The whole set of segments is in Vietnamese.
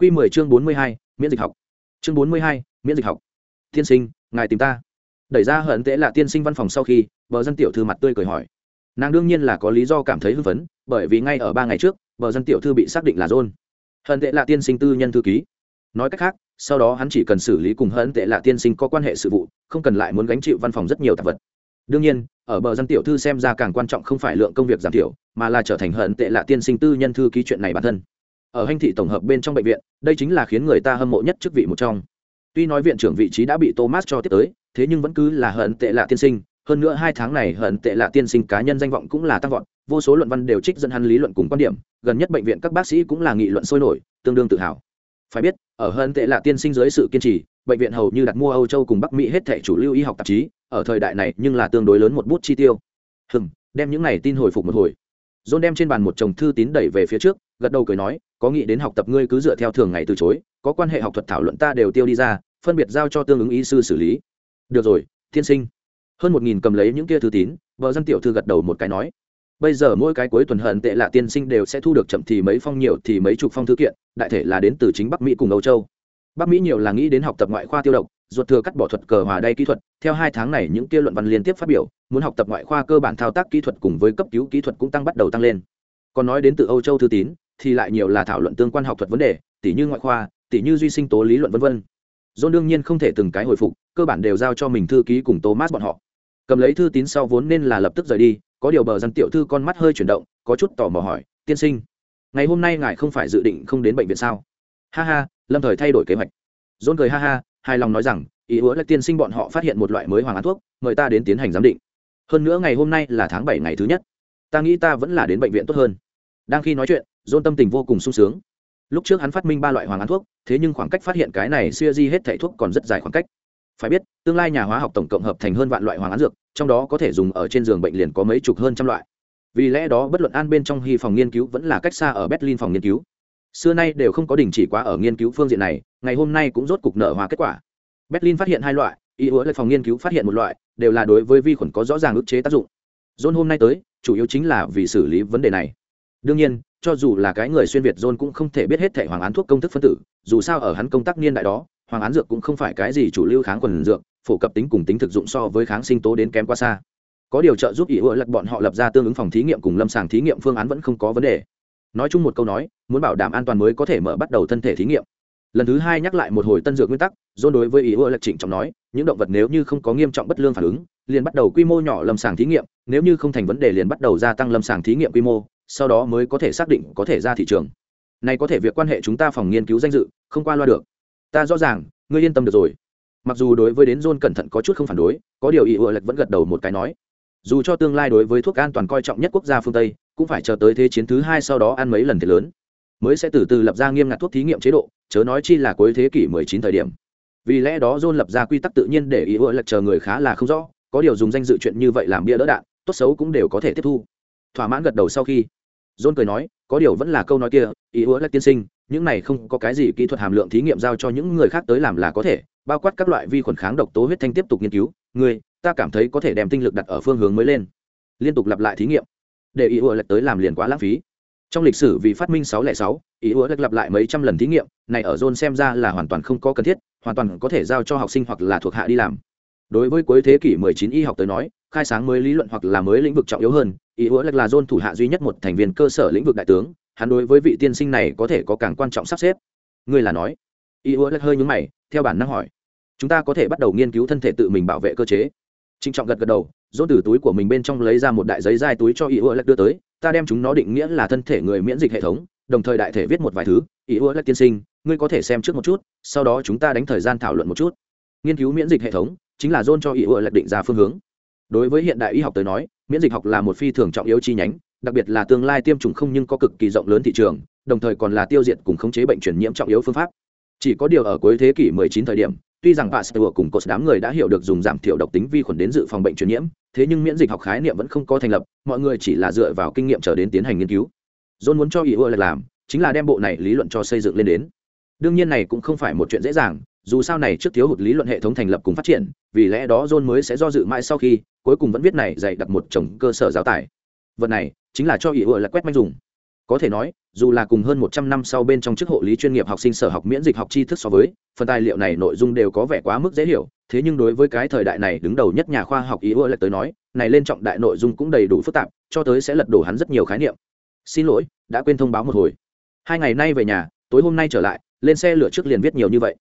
Quy 10 chương 42, miễn dịch học. Chương 42, miễn dịch học. Tiên sinh, ngài tìm ta. Đẩy ra hận tệ là tiên sinh văn phòng sau khi, bờ dân tiểu thư mặt tươi cười hỏi. Nàng đương nhiên là có lý do cảm thấy hưng phấn, bởi vì ngay ở 3 ngày trước, bờ dân tiểu thư bị xác định là John. Hận tệ là tiên sinh tư nhân thư ký. Nói cách khác, sau đó hắn chỉ cần xử lý cùng hận tệ là tiên sinh có quan hệ sự vụ, không cần lại muốn gánh chịu văn phòng rất nhiều tạp vật. Đương nhiên, ở bờ dân tiểu thư xem ra càng quan trọng không phải lượng công việc giảm thiểu, mà là trở thành hận tệ là tiên sinh tư nhân thư ký chuyện này bản thân ở hành thị tổng hợp bên trong bệnh viện đây chính là khiến người ta hâm mộ nhất chức vị một trong. Tuy nói viện trưởng vị trí đã bị thomas cho tiếp tới thế nhưng vẫn cứ là hận tệ lạ tiên sinh hơn nữa hai tháng này hận tệ lạ tiên sinh cá nhân danh vọng cũng là tăng vọt vô số luận văn đều trích dẫn hắn lý luận cùng quan điểm gần nhất bệnh viện các bác sĩ cũng là nghị luận sôi nổi tương đương tự hào. Phải biết ở hận tệ lạ tiên sinh dưới sự kiên trì bệnh viện hầu như đặt mua âu châu cùng bắc mỹ hết thảy chủ lưu y học tạp chí ở thời đại này nhưng là tương đối lớn một bút chi tiêu. Hừm đem những này tin hồi phục một hồi. John đem trên bàn một chồng thư tín đẩy về phía trước, gật đầu cười nói, có nghĩ đến học tập ngươi cứ dựa theo thường ngày từ chối, có quan hệ học thuật thảo luận ta đều tiêu đi ra, phân biệt giao cho tương ứng y sư xử lý. Được rồi, thiên sinh. Hơn một nghìn cầm lấy những kia thư tín, vợ dân tiểu thư gật đầu một cái nói, bây giờ mỗi cái cuối tuần hận tệ lạ tiên sinh đều sẽ thu được chậm thì mấy phong nhiều thì mấy chục phong thư kiện, đại thể là đến từ chính Bắc Mỹ cùng Âu Châu. Bắc Mỹ nhiều là nghĩ đến học tập ngoại khoa tiêu độc, ruột thừa cắt bỏ thuật cờ hòa đay kỹ thuật theo hai tháng này những kia luận văn liên tiếp phát biểu muốn học tập ngoại khoa cơ bản thao tác kỹ thuật cùng với cấp cứu kỹ thuật cũng tăng bắt đầu tăng lên còn nói đến từ âu châu thư tín thì lại nhiều là thảo luận tương quan học thuật vấn đề tỷ như ngoại khoa tỷ như duy sinh tố lý luận vân vân. John đương nhiên không thể từng cái hồi phục, cơ bản đều giao cho mình thư ký cùng thomas bọn họ. Cầm lấy thư tín sau vốn nên là lập tức rời đi, có điều bờ dân tiểu thư con mắt hơi chuyển động, có chút tò mò hỏi, tiên sinh, ngày hôm nay ngài không phải dự định không đến bệnh viện sao? Ha ha, lâm thời thay đổi kế hoạch. John cười ha ha, hài lòng nói rằng, ý hứa là tiên sinh bọn họ phát hiện một loại mới hoàng án thuốc, mời ta đến tiến hành giám định. Hơn nữa ngày hôm nay là tháng bảy ngày thứ nhất. Ta nghĩ ta vẫn là đến bệnh viện tốt hơn đang khi nói chuyện dôn tâm tình vô cùng sung sướng. Lúc trước hắn phát minh ba loại hoàng án thuốc, thế nhưng khoảng cách phát hiện cái này siêu di hết thảy thuốc còn rất dài khoảng cách. Phải biết, tương lai nhà hóa học tổng cộng hợp thành hơn vạn loại hoàng án dược, trong đó có thể dùng ở trên giường bệnh liền có mấy chục hơn trăm loại. Vì lẽ đó, bất luận an bên trong hy phòng nghiên cứu vẫn là cách xa ở berlin phòng nghiên cứu. Xưa nay đều không có đình chỉ quá ở nghiên cứu phương diện này, ngày hôm nay cũng rốt cục nở hóa kết quả. Berlin phát hiện hai loại ý hứa lại phòng nghiên cứu phát hiện một loại, đều là đối với vi khuẩn có rõ ràng ức chế tác dụng. John hôm nay tới, chủ yếu chính là vì xử lý vấn đề này đương nhiên, cho dù là cái người xuyên việt john cũng không thể biết hết thẻ hoàng án thuốc công thức phân tử, dù sao ở hắn công tác niên đại đó, hoàng án dược cũng không phải cái gì chủ lưu kháng quần dược, phổ cập tính cùng tính thực dụng so với kháng sinh tố đến kém quá xa. Có điều trợ giúp ý ứa lật bọn họ lập ra tương ứng phòng thí nghiệm cùng lâm sàng thí nghiệm phương án vẫn không có vấn đề. Nói chung một câu nói, muốn bảo đảm an toàn mới có thể mở bắt đầu thân thể thí nghiệm. Lần thứ hai nhắc lại một hồi tân dược nguyên tắc dôn đối với ý ưa lệch trịnh trọng nói, những động vật nếu như không có nghiêm trọng bất lương phản ứng, liền bắt đầu quy mô nhỏ lâm sàng thí nghiệm, nếu như không thành vấn đề liền bắt đầu gia tăng lâm sàng thí nghiệm quy mô sau đó mới có thể xác định có thể ra thị trường. Này có thể việc quan hệ chúng ta phòng nghiên cứu danh dự, không qua loa được. Ta rõ ràng, ngươi yên tâm được rồi. Mặc dù đối với đến john cẩn thận có chút không phản đối, có điều ý ưa lệch vẫn gật đầu một cái nói. Dù cho tương lai đối với thuốc an toàn coi trọng nhất quốc gia phương tây, cũng phải chờ tới thế chiến thứ hai sau đó ăn mấy lần thiệt lớn. Mới sẽ từ từ lập ra nghiêm ngặt thuốc thí nghiệm chế độ, chớ nói chi là cuối thế kỷ 19 thời điểm. Vì lẽ đó john lập ra quy tắc tự nhiên để ý ưa lệch chờ người khá là không rõ, có điều dùng danh dự chuyện như vậy làm bia đỡ đạn, tốt xấu cũng đều có thể tiếp thu. Thỏa mãn gật đầu sau khi john cười nói có điều vẫn là câu nói kia ý hứa là tiên sinh những này không có cái gì kỹ thuật hàm lượng thí nghiệm giao cho những người khác tới làm là có thể bao quát các loại vi khuẩn kháng độc tố huyết thanh tiếp tục nghiên cứu. Người ta cảm thấy có thể đem tinh lực đặt ở phương hướng mới lên. Liên tục lặp lại thí nghiệm. Để ý hứa lệch tới làm liền quá lãng phí. Trong lịch sử vì phát minh 606, ý ủa lặp lại mấy trăm lần thí nghiệm này ở john xem ra là hoàn toàn không có cần thiết hoàn toàn có thể giao cho học sinh hoặc là thuộc hạ đi làm. Đối với cuối thế kỷ 19 y học tới nói khai sáng mới lý luận hoặc là mới lĩnh vực trọng yếu hơn ý ủa là john thủ hạ duy nhất một thành viên cơ sở lĩnh vực đại tướng, hắn đối với vị tiên sinh này có thể có càng quan trọng sắp xếp. Ngươi là nói? Ý ủa hơi nhúng mày, theo bản năng hỏi. Chúng ta có thể bắt đầu nghiên cứu thân thể tự mình bảo vệ cơ chế. Trịnh trọng gật gật đầu dôn từ túi của mình bên trong lấy ra một đại giấy dai túi cho ý ủa đưa tới, ta đem chúng nó định nghĩa là thân thể người miễn dịch hệ thống, đồng thời đại thể viết một vài thứ. Ý hứa lách tiên sinh, ngươi có thể xem trước một chút, sau đó chúng ta đánh thời gian thảo luận một chút. Nghiên cứu miễn dịch hệ thống chính là dôn cho ý hứa lách định ra phương hướng đối với hiện đại y học tới nói, miễn dịch học là một phi thường trọng yếu chi nhánh, đặc biệt là tương lai tiêm chủng không nhưng có cực kỳ rộng lớn thị trường, đồng thời còn là tiêu diệt cùng khống chế bệnh truyền nhiễm trọng yếu phương pháp. Chỉ có điều ở cuối thế kỷ 19 thời điểm, tuy rằng Pasteur cùng cột đám người đã hiểu được dùng giảm thiểu độc tính vi khuẩn đến dự phòng bệnh truyền nhiễm, thế nhưng miễn dịch học khái niệm vẫn không có thành lập, mọi người chỉ là dựa vào kinh nghiệm trở đến tiến hành nghiên cứu. John muốn cho ý ưa làm, chính là đem bộ này lý luận cho xây dựng lên đến. Đương nhiên này cũng không phải một chuyện dễ dàng, dù sao này trước thiếu hụt lý luận hệ thống thành lập cùng phát triển, vì lẽ đó john mới sẽ do dự mãi sau khi cuối cùng vẫn viết này dạy đặt một chồng cơ sở giáo tải vật này chính là cho ý ưa là quét manh dùng. Có thể nói dù là cùng hơn một trăm năm sau bên trong chức hộ lý chuyên nghiệp học sinh sở học miễn dịch học tri thức so với phần tài liệu này nội dung đều có vẻ quá mức dễ hiểu. Thế nhưng đối với cái thời đại này đứng đầu nhất nhà khoa học ý ưa lại tới nói này lên trọng đại nội dung cũng đầy đủ phức tạp cho tới sẽ lật đổ hắn rất nhiều khái niệm. Xin lỗi đã quên thông báo một hồi. Hai ngày nay về nhà tối hôm nay trở lại lên xe lửa trước liền viết nhiều như vậy.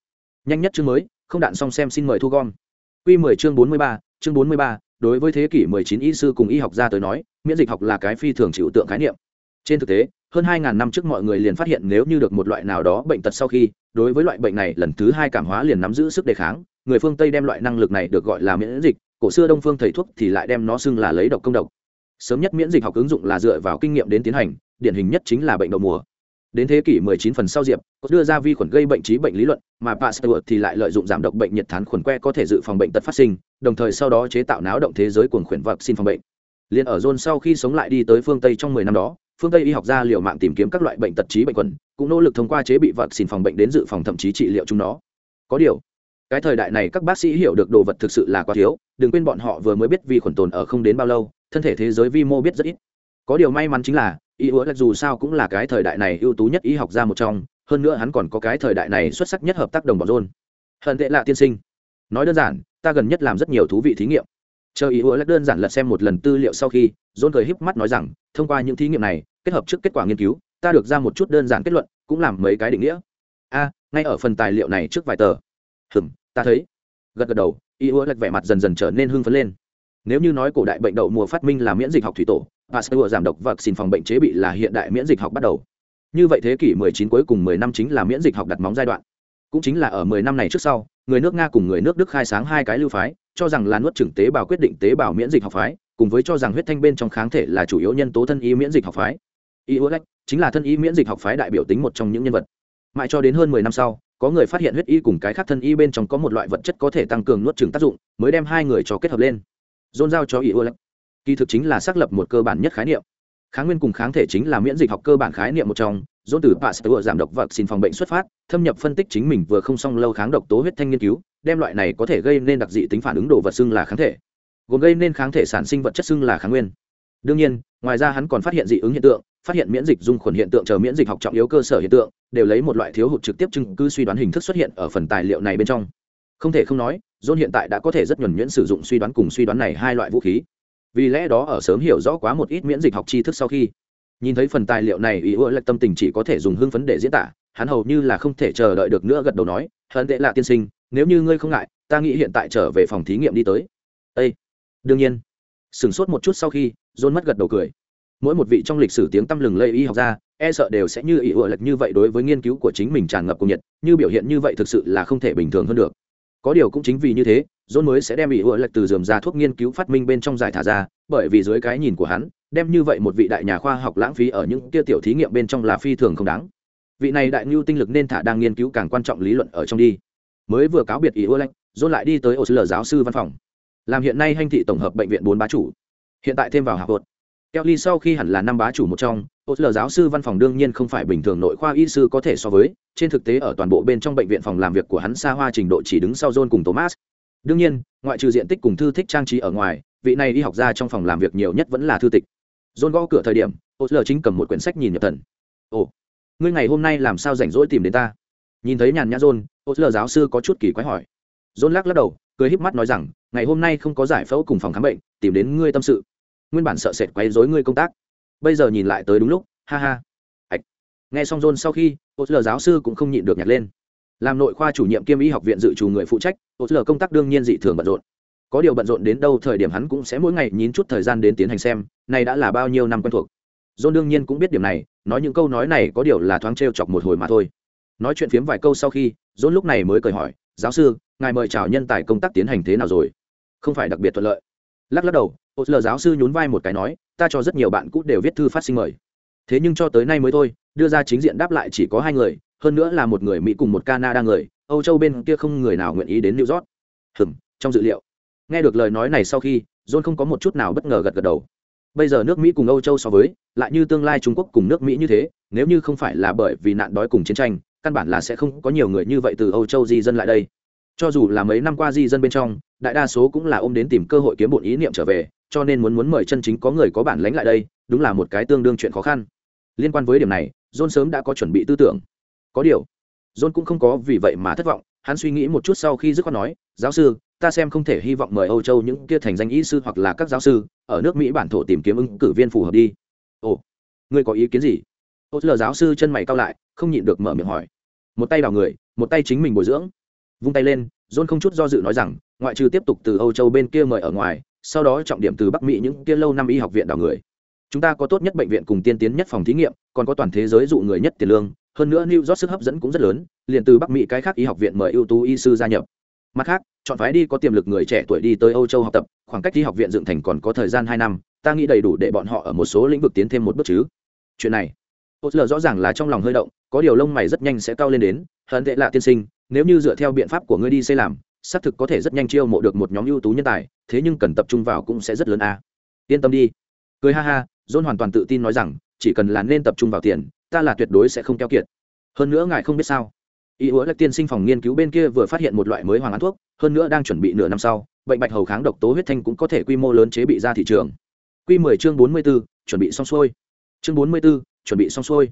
Nhanh nhất chương mới không đạn xong xem xin mời thu gom. Quy 10 chương 43, chương 43, đối với thế kỷ 19 y sư cùng y học gia tới nói, miễn dịch học là cái phi thường chịu tượng khái niệm. Trên thực tế, hơn 2000 năm trước mọi người liền phát hiện nếu như được một loại nào đó bệnh tật sau khi, đối với loại bệnh này lần thứ hai cảm hóa liền nắm giữ sức đề kháng, người phương Tây đem loại năng lực này được gọi là miễn dịch, cổ xưa Đông phương thầy thuốc thì lại đem nó xưng là lấy độc công độc. Sớm nhất miễn dịch học ứng dụng là dựa vào kinh nghiệm đến tiến hành, điển hình nhất chính là bệnh đậu mùa đến thế kỷ 19 phần sau diệp có đưa ra vi khuẩn gây bệnh trí bệnh lý luận, mà pasteur thì lại lợi dụng giảm độc bệnh nhiệt thán khuẩn que có thể dự phòng bệnh tật phát sinh, đồng thời sau đó chế tạo náo động thế giới cuồng khuyển vật xin phòng bệnh. Liền ở john sau khi sống lại đi tới phương tây trong 10 năm đó, phương tây y học gia liều mạng tìm kiếm các loại bệnh tật trí bệnh khuẩn, cũng nỗ lực thông qua chế bị vật xin phòng bệnh đến dự phòng thậm chí trị liệu chúng nó. Có điều, cái thời đại này các bác sĩ hiểu được đồ vật thực sự là quá thiếu, đừng quên bọn họ vừa mới biết vi khuẩn tồn ở không đến bao lâu, thân thể thế giới vi mô biết rất ít. Có điều may mắn chính là y hứa dù sao cũng là cái thời đại này ưu tú nhất y học ra một trong, hơn nữa hắn còn có cái thời đại này xuất sắc nhất hợp tác đồng bọn rôn hận tệ lạ tiên sinh. Nói đơn giản, ta gần nhất làm rất nhiều thú vị thí nghiệm. Chờ ý hứa đơn giản lật xem một lần tư liệu sau khi rôn cười híp mắt nói rằng, thông qua những thí nghiệm này, kết hợp trước kết quả nghiên cứu, ta được ra một chút đơn giản kết luận, cũng làm mấy cái định nghĩa. A, ngay ở phần tài liệu này trước vài tờ. Hừm, ta thấy. Gật gật đầu y hứa lạch vẻ mặt dần dần trở nên hưng phấn lên. Nếu như nói cổ đại bệnh đậu mùa phát minh là miễn dịch học thủy tổ pasteur giảm độc vật xin phòng bệnh chế bị là hiện đại miễn dịch học bắt đầu. Như vậy thế kỷ 19 cuối cùng 10 năm chính là miễn dịch học đặt móng giai đoạn. Cũng chính là ở 10 năm này trước sau, người nước nga cùng người nước đức khai sáng hai cái lưu phái, cho rằng là nuốt chửng tế bào quyết định tế bào miễn dịch học phái, cùng với cho rằng huyết thanh bên trong kháng thể là chủ yếu nhân tố thân y miễn dịch học phái. Y chính là thân y miễn dịch học phái đại biểu tính một trong những nhân vật. Mãi cho đến hơn 10 năm sau, có người phát hiện huyết y cùng cái khác thân y bên trong có một loại vật chất có thể tăng cường nuốt chửng tác dụng, mới đem hai người cho kết hợp lên. Dôn giao cho y kỳ thực chính là xác lập một cơ bản nhất khái niệm. Kháng nguyên cùng kháng thể chính là miễn dịch học cơ bản khái niệm một trong dôn từ pasteur giảm độc vật xin phòng bệnh xuất phát, thâm nhập phân tích chính mình vừa không xong lâu kháng độc tố huyết thanh nghiên cứu, đem loại này có thể gây nên đặc dị tính phản ứng đồ vật xưng là kháng thể. Gồm gây nên kháng thể sản sinh vật chất xưng là kháng nguyên. Đương nhiên, ngoài ra hắn còn phát hiện dị ứng hiện tượng, phát hiện miễn dịch dung khuẩn hiện tượng chờ miễn dịch học trọng yếu cơ sở hiện tượng, đều lấy một loại thiếu hụt trực tiếp chứng cứ suy đoán hình thức xuất hiện ở phần tài liệu này bên trong. Không thể không nói john hiện tại đã có thể rất nhuẩn nhuyễn sử dụng suy đoán cùng suy đoán này hai loại vũ khí vì lẽ đó ở sớm hiểu rõ quá một ít miễn dịch học tri thức sau khi. Nhìn thấy phần tài liệu này, ý ưa lệch tâm tình chỉ có thể dùng hưng phấn để diễn tả. Hắn hầu như là không thể chờ đợi được nữa gật đầu nói, hận tệ là tiên sinh, nếu như ngươi không ngại, ta nghĩ hiện tại trở về phòng thí nghiệm đi tới. Â đương nhiên. Sửng sốt một chút sau khi, john mất gật đầu cười. Mỗi một vị trong lịch sử tiếng tăm lừng lây y học ra e sợ đều sẽ như ý ưa lệch như vậy đối với nghiên cứu của chính mình tràn ngập cung nhiệt, như biểu hiện như vậy thực sự là không thể bình thường hơn được có điều cũng chính vì như thế John mới sẽ đem bị hội lệch từ dườm ra thuốc nghiên cứu phát minh bên trong giải thả ra, bởi vì dưới cái nhìn của hắn, đem như vậy một vị đại nhà khoa học lãng phí ở những kia tiểu thí nghiệm bên trong là phi thường không đáng. Vị này đại nhu tinh lực nên thả đang nghiên cứu càng quan trọng lý luận ở trong đi. Mới vừa cáo biệt ý ủa lệch, dôn lại đi tới Osler giáo sư văn phòng. Làm hiện nay hành thị tổng hợp bệnh viện bốn bá chủ. Hiện tại thêm vào học Kelly sau khi hẳn là năm bá chủ một trong, Osler giáo sư văn phòng đương nhiên không phải bình thường nội khoa y sư có thể so với, trên thực tế ở toàn bộ bên trong bệnh viện phòng làm việc của hắn xa hoa trình độ chỉ đứng sau John cùng Thomas. Đương nhiên ngoại trừ diện tích cùng thư thích trang trí ở ngoài vị này đi học ra trong phòng làm việc nhiều nhất vẫn là thư tịch. John gõ cửa thời điểm ô lờ chính cầm một quyển sách nhìn nhập thần. Ồ ngươi ngày hôm nay làm sao rảnh rỗi tìm đến ta? Nhìn thấy nhàn nhã john ô lờ giáo sư có chút kỳ quái hỏi. John lắc lắc đầu cười híp mắt nói rằng ngày hôm nay không có giải phẫu cùng phòng khám bệnh tìm đến ngươi tâm sự nguyên bản sợ sệt quấy rối ngươi công tác. Bây giờ nhìn lại tới đúng lúc, ha ha. Ạch. Nghe xong john sau khi ô lờ giáo sư cũng không nhịn được nhặt lên. Làm nội khoa chủ nhiệm kiêm y học viện dự trù người phụ trách ô lờ công tác đương nhiên dị thường bận rộn. Có điều bận rộn đến đâu thời điểm hắn cũng sẽ mỗi ngày nhín chút thời gian đến tiến hành xem, này đã là bao nhiêu năm quen thuộc. John đương nhiên cũng biết điểm này, nói những câu nói này có điều là thoáng t chọc một hồi mà thôi. Nói chuyện phiếm vài câu sau khi, john lúc này mới cởi hỏi, giáo sư, ngài mời chào nhân tài công tác tiến hành thế nào rồi? Không phải đặc biệt thuận lợi. Lắc lắc đầu ô lờ giáo sư nhún vai một cái nói, ta cho rất nhiều bạn cũ đều viết thư phát sinh mời. Thế nhưng cho tới nay mới thôi, đưa ra chính diện đáp lại chỉ có hai người, hơn nữa là một người mỹ cùng một canada người, âu châu bên kia không người nào nguyện ý đến new york. Hừm trong dự liệu. Nghe được lời nói này sau khi, john không có một chút nào bất ngờ gật gật đầu. Bây giờ nước mỹ cùng âu châu so với, lại như tương lai trung quốc cùng nước mỹ như thế, nếu như không phải là bởi vì nạn đói cùng chiến tranh, căn bản là sẽ không có nhiều người như vậy từ âu châu di dân lại đây. Cho dù là mấy năm qua di dân bên trong đại đa số cũng là ôm đến tìm cơ hội kiếm bộn ý niệm trở về, cho nên muốn muốn mời chân chính có người có bản lánh lại đây, đúng là một cái tương đương chuyện khó khăn. Liên quan với điểm này, john sớm đã có chuẩn bị tư tưởng. Có điều, john cũng không có vì vậy mà thất vọng, hắn suy nghĩ một chút sau khi dứt khoát nói, giáo sư, ta xem không thể hy vọng mời âu châu những kia thành danh y sư hoặc là các giáo sư ở nước mỹ bản thổ tìm kiếm ứng cử viên phù hợp đi. Ồ, ngươi có ý kiến gì? Ô lờ giáo sư chân mày cao lại, không nhịn được mở miệng hỏi. Một tay đào người, một tay chính mình bồi dưỡng. Vung tay lên, john không chút do dự nói rằng ngoại trừ tiếp tục từ âu châu bên kia mời ở ngoài, sau đó trọng điểm từ bắc mỹ những kia lâu năm y học viện đào người. Chúng ta có tốt nhất bệnh viện cùng tiên tiến nhất phòng thí nghiệm, còn có toàn thế giới dụ người nhất tiền lương, hơn nữa new york sức hấp dẫn cũng rất lớn, liền từ bắc mỹ cái khác y học viện mời ưu tú y sư gia nhập. Mặt khác, chọn phái đi có tiềm lực người trẻ tuổi đi tới âu châu học tập, khoảng cách y học viện dựng thành còn có thời gian hai năm, ta nghĩ đầy đủ để bọn họ ở một số lĩnh vực tiến thêm một bước chứ. Chuyện này ô lờ rõ ràng là trong lòng hơi động, có điều lông mày rất nhanh sẽ cao lên đến, hận tệ lạ tiên sinh, nếu như dựa theo biện pháp của ngươi đi xây làm xác thực có thể rất nhanh chiêu mộ được một nhóm ưu tú nhân tài thế nhưng cần tập trung vào cũng sẽ rất lớn a. À. yên tâm đi. Cười ha ha john hoàn toàn tự tin nói rằng chỉ cần là nên tập trung vào tiền ta là tuyệt đối sẽ không keo kiệt. Hơn nữa ngài không biết sao. Y hứa là tiên sinh phòng nghiên cứu bên kia vừa phát hiện một loại mới hoàng án thuốc hơn nữa đang chuẩn bị nửa năm sau bệnh bạch hầu kháng độc tố huyết thanh cũng có thể quy mô lớn chế bị ra thị trường. Q 10 chương 44, chuẩn bị xong xuôi. Chương 44, chuẩn bị xong xuôi.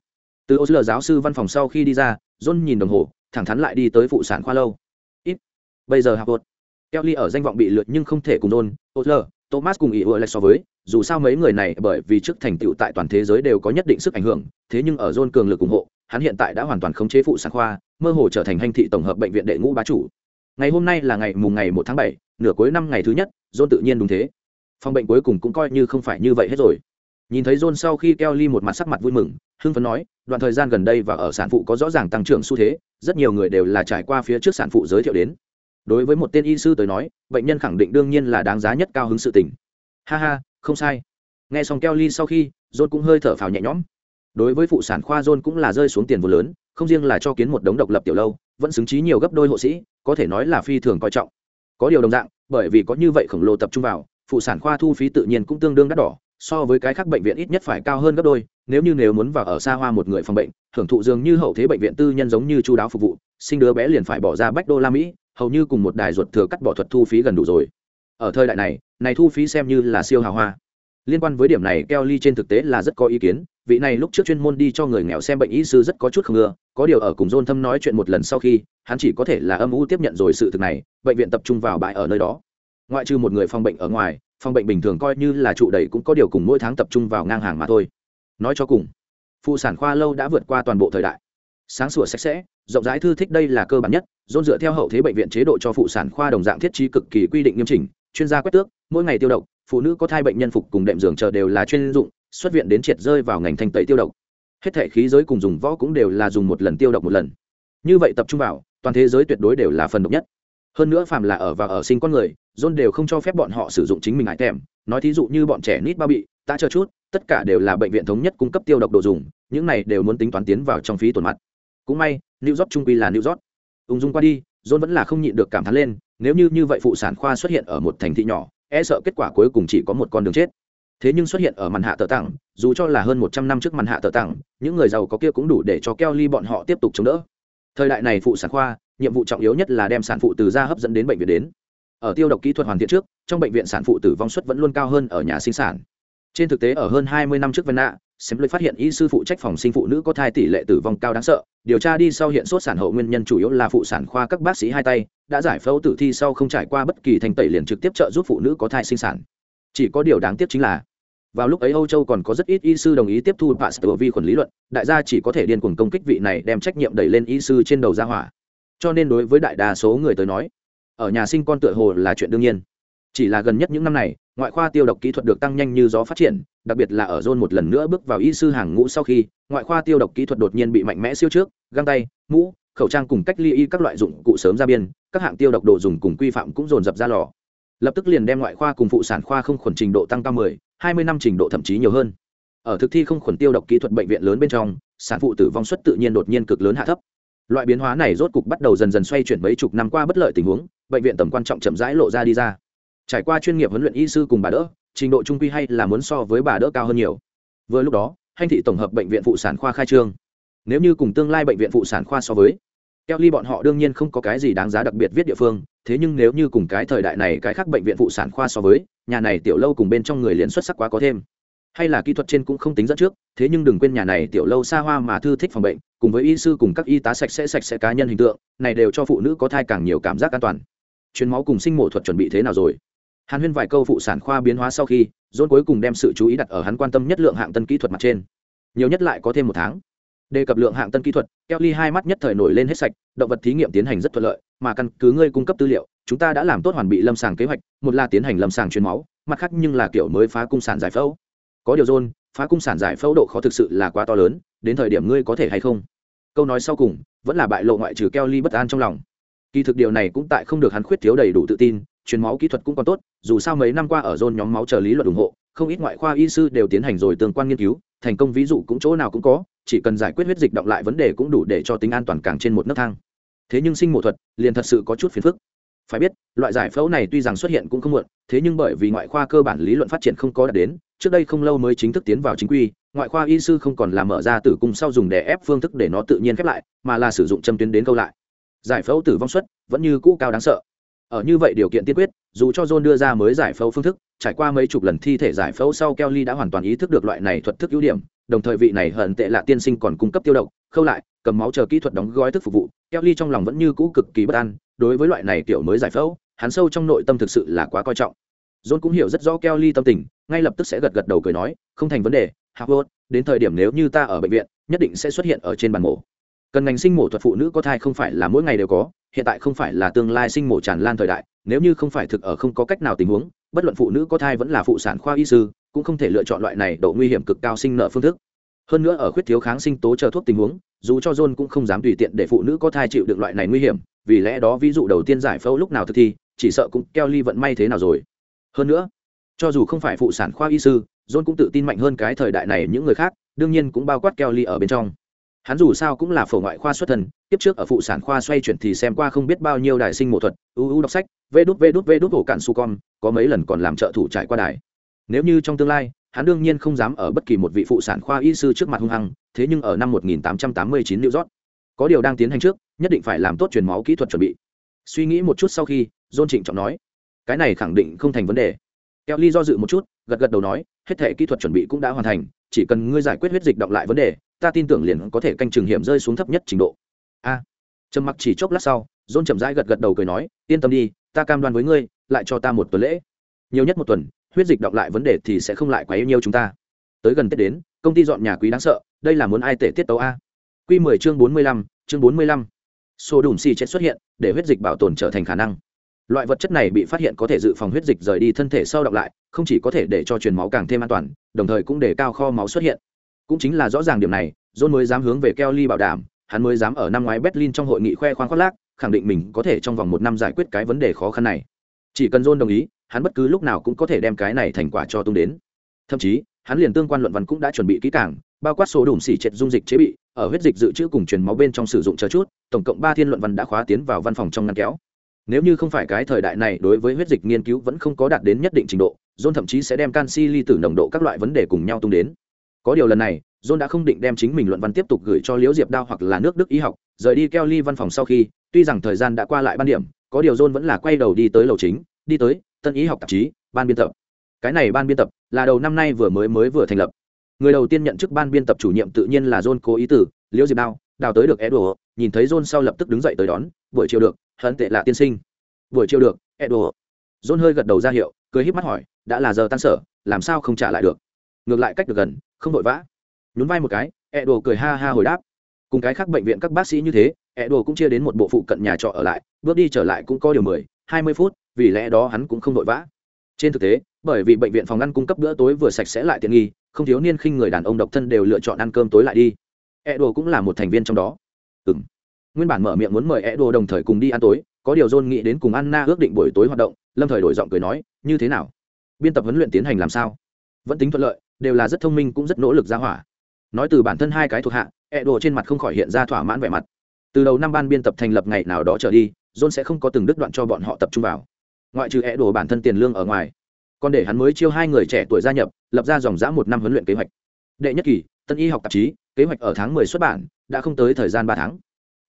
Từ ô giáo sư văn phòng sau khi đi ra john nhìn đồng hồ thẳng thắn lại đi tới phụ sản khoa lâu bây giờ học kelly ở danh vọng bị lượt nhưng không thể cùng john ô thomas cùng ý ưa lại so với, dù sao mấy người này bởi vì trước thành tựu tại toàn thế giới đều có nhất định sức ảnh hưởng, thế nhưng ở john cường lực ủng hộ, hắn hiện tại đã hoàn toàn khống chế phụ sản khoa, mơ hồ trở thành hành thị tổng hợp bệnh viện đệ ngũ bá chủ. Ngày hôm nay là ngày mùng ngày một tháng bảy, nửa cuối năm ngày thứ nhất, john tự nhiên đúng thế. Phòng bệnh cuối cùng cũng coi như không phải như vậy hết rồi. Nhìn thấy john sau khi Kelly một mặt sắc mặt vui mừng, hưng phấn nói, đoạn thời gian gần đây và ở sản phụ có rõ ràng tăng trưởng xu thế, rất nhiều người đều là trải qua phía trước sản phụ giới thiệu đến đối với một tên y sư tới nói, bệnh nhân khẳng định đương nhiên là đáng giá nhất cao hứng sự tình. Ha ha, không sai. Nghe xong keo ly sau khi, john cũng hơi thở phào nhẹ nhõm. Đối với phụ sản khoa, john cũng là rơi xuống tiền vô lớn, không riêng là cho kiến một đống độc lập tiểu lâu, vẫn xứng trí nhiều gấp đôi hộ sĩ, có thể nói là phi thường coi trọng. Có điều đồng dạng, bởi vì có như vậy khổng lồ tập trung vào, phụ sản khoa thu phí tự nhiên cũng tương đương đắt đỏ, so với cái khác bệnh viện ít nhất phải cao hơn gấp đôi, nếu như nếu muốn vào ở xa hoa một người phòng bệnh, hưởng thụ dường như hậu thế bệnh viện tư nhân giống như chu đáo phục vụ, sinh đứa bé liền phải bỏ ra bách đô la mỹ hầu như cùng một đài ruột thừa cắt bỏ thuật thu phí gần đủ rồi. Ở thời đại này này thu phí xem như là siêu hào hoa. Liên quan với điểm này kelly trên thực tế là rất có ý kiến, vị này lúc trước chuyên môn đi cho người nghèo xem bệnh y sư rất có chút không ưa có điều ở cùng john thâm nói chuyện một lần sau khi, hắn chỉ có thể là âm u tiếp nhận rồi sự thực này, bệnh viện tập trung vào bãi ở nơi đó. Ngoại trừ một người phòng bệnh ở ngoài, phòng bệnh bình thường coi như là trụ đầy cũng có điều cùng mỗi tháng tập trung vào ngang hàng mà thôi. Nói cho cùng, phụ sản khoa lâu đã vượt qua toàn bộ thời đại sáng sủa sạch sẽ, rộng rãi thư thích đây là cơ bản nhất dôn dựa theo hậu thế bệnh viện chế độ cho phụ sản khoa đồng dạng thiết trí cực kỳ quy định nghiêm chỉnh, chuyên gia quét tước, mỗi ngày tiêu độc, phụ nữ có thai bệnh nhân phục cùng đệm giường chờ đều là chuyên dụng, xuất viện đến triệt rơi vào ngành thanh tẩy tiêu độc. Hết thể khí giới cùng dùng võ cũng đều là dùng một lần tiêu độc một lần. Như vậy tập trung vào, toàn thế giới tuyệt đối đều là phần độc nhất. Hơn nữa phàm là ở và ở sinh con người john đều không cho phép bọn họ sử dụng chính mình ải tèm. Nói thí dụ như bọn trẻ nít bao bị ta chờ chút, tất cả đều là bệnh viện thống nhất cung cấp tiêu độc đồ dùng, những này đều muốn tính toán tiến vào trong phí tổn mặt cũng may, new york trung quy là new york. Ung dung qua đi, john vẫn là không nhịn được cảm thán lên, nếu như như vậy phụ sản khoa xuất hiện ở một thành thị nhỏ e sợ kết quả cuối cùng chỉ có một con đường chết. Thế nhưng xuất hiện ở màn hạ tờ tặng, dù cho là hơn một trăm năm trước màn hạ tờ tặng, những người giàu có kia cũng đủ để cho keo ly bọn họ tiếp tục chống đỡ. Thời đại này phụ sản khoa, nhiệm vụ trọng yếu nhất là đem sản phụ từ da hấp dẫn đến bệnh viện đến. Ở tiêu độc kỹ thuật hoàn thiện trước, trong bệnh viện sản phụ tử vong suất vẫn luôn cao hơn ở nhà sinh sản. Trên thực tế ở hơn hai mươi năm trước vân nạ xem phát hiện y sư phụ trách phòng sinh phụ nữ có thai tỷ lệ tử vong cao đáng sợ. Điều tra đi sau hiện sốt sản hậu nguyên nhân chủ yếu là phụ sản khoa các bác sĩ hai tay, đã giải phẫu tử thi sau không trải qua bất kỳ thành tẩy liền trực tiếp trợ giúp phụ nữ có thai sinh sản. Chỉ có điều đáng tiếc chính là, vào lúc ấy âu châu còn có rất ít y sư đồng ý tiếp thu pasteur vi khuẩn lý luận, đại gia chỉ có thể điên cuồng công kích vị này đem trách nhiệm đẩy lên y sư trên đầu gia hỏa. Cho nên đối với đại đa số người tới nói, ở nhà sinh con tựa hồ là chuyện đương nhiên. Chỉ là gần nhất những năm này, ngoại khoa tiêu độc kỹ thuật được tăng nhanh như gió phát triển đặc biệt là ở zone một lần nữa bước vào y sư hàng ngũ sau khi ngoại khoa tiêu độc kỹ thuật đột nhiên bị mạnh mẽ siêu trước găng tay mũ khẩu trang cùng cách ly y các loại dụng cụ sớm ra biên các hạng tiêu độc đồ dùng cùng quy phạm cũng dồn dập ra lò. Lập tức liền đem ngoại khoa cùng phụ sản khoa không khuẩn trình độ tăng cao 10, 20 năm trình độ thậm chí nhiều hơn. Ở thực thi không khuẩn tiêu độc kỹ thuật bệnh viện lớn bên trong sản phụ tử vong suất tự nhiên đột nhiên cực lớn hạ thấp. Loại biến hóa này rốt cục bắt đầu dần dần xoay chuyển mấy chục năm qua bất lợi tình huống bệnh viện tầm quan trọng chậm rãi lộ ra đi ra. Trải qua chuyên nghiệp huấn luyện y sư cùng bà đỡ trình độ trung quy hay là muốn so với bà đỡ cao hơn nhiều. Vừa lúc đó hành thị tổng hợp bệnh viện phụ sản khoa khai trương. Nếu như cùng tương lai bệnh viện phụ sản khoa so với, keo ly bọn họ đương nhiên không có cái gì đáng giá đặc biệt viết địa phương, thế nhưng nếu như cùng cái thời đại này, cái khác bệnh viện phụ sản khoa so với, nhà này tiểu lâu cùng bên trong người liền xuất sắc quá có thêm. Hay là kỹ thuật trên cũng không tính dẫn trước, thế nhưng đừng quên nhà này tiểu lâu xa hoa mà thư thích phòng bệnh, cùng với y sư cùng các y tá sạch sẽ sạch sẽ cá nhân hình tượng, này đều cho phụ nữ có thai càng nhiều cảm giác an toàn. Chuyến máu cùng sinh mổ thuật chuẩn bị thế nào rồi? Hàn huyên vài câu phụ sản khoa biến hóa sau khi, dôn cuối cùng đem sự chú ý đặt ở hắn quan tâm nhất lượng hạng tân kỹ thuật mặt trên. Nhiều nhất lại có thêm một tháng. Đề cập lượng hạng tân kỹ thuật kelly hai mắt nhất thời nổi lên hết sạch, động vật thí nghiệm tiến hành rất thuận lợi, mà căn cứ ngươi cung cấp tư liệu, chúng ta đã làm tốt hoàn bị lâm sàng kế hoạch, một là tiến hành lâm sàng chuyến máu, mặt khác nhưng là kiểu mới phá cung sản giải phẫu. Có điều dôn, phá cung sản giải phẫu độ khó thực sự là quá to lớn, đến thời điểm ngươi có thể hay không? Câu nói sau cùng, vẫn là bại lộ ngoại trừ kelly bất an trong lòng. Kỳ thực điều này cũng tại không được hắn khuyết thiếu đầy đủ tự tin truyền máu kỹ thuật cũng còn tốt, dù sao mấy năm qua ở zone nhóm máu chờ lý luận ủng hộ, không ít ngoại khoa y sư đều tiến hành rồi tương quan nghiên cứu, thành công ví dụ cũng chỗ nào cũng có, chỉ cần giải quyết huyết dịch động lại vấn đề cũng đủ để cho tính an toàn càng trên một nấc thang. Thế nhưng sinh mổ thuật liền thật sự có chút phiền phức. Phải biết, loại giải phẫu này tuy rằng xuất hiện cũng không muộn, thế nhưng bởi vì ngoại khoa cơ bản lý luận phát triển không có đạt đến, trước đây không lâu mới chính thức tiến vào chính quy, ngoại khoa y sư không còn làm mở ra tử cung sau dùng để ép phương thức để nó tự nhiên khép lại, mà là sử dụng châm tuyến đến câu lại. Giải phẫu tử vong suất vẫn như cũ cao đáng sợ ở như vậy điều kiện tiên quyết, dù cho john đưa ra mới giải phẫu phương thức, trải qua mấy chục lần thi thể giải phẫu sau kelly đã hoàn toàn ý thức được loại này thuật thức ưu điểm, đồng thời vị này hận tệ là tiên sinh còn cung cấp tiêu độc, khâu lại, cầm máu chờ kỹ thuật đóng gói thức phục vụ, kelly trong lòng vẫn như cũ cực kỳ bất an, đối với loại này kiểu mới giải phẫu, hắn sâu trong nội tâm thực sự là quá coi trọng. John cũng hiểu rất rõ kelly tâm tình, ngay lập tức sẽ gật gật đầu cười nói, không thành vấn đề, howard, đến thời điểm nếu như ta ở bệnh viện, nhất định sẽ xuất hiện ở trên bàn mổ cần ngành sinh mổ thuật phụ nữ có thai không phải là mỗi ngày đều có, hiện tại không phải là tương lai sinh mổ tràn lan thời đại, nếu như không phải thực ở không có cách nào tình huống, bất luận phụ nữ có thai vẫn là phụ sản khoa y sư, cũng không thể lựa chọn loại này độ nguy hiểm cực cao sinh nợ phương thức. Hơn nữa ở khuyết thiếu kháng sinh tố chờ thuốc tình huống, dù cho john cũng không dám tùy tiện để phụ nữ có thai chịu được loại này nguy hiểm, vì lẽ đó ví dụ đầu tiên giải phẫu lúc nào thực thi, chỉ sợ cũng keo ly vận may thế nào rồi. Hơn nữa, cho dù không phải phụ sản khoa y sư, john cũng tự tin mạnh hơn cái thời đại này những người khác, đương nhiên cũng bao quát keo ly ở bên trong hắn dù sao cũng là phổ ngoại khoa xuất thần tiếp trước ở phụ sản khoa xoay chuyển thì xem qua không biết bao nhiêu đài sinh mổ thuật uu đọc sách vê đút vê đút vê đút hồ cạn su con có mấy lần còn làm trợ thủ trải qua đài. Nếu như trong tương lai hắn đương nhiên không dám ở bất kỳ một vị phụ sản khoa y sư trước mặt hung hăng thế nhưng ở năm 1889 New York, có điều đang tiến hành trước nhất định phải làm tốt truyền máu kỹ thuật chuẩn bị. Suy nghĩ một chút sau khi john trịnh trọng nói cái này khẳng định không thành vấn đề. Kelly do dự một chút gật gật đầu nói hết thể kỹ thuật chuẩn bị cũng đã hoàn thành chỉ cần ngươi giải quyết huyết dịch động lại vấn đề ta tin tưởng liền có thể canh trường hiểm rơi xuống thấp nhất trình độ. A. Trầm mặc chỉ chốc lát sau, dôn chậm rãi gật gật đầu cười nói, yên tâm đi, ta cam đoan với ngươi, lại cho ta một tuần lễ. Nhiều nhất một tuần, huyết dịch động lại vấn đề thì sẽ không lại quá yêu nhiều chúng ta. Tới gần tết đến, công ty dọn nhà quý đáng sợ, đây là muốn ai tể tiết tấu a? Q mười chương bốn mươi lăm, chương bốn mươi lăm. Sô đùm xì chết xuất hiện, để huyết dịch bảo tồn trở thành khả năng. Loại vật chất này bị phát hiện có thể dự phòng huyết dịch rời đi thân thể sau đọc lại, không chỉ có thể để cho truyền máu càng thêm an toàn, đồng thời cũng để cao kho máu xuất hiện cũng chính là rõ ràng điểm này, john mới dám hướng về kelly bảo đảm, hắn mới dám ở năm ngoái berlin trong hội nghị khoe khoang khoác lác, khẳng định mình có thể trong vòng một năm giải quyết cái vấn đề khó khăn này. Chỉ cần john đồng ý, hắn bất cứ lúc nào cũng có thể đem cái này thành quả cho tung đến. Thậm chí, hắn liền tương quan luận văn cũng đã chuẩn bị kỹ càng, bao quát số đủ xỉ triệt dung dịch chế bị, ở huyết dịch dự trữ cùng truyền máu bên trong sử dụng chờ chút, tổng cộng ba thiên luận văn đã khóa tiến vào văn phòng trong ngăn kéo. Nếu như không phải cái thời đại này đối với huyết dịch nghiên cứu vẫn không có đạt đến nhất định trình độ, john thậm chí sẽ đem canxi ly tử nồng độ các loại vấn đề cùng nhau tung đến có điều lần này, john đã không định đem chính mình luận văn tiếp tục gửi cho liễu diệp đao hoặc là nước đức y học, rời đi kelly văn phòng sau khi, tuy rằng thời gian đã qua lại ban điểm, có điều john vẫn là quay đầu đi tới lầu chính, đi tới tân y học tạp chí, ban biên tập. Cái này ban biên tập là đầu năm nay vừa mới mới vừa thành lập. Người đầu tiên nhận chức ban biên tập chủ nhiệm tự nhiên là john cố ý tử, liễu diệp đao, đào tới được edo nhìn thấy john sau lập tức đứng dậy tới đón, buổi chiều được hận tệ lạ tiên sinh. Buổi chiều được edo john hơi gật đầu ra hiệu, cười híp mắt hỏi, đã là giờ tan sở, làm sao không trả lại được? Ngược lại cách được gần không vội vã. Nhún vai một cái ẹ đồ cười ha ha hồi đáp. Cùng cái khác bệnh viện các bác sĩ như thế ẹ đồ cũng chia đến một bộ phụ cận nhà trọ ở lại, bước đi trở lại cũng có điều mười, hai mươi phút, vì lẽ đó hắn cũng không vội vã. Trên thực tế, bởi vì bệnh viện phòng ăn cung cấp bữa tối vừa sạch sẽ lại tiện nghi, không thiếu niên khinh người đàn ông độc thân đều lựa chọn ăn cơm tối lại đi. Ẹ đồ cũng là một thành viên trong đó. Ừ m nguyên bản mở miệng muốn mời ẹ đồ đồng thời cùng đi ăn tối, có điều john nghĩ đến cùng anna ước định buổi tối hoạt động, lâm thời đổi giọng cười nói, như thế nào? Biên tập huấn luyện tiến hành làm sao? Vẫn tính thuận lợi đều là rất thông minh cũng rất nỗ lực ra hỏa. Nói từ bản thân hai cái thuộc hạ, ẹ đồ trên mặt không khỏi hiện ra thỏa mãn vẻ mặt. Từ đầu năm ban biên tập thành lập ngày nào đó trở đi, john sẽ không có từng đứt đoạn cho bọn họ tập trung vào. Ngoại trừ ẹ đồ bản thân tiền lương ở ngoài, còn để hắn mới chiêu hai người trẻ tuổi gia nhập, lập ra dòng dã một năm huấn luyện kế hoạch. Đệ nhất kỳ, tân y học tạp chí, kế hoạch ở tháng mười xuất bản, đã không tới thời gian ba tháng.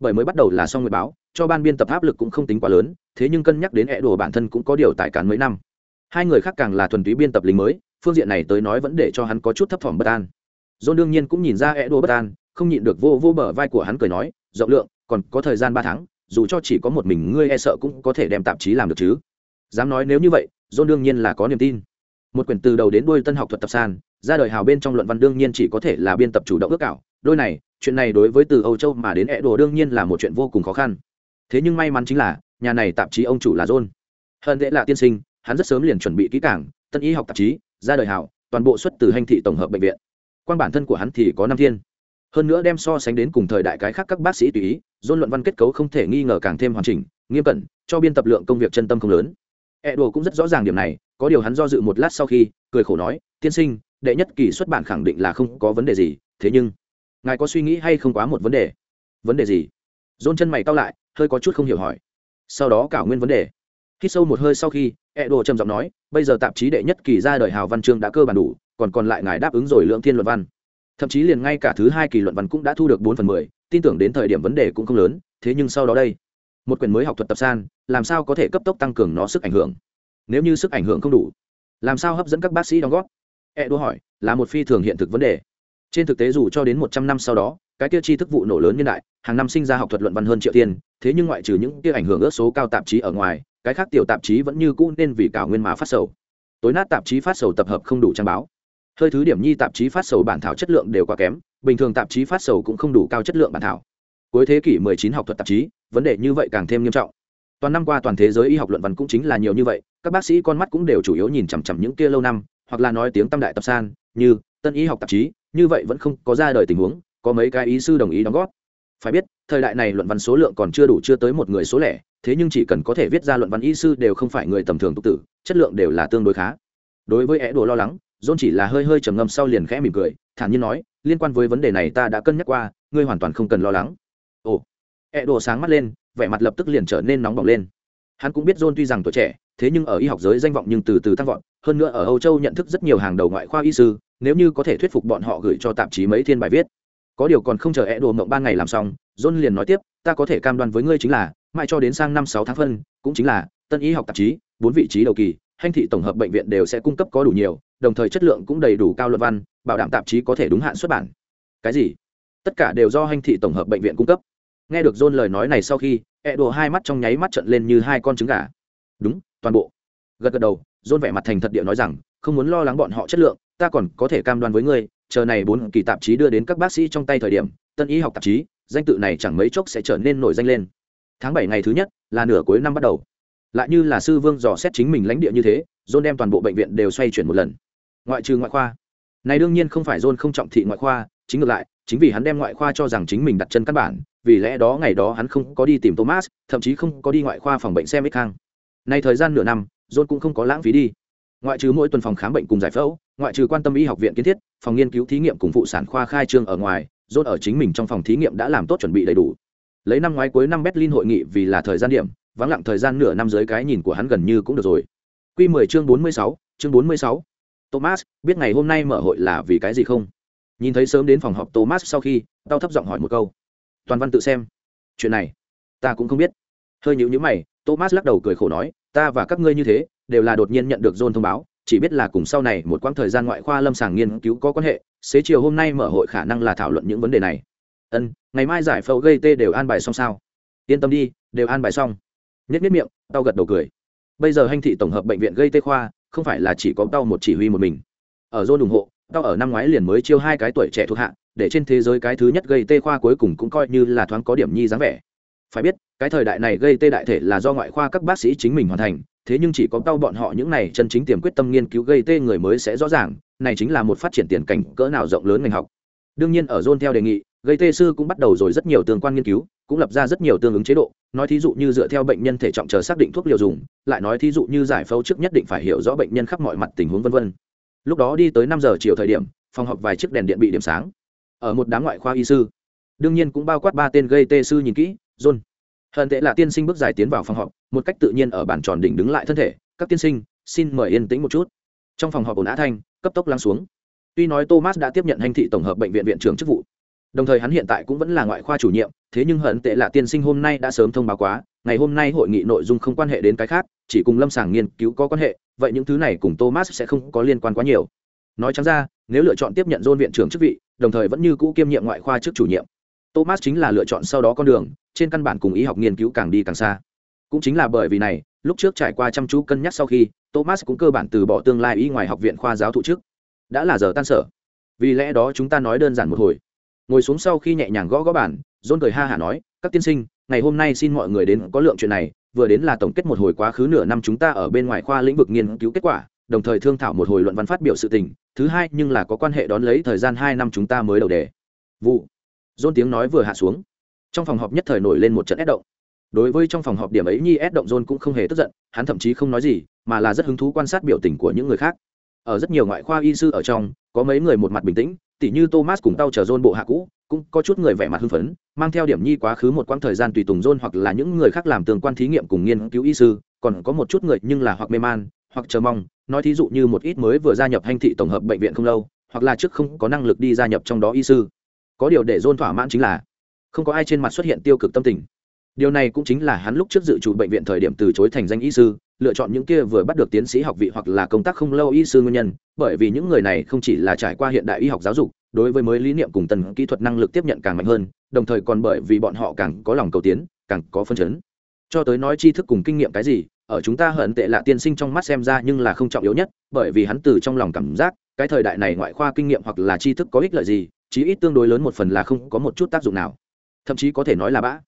Bởi mới bắt đầu là xong người báo, cho ban biên tập áp lực cũng không tính quá lớn, thế nhưng cân nhắc đến ẹ đồ bản thân cũng có điều tài cán mấy năm. Hai người khác càng là thuần túy biên tập lính mới phương diện này tới nói vẫn để cho hắn có chút thấp thỏm bất an. John đương nhiên cũng nhìn ra e đô bất an không nhịn được vô vô bờ vai của hắn cười nói rộng lượng còn có thời gian ba tháng dù cho chỉ có một mình ngươi e sợ cũng có thể đem tạp chí làm được chứ. Dám nói nếu như vậy john đương nhiên là có niềm tin. Một quyển từ đầu đến đuôi tân học thuật tập san ra đời hào bên trong luận văn đương nhiên chỉ có thể là biên tập chủ động ước ảo, đôi này chuyện này đối với từ âu châu mà đến ẹ đồ đương nhiên là một chuyện vô cùng khó khăn. Thế nhưng may mắn chính là nhà này tạp chí ông chủ là john. Hơn dễ là tiên sinh hắn rất sớm liền chuẩn bị kỹ cảng tân y học tạp chí ra đời hào toàn bộ xuất từ hành thị tổng hợp bệnh viện. Quan bản thân của hắn thì có năm thiên. Hơn nữa đem so sánh đến cùng thời đại cái khác các bác sĩ tùy ý, dôn luận văn kết cấu không thể nghi ngờ càng thêm hoàn chỉnh, nghiêm cẩn, cho biên tập lượng công việc chân tâm không lớn. E đồ cũng rất rõ ràng điểm này, có điều hắn do dự một lát sau khi, cười khổ nói, tiên sinh, đệ nhất kỳ xuất bản khẳng định là không có vấn đề gì, thế nhưng, ngài có suy nghĩ hay không quá một vấn đề? Vấn đề gì? Dôn chân mày cao lại, hơi có chút không hiểu hỏi. Sau đó cả nguyên vấn đề khi sâu một hơi sau khi e đồ trầm giọng nói, bây giờ tạp chí đệ nhất kỳ ra đời hào văn chương đã cơ bản đủ, còn còn lại ngài đáp ứng rồi lượng thiên luận văn. Thậm chí liền ngay cả thứ hai kỳ luận văn cũng đã thu được bốn phần mười, tin tưởng đến thời điểm vấn đề cũng không lớn, thế nhưng sau đó đây, một quyển mới học thuật tập san, làm sao có thể cấp tốc tăng cường nó sức ảnh hưởng? Nếu như sức ảnh hưởng không đủ, làm sao hấp dẫn các bác sĩ đóng góp? E đua hỏi, là một phi thường hiện thực vấn đề. Trên thực tế dù cho đến một trăm năm sau đó, cái tiêu chi thức vụ nổ lớn nhân đại, hàng năm sinh ra học thuật luận văn hơn triệu tiền, thế nhưng ngoại trừ những tiêu ảnh hưởng ước số cao tạp chí ở ngoài cái khác tiểu tạp chí vẫn như cũ nên vì cả nguyên mà phát sầu. Tối nát tạp chí phát sầu tập hợp không đủ trang báo. Hơi thứ điểm nhi tạp chí phát sầu bản thảo chất lượng đều quá kém, bình thường tạp chí phát sầu cũng không đủ cao chất lượng bản thảo. Cuối thế kỷ 19 học thuật tạp chí, vấn đề như vậy càng thêm nghiêm trọng. Toàn năm qua toàn thế giới y học luận văn cũng chính là nhiều như vậy, các bác sĩ con mắt cũng đều chủ yếu nhìn chằm chằm những kia lâu năm, hoặc là nói tiếng tâm đại tập san, như tân y học tạp chí, như vậy vẫn không có ra đời tình huống, có mấy cái ý sư đồng ý đóng góp. Phải biết, thời đại này luận văn số lượng còn chưa đủ chưa tới một người số lẻ thế nhưng chỉ cần có thể viết ra luận văn y sư đều không phải người tầm thường tục tử, chất lượng đều là tương đối khá. Đối với é đồ lo lắng, john chỉ là hơi hơi trầm ngâm sau liền khẽ mỉm cười, thản nhiên nói, liên quan với vấn đề này ta đã cân nhắc qua, ngươi hoàn toàn không cần lo lắng. Ồ é đồ sáng mắt lên, vẻ mặt lập tức liền trở nên nóng bỏng lên. Hắn cũng biết john tuy rằng tuổi trẻ, thế nhưng ở y học giới danh vọng nhưng từ từ tăng vọt, hơn nữa ở âu châu nhận thức rất nhiều hàng đầu ngoại khoa y sư, nếu như có thể thuyết phục bọn họ gửi cho tạp chí mấy thiên bài viết. Có điều còn không chờ é đồ mộng ba ngày làm xong, john liền nói tiếp, ta có thể cam đoan với ngươi chính là mãi cho đến sang năm sáu tháng phân, cũng chính là, tân y học tạp chí, bốn vị trí đầu kỳ hành thị tổng hợp bệnh viện đều sẽ cung cấp có đủ nhiều, đồng thời chất lượng cũng đầy đủ cao luận văn, bảo đảm tạp chí có thể đúng hạn xuất bản. Cái gì? Tất cả đều do hành thị tổng hợp bệnh viện cung cấp. Nghe được john lời nói này sau khi e đồ hai mắt trong nháy mắt trận lên như hai con trứng gà. Đúng, toàn bộ. Gật gật đầu, john vẻ mặt thành thật địa nói rằng, không muốn lo lắng bọn họ chất lượng, ta còn có thể cam đoan với ngươi, chờ này bốn kỳ tạp chí đưa đến các bác sĩ trong tay thời điểm, tân y học tạp chí, danh tự này chẳng mấy chốc sẽ trở nên nổi danh lên tháng bảy ngày thứ nhất, là nửa cuối năm bắt đầu. Lại như là sư vương dò xét chính mình lãnh địa như thế, john đem toàn bộ bệnh viện đều xoay chuyển một lần. Ngoại trừ ngoại khoa. Này đương nhiên không phải john không trọng thị ngoại khoa, chính ngược lại, chính vì hắn đem ngoại khoa cho rằng chính mình đặt chân căn bản, vì lẽ đó ngày đó hắn không có đi tìm thomas, thậm chí không có đi ngoại khoa phòng bệnh xem ích khang nay thời gian nửa năm, john cũng không có lãng phí đi. Ngoại trừ mỗi tuần phòng khám bệnh cùng giải phẫu, ngoại trừ quan tâm y học viện kiến thiết, phòng nghiên cứu thí nghiệm cùng phụ sản khoa khai trương ở ngoài, john ở chính mình trong phòng thí nghiệm đã làm tốt chuẩn bị đầy đủ lấy năm ngoái cuối năm berlin hội nghị vì là thời gian điểm vắng lặng thời gian nửa năm dưới cái nhìn của hắn gần như cũng được rồi Quy 10 chương 46, chương 46. Thomas, biết ngày hôm nay mở hội là vì cái gì không? Nhìn thấy sớm đến phòng họp Thomas sau khi, tao thấp giọng hỏi một câu. Toàn văn tự xem. Chuyện này, ta cũng không biết. Hơi nhíu nhíu mày, Thomas lắc đầu cười khổ nói, ta và các ngươi như thế, đều là đột nhiên nhận được John thông báo, chỉ biết là cùng sau này một quãng thời gian ngoại khoa lâm sàng nghiên cứu có quan hệ, xế chiều hôm nay mở hội khả năng là thảo luận những vấn đề này. Ân, ngày mai giải phẫu gây tê đều an bài xong sao? Yên tâm đi, đều an bài xong. Nhất nhất miệng, tao gật đầu cười bây giờ hành thị tổng hợp bệnh viện gây tê khoa không phải là chỉ có tao một chỉ huy một mình ở dôn ủng hộ tao ở năm ngoái liền mới chiêu hai cái tuổi trẻ thuộc hạ để trên thế giới cái thứ nhất gây tê khoa cuối cùng cũng coi như là thoáng có điểm nhi dáng vẻ phải biết cái thời đại này gây tê đại thể là do ngoại khoa các bác sĩ chính mình hoàn thành thế nhưng chỉ có tao bọn họ những này chân chính tiềm quyết tâm nghiên cứu gây tê người mới sẽ rõ ràng này chính là một phát triển tiền cảnh cỡ nào rộng lớn ngành học đương nhiên ở dôn theo đề nghị gây tê sư cũng bắt đầu rồi rất nhiều tương quan nghiên cứu, cũng lập ra rất nhiều tương ứng chế độ. Nói thí dụ như dựa theo bệnh nhân thể trọng chờ xác định thuốc liều dùng, lại nói thí dụ như giải phẫu trước nhất định phải hiểu rõ bệnh nhân khắp mọi mặt tình huống vân vân. Lúc đó đi tới năm giờ chiều thời điểm, phòng họp vài chiếc đèn điện bị điểm sáng. Ở một đám ngoại khoa y sư. Đương nhiên cũng bao quát ba tên gây tê sư nhìn kỹ, john. Hận tệ là tiên sinh bước dài tiến vào phòng họp, một cách tự nhiên ở bàn tròn đỉnh đứng lại thân thể, các tiên sinh, xin mời yên tĩnh một chút. Trong phòng họp ổn á thanh, cấp tốc lắng xuống. Tuy nói thomas đã tiếp nhận hành thị tổng hợp bệnh viện viện trưởng chức vụ đồng thời hắn hiện tại cũng vẫn là ngoại khoa chủ nhiệm, thế nhưng hận tệ là tiên sinh hôm nay đã sớm thông báo quá, ngày hôm nay hội nghị nội dung không quan hệ đến cái khác, chỉ cùng lâm sàng nghiên cứu có quan hệ, vậy những thứ này cùng thomas sẽ không có liên quan quá nhiều. Nói chẳng ra, nếu lựa chọn tiếp nhận dôn viện trưởng chức vị, đồng thời vẫn như cũ kiêm nhiệm ngoại khoa trước chủ nhiệm. Thomas chính là lựa chọn sau đó con đường, trên căn bản cùng y học nghiên cứu càng đi càng xa. Cũng chính là bởi vì này, lúc trước trải qua chăm chú cân nhắc sau khi, thomas cũng cơ bản từ bỏ tương lai y ngoài học viện khoa giáo thụ trước đã là giờ tan sở. Vì lẽ đó chúng ta nói đơn giản một hồi ngồi xuống sau khi nhẹ nhàng gõ gõ bản john cười ha hả nói, các tiên sinh, ngày hôm nay xin mọi người đến có lượng chuyện này, vừa đến là tổng kết một hồi quá khứ nửa năm chúng ta ở bên ngoài khoa lĩnh vực nghiên cứu kết quả, đồng thời thương thảo một hồi luận văn phát biểu sự tình, thứ hai nhưng là có quan hệ đón lấy thời gian hai năm chúng ta mới đầu đề. Vụ. Dôn tiếng nói vừa hạ xuống. Trong phòng họp nhất thời nổi lên một trận ép động. Đối với trong phòng họp điểm ấy nhi ép động dôn cũng không hề tức giận, hắn thậm chí không nói gì, mà là rất hứng thú quan sát biểu tình của những người khác. Ở rất nhiều ngoại khoa y sư ở trong, có mấy người một mặt bình tĩnh tỉ như thomas cùng tao chờ John bộ hạ cũ, cũng có chút người vẻ mặt hưng phấn, mang theo điểm nhi quá khứ một quãng thời gian tùy tùng John hoặc là những người khác làm tương quan thí nghiệm cùng nghiên cứu y sư, còn có một chút người nhưng là hoặc mê man, hoặc chờ mong, nói thí dụ như một ít mới vừa gia nhập hành thị tổng hợp bệnh viện không lâu, hoặc là trước không có năng lực đi gia nhập trong đó y sư. Có điều để John thỏa mãn chính là, không có ai trên mặt xuất hiện tiêu cực tâm tình. Điều này cũng chính là hắn lúc trước dự trù bệnh viện thời điểm từ chối thành danh y sư lựa chọn những kia vừa bắt được tiến sĩ học vị hoặc là công tác không lâu y sư nguyên nhân, bởi vì những người này không chỉ là trải qua hiện đại y học giáo dục, đối với mới lý niệm cùng tần kỹ thuật năng lực tiếp nhận càng mạnh hơn, đồng thời còn bởi vì bọn họ càng có lòng cầu tiến, càng có phân chấn. Cho tới nói tri thức cùng kinh nghiệm cái gì, ở chúng ta hận tệ lạ tiên sinh trong mắt xem ra nhưng là không trọng yếu nhất, bởi vì hắn từ trong lòng cảm giác, cái thời đại này ngoại khoa kinh nghiệm hoặc là tri thức có ích lợi gì, chí ít tương đối lớn một phần là không có một chút tác dụng nào. Thậm chí có thể nói là bã.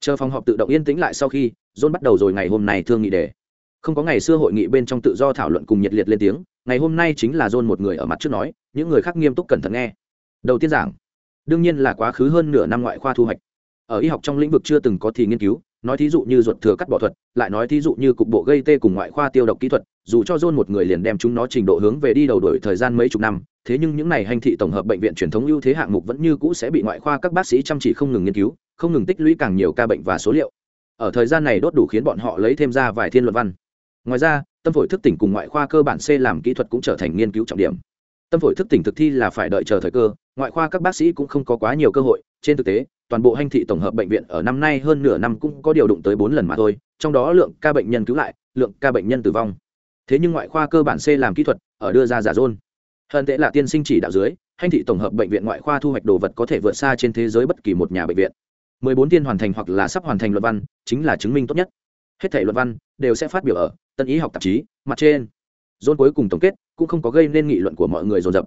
Chờ phòng họp tự động yên tĩnh lại sau khi, john bắt đầu rồi ngày hôm nay thương nghị đề không có ngày xưa hội nghị bên trong tự do thảo luận cùng nhiệt liệt lên tiếng, ngày hôm nay chính là john một người ở mặt trước nói, những người khác nghiêm túc cẩn thận nghe. Đầu tiên giảng, đương nhiên là quá khứ hơn nửa năm ngoại khoa thu hoạch. Ở y học trong lĩnh vực chưa từng có thì nghiên cứu, nói thí dụ như ruột thừa cắt bỏ thuật, lại nói thí dụ như cục bộ gây tê cùng ngoại khoa tiêu độc kỹ thuật, dù cho john một người liền đem chúng nó trình độ hướng về đi đầu đổi thời gian mấy chục năm, thế nhưng những này hành thị tổng hợp bệnh viện truyền thống ưu thế hạng mục vẫn như cũ sẽ bị ngoại khoa các bác sĩ chăm chỉ không ngừng nghiên cứu, không ngừng tích lũy càng nhiều ca bệnh và số liệu. Ở thời gian này đốt đủ khiến bọn họ lấy thêm ra vài thiên luận văn ngoài ra, tâm phổi thức tỉnh cùng ngoại khoa cơ bản c làm kỹ thuật cũng trở thành nghiên cứu trọng điểm. Tâm phổi thức tỉnh thực thi là phải đợi chờ thời cơ, ngoại khoa các bác sĩ cũng không có quá nhiều cơ hội. Trên thực tế, toàn bộ hành thị tổng hợp bệnh viện ở năm nay hơn nửa năm cũng có điều đụng tới bốn lần mà thôi, trong đó lượng ca bệnh nhân cứu lại, lượng ca bệnh nhân tử vong. Thế nhưng ngoại khoa cơ bản c làm kỹ thuật ở đưa ra giả dôn. Hơn tệ là tiên sinh chỉ đạo dưới, hành thị tổng hợp bệnh viện ngoại khoa thu hoạch đồ vật có thể vượt xa trên thế giới bất kỳ một nhà bệnh viện. Mười bốn tiên hoàn thành hoặc là sắp hoàn thành luận văn, chính là chứng minh tốt nhất hết thể luận văn đều sẽ phát biểu ở tân ý học tạp chí mặt trên. Dôn cuối cùng tổng kết cũng không có gây nên nghị luận của mọi người dồn dập.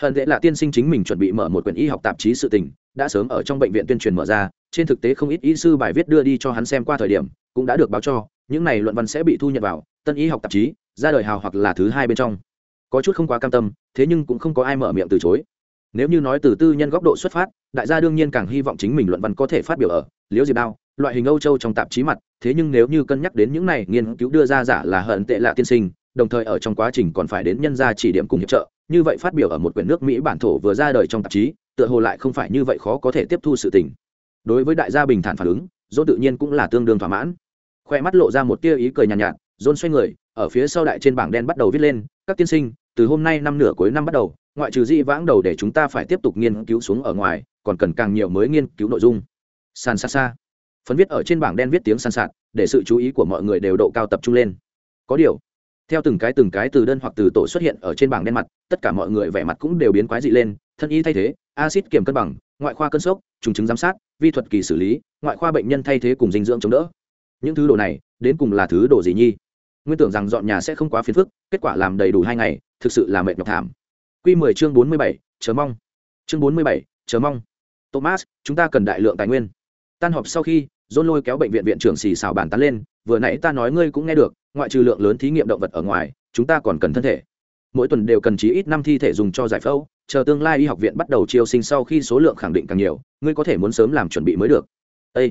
Hận tệ là tiên sinh chính mình chuẩn bị mở một quyển y học tạp chí sự tình, đã sớm ở trong bệnh viện tuyên truyền mở ra, trên thực tế không ít y sư bài viết đưa đi cho hắn xem qua thời điểm, cũng đã được báo cho, những này luận văn sẽ bị thu nhận vào tân y học tạp chí, ra đời hào hoặc là thứ hai bên trong. Có chút không quá cam tâm, thế nhưng cũng không có ai mở miệng từ chối. Nếu như nói từ tư nhân góc độ xuất phát, đại gia đương nhiên càng hy vọng chính mình luận văn có thể phát biểu ở liễu diệp đao loại hình âu châu trong tạp chí mặt thế nhưng nếu như cân nhắc đến những này nghiên cứu đưa ra giả là hận tệ lạ tiên sinh đồng thời ở trong quá trình còn phải đến nhân gia chỉ điểm cùng hiệp trợ như vậy phát biểu ở một quyển nước mỹ bản thổ vừa ra đời trong tạp chí tựa hồ lại không phải như vậy khó có thể tiếp thu sự tình. Đối với đại gia bình thản phản ứng dỗ tự nhiên cũng là tương đương thỏa mãn. Khoe mắt lộ ra một tia ý cười nhàn nhạt, nhạt dôn xoay người ở phía sau đại trên bảng đen bắt đầu viết lên các tiên sinh từ hôm nay năm nửa cuối năm bắt đầu ngoại trừ di vãng đầu để chúng ta phải tiếp tục nghiên cứu xuống ở ngoài còn cần càng nhiều mới nghiên cứu nội dung. San xa xa phấn viết ở trên bảng đen viết tiếng san sạt, để sự chú ý của mọi người đều độ cao tập trung lên. Có điều, theo từng cái từng cái từ đơn hoặc từ tổ xuất hiện ở trên bảng đen mặt, tất cả mọi người vẻ mặt cũng đều biến quái dị lên, thân y thay thế acid kiểm cân bằng, ngoại khoa cân sốc, trùng chứng giám sát, vi thuật kỳ xử lý, ngoại khoa bệnh nhân thay thế cùng dinh dưỡng chống đỡ. Những thứ đồ này, đến cùng là thứ đồ gì nhi nguyên tưởng rằng dọn nhà sẽ không quá phiền phức, kết quả làm đầy đủ hai ngày, thực sự là mệt nhọc thảm. Q mười chương bốn mươi bảy, chờ mong. Chương bốn mươi bảy, chờ mong. Thomas, chúng ta cần đại lượng tài nguyên. Tan họp sau khi dôn lôi kéo bệnh viện viện trưởng xì xào bàn tán lên, vừa nãy ta nói ngươi cũng nghe được, ngoại trừ lượng lớn thí nghiệm động vật ở ngoài, chúng ta còn cần thân thể. Mỗi tuần đều cần chí ít năm thi thể dùng cho giải phẫu, chờ tương lai y học viện bắt đầu chiêu sinh sau khi số lượng khẳng định càng nhiều, ngươi có thể muốn sớm làm chuẩn bị mới được. Ê!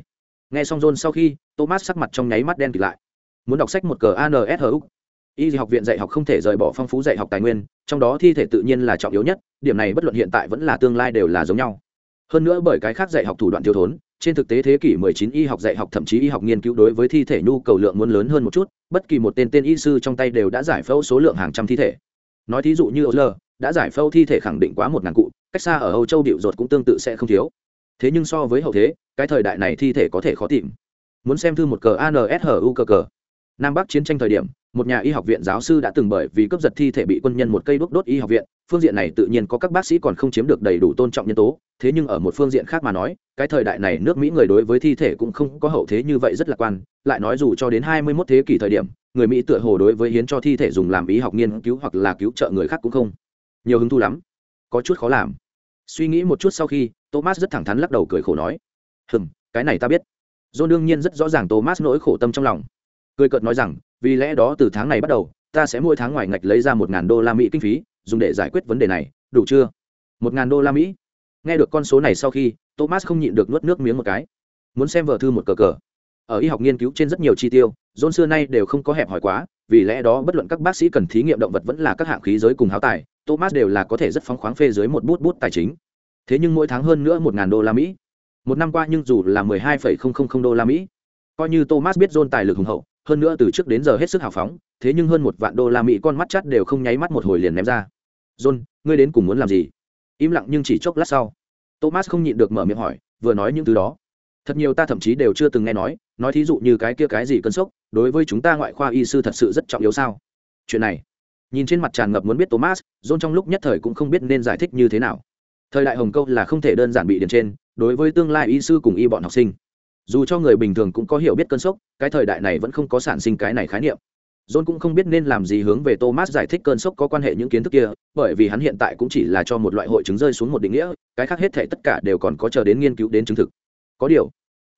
nghe xong john sau khi, thomas sắc mặt trong nháy mắt đen kịt lại. Muốn đọc sách một cờ ansu y học viện dạy học không thể rời bỏ phong phú dạy học tài nguyên, trong đó thi thể tự nhiên là trọng yếu nhất, điểm này bất luận hiện tại vẫn là tương lai đều là giống nhau. Hơn nữa bởi cái khác dạy học thủ đoạn thiếu thốn trên thực tế thế kỷ 19 y học dạy học, thậm chí y học nghiên cứu đối với thi thể nhu cầu lượng muốn lớn hơn một chút, bất kỳ một tên tên y sư trong tay đều đã giải phẫu số lượng hàng trăm thi thể. Nói thí dụ như Osler đã giải phẫu thi thể khẳng định quá một ngàn cụ, cách xa ở âu châu điệu ruột cũng tương tự sẽ không thiếu. Thế nhưng so với hậu thế, cái thời đại này thi thể có thể khó tìm. Muốn xem thư một cờ ansu cờ cờ nam bắc chiến tranh thời điểm một nhà y học viện giáo sư đã từng bởi vì cướp giật thi thể bị quân nhân một cây đốt đốt y học viện, phương diện này tự nhiên có các bác sĩ còn không chiếm được đầy đủ tôn trọng nhân tố, thế nhưng ở một phương diện khác mà nói, cái thời đại này nước mỹ người đối với thi thể cũng không có hậu thế như vậy rất lạc quan, lại nói dù cho đến hai mươi 21 thế kỷ thời điểm, người mỹ tựa hồ đối với hiến cho thi thể dùng làm y học nghiên cứu hoặc là cứu trợ người khác cũng không nhiều hứng thú lắm. Có chút khó làm. Suy nghĩ một chút sau khi, thomas rất thẳng thắn lắc đầu cười khổ nói, hừm, cái này ta biết. John đương nhiên rất rõ ràng thomas nỗi khổ tâm trong lòng. Cười cợt nói rằng vì lẽ đó từ tháng này bắt đầu, ta sẽ mỗi tháng ngoài ngạch lấy ra một ngàn đô la mỹ kinh phí, dùng để giải quyết vấn đề này. Đủ chưa? Một ngàn đô la mỹ? Nghe được con số này sau khi, thomas không nhịn được nuốt nước miếng một cái. Muốn xem vở thư một cờ cờ. Ở y học nghiên cứu trên rất nhiều chi tiêu, john xưa nay đều không có hẹp hỏi quá, vì lẽ đó bất luận các bác sĩ cần thí nghiệm động vật vẫn là các hạng khí giới cùng háo tài, thomas đều là có thể rất phóng khoáng phê dưới một bút bút tài chính. Thế nhưng mỗi tháng hơn nữa một ngàn đô la mỹ. Một năm qua nhưng dù là mười hai phẩy không không không đô la mỹ, coi như thomas biết john tài lực hùng hậu hơn nữa từ trước đến giờ hết sức hào phóng, thế nhưng hơn một vạn đô la mỹ con mắt chắt đều không nháy mắt một hồi liền ném ra. John, ngươi đến cùng muốn làm gì? Im lặng nhưng chỉ chốc lát sau, thomas không nhịn được mở miệng hỏi, vừa nói những thứ đó. Thật nhiều ta thậm chí đều chưa từng nghe nói nói thí dụ như cái kia cái gì cơn sốc, đối với chúng ta ngoại khoa y sư thật sự rất trọng yếu sao? Chuyện này, nhìn trên mặt tràn ngập muốn biết thomas, john trong lúc nhất thời cũng không biết nên giải thích như thế nào. Thời đại hồng câu là không thể đơn giản bị điền trên, đối với tương lai y sư cùng y bọn học sinh dù cho người bình thường cũng có hiểu biết cơn sốc, cái thời đại này vẫn không có sản sinh cái này khái niệm. John cũng không biết nên làm gì hướng về thomas giải thích cơn sốc có quan hệ những kiến thức kia, bởi vì hắn hiện tại cũng chỉ là cho một loại hội chứng rơi xuống một định nghĩa, cái khác hết thể tất cả đều còn có chờ đến nghiên cứu đến chứng thực. Có điều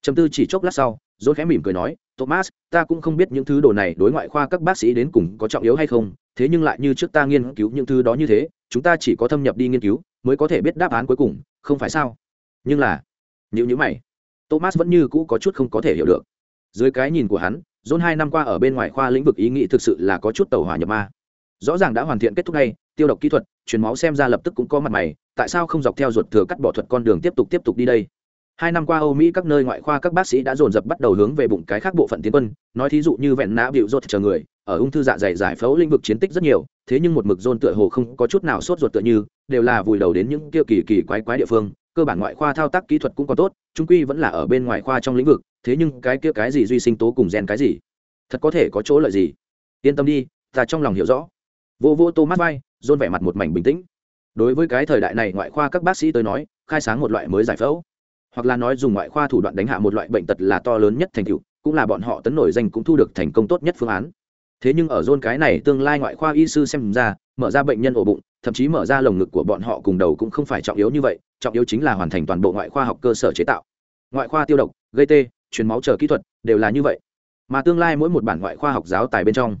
chấm tư chỉ chốc lát sau, john khẽ mỉm cười nói, thomas, ta cũng không biết những thứ đồ này đối ngoại khoa các bác sĩ đến cùng có trọng yếu hay không, thế nhưng lại như trước ta nghiên cứu những thứ đó như thế, chúng ta chỉ có thâm nhập đi nghiên cứu mới có thể biết đáp án cuối cùng, không phải sao? Nhưng là nhữ nhữ mày thomas vẫn như cũ có chút không có thể hiểu được. Dưới cái nhìn của hắn, john hai năm qua ở bên ngoài khoa lĩnh vực ý nghĩ thực sự là có chút tàu hỏa nhập ma. Rõ ràng đã hoàn thiện kết thúc ngay tiêu độc kỹ thuật, truyền máu xem ra lập tức cũng có mặt mày, tại sao không dọc theo ruột thừa cắt bỏ thuật con đường tiếp tục tiếp tục đi đây? Hai năm qua âu mỹ các nơi ngoại khoa các bác sĩ đã dồn dập bắt đầu hướng về bụng cái khác bộ phận tiến quân, nói thí dụ như vẹn nã bịu ruột chờ người, ở ung thư dạ dày giải phẫu lĩnh vực chiến tích rất nhiều, thế nhưng một mực dồn tựa hồ không có chút nào sốt ruột tựa như, đều là vùi đầu đến những kia kỳ kỳ quái quái địa phương cơ bản ngoại khoa thao tác kỹ thuật cũng còn tốt, trung quy vẫn là ở bên ngoại khoa trong lĩnh vực, thế nhưng cái kia cái gì duy sinh tố cùng gen cái gì? Thật có thể có chỗ lợi gì? Yên tâm đi, ta trong lòng hiểu rõ. Vô vô tô mắt vai dôn vẻ mặt một mảnh bình tĩnh. Đối với cái thời đại này ngoại khoa các bác sĩ tới nói, khai sáng một loại mới giải phẫu. Hoặc là nói dùng ngoại khoa thủ đoạn đánh hạ một loại bệnh tật là to lớn nhất thành tựu, cũng là bọn họ tấn nổi danh cũng thu được thành công tốt nhất phương án thế nhưng ở zone cái này tương lai ngoại khoa y sư xem ra, mở ra bệnh nhân ổ bụng, thậm chí mở ra lồng ngực của bọn họ cùng đầu cũng không phải trọng yếu như vậy, trọng yếu chính là hoàn thành toàn bộ ngoại khoa học cơ sở chế tạo. Ngoại khoa tiêu độc, gây tê, truyền máu chờ kỹ thuật đều là như vậy. Mà tương lai mỗi một bản ngoại khoa học giáo tài bên trong,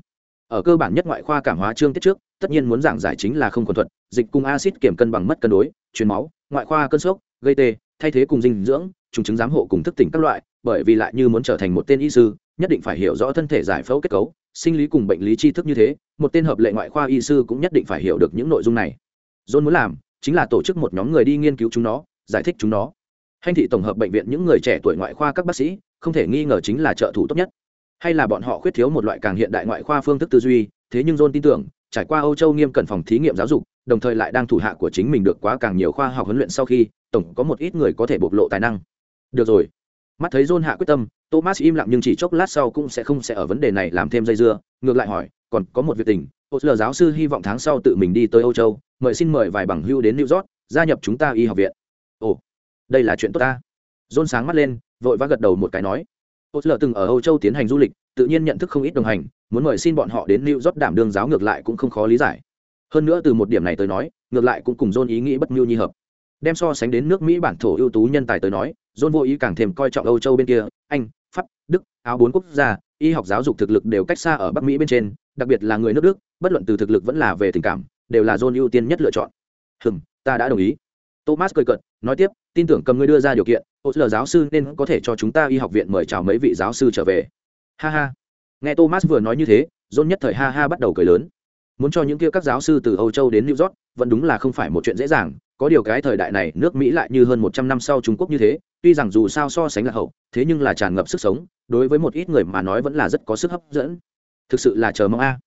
ở cơ bản nhất ngoại khoa cảm hóa chương tiết trước, tất nhiên muốn giảng giải chính là không khuẩn thuật, dịch cung acid kiểm cân bằng mất cân đối, truyền máu, ngoại khoa cân sốc, gây tê, thay thế cùng dinh dưỡng, trùng chứng giám hộ cùng thức tỉnh các loại, bởi vì lại như muốn trở thành một tên y sư, nhất định phải hiểu rõ thân thể giải phẫu kết cấu sinh lý cùng bệnh lý tri thức như thế, một tên hợp lệ ngoại khoa y sư cũng nhất định phải hiểu được những nội dung này. John muốn làm chính là tổ chức một nhóm người đi nghiên cứu chúng nó, giải thích chúng nó. Hành thị tổng hợp bệnh viện những người trẻ tuổi ngoại khoa các bác sĩ, không thể nghi ngờ chính là trợ thủ tốt nhất. Hay là bọn họ khuyết thiếu một loại càng hiện đại ngoại khoa phương thức tư duy, thế nhưng john tin tưởng, trải qua âu châu nghiêm cẩn phòng thí nghiệm giáo dục, đồng thời lại đang thủ hạ của chính mình được quá càng nhiều khoa học huấn luyện sau khi, tổng có một ít người có thể bộc lộ tài năng. Được rồi. Mắt thấy john hạ quyết tâm thomas im lặng nhưng chỉ chốc lát sau cũng sẽ không sẽ ở vấn đề này làm thêm dây dưa ngược lại hỏi còn có một việc tình Osler giáo sư hy vọng tháng sau tự mình đi tới Âu Châu, mời xin mời vài bằng hưu đến New York, gia nhập chúng ta y học viện. Ồ, đây là chuyện tốt ta. John sáng mắt lên, vội vã gật đầu một cái nói. Osler từng ở Âu Châu tiến hành du lịch, tự nhiên nhận thức không ít đồng hành, muốn mời xin bọn họ đến New York đảm đương giáo ngược lại cũng không khó lý giải. Hơn nữa từ một điểm này tới nói, ngược lại cũng cùng John ý nghĩ bất nhu nhi hợp. Đem so sánh đến nước Mỹ bản thổ ưu tú nhân tài tới nói, John vô ý càng thêm coi trọng Âu Châu bên kia, Anh, Áo bốn quốc gia, y học giáo dục thực lực đều cách xa ở Bắc Mỹ bên trên, đặc biệt là người nước Đức, bất luận từ thực lực vẫn là về tình cảm, đều là John ưu tiên nhất lựa chọn. Hừm, ta đã đồng ý. Thomas cười cận, nói tiếp, tin tưởng cầm ngươi đưa ra điều kiện, Osler giáo sư nên có thể cho chúng ta y học viện mời chào mấy vị giáo sư trở về. Ha ha. Nghe Thomas vừa nói như thế, John nhất thời ha ha bắt đầu cười lớn. Muốn cho những kia các giáo sư từ Âu Châu đến New York, vẫn đúng là không phải một chuyện dễ dàng, có điều cái thời đại này nước Mỹ lại như hơn một trăm năm sau Trung Quốc như thế, tuy rằng dù sao so sánh là hậu, thế nhưng là tràn ngập sức sống, đối với một ít người mà nói vẫn là rất có sức hấp dẫn. Thực sự là chờ mong a.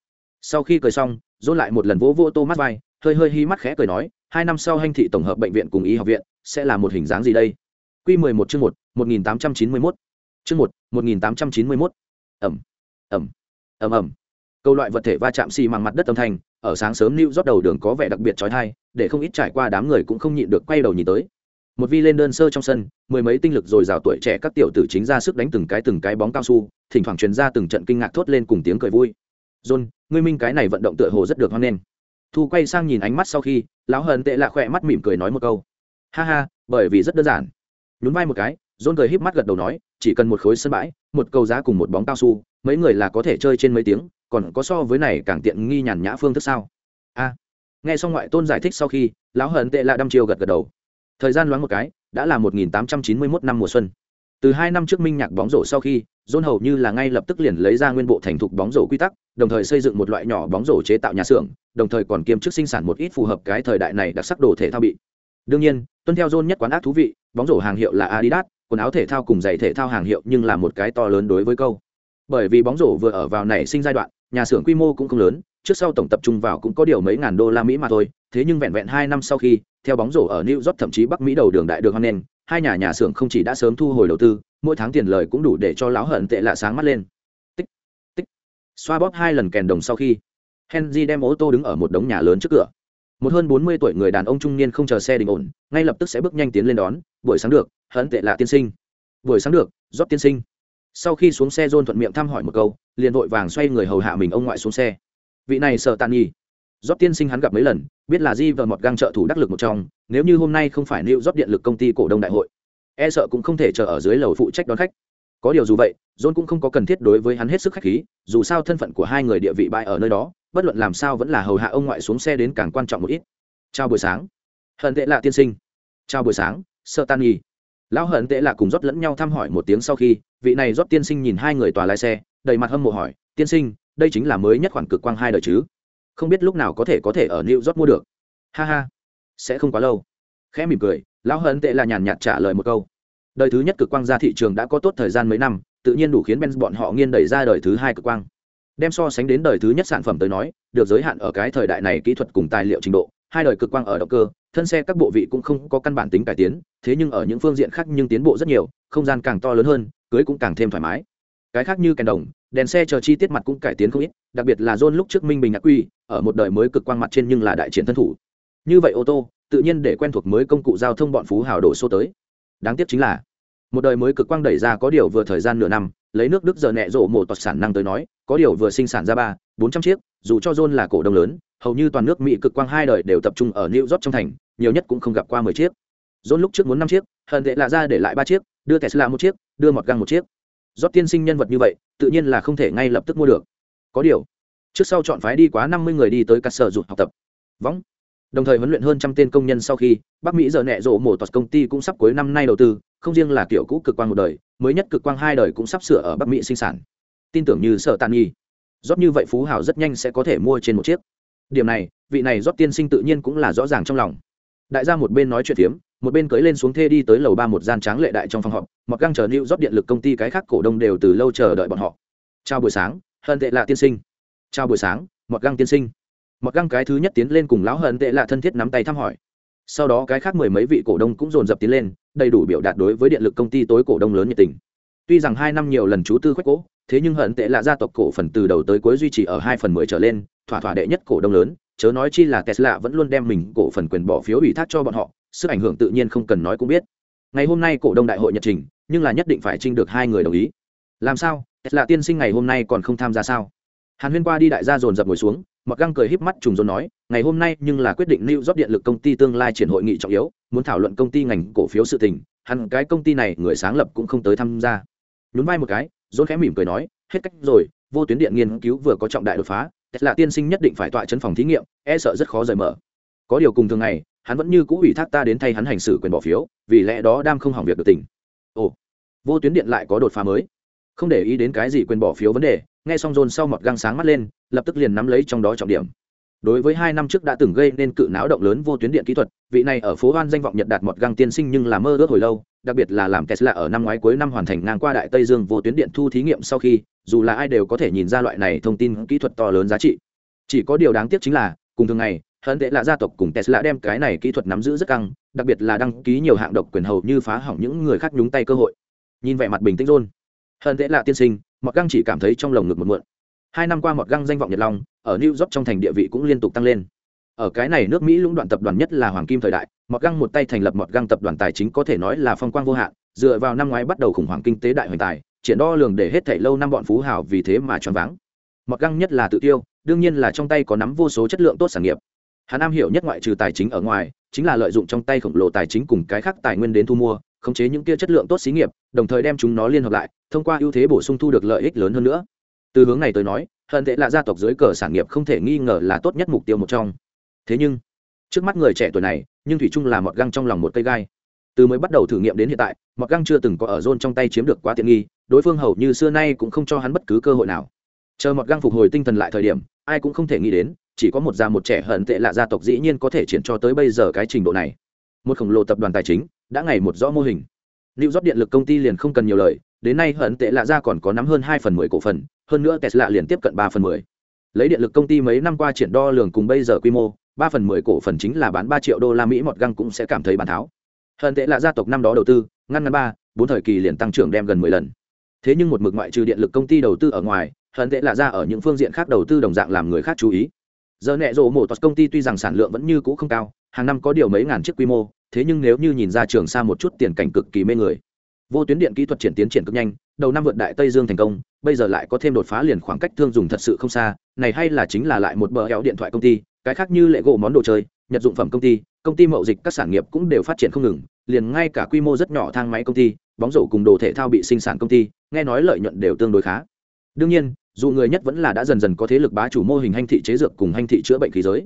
Sau khi cười xong dôn lại một lần vỗ vỗ tô mắt vai hơi hơi hi mắt khẽ cười nói hai năm sau hành thị tổng hợp bệnh viện cùng y học viện sẽ là một hình dáng gì đây? Q mười một chương một một nghìn tám trăm chín mươi mốt. Chương một một nghìn tám trăm chín mươi mốt. Ẩm ẩm ẩm ẩm. câu loại vật thể va chạm xì măng mặt đất âm thanh ở sáng sớm lưu rót đầu đường có vẻ đặc biệt trói thai để không ít trải qua đám người cũng không nhịn được quay đầu nhìn tới một vi lên đơn sơ trong sân, mười mấy tinh lực rồi rào tuổi trẻ các tiểu tử chính ra sức đánh từng cái từng cái bóng cao su, thỉnh thoảng truyền ra từng trận kinh ngạc thốt lên cùng tiếng cười vui. John, ngươi minh cái này vận động tựa hồ rất được hoan nghênh. Thu quay sang nhìn ánh mắt sau khi, lão hờn tệ lạ khỏe mắt mỉm cười nói một câu. Ha ha, bởi vì rất đơn giản. Nhún vai một cái, john cười híp mắt gật đầu nói, chỉ cần một khối sân bãi, một cầu giá cùng một bóng cao su, mấy người là có thể chơi trên mấy tiếng, còn có so với này càng tiện nghi nhàn nhã phương thức sao? A. Nghe xong ngoại tôn giải thích sau khi, lão hờn tệ lạ đăm chiều gật gật đầu thời gian loáng một cái đã là 1891 năm mùa xuân từ hai năm trước minh nhạc bóng rổ sau khi John hầu như là ngay lập tức liền lấy ra nguyên bộ thành thục bóng rổ quy tắc, đồng thời xây dựng một loại nhỏ bóng rổ chế tạo nhà xưởng, đồng thời còn kiêm chức sinh sản một ít phù hợp cái thời đại này đặc sắc đồ thể thao bị. Đương nhiên, tuân theo John nhất quán ác thú vị, bóng rổ hàng hiệu là Adidas, quần áo thể thao cùng giày thể thao hàng hiệu nhưng là một cái to lớn đối với câu. Bởi vì bóng rổ vừa ở vào nảy sinh giai đoạn, nhà xưởng quy mô cũng không lớn, trước sau tổng tập trung vào cũng có điều mấy ngàn đô la Mỹ mà thôi, thế nhưng vẹn vẹn hai năm sau khi, theo bóng rổ ở New York thậm chí Bắc Mỹ đầu đường đại được hoan nên hai nhà nhà xưởng không chỉ đã sớm thu hồi đầu tư, mỗi tháng tiền lời cũng đủ để cho lão hận tệ lạ sáng mắt lên. Tích, tích. Xoa bóp hai lần kèn đồng sau khi, Henry đem ô tô đứng ở một đống nhà lớn trước cửa. Một hơn bốn mươi tuổi người đàn ông trung niên không chờ xe đình ổn, ngay lập tức sẽ bước nhanh tiến lên đón, buổi sáng được, hận tệ lạ tiên sinh. Buổi sáng được, giúp tiên sinh. Sau khi xuống xe John thuận miệng thăm hỏi một câu, liền vội vàng xoay người hầu hạ mình ông ngoại xuống xe. Vị này sợ tàn nhỉ Rót tiên sinh hắn gặp mấy lần, biết là Di và một gang trợ thủ đắc lực một trong, nếu như hôm nay không phải nêu Rót điện lực công ty cổ đông đại hội, e sợ cũng không thể chờ ở dưới lầu phụ trách đón khách. Có điều dù vậy, John cũng không có cần thiết đối với hắn hết sức khách khí, dù sao thân phận của hai người địa vị bại ở nơi đó, bất luận làm sao vẫn là hầu hạ ông ngoại xuống xe đến càng quan trọng một ít. Chào buổi sáng. Hận tệ lạ tiên sinh. Chào buổi sáng, Sơ Tan Nhi. Lão hận tệ lạ cùng rót lẫn nhau thăm hỏi một tiếng sau khi, vị này rót tiên sinh nhìn hai người tòa lái xe, đầy mặt hâm mộ hỏi, tiên sinh, đây chính là mới nhất khoản cực quang hai đời chứ? Không biết lúc nào có thể có thể ở new york mua được. Ha ha. Sẽ không quá lâu. Khẽ mỉm cười, lão hận tệ là nhàn nhạt trả lời một câu. Đời thứ nhất cực quang ra thị trường đã có tốt thời gian mấy năm, tự nhiên đủ khiến benz bọn họ nghiên đẩy ra đời thứ hai cực quang. Đem so sánh đến đời thứ nhất sản phẩm tới nói, được giới hạn ở cái thời đại này kỹ thuật cùng tài liệu trình độ, hai đời cực quang ở động cơ, thân xe các bộ vị cũng không có căn bản tính cải tiến, thế nhưng ở những phương diện khác nhưng tiến bộ rất nhiều, không gian càng to lớn hơn, cưới cũng càng thêm thoải mái. Cái khác như kèn đồng, đèn xe chờ chi tiết mặt cũng cải tiến không ít, đặc biệt là john lúc trước minh bình ngạc quy ở một đời mới cực quang mặt trên nhưng là đại triển thân thủ. Như vậy ô tô, tự nhiên để quen thuộc mới công cụ giao thông bọn phú hào đổ xô tới. Đáng tiếc chính là, một đời mới cực quang đẩy ra có điều vừa thời gian nửa năm, lấy nước đức giờ nẹ rộ một toạt sản năng tới nói, có điều vừa sinh sản ra ba, bốn trăm chiếc, dù cho john là cổ đông lớn, hầu như toàn nước mỹ cực quang hai đời đều tập trung ở new york trong thành, nhiều nhất cũng không gặp qua mười chiếc. John lúc trước muốn năm chiếc hận tệ là ra để lại ba chiếc, đưa tesla một chiếc, đưa một găng một chiếc. Rót tiên sinh nhân vật như vậy, tự nhiên là không thể ngay lập tức mua được. Có điều trước sau chọn phái đi quá năm mươi người đi tới các sở dục học tập. Võng đồng thời huấn luyện hơn trăm tên công nhân sau khi bắc mỹ giờ nẹ rộ mổ tọt công ty cũng sắp cuối năm nay đầu tư, không riêng là kiểu cũ cực quang một đời, mới nhất cực quang hai đời cũng sắp sửa ở bắc mỹ sinh sản. Tin tưởng như sở tàn nhi rót như vậy phú hảo rất nhanh sẽ có thể mua trên một chiếc. Điểm này, vị này rót tiên sinh tự nhiên cũng là rõ ràng trong lòng. Đại gia một bên nói chuyện phiếm, một bên cưới lên xuống thê đi tới lầu ba một gian tráng lệ đại trong phòng họp, mặc găng chờ lưu rót điện lực công ty cái khác cổ đông đều từ lâu chờ đợi bọn họ. Chào buổi sáng hận tệ lạ tiên sinh chào buổi sáng, mọt găng tiên sinh. Mọt găng cái thứ nhất tiến lên cùng lão hận tệ lạ thân thiết nắm tay thăm hỏi. Sau đó cái khác mười mấy vị cổ đông cũng dồn dập tiến lên, đầy đủ biểu đạt đối với điện lực công ty tối cổ đông lớn nhiệt tình. Tuy rằng hai năm nhiều lần chú tư khoách cỗ thế nhưng hận tệ lạ gia tộc cổ phần từ đầu tới cuối duy trì ở hai phần mười trở lên, thỏa thỏa đệ nhất cổ đông lớn, chớ nói chi là tesla vẫn luôn đem mình cổ phần quyền bỏ phiếu ủy thác cho bọn họ, sức ảnh hưởng tự nhiên không cần nói cũng biết. Ngày hôm nay cổ đông đại hội nhật trình, nhưng là nhất định phải trinh được hai người đồng ý. Làm sao? Tesla tiên sinh ngày hôm nay còn không tham gia sao? Hàn huyên qua đi đại gia dồn dập ngồi xuống, mặc găng cười híp mắt trùng dồn nói, ngày hôm nay nhưng là quyết định lưu rót điện lực công ty tương lai triển hội nghị trọng yếu, muốn thảo luận công ty ngành cổ phiếu sự tình, hẳn cái công ty này người sáng lập cũng không tới tham gia. Nhún vai một cái dồn khẽ mỉm cười nói, hết cách rồi, vô tuyến điện nghiên cứu vừa có trọng đại đột phá là tiên sinh nhất định phải tọa chân phòng thí nghiệm e sợ rất khó rời mở. Có điều cùng thường ngày, hắn vẫn như cũ ủy thác ta đến thay hắn hành xử quyền bỏ phiếu, vì lẽ đó đam không hỏng việc được tỉnh. Ồ, vô tuyến điện lại có đột phá mới. Không để ý đến cái gì quyền bỏ phiếu vấn đề nghe xong dồn sau một găng sáng mắt lên, lập tức liền nắm lấy trong đó trọng điểm. Đối với hai năm trước đã từng gây nên cự náo động lớn vô tuyến điện kỹ thuật, vị này ở phố hoan danh vọng nhật đạt một găng tiên sinh nhưng là mơ ước hồi lâu, đặc biệt là làm tesla ở năm ngoái cuối năm hoàn thành ngang qua đại tây dương vô tuyến điện thu thí nghiệm sau khi, dù là ai đều có thể nhìn ra loại này thông tin kỹ thuật to lớn giá trị. Chỉ có điều đáng tiếc chính là, cùng thường ngày hận tệ là gia tộc cùng tesla đem cái này kỹ thuật nắm giữ rất căng, đặc biệt là đăng ký nhiều hạng độc quyền hầu như phá hỏng những người khác nhúng tay cơ hội. Nhìn vẻ mặt bình tĩnh rôn hận tệ là tiên sinh mọt găng chỉ cảm thấy trong lồng ngực một muộn. Hai năm qua mọt găng danh vọng nhật long, ở new york trong thành địa vị cũng liên tục tăng lên. Ở cái này nước mỹ lũng đoạn tập đoàn nhất là hoàng kim thời đại mọt găng một tay thành lập mọt găng tập đoàn tài chính có thể nói là phong quang vô hạn, dựa vào năm ngoái bắt đầu khủng hoảng kinh tế đại hoành tài, triển đo lường để hết thảy lâu năm bọn phú hào vì thế mà choáng váng. Mọt găng nhất là tự tiêu, đương nhiên là trong tay có nắm vô số chất lượng tốt sản nghiệp. Hà nam hiểu nhất ngoại trừ tài chính ở ngoài, chính là lợi dụng trong tay khổng lồ tài chính cùng cái khác tài nguyên đến thu mua, khống chế những kia chất lượng tốt xí nghiệp, đồng thời đem chúng nó liên hợp lại thông qua ưu thế bổ sung thu được lợi ích lớn hơn nữa. Từ hướng này tôi nói, hận tệ là gia tộc dưới cờ sản nghiệp không thể nghi ngờ là tốt nhất mục tiêu một trong. Thế nhưng, trước mắt người trẻ tuổi này, nhưng thủy chung là một găng trong lòng một cây gai. Từ mới bắt đầu thử nghiệm đến hiện tại một găng chưa từng có ở zone trong tay chiếm được quá tiện nghi, đối phương hầu như xưa nay cũng không cho hắn bất cứ cơ hội nào. Chờ một găng phục hồi tinh thần lại thời điểm, ai cũng không thể nghĩ đến, chỉ có một già một trẻ hận tệ là gia tộc dĩ nhiên có thể triển cho tới bây giờ cái trình độ này. Một khổng lồ tập đoàn tài chính, đã ngày một rõ mô hình. Lưu rót điện lực công ty liền không cần nhiều lời đến nay hận tệ lạ ra còn có nắm hơn hai phần mười cổ phần, hơn nữa tesla liền tiếp cận ba phần mười. Lấy điện lực công ty mấy năm qua triển đo lường cùng bây giờ quy mô, ba phần mười cổ phần chính là bán ba triệu đô la mỹ một găng cũng sẽ cảm thấy bàn tháo. Hận tệ lạ gia tộc năm đó đầu tư, ngăn ngắn ba, bốn thời kỳ liền tăng trưởng đem gần mười lần. Thế nhưng một mực ngoại trừ điện lực công ty đầu tư ở ngoài, hận tệ lạ ra ở những phương diện khác đầu tư đồng dạng làm người khác chú ý. Giờ nẹ rộ mổ tos công ty tuy rằng sản lượng vẫn như cũ không cao, hàng năm có điều mấy ngàn chiếc quy mô, thế nhưng nếu như nhìn ra trường xa một chút tiền cảnh cực kỳ mê người vô tuyến điện kỹ thuật triển tiến triển cực nhanh, đầu năm vượt đại tây dương thành công, bây giờ lại có thêm đột phá liền khoảng cách thương dùng thật sự không xa, này hay là chính là lại một bờ hẹo điện thoại công ty, cái khác như lệ gỗ món đồ chơi, nhật dụng phẩm công ty công ty mậu dịch các sản nghiệp cũng đều phát triển không ngừng, liền ngay cả quy mô rất nhỏ thang máy công ty, bóng rổ cùng đồ thể thao bị sinh sản công ty, nghe nói lợi nhuận đều tương đối khá. Đương nhiên, dù người nhất vẫn là đã dần dần có thế lực bá chủ mô hình hành thị chế dược cùng hành thị chữa bệnh khí giới.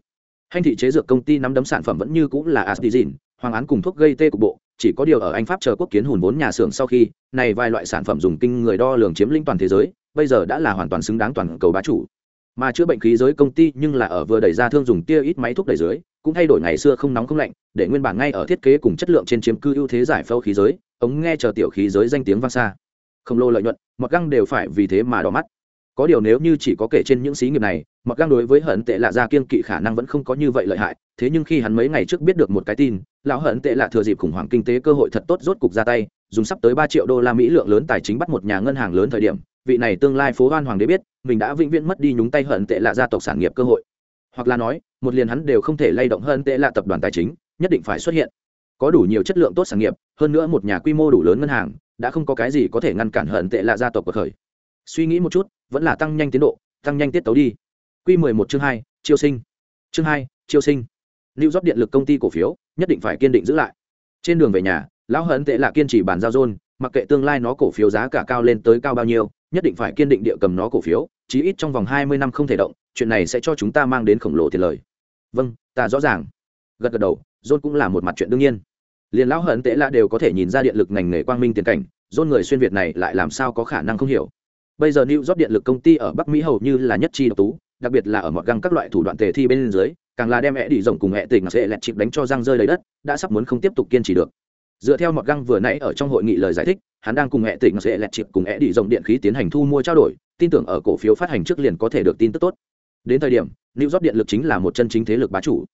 Hành thị chế dược công ty nắm đấm sản phẩm vẫn như cũng là asdizin hoàng án cùng thuốc gây tê cục bộ chỉ có điều ở anh pháp chờ quốc kiến hùn vốn nhà xưởng sau khi, này vài loại sản phẩm dùng kinh người đo lường chiếm lĩnh toàn thế giới, bây giờ đã là hoàn toàn xứng đáng toàn cầu bá chủ. Mà chữa bệnh khí giới công ty nhưng là ở vừa đẩy ra thương dùng tia ít máy thuốc đẩy dưới, cũng thay đổi ngày xưa không nóng không lạnh, để nguyên bản ngay ở thiết kế cùng chất lượng trên chiếm cư ưu thế giải phẫu khí giới, ống nghe chờ tiểu khí giới danh tiếng vang xa. Không lô lợi nhuận mặc găng đều phải vì thế mà đỏ mắt có điều nếu như chỉ có kể trên những xí nghiệp này, mặc găng đối với hận tệ lạ ra kiên kỵ khả năng vẫn không có như vậy lợi hại, thế nhưng khi hắn mấy ngày trước biết được một cái tin, lão hận tệ lạ thừa dịp khủng hoảng kinh tế cơ hội thật tốt rốt cục ra tay, dùng sắp tới ba triệu đô la mỹ lượng lớn tài chính bắt một nhà ngân hàng lớn thời điểm, vị này tương lai phố hoan hoàng đế biết, mình đã vĩnh viễn mất đi nhúng tay hận tệ lạ gia tộc sản nghiệp cơ hội. Hoặc là nói, một liền hắn đều không thể lay động hơn tệ lạ tập đoàn tài chính, nhất định phải xuất hiện. Có đủ nhiều chất lượng tốt sản nghiệp, hơn nữa một nhà quy mô đủ lớn ngân hàng, đã không có cái gì có thể ngăn cản hận tệ lạ gia tộc của khởi. Suy nghĩ một chút vẫn là tăng nhanh tiến độ, tăng nhanh tiết tấu đi. Q mười một chương hai chiêu sinh. Chương hai chiêu sinh. Lưu rót điện lực công ty cổ phiếu, nhất định phải kiên định giữ lại. Trên đường về nhà, lão hận tệ là kiên trì bàn giao rôn mặc kệ tương lai nó cổ phiếu giá cả cao lên tới cao bao nhiêu, nhất định phải kiên định địa cầm nó cổ phiếu, chí ít trong vòng hai mươi năm không thể động, chuyện này sẽ cho chúng ta mang đến khổng lồ tiền lời. Vâng ta rõ ràng. Gật gật đầu rôn cũng là một mặt chuyện đương nhiên. Liền lão hận tệ là đều có thể nhìn ra điện lực ngành nghề quang minh tiền cảnh rôn người xuyên việt này lại làm sao có khả năng không hiểu bây giờ new job điện lực công ty ở bắc mỹ hầu như là nhất chi độc tú, đặc biệt là ở mọi găng các loại thủ đoạn tề thi bên dưới, càng là đem mẹ đi rồng cùng mẹ tỉnh sẽ lẹt chịp đánh cho răng rơi lấy đất, đã sắp muốn không tiếp tục kiên trì được. Dựa theo mọt găng vừa nãy ở trong hội nghị lời giải thích, hắn đang cùng mẹ tỉnh sẽ lẹt chịp cùng mẹ đi rồng điện khí tiến hành thu mua trao đổi, tin tưởng ở cổ phiếu phát hành trước liền có thể được tin tức tốt. Đến thời điểm, new job điện lực chính là một chân chính thế lực bá chủ.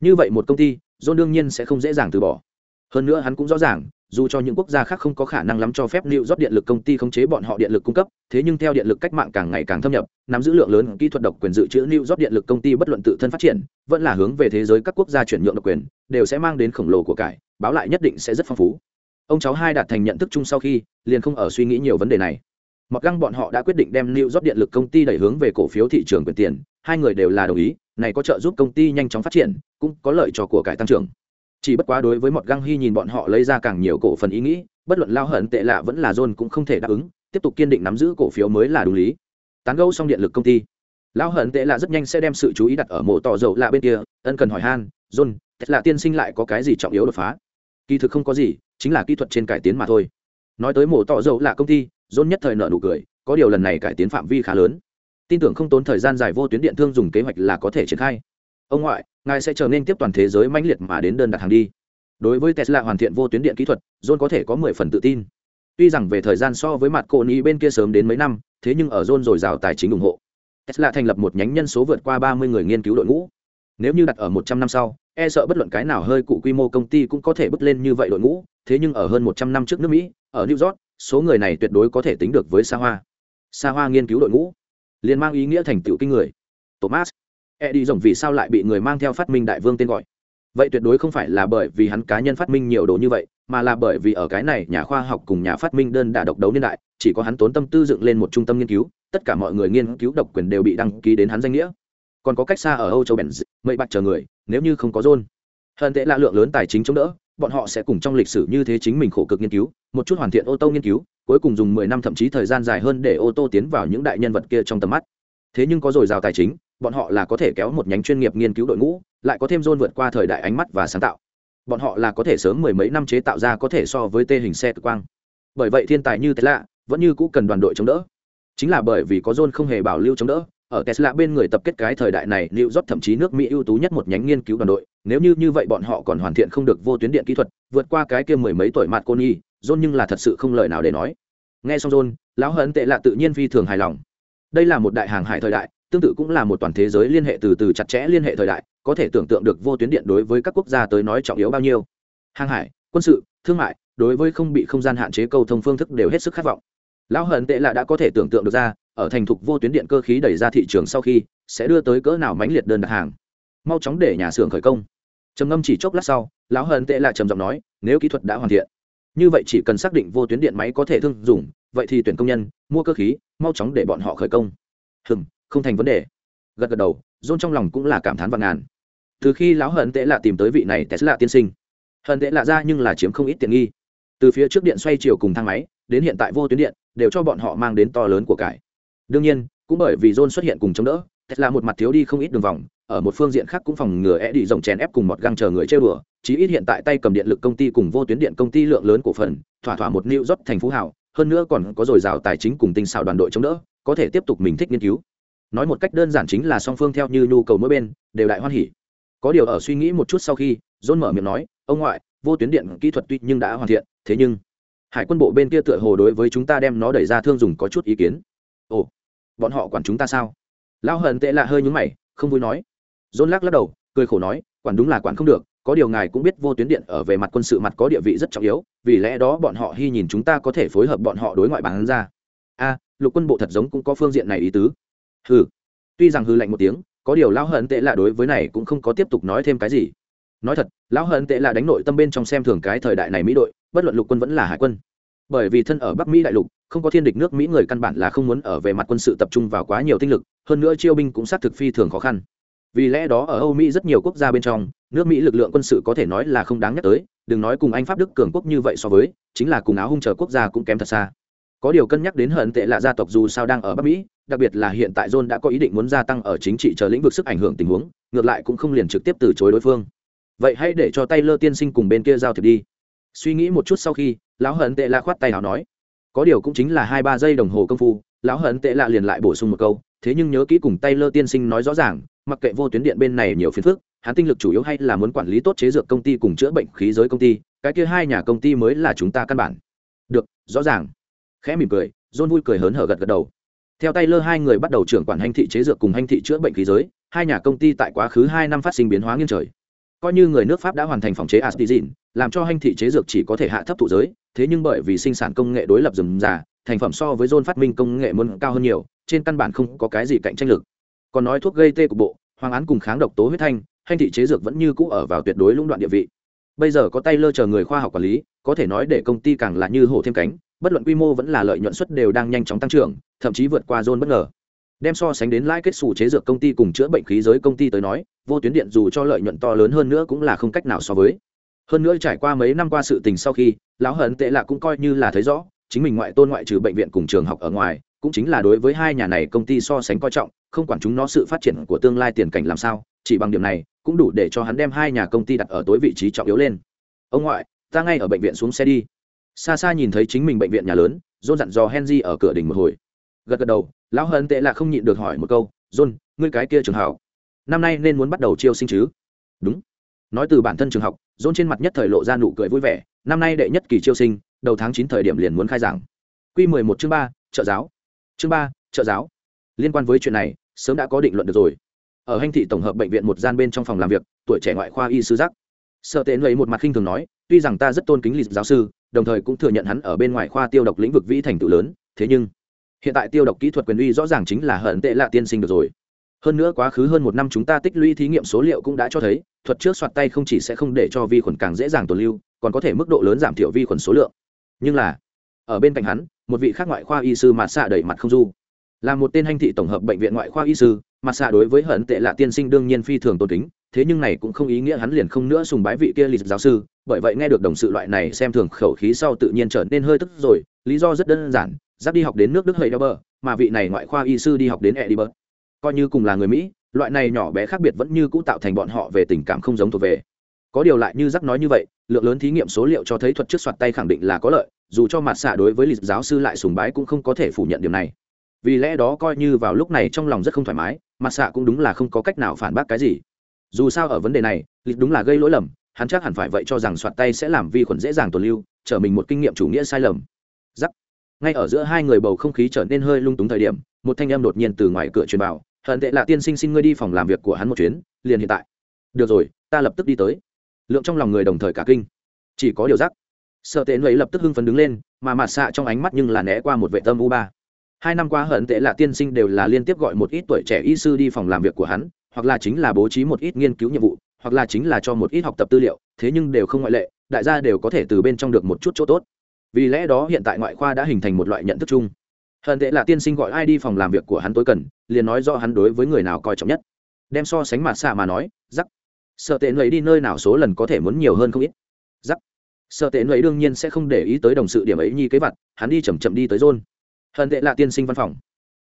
Như vậy một công ty, john đương nhiên sẽ không dễ dàng từ bỏ. Hơn nữa hắn cũng rõ ràng dù cho những quốc gia khác không có khả năng lắm cho phép lưu rót điện lực công ty khống chế bọn họ điện lực cung cấp, thế nhưng theo điện lực cách mạng càng ngày càng thâm nhập, nắm giữ lượng lớn kỹ thuật độc quyền dự trữ lưu rót điện lực công ty bất luận tự thân phát triển, vẫn là hướng về thế giới các quốc gia chuyển nhượng độc quyền, đều sẽ mang đến khổng lồ của cải, báo lại nhất định sẽ rất phong phú. Ông cháu hai đạt thành nhận thức chung sau khi, liền không ở suy nghĩ nhiều vấn đề này. Mặc găng bọn họ đã quyết định đem lưu rót điện lực công ty đẩy hướng về cổ phiếu thị trường quyền tiền, hai người đều là đồng ý, này có trợ giúp công ty nhanh chóng phát triển, cũng có lợi cho của cải tăng trưởng chỉ bất quá đối với mọt găng hy nhìn bọn họ lấy ra càng nhiều cổ phần ý nghĩ, bất luận lao hận tệ lạ vẫn là john cũng không thể đáp ứng, tiếp tục kiên định nắm giữ cổ phiếu mới là đúng lý. Tán gẫu xong điện lực công ty, lao hận tệ lạ rất nhanh sẽ đem sự chú ý đặt ở mộ tỏ dầu lạ bên kia, ân cần hỏi han, john lạ tiên sinh lại có cái gì trọng yếu đột phá? Kỳ thực không có gì, chính là kỹ thuật trên cải tiến mà thôi. Nói tới mộ tỏ dầu lạ công ty, john nhất thời nợ nụ cười, có điều lần này cải tiến phạm vi khá lớn. Tin tưởng không tốn thời gian dài vô tuyến điện thương dùng kế hoạch là có thể triển khai. Ông ngoại ngài sẽ trở nên tiếp toàn thế giới mãnh liệt mà đến đơn đặt hàng đi. Đối với tesla hoàn thiện vô tuyến điện kỹ thuật, john có thể có mười phần tự tin. Tuy rằng về thời gian so với mặt cô ni bên kia sớm đến mấy năm, thế nhưng ở john dồi dào tài chính ủng hộ, tesla thành lập một nhánh nhân số vượt qua ba mươi người nghiên cứu đội ngũ. Nếu như đặt ở một trăm năm sau e sợ bất luận cái nào hơi cụ quy mô công ty cũng có thể bước lên như vậy đội ngũ, thế nhưng ở hơn một trăm năm trước nước mỹ, ở new york, số người này tuyệt đối có thể tính được với xa hoa xa hoa nghiên cứu đội ngũ, liền mang ý nghĩa thành tựu kinh người. Thomas e đi rồng vì sao lại bị người mang theo phát minh đại vương tên gọi? Vậy tuyệt đối không phải là bởi vì hắn cá nhân phát minh nhiều đồ như vậy, mà là bởi vì ở cái này nhà khoa học cùng nhà phát minh đơn đả độc đấu niên đại, chỉ có hắn tốn tâm tư dựng lên một trung tâm nghiên cứu, tất cả mọi người nghiên cứu độc quyền đều bị đăng ký đến hắn danh nghĩa. Còn có cách xa ở âu châu bèn mây bạc chờ người, nếu như không có john. Hơn tệ là lượng lớn tài chính chống đỡ, bọn họ sẽ cùng trong lịch sử như thế chính mình khổ cực nghiên cứu, một chút hoàn thiện ô tô nghiên cứu, cuối cùng dùng mười năm thậm chí thời gian dài hơn để ô tô tiến vào những đại nhân vật kia trong tầm mắt. Thế nhưng có dồi dào tài chính bọn họ là có thể kéo một nhánh chuyên nghiệp nghiên cứu đội ngũ, lại có thêm john vượt qua thời đại ánh mắt và sáng tạo. Bọn họ là có thể sớm mười mấy năm chế tạo ra có thể so với tê hình xe cực quang. Bởi vậy thiên tài như thế lạ vẫn như cũ cần đoàn đội chống đỡ. Chính là bởi vì có john không hề bảo lưu chống đỡ, ở tesla bên người tập kết cái thời đại này liệu york thậm chí nước mỹ ưu tú nhất một nhánh nghiên cứu đoàn đội. Nếu như như vậy bọn họ còn hoàn thiện không được vô tuyến điện kỹ thuật, vượt qua cái kia mười mấy tuổi mặt cô nhi john nhưng là thật sự không lời nào để nói. Nghe xong john lão hấn tệ lạ tự nhiên phi thường hài lòng. Đây là một đại hàng hải thời đại tương tự cũng là một toàn thế giới liên hệ từ từ chặt chẽ liên hệ thời đại, có thể tưởng tượng được vô tuyến điện đối với các quốc gia tới nói trọng yếu bao nhiêu. Hàng hải, quân sự, thương mại, đối với không bị không gian hạn chế cầu thông phương thức đều hết sức khát vọng. Lão hận tệ lạ đã có thể tưởng tượng được ra, ở thành thục vô tuyến điện cơ khí đẩy ra thị trường sau khi, sẽ đưa tới cỡ nào mãnh liệt đơn đặt hàng. Mau chóng để nhà xưởng khởi công. Trầm ngâm chỉ chốc lát sau, lão hận tệ lạ trầm giọng nói, nếu kỹ thuật đã hoàn thiện, như vậy chỉ cần xác định vô tuyến điện máy có thể thương dùng vậy thì tuyển công nhân, mua cơ khí, mau chóng để bọn họ khởi công. Hừng không thành vấn đề. Gật gật đầu dôn trong lòng cũng là cảm thán và ngàn. Từ khi lão hận tệ lạ tìm tới vị này tesla tiên sinh, hận tệ lạ ra nhưng là chiếm không ít tiện nghi. Từ phía trước điện xoay chiều cùng thang máy, đến hiện tại vô tuyến điện, đều cho bọn họ mang đến to lớn của cải. Đương nhiên, cũng bởi vì john xuất hiện cùng chống đỡ, tesla một mặt thiếu đi không ít đường vòng, ở một phương diện khác cũng phòng ngừa e đi rộng chèn ép cùng một găng chờ người chơi bừa chí ít hiện tại tay cầm điện lực công ty cùng vô tuyến điện công ty lượng lớn cổ phần, thỏa thỏa một new rót thành phú hảo hơn nữa còn có dồi dào tài chính cùng tinh xảo đoàn đội chống đỡ, có thể tiếp tục mình thích nghiên cứu nói một cách đơn giản chính là song phương theo như nhu cầu mỗi bên, đều đại hoan hỉ. Có điều ở suy nghĩ một chút sau khi, john mở miệng nói, ông ngoại, vô tuyến điện kỹ thuật tuy nhưng đã hoàn thiện, thế nhưng hải quân bộ bên kia tựa hồ đối với chúng ta đem nó đẩy ra thương dùng có chút ý kiến. Ồ, bọn họ quản chúng ta sao? Lão hận tệ lạ hơi nhúng mày, không vui nói. Dôn lắc lắc đầu, cười khổ nói, quản đúng là quản không được, có điều ngài cũng biết vô tuyến điện ở về mặt quân sự mặt có địa vị rất trọng yếu, vì lẽ đó bọn họ hy nhìn chúng ta có thể phối hợp bọn họ đối ngoại bán ra. A, lục quân bộ thật giống cũng có phương diện này ý tứ hừ. Tuy rằng hư lạnh một tiếng, có điều lão hận tệ lạ đối với này cũng không có tiếp tục nói thêm cái gì. Nói thật, lão hận tệ lạ đánh nội tâm bên trong xem thường cái thời đại này mỹ đội, bất luận lục quân vẫn là hải quân. Bởi vì thân ở bắc mỹ đại lục, không có thiên địch nước mỹ người căn bản là không muốn ở về mặt quân sự tập trung vào quá nhiều tinh lực, hơn nữa chiêu binh cũng xác thực phi thường khó khăn. Vì lẽ đó ở âu mỹ rất nhiều quốc gia bên trong, nước mỹ lực lượng quân sự có thể nói là không đáng nhắc tới, đừng nói cùng anh pháp đức cường quốc như vậy so với, chính là cùng áo hung chờ quốc gia cũng kém thật xa. Có điều cân nhắc đến hận tệ là gia tộc dù sao đang ở bắc mỹ đặc biệt là hiện tại john đã có ý định muốn gia tăng ở chính trị chờ lĩnh vực sức ảnh hưởng tình huống, ngược lại cũng không liền trực tiếp từ chối đối phương. Vậy hãy để cho Taylor tiên sinh cùng bên kia giao thiệp đi. Suy nghĩ một chút sau khi, lão hận tệ lạ khoát tay nào nói. Có điều cũng chính là hai ba giây đồng hồ công phu, lão hận tệ lạ liền lại bổ sung một câu, thế nhưng nhớ kỹ cùng Taylor tiên sinh nói rõ ràng, mặc kệ vô tuyến điện bên này nhiều phiền phức, hắn tinh lực chủ yếu hay là muốn quản lý tốt chế dược công ty cùng chữa bệnh khí giới công ty, cái kia hai nhà công ty mới là chúng ta căn bản. Được, rõ ràng. Khẽ mỉm cười, john vui cười hớn hở gật gật đầu theo tay lơ hai người bắt đầu trưởng quản hành thị chế dược cùng hành thị chữa bệnh khí giới, hai nhà công ty tại quá khứ hai năm phát sinh biến hóa nghiêng trời. Coi như người nước pháp đã hoàn thành phòng chế astizin làm cho hành thị chế dược chỉ có thể hạ thấp thụ giới, thế nhưng bởi vì sinh sản công nghệ đối lập rừng già thành phẩm so với john phát minh công nghệ muốn cao hơn nhiều, trên căn bản không có cái gì cạnh tranh lực. Còn nói thuốc gây tê của bộ, hoàng án cùng kháng độc tố huyết thanh, hành thị chế dược vẫn như cũ ở vào tuyệt đối lũng đoạn địa vị. Bây giờ có tay lơ chờ người khoa học quản lý, có thể nói để công ty càng là như hổ thêm cánh bất luận quy mô vẫn là lợi nhuận suất đều đang nhanh chóng tăng trưởng, thậm chí vượt qua zone bất ngờ. Đem so sánh đến lãi kết sủ chế dược công ty cùng chữa bệnh khí giới công ty tới nói, vô tuyến điện dù cho lợi nhuận to lớn hơn nữa cũng là không cách nào so với. Hơn nữa trải qua mấy năm qua sự tình sau khi, lão hận tệ lạ cũng coi như là thấy rõ, chính mình ngoại tôn ngoại trừ bệnh viện cùng trường học ở ngoài, cũng chính là đối với hai nhà này công ty so sánh coi trọng, không quản chúng nó sự phát triển của tương lai tiền cảnh làm sao, chỉ bằng điểm này, cũng đủ để cho hắn đem hai nhà công ty đặt ở tối vị trí trọng yếu lên. Ông ngoại, ta ngay ở bệnh viện xuống xe đi xa xa nhìn thấy chính mình bệnh viện nhà lớn, john dặn dò henry ở cửa đình một hồi. Gật gật đầu, lão hận tệ là không nhịn được hỏi một câu, john, ngươi cái kia trường học, năm nay nên muốn bắt đầu chiêu sinh chứ? Đúng. Nói từ bản thân trường học, john trên mặt nhất thời lộ ra nụ cười vui vẻ, năm nay đệ nhất kỳ chiêu sinh, đầu tháng chín thời điểm liền muốn khai giảng. Q mười một chương ba, trợ giáo. Chương ba, trợ giáo. Liên quan với chuyện này, sớm đã có định luận được rồi. Ở hành thị tổng hợp bệnh viện một gian bên trong phòng làm việc, tuổi trẻ ngoại khoa y sư giác sợ tệ lấy một mặt khinh thường nói, tuy rằng ta rất tôn kính lịch giáo sư đồng thời cũng thừa nhận hắn ở bên ngoài khoa tiêu độc lĩnh vực vĩ thành tựu lớn. Thế nhưng, hiện tại tiêu độc kỹ thuật quyền uy rõ ràng chính là hận tệ lạ tiên sinh được rồi. Hơn nữa quá khứ hơn một năm chúng ta tích lũy thí nghiệm số liệu cũng đã cho thấy, thuật trước soạt tay không chỉ sẽ không để cho vi khuẩn càng dễ dàng tồn lưu, còn có thể mức độ lớn giảm thiểu vi khuẩn số lượng. Nhưng là, ở bên cạnh hắn, một vị khác ngoại khoa y sư mặt xạ đẩy mặt không du. Là một tên hành thị tổng hợp bệnh viện ngoại khoa y sư mặt xạ đối với hận tệ lạ tiên sinh đương nhiên phi thường tôn kính thế nhưng này cũng không ý nghĩa hắn liền không nữa sùng bái vị kia lịch giáo sư, bởi vậy nghe được đồng sự loại này xem thường khẩu khí sau tự nhiên trở nên hơi tức rồi, lý do rất đơn giản, giáp đi học đến nước đức hơi đeo bờ mà vị này ngoại khoa y sư đi học đến e đi bờ coi như cùng là người mỹ, loại này nhỏ bé khác biệt vẫn như cũ tạo thành bọn họ về tình cảm không giống thuộc về. Có điều lại như giáp nói như vậy, lượng lớn thí nghiệm số liệu cho thấy thuật trước soạt tay khẳng định là có lợi, dù cho mặt xạ đối với lịch giáo sư lại sùng bái cũng không có thể phủ nhận điều này. Vì lẽ đó coi như vào lúc này trong lòng rất không thoải mái, mặt xạ cũng đúng là không có cách nào phản bác cái gì dù sao ở vấn đề này, lịch đúng là gây lỗi lầm, hắn chắc hẳn phải vậy cho rằng soạt tay sẽ làm vi khuẩn dễ dàng tồn lưu, trở mình một kinh nghiệm chủ nghĩa sai lầm. Giắc. Ngay ở giữa hai người bầu không khí trở nên hơi lung túng thời điểm, một thanh em đột nhiên từ ngoài cửa truyền vào, hận tệ là tiên sinh xin ngươi đi phòng làm việc của hắn một chuyến, liền hiện tại. Được rồi, ta lập tức đi tới. Lượng trong lòng người đồng thời cả kinh. Chỉ có điều giắc. Sợ tệ ấy lập tức hưng phấn đứng lên, mà mặt xạ trong ánh mắt nhưng là né qua một vệ tâm u ba. Hai năm qua hận tệ là tiên sinh đều là liên tiếp gọi một ít tuổi trẻ y sư đi phòng làm việc của hắn hoặc là chính là bố trí một ít nghiên cứu nhiệm vụ, hoặc là chính là cho một ít học tập tư liệu, thế nhưng đều không ngoại lệ, đại gia đều có thể từ bên trong được một chút chỗ tốt. Vì lẽ đó hiện tại ngoại khoa đã hình thành một loại nhận thức chung. Hận tệ là tiên sinh gọi ai đi phòng làm việc của hắn tối cần, liền nói do hắn đối với người nào coi trọng nhất. Đem so sánh mặt xạ mà nói giắc sợ tệ nầy đi nơi nào số lần có thể muốn nhiều hơn không ít. Giắc sợ tệ nầy đương nhiên sẽ không để ý tới đồng sự điểm ấy nhi kế vặt hắn đi chầm chậm đi tới rôn hận tệ là tiên sinh văn phòng.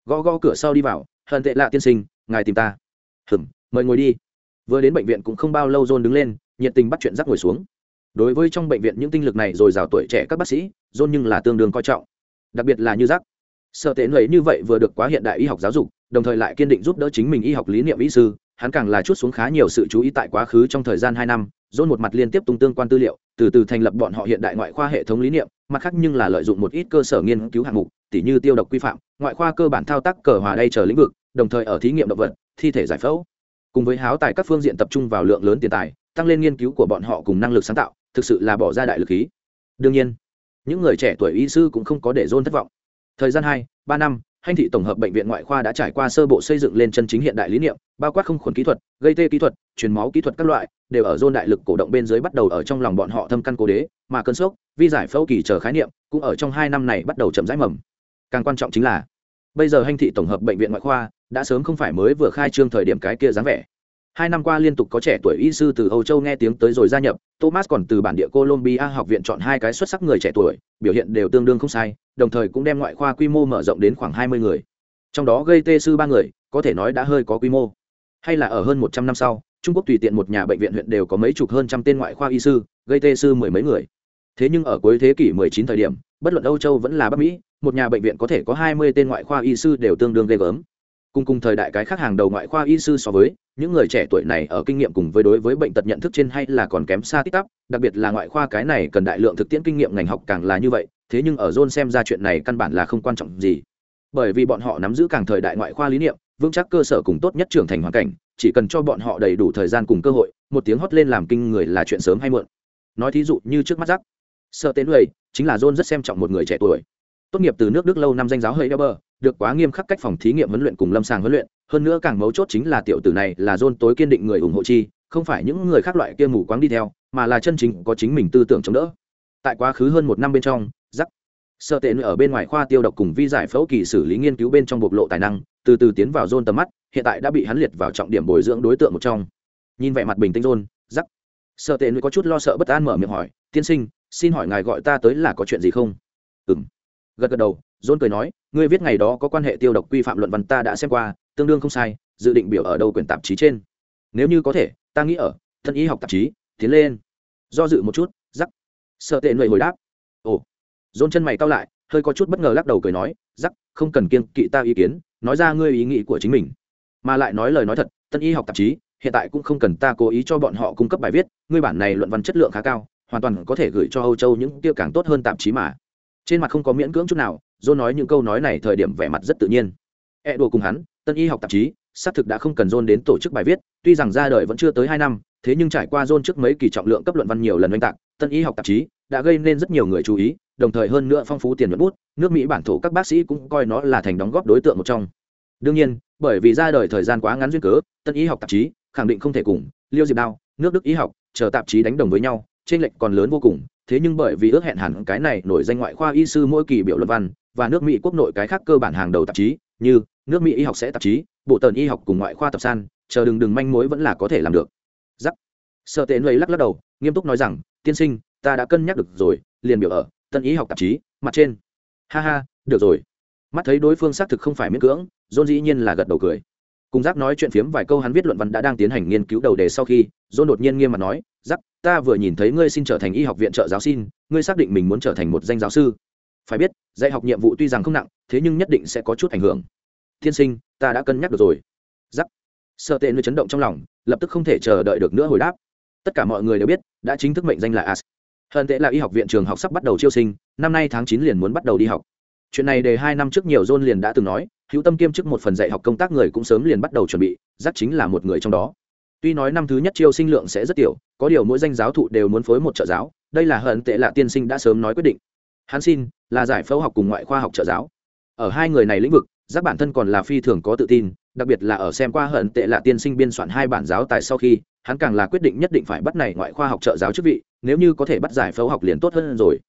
Gõ gõ cửa sau đi vào, hận tệ là tiên sinh, ngài tìm ta hừm, mời ngồi đi. Vừa đến bệnh viện cũng không bao lâu John đứng lên, nhiệt tình bắt chuyện rắc ngồi xuống. Đối với trong bệnh viện những tinh lực này rồi rào tuổi trẻ các bác sĩ, John nhưng là tương đương coi trọng. Đặc biệt là như rắc. Sợ tệ nầy như vậy vừa được quá hiện đại y học giáo dục, đồng thời lại kiên định giúp đỡ chính mình y học lý niệm y sư, hắn càng là chút xuống khá nhiều sự chú ý tại quá khứ trong thời gian hai năm, John một mặt liên tiếp tung tương quan tư liệu, từ từ thành lập bọn họ hiện đại ngoại khoa hệ thống lý niệm, mặt khác nhưng là lợi dụng một ít cơ sở nghiên cứu hạng mục, tỉ như tiêu độc quy phạm, ngoại khoa cơ bản thao tác cờ hòa đây chờ lĩnh vực, đồng thời ở thí nghiệm động vật thi thể giải phẫu. Cùng với háo tài các phương diện tập trung vào lượng lớn tiền tài, tăng lên nghiên cứu của bọn họ cùng năng lực sáng tạo, thực sự là bỏ ra đại lực khí. Đương nhiên, những người trẻ tuổi y sư cũng không có để dôn thất vọng. Thời gian hai, ba năm hành thị tổng hợp bệnh viện ngoại khoa đã trải qua sơ bộ xây dựng lên chân chính hiện đại lý niệm, bao quát không khuẩn kỹ thuật, gây tê kỹ thuật, truyền máu kỹ thuật các loại, đều ở dôn đại lực cổ động bên dưới bắt đầu ở trong lòng bọn họ thâm căn cố đế, mà cơn sốc, vi giải phẫu kỳ chờ khái niệm, cũng ở trong hai năm này bắt đầu chậm rãi mầm. Càng quan trọng chính là, bây giờ hành thị tổng hợp bệnh viện ngoại khoa đã sớm không phải mới vừa khai trương thời điểm cái kia dáng vẻ. Hai năm qua liên tục có trẻ tuổi y sư từ âu châu nghe tiếng tới rồi gia nhập, thomas còn từ bản địa colombia học viện chọn hai cái xuất sắc người trẻ tuổi, biểu hiện đều tương đương không sai, đồng thời cũng đem ngoại khoa quy mô mở rộng đến khoảng hai mươi người. Trong đó gây tê sư ba người, có thể nói đã hơi có quy mô. Hay là ở hơn một trăm năm sau, trung quốc tùy tiện một nhà bệnh viện huyện đều có mấy chục hơn trăm tên ngoại khoa y sư, gây tê sư mười mấy người. Thế nhưng ở cuối thế kỷ 19 thời điểm, bất luận âu châu vẫn là bắc mỹ, một nhà bệnh viện có thể có hai mươi tên ngoại khoa y sư đều tương đương ghê gớm cùng cùng thời đại cái khác hàng đầu ngoại khoa y sư so với, những người trẻ tuổi này ở kinh nghiệm cùng với đối với bệnh tật nhận thức trên hay là còn kém xa tích tắp, đặc biệt là ngoại khoa cái này cần đại lượng thực tiễn kinh nghiệm ngành học càng là như vậy, thế nhưng ở john xem ra chuyện này căn bản là không quan trọng gì. Bởi vì bọn họ nắm giữ càng thời đại ngoại khoa lý niệm, vững chắc cơ sở cùng tốt nhất trưởng thành hoàn cảnh, chỉ cần cho bọn họ đầy đủ thời gian cùng cơ hội, một tiếng hót lên làm kinh người là chuyện sớm hay muộn. Nói thí dụ như trước mắt rắc sợ tên người chính là john rất xem trọng một người trẻ tuổi. Tốt nghiệp từ nước đức lâu năm danh giáo hơi bờ được quá nghiêm khắc cách phòng thí nghiệm huấn luyện cùng lâm sàng huấn luyện, hơn nữa càng mấu chốt chính là tiểu tử này là john tối kiên định người ủng hộ chi, không phải những người khác loại kia mù quáng đi theo, mà là chân chính có chính mình tư tưởng chống đỡ. Tại quá khứ hơn một năm bên trong giắc sợ tệ ở bên ngoài khoa tiêu độc cùng vi giải phẫu kỳ xử lý nghiên cứu bên trong bộc lộ tài năng, từ từ tiến vào dôn tầm mắt, hiện tại đã bị hắn liệt vào trọng điểm bồi dưỡng đối tượng một trong. Nhìn vẻ mặt bình tĩnh dôn giắc sợ tệ có chút lo sợ bất an mở miệng hỏi, tiên sinh, xin hỏi ngài gọi ta tới là có chuyện gì không? Ừ gật gật đầu, john cười nói ngươi viết ngày đó có quan hệ tiêu độc quy phạm luận văn ta đã xem qua, tương đương không sai, dự định biểu ở đâu quyển tạp chí trên. Nếu như có thể, ta nghĩ ở thân y học tạp chí, tiến lên. Do dự một chút giắc. sợ tệ người hồi đáp. Ồ. Dôn chân mày cao lại, hơi có chút bất ngờ lắc đầu cười nói giắc. không cần kiên kỵ ta ý kiến, nói ra ngươi ý nghĩ của chính mình. Mà lại nói lời nói thật tân y học tạp chí, hiện tại cũng không cần ta cố ý cho bọn họ cung cấp bài viết, ngươi bản này luận văn chất lượng khá cao, hoàn toàn có thể gửi cho âu châu những tiêu càng tốt hơn tạp chí mà trên mặt không có miễn cưỡng chút nào dô nói những câu nói này thời điểm vẻ mặt rất tự nhiên. E đùa cùng hắn, tân y học tạp chí, xác thực đã không cần dôn đến tổ chức bài viết, tuy rằng ra đời vẫn chưa tới hai năm, thế nhưng trải qua dôn trước mấy kỳ trọng lượng cấp luận văn nhiều lần oanh tạc, tân y học tạp chí đã gây nên rất nhiều người chú ý, đồng thời hơn nữa phong phú tiền nhuận bút, nước mỹ bản thổ các bác sĩ cũng coi nó là thành đóng góp đối tượng một trong. Đương nhiên, bởi vì ra đời thời gian quá ngắn duyên cớ, tân y học tạp chí khẳng định không thể cùng liêu diệp đao, nước đức y học chờ tạp chí đánh đồng với nhau trên lệnh còn lớn vô cùng thế nhưng bởi vì ước hẹn hẳn cái này nổi danh ngoại khoa y sư mỗi kỳ biểu luận văn, và nước mỹ quốc nội cái khác cơ bản hàng đầu tạp chí, như nước mỹ y học sẽ tạp chí, bộ tần y học cùng ngoại khoa tập san, chờ đừng đừng manh mối vẫn là có thể làm được. Giắc sợ tệ nuôi lắc lắc đầu, nghiêm túc nói rằng, tiên sinh, ta đã cân nhắc được rồi, liền biểu ở tân y học tạp chí, mặt trên. Ha ha, được rồi. Mắt thấy đối phương xác thực không phải miễn cưỡng dôn dĩ nhiên là gật đầu cười. Cùng giác nói chuyện phiếm vài câu hắn viết luận văn đã đang tiến hành nghiên cứu đầu đề sau khi dôn đột nhiên nghiêm mặt nói ta vừa nhìn thấy ngươi xin trở thành y học viện trợ giáo xin, ngươi xác định mình muốn trở thành một danh giáo sư. Phải biết, dạy học nhiệm vụ tuy rằng không nặng, thế nhưng nhất định sẽ có chút ảnh hưởng. Thiên sinh, ta đã cân nhắc được rồi. Giắc. Sợ tệ nơi chấn động trong lòng, lập tức không thể chờ đợi được nữa hồi đáp. Tất cả mọi người đều biết, đã chính thức mệnh danh là as. Hơn tệ là y học viện trường học sắp bắt đầu chiêu sinh, năm nay tháng chín liền muốn bắt đầu đi học. Chuyện này đề hai năm trước nhiều john liền đã từng nói, hữu tâm kiêm chức một phần dạy học công tác người cũng sớm liền bắt đầu chuẩn bị giác chính là một người trong đó tuy nói năm thứ nhất chiêu sinh lượng sẽ rất tiểu, có điều mỗi danh giáo thụ đều muốn phối một trợ giáo, đây là hận tệ lạ tiên sinh đã sớm nói quyết định. Hắn xin, là giải phẫu học cùng ngoại khoa học trợ giáo. Ở hai người này lĩnh vực, giác bản thân còn là phi thường có tự tin, đặc biệt là ở xem qua hận tệ lạ tiên sinh biên soạn hai bản giáo tài sau khi, hắn càng là quyết định nhất định phải bắt này ngoại khoa học trợ giáo chức vị, nếu như có thể bắt giải phẫu học liền tốt hơn rồi.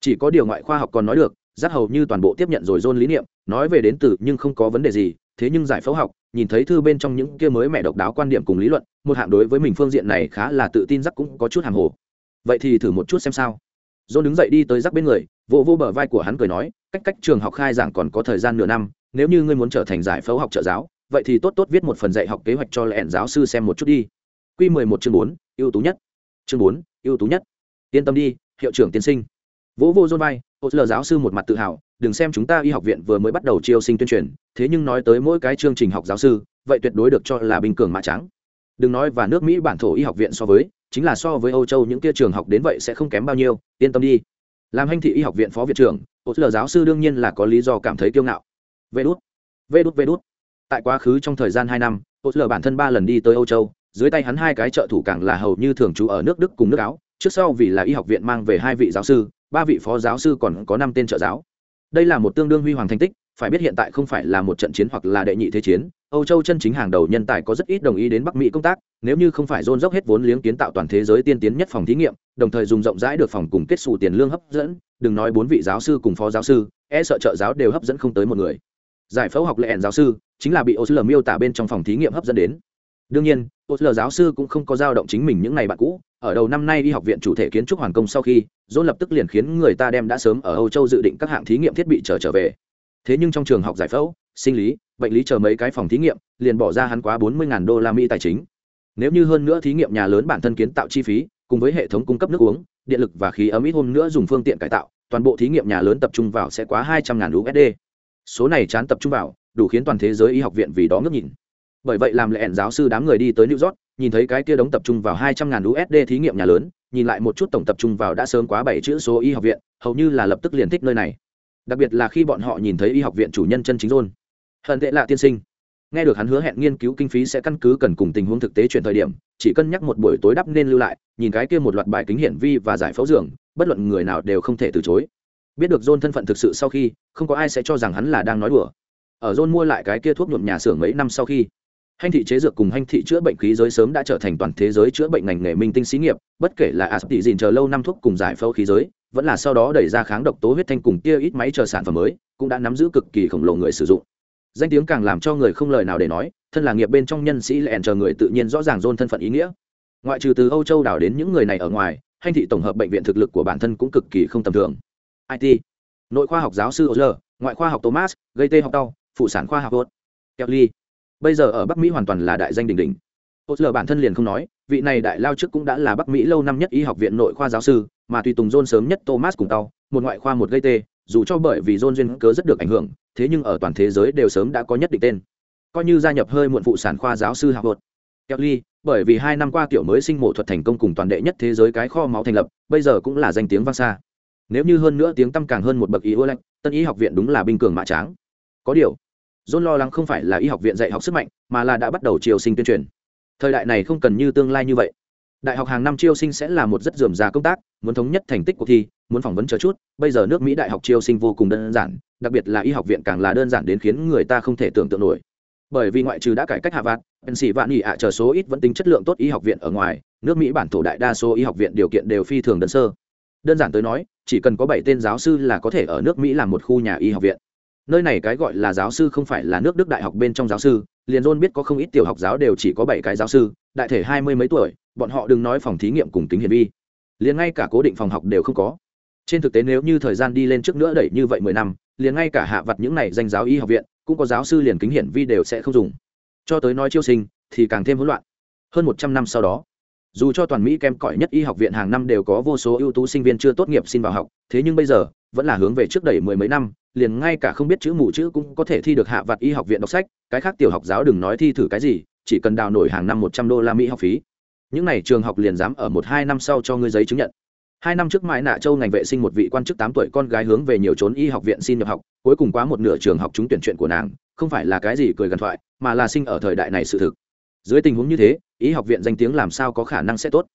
Chỉ có điều ngoại khoa học còn nói được, giác hầu như toàn bộ tiếp nhận rồi dôn lý niệm, nói về đến từ nhưng không có vấn đề gì thế nhưng giải phẫu học, nhìn thấy thư bên trong những kia mới mẹ độc đáo quan điểm cùng lý luận, một hạng đối với mình phương diện này khá là tự tin rắc cũng có chút hàng hồ. Vậy thì thử một chút xem sao. Dôn đứng dậy đi tới rắc bên người vô vô bờ vai của hắn cười nói, cách cách trường học khai giảng còn có thời gian nửa năm, nếu như ngươi muốn trở thành giải phẫu học trợ giáo, vậy thì tốt tốt viết một phần dạy học kế hoạch cho lẹn giáo sư xem một chút đi. Q mười một chương bốn, ưu tú nhất. Chương bốn, ưu tú nhất. Yên tâm đi, hiệu trưởng tiên sinh. Vỗ vô dôn vai ô lờ giáo sư một mặt tự hào đừng xem chúng ta y học viện vừa mới bắt đầu chiêu sinh tuyên truyền, thế nhưng nói tới mỗi cái chương trình học giáo sư, vậy tuyệt đối được cho là bình cường mã trắng đừng nói và nước mỹ bản thổ y học viện so với, chính là so với âu châu những kia trường học đến vậy sẽ không kém bao nhiêu, yên tâm đi. Làm hành thị y học viện phó viện trưởng ô lờ giáo sư đương nhiên là có lý do cảm thấy kiêu ngạo. Vê đút vê đút vê đút. Tại quá khứ trong thời gian hai năm ô lờ bản thân ba lần đi tới âu châu, dưới tay hắn hai cái trợ thủ càng là hầu như thường trú ở nước đức cùng nước áo, trước sau vì là y học viện mang về hai vị giáo sư, ba vị phó giáo sư còn có năm tên trợ giáo đây là một tương đương huy hoàng thành tích, phải biết hiện tại không phải là một trận chiến hoặc là đệ nhị thế chiến. Âu châu chân chính hàng đầu nhân tài có rất ít đồng ý đến bắc mỹ công tác, nếu như không phải dôn dốc hết vốn liếng kiến tạo toàn thế giới tiên tiến nhất phòng thí nghiệm, đồng thời dùng rộng rãi được phòng cùng kết xù tiền lương hấp dẫn, đừng nói bốn vị giáo sư cùng phó giáo sư e sợ trợ giáo đều hấp dẫn không tới một người. Giải phẫu học lệ ẻn giáo sư, chính là bị ô lờ miêu tả bên trong phòng thí nghiệm hấp dẫn đến đương nhiên ô lờ giáo sư cũng không có dao động chính mình những ngày bạn cũ, ở đầu năm nay đi học viện chủ thể kiến trúc hoàn công sau khi dôn lập tức liền khiến người ta đem đã sớm ở âu châu dự định các hạng thí nghiệm thiết bị trở trở về. Thế nhưng trong trường học giải phẫu, sinh lý, bệnh lý chờ mấy cái phòng thí nghiệm, liền bỏ ra hắn quá bốn mươi đô la mỹ tài chính. Nếu như hơn nữa thí nghiệm nhà lớn bản thân kiến tạo chi phí, cùng với hệ thống cung cấp nước uống, điện lực và khí ấm ít hôm nữa dùng phương tiện cải tạo, toàn bộ thí nghiệm nhà lớn tập trung vào sẽ quá hai trăm ngàn usd số này chán tập trung vào, đủ khiến toàn thế giới y học viện vì đó ngước nhìn bởi vậy làm lệ giáo sư đám người đi tới new york, nhìn thấy cái kia đống tập trung vào hai trăm ngàn usd thí nghiệm nhà lớn, nhìn lại một chút tổng tập trung vào đã sớm quá bảy chữ số y học viện, hầu như là lập tức liền thích nơi này. Đặc biệt là khi bọn họ nhìn thấy y học viện chủ nhân chân chính rôn hận tệ lạ tiên sinh. Nghe được hắn hứa hẹn nghiên cứu kinh phí sẽ căn cứ cần cùng tình huống thực tế chuyển thời điểm, chỉ cân nhắc một buổi tối đắp nên lưu lại, nhìn cái kia một loạt bài kính hiển vi và giải phẫu dường bất luận người nào đều không thể từ chối. Biết được john thân phận thực sự sau khi, không có ai sẽ cho rằng hắn là đang nói đùa. Ở john mua lại cái kia thuốc nhuộm nhà xưởng mấy năm sau khi hành thị chế dược cùng hành thị chữa bệnh khí giới sớm đã trở thành toàn thế giới chữa bệnh ngành nghề minh tinh xí nghiệp bất kể là aspirin chờ lâu năm thuốc cùng giải phẫu khí giới vẫn là sau đó đẩy ra kháng độc tố huyết thanh cùng kia ít máy chờ sản phẩm mới cũng đã nắm giữ cực kỳ khổng lồ người sử dụng. Danh tiếng càng làm cho người không lời nào để nói thân là nghiệp bên trong nhân sĩ lẹn chờ người tự nhiên rõ ràng dôn thân phận ý nghĩa. Ngoại trừ từ âu châu đảo đến những người này ở ngoài hành thị tổng hợp bệnh viện thực lực của bản thân cũng cực kỳ không tầm thường. It nội khoa học giáo sư Oler, ngoại khoa học thomas gây tê học đau phụ sản khoa học kelly bây giờ ở bắc mỹ hoàn toàn là đại danh đỉnh đỉnh. Oler bản thân liền không nói, vị này đại lao trước cũng đã là bắc mỹ lâu năm nhất y học viện nội khoa giáo sư, mà tùy tùng john sớm nhất thomas cùng tàu một ngoại khoa một gây tê, dù cho bởi vì john duyên cớ rất được ảnh hưởng, thế nhưng ở toàn thế giới đều sớm đã có nhất định tên. Coi như gia nhập hơi muộn phụ sản khoa giáo sư học hốt kelly bởi vì hai năm qua kiểu mới sinh mổ thuật thành công cùng toàn đệ nhất thế giới cái kho máu thành lập, bây giờ cũng là danh tiếng vang xa. Nếu như hơn nữa tiếng tăm càng hơn một bậc ý ô lạnh tân y học viện đúng là binh cường mã tráng. Có điều john lo lắng không phải là y học viện dạy học sức mạnh mà là đã bắt đầu chiêu sinh tuyên truyền. Thời đại này không cần như tương lai như vậy. Đại học hàng năm chiêu sinh sẽ là một rất dườm già công tác muốn thống nhất thành tích cuộc thi muốn phỏng vấn chờ chút bây giờ nước mỹ đại học chiêu sinh vô cùng đơn giản đặc biệt là y học viện càng là đơn giản đến khiến người ta không thể tưởng tượng nổi. Bởi vì ngoại trừ đã cải cách hạ vạn, penn sĩ vạn nghị ạ chờ số ít vẫn tính chất lượng tốt y học viện ở ngoài nước mỹ bản thổ đại đa số y học viện điều kiện đều phi thường đơn sơ. Đơn giản tới nói chỉ cần có bảy tên giáo sư là có thể ở nước mỹ làm một khu nhà y học viện nơi này cái gọi là giáo sư không phải là nước đức đại học bên trong giáo sư, liền john biết có không ít tiểu học giáo đều chỉ có bảy cái giáo sư, đại thể hai mươi mấy tuổi, bọn họ đừng nói phòng thí nghiệm cùng tính hiển vi. Liền ngay cả cố định phòng học đều không có. Trên thực tế nếu như thời gian đi lên trước nữa đẩy như vậy mười năm, liền ngay cả hạ vặt những này danh giáo y học viện, cũng có giáo sư liền kính hiển vi đều sẽ không dùng. Cho tới nói chiêu sinh, thì càng thêm hỗn loạn. Hơn một trăm năm sau đó, dù cho toàn mỹ kem cỏi nhất y học viện hàng năm đều có vô số ưu tú sinh viên chưa tốt nghiệp xin vào học, thế nhưng bây giờ vẫn là hướng về trước đẩy mười mấy năm, liền ngay cả không biết chữ mù chữ cũng có thể thi được hạ vặt y học viện đọc sách, cái khác tiểu học giáo đừng nói thi thử cái gì, chỉ cần đào nổi hàng năm một trăm đô la mỹ học phí. Những n à y trường học liền dám ở một hai năm sau cho ngươi giấy chứng nhận. Hai năm trước mãi nạ châu ngành vệ sinh một vị quan chức tám tuổi con gái hướng về nhiều trốn y học viện xin nhập học, cuối cùng quá một nửa trường học trúng tuyển chuyện của nàng, không phải là cái gì cười gần thoại, mà là sinh ở thời đại này sự thực. Dưới tình huống như thế, y học viện danh tiếng làm sao có khả năng sẽ tốt?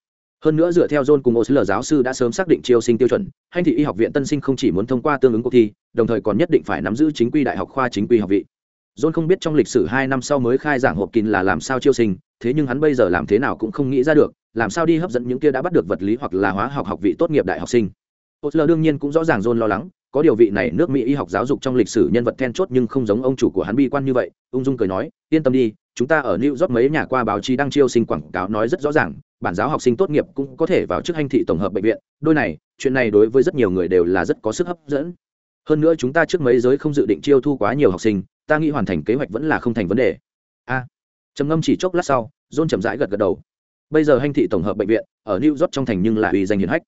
Hơn nữa dựa theo john cùng osl giáo sư đã sớm xác định chiêu sinh tiêu chuẩn, hành thị y học viện tân sinh không chỉ muốn thông qua tương ứng cuộc thi, đồng thời còn nhất định phải nắm giữ chính quy đại học khoa chính quy học vị. John không biết trong lịch sử hai năm sau mới khai giảng hộp kín là làm sao chiêu sinh, thế nhưng hắn bây giờ làm thế nào cũng không nghĩ ra được, làm sao đi hấp dẫn những kia đã bắt được vật lý hoặc là hóa học học vị tốt nghiệp đại học sinh. Osl đương nhiên cũng rõ ràng john lo lắng, có điều vị này nước mỹ y học giáo dục trong lịch sử nhân vật then chốt nhưng không giống ông chủ của hắn bi quan như vậy, ung dung cười nói, yên tâm đi, chúng ta ở new york mấy nhà qua báo chí đăng chiêu sinh quảng cáo nói rất rõ ràng bản giáo học sinh tốt nghiệp cũng có thể vào chức hành thị tổng hợp bệnh viện. Đôi này, chuyện này đối với rất nhiều người đều là rất có sức hấp dẫn. Hơn nữa chúng ta trước mấy giới không dự định chiêu thu quá nhiều học sinh, ta nghĩ hoàn thành kế hoạch vẫn là không thành vấn đề. A. Trầm ngâm chỉ chốc lát sau, john chậm rãi gật gật đầu. Bây giờ hành thị tổng hợp bệnh viện, ở new york trong thành nhưng là uy danh hiển hách.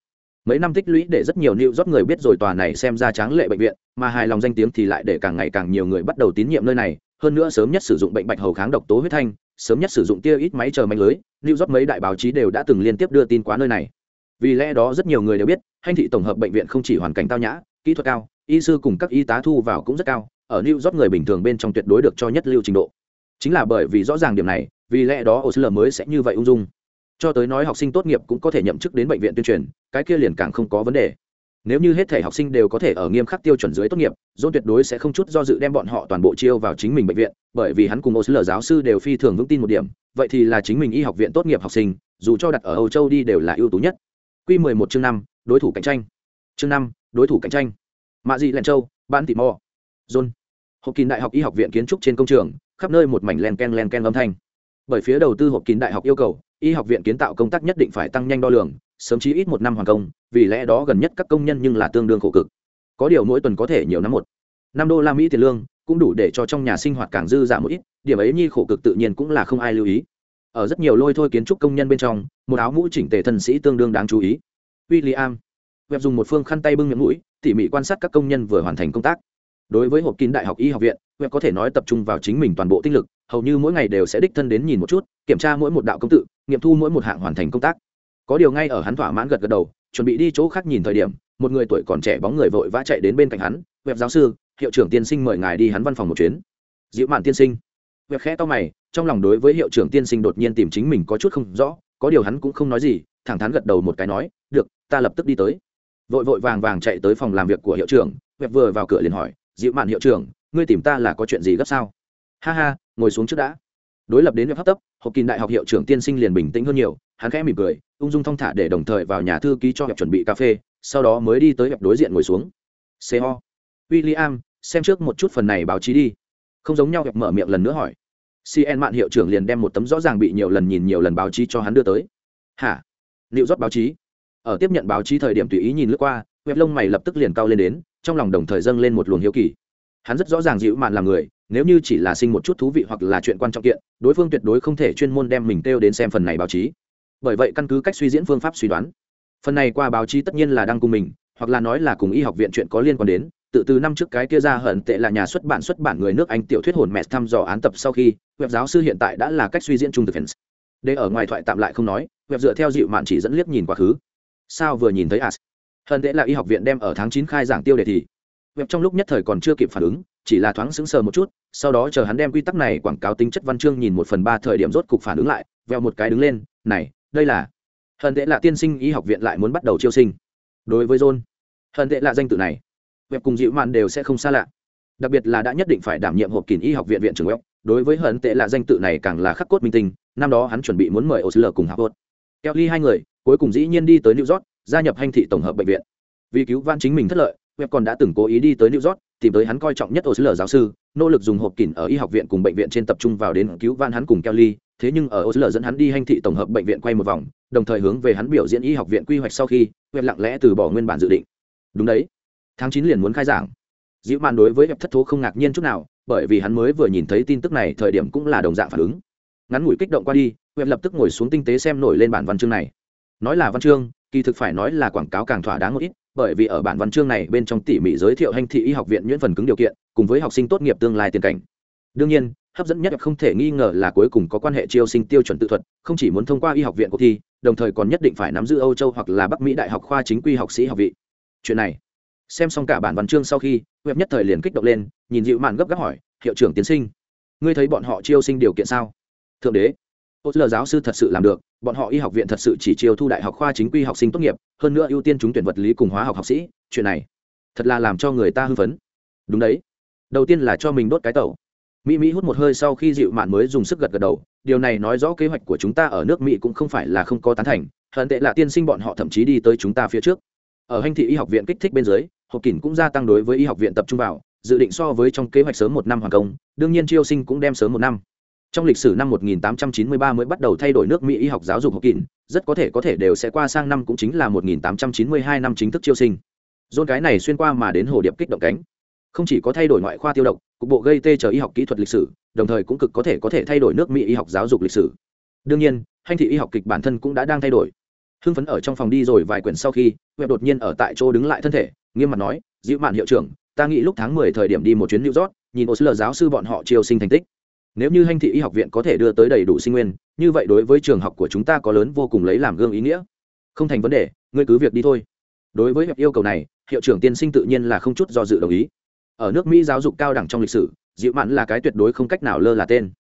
Mấy năm tích lũy để rất nhiều new york người biết rồi tòa này xem ra tráng lệ bệnh viện, mà hài lòng danh tiếng thì lại để càng ngày càng nhiều người bắt đầu tín nhiệm nơi này. Hơn nữa sớm nhất sử dụng bệnh bạch hầu kháng độc tố huyết thanh sớm nhất sử dụng tia ít máy chờ manh lưới, new york mấy đại báo chí đều đã từng liên tiếp đưa tin quá nơi này. Vì lẽ đó rất nhiều người đều biết hành thị tổng hợp bệnh viện không chỉ hoàn cảnh tao nhã, kỹ thuật cao, y sư cùng các y tá thu vào cũng rất cao, ở new york người bình thường bên trong tuyệt đối được cho nhất lưu trình độ. Chính là bởi vì rõ ràng điểm này, vì lẽ đó osler mới sẽ như vậy ung dung. Cho tới nói học sinh tốt nghiệp cũng có thể nhậm chức đến bệnh viện tuyên truyền, cái kia liền càng không có vấn đề nếu như hết thể học sinh đều có thể ở nghiêm khắc tiêu chuẩn dưới tốt nghiệp dôn tuyệt đối sẽ không chút do dự đem bọn họ toàn bộ chiêu vào chính mình bệnh viện, bởi vì hắn cùng ô sứ giáo sư đều phi thường vững tin một điểm, vậy thì là chính mình y học viện tốt nghiệp học sinh, dù cho đặt ở âu châu đi đều là ưu tú nhất. Q 11 chương năm, đối thủ cạnh tranh. Chương năm, đối thủ cạnh tranh. Mạ dị len châu, ban tị mò. John. Hộp kín đại học y học viện kiến trúc trên công trường, khắp nơi một mảnh len ken len ken âm thanh. Bởi phía đầu tư hộp kín đại học yêu cầu, y học viện kiến tạo công tác nhất định phải tăng nhanh đo lường sớm chí ít một năm hoàn công, vì lẽ đó gần nhất các công nhân nhưng là tương đương khổ cực. Có điều mỗi tuần có thể nhiều năm một. Năm đô la mỹ tiền lương cũng đủ để cho trong nhà sinh hoạt càng dư dả một ít, điểm ấy nhi khổ cực tự nhiên cũng là không ai lưu ý. Ở rất nhiều lôi thôi kiến trúc công nhân bên trong, một áo mũ chỉnh tề thân sĩ tương đương đáng chú ý. William web dùng một phương khăn tay bưng miệng mũi, tỉ mỉ quan sát các công nhân vừa hoàn thành công tác. Đối với hộp kín đại học y học viện web có thể nói tập trung vào chính mình toàn bộ tinh lực, hầu như mỗi ngày đều sẽ đích thân đến nhìn một chút, kiểm tra mỗi một đạo công tự, nghiệm thu mỗi một hạng hoàn thành công tác có điều ngay ở hắn thỏa mãn gật gật đầu, chuẩn bị đi chỗ khác nhìn thời điểm, một người tuổi còn trẻ bóng người vội vã chạy đến bên cạnh hắn, web giáo sư, hiệu trưởng tiên sinh mời ngài đi hắn văn phòng một chuyến. Dịu mạn tiên sinh. Web khẽ to mày, trong lòng đối với hiệu trưởng tiên sinh đột nhiên tìm chính mình có chút không rõ, có điều hắn cũng không nói gì, thẳng thắn gật đầu một cái nói, được, ta lập tức đi tới. Vội vội vàng vàng chạy tới phòng làm việc của hiệu trưởng, web vừa vào cửa liền hỏi dịu mạn hiệu trưởng, ngươi tìm ta là có chuyện gì gấp sao? Ha ha, ngồi xuống trước đã đối lập đến việc hấp tấp, hộp kín đại học hiệu trưởng tiên sinh liền bình tĩnh hơn nhiều, hắn khẽ mỉm cười, ung dung thong thả để đồng thời vào nhà thư ký cho hẹp chuẩn bị cà phê, sau đó mới đi tới hẹp đối diện ngồi xuống. Co william, xem trước một chút phần này báo chí đi. Không giống nhau, hẹp mở miệng lần nữa hỏi. Cn mạn hiệu trưởng liền đem một tấm rõ ràng bị nhiều lần nhìn nhiều lần báo chí cho hắn đưa tới. Hả? Liệu rót báo chí? Ở tiếp nhận báo chí thời điểm tùy ý nhìn lướt qua, hẹp lông mày lập tức liền cao lên đến, trong lòng đồng thời dâng lên một luồng hiếu kỳ. Hắn rất rõ ràng dịu mạn là người nếu như chỉ là sinh một chút thú vị hoặc là chuyện quan trọng kiện, đối phương tuyệt đối không thể chuyên môn đem mình kêu đến xem phần này báo chí. Bởi vậy căn cứ cách suy diễn phương pháp suy đoán, phần này qua báo chí tất nhiên là đăng cùng mình, hoặc là nói là cùng y học viện chuyện có liên quan đến, tự từ năm trước cái kia ra hận tệ là nhà xuất bản xuất bản người nước anh tiểu thuyết hồn mẹ thăm dò án tập sau khi, web giáo sư hiện tại đã là cách suy diễn trung thực fans để ở ngoài thoại tạm lại không nói, web dựa theo dịu mạn chỉ dẫn liếc nhìn quá khứ. Sao vừa nhìn thấy as hận tệ là y học viện đem ở tháng chín khai giảng tiêu đề thì web trong lúc nhất thời còn chưa kịp phản ứng, chỉ là thoáng sững sờ một chút, sau đó chờ hắn đem quy tắc này quảng cáo tính chất văn chương nhìn một phần ba thời điểm rốt cục phản ứng lại, veo một cái đứng lên, này, đây là hận tệ là tiên sinh y học viện lại muốn bắt đầu chiêu sinh. Đối với john, hận tệ là danh tự này, web cùng dịu mạn đều sẽ không xa lạ. Đặc biệt là đã nhất định phải đảm nhiệm hộp kín y học viện viện trưởng web, đối với hận tệ là danh tự này càng là khắc cốt minh tinh, năm đó hắn chuẩn bị muốn mời Osler cùng học kelly hai người, cuối cùng dĩ nhiên đi tới new york, gia nhập hành thị tổng hợp bệnh viện. Vì cứu van chính mình thất lợi web còn đã từng cố ý đi tới new york, tìm tới hắn coi trọng nhất osler giáo sư, nỗ lực dùng hộp kỉnh ở y học viện cùng bệnh viện trên tập trung vào đến cứu van hắn cùng kelly, thế nhưng ở osler dẫn hắn đi hành thị tổng hợp bệnh viện quay một vòng, đồng thời hướng về hắn biểu diễn y học viện quy hoạch sau khi, web lặng lẽ từ bỏ nguyên bản dự định. Đúng đấy. Tháng chín liền muốn khai giảng. Dịu mạn đối với web thất thố không ngạc nhiên chút nào, bởi vì hắn mới vừa nhìn thấy tin tức này, thời điểm cũng là đồng dạng phản ứng. Ngắn ngủi kích động qua đi, web lập tức ngồi xuống tinh tế xem nổi lên bản văn chương này. Nói là văn chương, kỳ thực phải nói là quảng cáo càng thỏa đáng một ít bởi vì ở bản văn chương này bên trong tỉ mỉ giới thiệu hành thị y học viện nhuyễn phần cứng điều kiện, cùng với học sinh tốt nghiệp tương lai tiền cảnh. Đương nhiên, hấp dẫn nhất không thể nghi ngờ là cuối cùng có quan hệ chiêu sinh tiêu chuẩn tự thuật, không chỉ muốn thông qua y học viện cuộc thi, đồng thời còn nhất định phải nắm giữ âu châu hoặc là bắc mỹ đại học khoa chính quy học sĩ học vị. Chuyện này, xem xong cả bản văn chương sau khi web nhất thời liền kích động lên, nhìn dịu mạn gấp gáp hỏi, hiệu trưởng tiến sinh, ngươi thấy bọn họ chiêu sinh điều kiện sao? Thượng đế ô lờ giáo sư thật sự làm được, bọn họ y học viện thật sự chỉ chiêu thu đại học khoa chính quy học sinh tốt nghiệp, hơn nữa ưu tiên trúng tuyển vật lý cùng hóa học học sĩ, chuyện này thật là làm cho người ta hưng phấn. Đúng đấy, đầu tiên là cho mình đốt cái tẩu. Mỹ mỹ hút một hơi sau khi dịu mạn mới dùng sức gật gật đầu, điều này nói rõ kế hoạch của chúng ta ở nước mỹ cũng không phải là không có tán thành hận tệ là tiên sinh bọn họ thậm chí đi tới chúng ta phía trước. Ở hành thị y học viện kích thích bên dưới, hộp kỳn cũng gia tăng đối với y học viện tập trung vào, dự định so với trong kế hoạch sớm một năm hoàn công, đương nhiên chiêu sinh cũng đem sớm một năm trong lịch sử năm 1893 mới bắt đầu thay đổi nước mỹ y học giáo dục học kỳn rất có thể có thể đều sẽ qua sang năm cũng chính là 1892 năm chính thức chiêu sinh. Dôn cái này xuyên qua mà đến hồ điệp kích động cánh. Không chỉ có thay đổi ngoại khoa tiêu độc, cục bộ gây tê chờ y học kỹ thuật lịch sử, đồng thời cũng cực có thể có thể thay đổi nước mỹ y học giáo dục lịch sử. Đương nhiên, hành thị y học kịch bản thân cũng đã đang thay đổi. Hưng phấn ở trong phòng đi rồi vài quyển sau khi, web đột nhiên ở tại chỗ đứng lại thân thể, nghiêm mặt nói dịu mạn hiệu trưởng, ta nghĩ lúc tháng mười thời điểm đi một chuyến new york, nhìn osler giáo sư bọn họ chiêu sinh thành tích nếu như Hanh thị y học viện có thể đưa tới đầy đủ sinh nguyên, như vậy đối với trường học của chúng ta có lớn vô cùng lấy làm gương ý nghĩa. Không thành vấn đề, ngươi cứ việc đi thôi. Đối với yêu cầu này, hiệu trưởng tiên sinh tự nhiên là không chút do dự đồng ý. Ở nước mỹ giáo dục cao đẳng trong lịch sử dịu mạn là cái tuyệt đối không cách nào lơ là tên.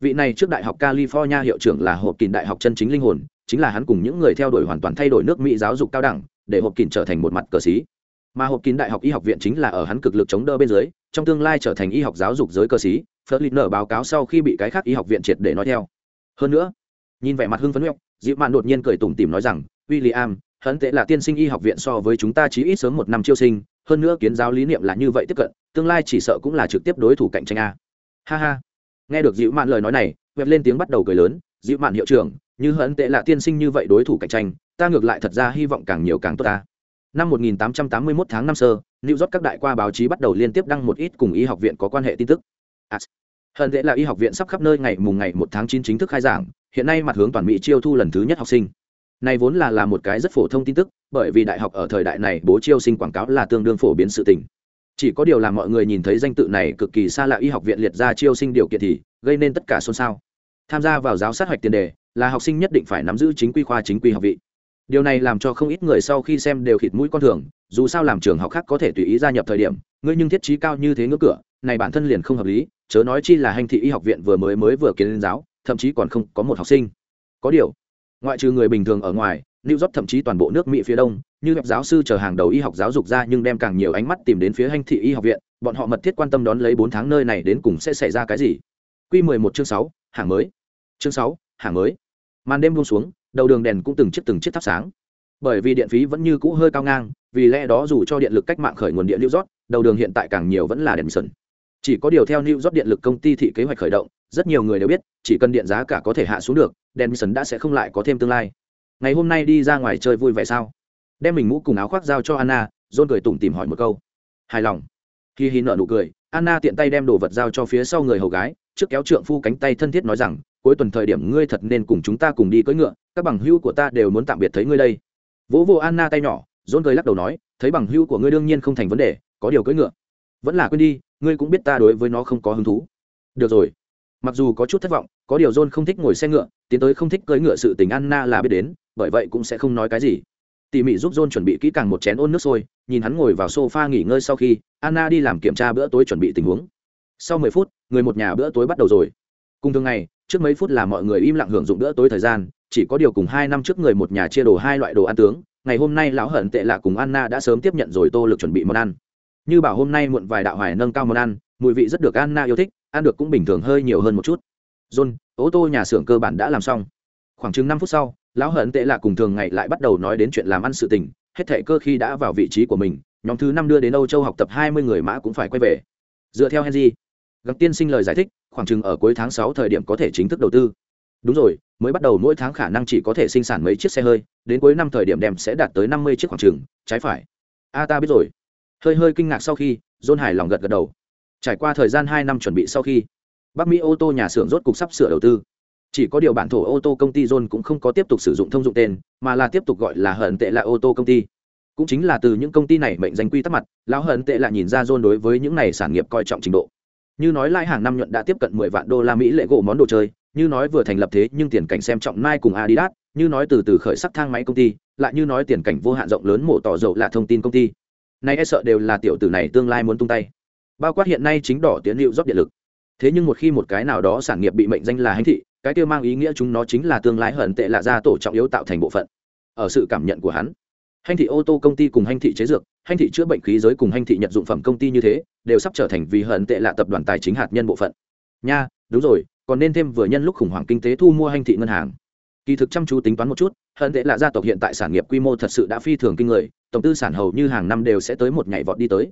Vị này trước đại học california hiệu trưởng là hộp kín đại học chân chính linh hồn, chính là hắn cùng những người theo đuổi hoàn toàn thay đổi nước mỹ giáo dục cao đẳng, để hộp kín trở thành một mặt cờ xí mà hộp kín đại học y học viện chính là ở hắn cực lực chống đỡ bên dưới, trong tương lai trở thành y học giáo dục giới cờ xí phớt nở báo cáo sau khi bị cái khác y học viện triệt để nói theo. Hơn nữa nhìn vẻ mặt hưng phấn huyết dịu mạn đột nhiên cười tủm tìm nói rằng William, hấn tệ là tiên sinh y học viện so với chúng ta chỉ ít sớm một năm chiêu sinh hơn nữa kiến giáo lý niệm là như vậy tiếp cận tương lai chỉ sợ cũng là trực tiếp đối thủ cạnh tranh a. Ha ha. Nghe được dịu mạn lời nói này vẹp lên tiếng bắt đầu cười lớn dịu mạn hiệu trưởng như hấn tệ là tiên sinh như vậy đối thủ cạnh tranh ta ngược lại thật ra hy vọng càng nhiều càng tốt ta. Năm 1881 tháng năm sơ New York các đại qua báo chí bắt đầu liên tiếp đăng một ít cùng y học viện có quan hệ tin tức à, hận tệ là y học viện sắp khắp nơi ngày mùng ngày một tháng chín chính thức khai giảng hiện nay mặt hướng toàn mỹ chiêu thu lần thứ nhất học sinh. Này vốn là là một cái rất phổ thông tin tức bởi vì đại học ở thời đại này bố chiêu sinh quảng cáo là tương đương phổ biến sự tình. Chỉ có điều là mọi người nhìn thấy danh tự này cực kỳ xa lạ y học viện liệt ra chiêu sinh điều kiện thì gây nên tất cả xôn xao. Tham gia vào giáo sát hoạch tiền đề là học sinh nhất định phải nắm giữ chính quy khoa chính quy học vị điều này làm cho không ít người sau khi xem đều khịt mũi con thường dù sao làm trường học khác có thể tùy ý gia nhập thời điểm ngươi nhưng thiết trí cao như thế ngưỡng cửa này bản thân liền không hợp lý chớ nói chi là hành thị y học viện vừa mới mới vừa kiến lên giáo thậm chí còn không có một học sinh có điều ngoại trừ người bình thường ở ngoài New York thậm chí toàn bộ nước Mỹ phía đông, như gặp giáo sư chờ hàng đầu y học giáo dục ra nhưng đem càng nhiều ánh mắt tìm đến phía hành thị y học viện, bọn họ mật thiết quan tâm đón lấy bốn tháng nơi này đến cùng sẽ xảy ra cái gì. Quy 11 chương 6, hàng mới. Chương 6, hàng mới. Màn đêm buông xuống, đầu đường đèn cũng từng chiếc từng chiếc thắp sáng. Bởi vì điện phí vẫn như cũ hơi cao ngang, vì lẽ đó dù cho điện lực cách mạng khởi nguồn điện New York, đầu đường hiện tại càng nhiều vẫn là đèn sơn Chỉ có điều theo New York điện lực công ty thị kế hoạch khởi động, rất nhiều người đều biết, chỉ cần điện giá cả có thể hạ xuống được, đèn sơn đã sẽ không lại có thêm tương lai. Ngày hôm nay đi ra ngoài chơi vui vẻ sao? Đem mình mũ cùng áo khoác giao cho anna john cười tủm tìm hỏi một câu. Hài lòng. Khi hi nợ nụ cười anna tiện tay đem đồ vật giao cho phía sau người hầu gái trước kéo trượng phu cánh tay thân thiết nói rằng cuối tuần thời điểm ngươi thật nên cùng chúng ta cùng đi cưỡi ngựa các bằng hữu của ta đều muốn tạm biệt thấy ngươi đây. Vỗ vô anna tay nhỏ john cười lắc đầu nói, thấy bằng hữu của ngươi đương nhiên không thành vấn đề, có điều cưỡi ngựa. Vẫn là quên đi, ngươi cũng biết ta đối với nó không có hứng thú. Được rồi. Mặc dù có chút thất vọng, có điều john không thích ngồi xe ngựa, tiến tới không thích cưỡi ngựa sự tình anna là biết đến, bởi vậy cũng sẽ không nói cái gì. Tỉ mỉ giúp john chuẩn bị kỹ càng một chén ôn nước sôi, nhìn hắn ngồi vào sofa nghỉ ngơi sau khi, anna đi làm kiểm tra bữa tối chuẩn bị tình huống. Sau mười phút, người một nhà bữa tối bắt đầu rồi. Cùng thường ngày trước mấy phút là mọi người im lặng hưởng dụng bữa tối thời gian, chỉ có điều cùng hai năm trước người một nhà chia đồ hai loại đồ ăn tướng, ngày hôm nay lão hận tệ lạ cùng anna đã sớm tiếp nhận rồi tô lực chuẩn bị món ăn. Như bảo hôm nay muộn vài đạo hoài nâng cao món ăn, mùi vị rất được anna yêu thích, ăn được cũng bình thường hơi nhiều hơn một chút. John, ô tô nhà xưởng cơ bản đã làm xong. Khoảng chừng năm phút sau, lão hận tệ lạ cùng thường ngày lại bắt đầu nói đến chuyện làm ăn sự tình, hết thể cơ khi đã vào vị trí của mình, nhóm thứ năm đưa đến âu châu học tập hai mươi người mã cũng phải quay về. Dựa theo henry gặp tiên sinh lời giải thích, khoảng chừng ở cuối tháng sáu thời điểm có thể chính thức đầu tư. Đúng rồi, mới bắt đầu mỗi tháng khả năng chỉ có thể sinh sản mấy chiếc xe hơi, đến cuối năm thời điểm đem sẽ đạt tới năm mươi chiếc khoảng chừng, trái phải. A, ta biết rồi. Hơi hơi kinh ngạc sau khi, john hài lòng gật gật đầu. Trải qua thời gian hai năm chuẩn bị sau khi bắc mỹ ô tô nhà xưởng rốt cục sắp sửa đầu tư. Chỉ có điều bản thổ ô tô công ty john cũng không có tiếp tục sử dụng thông dụng tên, mà là tiếp tục gọi là hận tệ là ô tô công ty. Cũng chính là từ những công ty này mệnh danh quy tắc mặt, lão hận tệ là nhìn ra john đối với những này sản nghiệp coi trọng trình độ như nói lai hàng năm nhuận đã tiếp cận mười vạn đô la mỹ lệ gỗ món đồ chơi, như nói vừa thành lập thế nhưng tiền cảnh xem trọng mai cùng adidas, như nói từ từ khởi sắc thang máy công ty, lại như nói tiền cảnh vô hạn rộng lớn mổ tỏ dầu là thông tin công ty. Nay e sợ đều là tiểu tử này tương lai muốn tung tay. Bao quát hiện nay chính đỏ tiến hiệu dốc điện lực. Thế nhưng một khi một cái nào đó sản nghiệp bị mệnh danh là hành thị, cái kia mang ý nghĩa chúng nó chính là tương lai hận tệ là ra tổ trọng yếu tạo thành bộ phận. Ở sự cảm nhận của hắn hành thị ô tô công ty cùng hành thị chế dược hành thị chữa bệnh khí giới cùng hành thị nhận dụng phẩm công ty như thế, đều sắp trở thành vì hận tệ lạ tập đoàn tài chính hạt nhân bộ phận. Nha, đúng rồi, còn nên thêm vừa nhân lúc khủng hoảng kinh tế thu mua hành thị ngân hàng. Kỳ thực chăm chú tính toán một chút, hận tệ lạ gia tộc hiện tại sản nghiệp quy mô thật sự đã phi thường kinh người, tổng tư sản hầu như hàng năm đều sẽ tới một nhảy vọt đi tới.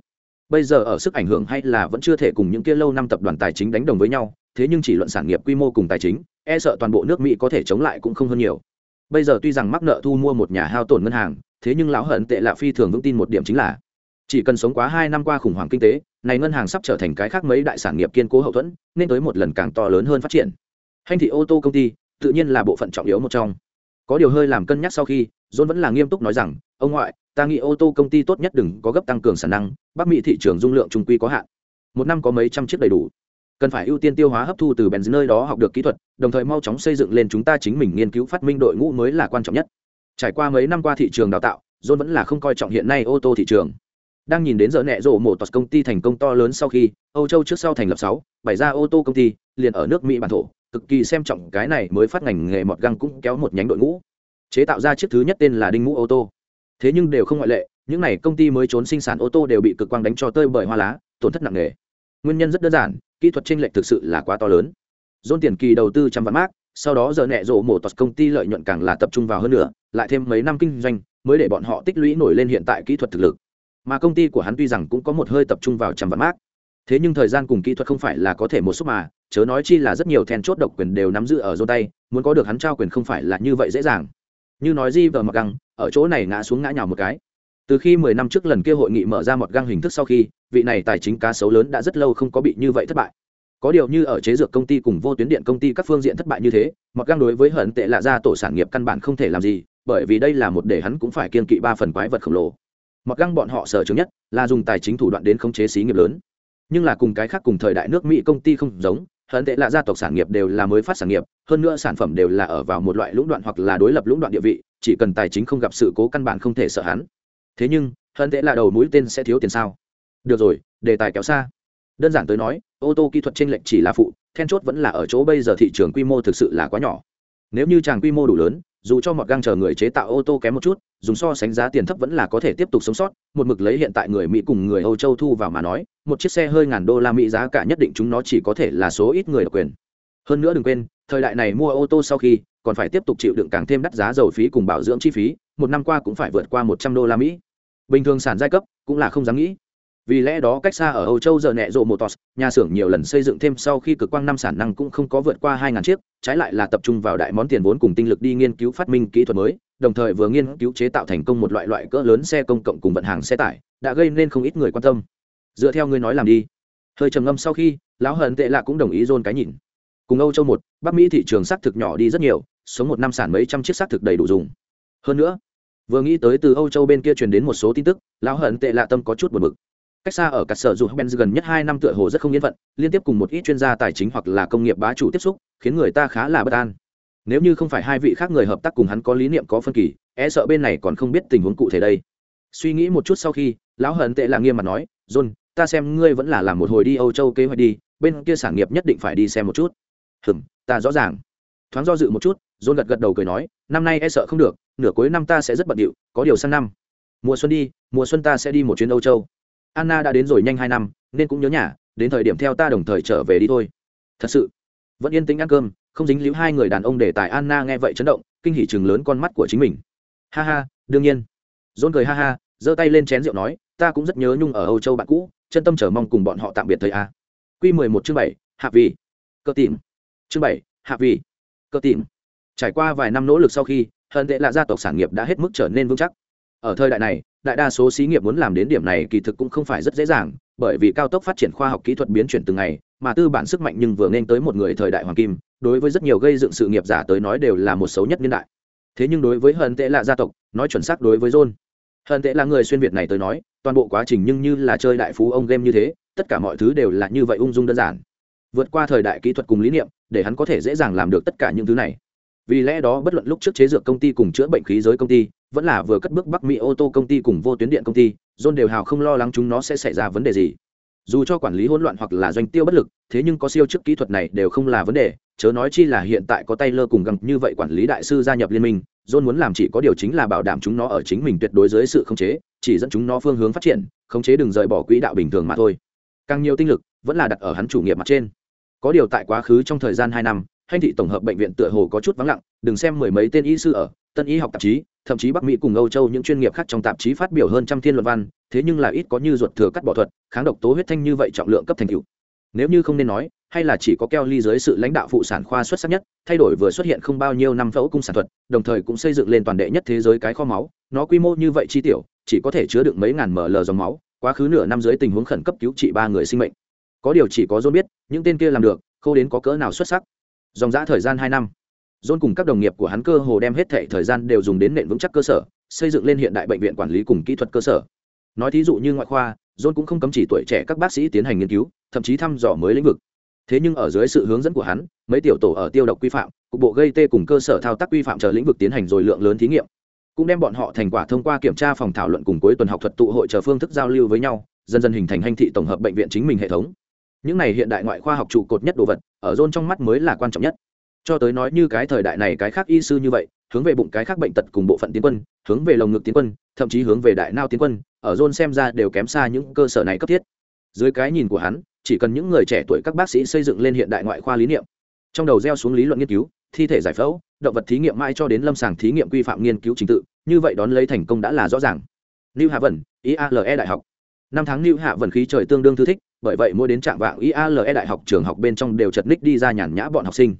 Bây giờ ở sức ảnh hưởng hay là vẫn chưa thể cùng những kia lâu năm tập đoàn tài chính đánh đồng với nhau, thế nhưng chỉ luận sản nghiệp quy mô cùng tài chính e sợ toàn bộ nước mỹ có thể chống lại cũng không hơn nhiều. Bây giờ tuy rằng mắc nợ thu mua một nhà hao tổn ngân hàng thế nhưng lão hận tệ lạ phi thường vững tin một điểm chính là, chỉ cần sống quá hai năm qua khủng hoảng kinh tế, này ngân hàng sắp trở thành cái khác mấy đại sản nghiệp kiên cố hậu thuẫn, nên tới một lần càng to lớn hơn phát triển. Hành thị ô tô công ty, tự nhiên là bộ phận trọng yếu một trong. Có điều hơi làm cân nhắc sau khi, john vẫn là nghiêm túc nói rằng, ông ngoại, ta nghĩ ô tô công ty tốt nhất đừng có gấp tăng cường sản năng, bắc mỹ thị trường dung lượng trung quy có hạn. Một năm có mấy trăm chiếc đầy đủ. Cần phải ưu tiên tiêu hóa hấp thu từ bèn nơi đó học được kỹ thuật, đồng thời mau chóng xây dựng lên chúng ta chính mình nghiên cứu phát minh đội ngũ mới là quan trọng nhất trải qua mấy năm qua thị trường đào tạo, john vẫn là không coi trọng hiện nay ô tô thị trường. Đang nhìn đến giờ nẹ rộ một tòa công ty thành công to lớn sau khi, âu châu trước sau thành lập sáu bảy ra ô tô công ty, liền ở nước mỹ bản thổ, cực kỳ xem trọng cái này mới phát ngành nghề mọt găng cũng kéo một nhánh đội ngũ. Chế tạo ra chiếc thứ nhất tên là đinh ngũ ô tô. Thế nhưng đều không ngoại lệ, những n à y công ty mới trốn sinh sản ô tô đều bị cực quang đánh cho tơi bởi hoa lá, tổn thất nặng nề. Nguyên nhân rất đơn giản, kỹ thuật tranh lệch thực sự là quá to lớn. Dôn tiền kỳ đầu tư trăm vạn mác sau đó giờ nẹ rộ một tòa công ty lợi nhuận càng là tập trung vào hơn nữa, lại thêm mấy năm kinh doanh, mới để bọn họ tích lũy nổi lên hiện tại kỹ thuật thực lực. Mà công ty của hắn tuy rằng cũng có một hơi tập trung vào trăm vạn mác thế nhưng thời gian cùng kỹ thuật không phải là có thể một xúc mà, chớ nói chi là rất nhiều then chốt độc quyền đều nắm giữ ở dô tay, muốn có được hắn trao quyền không phải là như vậy dễ dàng. Như nói di vờ mặc găng, ở chỗ này ngã xuống ngã nhào một cái. Từ khi mười năm trước lần kia hội nghị mở ra một găng hình thức sau khi, vị này tài chính cá sấu lớn đã rất lâu không có bị như vậy thất bại có điều như ở chế dược công ty cùng vô tuyến điện công ty các phương diện thất bại như thế, mặc găng đối với hận tệ lạ ra tổ sản nghiệp căn bản không thể làm gì, bởi vì đây là một để hắn cũng phải kiên kỵ ba phần quái vật khổng lồ. Mặc găng bọn họ sở chứng nhất là dùng tài chính thủ đoạn đến khống chế xí nghiệp lớn. Nhưng là cùng cái khác cùng thời đại nước mỹ công ty không giống, hận tệ lạ gia tộc sản nghiệp đều là mới phát sản nghiệp, hơn nữa sản phẩm đều là ở vào một loại lũng đoạn hoặc là đối lập lũng đoạn địa vị, chỉ cần tài chính không gặp sự cố căn bản không thể sợ hắn. Thế nhưng, hận tệ lạ đầu mũi tên sẽ thiếu tiền sao? Được rồi, đề tài kéo xa. Đơn giản tới nói ô tô kỹ thuật trên lệnh chỉ là phụ, then chốt vẫn là ở chỗ bây giờ thị trường quy mô thực sự là quá nhỏ. Nếu như chàng quy mô đủ lớn, dù cho một gang chờ người chế tạo ô tô kém một chút, dùng so sánh giá tiền thấp vẫn là có thể tiếp tục sống sót, một mực lấy hiện tại người mỹ cùng người âu châu thu vào mà nói, một chiếc xe hơi ngàn đô la mỹ giá cả nhất định chúng nó chỉ có thể là số ít người độc quyền. Hơn nữa đừng quên, thời đại này mua ô tô sau khi, còn phải tiếp tục chịu đựng càng thêm đắt giá dầu phí cùng bảo dưỡng chi phí, một năm qua cũng phải vượt qua một trăm đô la mỹ. Bình thường sản giai cấp cũng là không dám nghĩ vì lẽ đó cách xa ở âu châu giờ nẹ rộ motors nhà xưởng nhiều lần xây dựng thêm sau khi cực quang năm sản năng cũng không có vượt qua hai ngàn chiếc, trái lại là tập trung vào đại món tiền vốn cùng tinh lực đi nghiên cứu phát minh kỹ thuật mới, đồng thời vừa nghiên cứu chế tạo thành công một loại loại cỡ lớn xe công cộng cùng vận hàng xe tải, đã gây nên không ít người quan tâm. Dựa theo ngươi nói làm đi. Hơi trầm ngâm sau khi, lão hận tệ lạ cũng đồng ý dôn cái nhìn. Cùng âu châu một, bắc mỹ thị trường xác thực nhỏ đi rất nhiều số một năm sản mấy trăm chiếc xác thực đầy đủ dùng. Hơn nữa, vừa nghĩ tới từ âu châu bên kia truyền đến một số tin tức, lão hận tệ lạ tâm có chút buồn bực cách xa ở cả sở dù Ben gần nhất hai năm tựa hồ rất không yên phận, liên tiếp cùng một ít chuyên gia tài chính hoặc là công nghiệp bá chủ tiếp xúc, khiến người ta khá là bất an. Nếu như không phải hai vị khác người hợp tác cùng hắn có lý niệm có phân kỳ e sợ bên này còn không biết tình huống cụ thể đây. Suy nghĩ một chút sau khi, lão hận tệ là nghiêm mặt nói, john, ta xem ngươi vẫn là làm một hồi đi âu châu kế hoạch đi, bên kia sản nghiệp nhất định phải đi xem một chút. Hừm, ta rõ ràng. Thoáng do dự một chút, john gật gật đầu cười nói, năm nay e sợ không được, nửa cuối năm ta sẽ rất bận điệu, có điều sang năm. Mùa xuân đi, mùa xuân ta sẽ đi một chuyến âu châu anna đã đến rồi nhanh hai năm nên cũng nhớ nhà đến thời điểm theo ta đồng thời trở về đi thôi. Thật sự vẫn yên tĩnh ăn cơm không dính líu hai người đàn ông để tài anna nghe vậy chấn động kinh hỉ chừng lớn con mắt của chính mình. Ha ha đương nhiên. Dôn cười ha ha giơ tay lên chén rượu nói ta cũng rất nhớ nhung ở âu châu bạn cũ chân tâm chờ mong cùng bọn họ tạm biệt thời a. Q mười một chương bảy hạ vị, cơ tìm. Chương bảy hạ vị, cơ tìm. Trải qua vài năm nỗ lực sau khi hận tệ là gia tộc sản nghiệp đã hết mức trở nên vững chắc. Ở thời đại này đại đa số xí nghiệp muốn làm đến điểm này kỳ thực cũng không phải rất dễ dàng, bởi vì cao tốc phát triển khoa học kỹ thuật biến chuyển từng ngày, mà tư bản sức mạnh nhưng vừa nên tới một người thời đại hoàng kim, đối với rất nhiều gây dựng sự nghiệp giả tới nói đều là một xấu nhất niên đại. Thế nhưng đối với hận tệ là gia tộc, nói chuẩn xác đối với john. Hận tệ là người xuyên việt này tới nói, toàn bộ quá trình nhưng như là chơi đại phú ông game như thế, tất cả mọi thứ đều là như vậy ung dung đơn giản. Vượt qua thời đại kỹ thuật cùng lý niệm, để hắn có thể dễ dàng làm được tất cả những thứ này vì lẽ đó bất luận lúc trước chế dược công ty cùng chữa bệnh khí giới công ty, vẫn là vừa cất bước bắc mỹ ô tô công ty cùng vô tuyến điện công ty, john đều hào không lo lắng chúng nó sẽ xảy ra vấn đề gì. Dù cho quản lý hỗn loạn hoặc là doanh tiêu bất lực, thế nhưng có siêu chức kỹ thuật này đều không là vấn đề, chớ nói chi là hiện tại có tay lơ cùng gầm như vậy quản lý đại sư gia nhập liên minh, john muốn làm chỉ có điều chính là bảo đảm chúng nó ở chính mình tuyệt đối dưới sự khống chế, chỉ dẫn chúng nó phương hướng phát triển, khống chế đừng rời bỏ quỹ đạo bình thường mà thôi. Càng nhiều tinh lực, vẫn là đặt ở hắn chủ nghiệp mặt trên. Có điều tại quá khứ trong thời gian hai năm hành thị tổng hợp bệnh viện tựa hồ có chút vắng lặng, đừng xem mười mấy tên y sư ở, tân y học tạp chí, thậm chí bắc mỹ cùng âu châu những chuyên nghiệp khác trong tạp chí phát biểu hơn trăm thiên luận văn, thế nhưng là ít có như ruột thừa cắt bỏ thuật, kháng độc tố huyết thanh như vậy trọng lượng cấp thành cựu nếu như không nên nói, hay là chỉ có keo ly dưới sự lãnh đạo phụ sản khoa xuất sắc nhất, thay đổi vừa xuất hiện không bao nhiêu năm phẫu cung sản thuật, đồng thời cũng xây dựng lên toàn đệ nhất thế giới cái kho máu, nó quy mô như vậy chi tiểu, chỉ có thể chứa được mấy ngàn ml dòng máu, quá khứ nửa năm dưới tình huống khẩn cấp cứu trị ba người sinh mệnh. Có điều chỉ có dôn biết, những tên kia làm được, khâu đến có cỡ nào xuất sắc dòng giã thời gian hai năm. John cùng các đồng nghiệp của hắn cơ hồ đem hết thệ thời gian đều dùng đến nền vững chắc cơ sở, xây dựng lên hiện đại bệnh viện quản lý cùng kỹ thuật cơ sở. Nói thí dụ như ngoại khoa, john cũng không cấm chỉ tuổi trẻ các bác sĩ tiến hành nghiên cứu, thậm chí thăm dò mới lĩnh vực. Thế nhưng ở dưới sự hướng dẫn của hắn, mấy tiểu tổ ở tiêu độc quy phạm, cục bộ gây tê cùng cơ sở thao tác quy phạm chờ lĩnh vực tiến hành rồi lượng lớn thí nghiệm. Cũng đem bọn họ thành quả thông qua kiểm tra phòng thảo luận cùng cuối tuần học thuật tụ hội chờ phương thức giao lưu với nhau, dần dần hình thành hành thị tổng hợp bệnh viện chính mình hệ thống những này hiện đại ngoại khoa học trụ cột nhất đồ vật, ở rôn trong mắt mới là quan trọng nhất. Cho tới nói như cái thời đại này cái khác y sư như vậy, hướng về bụng cái khác bệnh tật cùng bộ phận tiến quân, hướng về lồng ngực tiến quân, thậm chí hướng về đại nao tiến quân, ở rôn xem ra đều kém xa những cơ sở này cấp thiết. Dưới cái nhìn của hắn, chỉ cần những người trẻ tuổi các bác sĩ xây dựng lên hiện đại ngoại khoa lý niệm. Trong đầu gieo xuống lý luận nghiên cứu, thi thể giải phẫu, động vật thí nghiệm mãi cho đến lâm sàng thí nghiệm quy phạm nghiên cứu trình tự, như vậy đón lấy thành công đã là rõ ràng. New hạ vần iale đại học. Năm tháng new hạ Vận khí trời tương đương thư thích bởi vậy mỗi đến trạm vạng iale đại học trường học bên trong đều chật ních đi ra nhàn nhã bọn học sinh.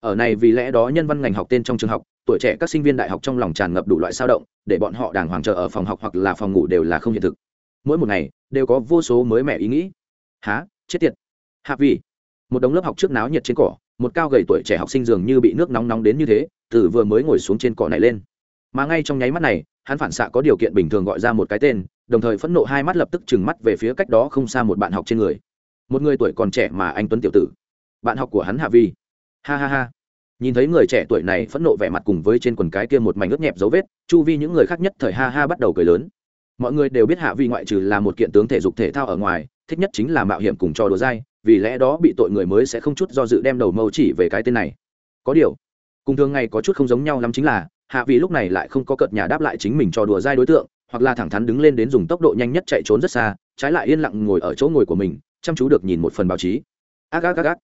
Ở này vì lẽ đó nhân văn ngành học tên trong trường học, tuổi trẻ các sinh viên đại học trong lòng tràn ngập đủ loại sao động, để bọn họ đàng hoàng chờ ở phòng học hoặc là phòng ngủ đều là không hiện thực. Mỗi một ngày, đều có vô số mới mẻ ý nghĩ. Há chết tiệt. Hạ vị một đống lớp học trước náo nhiệt trên cỏ, một cao gầy tuổi trẻ học sinh dường như bị nước nóng nóng đến như thế, từ vừa mới ngồi xuống trên cỏ này lên. Mà ngay trong nháy mắt này, hắn phản xạ có điều kiện bình thường gọi ra một cái tên đồng thời phẫn nộ hai mắt lập tức trừng mắt về phía cách đó không xa một bạn học trên người. Một người tuổi còn trẻ mà anh tuấn tiểu tử. Bạn học của hắn hạ vi. Ha ha ha. Nhìn thấy người trẻ tuổi này phẫn nộ vẻ mặt cùng với trên quần cái kia một mảnh ướt nhẹp dấu vết, chu vi những người khác nhất thời ha ha bắt đầu cười lớn. Mọi người đều biết hạ vi ngoại trừ là một kiện tướng thể dục thể thao ở ngoài, thích nhất chính là mạo hiểm cùng trò đùa dai, vì lẽ đó bị tội người mới sẽ không chút do dự đem đầu mâu chỉ về cái tên này. Có điều, cùng thường ngày có chút không giống nhau lắm chính là, hạ Vi lúc này lại không có cợt nhà đáp lại chính mình cho đùa dai đối tượng hoặc là thẳng thắn đứng lên đến dùng tốc độ nhanh nhất chạy trốn rất xa, trái lại yên lặng ngồi ở chỗ ngồi của mình, chăm chú được nhìn một phần báo chí. Ác ác ác ác.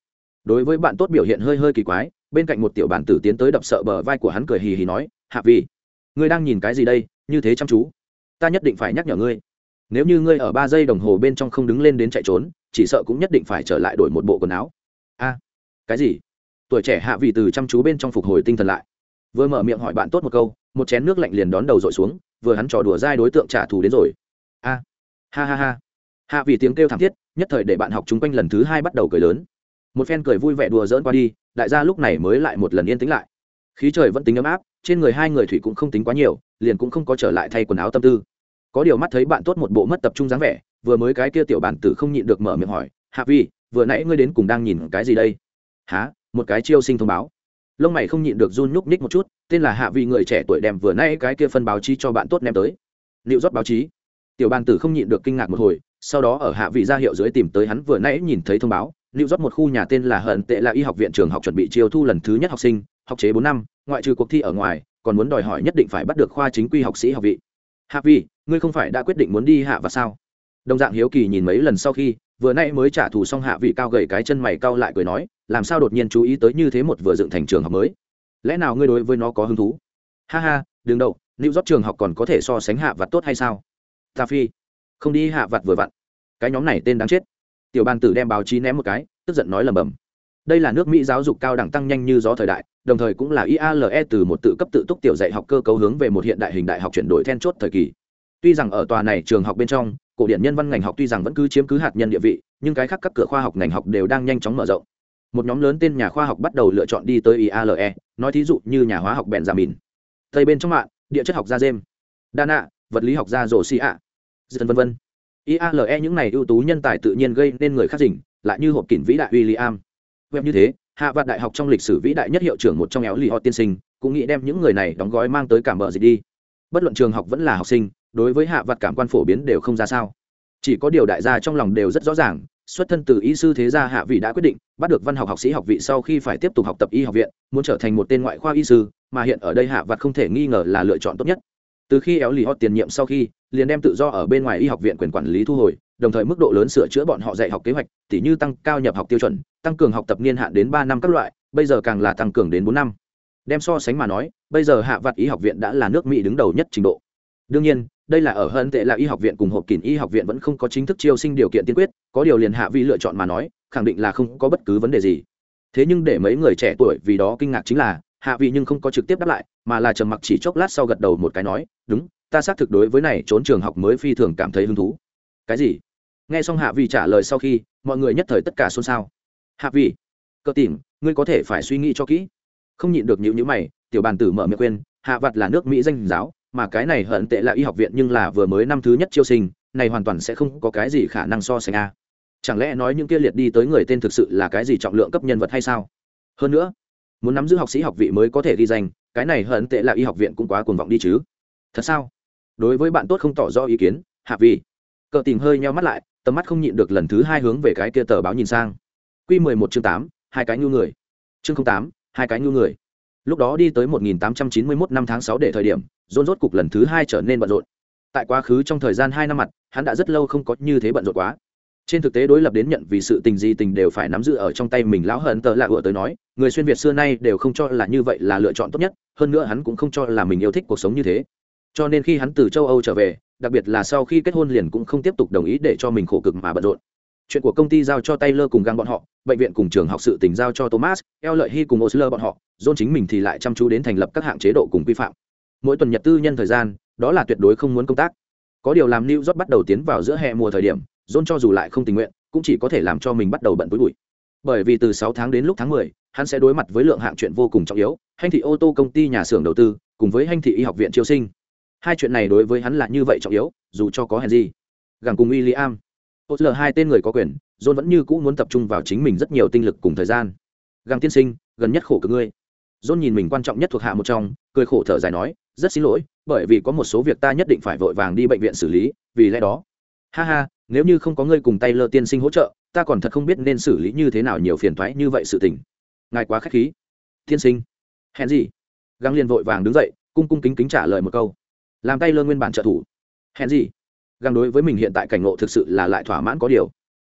Đối với bạn tốt biểu hiện hơi hơi kỳ quái, bên cạnh một tiểu bản tử tiến tới đập sợ bờ vai của hắn cười hì hì nói, hạ vị ngươi đang nhìn cái gì đây? Như thế chăm chú. Ta nhất định phải nhắc nhở ngươi. Nếu như ngươi ở ba giây đồng hồ bên trong không đứng lên đến chạy trốn, chỉ sợ cũng nhất định phải trở lại đổi một bộ quần áo. A, cái gì? Tuổi trẻ hạ vị từ chăm chú bên trong phục hồi tinh thần lại. Vừa mở miệng hỏi bạn tốt một câu, một chén nước lạnh liền đón đầu dội xuống vừa hắn trò đùa dai đối tượng trả thù đến rồi. A, ha ha ha. Hạ vì tiếng kêu thảm thiết, nhất thời để bạn học chúng quanh lần thứ hai bắt đầu cười lớn. Một phen cười vui vẻ đùa dỡn qua đi, đại gia lúc này mới lại một lần yên tĩnh lại. Khí trời vẫn tính ấm áp, trên người hai người thủy cũng không tính quá nhiều, liền cũng không có trở lại thay quần áo tâm tư. Có điều mắt thấy bạn tốt một bộ mất tập trung dáng vẻ, vừa mới cái kia tiểu bản tử không nhịn được mở miệng hỏi, hạ vi vừa nãy ngươi đến cùng đang nhìn cái gì đây? Há một cái chiêu sinh thông báo lông mày không nhịn được run nhúc ních một chút, tên là hạ vị người trẻ tuổi đem vừa nãy cái kia phân báo chí cho bạn tốt ném tới. Liệu rót báo chí. Tiểu bàn tử không nhịn được kinh ngạc một hồi, sau đó ở hạ vị ra hiệu dưới tìm tới hắn vừa nãy nhìn thấy thông báo, liệu rót một khu nhà tên là hận tệ là y học viện trường học chuẩn bị chiêu thu lần thứ nhất học sinh, học chế bốn năm, ngoại trừ cuộc thi ở ngoài, còn muốn đòi hỏi nhất định phải bắt được khoa chính quy học sĩ học vị. Hạ vi ngươi không phải đã quyết định muốn đi hạ và sao? Đồng dạng hiếu kỳ nhìn mấy lần sau khi vừa nay mới trả thù xong hạ vị cao gầy cái chân mày cao lại cười nói, làm sao đột nhiên chú ý tới như thế một vừa dựng thành trường học mới? Lẽ nào ngươi đối với nó có hứng thú? Ha ha, đừng đậu lưu rót trường học còn có thể so sánh hạ vặt tốt hay sao? Ta phi, không đi hạ vặt vừa vặn. Cái nhóm này tên đáng chết. Tiểu ban tử đem báo chí ném một cái, tức giận nói lầm bầm. Đây là nước mỹ giáo dục cao đẳng tăng nhanh như gió thời đại, đồng thời cũng là iale từ một tự cấp tự túc tiểu dạy học cơ cấu hướng về một hiện đại hình đại học chuyển đổi then chốt thời kỳ. Tuy rằng ở tòa này trường học bên trong cổ điển nhân văn ngành học tuy rằng vẫn cứ chiếm cứ hạt nhân địa vị nhưng cái khác các cửa khoa học ngành học đều đang nhanh chóng mở rộng. Một nhóm lớn tên nhà khoa học bắt đầu lựa chọn đi tới iale nói thí dụ như nhà hóa học bèn giả mìn tây bên trong mạng địa chất học gia jem đa nạ vật lý học gia rổ xì ạ dân vân vân iale những này ưu tú nhân tài tự nhiên gây nên người khác dình lại như hộp kỷ vĩ đại William. Web như thế, hạ vạn đại học trong lịch sử vĩ đại nhất hiệu trưởng một trong éo lì họ tiên sinh, cũng nghĩ đem những người này đóng gói mang tới cảm bờ gì đi. Bất luận trường học vẫn là học sinh, đối với hạ vật cảm quan phổ biến đều không ra sao. Chỉ có điều đại gia trong lòng đều rất rõ ràng, xuất thân từ y sư thế gia hạ vị đã quyết định, bắt được văn học học sĩ học vị sau khi phải tiếp tục học tập y học viện, muốn trở thành một tên ngoại khoa y sư, mà hiện ở đây hạ vật không thể nghi ngờ là lựa chọn tốt nhất. Từ khi éo lì họ tiền nhiệm sau khi, liền đem tự do ở bên ngoài y học viện quyền quản lý thu hồi, đồng thời mức độ lớn sửa chữa bọn họ dạy học kế hoạch, tỉ như tăng cao nhập học tiêu chuẩn, tăng cường học tập niên hạn đến ba năm các loại, bây giờ càng là tăng cường đến bốn năm. Đem so sánh mà nói, bây giờ Hạ Vặt Y học viện đã là nước Mỹ đứng đầu nhất trình độ. Đương nhiên, đây là ở hơn tệ là y học viện cùng hộp kín y học viện vẫn không có chính thức chiêu sinh điều kiện tiên quyết, có điều liền Hạ Vi lựa chọn mà nói, khẳng định là không có bất cứ vấn đề gì. Thế nhưng để mấy người trẻ tuổi vì đó kinh ngạc chính là, Hạ Vi nhưng không có trực tiếp đáp lại, mà là trầm mặc chỉ chốc lát sau gật đầu một cái nói, "Đúng, ta xác thực đối với này trốn trường học mới phi thường cảm thấy hứng thú." "Cái gì?" nghe xong hạ vị trả lời sau khi mọi người nhất thời tất cả xôn xao hạ vị cơ tìm ngươi có thể phải suy nghĩ cho kỹ không nhịn được những nhữ mày tiểu bàn tử mở miệng quên hạ vặt là nước mỹ danh giáo mà cái này hận tệ là y học viện nhưng là vừa mới năm thứ nhất chiêu sinh, này hoàn toàn sẽ không có cái gì khả năng so sánh a. Chẳng lẽ nói những kia liệt đi tới người tên thực sự là cái gì trọng lượng cấp nhân vật hay sao? Hơn nữa, muốn nắm giữ học sĩ học vị mới có thể ghi danh, cái này hận tệ là y học viện cũng quá cuồng vọng đi chứ. Thật sao? Đối với bạn tốt không tỏ rõ ý kiến, hạ vị cờ tìm hơi nheo mắt lại, tầm mắt không nhịn được lần thứ hai hướng về cái kia tờ báo nhìn sang. Q mười một chương tám, hai cái nhu người. Chương tám, hai cái nhu người. Lúc đó đi tới một nghìn tám trăm chín mươi mốt năm tháng sáu để thời điểm rôn rốt cục lần thứ hai trở nên bận rộn. Tại quá khứ trong thời gian hai năm mặt hắn đã rất lâu không có như thế bận rộn quá. Trên thực tế đối lập đến nhận vì sự tình gì tình đều phải nắm giữ ở trong tay mình lão hận tờ lạ ựa tới nói người xuyên việt xưa nay đều không cho là như vậy là lựa chọn tốt nhất hơn nữa hắn cũng không cho là mình yêu thích cuộc sống như thế. Cho nên khi hắn từ châu âu trở về đặc biệt là sau khi kết hôn liền cũng không tiếp tục đồng ý để cho mình khổ cực mà bận rộn. Chuyện của công ty giao cho Taylor cùng găng bọn họ, bệnh viện cùng trường học sự tình giao cho Thomas, eo lợi hy cùng Osler bọn họ, John chính mình thì lại chăm chú đến thành lập các hạng chế độ cùng quy phạm. Mỗi tuần nhật tư nhân thời gian, đó là tuyệt đối không muốn công tác. Có điều làm New York bắt đầu tiến vào giữa hè mùa thời điểm, John cho dù lại không tình nguyện, cũng chỉ có thể làm cho mình bắt đầu bận túi bụi. Bởi vì từ 6 tháng đến lúc tháng 10, hắn sẽ đối mặt với lượng hạng chuyện vô cùng trọng yếu, hành thị ô tô công ty nhà xưởng đầu tư, cùng với hành thị y học viện chiêu sinh. Hai chuyện này đối với hắn là như vậy trọng yếu dù cho có hèn gì. Gẳng cùng william, i hốt lờ hai tên người có quyền john vẫn như cũ muốn tập trung vào chính mình rất nhiều tinh lực cùng thời gian. Gàng tiên sinh gần nhất khổ cực ngươi. John nhìn mình quan trọng nhất thuộc hạ một trong cười khổ thở dài nói rất xin lỗi, bởi vì có một số việc ta nhất định phải vội vàng đi bệnh viện xử lý, vì lẽ đó. Ha ha, nếu như không có ngươi cùng tay lơ tiên sinh hỗ trợ, ta còn thật không biết nên xử lý như thế nào nhiều phiền thoái như vậy sự tình. Ngài quá k h á c h khí. Tiên sinh. Hèn gì? Găng liền vội vàng đứng dậy, cung cung kính kính trả lời một câu. Làm tay lơ nguyên bản trợ thủ. Hèn gì? Găng đối với mình hiện tại cảnh ngộ thực sự là lại thỏa mãn có điều.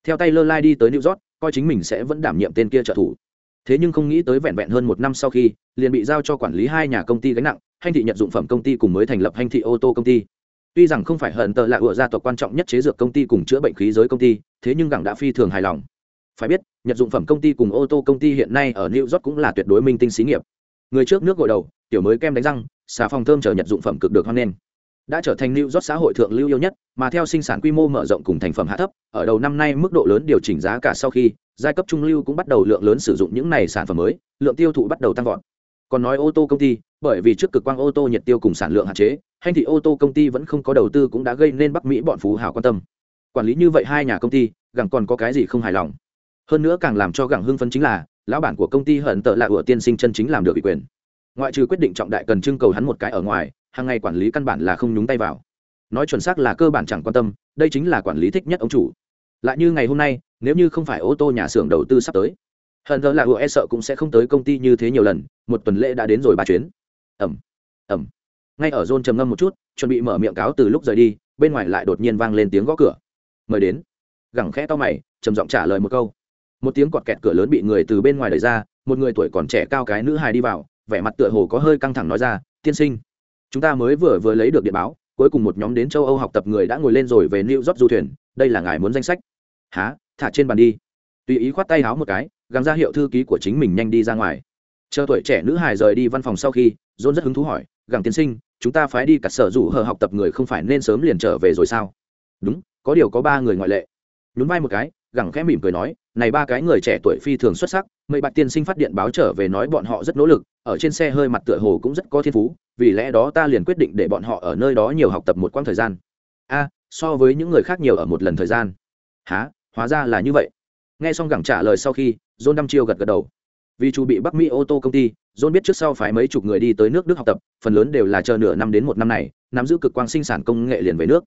Theo tay lơ lai đi tới new york, coi chính mình sẽ vẫn đảm nhiệm tên kia trợ thủ. Thế nhưng không nghĩ tới vẹn vẹn hơn một năm sau khi, liền bị giao cho quản lý hai nhà công ty gánh nặng hành thị nhận dụng phẩm công ty cùng mới thành lập hành thị ô tô công ty. Tuy rằng không phải hận tờ là ựa gia tộc quan trọng nhất chế dược công ty cùng chữa bệnh khí giới công ty, thế nhưng gẳng đã phi thường hài lòng. Phải biết nhận dụng phẩm công ty cùng ô tô công ty hiện nay ở new york cũng là tuyệt đối minh tinh xí nghiệp. Người trước nước gội đầu, tiểu mới kem đánh răng, xà phòng thơm chờ nhận dụng phẩm cực được hoan nghênh. Đã trở thành lưu rót xã hội thượng lưu yêu nhất, mà theo sinh sản quy mô mở rộng cùng thành phẩm hạ thấp, ở đầu năm nay mức độ lớn điều chỉnh giá cả sau khi, giai cấp trung lưu cũng bắt đầu lượng lớn sử dụng những này sản phẩm mới, lượng tiêu thụ bắt đầu tăng vọt còn nói ô tô công ty, bởi vì trước cực quang ô tô nhiệt tiêu cùng sản lượng hạn chế, hành thị ô tô công ty vẫn không có đầu tư cũng đã gây nên bắc mỹ bọn phú hào quan tâm. Quản lý như vậy hai nhà công ty, gẳng còn có cái gì không hài lòng? Hơn nữa càng làm cho gẳng hưng phấn chính là, lão bản của công ty hận tợ là ủa tiên sinh chân chính làm được ủy quyền. Ngoại trừ quyết định trọng đại cần trưng cầu hắn một cái ở ngoài, hàng ngày quản lý căn bản là không nhúng tay vào. Nói chuẩn xác là cơ bản chẳng quan tâm, đây chính là quản lý thích nhất ông chủ. Lại như ngày hôm nay, nếu như không phải ô tô nhà xưởng đầu tư sắp tới hận thờ là ủa e sợ cũng sẽ không tới công ty như thế nhiều lần, một tuần lễ đã đến rồi ba chuyến. Ẩm ẩm. Ngay ở john trầm ngâm một chút, chuẩn bị mở miệng cáo từ lúc rời đi, bên ngoài lại đột nhiên vang lên tiếng gõ cửa. Mời đến. Gẳng khẽ to mày, trầm giọng trả lời một câu. Một tiếng quạt kẹt cửa lớn bị người từ bên ngoài đẩy ra, một người tuổi còn trẻ cao cái nữ hài đi vào, vẻ mặt tựa hồ có hơi căng thẳng nói ra, tiên sinh, chúng ta mới vừa vừa lấy được điện báo, cuối cùng một nhóm đến châu âu học tập người đã ngồi lên rồi về new york du thuyền, đây là ngài muốn danh sách. Há thả trên bàn đi. Tùy ý khoát tay háo một cái gắng ra hiệu thư ký của chính mình nhanh đi ra ngoài. Chờ tuổi trẻ nữ hài rời đi văn phòng sau khi, john rất hứng thú hỏi gặng tiên sinh, chúng ta phải đi cả sở rủ hờ học tập người không phải nên sớm liền trở về rồi sao? Đúng, có điều có ba người ngoại lệ. Nhún vai một cái, gẳng khẽ mỉm cười nói, này ba cái người trẻ tuổi phi thường xuất sắc, mấy bạch tiên sinh phát điện báo trở về nói bọn họ rất nỗ lực, ở trên xe hơi mặt tựa hồ cũng rất có thiên phú, vì lẽ đó ta liền quyết định để bọn họ ở nơi đó nhiều học tập một quãng thời gian. A, so với những người khác nhiều ở một lần thời gian. Há hóa ra là như vậy nghe xong gẳng trả lời sau khi, john đăm chiêu gật gật đầu. Vì chu bị bắc mỹ ô tô công ty, john biết trước sau phải mấy chục người đi tới nước đức học tập, phần lớn đều là chờ nửa năm đến một năm này, nắm giữ cực quang sinh sản công nghệ liền về nước.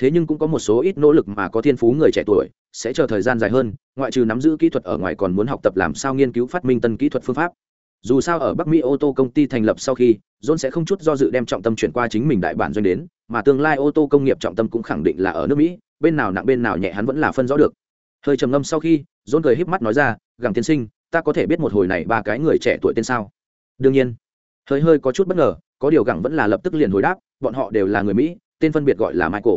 Thế nhưng cũng có một số ít nỗ lực mà có thiên phú người trẻ tuổi, sẽ chờ thời gian dài hơn, ngoại trừ nắm giữ kỹ thuật ở ngoài còn muốn học tập làm sao nghiên cứu phát minh tân kỹ thuật phương pháp. Dù sao ở bắc mỹ ô tô công ty thành lập sau khi, john sẽ không chút do dự đem trọng tâm chuyển qua chính mình đại bản doanh đến, mà tương lai ô tô công nghiệp trọng tâm cũng khẳng định là ở nước mỹ, bên nào nặng bên nào nhẹ hắn vẫn là phân rõ được hơi trầm ngâm sau khi, john cười híp mắt nói ra gặng tiên sinh, ta có thể biết một hồi này ba cái người trẻ tuổi tên sao? Đương nhiên. Hơi hơi có chút bất ngờ, có điều gặng vẫn là lập tức liền hồi đáp, bọn họ đều là người mỹ, tên phân biệt gọi là michael,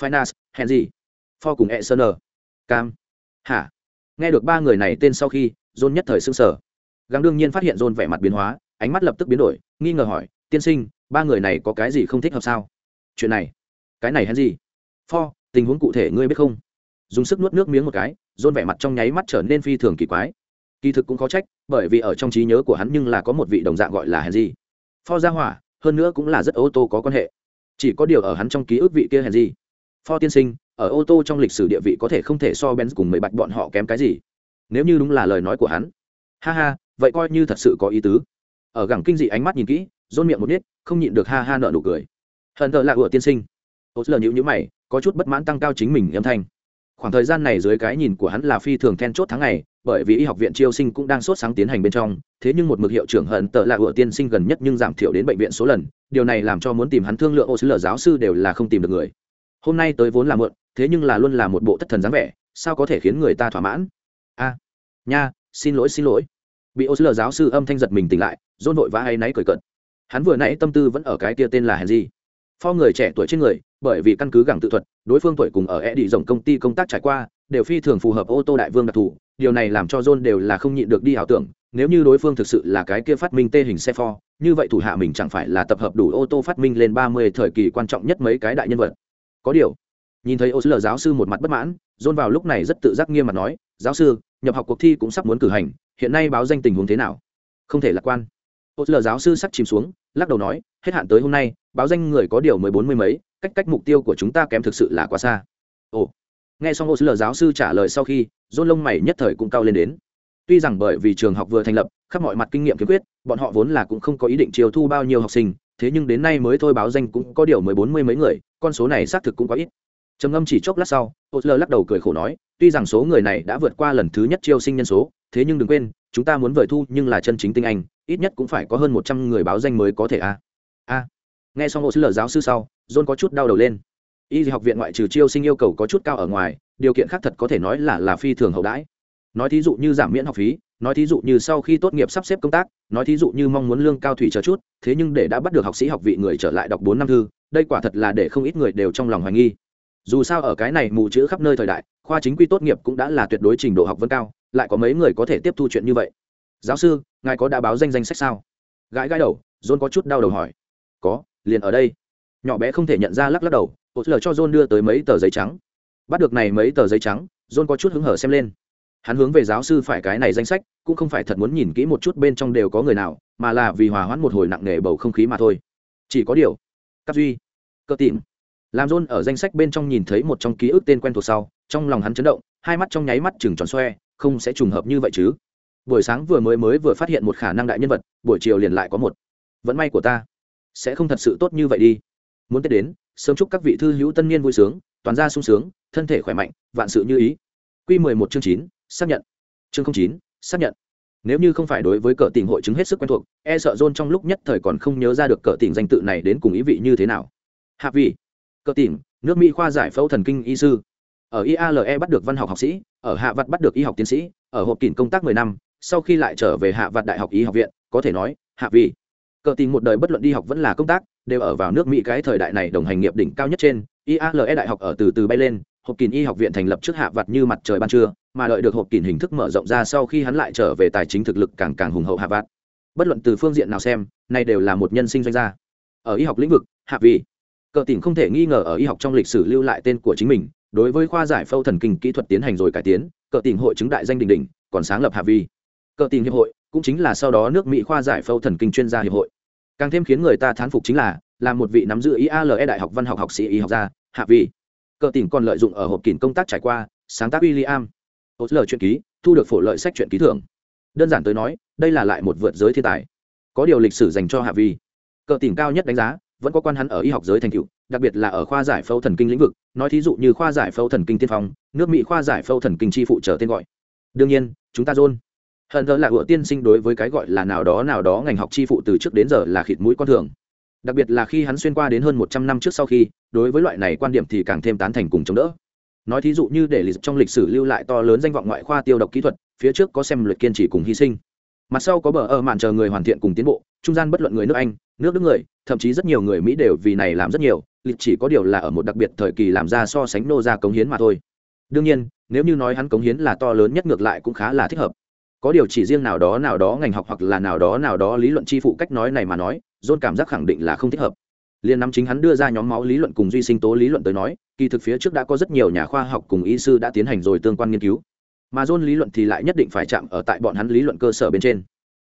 finance, henry for cùng e cam. Hả? Nghe được ba người này tên sau khi, john nhất thời sưng sở gắng đương nhiên phát hiện john vẻ mặt biến hóa, ánh mắt lập tức biến đổi, nghi ngờ hỏi, tiên sinh, ba người này có cái gì không thích hợp sao? Chuyện này. Cái này henry. For tình huống cụ thể ngươi biết không? Dùng sức nuốt nước miếng một cái john vẻ mặt trong nháy mắt trở nên phi thường kỳ quái. Kỳ thực cũng khó trách, bởi vì ở trong trí nhớ của hắn nhưng là có một vị đồng dạng gọi là henry pho gia hỏa, hơn nữa cũng là rất ô tô có quan hệ. Chỉ có điều ở hắn trong ký ức vị kia henry pho tiên sinh, ở ô tô trong lịch sử địa vị có thể không thể so benz cùng mấy bạch bọn họ kém cái gì? Nếu như đúng là lời nói của hắn. Ha ha, vậy coi như thật sự có ý tứ. Ở gẳng kinh dị ánh mắt nhìn kỹ, rôn miệng một nít, không nhịn được ha ha nợ nụ cười. Hận thợ là ủa tiên sinh. Ô lờ nhữ nhữ mày, có chút bất mãn tăng cao chính mình âm thanh khoảng thời gian này dưới cái nhìn của hắn là phi thường then chốt tháng ngày, bởi vì y học viện chiêu sinh cũng đang sốt sáng tiến hành bên trong, thế nhưng một mực hiệu trưởng hận tợ là ủa tiên sinh gần nhất nhưng giảm thiểu đến bệnh viện số lần, điều này làm cho muốn tìm hắn thương lượng ô lờ giáo sư đều là không tìm được người. Hôm nay tới vốn là mượn thế nhưng là luôn là một bộ thất thần dáng vẻ, sao có thể khiến người ta thỏa mãn? A, nha, xin lỗi xin lỗi. Bị ô lờ giáo sư âm thanh giật mình tỉnh lại dôn vội vã hay náy cười cận hắn vừa nãy tâm tư vẫn ở cái kia tên là henry pho người trẻ tuổi trên người, bởi vì căn cứ gẳng tự thuật, đối phương tuổi cùng ở e đi rộng công ty công tác trải qua, đều phi thường phù hợp ô tô đại vương đặc thù, điều này làm cho john đều là không nhịn được đi ảo tưởng, nếu như đối phương thực sự là cái kia phát minh tê hình xe for như vậy thủ hạ mình chẳng phải là tập hợp đủ ô tô phát minh lên ba mươi thời kỳ quan trọng nhất mấy cái đại nhân vật. Có điều, nhìn thấy ô lờ giáo sư một mặt bất mãn, john vào lúc này rất tự giác nghiêm mặt nói, giáo sư, nhập học cuộc thi cũng sắp muốn cử hành, hiện nay báo danh tình huống thế nào? Không thể lạc quan. Ô lờ giáo sư sắc chìm xuống, lắc đầu nói, hết hạn tới hôm nay báo danh người có điều mười bốn mươi mấy, cách cách mục tiêu của chúng ta kém thực sự là quá xa. Ồ. Nghe xong hồ sơ giáo sư trả lời sau khi rôn lông mày nhất thời cũng cao lên đến. Tuy rằng bởi vì trường học vừa thành lập, khắp mọi mặt kinh nghiệm kiếm quyết bọn họ vốn là cũng không có ý định chiều thu bao nhiêu học sinh, thế nhưng đến nay mới thôi báo danh cũng có điều mười bốn mươi mấy người, con số này xác thực cũng quá ít. Trầm ngâm chỉ chốc lát sau hồ sơ lắc đầu cười khổ nói, tuy rằng số người này đã vượt qua lần thứ nhất chiêu sinh nhân số, thế nhưng đừng quên, chúng ta muốn vời thu nhưng là chân chính tinh anh, ít nhất cũng phải có hơn một trăm người báo danh mới có thể a. A nghe xong ô lờ giáo sư sau, john có chút đau đầu lên. Y học viện ngoại trừ chiêu sinh yêu cầu có chút cao ở ngoài, điều kiện khác thật có thể nói là là phi thường hậu đãi. Nói thí dụ như giảm miễn học phí, nói thí dụ như sau khi tốt nghiệp sắp xếp công tác, nói thí dụ như mong muốn lương cao thủy chờ chút, thế nhưng để đã bắt được học sĩ học vị người trở lại đọc bốn năm thư, đây quả thật là để không ít người đều trong lòng hoài nghi. Dù sao ở cái này mù chữ khắp nơi thời đại, khoa chính quy tốt nghiệp cũng đã là tuyệt đối trình độ học vấn cao, lại có mấy người có thể tiếp thu chuyện như vậy. Giáo sư, ngài có đã báo danh danh sách sao? Gãi gãi đầu, john có chút đau đầu hỏi. Có liền ở đây. Nhỏ bé không thể nhận ra lắc lắc đầu hỗ trợ cho john đưa tới mấy tờ giấy trắng. Bắt được này mấy tờ giấy trắng, john có chút hứng hở xem lên. Hắn hướng về giáo sư phải cái này danh sách, cũng không phải thật muốn nhìn kỹ một chút bên trong đều có người nào, mà là vì hòa hoãn một hồi nặng nề bầu không khí mà thôi. Chỉ có điều cắt duy, cơ tìm làm john ở danh sách bên trong nhìn thấy một trong ký ức tên quen thuộc sau, trong lòng hắn chấn động, hai mắt trong nháy mắt chừng tròn xoe, không sẽ trùng hợp như vậy chứ. Buổi sáng vừa mới mới vừa phát hiện một khả năng đại nhân vật, buổi chiều liền lại có một. Vẫn may của ta sẽ không thật sự tốt như vậy đi. Muốn tết đến, sớm chúc các vị thư hữu tân niên vui sướng, toàn gia sung sướng, thân thể khỏe mạnh, vạn sự như ý. Q mười một chương chín, xác nhận. Chương chín, xác nhận. Nếu như không phải đối với cờ tình hội chứng hết sức quen thuộc e sợ john trong lúc nhất thời còn không nhớ ra được cờ tình danh tự này đến cùng ý vị như thế nào. Hạ vị. Cờ tình nước mỹ khoa giải phẫu thần kinh y sư. Ở iale bắt được văn học học sĩ, ở hạ vặt bắt được y học tiến sĩ, ở hộp kỉnh công tác mười năm, sau khi lại trở về hạ vặt đại học y học viện, có thể nói, hạ vị cờ tin một đời bất luận đi học vẫn là công tác, đều ở vào nước mỹ cái thời đại này đồng hành nghiệp đỉnh cao nhất trên. Iale đại học ở từ từ bay lên hộp kín y học viện thành lập trước hạ vặt như mặt trời ban trưa, mà đợi được hộp kín hình thức mở rộng ra sau khi hắn lại trở về tài chính thực lực càng càng hùng hậu hạ vặt. Bất luận từ phương diện nào xem nay đều là một nhân sinh doanh gia. Ở y học lĩnh vực, hạ vị. Cờ tỉnh không thể nghi ngờ ở y học trong lịch sử lưu lại tên của chính mình, đối với khoa giải phẫu thần kinh kỹ thuật tiến hành rồi cải tiến, cờ tỉnh hội chứng đại danh đình đình còn sáng lập hạ vi cờ tình hiệp hội, cũng chính là sau đó nước mỹ khoa giải phẫu thần kinh chuyên gia hiệp hội. Càng thêm khiến người ta thán phục chính là là một vị nắm giữ iale đại học văn học học sĩ y học gia, hạ vi cờ tình còn lợi dụng ở hộp kín công tác trải qua, sáng tác William hốt lời chuyện ký, thu được phổ lợi sách chuyện ký thưởng. Đơn giản tới nói, đây là lại một vượt giới thiên tài. Có điều lịch sử dành cho hạ vi cờ tình cao nhất đánh giá, vẫn có quan hắn ở y học giới thành tựu, đặc biệt là ở khoa giải phẫu thần kinh lĩnh vực, nói thí dụ như khoa giải phẫu thần kinh tiên phong, nước mỹ khoa giải phẫu thần kinh chi phụ trở tên gọi. Đương nhiên, chúng ta john hận thơ là ủa tiên sinh đối với cái gọi là nào đó nào đó ngành học chi phụ từ trước đến giờ là khịt mũi con thường. Đặc biệt là khi hắn xuyên qua đến hơn một trăm năm trước sau khi, đối với loại này quan điểm thì càng thêm tán thành cùng chống đỡ. Nói thí dụ như để lịch trong lịch sử lưu lại to lớn danh vọng ngoại khoa tiêu độc kỹ thuật, phía trước có xem luật kiên trì cùng hy sinh. Mặt sau có bờ ở mạn chờ người hoàn thiện cùng tiến bộ, trung gian bất luận người nước anh, nước đức người, thậm chí rất nhiều người mỹ đều vì này làm rất nhiều, lịch chỉ có điều là ở một đặc biệt thời kỳ làm ra so sánh nô ra cống hiến mà thôi. Đương nhiên, nếu như nói hắn cống hiến là to lớn nhất ngược lại cũng khá là thích hợp có điều chỉ riêng nào đó nào đó ngành học hoặc là nào đó nào đó lý luận chi phụ cách nói này mà nói, john cảm giác khẳng định là không thích hợp. Liên năm chính hắn đưa ra nhóm máu lý luận cùng duy sinh tố lý luận tới nói, kỳ thực phía trước đã có rất nhiều nhà khoa học cùng y sư đã tiến hành rồi tương quan nghiên cứu. Mà john lý luận thì lại nhất định phải chạm ở tại bọn hắn lý luận cơ sở bên trên.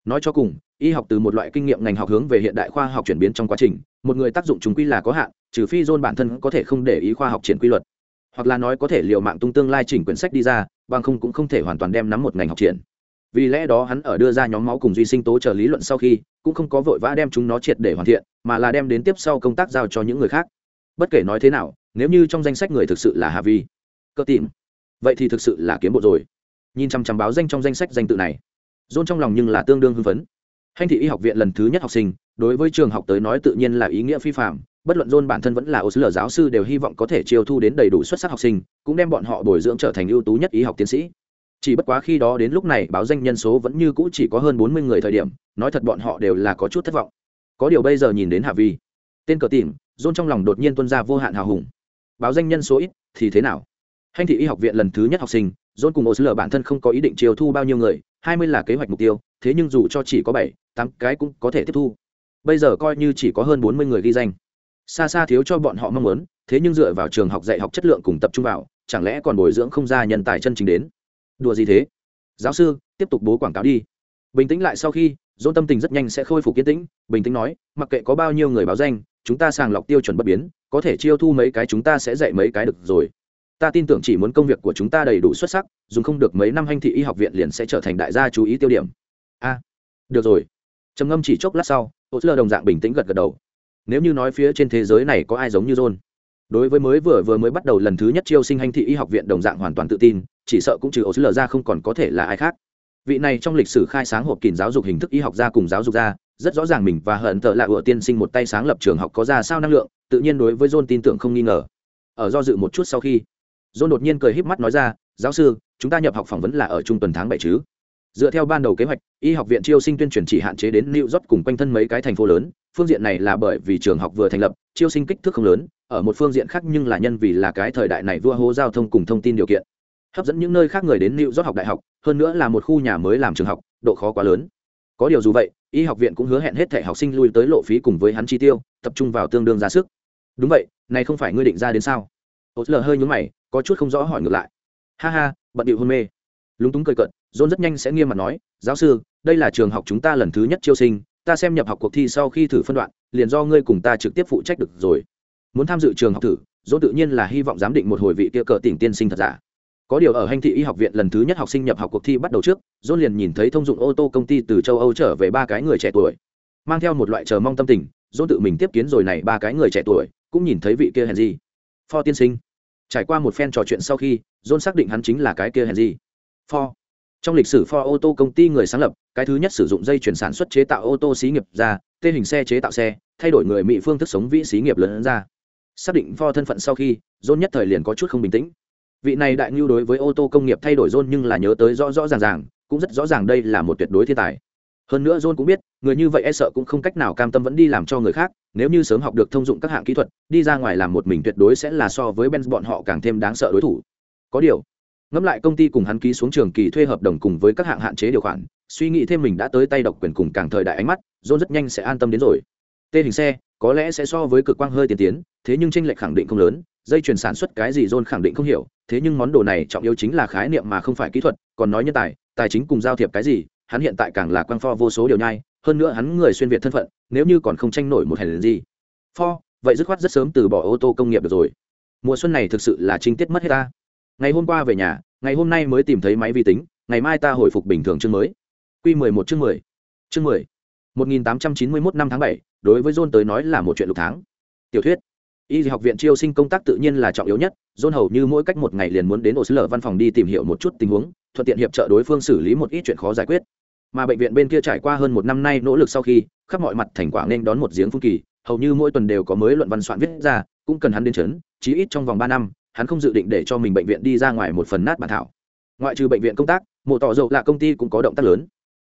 Nói cho cùng, y học từ một loại kinh nghiệm ngành học hướng về hiện đại khoa học chuyển biến trong quá trình, một người tác dụng chúng quy là có hạn, trừ phi john bản thân có thể không để ý khoa học triển quy luật. Hoặc là nói có thể liều mạng tung tương lai chỉnh quyển sách đi ra, bằng không cũng không thể hoàn toàn đem nắm một ngành học triển vì lẽ đó hắn ở đưa ra nhóm máu cùng duy sinh tố chờ lý luận sau khi, cũng không có vội vã đem chúng nó triệt để hoàn thiện, mà là đem đến tiếp sau công tác giao cho những người khác. Bất kể nói thế nào, nếu như trong danh sách người thực sự là hà vi, cơ tìm, vậy thì thực sự là kiếm bộ rồi. Nhìn chăm chăm báo danh trong danh sách danh tự này, dôn trong lòng nhưng là tương đương hưng phấn. Hành thị y học viện lần thứ nhất học sinh, đối với trường học tới nói tự nhiên là ý nghĩa phi phạm bất luận dôn bản thân vẫn là ô sứ lờ giáo sư đều hy vọng có thể chiêu thu đến đầy đủ xuất sắc học sinh, cũng đem bọn họ bồi dưỡng trở thành ưu tú nhất y học tiến sĩ chỉ bất quá khi đó đến lúc này, báo danh nhân số vẫn như cũ chỉ có hơn bốn mươi người thời điểm, nói thật bọn họ đều là có chút thất vọng. Có điều bây giờ nhìn đến hạ vi, tên cờ tìm dôn trong lòng đột nhiên tuân ra vô hạn hào hùng. Báo danh nhân số ít, thì thế nào? Hành thị y học viện lần thứ nhất học sinh dôn cùng ô sứ lờ bản thân không có ý định chiều thu bao nhiêu người, hai mươi là kế hoạch mục tiêu, thế nhưng dù cho chỉ có bảy, tám cái cũng có thể tiếp thu. Bây giờ coi như chỉ có hơn bốn mươi người ghi danh. Xa xa thiếu cho bọn họ mong muốn, thế nhưng dựa vào trường học dạy học chất lượng cùng tập trung vào, chẳng lẽ còn bồi dưỡng không ra nhân tài chân chính đến? Đùa gì thế? Giáo sư, tiếp tục bố quảng cáo đi. Bình tĩnh lại sau khi dôn tâm tình rất nhanh sẽ khôi phục kiến tĩnh, bình tĩnh nói, mặc kệ có bao nhiêu người báo danh, chúng ta sàng lọc tiêu chuẩn bất biến, có thể chiêu thu mấy cái chúng ta sẽ dạy mấy cái được rồi. Ta tin tưởng chỉ muốn công việc của chúng ta đầy đủ xuất sắc dùng không được mấy năm hành thị y học viện liền sẽ trở thành đại gia chú ý tiêu điểm. A à, được rồi. Trầm ngâm chỉ chốc lát sau ô lơ đồng dạng bình tĩnh gật gật đầu. Nếu như nói phía trên thế giới này có ai giống như john? Đối với mới vừa vừa mới bắt đầu lần thứ nhất chiêu sinh hành thị y học viện đồng dạng hoàn toàn tự tin, chỉ sợ cũng trừ ô lơ ra không còn có thể là ai khác. Vị này trong lịch sử khai sáng hộp kín giáo dục hình thức y học gia cùng giáo dục gia, rất rõ ràng mình và hận tợ lạ ựa tiên sinh một tay sáng lập trường học có ra sao năng lượng, tự nhiên đối với john tin tưởng không nghi ngờ. Ở do dự một chút sau khi, john đột nhiên cười híp mắt nói ra, giáo sư, chúng ta nhập học phỏng vấn là ở trung tuần tháng bảy chứ? Dựa theo ban đầu kế hoạch, y học viện chiêu sinh tuyên truyền chỉ hạn chế đến new york cùng quanh thân mấy cái thành phố lớn phương diện này là bởi vì trường học vừa thành lập, chiêu sinh kích thước không lớn, ở một phương diện khác nhưng là nhân vì là cái thời đại này vua hô giao thông cùng thông tin điều kiện. Hấp dẫn những nơi khác người đến lưu rót học đại học, hơn nữa là một khu nhà mới làm trường học, độ khó quá lớn. Có điều dù vậy, y học viện cũng hứa hẹn hết thẻ học sinh lui tới lộ phí cùng với hắn chi tiêu, tập trung vào tương đương ra sức. Đúng vậy, này không phải ngươi định ra đến sao? Ô lờ hơi nhúng mày, có chút không rõ hỏi ngược lại. Ha ha, bận điệu hôn mê. Lúng túng cười cận john rất nhanh sẽ nghiêm mặt nói, giáo sư, đây là trường học chúng ta lần thứ nhất chiêu sinh ta xem nhập học cuộc thi sau khi thử phân đoạn, liền do ngươi cùng ta trực tiếp phụ trách được rồi. Muốn tham dự trường học thử, dỗ tự nhiên là hy vọng giám định một hồi vị kia cờ tỉnh tiên sinh thật giả. Có điều ở hành thị y học viện lần thứ nhất học sinh nhập học cuộc thi bắt đầu trước, dỗ liền nhìn thấy thông dụng ô tô công ty từ châu âu trở về ba cái người trẻ tuổi. Mang theo một loại chờ mong tâm tình, dỗ tự mình tiếp kiến rồi này ba cái người trẻ tuổi, cũng nhìn thấy vị kia hèn gì. Pho tiên sinh. Trải qua một phen trò chuyện sau khi, dỗ xác định hắn chính là cái kia hèn gì. For trong lịch sử Ford ô tô công ty người sáng lập, cái thứ nhất sử dụng dây chuyển sản xuất chế tạo ô tô xí nghiệp ra, tê hình xe chế tạo xe, thay đổi người mỹ phương thức sống vĩ xí nghiệp lớn ra. Xác định Ford thân phận sau khi, john nhất thời liền có chút không bình tĩnh. Vị này đại ngưu đối với ô tô công nghiệp thay đổi john nhưng là nhớ tới rõ rõ ràng ràng, cũng rất rõ ràng đây là một tuyệt đối thiên tài. Hơn nữa john cũng biết, người như vậy e sợ cũng không cách nào cam tâm vẫn đi làm cho người khác, nếu như sớm học được thông dụng các hạng kỹ thuật, đi ra ngoài làm một mình tuyệt đối sẽ là so với benz bọn họ càng thêm đáng sợ đối thủ. Có điều ngẫm lại công ty cùng hắn ký xuống trường kỳ thuê hợp đồng cùng với các hạng hạn chế điều khoản, suy nghĩ thêm mình đã tới tay độc quyền cùng càng thời đại ánh mắt, john rất nhanh sẽ an tâm đến rồi. Tê hình xe, có lẽ sẽ so với cực quang hơi tiên tiến, thế nhưng tranh lệch khẳng định không lớn, dây chuyển sản xuất cái gì john khẳng định không hiểu, thế nhưng món đồ này trọng yếu chính là khái niệm mà không phải kỹ thuật, còn nói nhân tài tài chính cùng giao thiệp cái gì, hắn hiện tại càng là quang pho vô số điều nhai, hơn nữa hắn người xuyên việt thân phận, nếu như còn không tranh nổi một hành gì. Pho, vậy dứt khoát rất sớm từ bỏ ô tô công nghiệp được rồi. Mùa xuân này thực sự là trinh tiết mất hết ta ngày hôm qua về nhà, ngày hôm nay mới tìm thấy máy vi tính, ngày mai ta hồi phục bình thường chương mới. Q mười một chương mười. Chương mười. một nghìn tám trăm chín mươi mốt năm tháng bảy, đối với john tới nói là một chuyện lục tháng. Tiểu thuyết. Y học viện chiêu sinh công tác tự nhiên là trọng yếu nhất, john hầu như mỗi cách một ngày liền muốn đến ổ lở văn phòng đi tìm hiểu một chút tình huống, thuận tiện hiệp trợ đối phương xử lý một ít chuyện khó giải quyết. Mà bệnh viện bên kia trải qua hơn một năm nay nỗ lực sau khi, khắp mọi mặt thành quả nên đón một giếng phun kỳ, hầu như mỗi tuần đều có mới luận văn soạn viết ra, cũng cần hắn đến chấn, chí ít trong vòng ba năm hắn không dự định để cho mình bệnh viện đi ra ngoài một phần nát bản thảo. Ngoại trừ bệnh viện công tác mộ tỏ dầu là công ty cũng có động tác lớn.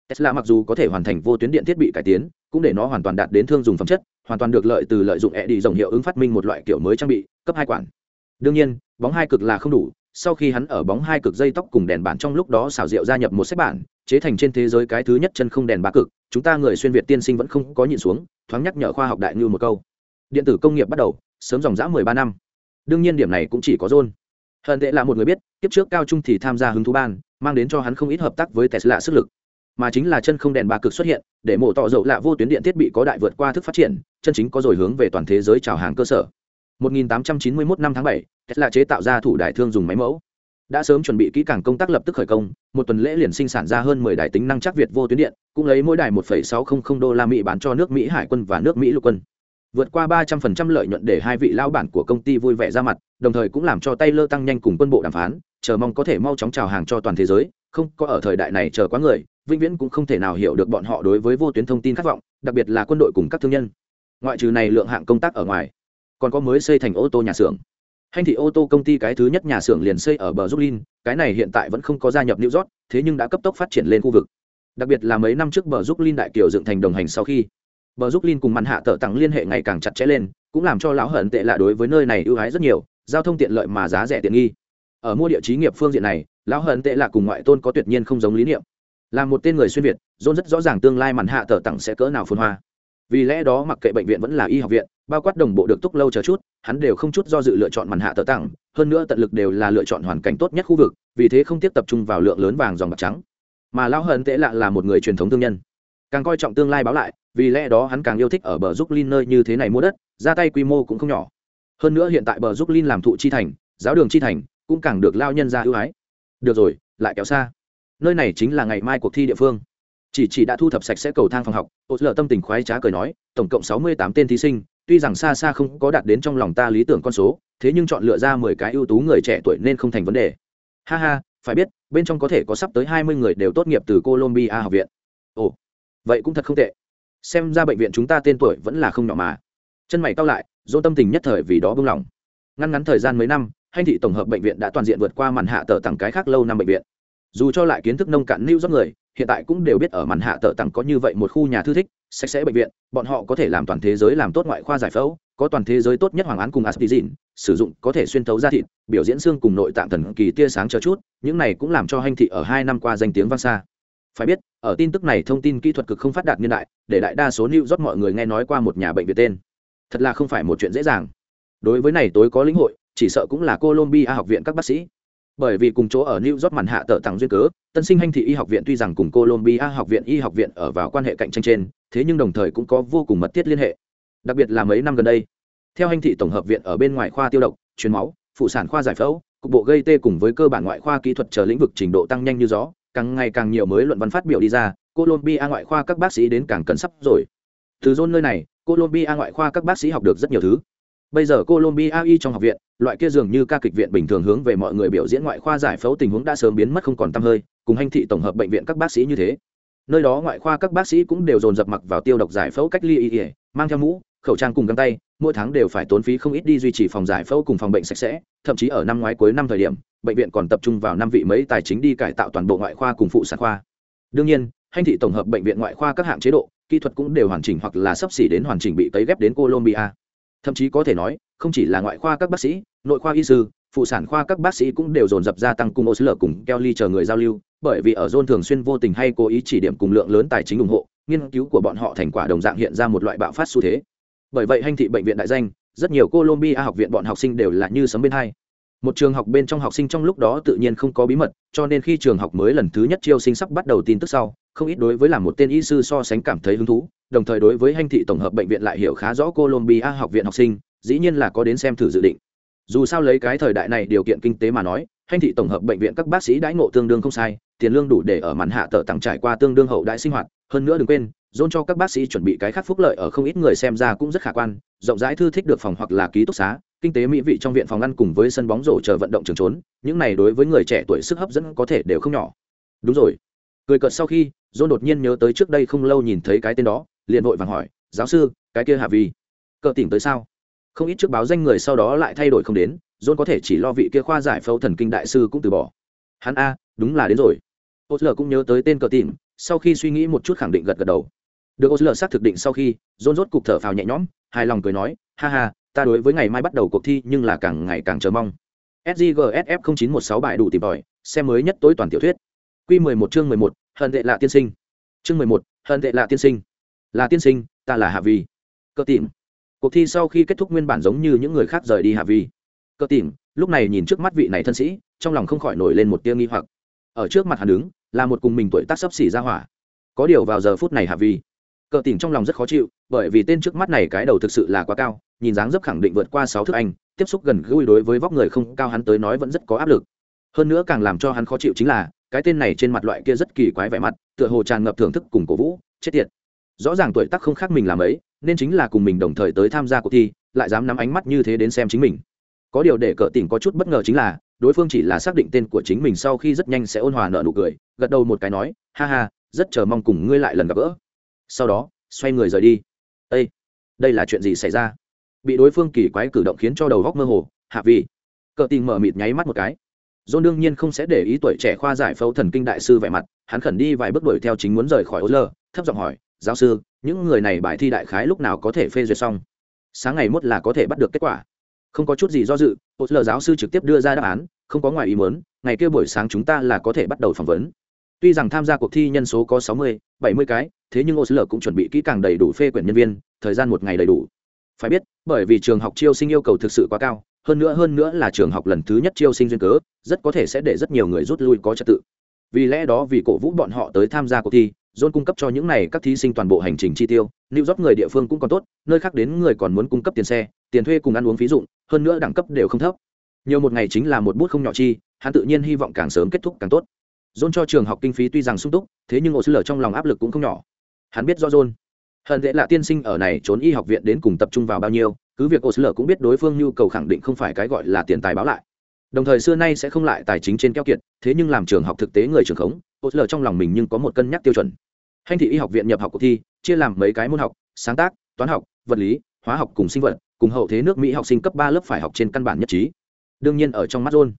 Tesla mặc dù có thể hoàn thành vô tuyến điện thiết bị cải tiến, cũng để nó hoàn toàn đạt đến thương dùng phẩm chất, hoàn toàn được lợi từ lợi dụng e đi dòng hiệu ứng phát minh một loại kiểu mới trang bị, cấp hai quản. Đương nhiên, bóng hai cực là không đủ, sau khi hắn ở bóng hai cực dây tóc cùng đèn bản trong lúc đó xảo diệu gia nhập một xếp bản, chế thành trên thế giới cái thứ nhất chân không đèn ba cực, chúng ta người xuyên việt tiên sinh vẫn không có nhìn xuống, thoáng nhắc nhở khoa học đại như một câu. Điện tử công nghiệp bắt đầu, sớm dòng dã mười ba năm đương nhiên điểm này cũng chỉ có john. Hận tệ là một người biết kiếp trước cao trung thì tham gia hứng thú ban mang đến cho hắn không ít hợp tác với tesla sức lực. Mà chính là chân không đèn ba cực xuất hiện để mổ tỏ dầu lạ vô tuyến điện thiết bị có đại vượt qua thức phát triển chân chính có rồi hướng về toàn thế giới chào hàng cơ sở. 1891 năm tháng 7, Tesla chế tạo ra thủ đại thương dùng máy mẫu. Đã sớm chuẩn bị kỹ càng công tác lập tức khởi công một tuần lễ liền sinh sản ra hơn 10 đài tính năng chắc việt vô tuyến điện cũng lấy mỗi đài 1,600 đô la mỹ bán cho nước mỹ hải quân và nước mỹ lục quân vượt qua 300% lợi nhuận để hai vị lao bản của công ty vui vẻ ra mặt đồng thời cũng làm cho Taylor tăng nhanh cùng quân bộ đàm phán chờ mong có thể mau chóng chào hàng cho toàn thế giới không có ở thời đại này chờ quá người vĩnh viễn cũng không thể nào hiểu được bọn họ đối với vô tuyến thông tin khát vọng đặc biệt là quân đội cùng các thương nhân ngoại trừ này lượng hạng công tác ở ngoài còn có mới xây thành ô tô nhà xưởng hành thị ô tô công ty cái thứ nhất nhà xưởng liền xây ở bờ Brooklyn, cái này hiện tại vẫn không có gia nhập New York, thế nhưng đã cấp tốc phát triển lên khu vực. Đặc biệt là mấy năm trước bờ Brooklyn đại kiều dựng thành đồng hành sau khi, bờ Brooklyn cùng màn hạ tợ tăng liên hệ ngày càng chặt chẽ lên, cũng làm cho lão hận tệ lạ đối với nơi này ưu ái rất nhiều, giao thông tiện lợi mà giá rẻ tiện nghi. Ở mua địa chí nghiệp phương diện này, lão hận tệ lạ cùng ngoại tôn có tuyệt nhiên không giống lý niệm. Là một tên người xuyên việt, John rất rõ ràng tương lai màn hạ tợ tăng sẽ cỡ nào phồn hoa. Vì lẽ đó mặc kệ bệnh viện vẫn là y học viện, bao quát đồng bộ được túc lâu chờ chút hắn đều không chút do dự lựa chọn màn hạ tờ tặng hơn nữa tận lực đều là lựa chọn hoàn cảnh tốt nhất khu vực vì thế không tiếp tập trung vào lượng lớn vàng dòng bạc trắng mà lão hận tệ lạ là một người truyền thống thương nhân càng coi trọng tương lai báo lại vì lẽ đó hắn càng yêu thích ở bờ giúp linh nơi như thế này mua đất, ra tay quy mô cũng không nhỏ. Hơn nữa hiện tại bờ giúp linh làm thụ chi thành, giáo đường chi thành, cũng càng được lao nhân ra ưu ái. Được rồi, lại kéo xa. Nơi này chính là ngày mai cuộc thi địa phương. Chỉ chỉ đã thu thập sạch sẽ cầu thang phòng học, ô lờ tâm tình khoái trá cười nói, tổng cộng sáu mươi tám tên thí sinh, tuy rằng xa xa không có đạt đến trong lòng ta lý tưởng con số, thế nhưng chọn lựa ra mười cái ưu tú người trẻ tuổi nên không thành vấn đề. Ha ha, phải biết, bên trong có thể có sắp tới hai mươi người đều tốt nghiệp từ colombia học viện. Ồ, vậy cũng thật không tệ xem ra bệnh viện chúng ta tên tuổi vẫn là không nhỏ mà. Chân mày cao lại, dỗ tâm tình nhất thời vì đó buông lỏng ngăn ngắn thời gian mấy năm hành thị tổng hợp bệnh viện đã toàn diện vượt qua màn hạ tờ tặng cái khác lâu năm bệnh viện. Dù cho lại kiến thức nông cạn lưu dốc người, hiện tại cũng đều biết ở màn hạ tờ tặng có như vậy một khu nhà thư thích, sạch sẽ bệnh viện, bọn họ có thể làm toàn thế giới làm tốt ngoại khoa giải phẫu, có toàn thế giới tốt nhất hoàng án cùng aspizin sử dụng có thể xuyên thấu da thịt, biểu diễn xương cùng nội tạng thần kỳ tia sáng chờ chút, những này cũng làm cho hành thị ở hai năm qua danh tiếng vang xa. Phải biết ở tin tức này thông tin kỹ thuật cực không phát đạt niên đại để đại đa số new rót mọi người nghe nói qua một nhà bệnh viện tên. Thật là không phải một chuyện dễ dàng. Đối với này tối có lĩnh hội chỉ sợ cũng là colombia học viện các bác sĩ. Bởi vì cùng chỗ ở New York màn hạ tợ tặng duyên cớ, tân sinh hành thị y học viện tuy rằng cùng Colombia học viện y học viện ở vào quan hệ cạnh tranh trên, thế nhưng đồng thời cũng có vô cùng mật thiết liên hệ. Đặc biệt là mấy năm gần đây, theo hành thị tổng hợp viện ở bên ngoài khoa tiêu độc, truyền máu, phụ sản khoa giải phẫu, cục bộ gây tê cùng với cơ bản ngoại khoa kỹ thuật chờ lĩnh vực trình độ tăng nhanh như gió, càng ngày càng nhiều mới luận văn phát biểu đi ra, Colombia ngoại khoa các bác sĩ đến càng cần sắp rồi. Từ zone nơi này, Colombia ngoại khoa các bác sĩ học được rất nhiều thứ bây giờ colombia y trong học viện loại kia dường như ca kịch viện bình thường hướng về mọi người biểu diễn ngoại khoa giải phẫu tình huống đã sớm biến mất không còn t hơi cùng hành thị tổng hợp bệnh viện các bác sĩ như thế nơi đó ngoại khoa các bác sĩ cũng đều dồn dập mặc vào tiêu độc giải phẫu cách ly y ỉa mang theo mũ khẩu trang cùng găng tay, mỗi tháng đều phải tốn phí không ít đi duy trì phòng giải phẫu cùng phòng bệnh sạch sẽ, thậm chí ở năm ngoái cuối năm thời điểm, bệnh viện còn tập trung vào năm vị mấy tài chính đi cải tạo toàn bộ ngoại khoa cùng phụ sản khoa. Đương nhiên, hành thị tổng hợp bệnh viện ngoại khoa các hạng chế độ, kỹ thuật cũng đều hoàn chỉnh hoặc là sắp xỉ đến hoàn chỉnh bị tấy ghép đến colombia. Thậm chí có thể nói, không chỉ là ngoại khoa các bác sĩ, nội khoa y sư, phụ sản khoa các bác sĩ cũng đều dồn dập gia tăng cùng ô sứ lở cùng kelly chờ người giao lưu, bởi vì ở zone thường xuyên vô tình hay cố ý chỉ điểm cùng lượng lớn tài chính ủng hộ, nghiên cứu của bọn họ thành quả đồng dạng hiện ra một loại bạo phát xu thế bởi vậy hành thị bệnh viện đại danh, rất nhiều colombia học viện bọn học sinh đều là như sấm bên hai. Một trường học bên trong học sinh trong lúc đó tự nhiên không có bí mật, cho nên khi trường học mới lần thứ nhất chiêu sinh sắp bắt đầu tin tức sau, không ít đối với làm một tên y sư so sánh cảm thấy hứng thú, đồng thời đối với hành thị tổng hợp bệnh viện lại hiểu khá rõ colombia học viện học sinh, dĩ nhiên là có đến xem thử dự định. Dù sao lấy cái thời đại này điều kiện kinh tế mà nói, hành thị tổng hợp bệnh viện các bác sĩ đãi ngộ tương đương không sai, tiền lương đủ để ở màn hạ tờ tặng trải qua tương đương hậu đại sinh hoạt hơn nữa đừng quên, dôn cho các bác sĩ chuẩn bị cái khác phúc lợi ở không ít người xem ra cũng rất khả quan, rộng rãi thư thích được phòng hoặc là ký túc xá, kinh tế mỹ vị trong viện phòng ăn cùng với sân bóng rổ chờ vận động trường trốn, những này đối với người trẻ tuổi sức hấp dẫn có thể đều không nhỏ. Đúng rồi. Cười cợt sau khi, dôn đột nhiên nhớ tới trước đây không lâu nhìn thấy cái tên đó, liền vội vàng hỏi, giáo sư, cái kia hạ vi cờ tỉnh tới sao? Không ít trước báo danh người sau đó lại thay đổi không đến, dôn có thể chỉ lo vị kia khoa giải phẫu thần kinh đại sư cũng từ bỏ. Hắn a, đúng là đến rồi. Ô lờ cũng nhớ tới tên cờ tìm sau khi suy nghĩ một chút khẳng định gật gật đầu. Được ô lờ xác thực định sau khi dôn rốt cục thở phào nhẹ nhõm, hài lòng cười nói, ha ha, ta đối với ngày mai bắt đầu cuộc thi nhưng là càng ngày càng chờ mong. Sggsf chín một sáu bài đủ tìm tòi, xem mới nhất tối toàn tiểu thuyết. Q mười một chương mười một, hận tệ lạ tiên sinh. Chương mười một, hận tệ lạ tiên sinh. Là tiên sinh, ta là hạ vi cơ tìm cuộc thi sau khi kết thúc nguyên bản giống như những người khác rời đi hạ vi cơ tìm lúc này nhìn trước mắt vị này thân sĩ, trong lòng không khỏi nổi lên một tia nghi hoặc. Ở trước mặt hắn đứng là một cùng mình tuổi tác sấp xỉ ra hỏa. Có điều vào giờ phút này hạ vi, cờ tỉnh trong lòng rất khó chịu, bởi vì tên trước mắt này cái đầu thực sự là quá cao, nhìn dáng dấp khẳng định vượt qua sáu thước anh, tiếp xúc gần gũi đối với vóc người không cao hắn tới nói vẫn rất có áp lực. Hơn nữa càng làm cho hắn khó chịu chính là, cái tên này trên mặt loại kia rất kỳ quái vẻ mặt, tựa hồ tràn ngập thưởng thức cùng cổ vũ, chết tiệt. Rõ ràng tuổi tác không khác mình làm ấy nên chính là cùng mình đồng thời tới tham gia cuộc thi, lại dám nắm ánh mắt như thế đến xem chính mình có điều để cờ tình có chút bất ngờ chính là đối phương chỉ là xác định tên của chính mình sau khi rất nhanh sẽ ôn hòa nợ nụ cười gật đầu một cái nói ha ha rất chờ mong cùng ngươi lại lần gặp gỡ sau đó xoay người rời đi Ê! đây là chuyện gì xảy ra bị đối phương kỳ quái cử động khiến cho đầu góc mơ hồ hạ vị cờ tình mở mịt nháy mắt một cái John đương nhiên không sẽ để ý tuổi trẻ khoa giải phẫu thần kinh đại sư vẻ mặt, hắn khẩn đi vài bước đuổi theo chính muốn rời khỏi Osler, thấp giọng hỏi, "Giáo sư, những người này bài thi đại khái lúc nào có thể phê duyệt xong?" Sáng ngày mốt là có thể bắt được kết quả. Không có chút gì do dự, Osler giáo sư trực tiếp đưa ra đáp án, không có ngoài ý muốn, ngày kia buổi sáng chúng ta là có thể bắt đầu phỏng vấn. Tuy rằng tham gia cuộc thi nhân số có sáu mươi, bảy mươi cái, thế nhưng Osler cũng chuẩn bị kỹ càng đầy đủ phê quyển nhân viên, thời gian một ngày đầy đủ phải biết bởi vì trường học chiêu sinh yêu cầu thực sự quá cao hơn nữa hơn nữa là trường học lần thứ nhất chiêu sinh duyên cớ rất có thể sẽ để rất nhiều người rút lui có trật tự vì lẽ đó vì cổ vũ bọn họ tới tham gia cuộc thi John cung cấp cho những này các thí sinh toàn bộ hành trình chi tiêu, New York người địa phương cũng còn tốt, nơi khác đến người còn muốn cung cấp tiền xe, tiền thuê cùng ăn uống phí dụng, hơn nữa đẳng cấp đều không thấp. Nhiều một ngày chính là một bút không nhỏ chi, hắn tự nhiên hy vọng càng sớm kết thúc càng tốt. John cho trường học kinh phí tuy rằng sung túc, thế nhưng Ô Sư Lở trong lòng áp lực cũng không nhỏ. Hắn biết do John hận dễ là tiên sinh ở này trốn y học viện đến cùng tập trung vào bao nhiêu cứ việc ô lở cũng biết đối phương nhu cầu khẳng định không phải cái gọi là tiền tài báo lại đồng thời xưa nay sẽ không lại tài chính trên keo kiệt thế nhưng làm trường học thực tế người trường khống ô lở trong lòng mình nhưng có một cân nhắc tiêu chuẩn hành thị y học viện nhập học cuộc thi chia làm mấy cái môn học sáng tác toán học vật lý hóa học cùng sinh vật cùng hậu thế nước mỹ học sinh cấp ba lớp phải học trên căn bản nhất trí. Đương nhiên ở trong mắt John,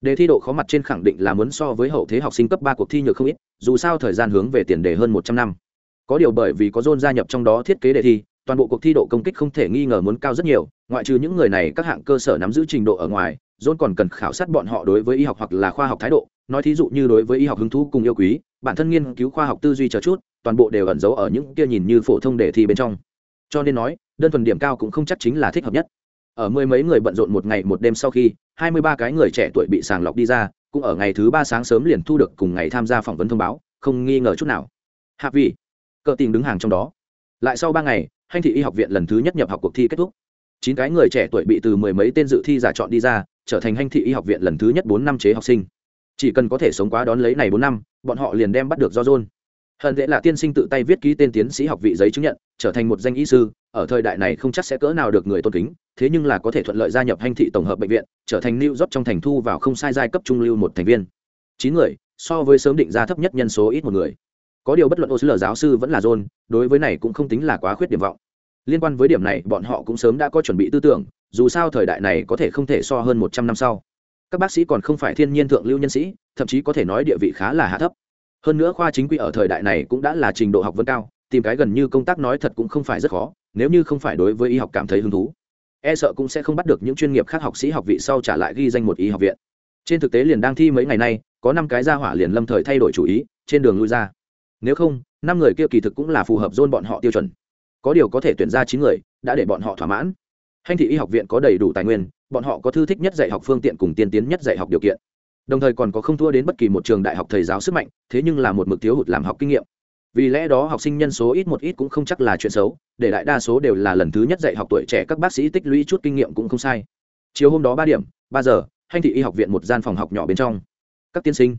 đề thi độ khó mặt trên khẳng định là muốn so với hậu thế học sinh cấp ba cuộc thi nhược không ít dù sao thời gian hướng về tiền đề hơn một trăm năm. Có điều bởi vì có John gia nhập trong đó thiết kế đề thi toàn bộ cuộc thi độ công kích không thể nghi ngờ muốn cao rất nhiều ngoại trừ những người này các hạng cơ sở nắm giữ trình độ ở ngoài John còn cần khảo sát bọn họ đối với y học hoặc là khoa học thái độ nói thí dụ như đối với y học hứng thú cùng yêu quý bản thân nghiên cứu khoa học tư duy chờ chút toàn bộ đều ẩn giấu ở những kia nhìn như phổ thông đề thi bên trong. Cho nên nói đơn thuần điểm cao cũng không chắc chính là thích hợp nhất. Ở mười mấy người bận rộn một ngày một đêm sau khi, hai mươi ba cái người trẻ tuổi bị sàng lọc đi ra, cũng ở ngày thứ ba sáng sớm liền thu được cùng ngày tham gia phỏng vấn thông báo, không nghi ngờ chút nào. Hạ vị cờ tình đứng hàng trong đó. Lại sau ba ngày hành thị y học viện lần thứ nhất nhập học cuộc thi kết thúc. Chín cái người trẻ tuổi bị từ mười mấy tên dự thi giả chọn đi ra, trở thành hành thị y học viện lần thứ nhất bốn năm chế học sinh. Chỉ cần có thể sống quá đón lấy này bốn năm, bọn họ liền đem bắt được do john hận tệ là tiên sinh tự tay viết ký tên tiến sĩ học vị giấy chứng nhận, trở thành một danh y sư, ở thời đại này không chắc sẽ cỡ nào được người tôn kính, thế nhưng là có thể thuận lợi gia nhập hành thị tổng hợp bệnh viện, trở thành lưu dốc trong thành thu vào không sai giai cấp trung lưu một thành viên. Chín người, so với sớm định ra thấp nhất nhân số ít một người. Có điều bất luận ô sứ giáo sư vẫn là john, đối với này cũng không tính là quá khuyết điểm vọng. Liên quan với điểm này, bọn họ cũng sớm đã có chuẩn bị tư tưởng, dù sao thời đại này có thể không thể so hơn một trăm năm sau. Các bác sĩ còn không phải thiên nhiên thượng lưu nhân sĩ, thậm chí có thể nói địa vị khá là hạ thấp hơn nữa khoa chính quy ở thời đại này cũng đã là trình độ học vấn cao, tìm cái gần như công tác nói thật cũng không phải rất khó, nếu như không phải đối với y học cảm thấy hứng thú. E sợ cũng sẽ không bắt được những chuyên nghiệp khác học sĩ học vị sau trả lại ghi danh một y học viện. Trên thực tế liền đang thi mấy ngày nay, có năm cái gia hỏa liền lâm thời thay đổi chủ ý, trên đường lui ra. Nếu không, năm người kia kỳ thực cũng là phù hợp dôn bọn họ tiêu chuẩn. Có điều có thể tuyển ra chín người, đã để bọn họ thỏa mãn. Hành thị y học viện có đầy đủ tài nguyên, bọn họ có thư thích nhất dạy học phương tiện cùng tiên tiến nhất dạy học điều kiện đồng thời còn có không thua đến bất kỳ một trường đại học thầy giáo sức mạnh, thế nhưng là một mực thiếu hụt làm học kinh nghiệm. Vì lẽ đó học sinh nhân số ít một ít cũng không chắc là chuyện xấu, để đại đa số đều là lần thứ nhất dạy học tuổi trẻ các bác sĩ tích lũy chút kinh nghiệm cũng không sai. Chiều hôm đó ba điểm, ba giờ hành thị y học viện một gian phòng học nhỏ bên trong. Các tiên sinh,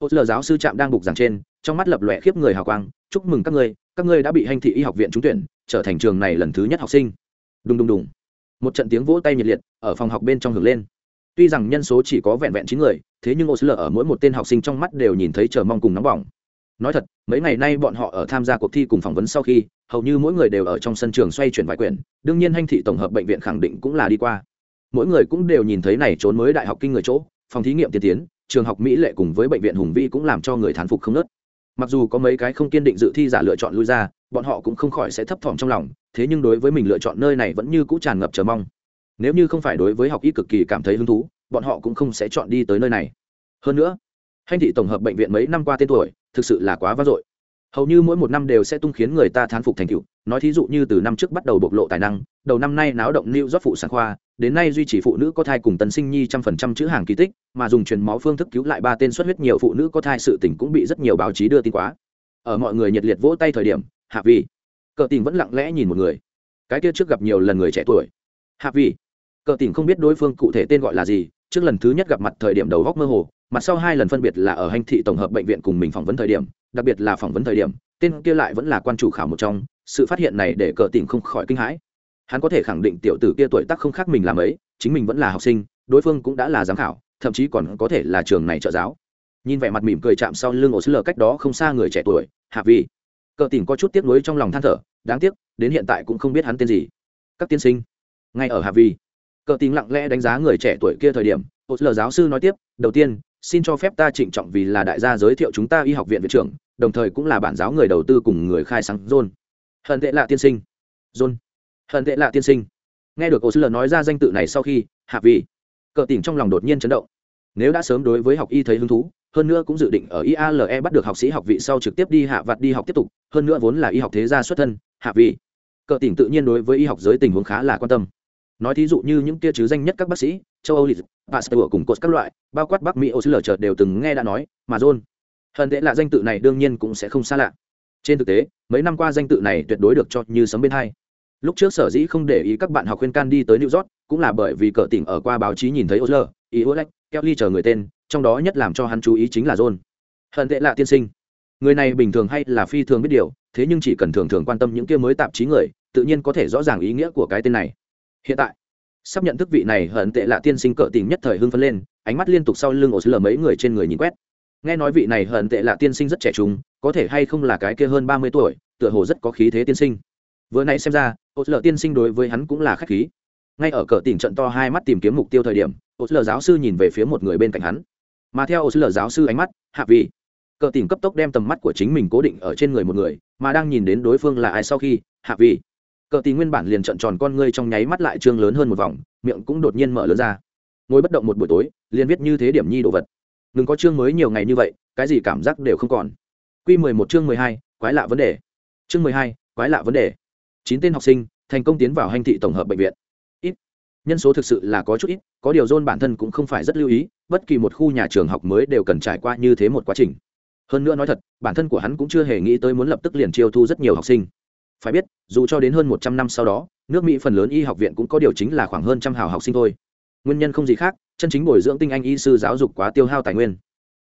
hốt lờ giáo sư trạm đang bục giảng trên, trong mắt lập lòe khiếp người hào quang, chúc mừng các ngươi các ngươi đã bị hành thị y học viện trúng tuyển, trở thành trường này lần thứ nhất học sinh. Đùng đùng đùng. Một trận tiếng vỗ tay nhiệt liệt ở phòng học bên trong hưởng lên tuy rằng nhân số chỉ có vẹn vẹn chín người, thế nhưng ô lờ ở mỗi một tên học sinh trong mắt đều nhìn thấy chờ mong cùng nóng bỏng. Nói thật, mấy ngày nay bọn họ ở tham gia cuộc thi cùng phỏng vấn sau khi, hầu như mỗi người đều ở trong sân trường xoay chuyển vài quyển, đương nhiên hanh thị tổng hợp bệnh viện khẳng định cũng là đi qua. Mỗi người cũng đều nhìn thấy này trốn mới đại học kinh người chỗ, phòng thí nghiệm tiên tiến, trường học mỹ lệ cùng với bệnh viện hùng vĩ cũng làm cho người thán phục không nớt mặc dù có mấy cái không kiên định dự thi giả lựa chọn lui ra, bọn họ cũng không khỏi sẽ thấp thỏm trong lòng, thế nhưng đối với mình lựa chọn nơi này vẫn như cũ tràn ngập chờ mong nếu như không phải đối với học y cực kỳ cảm thấy hứng thú, bọn họ cũng không sẽ chọn đi tới nơi này. Hơn nữa, hanh thị tổng hợp bệnh viện mấy năm qua tên tuổi, thực sự là quá vang dội. Hầu như mỗi một năm đều sẽ tung khiến người ta thán phục thành tựu. Nói thí dụ như từ năm trước bắt đầu bộc lộ tài năng, đầu năm nay náo động lưu rót phụ sản khoa, đến nay duy trì phụ nữ có thai cùng tần sinh nhi trăm phần trăm chữ hàng kỳ tích, mà dùng truyền máu phương thức cứu lại ba tên xuất huyết nhiều phụ nữ có thai sự tình cũng bị rất nhiều báo chí đưa tin quá. Ở mọi người nhiệt liệt vỗ tay thời điểm, hạ vi cờ tình vẫn lặng lẽ nhìn một người. Cái kia trước gặp nhiều lần người trẻ tuổi. Hạ vi cờ Tỉnh không biết đối phương cụ thể tên gọi là gì, trước lần thứ nhất gặp mặt thời điểm đầu góc mơ hồ mặt sau hai lần phân biệt là ở hành thị tổng hợp bệnh viện cùng mình phỏng vấn thời điểm, đặc biệt là phỏng vấn thời điểm, tên kia lại vẫn là quan chủ khảo một trong, sự phát hiện này để cờ tỉnh không khỏi kinh hãi. Hắn có thể khẳng định tiểu tử kia tuổi tác không khác mình làm ấy chính mình vẫn là học sinh, đối phương cũng đã là giám khảo, thậm chí còn có thể là trường này trợ giáo. Nhìn vẻ mặt mỉm cười chạm sau lưng ổ xứ lờ cách đó không xa người trẻ tuổi, hạ vi. Cờ tỉnh có chút tiếc nuối trong lòng than thở, đáng tiếc, đến hiện tại cũng không biết hắn tên gì. Các tiên sinh. Ngay ở hạ vi cờ tỉnh lặng lẽ đánh giá người trẻ tuổi kia thời điểm ổ xứ lờ giáo sư nói tiếp, đầu tiên, xin cho phép ta trịnh trọng vì là đại gia giới thiệu chúng ta y học viện viện trưởng, đồng thời cũng là bản giáo người đầu tư cùng người khai sáng, john. Hận tệ lạ tiên sinh. John. Hận tệ lạ tiên sinh. Nghe được ô sư nói ra danh tự này sau khi, hạ vị cờ tỉnh trong lòng đột nhiên chấn động. Nếu đã sớm đối với học y thấy hứng thú, hơn nữa cũng dự định ở iale bắt được học sĩ học vị sau trực tiếp đi hạ vặt đi học tiếp tục, hơn nữa vốn là y học thế gia xuất thân, hạ vị cờ tỉnh tự nhiên đối với y học giới tình huống khá là quan tâm nói thí dụ như những kia chứ danh nhất các bác sĩ, châu âu lịch, pasteur cùng cột các loại, bao quát bắc mỹ ô sứ lờ chợt đều từng nghe đã nói, mà john. Hận tệ là danh tự này đương nhiên cũng sẽ không xa lạ. Trên thực tế, mấy năm qua danh tự này tuyệt đối được cho như sấm bên hai. Lúc trước sở dĩ không để ý các bạn học khuyên can đi tới new york, cũng là bởi vì cờ tỉnh ở qua báo chí nhìn thấy osler ý oleg kelly chờ người tên, trong đó nhất làm cho hắn chú ý chính là john. Hận tệ là tiên sinh. Người này bình thường hay là phi thường biết điều, thế nhưng chỉ cần thường thường quan tâm những kia mới tạp chí người, tự nhiên có thể rõ ràng ý nghĩa của cái tên này hiện tại, sắp nhận thức vị này hận tệ lạ tiên sinh cỡ tình nhất thời hưng phấn lên, ánh mắt liên tục sau lưng ổ lờ mấy người trên người nhìn quét. Nghe nói vị này hận tệ lạ tiên sinh rất trẻ trung, có thể hay không là cái kia hơn ba mươi tuổi, tựa hồ rất có khí thế tiên sinh. Vừa nãy xem ra ổ lờ tiên sinh đối với hắn cũng là khách khí. Ngay ở cỡ tỉnh trận to hai mắt tìm kiếm mục tiêu thời điểm ổ lờ giáo sư nhìn về phía một người bên cạnh hắn. Mà theo ổ lờ giáo sư ánh mắt, hạ vị cỡ tỉnh cấp tốc đem tầm mắt của chính mình cố định ở trên người một người, mà đang nhìn đến đối phương là ai sau khi, hạ vị cờ tì nguyên bản liền trợn tròn con ngươi trong nháy mắt lại trương lớn hơn một vòng, miệng cũng đột nhiên mở lớn ra. Ngồi bất động một buổi tối, liền viết như thế điểm nhi đồ vật. Đừng có chương mới nhiều ngày như vậy, cái gì cảm giác đều không còn. Q mười một chương mười hai, quái lạ vấn đề. Chương mười hai, quái lạ vấn đề. Chín tên học sinh, thành công tiến vào hành thị tổng hợp bệnh viện. Ít. Nhân số thực sự là có chút ít, có điều dôn bản thân cũng không phải rất lưu ý, bất kỳ một khu nhà trường học mới đều cần trải qua như thế một quá trình. Hơn nữa nói thật, bản thân của hắn cũng chưa hề nghĩ tới muốn lập tức liền chiêu thu rất nhiều học sinh phải biết, dù cho đến hơn một trăm năm sau đó, nước mỹ phần lớn y học viện cũng có điều chính là khoảng hơn trăm hào học sinh thôi. Nguyên nhân không gì khác, chân chính bồi dưỡng tinh anh y sư giáo dục quá tiêu hao tài nguyên.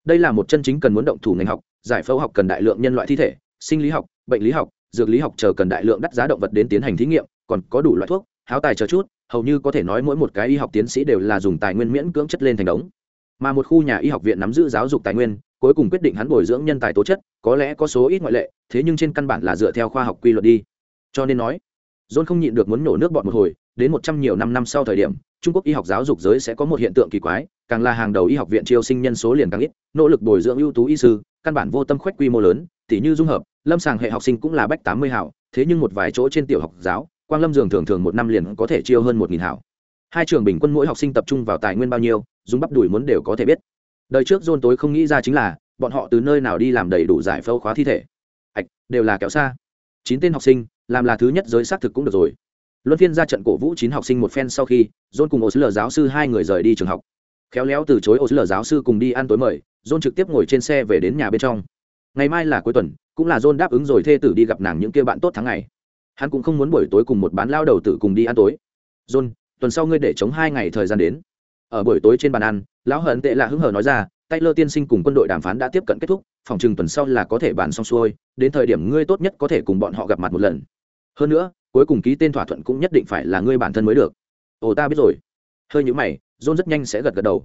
Đây là một chân chính cần muốn động thủ ngành học, giải phẫu học cần đại lượng nhân loại thi thể, sinh lý học, bệnh lý học, dược lý học chờ cần đại lượng đắt giá động vật đến tiến hành thí nghiệm, còn có đủ loại thuốc, háo tài chờ chút, hầu như có thể nói mỗi một cái y học tiến sĩ đều là dùng tài nguyên miễn cưỡng chất lên thành đống. Mà một khu nhà y học viện nắm giữ giáo dục tài nguyên cuối cùng quyết định hắn bồi dưỡng nhân tài tố chất, có lẽ có số ít ngoại lệ, thế nhưng trên căn bản là dựa theo khoa học quy luật đi. Cho nên nói, john không nhịn được muốn nổ nước bọt một hồi, đến một trăm nhiều năm năm sau thời điểm, trung quốc y học giáo dục giới sẽ có một hiện tượng kỳ quái, càng là hàng đầu y học viện chiêu sinh nhân số liền càng ít, nỗ lực bồi dưỡng ưu tú y sư, căn bản vô tâm khoách quy mô lớn, tỉ như dung hợp, lâm sàng hệ học sinh cũng là bách tám mươi hảo, thế nhưng một vài chỗ trên tiểu học giáo, quang lâm dường thường thường một năm liền có thể chiêu hơn một nghìn hảo. Hai trường bình quân mỗi học sinh tập trung vào tài nguyên bao nhiêu, dùng bắp đùi muốn đều có thể biết đời trước john tối không nghĩ ra chính là, bọn họ từ nơi nào đi làm đầy đủ giải phẫu khóa thi thể. Ạch đều là kéo xa. Chín tên học sinh, làm là thứ nhất giới xác thực cũng được rồi. Luân phiên ra trận cổ vũ chín học sinh một phen sau khi, john cùng ô sứ giáo sư hai người rời đi trường học. Khéo léo từ chối ô sứ giáo sư cùng đi ăn tối mời, john trực tiếp ngồi trên xe về đến nhà bên trong. Ngày mai là cuối tuần, cũng là john đáp ứng rồi thê tử đi gặp nàng những kia bạn tốt tháng ngày. Hắn cũng không muốn buổi tối cùng một bán lao đầu tử cùng đi ăn tối. John, tuần sau ngươi để chống hai ngày thời gian đến ở buổi tối trên bàn ăn, lão hận tệ là hứng hờ nói ra tay lơ tiên sinh cùng quân đội đàm phán đã tiếp cận kết thúc, phòng chừng tuần sau là có thể bàn xong xuôi, đến thời điểm ngươi tốt nhất có thể cùng bọn họ gặp mặt một lần. Hơn nữa, cuối cùng ký tên thỏa thuận cũng nhất định phải là ngươi bản thân mới được. Ồ, ta biết rồi. Hơi nhữ mày, john rất nhanh sẽ gật gật đầu.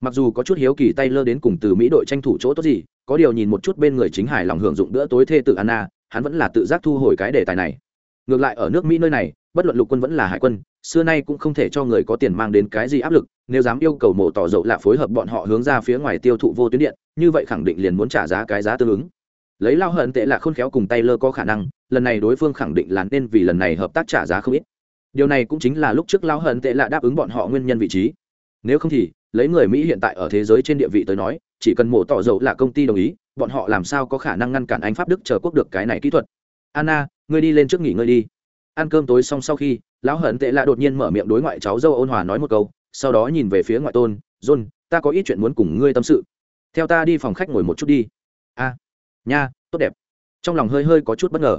Mặc dù có chút hiếu kỳ tay lơ đến cùng từ mỹ đội tranh thủ chỗ tốt gì, có điều nhìn một chút bên người chính Hải lòng hưởng dụng bữa tối thê tự anna, hắn vẫn là tự giác thu hồi cái đề tài này. Ngược lại ở nước mỹ nơi này bất luận lục quân vẫn là hải quân, xưa nay cũng không thể cho người có tiền mang đến cái gì áp lực, nếu dám yêu cầu mổ tỏ dậu lạ phối hợp bọn họ hướng ra phía ngoài tiêu thụ vô tuyến điện, như vậy khẳng định liền muốn trả giá cái giá tương ứng. Lấy lao hận tệ là khôn khéo cùng tay lơ có khả năng, lần này đối phương khẳng định là nên vì lần này hợp tác trả giá không ít. Điều này cũng chính là lúc trước lao hận tệ là đáp ứng bọn họ nguyên nhân vị trí. Nếu không thì, lấy người mỹ hiện tại ở thế giới trên địa vị tới nói, chỉ cần mổ tỏ dầu là công ty đồng ý, bọn họ làm sao có khả năng ngăn cản anh pháp đức chờ quốc được cái này kỹ thuật. Anna, ngươi đi lên trước nghỉ ngơi đi ăn cơm tối xong sau khi, lão hận tệ lạ đột nhiên mở miệng đối ngoại cháu dâu ôn hòa nói một câu, sau đó nhìn về phía ngoại tôn, john, ta có ít chuyện muốn cùng ngươi tâm sự. Theo ta đi phòng khách ngồi một chút đi. A, nha, tốt đẹp. Trong lòng hơi hơi có chút bất ngờ.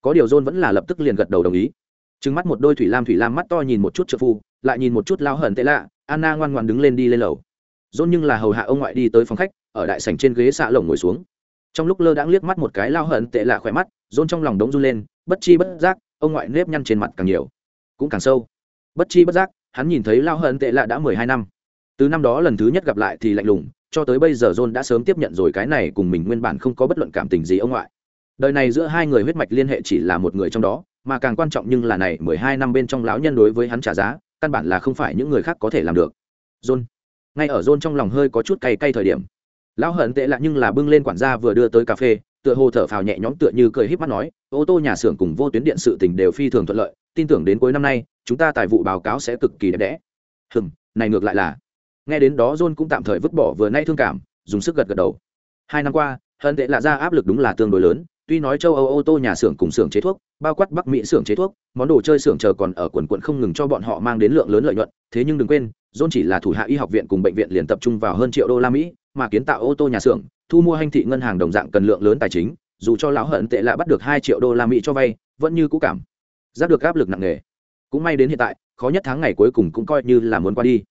Có điều john vẫn là lập tức liền gật đầu đồng ý. Trừng mắt một đôi thủy lam thủy lam mắt to nhìn một chút trợ phu, lại nhìn một chút lão hận tệ lạ, anna ngoan ngoan đứng lên đi lên lầu. John nhưng là hầu hạ ông ngoại đi tới phòng khách, ở đại sảnh trên ghế xạ lồng ngồi xuống. Trong lúc lơ đãng liếc mắt một cái lao hận tệ lạ khỏe mắt, john trong lòng đống run lên bất chi bất giác, ông ngoại nếp nhăn trên mặt càng nhiều. Cũng càng sâu. Bất chi bất giác, hắn nhìn thấy lao hận tệ lạ đã mười hai năm. Từ năm đó lần thứ nhất gặp lại thì lạnh lùng, cho tới bây giờ john đã sớm tiếp nhận rồi cái này cùng mình nguyên bản không có bất luận cảm tình gì ông ngoại. Đời này giữa hai người huyết mạch liên hệ chỉ là một người trong đó, mà càng quan trọng nhưng là này mười hai năm bên trong lão nhân đối với hắn trả giá, căn bản là không phải những người khác có thể làm được. John, ngay ở john trong lòng hơi có chút cay cay thời điểm, lão hận tệ lạ nhưng là bưng lên quản gia vừa đưa tới cà phê tựa hồ thở phào nhẹ nhõm tựa như cười híp mắt nói, ô tô nhà xưởng cùng vô tuyến điện sự tình đều phi thường thuận lợi, tin tưởng đến cuối năm nay, chúng ta tài vụ báo cáo sẽ cực kỳ đẹp đẽ. Hừm, này ngược lại là. Nghe đến đó john cũng tạm thời vứt bỏ vừa nay thương cảm, dùng sức gật gật đầu. Hai năm qua hơn tệ là ra áp lực đúng là tương đối lớn, tuy nói châu âu ô tô nhà xưởng cùng xưởng chế thuốc, bao quát bắc mỹ xưởng chế thuốc, món đồ chơi xưởng chờ còn ở quần quần không ngừng cho bọn họ mang đến lượng lớn lợi nhuận, thế nhưng đừng quên, john chỉ là thủ hạ y học viện cùng bệnh viện liền tập trung vào hơn triệu đô la mỹ, mà kiến tạo ô tô nhà xưởng thu mua hành thị ngân hàng đồng dạng cần lượng lớn tài chính, dù cho lão hận tệ lạ bắt được hai triệu đô la mỹ cho vay, vẫn như cũ cảm giác được áp lực nặng nề. Cũng may đến hiện tại, khó nhất tháng ngày cuối cùng cũng coi như là muốn qua đi.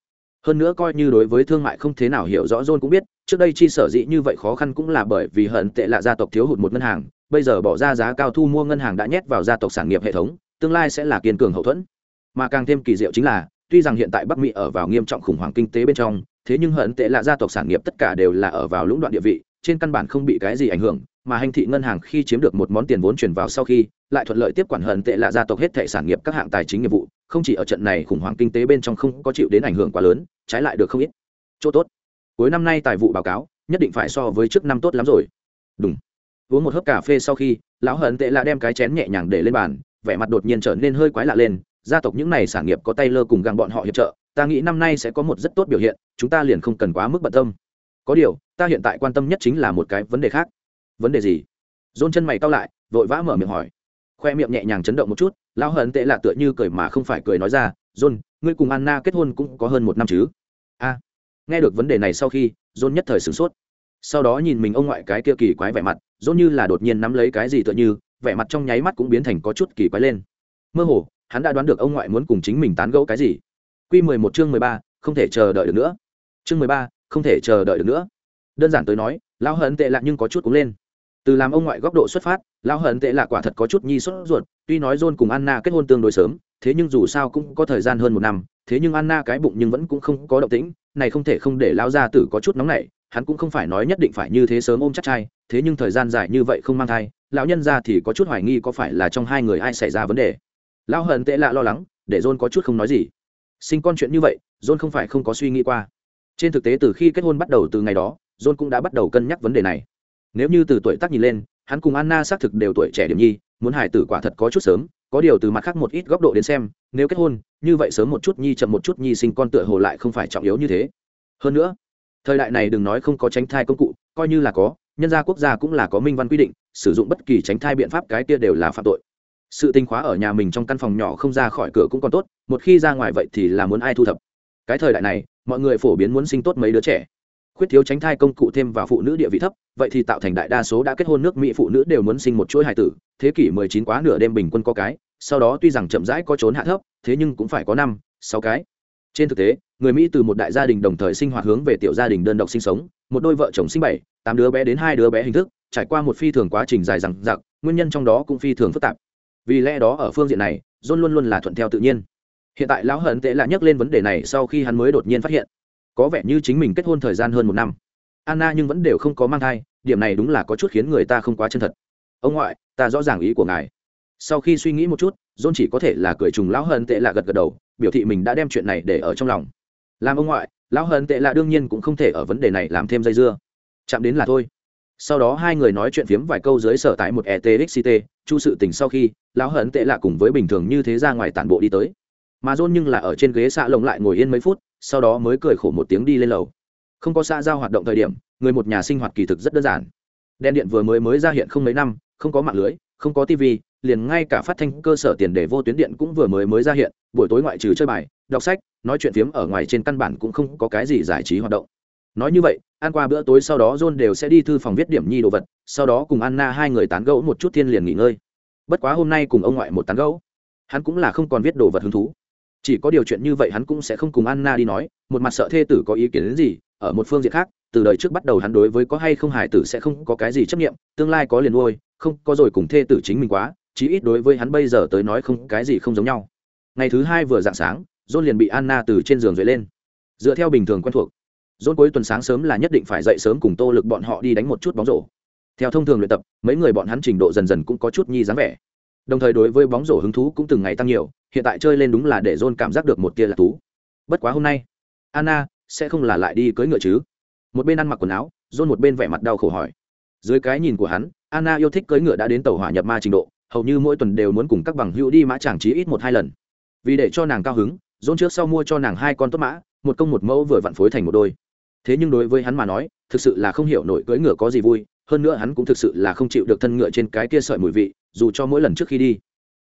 Hơn nữa coi như đối với thương mại không thế nào hiểu rõ john cũng biết, trước đây chi sở dĩ như vậy khó khăn cũng là bởi vì hận tệ lạ gia tộc thiếu hụt một ngân hàng, bây giờ bỏ ra giá cao thu mua ngân hàng đã nhét vào gia tộc sản nghiệp hệ thống, tương lai sẽ là kiên cường hậu thuẫn. Mà càng thêm kỳ diệu chính là, tuy rằng hiện tại bắc mỹ ở vào nghiêm trọng khủng hoảng kinh tế bên trong, thế nhưng hận tệ lạ gia tộc sản nghiệp tất cả đều là ở vào lũng đoạn địa vị trên căn bản không bị cái gì ảnh hưởng, mà hành thị ngân hàng khi chiếm được một món tiền vốn chuyển vào sau khi, lại thuận lợi tiếp quản hận tệ lạ gia tộc hết thể sản nghiệp các hạng tài chính nghiệp vụ, không chỉ ở trận này khủng hoảng kinh tế bên trong không có chịu đến ảnh hưởng quá lớn, trái lại được không ít. Chỗ tốt. Cuối năm nay tài vụ báo cáo, nhất định phải so với trước năm tốt lắm rồi. Đúng uống một hớp cà phê sau khi, lão hận tệ lạ đem cái chén nhẹ nhàng để lên bàn, vẻ mặt đột nhiên trở nên hơi quái lạ lên, gia tộc những này sản nghiệp có tay lơ cùng găng bọn họ hiệp trợ, ta nghĩ năm nay sẽ có một rất tốt biểu hiện, chúng ta liền không cần quá mức bận tâm có điều, ta hiện tại quan tâm nhất chính là một cái vấn đề khác. Vấn đề gì? Dôn chân mày cao lại, vội vã mở miệng hỏi. Khoe miệng nhẹ nhàng chấn động một chút lao hận tệ là tựa như cười mà không phải cười nói ra, john, ngươi cùng anna kết hôn cũng có hơn một năm chứ? A. Nghe được vấn đề này sau khi, john nhất thời sửng sốt. Sau đó nhìn mình ông ngoại cái kia kỳ quái vẻ mặt, john như là đột nhiên nắm lấy cái gì tựa như, vẻ mặt trong nháy mắt cũng biến thành có chút kỳ quái lên. Mơ hồ, hắn đã đoán được ông ngoại muốn cùng chính mình tán gẫu cái gì. Q mười một chương mười ba, không thể chờ đợi được nữa. Chương mười ba không thể chờ đợi được nữa. Đơn giản tới nói, lão hận tệ lạ nhưng có chút cũng lên. Từ làm ông ngoại góc độ xuất phát, lão hận tệ lạ quả thật có chút nhi sốt ruột, tuy nói john cùng anna kết hôn tương đối sớm, thế nhưng dù sao cũng có thời gian hơn một năm, thế nhưng anna cái bụng nhưng vẫn cũng không có động tĩnh, này không thể không để lão gia tử có chút nóng nảy, hắn cũng không phải nói nhất định phải như thế sớm ôm chắc trai, thế nhưng thời gian dài như vậy không mang thai, lão nhân ra thì có chút hoài nghi có phải là trong hai người ai xảy ra vấn đề. Lão hận tệ lạ lo lắng, để john có chút không nói gì. Sinh con chuyện như vậy, john không phải không có suy nghĩ qua trên thực tế từ khi kết hôn bắt đầu từ ngày đó, john cũng đã bắt đầu cân nhắc vấn đề này. Nếu như từ tuổi tác nhìn lên, hắn cùng anna xác thực đều tuổi trẻ điểm nhi, muốn hài tử quả thật có chút sớm, có điều từ mặt khác một ít góc độ đến xem, nếu kết hôn, như vậy sớm một chút nhi, chậm một chút nhi sinh con tựa hồ lại không phải trọng yếu như thế. Hơn nữa, thời đại này đừng nói không có tránh thai công cụ, coi như là có, nhân gia quốc gia cũng là có minh văn quy định, sử dụng bất kỳ tránh thai biện pháp cái kia đều là phạm tội. Sự tinh khóa ở nhà mình trong căn phòng nhỏ không ra khỏi cửa cũng còn tốt, một khi ra ngoài vậy thì là muốn ai thu thập cái thời đại này, mọi người phổ biến muốn sinh tốt mấy đứa trẻ. Khuyết thiếu tránh thai công cụ thêm vào phụ nữ địa vị thấp, vậy thì tạo thành đại đa số đã kết hôn nước mỹ phụ nữ đều muốn sinh một chuỗi hài tử, thế kỷ 19 quá nửa đêm bình quân có cái, sau đó tuy rằng chậm rãi có trốn hạ thấp, thế nhưng cũng phải có năm, sáu cái. Trên thực tế, người mỹ từ một đại gia đình đồng thời sinh hoạt hướng về tiểu gia đình đơn độc sinh sống, một đôi vợ chồng sinh bảy, tám đứa bé đến hai đứa bé hình thức, trải qua một phi thường quá trình dài dằng dặc, nguyên nhân trong đó cũng phi thường phức tạp. Vì lẽ đó ở phương diện này, john luôn luôn là thuận theo tự nhiên hiện tại lão hận tệ là nhắc lên vấn đề này sau khi hắn mới đột nhiên phát hiện. Có vẻ như chính mình kết hôn thời gian hơn một năm. Anna nhưng vẫn đều không có mang thai, điểm này đúng là có chút khiến người ta không quá chân thật. Ông ngoại, ta rõ ràng ý của ngài. Sau khi suy nghĩ một chút, john chỉ có thể là cười trùng lão hận tệ là gật gật đầu, biểu thị mình đã đem chuyện này để ở trong lòng. Làm ông ngoại, lão hận tệ là đương nhiên cũng không thể ở vấn đề này làm thêm dây dưa. Chạm đến là thôi. Sau đó hai người nói chuyện phiếm vài câu dưới sở tại một etxct chu sự tình sau khi, lão hận tệ lạ cùng với bình thường như thế ra ngoài tản bộ đi tới mà john nhưng là ở trên ghế xạ lồng lại ngồi yên mấy phút, sau đó mới cười khổ một tiếng đi lên lầu. Không có xã giao hoạt động thời điểm, người một nhà sinh hoạt kỳ thực rất đơn giản. Đèn điện vừa mới mới ra hiện không mấy năm, không có mạng lưới, không có tv liền ngay cả phát thanh cơ sở tiền để vô tuyến điện cũng vừa mới mới ra hiện, buổi tối ngoại trừ chơi bài, đọc sách, nói chuyện phiếm ở ngoài trên căn bản cũng không có cái gì giải trí hoạt động. Nói như vậy, ăn qua bữa tối sau đó john đều sẽ đi thư phòng viết điểm nhi đồ vật, sau đó cùng anna hai người tán gẫu một chút thiên liền nghỉ ngơi. Bất quá hôm nay cùng ông ngoại một tán gẫu, hắn cũng là không còn viết đồ vật hứng thú chỉ có điều chuyện như vậy hắn cũng sẽ không cùng anna đi nói, một mặt sợ thê tử có ý kiến đến gì, ở một phương diện khác, từ đời trước bắt đầu hắn đối với có hay không hài tử sẽ không có cái gì chấp nghiệm tương lai có liền nuôi, không có rồi cùng thê tử chính mình quá, chí ít đối với hắn bây giờ tới nói không, cái gì không giống nhau. Ngày thứ hai vừa dạng sáng, john liền bị anna từ trên giường dậy lên. Dựa theo bình thường quen thuộc, john cuối tuần sáng sớm là nhất định phải dậy sớm cùng tô lực bọn họ đi đánh một chút bóng rổ. Theo thông thường luyện tập, mấy người bọn hắn trình độ dần dần cũng có chút nhi dáng vẻ đồng thời đối với bóng rổ hứng thú cũng từng ngày tăng nhiều, hiện tại chơi lên đúng là để john cảm giác được một tia lạc thú. Bất quá hôm nay, anna sẽ không là lại đi cưỡi ngựa chứ. Một bên ăn mặc quần áo john một bên vẻ mặt đau khổ hỏi. Dưới cái nhìn của hắn, anna yêu thích cưỡi ngựa đã đến tàu hỏa nhập ma trình độ, hầu như mỗi tuần đều muốn cùng các bằng hữu đi mã tràng trí ít một hai lần. Vì để cho nàng cao hứng john trước sau mua cho nàng hai con tốt mã, một công một mẫu vừa vặn phối thành một đôi. Thế nhưng đối với hắn mà nói, thực sự là không hiểu nổi cưỡi ngựa có gì vui hơn nữa hắn cũng thực sự là không chịu được thân ngựa trên cái kia sợi mùi vị, dù cho mỗi lần trước khi đi,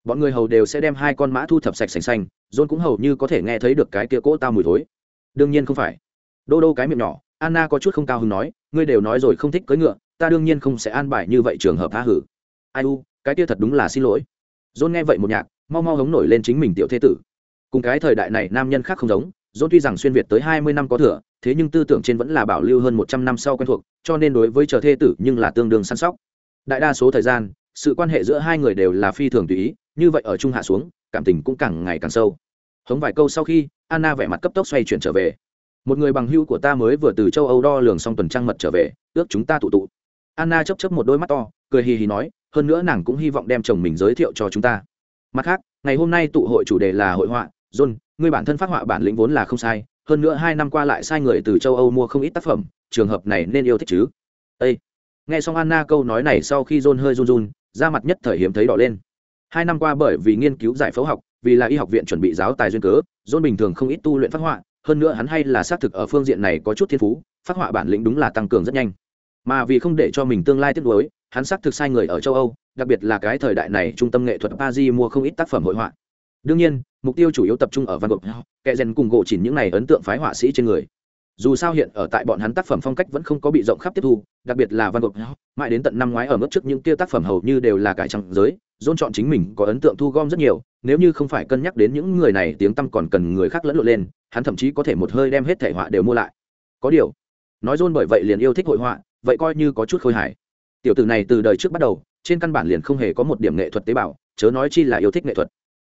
bọn người hầu đều sẽ đem hai con mã thu thập sạch sành xanh, john cũng hầu như có thể nghe thấy được cái kia cỗ tao mùi thối. Đương nhiên không phải. Đô đô cái miệng nhỏ, anna có chút không cao hứng nói, ngươi đều nói rồi không thích cưỡi ngựa, ta đương nhiên không sẽ an bài như vậy trường hợp tha hử. Ai u, cái kia thật đúng là xin lỗi. John nghe vậy một nhạc, mau mau hống nổi lên chính mình tiểu thế tử. Cùng cái thời đại này nam nhân khác không giống john tuy rằng xuyên việt tới hai mươi năm có thừa, thế nhưng tư tưởng trên vẫn là bảo lưu hơn một trăm năm sau quen thuộc, cho nên đối với chờ thê tử nhưng là tương đương săn sóc. Đại đa số thời gian, sự quan hệ giữa hai người đều là phi thường tùy ý, như vậy ở trung hạ xuống, cảm tình cũng càng ngày càng sâu. Hống vài câu sau khi, anna vẻ mặt cấp tốc xoay chuyển trở về. Một người bằng hữu của ta mới vừa từ châu âu đo lường xong tuần trăng mật trở về, ước chúng ta tụ tụ. Anna chấp chấp một đôi mắt to, cười hì hì nói, hơn nữa nàng cũng hy vọng đem chồng mình giới thiệu cho chúng ta. Mặt khác, ngày hôm nay tụ hội chủ đề là hội họa, john ngươi bản thân phát họa bản lĩnh vốn là không sai, hơn nữa hai năm qua lại sai người từ châu âu mua không ít tác phẩm, trường hợp này nên yêu thích chứ. Ê! nghe xong anna câu nói này sau khi john hơi run run, da mặt nhất thời hiếm thấy đỏ lên. Hai năm qua bởi vì nghiên cứu giải phẫu học, vì là y học viện chuẩn bị giáo tài duyên cớ, john bình thường không ít tu luyện phát họa, hơn nữa hắn hay là xác thực ở phương diện này có chút thiên phú, phát họa bản lĩnh đúng là tăng cường rất nhanh. Mà vì không để cho mình tương lai tiếp nối hắn xác thực sai người ở châu âu, đặc biệt là cái thời đại này trung tâm nghệ thuật paris mua không ít tác phẩm hội họa đương nhiên, mục tiêu chủ yếu tập trung ở văn gộp kẻ rèn cùng gỗ chỉnh những này ấn tượng phái họa sĩ trên người. Dù sao hiện ở tại bọn hắn tác phẩm phong cách vẫn không có bị rộng khắp tiếp thu, đặc biệt là văn gộp mãi đến tận năm ngoái ở mức trước những kia tác phẩm hầu như đều là cải trang giới, dôn chọn chính mình có ấn tượng thu gom rất nhiều, nếu như không phải cân nhắc đến những người này, tiếng tăm còn cần người khác lẫn lộn lên, hắn thậm chí có thể một hơi đem hết thể họa đều mua lại. Có điều, nói dôn bởi vậy liền yêu thích hội họa, vậy coi như có chút khôi hài. Tiểu tử này từ đời trước bắt đầu, trên căn bản liền không hề có một điểm nghệ thuật tế bào, chớ nói chi là yêu thích nghệ thuật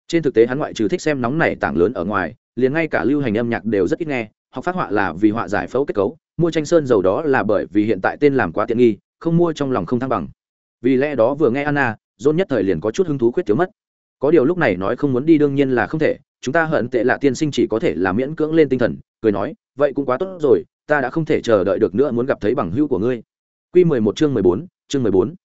trên thực tế hắn ngoại trừ thích xem nóng này tảng lớn ở ngoài, liền ngay cả lưu hành âm nhạc đều rất ít nghe học phát họa là vì họa giải phẫu kết cấu. Mua tranh sơn dầu đó là bởi vì hiện tại tên làm quá tiện nghi, không mua trong lòng không thăng bằng. Vì lẽ đó vừa nghe anna, john nhất thời liền có chút hứng thú khuyết thiếu mất. Có điều lúc này nói không muốn đi đương nhiên là không thể, chúng ta hận tệ lạ tiên sinh chỉ có thể là miễn cưỡng lên tinh thần, cười nói, vậy cũng quá tốt rồi, ta đã không thể chờ đợi được nữa muốn gặp thấy bằng hữu của ngươi. Q mười một chương mười bốn, chương mười bốn.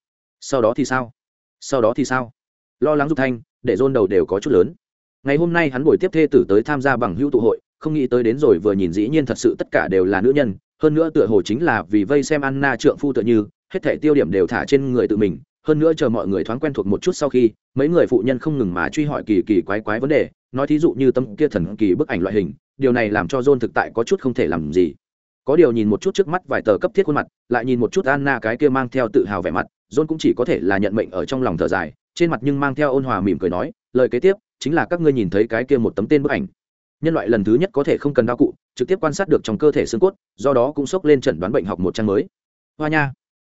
Sau đó thì sao? Sau đó thì sao? Lo lắng dục thanh để dôn đầu đều có chút lớn. Ngày hôm nay hắn buổi tiếp thê tử tới tham gia bằng hữu tụ hội, không nghĩ tới đến rồi vừa nhìn dĩ nhiên thật sự tất cả đều là nữ nhân, hơn nữa tựa hồ chính là vì vây xem anna trượng phu tựa như, hết thể tiêu điểm đều thả trên người tự mình, hơn nữa chờ mọi người thoáng quen thuộc một chút sau khi, mấy người phụ nhân không ngừng mà truy hỏi kỳ kỳ quái quái vấn đề, nói thí dụ như tâm kia thần kỳ bức ảnh loại hình, điều này làm cho john thực tại có chút không thể làm gì. Có điều nhìn một chút trước mắt vài tờ cấp thiết khuôn mặt, lại nhìn một chút anna cái kia mang theo tự hào vẻ mặt john cũng chỉ có thể là nhận mệnh ở trong lòng thở dài trên mặt nhưng mang theo ôn hòa mỉm cười nói, lời kế tiếp chính là các ngươi nhìn thấy cái kia một tấm tên bức ảnh. Nhân loại lần thứ nhất có thể không cần đao cụ, trực tiếp quan sát được trong cơ thể xương cốt, do đó cũng sốc lên chẩn đoán bệnh học một trang mới. Hoa nha,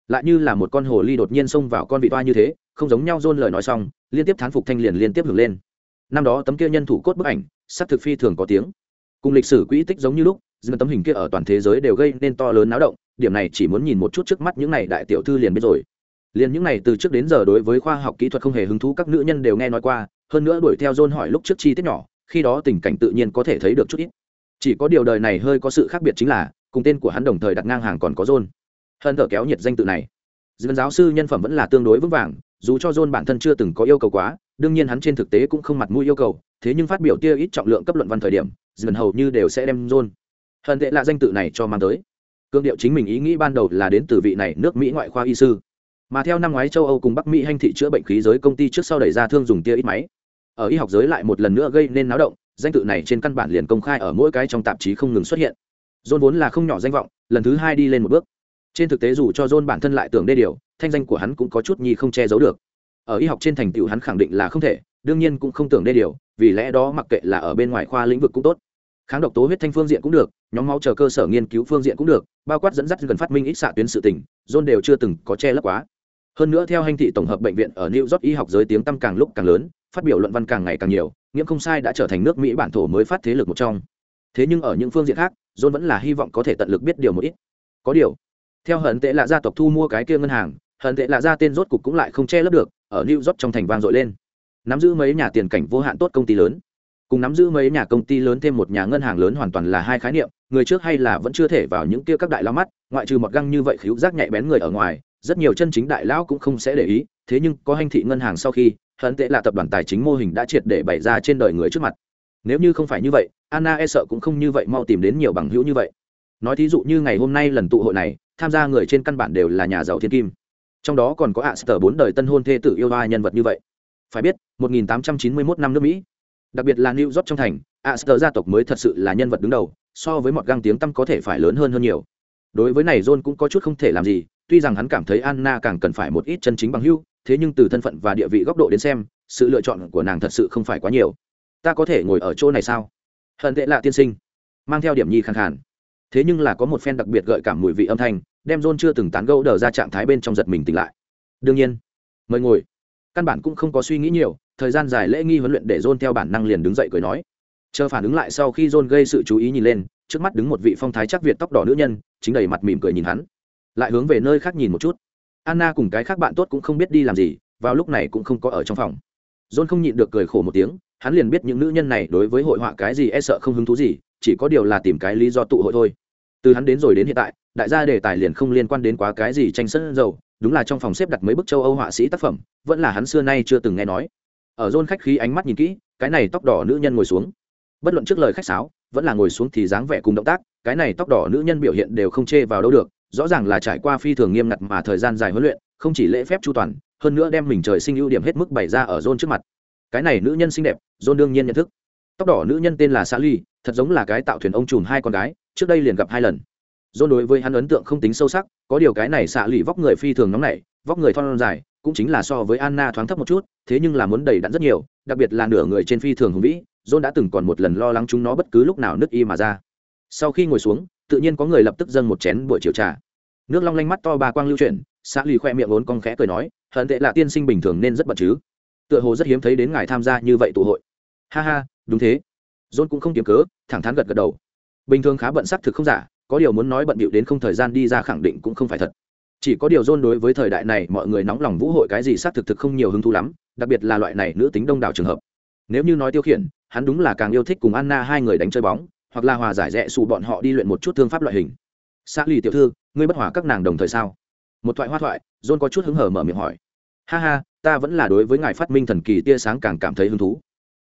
lại như là một con hồ ly đột nhiên xông vào con vị toa như thế, không giống nhau dôn lời nói xong, liên tiếp thán phục thanh liền liên tiếp hưởng lên. Năm đó tấm kia nhân thủ cốt bức ảnh sắc thực phi thường có tiếng. Cùng lịch sử quỹ tích giống như lúc dừng tấm hình kia ở toàn thế giới đều gây nên to lớn náo động, điểm này chỉ muốn nhìn một chút trước mắt những này đại tiểu thư liền biết rồi liền những này từ trước đến giờ đối với khoa học kỹ thuật không hề hứng thú các nữ nhân đều nghe nói qua, hơn nữa đuổi theo john hỏi lúc trước chi tiết nhỏ, khi đó tình cảnh tự nhiên có thể thấy được chút ít. Chỉ có điều đời này hơi có sự khác biệt chính là, cùng tên của hắn đồng thời đặt ngang hàng còn có john. Hơn thở kéo nhiệt danh tự này. Dân giáo sư nhân phẩm vẫn là tương đối vững vàng, dù cho john bản thân chưa từng có yêu cầu quá, đương nhiên hắn trên thực tế cũng không mặt mũi yêu cầu, thế nhưng phát biểu tia ít trọng lượng cấp luận văn thời điểm dần hầu như đều sẽ đem john. Hận tệ là danh tự này cho mang tới. Cương điệu chính mình ý nghĩ ban đầu là đến từ vị này nước mỹ ngoại khoa y sư mà theo năm ngoái châu âu cùng bắc mỹ hành thị chữa bệnh khí giới công ty trước sau đẩy ra thương dùng tia ít máy. Ở y học giới lại một lần nữa gây nên náo động, danh tự này trên căn bản liền công khai ở mỗi cái trong tạp chí không ngừng xuất hiện. John vốn là không nhỏ danh vọng, lần thứ hai đi lên một bước. Trên thực tế dù cho john bản thân lại tưởng đê điều, thanh danh của hắn cũng có chút nhi không che giấu được. Ở y học trên thành tựu hắn khẳng định là không thể, đương nhiên cũng không tưởng đê điều, vì lẽ đó mặc kệ là ở bên ngoài khoa lĩnh vực cũng tốt. Kháng độc tố huyết thanh phương diện cũng được, nhóm máu chờ cơ sở nghiên cứu phương diện cũng được, bao quát dẫn dắt gần phát minh ít xạ tuyến sự tỉnh john đều chưa từng có che lấp quá hơn nữa theo hành thị tổng hợp bệnh viện ở new york y học giới tiếng tăm càng lúc càng lớn, phát biểu luận văn càng ngày càng nhiều, nghiễm không sai đã trở thành nước mỹ bản thổ mới phát thế lực một trong. Thế nhưng ở những phương diện khác, john vẫn là hy vọng có thể tận lực biết điều một ít. Có điều, theo hận tệ là gia tộc thu mua cái kia ngân hàng, hận tệ là gia tên rốt cục cũng lại không che lấp được, ở new york trong thành vang dội lên. Nắm giữ mấy nhà tiền cảnh vô hạn tốt công ty lớn. Cùng nắm giữ mấy nhà công ty lớn thêm một nhà ngân hàng lớn hoàn toàn là hai khái niệm, người trước hay là vẫn chưa thể vào những kia các đại lao mắt, ngoại trừ một găng như vậy khiếu giác nhạy bén người ở ngoài rất nhiều chân chính đại lão cũng không sẽ để ý, thế nhưng có hành thị ngân hàng sau khi, hận tệ là tập đoàn tài chính mô hình đã triệt để bày ra trên đời người trước mặt. Nếu như không phải như vậy, anna e sợ cũng không như vậy mau tìm đến nhiều bằng hữu như vậy. Nói thí dụ như ngày hôm nay lần tụ hội này, tham gia người trên căn bản đều là nhà giàu thiên kim. Trong đó còn có ạ sở bốn đời tân hôn thê tử yêu ba nhân vật như vậy. Phải biết 1891 năm nước mỹ, đặc biệt là new york trong thành ạ sở gia tộc mới thật sự là nhân vật đứng đầu, so với một găng tiếng tăm có thể phải lớn hơn hơn nhiều. Đối với này john cũng có chút không thể làm gì tuy rằng hắn cảm thấy anna càng cần phải một ít chân chính bằng hữu, thế nhưng từ thân phận và địa vị góc độ đến xem sự lựa chọn của nàng thật sự không phải quá nhiều. Ta có thể ngồi ở chỗ này sao? Hận tệ lạ tiên sinh. Mang theo điểm nhi khàn khàn. Thế nhưng là có một phen đặc biệt gợi cảm mùi vị âm thanh đem john chưa từng tán gẫu đờ ra trạng thái bên trong giật mình tỉnh lại. Đương nhiên mời ngồi. Căn bản cũng không có suy nghĩ nhiều thời gian dài lễ nghi huấn luyện để john theo bản năng liền đứng dậy cười nói. Chờ phản ứng lại sau khi john gây sự chú ý nhìn lên trước mắt đứng một vị phong thái chắc việt tóc đỏ nữ nhân chính đầy mặt mỉm cười nhìn hắn lại hướng về nơi khác nhìn một chút. Anna cùng cái khác bạn tốt cũng không biết đi làm gì, vào lúc này cũng không có ở trong phòng. John không nhịn được cười khổ một tiếng, hắn liền biết những nữ nhân này đối với hội họa cái gì e sợ không hứng thú gì, chỉ có điều là tìm cái lý do tụ hội thôi. Từ hắn đến rồi đến hiện tại, đại gia đề tài liền không liên quan đến quá cái gì tranh sân dầu, đúng là trong phòng xếp đặt mấy bức châu âu họa sĩ tác phẩm, vẫn là hắn xưa nay chưa từng nghe nói. Ở John khách khí ánh mắt nhìn kỹ, cái này tóc đỏ nữ nhân ngồi xuống. Bất luận trước lời khách sáo, vẫn là ngồi xuống thì dáng vẻ cùng động tác, cái này tóc đỏ nữ nhân biểu hiện đều không chê vào đâu được rõ ràng là trải qua phi thường nghiêm ngặt mà thời gian dài huấn luyện, không chỉ lễ phép chu toàn, hơn nữa đem mình trời sinh ưu điểm hết mức bày ra ở rôn trước mặt. Cái này nữ nhân xinh đẹp rôn đương nhiên nhận thức. Tóc đỏ nữ nhân tên là xã ly, thật giống là cái tạo thuyền ông trùm hai con gái, trước đây liền gặp hai lần. Rôn đối với hắn ấn tượng không tính sâu sắc, có điều cái này xạ lì vóc người phi thường nóng nảy, vóc người thon dài, cũng chính là so với anna thoáng thấp một chút, thế nhưng là muốn đầy đặn rất nhiều, đặc biệt là nửa người trên phi thường hùng vĩ rôn đã từng còn một lần lo lắng chúng nó bất cứ lúc nào nứt y mà ra. Sau khi ngồi xuống tự nhiên có người lập tức dâng một chén buổi chiều trà. Nước long lanh mắt to bà quang lưu chuyển xã lì khoe miệng ốn cong khẽ cười nói, hận tệ là tiên sinh bình thường nên rất bận chứ. Tựa hồ rất hiếm thấy đến ngài tham gia như vậy tụ hội. Ha ha, đúng thế. John cũng không kiếm cớ, thẳng thắn gật gật đầu. Bình thường khá bận sắc thực không giả, có điều muốn nói bận bịu đến không thời gian đi ra khẳng định cũng không phải thật. Chỉ có điều john đối với thời đại này mọi người nóng lòng vũ hội cái gì xác thực thực không nhiều hứng thú lắm, đặc biệt là loại này nữ tính đông đảo trường hợp. Nếu như nói tiêu khiển, hắn đúng là càng yêu thích cùng anna hai người đánh chơi bóng hoặc là hòa giải rẽ xù bọn họ đi luyện một chút thương pháp loại hình. Xã lì tiểu thư, ngươi bất hòa các nàng đồng thời sao? Một thoại hoa thoại, john có chút hứng hở mở miệng hỏi. Ha ha, ta vẫn là đối với ngài phát minh thần kỳ tia sáng càng cảm thấy hứng thú.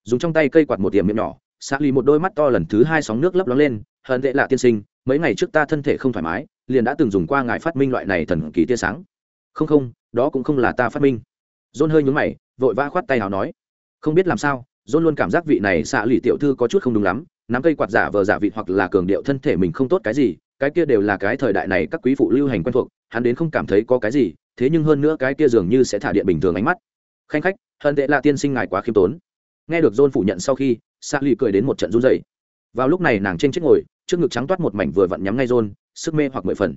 Dùng trong tay cây quạt một điểm miệng nhỏ xã lì một đôi mắt to lần thứ hai sóng nước lấp ló lên, hận tệ lạ tiên sinh, mấy ngày trước ta thân thể không thoải mái, liền đã từng dùng qua ngài phát minh loại này thần kỳ tia sáng. Không không, đó cũng không là ta phát minh. John hơi nhúng mày, vội vã khoát tay hào nói. Không biết làm sao, john luôn cảm giác vị này xạ lì tiểu thư có chút không đúng lắm nắm cây quạt giả vờ giả vị hoặc là cường điệu thân thể mình không tốt cái gì, cái kia đều là cái thời đại này các quý phụ lưu hành quen thuộc, hắn đến không cảm thấy có cái gì, thế nhưng hơn nữa cái kia dường như sẽ thả điện bình thường ánh mắt. Khanh khách hận tệ là tiên sinh ngài quá khiêm tốn. Nghe được john phủ nhận sau khi xạ lì cười đến một trận run dày vào lúc này nàng trên chiếc ngồi, trước ngực trắng toát một mảnh vừa vặn nhắm ngay john sức mê hoặc mười phần.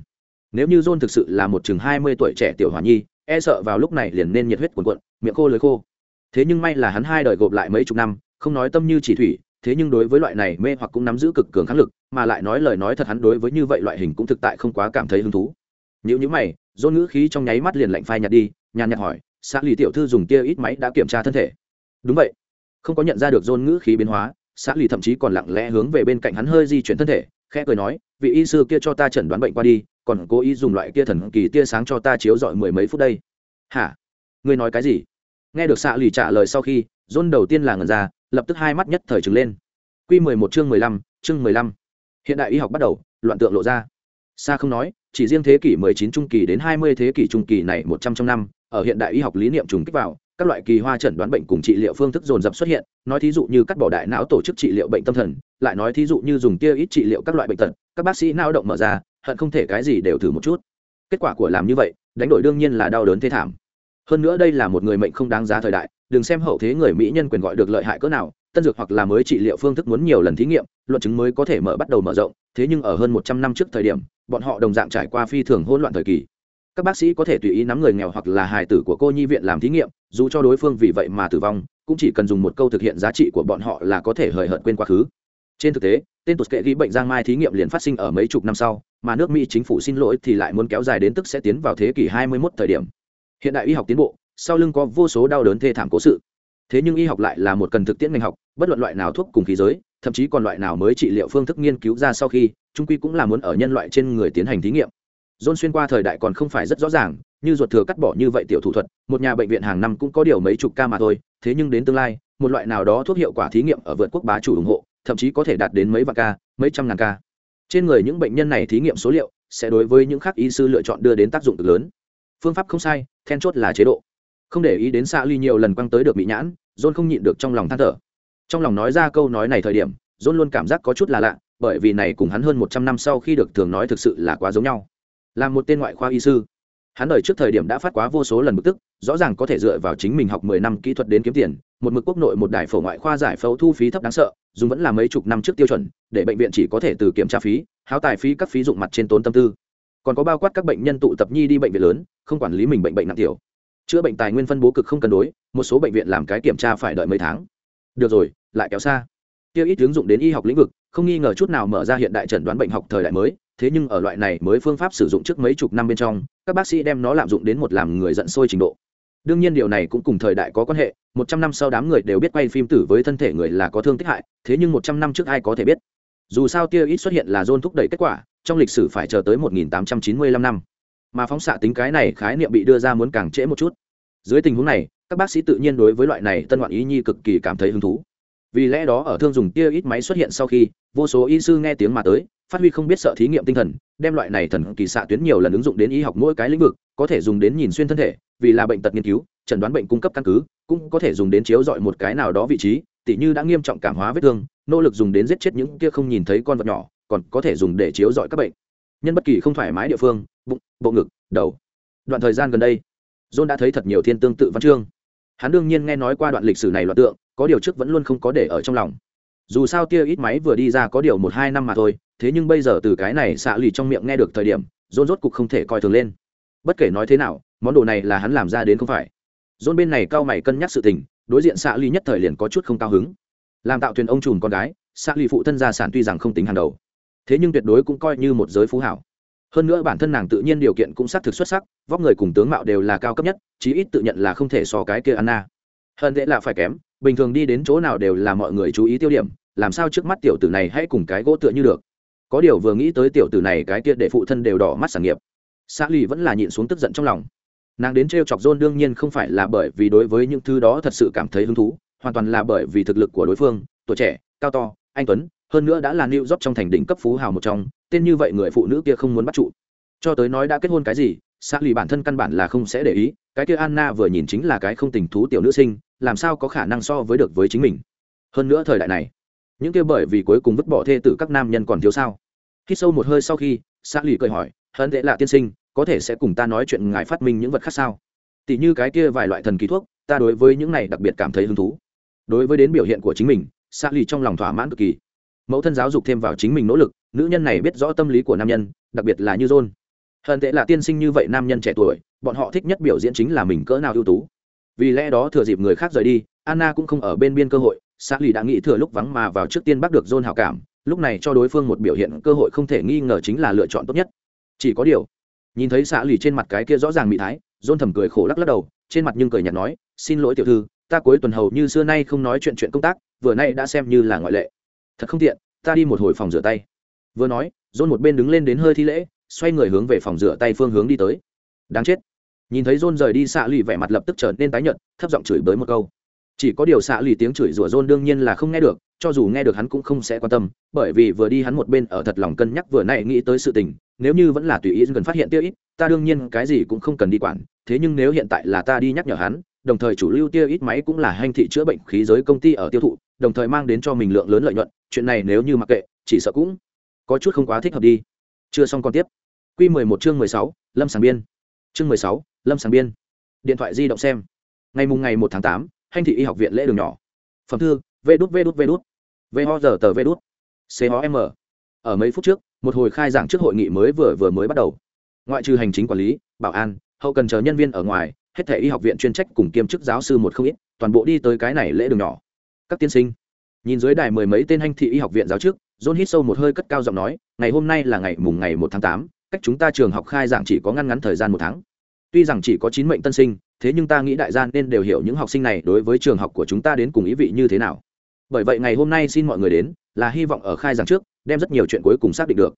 Nếu như john thực sự là một chừng hai mươi tuổi trẻ tiểu hòa nhi e sợ vào lúc này liền nên nhiệt huyết cuồn cuộn, miệng khô lưới khô. Thế nhưng may là hắn hai đời gộp lại mấy chục năm, không nói tâm như chỉ thủy thế nhưng đối với loại này mê hoặc cũng nắm giữ cực cường kháng lực, mà lại nói lời nói thật hắn đối với như vậy loại hình cũng thực tại không quá cảm thấy hứng thú. Nếu như mày, dôn ngữ khí trong nháy mắt liền lạnh phai nhạt đi, nhàn nhạt hỏi xã lì tiểu thư dùng kia ít máy đã kiểm tra thân thể? Đúng vậy. Không có nhận ra được dôn ngữ khí biến hóa xã lì thậm chí còn lặng lẽ hướng về bên cạnh hắn hơi di chuyển thân thể, khẽ cười nói, vị y sư kia cho ta chẩn đoán bệnh qua đi, còn cố ý dùng loại kia thần kỳ tia sáng cho ta chiếu dọi mười mấy phút đây. Hả? Ngươi nói cái gì? Nghe được xạ lì trả lời sau khi, dôn đầu tiên là ngần ra lập tức hai mắt nhất thời trừng lên. Q mười một chương mười lăm, chương mười lăm. Hiện đại y học bắt đầu, loạn tượng lộ ra. Xa không nói, chỉ riêng thế kỷ mười chín trung kỳ đến hai mươi thế kỷ trung kỳ này một trăm trong năm, ở hiện đại y học lý niệm trùng kích vào, các loại kỳ hoa chẩn đoán bệnh cùng trị liệu phương thức dồn dập xuất hiện, nói thí dụ như cắt bỏ đại não tổ chức trị liệu bệnh tâm thần, lại nói thí dụ như dùng tia ít trị liệu các loại bệnh tật, các bác sĩ não động mở ra, hận không thể cái gì đều thử một chút. Kết quả của làm như vậy, đánh đổi đương nhiên là đau đớn thế thảm. Hơn nữa đây là một người mệnh không đáng giá thời đại đừng xem hậu thế người mỹ nhân quyền gọi được lợi hại cỡ nào, tân dược hoặc là mới trị liệu phương thức muốn nhiều lần thí nghiệm, luận chứng mới có thể mở bắt đầu mở rộng, thế nhưng ở hơn một trăm năm trước thời điểm, bọn họ đồng dạng trải qua phi thường hỗn loạn thời kỳ. Các bác sĩ có thể tùy ý nắm người nghèo hoặc là hài tử của cô nhi viện làm thí nghiệm, dù cho đối phương vì vậy mà tử vong, cũng chỉ cần dùng một câu thực hiện giá trị của bọn họ là có thể hời hợt quên quá khứ. Trên thực tế, tên tụt kệ ghi bệnh giang mai thí nghiệm liền phát sinh ở mấy chục năm sau, mà nước mỹ chính phủ xin lỗi thì lại muốn kéo dài đến tức sẽ tiến vào thế kỷ 21 thời điểm. Hiện đại y học tiến bộ sau lưng có vô số đau đớn thê thảm cố sự. Thế nhưng y học lại là một cần thực tiễn ngành học, bất luận loại nào thuốc cùng khí giới, thậm chí còn loại nào mới trị liệu phương thức nghiên cứu ra sau khi, trung quy cũng là muốn ở nhân loại trên người tiến hành thí nghiệm. Dôn xuyên qua thời đại còn không phải rất rõ ràng, như ruột thừa cắt bỏ như vậy tiểu thủ thuật, một nhà bệnh viện hàng năm cũng có điều mấy chục ca mà thôi, thế nhưng đến tương lai, một loại nào đó thuốc hiệu quả thí nghiệm ở vượt quốc bá chủ ủng hộ, thậm chí có thể đạt đến mấy vạn ca, mấy trăm ngàn ca. Trên người những bệnh nhân này thí nghiệm số liệu sẽ đối với những khác y sư lựa chọn đưa đến tác dụng cực lớn. Phương pháp không sai, then chốt là chế độ không để ý đến xạ ly nhiều lần quăng tới được bị nhãn, john không nhịn được trong lòng than thở. Trong lòng nói ra câu nói này thời điểm, john luôn cảm giác có chút là lạ, bởi vì này cùng hắn hơn một trăm năm sau khi được thường nói thực sự là quá giống nhau. Là một tên ngoại khoa y sư. Hắn đời trước thời điểm đã phát quá vô số lần bực tức, rõ ràng có thể dựa vào chính mình học mười năm kỹ thuật đến kiếm tiền, một mực quốc nội một đài phổ ngoại khoa giải phẫu thu phí thấp đáng sợ, dùng vẫn là mấy chục năm trước tiêu chuẩn, để bệnh viện chỉ có thể từ kiểm tra phí, háo tài phí các phí dụng mặt trên tốn tâm tư. Còn có bao quát các bệnh nhân tụ tập nhi đi bệnh viện lớn, không quản lý mình bệnh bệnh nặng tiểu chữa bệnh tài nguyên phân bố cực không cân đối, một số bệnh viện làm cái kiểm tra phải đợi mấy tháng. Được rồi, lại kéo xa. Tiêu ít ứng dụng đến y học lĩnh vực, không nghi ngờ chút nào mở ra hiện đại chẩn đoán bệnh học thời đại mới, thế nhưng ở loại này mới phương pháp sử dụng trước mấy chục năm bên trong, các bác sĩ đem nó lạm dụng đến một làm người giận sôi trình độ. Đương nhiên điều này cũng cùng thời đại có quan hệ, một trăm năm sau đám người đều biết quay phim tử với thân thể người là có thương tích hại, thế nhưng một trăm năm trước ai có thể biết? Dù sao tia ít xuất hiện là dôn thúc đẩy kết quả, trong lịch sử phải chờ tới một nghìn tám trăm mà phóng xạ tính cái này khái niệm bị đưa ra muốn càng trễ một chút. Dưới tình huống này, các bác sĩ tự nhiên đối với loại này tân ngoạn ý nhi cực kỳ cảm thấy hứng thú. Vì lẽ đó ở thương dùng tia ít máy xuất hiện sau khi, vô số y sư nghe tiếng mà tới, phát huy không biết sợ thí nghiệm tinh thần, đem loại này thần kỳ xạ tuyến nhiều lần ứng dụng đến y học mỗi cái lĩnh vực, có thể dùng đến nhìn xuyên thân thể, vì là bệnh tật nghiên cứu, chẩn đoán bệnh cung cấp căn cứ, cũng có thể dùng đến chiếu dọi một cái nào đó vị trí, tỉ như đã nghiêm trọng cảm hóa vết thương, nỗ lực dùng đến giết chết những kia không nhìn thấy con vật nhỏ, còn có thể dùng để chiếu dọi các bệnh nhân bất kỳ không thoải mái địa phương, bụng, bộ ngực, đầu. Đoạn thời gian gần đây, john đã thấy thật nhiều thiên tương tự văn chương. Hắn đương nhiên nghe nói qua đoạn lịch sử này loạt tượng, có điều trước vẫn luôn không có để ở trong lòng. Dù sao tia ít máy vừa đi ra có điều một hai năm mà thôi, thế nhưng bây giờ từ cái này xạ lì trong miệng nghe được thời điểm, john rốt cục không thể coi thường lên. Bất kể nói thế nào, món đồ này là hắn làm ra đến không phải. John bên này cao mày cân nhắc sự tình, đối diện xạ lì nhất thời liền có chút không cao hứng. Làm tạo thuyền ông trùm con gái, xạ lì phụ thân gia sản tuy rằng không tính hàng đầu thế nhưng tuyệt đối cũng coi như một giới phú hảo. Hơn nữa bản thân nàng tự nhiên điều kiện cũng xác thực xuất sắc, vóc người cùng tướng mạo đều là cao cấp nhất, chí ít tự nhận là không thể so cái kia anna. Hơn dễ là phải kém, bình thường đi đến chỗ nào đều là mọi người chú ý tiêu điểm, làm sao trước mắt tiểu tử này hãy cùng cái gỗ tựa như được. Có điều vừa nghĩ tới tiểu tử này cái kia để phụ thân đều đỏ mắt sản nghiệp. Xã lì vẫn là nhịn xuống tức giận trong lòng. Nàng đến t r e o chọc john đương nhiên không phải là bởi vì đối với những thứ đó thật sự cảm thấy hứng thú, hoàn toàn là bởi vì thực lực của đối phương, tuổi trẻ, cao to, anh tuấn hơn nữa đã là new job trong thành đỉnh cấp phú hào một trong, tên như vậy người phụ nữ kia không muốn bắt trụ. Cho tới nói đã kết hôn cái gì xã lì bản thân căn bản là không sẽ để ý, cái kia anna vừa nhìn chính là cái không tình thú tiểu nữ sinh, làm sao có khả năng so với được với chính mình? Hơn nữa thời đại này, những kia bởi vì cuối cùng vứt bỏ thê tử các nam nhân còn thiếu sao? Khi sâu một hơi sau khi xã lì cười hỏi hơn tệ là tiên sinh, có thể sẽ cùng ta nói chuyện ngài phát minh những vật khác sao? Tỷ như cái kia vài loại thần kỳ thuốc, ta đối với những này đặc biệt cảm thấy hứng thú. Đối với đến biểu hiện của chính mình xã lì trong lòng thỏa mãn cực kỳ mẫu thân giáo dục thêm vào chính mình nỗ lực, nữ nhân này biết rõ tâm lý của nam nhân, đặc biệt là như john. Hơn tệ là tiên sinh như vậy nam nhân trẻ tuổi, bọn họ thích nhất biểu diễn chính là mình cỡ nào ưu tú. Vì lẽ đó thừa dịp người khác rời đi, anna cũng không ở bên biên cơ hội xã lì đã nghĩ thừa lúc vắng mà vào trước tiên bắt được john hào cảm, lúc này cho đối phương một biểu hiện cơ hội không thể nghi ngờ chính là lựa chọn tốt nhất. Chỉ có điều, nhìn thấy xã lì trên mặt cái kia rõ ràng mị thái, john thầm cười khổ lắc lắc đầu, trên mặt nhưng cười nhạt nói, xin lỗi tiểu thư, ta cuối tuần hầu như xưa nay không nói chuyện chuyện công tác, vừa nay đã xem như là ngoại lệ thật không tiện, ta đi một hồi phòng rửa tay. Vừa nói, john một bên đứng lên đến hơi thi lễ, xoay người hướng về phòng rửa tay phương hướng đi tới. Đáng chết. Nhìn thấy john rời đi, xạ lì vẻ mặt lập tức trở nên tái nhợt, thấp giọng chửi bới một câu. Chỉ có điều xạ lì tiếng chửi rủa john đương nhiên là không nghe được, cho dù nghe được hắn cũng không sẽ quan tâm, bởi vì vừa đi hắn một bên ở thật lòng cân nhắc vừa nãy nghĩ tới sự tình, nếu như vẫn là tùy ý cần phát hiện tiêu ít, ta đương nhiên cái gì cũng không cần đi quản, thế nhưng nếu hiện tại là ta đi nhắc nhở hắn, đồng thời chủ lưu tiêu ít máy cũng là hành thị chữa bệnh khí giới công ty ở tiêu thụ đồng thời mang đến cho mình lượng lớn lợi nhuận, chuyện này nếu như mặc kệ, chỉ sợ cũng có chút không quá thích hợp đi. Chưa xong còn tiếp. Q mười một chương mười sáu, lâm sàng biên. Chương mười sáu, lâm sàng biên. Điện thoại di động xem. Ngày mùng ngày một tháng tám hành thị y học viện lễ đường nhỏ. Phẩm thư vê đút vê đút vê đút. Vê ho giờ tờ vê đút. C ho m. Ở mấy phút trước, một hồi khai giảng trước hội nghị mới vừa vừa mới bắt đầu. Ngoại trừ hành chính quản lý, bảo an, hậu cần chờ nhân viên ở ngoài, hết thể y học viện chuyên trách cùng kiêm chức giáo sư một không ít, toàn bộ đi tới cái này lễ đường nhỏ các tiên sinh. Nhìn dưới đài mười mấy tên hành thị y học viện giáo chức, john hít sâu một hơi cất cao giọng nói ngày hôm nay là ngày mùng ngày một tháng tám cách chúng ta trường học khai giảng chỉ có ngăn ngắn thời gian một tháng. Tuy rằng chỉ có chín mệnh tân sinh thế nhưng ta nghĩ đại gia nên đều hiểu những học sinh này đối với trường học của chúng ta đến cùng ý vị như thế nào. Bởi vậy ngày hôm nay xin mọi người đến là hy vọng ở khai giảng trước đem rất nhiều chuyện cuối cùng xác định được.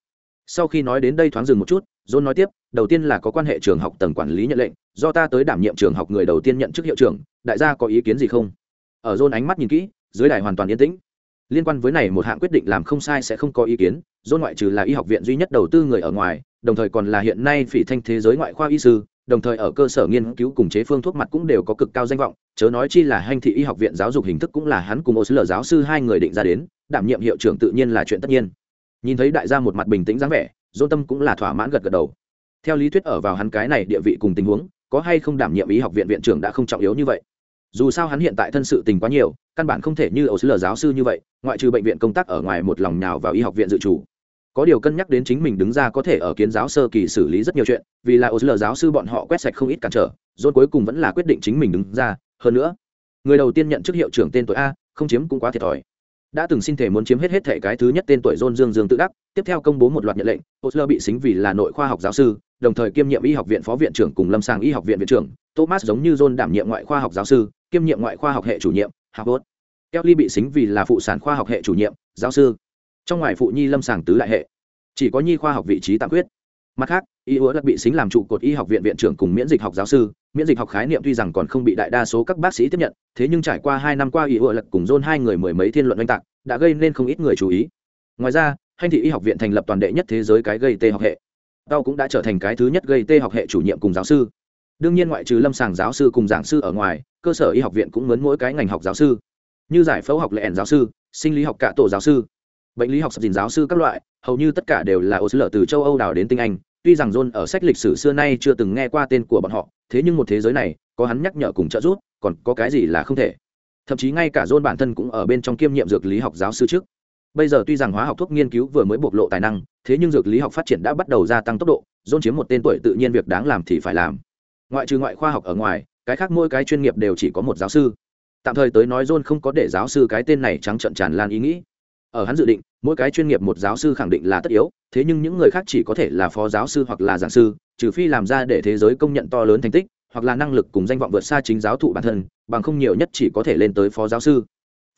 Sau khi nói đến đây thoáng dừng một chút john nói tiếp đầu tiên là có quan hệ trường học tầng quản lý nhận lệnh do ta tới đảm nhiệm trường học người đầu tiên nhận chức hiệu trưởng đại gia có ý kiến gì không? Ở john ánh mắt nhìn kỹ dưới đài hoàn toàn yên tĩnh. Liên quan với này một hạng quyết định làm không sai sẽ không có ý kiến, john ngoại trừ là y học viện duy nhất đầu tư người ở ngoài, đồng thời còn là hiện nay phỉ thanh thế giới ngoại khoa y sư, đồng thời ở cơ sở nghiên cứu cùng chế phương thuốc mặt cũng đều có cực cao danh vọng, chớ nói chi là hành thị y học viện giáo dục hình thức cũng là hắn cùng ô sứ lờ giáo sư hai người định ra đến, đảm nhiệm hiệu trưởng tự nhiên là chuyện tất nhiên. Nhìn thấy đại gia một mặt bình tĩnh dáng vẻ dôn tâm cũng là thỏa mãn gật gật đầu. Theo lý thuyết ở vào hắn cái này địa vị cùng tình huống, có hay không đảm nhiệm y học viện viện trưởng đã không trọng yếu như vậy dù sao hắn hiện tại thân sự tình quá nhiều, căn bản không thể như ẩu sư lờ giáo sư như vậy, ngoại trừ bệnh viện công tác ở ngoài một lòng nhào vào y học viện dự chủ có điều cân nhắc đến chính mình đứng ra có thể ở kiến giáo sơ kỳ xử lý rất nhiều chuyện, vì là ô lờ giáo sư bọn họ quét sạch không ít cản trở rồi cuối cùng vẫn là quyết định chính mình đứng ra. Hơn nữa, người đầu tiên nhận chức hiệu trưởng tên tuổi a, không chiếm cũng quá thiệt thòi đã từng xin thể muốn chiếm hết hết thể cái thứ nhất tên tuổi John dương dương tự đắc, tiếp theo công bố một loạt nhận lệnh osler bị xính vì là nội khoa học giáo sư, đồng thời kiêm nhiệm y học viện phó viện trưởng cùng lâm sàng y học viện viện trưởng. Thomas giống như john đảm nhiệm ngoại khoa học giáo sư, kiêm nhiệm ngoại khoa học hệ chủ nhiệm, harvard. Kelly bị xính vì là phụ sản khoa học hệ chủ nhiệm, giáo sư. Trong ngoài phụ nhi lâm sàng tứ đại hệ, chỉ có nhi khoa học vị trí tạm quyết mặt khác, y hứa đã bị xính làm trụ cột y học viện viện trưởng cùng miễn dịch học giáo sư. Miễn dịch học khái niệm tuy rằng còn không bị đại đa số các bác sĩ tiếp nhận, thế nhưng trải qua hai năm qua y hứa lật cùng dôn hai người mười mấy thiên luận oanh tạc, đã gây nên không ít người chú ý. Ngoài ra, hành thị y học viện thành lập toàn đệ nhất thế giới cái gây tê học hệ. Tao cũng đã trở thành cái thứ nhất gây tê học hệ chủ nhiệm cùng giáo sư. Đương nhiên ngoại trừ lâm sàng giáo sư cùng giảng sư ở ngoài, cơ sở y học viện cũng mướn mỗi cái ngành học giáo sư. Như giải phẫu học lẻn giáo sư, sinh lý học cả tổ giáo sư, bệnh lý học sập dìn giáo sư các loại, hầu như tất cả đều là ô sứ lở từ châu âu đào đến tinh anh tuy rằng john ở sách lịch sử xưa nay chưa từng nghe qua tên của bọn họ, thế nhưng một thế giới này, có hắn nhắc nhở cùng trợ giúp, còn có cái gì là không thể. Thậm chí ngay cả john bản thân cũng ở bên trong kiêm nhiệm dược lý học giáo sư trước. Bây giờ tuy rằng hóa học thuốc nghiên cứu vừa mới bộc lộ tài năng, thế nhưng dược lý học phát triển đã bắt đầu gia tăng tốc độ, john chiếm một tên tuổi tự nhiên việc đáng làm thì phải làm. Ngoại trừ ngoại khoa học ở ngoài, cái khác mỗi cái chuyên nghiệp đều chỉ có một giáo sư. Tạm thời tới nói john không có để giáo sư cái tên này trắng trợn tràn lan ý nghĩ. Ở hắn dự định mỗi cái chuyên nghiệp một giáo sư khẳng định là tất yếu, thế nhưng những người khác chỉ có thể là phó giáo sư hoặc là giảng sư, trừ phi làm ra để thế giới công nhận to lớn thành tích, hoặc là năng lực cùng danh vọng vượt xa chính giáo thụ bản thân, bằng không nhiều nhất chỉ có thể lên tới phó giáo sư.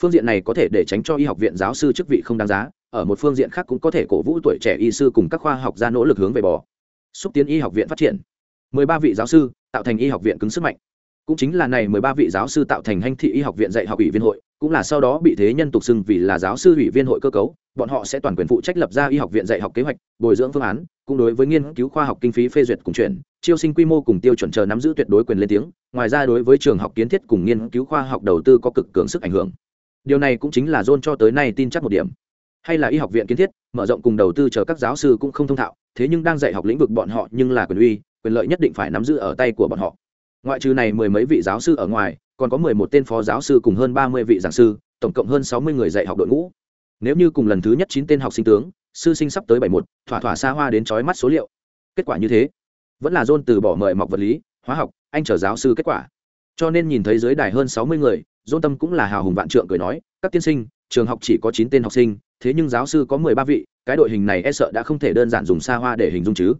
Phương diện này có thể để tránh cho y học viện giáo sư chức vị không đáng giá, ở một phương diện khác cũng có thể cổ vũ tuổi trẻ y sư cùng các khoa học gia nỗ lực hướng về bò. Xúc tiến y học viện phát triển. 13 vị giáo sư tạo thành y học viện cứng sức mạnh. Cũng chính là này 13 vị giáo sư tạo thành hành thị y học viện dạy học ủy viên hội cũng là sau đó bị thế nhân tục xưng vì là giáo sư ủy viên hội cơ cấu, bọn họ sẽ toàn quyền phụ trách lập ra y học viện dạy học kế hoạch, bồi dưỡng phương án, cũng đối với nghiên cứu khoa học kinh phí phê duyệt cùng chuyển, chiêu sinh quy mô cùng tiêu chuẩn chờ nắm giữ tuyệt đối quyền lên tiếng, ngoài ra đối với trường học kiến thiết cùng nghiên cứu khoa học đầu tư có cực cường sức ảnh hưởng. Điều này cũng chính là john cho tới nay tin chắc một điểm. Hay là y học viện kiến thiết, mở rộng cùng đầu tư chờ các giáo sư cũng không thông thạo, thế nhưng đang dạy học lĩnh vực bọn họ nhưng là quyền uy, quyền lợi nhất định phải nắm giữ ở tay của bọn họ ngoại trừ này mười mấy vị giáo sư ở ngoài, còn có mười một tên phó giáo sư cùng hơn ba mươi vị giảng sư, tổng cộng hơn sáu mươi người dạy học đội ngũ. Nếu như cùng lần thứ nhất chín tên học sinh tướng, sư sinh sắp tới bảy một, thỏa thỏa xa hoa đến trói mắt số liệu. Kết quả như thế, vẫn là dôn từ bỏ mời mọc vật lý, hóa học, anh trở giáo sư kết quả. Cho nên nhìn thấy dưới đài hơn sáu mươi người, dôn tâm cũng là hào hùng vạn trượng cười nói, các tiên sinh, trường học chỉ có chín tên học sinh, thế nhưng giáo sư có mười ba vị, cái đội hình này e sợ đã không thể đơn giản dùng xa hoa để hình dung chứ.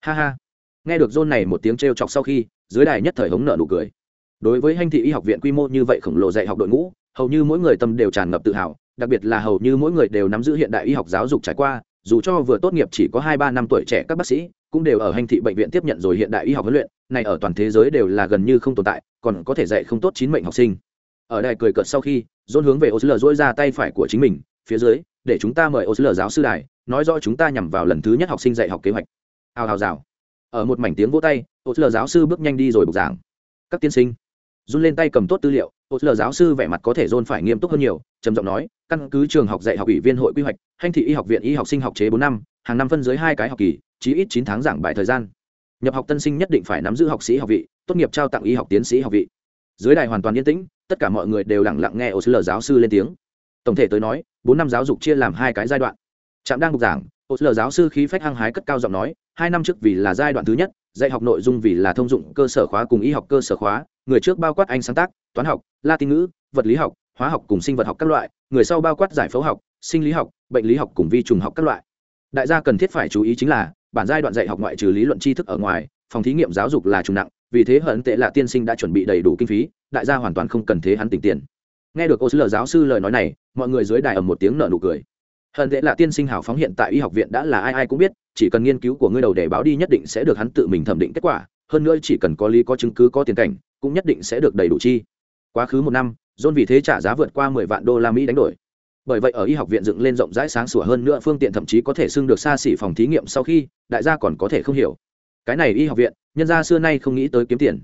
Ha ha. Nghe được dôn này một tiếng trêu chọc sau khi dưới đài nhất thời hống nợ nụ cười. Đối với hành thị y học viện quy mô như vậy khổng lồ dạy học đội ngũ, hầu như mỗi người tâm đều tràn ngập tự hào, đặc biệt là hầu như mỗi người đều nắm giữ hiện đại y học giáo dục trải qua, dù cho vừa tốt nghiệp chỉ có hai ba năm tuổi trẻ các bác sĩ, cũng đều ở hành thị bệnh viện tiếp nhận rồi hiện đại y học huấn luyện, này ở toàn thế giới đều là gần như không tồn tại, còn có thể dạy không tốt chín mệnh học sinh. Ở đài cười cợt sau khi, dôn hướng về ô sơ dỗi ra tay phải của chính mình, phía dưới, để chúng ta mời ô sơ giáo sư đài, nói rõ chúng ta nhằm vào lần thứ nhất học sinh dạy học kế hoạch. Hào hào rào. Ở một mảnh tiếng vỗ tay ô lờ giáo sư bước nhanh đi rồi bục giảng. Các tiên sinh, run lên tay cầm tốt tư liệu. Ô lờ giáo sư vẻ mặt có thể dôn phải nghiêm túc hơn nhiều, trầm giọng nói, căn cứ trường học dạy học ủy viên hội quy hoạch, hành thị y học viện y học sinh học chế bốn năm, hàng năm phân dưới hai cái học kỳ, chí ít chín tháng giảng bài thời gian. Nhập học tân sinh nhất định phải nắm giữ học sĩ học vị, tốt nghiệp trao tặng y học tiến sĩ học vị. Dưới đài hoàn toàn yên tĩnh, tất cả mọi người đều lặng lặng nghe ô sứ lờ giáo sư lên tiếng. Tổng thể tới nói, bốn năm giáo dục chia làm hai cái giai đoạn. Trạm đang bục giảng ô sứ lờ giáo sư khí phách hăng hái cất cao giọng nói hai năm trước vì là giai đoạn thứ nhất, dạy học nội dung vì là thông dụng cơ sở khóa cùng y học cơ sở khóa, người trước bao quát anh sáng tác, toán học, latin ngữ, vật lý học, hóa học cùng sinh vật học các loại, người sau bao quát giải phẫu học, sinh lý học, bệnh lý học cùng vi trùng học các loại. Đại gia cần thiết phải chú ý chính là, bản giai đoạn dạy học ngoại trừ lý luận tri thức ở ngoài, phòng thí nghiệm giáo dục là trùng nặng, vì thế hận tệ là tiên sinh đã chuẩn bị đầy đủ kinh phí, đại gia hoàn toàn không cần thế hắn tỉnh tiền. Nghe được ô sứ giáo sư lời nói này, mọi người dưới đài ầm một tiếng nợ nụ cười hận tệ là tiên sinh hào phóng hiện tại y học viện đã là ai ai cũng biết, chỉ cần nghiên cứu của ngươi đầu để báo đi nhất định sẽ được hắn tự mình thẩm định kết quả, hơn nữa chỉ cần có lý có chứng cứ có tiền cảnh, cũng nhất định sẽ được đầy đủ chi. Quá khứ một năm, john vì thế trả giá vượt qua mười vạn đô la mỹ đánh đổi. Bởi vậy ở y học viện dựng lên rộng rãi sáng sủa hơn nữa phương tiện thậm chí có thể xưng được xa xỉ phòng thí nghiệm sau khi, đại gia còn có thể không hiểu. Cái này y học viện, nhân gia xưa nay không nghĩ tới kiếm tiền.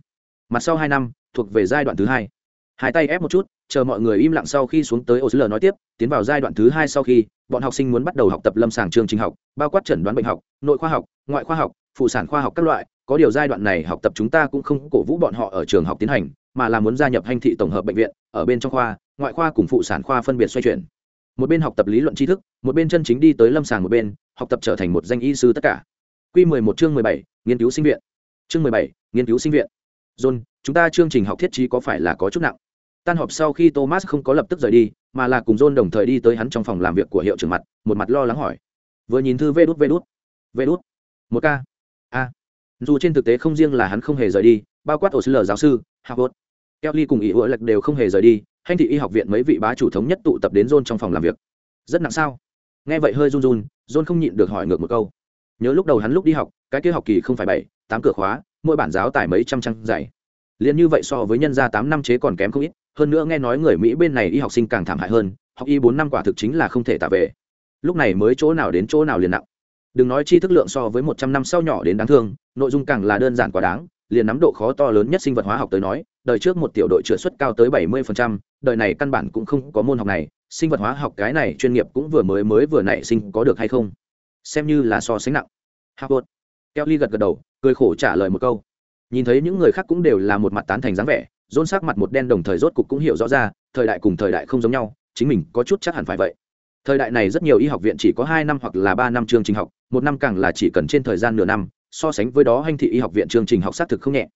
Mặt sau hai năm, thuộc về giai đoạn thứ hai. Hai tay ép một chút chờ mọi người im lặng sau khi xuống tới ô nói tiếp, tiến vào giai đoạn thứ hai sau khi, bọn học sinh muốn bắt đầu học tập lâm sàng chương trình học, bao quát chẩn đoán bệnh học, nội khoa học, ngoại khoa học, phụ sản khoa học các loại. Có điều giai đoạn này học tập chúng ta cũng không cổ vũ bọn họ ở trường học tiến hành, mà là muốn gia nhập hành thị tổng hợp bệnh viện, ở bên trong khoa, ngoại khoa cùng phụ sản khoa phân biệt xoay chuyển. Một bên học tập lý luận tri thức, một bên chân chính đi tới lâm sàng một bên, học tập trở thành một danh y sư tất cả. Q mười một chương mười bảy, nghiên cứu sinh viện. Chương mười bảy, nghiên cứu sinh viện. John, chúng ta chương trình học thiết trí có phải là có chút nặng? Tan họp sau khi thomas không có lập tức rời đi, mà là cùng john đồng thời đi tới hắn trong phòng làm việc của hiệu trưởng mặt, một mặt lo lắng hỏi. Vừa nhìn thư vê đút vê đút vê đút, một k a. Dù trên thực tế không riêng là hắn không hề rời đi, bao quát ổ sư l giáo sư, harvard, kelly cùng ý ủa lệch đều không hề rời đi, hành thị y học viện mấy vị bá chủ thống nhất tụ tập đến john trong phòng làm việc. Rất nặng sao? Nghe vậy hơi run run, john không nhịn được hỏi ngược một câu. Nhớ lúc đầu hắn lúc đi học, cái kia học kỳ không phải bảy, tám cửa khóa, mỗi bản giáo tải mấy trăm trang dạy. Liền như vậy so với nhân gia tám năm chế còn kém không ít hơn nữa nghe nói người mỹ bên này y học sinh càng thảm hại hơn học y bốn năm quả thực chính là không thể tạ về lúc này mới chỗ nào đến chỗ nào liền nặng đừng nói chi thức lượng so với một trăm năm sau nhỏ đến đáng thương nội dung càng là đơn giản quá đáng liền nắm độ khó to lớn nhất sinh vật hóa học tới nói đời trước một tiểu đội chữa suất cao tới bảy mươi phần trăm, đời này căn bản cũng không có môn học này sinh vật hóa học cái này chuyên nghiệp cũng vừa mới mới vừa nảy sinh có được hay không xem như là so sánh nặng Harvard. Kelly gật gật đầu, cười khổ trả lời một câu. Nhìn thấy những người khác cũng đều là một mặt tán thành dáng vẻ, rôn sắc mặt một đen đồng thời rốt cục cũng hiểu rõ ra, thời đại cùng thời đại không giống nhau, chính mình có chút chắc hẳn phải vậy. Thời đại này rất nhiều y học viện chỉ có hai năm hoặc là ba năm chương trình học, một năm càng là chỉ cần trên thời gian nửa năm, so sánh với đó hành thị y học viện chương trình học xác thực không nhẹ.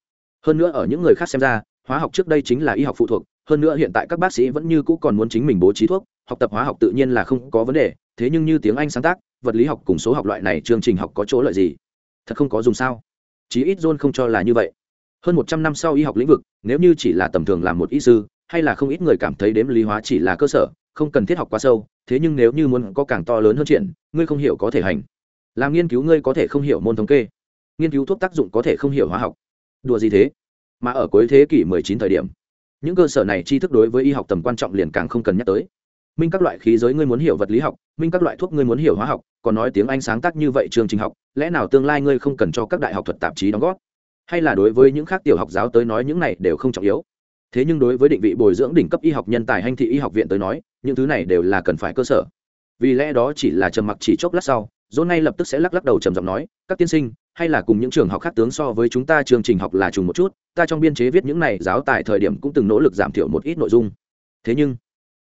Hơn nữa ở những người khác xem ra, hóa học trước đây chính là y học phụ thuộc, hơn nữa hiện tại các bác sĩ vẫn như cũ còn muốn chính mình bố trí thuốc, học tập hóa học tự nhiên là không có vấn đề, thế nhưng như tiếng anh sáng tác vật lý học cùng số học loại này chương trình học có chỗ lợi gì thật không có dùng sao chí ít john không cho là như vậy hơn một trăm năm sau y học lĩnh vực, nếu như chỉ là tầm thường làm một y sư, hay là không ít người cảm thấy đếm lý hóa chỉ là cơ sở, không cần thiết học quá sâu, thế nhưng nếu như muốn có càng to lớn hơn chuyện, ngươi không hiểu có thể hành. Làm nghiên cứu ngươi có thể không hiểu môn thống kê. Nghiên cứu thuốc tác dụng có thể không hiểu hóa học. Đùa gì thế? Mà ở cuối thế kỷ 19 thời điểm, những cơ sở này tri thức đối với y học tầm quan trọng liền càng không cần nhắc tới. Minh các loại khí giới ngươi muốn hiểu vật lý học, minh các loại thuốc ngươi muốn hiểu hóa học, còn nói tiếng anh sáng tác như vậy trường trình học, lẽ nào tương lai ngươi không cần cho các đại học thuật tạp chí đóng góp? Hay là đối với những khác tiểu học giáo tới nói những này đều không trọng yếu. Thế nhưng đối với định vị bồi dưỡng đỉnh cấp y học nhân tài hành thị y học viện tới nói, những thứ này đều là cần phải cơ sở. Vì lẽ đó chỉ là trầm mặc chỉ chốc lát sau dỗ ngay lập tức sẽ lắc lắc đầu trầm giọng nói, các tiên sinh, hay là cùng những trường học khác tướng so với chúng ta chương trình học là trùng một chút, ta trong biên chế viết những này giáo tài thời điểm cũng từng nỗ lực giảm thiểu một ít nội dung. Thế nhưng,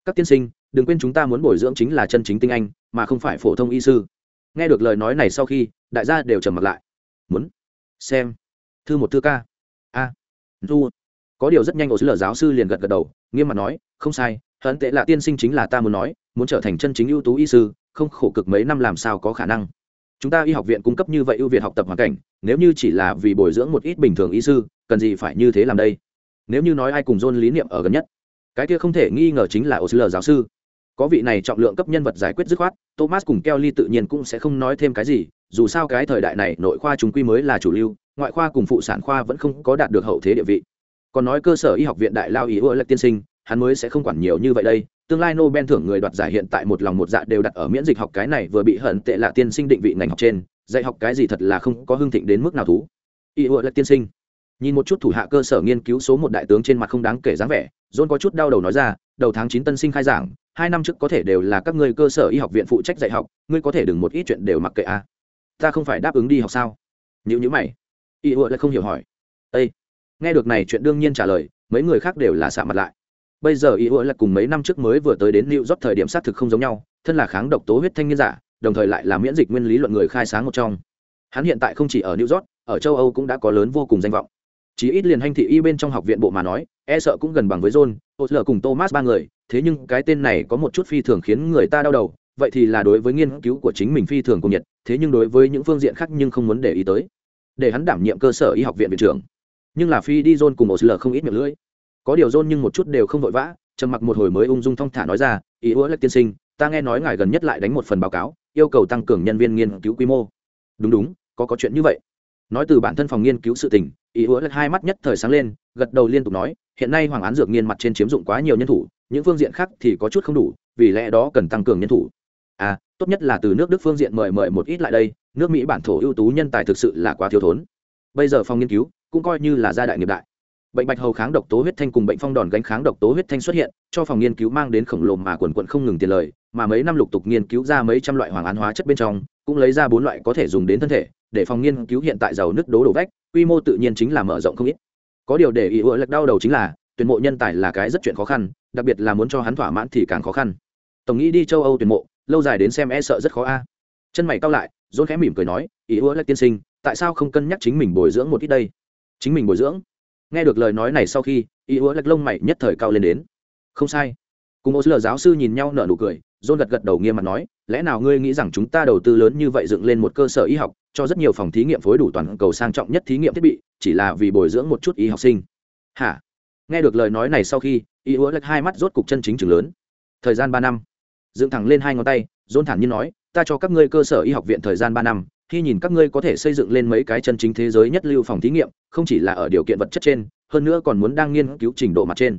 các tiên sinh, đừng quên chúng ta muốn bồi dưỡng chính là chân chính tinh anh, mà không phải phổ thông y sư. Nghe được lời nói này sau khi, đại gia đều trầm mặt lại. Muốn xem thư một thư ca. A. Du có điều rất nhanh ổ sứ lờ giáo sư liền gật gật đầu, nghiêm mặt nói, không sai, hận tệ là tiên sinh chính là ta muốn nói, muốn trở thành chân chính ưu tú y sư, không khổ cực mấy năm làm sao có khả năng. Chúng ta y học viện cung cấp như vậy ưu việt học tập hoàn cảnh, nếu như chỉ là vì bồi dưỡng một ít bình thường y sư, cần gì phải như thế làm đây? Nếu như nói ai cùng dôn lý niệm ở gần nhất, cái kia không thể nghi ngờ chính là osler giáo sư. Có vị này trọng lượng cấp nhân vật giải quyết dứt khoát, thomas cùng kelly tự nhiên cũng sẽ không nói thêm cái gì, dù sao cái thời đại này nội khoa chúng quy mới là chủ lưu ngoại khoa cùng phụ sản khoa vẫn không có đạt được hậu thế địa vị. Còn nói cơ sở y học viện đại lao ý ưa lệch tiên sinh, hắn mới sẽ không quản nhiều như vậy đây. Tương lai nobel thưởng người đoạt giải hiện tại một lòng một dạ đều đặt ở miễn dịch học cái này vừa bị hận tệ là tiên sinh định vị ngành học trên. Dạy học cái gì thật là không có hưng thịnh đến mức nào thú. Ý ưa lệch tiên sinh. Nhìn một chút thủ hạ cơ sở nghiên cứu số một đại tướng trên mặt không đáng kể dáng vẻ, john có chút đau đầu nói ra, đầu tháng chín tân sinh khai giảng, hai năm trước có thể đều là các ngươi cơ sở y học viện phụ trách dạy học, ngươi có thể đừng một ít chuyện đều mặc kệ à. ta không phải đáp ứng đi học sao? Nhữ nhữ mày y ựa lại không hiểu hỏi. Ây nghe được này chuyện đương nhiên trả lời, mấy người khác đều là xạ mặt lại. Bây giờ y ựa là cùng mấy năm trước mới vừa tới đến new york thời điểm xác thực không giống nhau, thân là kháng độc tố huyết thanh niên giả, đồng thời lại là miễn dịch nguyên lý luận người khai sáng một trong. Hắn hiện tại không chỉ ở new york, ở châu âu cũng đã có lớn vô cùng danh vọng. Chí ít liền hành thị y bên trong học viện bộ mà nói e sợ cũng gần bằng với john osler cùng thomas ba người, thế nhưng cái tên này có một chút phi thường khiến người ta đau đầu, vậy thì là đối với nghiên cứu của chính mình phi thường cùng nhiệt, thế nhưng đối với những phương diện khác nhưng không muốn để ý tới để hắn đảm nhiệm cơ sở y học viện viện trưởng. Nhưng là phi đi john cùng osler không ít miệng lưỡi. Có điều john nhưng một chút đều không vội vã, trầm mặc một hồi mới ung dung thong thả nói ra, ý ủa lệch tiên sinh, ta nghe nói ngài gần nhất lại đánh một phần báo cáo, yêu cầu tăng cường nhân viên nghiên cứu quy mô. Đúng đúng, có có chuyện như vậy. Nói từ bản thân phòng nghiên cứu sự tình, ý hứa lật hai mắt nhất thời sáng lên, gật đầu liên tục nói, hiện nay hoàng án dược nghiên mặt trên chiếm dụng quá nhiều nhân thủ, những phương diện khác thì có chút không đủ, vì lẽ đó cần tăng cường nhân thủ. À tốt nhất là từ nước đức phương diện mời mời một ít lại đây, nước mỹ bản thổ ưu tú nhân tài thực sự là quá thiếu thốn. Bây giờ phòng nghiên cứu cũng coi như là gia đại nghiệp đại. Bệnh bạch hầu kháng độc tố huyết thanh cùng bệnh phong đòn gánh kháng độc tố huyết thanh xuất hiện, cho phòng nghiên cứu mang đến khổng lồ mà quần quận không ngừng tiền lời, mà mấy năm lục tục nghiên cứu ra mấy trăm loại hoàng án hóa chất bên trong, cũng lấy ra bốn loại có thể dùng đến thân thể, để phòng nghiên cứu hiện tại giàu nước đố đổ vách, quy mô tự nhiên chính là mở rộng không ít. Có điều để ý ủa lệch đau đầu chính là, tuyển mộ nhân tài là cái rất chuyện khó khăn, đặc biệt là muốn cho hắn thỏa mãn thì càng khó khăn. Tổng nghĩ đi châu âu tuyển mộ lâu dài đến xem e sợ rất khó a. Chân mày cao lại, dôn khẽ mỉm cười nói, ý ủa lại tiên sinh, tại sao không cân nhắc chính mình bồi dưỡng một ít đây? Chính mình bồi dưỡng? Nghe được lời nói này sau khi, ý ủa lạch lông mày nhất thời cao lên đến. Không sai. Cùng ô sơ giáo sư nhìn nhau nở nụ cười, dôn gật gật đầu nghiêm mặt nói, lẽ nào ngươi nghĩ rằng chúng ta đầu tư lớn như vậy dựng lên một cơ sở y học, cho rất nhiều phòng thí nghiệm phối đủ toàn cầu sang trọng nhất thí nghiệm thiết bị, chỉ là vì bồi dưỡng một chút y học sinh? Hả? Nghe được lời nói này sau khi y hứa lạch hai mắt rốt cục chân chính trường lớn. Thời gian ba năm dựng thẳng lên hai ngón tay dôn thẳng như nói ta cho các ngươi cơ sở y học viện thời gian ba năm khi nhìn các ngươi có thể xây dựng lên mấy cái chân chính thế giới nhất lưu phòng thí nghiệm không chỉ là ở điều kiện vật chất trên hơn nữa còn muốn đang nghiên cứu trình độ mặt trên.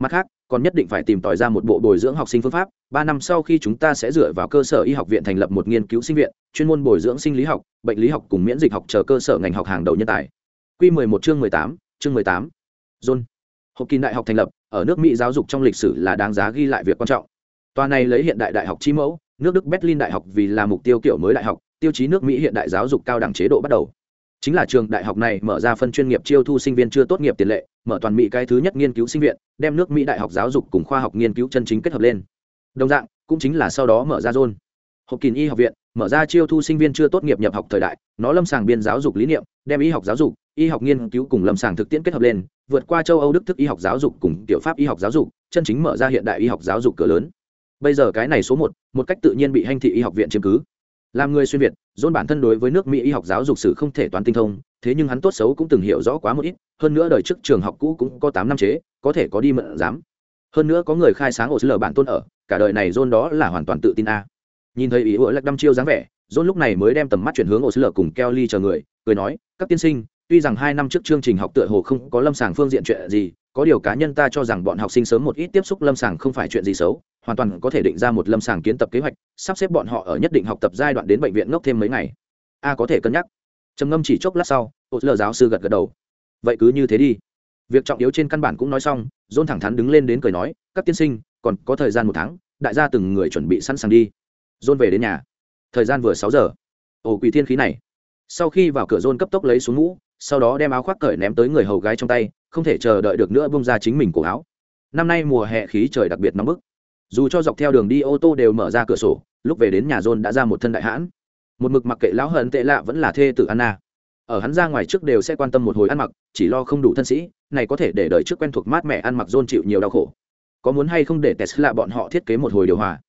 Mặt khác còn nhất định phải tìm tòi ra một bộ bồi dưỡng học sinh phương pháp ba năm sau khi chúng ta sẽ dựa vào cơ sở y học viện thành lập một nghiên cứu sinh viện chuyên môn bồi dưỡng sinh lý học bệnh lý học cùng miễn dịch học chờ cơ sở ngành học hàng đầu nhân tài. Q 11 chương 18, chương 18. john học kỳ đại học thành lập ở nước mỹ giáo dục trong lịch sử là đáng giá ghi lại việc quan trọng tòa này lấy hiện đại đại học chi mẫu, nước đức berlin đại học vì là mục tiêu kiểu mới đại học, tiêu chí nước mỹ hiện đại giáo dục cao đẳng chế độ bắt đầu. Chính là trường đại học này mở ra phân chuyên nghiệp chiêu thu sinh viên chưa tốt nghiệp tiền lệ, mở toàn mỹ cái thứ nhất nghiên cứu sinh viện, đem nước mỹ đại học giáo dục cùng khoa học nghiên cứu chân chính kết hợp lên. Đồng dạng, cũng chính là sau đó mở ra zone học kỳ y học viện, mở ra chiêu thu sinh viên chưa tốt nghiệp nhập học thời đại, nó lâm sàng biên giáo dục lý niệm, đem y học giáo dục, y học nghiên cứu cùng lâm sàng thực tiễn kết hợp lên, vượt qua châu âu đức thức y học giáo dục cùng tiểu pháp y học giáo dục, chân chính mở ra hiện đại y học giáo dục cửa lớn bây giờ cái này số một một cách tự nhiên bị hành thị y học viện chiếm cứ. Làm người xuyên việt dôn bản thân đối với nước mỹ y học giáo dục sử không thể toán tinh thông, thế nhưng hắn tốt xấu cũng từng hiểu rõ quá một ít, hơn nữa đời trước trường học cũ cũng có tám năm chế, có thể có đi mượn dám hơn nữa có người khai sáng ổ lờ bản tôn ở, cả đời này dôn đó là hoàn toàn tự tin a. Nhìn thấy ý ủa lắc đăm chiêu dáng vẻ dôn lúc này mới đem tầm mắt chuyển hướng ổ lờ cùng kelly chờ người, cười nói, các tiên sinh, tuy rằng hai năm trước chương trình học tựa hồ không có lâm sàng phương diện chuyện gì, có điều cá nhân ta cho rằng bọn học sinh sớm một ít tiếp xúc lâm sàng không phải chuyện gì xấu hoàn toàn có thể định ra một lâm sàng kiến tập kế hoạch, sắp xếp bọn họ ở nhất định học tập giai đoạn đến bệnh viện ngốc thêm mấy ngày. A có thể cân nhắc. Trầm ngâm chỉ chốc lát sau ô lờ giáo sư gật gật đầu. Vậy cứ như thế đi. Việc trọng yếu trên căn bản cũng nói xong, dôn thẳng thắn đứng lên đến cười nói, các tiên sinh, còn có thời gian một tháng, đại gia từng người chuẩn bị sẵn sàng đi. Dôn về đến nhà. Thời gian vừa sáu giờ. Ồ, quỷ thiên khí này. Sau khi vào cửa dôn cấp tốc lấy xuống mũ, sau đó đem áo khoác cởi ném tới người hầu gái trong tay, không thể chờ đợi được nữa bông ra chính mình cổ áo. Năm nay mùa hè khí trời đặc biệt nóng bức dù cho dọc theo đường đi ô tô đều mở ra cửa sổ, lúc về đến nhà john đã ra một thân đại hãn. Một mực mặc kệ lão hận tệ lạ vẫn là thê tử anna. Ở hắn ra ngoài trước đều sẽ quan tâm một hồi ăn mặc, chỉ lo không đủ thân sĩ, này có thể để đợi trước quen thuộc mát mẻ ăn mặc john chịu nhiều đau khổ. Có muốn hay không để tesla bọn họ thiết kế một hồi điều hòa?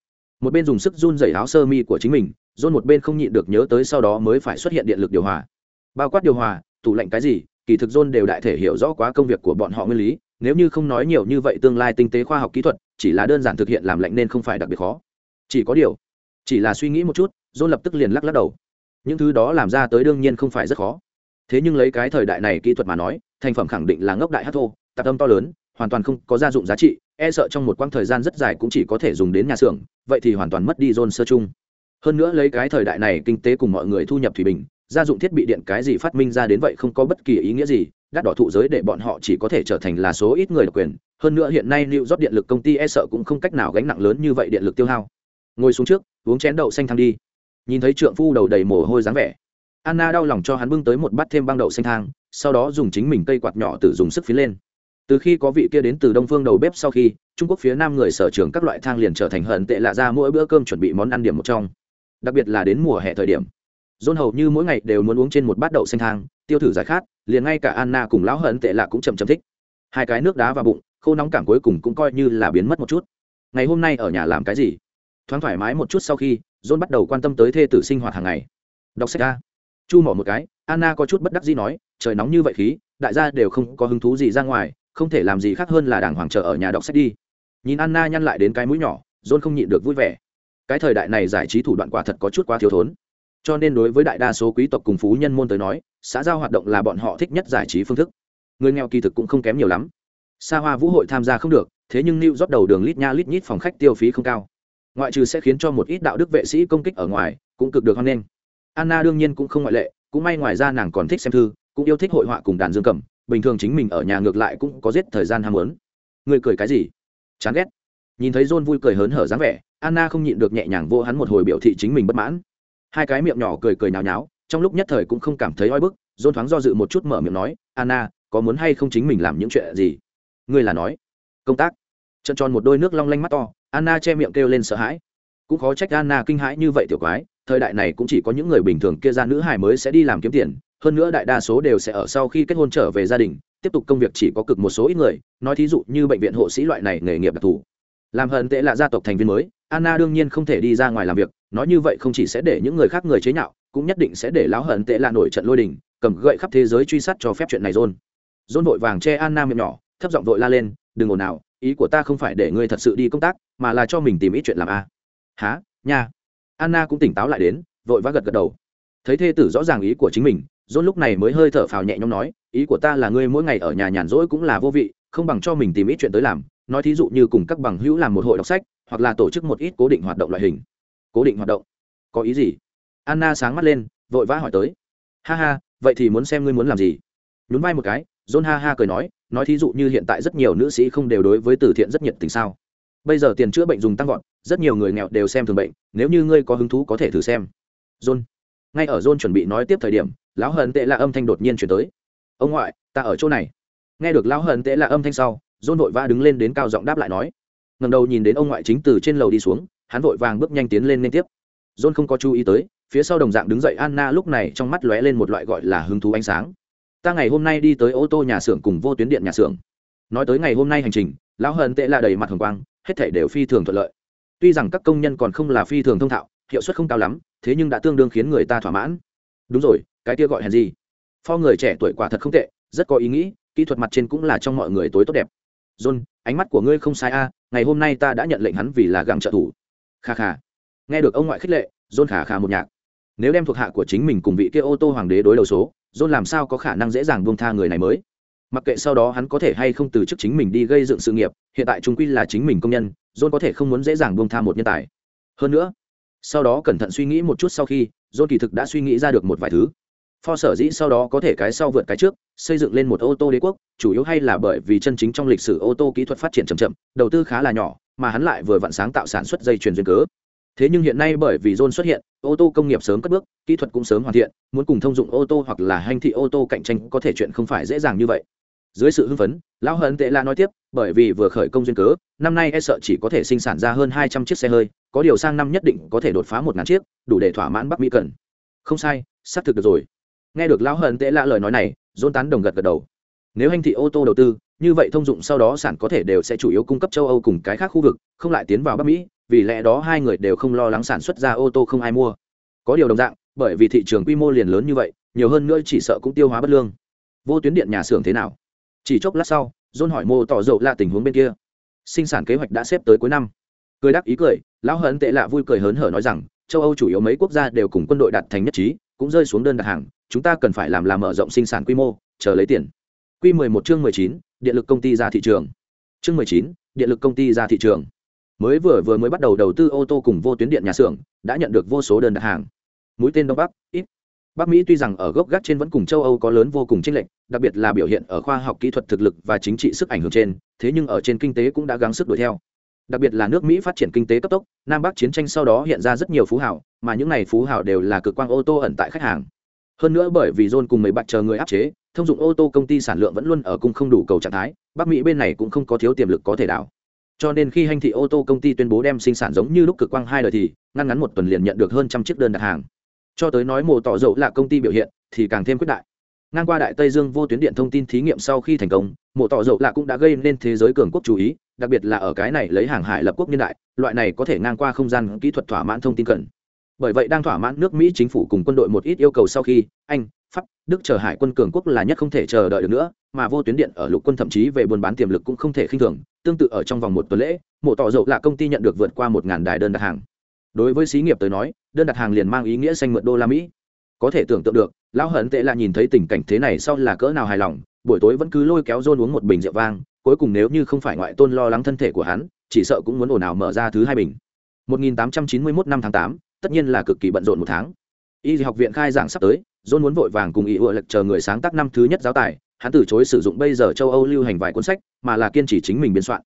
Một bên dùng sức run dày áo sơ mi của chính mình, john một bên không nhịn được nhớ tới sau đó mới phải xuất hiện điện lực điều hòa. Bao quát điều hòa, tủ lạnh cái gì, kỳ thực john đều đại thể hiểu rõ quá công việc của bọn họ nguyên lý, nếu như không nói nhiều như vậy tương lai tinh tế khoa học kỹ thuật chỉ là đơn giản thực hiện làm lạnh nên không phải đặc biệt khó. Chỉ có điều, chỉ là suy nghĩ một chút, john lập tức liền lắc lắc đầu. Những thứ đó làm ra tới đương nhiên không phải rất khó. Thế nhưng lấy cái thời đại này kỹ thuật mà nói, thành phẩm khẳng định là ngốc đại hát thô, tạp tâm to lớn, hoàn toàn không có gia dụng giá trị e sợ trong một quãng thời gian rất dài cũng chỉ có thể dùng đến nhà xưởng, vậy thì hoàn toàn mất đi john sơ chung. Hơn nữa lấy cái thời đại này kinh tế cùng mọi người thu nhập thủy bình, gia dụng thiết bị điện cái gì phát minh ra đến vậy không có bất kỳ ý nghĩa gì đắt đỏ thụ giới để bọn họ chỉ có thể trở thành là số ít người độc quyền. Hơn nữa hiện nay lưu rót điện lực công ty e sợ cũng không cách nào gánh nặng lớn như vậy điện lực tiêu hao. Ngồi xuống trước uống chén đậu xanh thang đi. Nhìn thấy trượng phu đầu đầy mồ hôi dáng vẻ anna đau lòng cho hắn bưng tới một bát thêm băng đậu xanh thang sau đó dùng chính mình cây quạt nhỏ tự dùng sức phí lên. Từ khi có vị kia đến từ đông phương đầu bếp sau khi trung quốc phía nam người sở trường các loại thang liền trở thành hận tệ lạ ra mỗi bữa cơm chuẩn bị món ăn điểm một trong. Đặc biệt là đến mùa hè thời điểm John hầu như mỗi ngày đều muốn uống trên một bát đậu xanh thang, tiêu thử giải khát, liền ngay cả Anna cùng lão hận tệ lạ cũng chậm chậm thích. Hai cái nước đá vào bụng, khô nóng cảm cuối cùng cũng coi như là biến mất một chút. Ngày hôm nay ở nhà làm cái gì? Thoáng thoải mái một chút sau khi, John bắt đầu quan tâm tới thê tử sinh hoạt hàng ngày. Đọc sách a. Chu mỏ một cái, Anna có chút bất đắc dĩ nói, trời nóng như vậy khí, đại gia đều không có hứng thú gì ra ngoài, không thể làm gì khác hơn là đàng hoàng chờ ở nhà đọc sách đi. Nhìn Anna nhăn lại đến cái mũi nhỏ, John không nhịn được vui vẻ. Cái thời đại này giải trí thủ đoạn quả thật có chút quá thiếu thốn cho nên đối với đại đa số quý tộc cùng phú nhân môn tới nói xã giao hoạt động là bọn họ thích nhất giải trí phương thức. Người nghèo kỳ thực cũng không kém nhiều lắm. Xa hoa vũ hội tham gia không được, thế nhưng new rót đầu đường lít nha lít nhít phòng khách tiêu phí không cao. Ngoại trừ sẽ khiến cho một ít đạo đức vệ sĩ công kích ở ngoài, cũng cực được hoan nghênh. Anna đương nhiên cũng không ngoại lệ, cũng may ngoài ra nàng còn thích xem thư, cũng yêu thích hội họa cùng đàn dương cầm, bình thường chính mình ở nhà ngược lại cũng có giết thời gian ham muốn. Người cười cái gì? Chán ghét. Nhìn thấy john vui cười hớn hở dáng vẻ, anna không nhịn được nhẹ nhàng vô hắn một hồi biểu thị chính mình bất mãn. Hai cái miệng nhỏ cười cười nhào nháo trong lúc nhất thời cũng không cảm thấy oi bức, dôn thoáng do dự một chút mở miệng nói, anna, có muốn hay không chính mình làm những chuyện gì? Ngươi là nói. Công tác. Trận tròn một đôi nước long lanh mắt to, anna che miệng kêu lên sợ hãi. Cũng khó trách anna kinh hãi như vậy tiểu quái, thời đại này cũng chỉ có những người bình thường kia ra nữ hài mới sẽ đi làm kiếm tiền, hơn nữa đại đa số đều sẽ ở sau khi kết hôn trở về gia đình, tiếp tục công việc chỉ có cực một số ít người, nói thí dụ như bệnh viện hộ sĩ loại này nghề nghiệp đặc thù. Làm hận tệ là gia tộc thành viên mới, anna đương nhiên không thể đi ra ngoài làm việc nói như vậy không chỉ sẽ để những người khác người chế nhạo, cũng nhất định sẽ để lão hận tệ là nổi trận lôi đình, cầm gậy khắp thế giới truy sát cho phép chuyện này rôn rôn vội vàng che anna miệng nhỏ, thấp giọng vội la lên, đừng ồn nào ý của ta không phải để ngươi thật sự đi công tác, mà là cho mình tìm ít chuyện làm a. À. há nha. Anna cũng tỉnh táo lại đến, vội vã gật gật đầu. Thấy thê tử rõ ràng ý của chính mình Rôn lúc này mới hơi thở phào nhẹ nhõm nói, ý của ta là ngươi mỗi ngày ở nhà nhàn rỗi cũng là vô vị, không bằng cho mình tìm ít chuyện tới làm, nói thí dụ như cùng các bằng hữu làm một hội đọc sách, hoặc là tổ chức một ít cố định hoạt động loại hình cố định hoạt động. Có ý gì? Anna sáng mắt lên, vội vã hỏi tới. Ha ha, vậy thì muốn xem ngươi muốn làm gì? Nhún vai một cái, john ha ha cười nói nói thí dụ như hiện tại rất nhiều nữ sĩ không đều đối với từ thiện rất nhiệt tình sao? Bây giờ tiền chữa bệnh dùng tăng vọt, rất nhiều người nghèo đều xem thường bệnh, nếu như ngươi có hứng thú có thể thử xem. John. Ngay ở john chuẩn bị nói tiếp thời điểm, lão hận tệ là âm thanh đột nhiên chuyển tới. Ông ngoại, ta ở chỗ này. Nghe được lão hận tệ là âm thanh sau, john vội vã đứng lên đến cao giọng đáp lại nói. Ngầm đầu nhìn đến ông ngoại chính từ trên lầu đi xuống hắn vội vàng bước nhanh tiến lên liên tiếp. John không có chú ý tới, phía sau đồng dạng đứng dậy anna lúc này trong mắt lóe lên một loại gọi là hứng thú ánh sáng. Ta ngày hôm nay đi tới ô tô nhà xưởng cùng vô tuyến điện nhà xưởng. Nói tới ngày hôm nay hành trình, lão hận tệ là đầy mặt hồng quang, hết thể đều phi thường thuận lợi. Tuy rằng các công nhân còn không là phi thường thông thạo, hiệu suất không cao lắm, thế nhưng đã tương đương khiến người ta thỏa mãn. Đúng rồi, cái kia gọi hèn gì? Pho người trẻ tuổi quả thật không tệ, rất có ý nghĩ, kỹ thuật mặt trên cũng là trong mọi người tối tốt đẹp. John, ánh mắt của ngươi không sai a, ngày hôm nay ta đã nhận lệnh hắn vì là gặng trợ thủ kha kha. Nghe được ông ngoại khích lệ john khả khả một nhạc. Nếu đem thuộc hạ của chính mình cùng vị kia ô tô hoàng đế đối đầu số john làm sao có khả năng dễ dàng buông tha người này mới? Mặc kệ sau đó hắn có thể hay không từ chức chính mình đi gây dựng sự nghiệp hiện tại chúng quy là chính mình công nhân john có thể không muốn dễ dàng buông tha một nhân tài. Hơn nữa sau đó cẩn thận suy nghĩ một chút sau khi john kỳ thực đã suy nghĩ ra được một vài thứ. Pho sở dĩ sau đó có thể cái sau vượt cái trước, xây dựng lên một ô tô đế quốc, chủ yếu hay là bởi vì chân chính trong lịch sử ô tô kỹ thuật phát triển chậm chậm, đầu tư khá là nhỏ, mà hắn lại vừa vặn sáng tạo sản xuất dây chuyền duyên cớ. Thế nhưng hiện nay bởi vì John xuất hiện, ô tô công nghiệp sớm cất bước, kỹ thuật cũng sớm hoàn thiện, muốn cùng thông dụng ô tô hoặc là hành thị ô tô cạnh tranh có thể chuyện không phải dễ dàng như vậy. Dưới sự hưng phấn, lão hận tệ la nói tiếp, bởi vì vừa khởi công duyên cớ, năm nay e sợ chỉ có thể sinh sản ra hơn hai trăm chiếc xe hơi, có điều sang năm nhất định có thể đột phá một ngàn chiếc, đủ để thỏa mãn Bắc Mỹ cần. Không sai, xác thực được rồi nghe được lão hận tệ lạ lời nói này dôn tán đồng gật gật đầu nếu hành thị ô tô đầu tư như vậy thông dụng sau đó sản có thể đều sẽ chủ yếu cung cấp châu âu cùng cái khác khu vực không lại tiến vào bắc mỹ vì lẽ đó hai người đều không lo lắng sản xuất ra ô tô không ai mua. Có điều đồng dạng bởi vì thị trường quy mô liền lớn như vậy nhiều hơn nữa chỉ sợ cũng tiêu hóa bất lương. Vô tuyến điện nhà xưởng thế nào? Chỉ chốc lát sau John hỏi mô tỏ dầu là tình huống bên kia. Sinh sản kế hoạch đã xếp tới cuối năm. Cười đắc ý cười lão hận tệ lạ vui cười hớn hở nói rằng châu âu chủ yếu mấy quốc gia đều cùng quân đội đạt thành nhất trí cũng rơi xuống đơn đặt hàng chúng ta cần phải làm làm mở rộng sinh sản quy mô chờ lấy tiền. Quy 11 chương 19, điện lực công ty ra thị trường. Chương 19, điện lực công ty ra thị trường. Mới vừa vừa mới bắt đầu đầu tư ô tô cùng vô tuyến điện nhà xưởng đã nhận được vô số đơn đặt hàng. Mũi tên đông bắc ít. Bắc mỹ tuy rằng ở gốc gác trên vẫn cùng châu âu có lớn vô cùng chênh lệch đặc biệt là biểu hiện ở khoa học kỹ thuật thực lực và chính trị sức ảnh hưởng trên thế nhưng ở trên kinh tế cũng đã gắng sức đuổi theo. Đặc biệt là nước mỹ phát triển kinh tế cấp tốc nam bắc chiến tranh sau đó hiện ra rất nhiều phú hảo mà những này phú hảo đều là cực quang ô tô ẩn tại khách hàng. Hơn nữa bởi vì john cùng mấy bạn chờ người áp chế thông dụng ô tô công ty sản lượng vẫn luôn ở cung không đủ cầu trạng thái, bắc mỹ bên này cũng không có thiếu tiềm lực có thể đảo. Cho nên khi hành thị ô tô công ty tuyên bố đem sinh sản giống như lúc cực quang hai đời thì, ngăn ngắn một tuần liền nhận được hơn trăm chiếc đơn đặt hàng. Cho tới nói mồ tỏ dầu là công ty biểu hiện, thì càng thêm quyết đại. Ngang qua đại tây dương vô tuyến điện thông tin thí nghiệm sau khi thành công mộ tỏ dầu lạ cũng đã gây nên thế giới cường quốc chú ý, đặc biệt là ở cái này lấy hàng hải lập quốc nhân đại, loại này có thể ngang qua không gian kỹ thuật thỏa mãn thông tin cần. Bởi vậy đang thỏa mãn nước mỹ chính phủ cùng quân đội một ít yêu cầu sau khi, anh pháp đức chờ hải quân cường quốc là nhất không thể chờ đợi được nữa mà vô tuyến điện ở lục quân thậm chí về buôn bán tiềm lực cũng không thể khinh thường tương tự ở trong vòng một tuần lễ mộ tỏ dầu là công ty nhận được vượt qua một ngàn đài đơn đặt hàng. Đối với xí nghiệp tới nói đơn đặt hàng liền mang ý nghĩa xanh mượn đô la mỹ. Có thể tưởng tượng được lão hận tệ là nhìn thấy tình cảnh thế này sau là cỡ nào hài lòng buổi tối vẫn cứ lôi kéo rôn uống một bình rượu vang cuối cùng nếu như không phải ngoại tôn lo lắng thân thể của hắn chỉ sợ cũng muốn ồn ào mở ra thứ hai bình. 1891 năm tháng 8, tất nhiên là cực kỳ bận rộn một tháng. Y học viện khai giảng sắp tới john muốn vội vàng cùng ý ủa lệch chờ người sáng tác năm thứ nhất giáo tài, hắn từ chối sử dụng bây giờ châu âu lưu hành vài cuốn sách, mà là kiên trì chính mình biên soạn.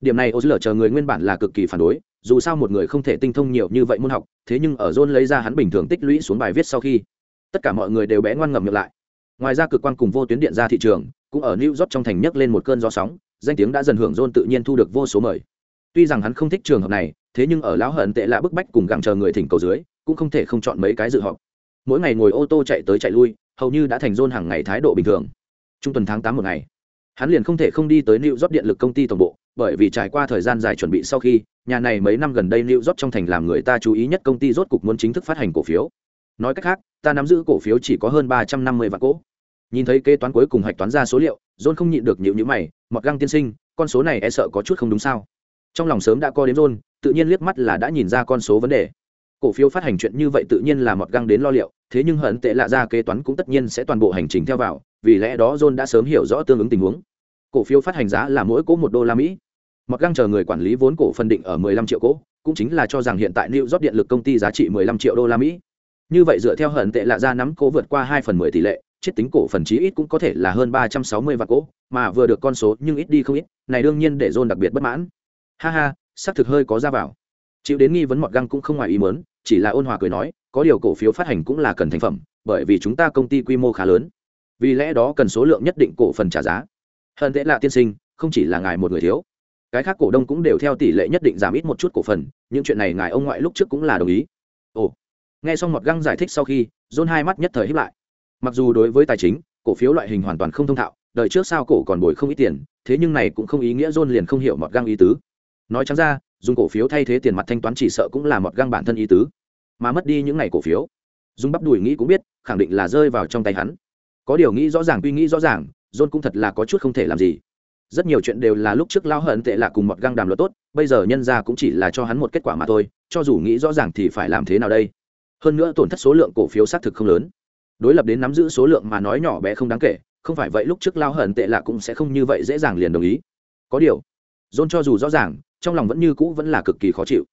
Điểm này Ozler chờ người nguyên bản là cực kỳ phản đối, dù sao một người không thể tinh thông nhiều như vậy môn học, thế nhưng ở john lấy ra hắn bình thường tích lũy xuống bài viết sau khi, tất cả mọi người đều bé ngoan ngầm miệng lại. Ngoài ra cực quan cùng vô tuyến điện ra thị trường, cũng ở new york trong thành nhấc lên một cơn gió sóng, danh tiếng đã dần hưởng john tự nhiên thu được vô số mời. Tuy rằng hắn không thích trường hợp này, thế nhưng ở lão hận tệ lạ bức bách cùng gặng chờ người thỉnh cầu dưới, cũng không thể không chọn mấy cái dự họp mỗi ngày ngồi ô tô chạy tới chạy lui, hầu như đã thành john hàng ngày thái độ bình thường. Trung tuần tháng tám một ngày, hắn liền không thể không đi tới new york điện lực công ty tổng bộ, bởi vì trải qua thời gian dài chuẩn bị sau khi, nhà này mấy năm gần đây new york trong thành làm người ta chú ý nhất công ty rốt cục muốn chính thức phát hành cổ phiếu. Nói cách khác, ta nắm giữ cổ phiếu chỉ có hơn ba trăm năm mươi vạn cỗ nhìn thấy kế toán cuối cùng hạch toán ra số liệu, john không nhịn được nhịu nhữ mày mọt găng tiên sinh, con số này e sợ có chút không đúng sao? Trong lòng sớm đã co đến john, tự nhiên liếc mắt là đã nhìn ra con số vấn đề cổ phiếu phát hành chuyện như vậy tự nhiên là mọt găng đến lo liệu, thế nhưng hận tệ lạ ra kế toán cũng tất nhiên sẽ toàn bộ hành trình theo vào, vì lẽ đó john đã sớm hiểu rõ tương ứng tình huống. Cổ phiếu phát hành giá là mỗi cỗ một đô la mỹ. Mọt găng chờ người quản lý vốn cổ phân định ở 15 triệu cỗ cũng chính là cho rằng hiện tại new job điện lực công ty giá trị 15 triệu đô la mỹ. Như vậy dựa theo hận tệ lạ ra nắm cố vượt qua hai phần mười tỷ lệ chiết tính cổ phần chí ít cũng có thể là hơn ba trăm sáu mươi vạn cỗ mà vừa được con số nhưng ít đi không ít, này đương nhiên để john đặc biệt bất mãn. Ha ha, xác thực hơi có ra vào chịu đến nghi vấn mọt găng cũng không ngoài ý mớn chỉ là ôn hòa cười nói, có điều cổ phiếu phát hành cũng là cần thành phẩm, bởi vì chúng ta công ty quy mô khá lớn. Vì lẽ đó cần số lượng nhất định cổ phần trả giá. Hơn thế là tiên sinh, không chỉ là ngài một người thiếu. Cái khác cổ đông cũng đều theo tỷ lệ nhất định giảm ít một chút cổ phần, những chuyện này ngài ông ngoại lúc trước cũng là đồng ý. Ồ. Nghe xong mọt găng giải thích sau khi, john hai mắt nhất thời hiếp lại. Mặc dù đối với tài chính, cổ phiếu loại hình hoàn toàn không thông thạo đợi trước sao cổ còn bồi không ít tiền, thế nhưng này cũng không ý nghĩa john liền không hiểu mọt găng ý tứ nói chẳng ra, dùng cổ phiếu thay thế tiền mặt thanh toán chỉ sợ cũng là một găng bản thân ý tứ. Mà mất đi những ngày cổ phiếu dùng bắp đùi nghĩ cũng biết, khẳng định là rơi vào trong tay hắn. Có điều nghĩ rõ ràng, quy nghĩ rõ ràng, john cũng thật là có chút không thể làm gì. Rất nhiều chuyện đều là lúc trước lao hận tệ là cùng một găng đàm luật tốt, bây giờ nhân ra cũng chỉ là cho hắn một kết quả mà thôi, cho dù nghĩ rõ ràng thì phải làm thế nào đây? Hơn nữa tổn thất số lượng cổ phiếu xác thực không lớn. Đối lập đến nắm giữ số lượng mà nói nhỏ bé không đáng kể, không phải vậy lúc trước lao hận tệ là cũng sẽ không như vậy dễ dàng liền đồng ý. Có điều, john cho dù rõ ràng trong lòng vẫn như cũ vẫn là cực kỳ khó chịu.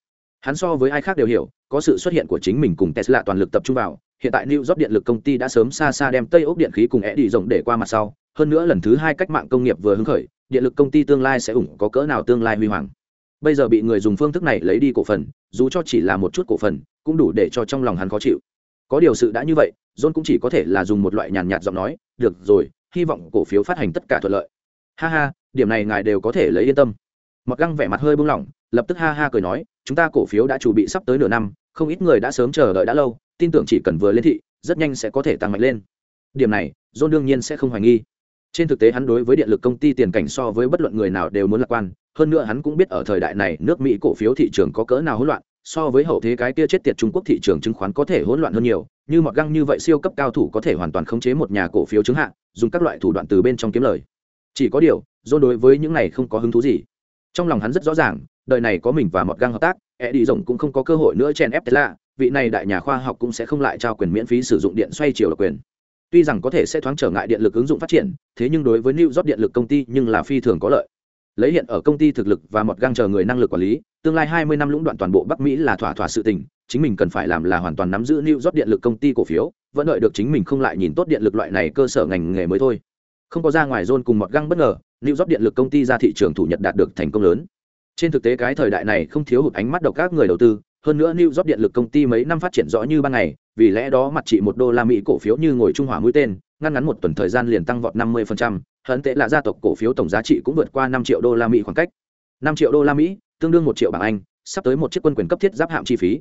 Hắn so với ai khác đều hiểu, có sự xuất hiện của chính mình cùng tesla toàn lực tập trung vào, hiện tại new job điện lực công ty đã sớm xa xa đem tây ốc điện khí cùng é đi rộng để qua mặt sau, hơn nữa lần thứ hai cách mạng công nghiệp vừa hứng khởi, điện lực công ty tương lai sẽ ủng có cỡ nào tương lai huy hoàng. Bây giờ bị người dùng phương thức này lấy đi cổ phần, dù cho chỉ là một chút cổ phần, cũng đủ để cho trong lòng hắn khó chịu. Có điều sự đã như vậy, john cũng chỉ có thể là dùng một loại nhàn nhạt giọng nói, được rồi, hy vọng cổ phiếu phát hành tất cả thuận lợi. Ha ha, điểm này ngài đều có thể lấy yên tâm mặc găng vẻ mặt hơi buông lỏng, lập tức ha ha cười nói, chúng ta cổ phiếu đã chuẩn bị sắp tới nửa năm, không ít người đã sớm chờ đợi đã lâu, tin tưởng chỉ cần vừa lên thị, rất nhanh sẽ có thể tăng mạnh lên. Điểm này, john đương nhiên sẽ không hoài nghi. Trên thực tế hắn đối với điện lực công ty tiền cảnh so với bất luận người nào đều muốn lạc quan, hơn nữa hắn cũng biết ở thời đại này nước mỹ cổ phiếu thị trường có cỡ nào hỗn loạn, so với hậu thế cái kia chết tiệt trung quốc thị trường chứng khoán có thể hỗn loạn hơn nhiều, như mọt găng như vậy siêu cấp cao thủ có thể hoàn toàn khống chế một nhà cổ phiếu chứng hạn dùng các loại thủ đoạn từ bên trong kiếm lời. Chỉ có điều, john đối với những này không có hứng thú gì trong lòng hắn rất rõ ràng, đời này có mình và mọt găng hợp tác e đi rộng cũng không có cơ hội nữa chen ép tesla, vị này đại nhà khoa học cũng sẽ không lại trao quyền miễn phí sử dụng điện xoay chiều độc quyền. Tuy rằng có thể sẽ thoáng trở ngại điện lực ứng dụng phát triển, thế nhưng đối với new job điện lực công ty nhưng là phi thường có lợi. Lấy hiện ở công ty thực lực và một găng chờ người năng lực quản lý, tương lai 20 năm lũng đoạn toàn bộ bắc mỹ là thỏa thỏa sự tình, chính mình cần phải làm là hoàn toàn nắm giữ new job điện lực công ty cổ phiếu, vẫn đợi được chính mình không lại nhìn tốt điện lực loại này cơ sở ngành nghề mới thôi không có ra ngoài rôn cùng một găng bất ngờ new job điện lực công ty ra thị trường thủ nhật đạt được thành công lớn trên thực tế cái thời đại này không thiếu hụt ánh mắt độc các người đầu tư hơn nữa New York điện lực công ty mấy năm phát triển rõ như ban ngày, vì lẽ đó mặt trị một đô la Mỹ cổ phiếu như ngồi trung hòa mũi tên, ngăn ngắn một tuần thời gian liền tăng vọt 50%, hấn tệ là gia tộc cổ phiếu tổng giá trị cũng vượt qua 5 triệu đô la Mỹ khoảng cách. 5 triệu đô la Mỹ, tương đương 1 triệu bảng Anh, sắp tới một chiếc quân quyền cấp thiết giáp hạm chi phí.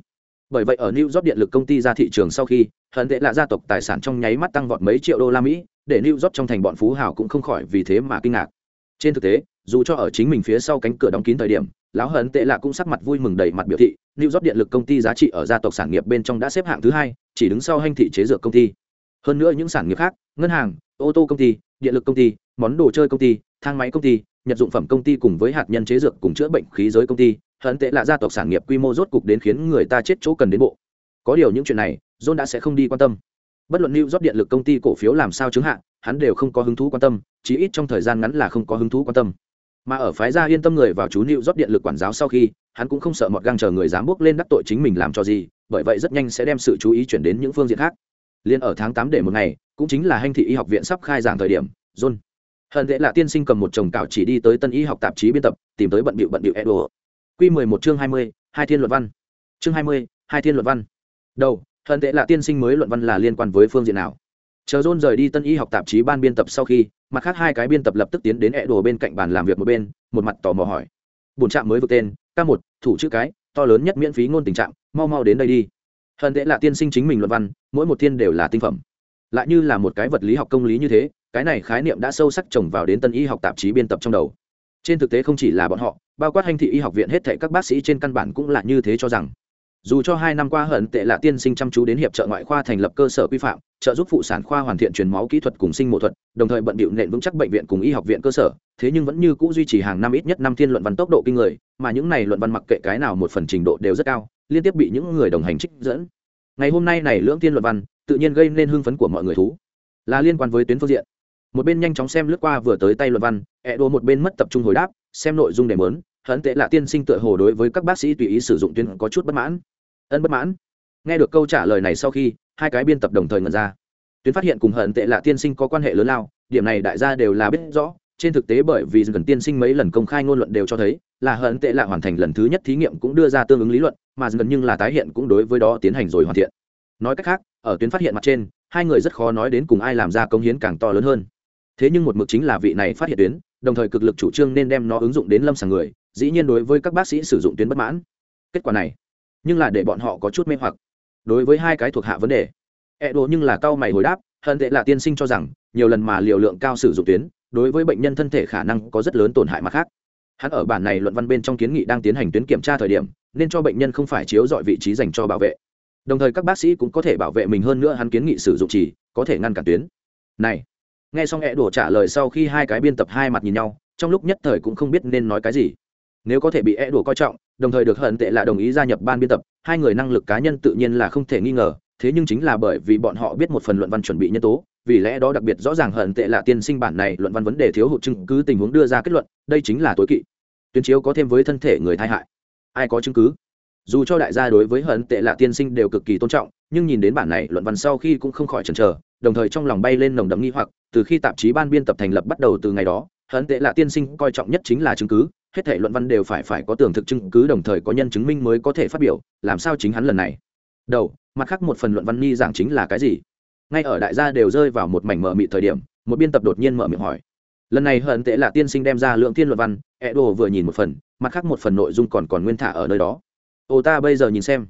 Bởi vậy ở New York điện lực công ty ra thị trường sau khi, hấn tệ là gia tộc tài sản trong nháy mắt tăng vọt mấy triệu đô la Mỹ, để New York trong thành bọn phú hào cũng không khỏi vì thế mà kinh ngạc. Trên thực tế, dù cho ở chính mình phía sau cánh cửa đóng kín thời điểm, lão hấn tệ lạ cũng sắc mặt vui mừng đầy mặt biểu thị new job điện lực công ty giá trị ở gia tộc sản nghiệp bên trong đã xếp hạng thứ hai chỉ đứng sau hành thị chế dược công ty. Hơn nữa những sản nghiệp khác ngân hàng ô tô công ty điện lực công ty món đồ chơi công ty thang máy công ty nhật dụng phẩm công ty cùng với hạt nhân chế dược cùng chữa bệnh khí giới công ty hấn tệ là gia tộc sản nghiệp quy mô rốt cục đến khiến người ta chết chỗ cần đến bộ. Có điều những chuyện này john đã sẽ không đi quan tâm bất luận new job điện lực công ty cổ phiếu làm sao chứng hạn hắn đều không có hứng thú quan tâm, chí ít trong thời gian ngắn là không có hứng thú quan tâm. Mà ở phái gia yên tâm người vào chú new rót điện lực quản giáo sau khi, hắn cũng không sợ mọt găng chờ người dám bước lên đắc tội chính mình làm cho gì, bởi vậy rất nhanh sẽ đem sự chú ý chuyển đến những phương diện khác. Liên ở tháng tám để một ngày, cũng chính là hành thị y học viện sắp khai giảng thời điểm, john hận tệ là tiên sinh cầm một chồng cạo chỉ đi tới tân y học tạp chí biên tập, tìm tới bận bịu bận bịu edo. Q mười một chương hai mươi, hai thiên luận văn. Chương hai mươi, hai thiên luận văn. Đầu hận tệ là tiên sinh mới luận văn là liên quan với phương diện nào? Chờ john rời đi tân y học tạp chí ban biên tập sau khi, mặt khác hai cái biên tập lập tức tiến đến ẹ đồ bên cạnh bàn làm việc một bên, một mặt tò mò hỏi. Bổn trạm mới vượt tên, k một, thủ chữ cái, to lớn nhất miễn phí ngôn tình trạng mau mau đến đây đi. Hận tệ là tiên sinh chính mình luận văn, mỗi một thiên đều là tinh phẩm. Lại như là một cái vật lý học công lý như thế, cái này khái niệm đã sâu sắc trồng vào đến tân y học tạp chí biên tập trong đầu. Trên thực tế không chỉ là bọn họ, bao quát hành thị y học viện hết thệ các bác sĩ trên căn bản cũng là như thế cho rằng dù cho hai năm qua hận tệ là tiên sinh chăm chú đến hiệp trợ ngoại khoa thành lập cơ sở quy phạm, trợ giúp phụ sản khoa hoàn thiện truyền máu kỹ thuật cùng sinh mộ thuật, đồng thời bận bịu nện vững chắc bệnh viện cùng y học viện cơ sở, thế nhưng vẫn như cũ duy trì hàng năm ít nhất năm thiên luận văn tốc độ kinh người, mà những này luận văn mặc kệ cái nào một phần trình độ đều rất cao, liên tiếp bị những người đồng hành trích dẫn. Ngày hôm nay này lưỡng thiên luận văn, tự nhiên gây nên hưng phấn của mọi người thú. Là liên quan với tuyến phương diện. Một bên nhanh chóng xem lướt qua vừa tới tay luận văn ẹ đồ một bên mất tập trung hồi đáp, xem nội dung để mớn hận tệ là tiên sinh tựa hồ đối với các bác sĩ tùy ý sử dụng tuyến có chút bất mãn ân bất mãn. Nghe được câu trả lời này sau khi, hai cái biên tập đồng thời ngần ra. Tuyến phát hiện cùng hận tệ lạ tiên sinh có quan hệ lớn lao, điểm này đại gia đều là biết rõ. Trên thực tế bởi vì gần tiên sinh mấy lần công khai ngôn luận đều cho thấy là hận tệ lạ hoàn thành lần thứ nhất thí nghiệm cũng đưa ra tương ứng lý luận, mà gần nhưng là tái hiện cũng đối với đó tiến hành rồi hoàn thiện. Nói cách khác, ở tuyến phát hiện mặt trên, hai người rất khó nói đến cùng ai làm ra công hiến càng to lớn hơn. Thế nhưng một mực chính là vị này phát hiện tuyến, đồng thời cực lực chủ trương nên đem nó ứng dụng đến lâm sàng người, dĩ nhiên đối với các bác sĩ sử dụng tuyến bất mãn. Kết quả này nhưng là để bọn họ có chút mê hoặc. Đối với hai cái thuộc hạ vấn đề e đồ nhưng là cao mày hồi đáp, hận tệ là tiên sinh cho rằng, nhiều lần mà liều lượng cao sử dụng tuyến, đối với bệnh nhân thân thể khả năng có rất lớn tổn hại mặt khác. Hắn ở bản này luận văn bên trong kiến nghị đang tiến hành tuyến kiểm tra thời điểm, nên cho bệnh nhân không phải chiếu dọi vị trí dành cho bảo vệ. Đồng thời các bác sĩ cũng có thể bảo vệ mình hơn nữa, hắn kiến nghị sử dụng chỉ, có thể ngăn cản tuyến. Này, nghe xong hẹ đổ trả lời sau khi hai cái biên tập hai mặt nhìn nhau, trong lúc nhất thời cũng không biết nên nói cái gì. Nếu có thể bị hẹ đổ coi trọng đồng thời được hận tệ là đồng ý gia nhập ban biên tập, hai người năng lực cá nhân tự nhiên là không thể nghi ngờ, thế nhưng chính là bởi vì bọn họ biết một phần luận văn chuẩn bị nhân tố, vì lẽ đó đặc biệt rõ ràng hận tệ là tiên sinh bản này luận văn vấn đề thiếu hụt chứng cứ tình huống đưa ra kết luận, đây chính là tối kỵ. Tuyên chiếu có thêm với thân thể người thai hại. Ai có chứng cứ? Dù cho đại gia đối với hận tệ lạ tiên sinh đều cực kỳ tôn trọng, nhưng nhìn đến bản này luận văn sau khi cũng không khỏi chần chờ, đồng thời trong lòng bay lên nồng đậm nghi hoặc, từ khi tạp chí ban biên tập thành lập bắt đầu từ ngày đó hận tệ là tiên sinh coi trọng nhất chính là chứng cứ, hết thể luận văn đều phải phải có tường thực chứng cứ đồng thời có nhân chứng minh mới có thể phát biểu, làm sao chính hắn lần này? Đầu, mặt khác một phần luận văn nghi giảng chính là cái gì? Ngay ở đại gia đều rơi vào một mảnh mờ mị thời điểm, một biên tập đột nhiên mở miệng hỏi. Lần này hận tệ là tiên sinh đem ra lượng tiên luận văn e đồ vừa nhìn một phần, mặt khác một phần nội dung còn còn nguyên thả ở nơi đó. Ô ta bây giờ nhìn xem.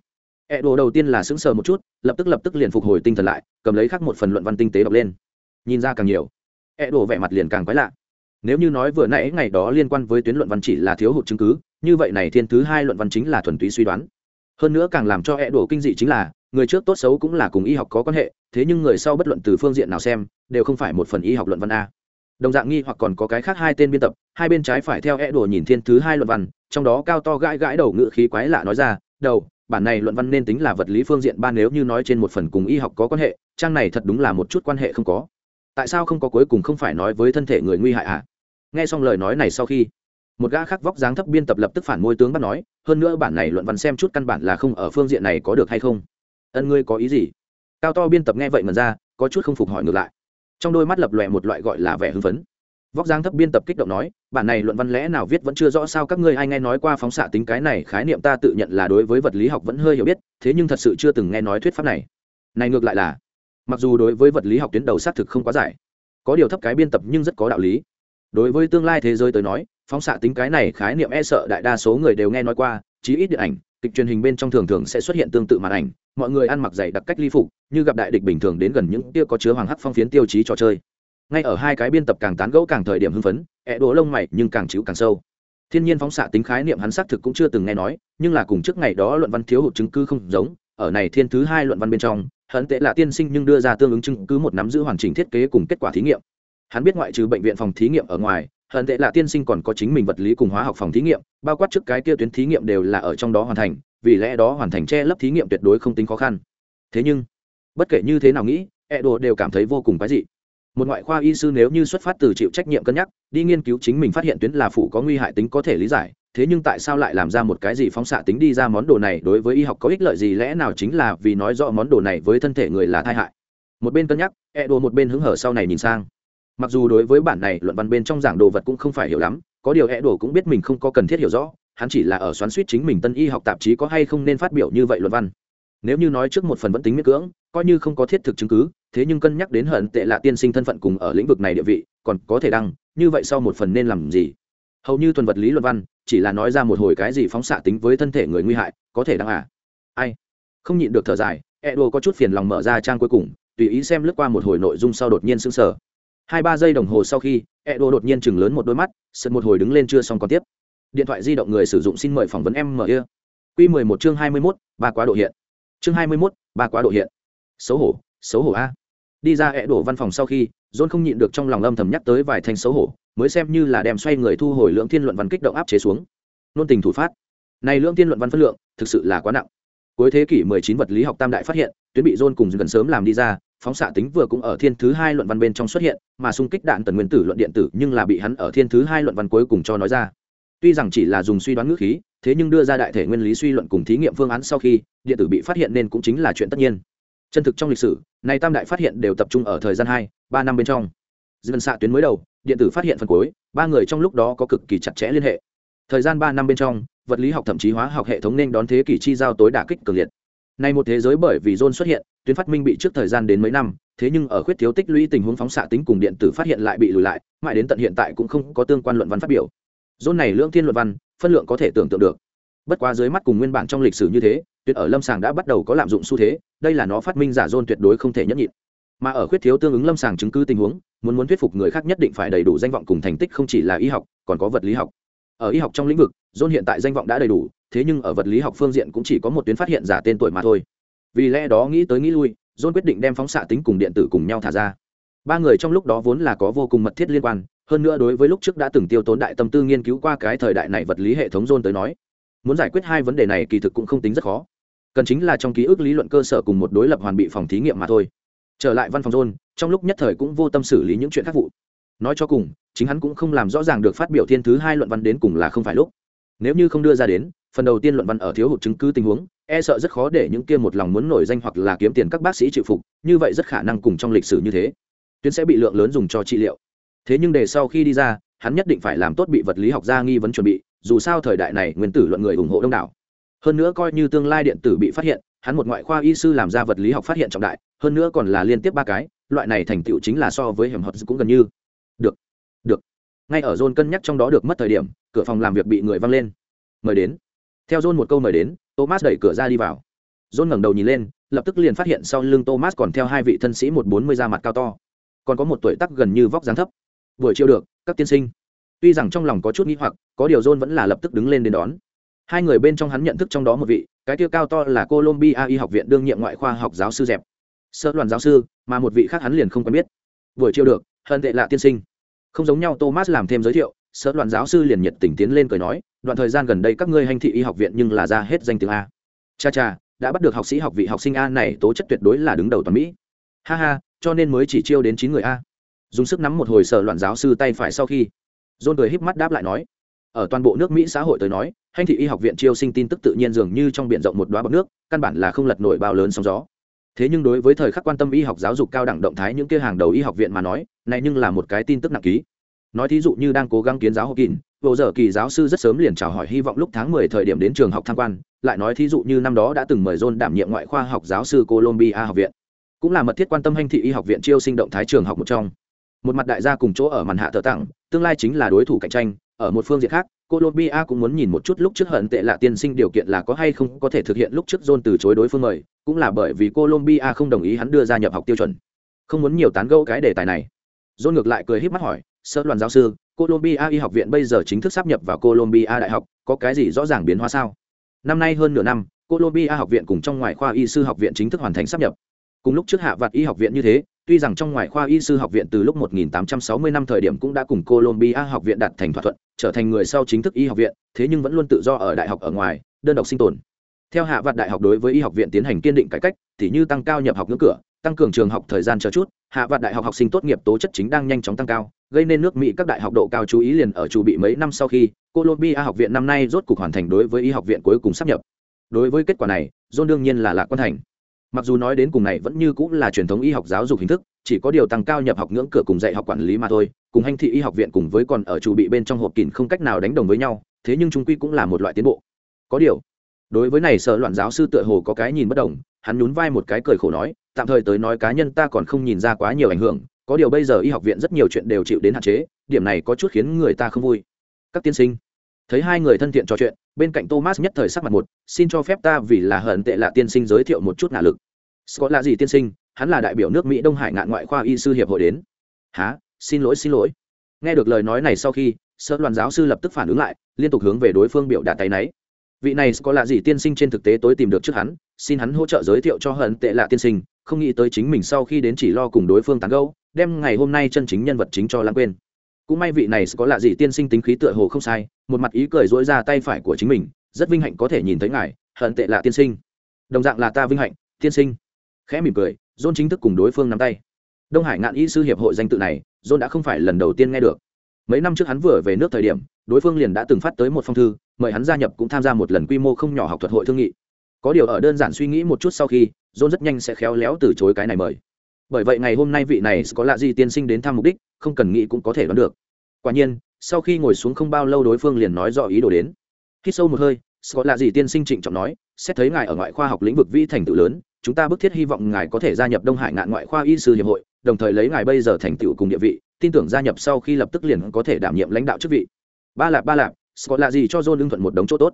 E đồ đầu tiên là sững sờ một chút, lập tức lập tức liền phục hồi tinh thần lại, cầm lấy khác một phần luận văn tinh tế đọc lên. Nhìn ra càng nhiều. E đồ vẻ mặt liền càng quái lạ nếu như nói vừa nãy ngày đó liên quan với tuyến luận văn chỉ là thiếu hụt chứng cứ, như vậy này thiên thứ hai luận văn chính là thuần túy suy đoán. Hơn nữa càng làm cho e đổ kinh dị chính là, người trước tốt xấu cũng là cùng y học có quan hệ, thế nhưng người sau bất luận từ phương diện nào xem, đều không phải một phần y học luận văn a. Đồng dạng nghi hoặc còn có cái khác hai tên biên tập, hai bên trái phải theo e đổ nhìn thiên thứ hai luận văn, trong đó cao to gãi gãi đầu ngự khí quái lạ nói ra, đầu, bản này luận văn nên tính là vật lý phương diện ba nếu như nói trên một phần cùng y học có quan hệ, trang này thật đúng là một chút quan hệ không có. Tại sao không có cuối cùng không phải nói với thân thể người nguy hại ạ à? Nghe xong lời nói này sau khi, một gã khác vóc dáng thấp biên tập lập tức phản môi tướng bắt nói, hơn nữa bản này luận văn xem chút căn bản là không ở phương diện này có được hay không? Ân ngươi có ý gì? Cao to biên tập nghe vậy mà ra, có chút không phục hỏi ngược lại. Trong đôi mắt lập lòe một loại gọi là vẻ hưng phấn. Vóc dáng thấp biên tập kích động nói, bản này luận văn lẽ nào viết vẫn chưa rõ sao các ngươi ai nghe nói qua phóng xạ tính cái này, khái niệm ta tự nhận là đối với vật lý học vẫn hơi hiểu biết, thế nhưng thật sự chưa từng nghe nói thuyết pháp này. Này ngược lại là, mặc dù đối với vật lý học tuyến đầu xác thực không quá giải, có điều thấp cái biên tập nhưng rất có đạo lý đối với tương lai thế giới tới nói, phóng xạ tính cái này khái niệm e sợ đại đa số người đều nghe nói qua, chí ít điện ảnh, kịch truyền hình bên trong thường thường sẽ xuất hiện tương tự màn ảnh, mọi người ăn mặc dày đặc cách ly phục, như gặp đại địch bình thường đến gần những tia có chứa hoàng hắc phong phiến tiêu chí trò chơi. Ngay ở hai cái biên tập càng tán gẫu càng thời điểm hưng phấn ẹ đổ lông mày nhưng càng chịu càng sâu. Thiên nhiên phóng xạ tính khái niệm hắn xác thực cũng chưa từng nghe nói, nhưng là cùng trước ngày đó luận văn thiếu hụt chứng cứ không giống, ở này thiên thứ hai luận văn bên trong hận tệ là tiên sinh nhưng đưa ra tương ứng chứng cứ một nắm giữ hoàn chỉnh thiết kế cùng kết quả thí nghiệm hắn biết ngoại trừ bệnh viện phòng thí nghiệm ở ngoài, hận tệ là tiên sinh còn có chính mình vật lý cùng hóa học phòng thí nghiệm, bao quát trước cái kia tuyến thí nghiệm đều là ở trong đó hoàn thành, vì lẽ đó hoàn thành che lấp thí nghiệm tuyệt đối không tính khó khăn. Thế nhưng, bất kể như thế nào nghĩ e đồ đều cảm thấy vô cùng cái dị. Một ngoại khoa y sư nếu như xuất phát từ chịu trách nhiệm cân nhắc, đi nghiên cứu chính mình phát hiện tuyến là phụ có nguy hại tính có thể lý giải, thế nhưng tại sao lại làm ra một cái gì phóng xạ tính đi ra món đồ này đối với y học có ích lợi gì lẽ nào chính là vì nói rõ món đồ này với thân thể người là tai hại. Một bên cân nhắc e đồ một bên hứng hở sau này nhìn sang mặc dù đối với bản này luận văn bên trong giảng đồ vật cũng không phải hiểu lắm, có điều e đồ cũng biết mình không có cần thiết hiểu rõ, hắn chỉ là ở xoắn suýt chính mình tân y học tạp chí có hay không nên phát biểu như vậy luận văn. Nếu như nói trước một phần vẫn tính miễn cưỡng, coi như không có thiết thực chứng cứ, thế nhưng cân nhắc đến hận tệ lạ tiên sinh thân phận cùng ở lĩnh vực này địa vị, còn có thể đăng, như vậy sau một phần nên làm gì? Hầu như thuần vật lý luận văn, chỉ là nói ra một hồi cái gì phóng xạ tính với thân thể người nguy hại, có thể đăng à? Ai? Không nhịn được thở dài edo có chút phiền lòng mở ra trang cuối cùng, tùy ý xem lướt qua một hồi nội dung sau đột nhiên sững sờ hai ba giây đồng hồ sau khi, edo đột nhiên chừng lớn một đôi mắt sượt một hồi đứng lên chưa xong còn tiếp. Điện thoại di động người sử dụng xin mời phỏng vấn em mở ưa q mười một chương hai mươi mốt, ba quá độ hiện. Chương hai mươi mốt, ba quá độ hiện. Xấu hổ xấu hổ a. Đi ra e đổ văn phòng sau khi, john không nhịn được trong lòng âm thầm nhắc tới vài thanh xấu hổ, mới xem như là đem xoay người thu hồi lượng thiên luận văn kích động áp chế xuống. Nôn tình thủ phát. Này lượng thiên luận văn phân lượng, thực sự là quá nặng. Cuối thế kỷ 19 vật lý học tam đại phát hiện, tuyến bị john cùng gần sớm làm đi ra phóng xạ tính vừa cũng ở thiên thứ hai luận văn bên trong xuất hiện, mà xung kích đạn tần nguyên tử luận điện tử nhưng là bị hắn ở thiên thứ hai luận văn cuối cùng cho nói ra. Tuy rằng chỉ là dùng suy đoán ngữ khí, thế nhưng đưa ra đại thể nguyên lý suy luận cùng thí nghiệm phương án sau khi, điện tử bị phát hiện nên cũng chính là chuyện tất nhiên. Chân thực trong lịch sử này tam đại phát hiện đều tập trung ở thời gian hai, ba năm bên trong. Dân xạ tuyến mới đầu, điện tử phát hiện phần cuối, ba người trong lúc đó có cực kỳ chặt chẽ liên hệ. Thời gian ba năm bên trong, vật lý học thậm chí hóa học hệ thống nên đón thế kỷ chi giao tối đả kích cường liệt nay một thế giới bởi vì john xuất hiện, tuyến phát minh bị trước thời gian đến mấy năm, thế nhưng ở khuyết thiếu tích lũy tình huống phóng xạ tính cùng điện tử phát hiện lại bị lùi lại, mãi đến tận hiện tại cũng không có tương quan luận văn phát biểu. John này lượng thiên luận văn, phân lượng có thể tưởng tượng được. Bất quá dưới mắt cùng nguyên bản trong lịch sử như thế, tuyệt ở lâm sàng đã bắt đầu có lạm dụng xu thế, đây là nó phát minh giả Zone tuyệt đối không thể nhẫn nhịn. Mà ở khuyết thiếu tương ứng lâm sàng chứng cứ tình huống, muốn muốn thuyết phục người khác nhất định phải đầy đủ danh vọng cùng thành tích không chỉ là y học, còn có vật lý học. Ở y học trong lĩnh vực john hiện tại danh vọng đã đầy đủ thế nhưng ở vật lý học phương diện cũng chỉ có một tuyến phát hiện giả tên tuổi mà thôi. Vì lẽ đó nghĩ tới nghĩ lui, john quyết định đem phóng xạ tính cùng điện tử cùng nhau thả ra. Ba người trong lúc đó vốn là có vô cùng mật thiết liên quan, hơn nữa đối với lúc trước đã từng tiêu tốn đại tâm tư nghiên cứu qua cái thời đại này vật lý hệ thống john tới nói, muốn giải quyết hai vấn đề này kỳ thực cũng không tính rất khó. Cần chính là trong ký ức lý luận cơ sở cùng một đối lập hoàn bị phòng thí nghiệm mà thôi. Trở lại văn phòng john, trong lúc nhất thời cũng vô tâm xử lý những chuyện khác vụ. Nói cho cùng, chính hắn cũng không làm rõ ràng được phát biểu thiên thứ hai luận văn đến cùng là không phải lúc. Nếu như không đưa ra đến phần đầu tiên luận văn ở thiếu hụt chứng cứ tình huống e sợ rất khó để những kia một lòng muốn nổi danh hoặc là kiếm tiền các bác sĩ chịu phục, như vậy rất khả năng cùng trong lịch sử như thế. Tuyến sẽ bị lượng lớn dùng cho trị liệu. Thế nhưng để sau khi đi ra, hắn nhất định phải làm tốt bị vật lý học gia nghi vấn chuẩn bị, dù sao thời đại này nguyên tử luận người ủng hộ đông đảo. Hơn nữa coi như tương lai điện tử bị phát hiện, hắn một ngoại khoa y sư làm ra vật lý học phát hiện trọng đại, hơn nữa còn là liên tiếp ba cái, loại này thành tựu chính là so với hiểm hợp cũng gần như. Được được. Ngay ở john cân nhắc trong đó được mất thời điểm, cửa phòng làm việc bị người văng lên. Mời đến theo john một câu mời đến, thomas đẩy cửa ra đi vào. John ngẩng đầu nhìn lên, lập tức liền phát hiện sau lưng thomas còn theo hai vị thân sĩ một bốn mươi da mặt cao to. Còn có một tuổi tắc gần như vóc dáng thấp. Buổi chiều được, các tiên sinh. Tuy rằng trong lòng có chút nghĩ hoặc, có điều john vẫn là lập tức đứng lên đến đón. Hai người bên trong hắn nhận thức trong đó một vị, cái kia cao to là colombia y học viện đương nhiệm ngoại khoa học giáo sư dẹp. Sơ đoàn giáo sư, mà một vị khác hắn liền không quen biết. Buổi chiều được, hận tệ lạ tiên sinh. Không giống nhau, thomas làm thêm giới thiệu sở đoàn giáo sư liền nhiệt tình tiến lên cười nói, đoạn thời gian gần đây các ngươi hành thị y học viện nhưng là ra hết danh tiếng a. Cha cha, đã bắt được học sĩ học vị học sinh a này tố chất tuyệt đối là đứng đầu toàn mỹ. Ha ha, cho nên mới chỉ chiêu đến chín người a. Dùng sức nắm một hồi sở loạn giáo sư tay phải sau khi, john cười híp mắt đáp lại nói, ở toàn bộ nước mỹ xã hội tới nói, hành thị y học viện chiêu sinh tin tức tự nhiên dường như trong biển rộng một đoá bọc nước, căn bản là không lật nổi bao lớn sóng gió. Thế nhưng đối với thời khắc quan tâm y học giáo dục cao đẳng động thái những kia hàng đầu y học viện mà nói, này nhưng là một cái tin tức nặng ký nói thí dụ như đang cố gắng kiến giáo học kín, vô giờ kỳ giáo sư rất sớm liền chào hỏi hy vọng lúc tháng mười thời điểm đến trường học tham quan, lại nói thí dụ như năm đó đã từng mời john đảm nhiệm ngoại khoa học giáo sư colombia học viện. Cũng là mật thiết quan tâm hành thị y học viện chiêu sinh động thái trường học một trong. Một mặt đại gia cùng chỗ ở màn hạ thờ tặng, tương lai chính là đối thủ cạnh tranh, ở một phương diện khác colombia cũng muốn nhìn một chút lúc trước hận tệ lạ tiên sinh điều kiện là có hay không có thể thực hiện lúc trước john từ chối đối phương mời, cũng là bởi vì colombia không đồng ý hắn đưa ra nhập học tiêu chuẩn. Không muốn nhiều tán gẫu cái đề tài này. John ngược lại cười híp mắt hỏi sơ đoàn giáo sư colombia y học viện bây giờ chính thức sắp nhập vào colombia đại học có cái gì rõ ràng biến hóa sao năm nay hơn nửa năm colombia học viện cùng trong ngoài khoa y sư học viện chính thức hoàn thành sắp nhập cùng lúc trước hạ vạt y học viện như thế tuy rằng trong ngoài khoa y sư học viện từ lúc 1860 năm thời điểm cũng đã cùng Colombia học viện đạt thành thỏa thuận, trở thành người sau chính thức y học viện, thế nhưng vẫn luôn tự do ở đại học ở ngoài, đơn độc sinh tồn. Theo hạ vạt đại học đối với y học viện tiến hành kiên định cải cách, thì như tăng cao nhập học ngưỡng cửa, tăng cường trường học thời gian chờ chút, hạ vạn đại học học sinh tốt nghiệp tố chất chính đang nhanh chóng tăng cao, gây nên nước Mỹ các đại học độ cao chú ý liền ở chủ bị mấy năm sau khi, Colombia học viện năm nay rốt cục hoàn thành đối với y học viện cuối cùng sắp nhập. Đối với kết quả này, John đương nhiên là lạc quan thành mặc dù nói đến cùng này vẫn như cũng là truyền thống y học giáo dục hình thức chỉ có điều tăng cao nhập học ngưỡng cửa cùng dạy học quản lý mà thôi cùng hành thị y học viện cùng với còn ở chủ bị bên trong hộp kín không cách nào đánh đồng với nhau thế nhưng chúng quy cũng là một loại tiến bộ có điều đối với này sợ loạn giáo sư tựa hồ có cái nhìn bất đồng hắn nhún vai một cái cười khổ nói, tạm thời tới nói cá nhân ta còn không nhìn ra quá nhiều ảnh hưởng, có điều bây giờ y học viện rất nhiều chuyện đều chịu đến hạn chế, điểm này có chút khiến người ta không vui. Các tiên sinh, thấy hai người thân thiện trò chuyện, bên cạnh thomas nhất thời sắc mặt một, xin cho phép ta vì là hận tệ lạ tiên sinh giới thiệu một chút ngạ lực. Scott là gì tiên sinh? Hắn là đại biểu nước mỹ đông hải ngạn ngoại khoa y sư hiệp hội đến. Há xin lỗi xin lỗi. Nghe được lời nói này sau khi sợ đoàn giáo sư lập tức phản ứng lại, liên tục hướng về đối phương biểu đạt tay náy vị này có là gì tiên sinh trên thực tế tối tìm được trước hắn, xin hắn hỗ trợ giới thiệu cho hận tệ lạ tiên sinh, không nghĩ tới chính mình sau khi đến chỉ lo cùng đối phương tán gẫu, đem ngày hôm nay chân chính nhân vật chính cho lãng quên. Cũng may vị này có lạ gì tiên sinh tính khí tựa hồ không sai, một mặt ý cười dỗi ra tay phải của chính mình, rất vinh hạnh có thể nhìn thấy ngài, hận tệ lạ tiên sinh. Đồng dạng là ta vinh hạnh, tiên sinh. Khẽ mỉm cười, john chính thức cùng đối phương nắm tay. Đông hải ngạn y sư hiệp hội danh tự này, john đã không phải lần đầu tiên nghe được. Mấy năm trước hắn vừa về nước thời điểm, đối phương liền đã từng phát tới một phong thư mời hắn gia nhập cũng tham gia một lần quy mô không nhỏ học thuật hội thương nghị. Có điều ở đơn giản suy nghĩ một chút sau khi, john rất nhanh sẽ khéo léo từ chối cái này mời. Bởi vậy ngày hôm nay vị này có lạ gì tiên sinh đến thăm mục đích, không cần nghĩ cũng có thể đoán được. Quả nhiên, sau khi ngồi xuống không bao lâu đối phương liền nói rõ ý đồ đến. Khi sâu một hơi, có lạ gì tiên sinh trịnh trọng nói, xét thấy ngài ở ngoại khoa học lĩnh vực vi thành tựu lớn, chúng ta bức thiết hy vọng ngài có thể gia nhập đông hải ngạn ngoại khoa y sư hiệp hội, đồng thời lấy ngài bây giờ thành tựu cùng địa vị, tin tưởng gia nhập sau khi lập tức liền có thể đảm nhiệm lãnh đạo chức vị. Ba lạp ba lạp scott là gì cho john lương thuận một đống chỗ tốt.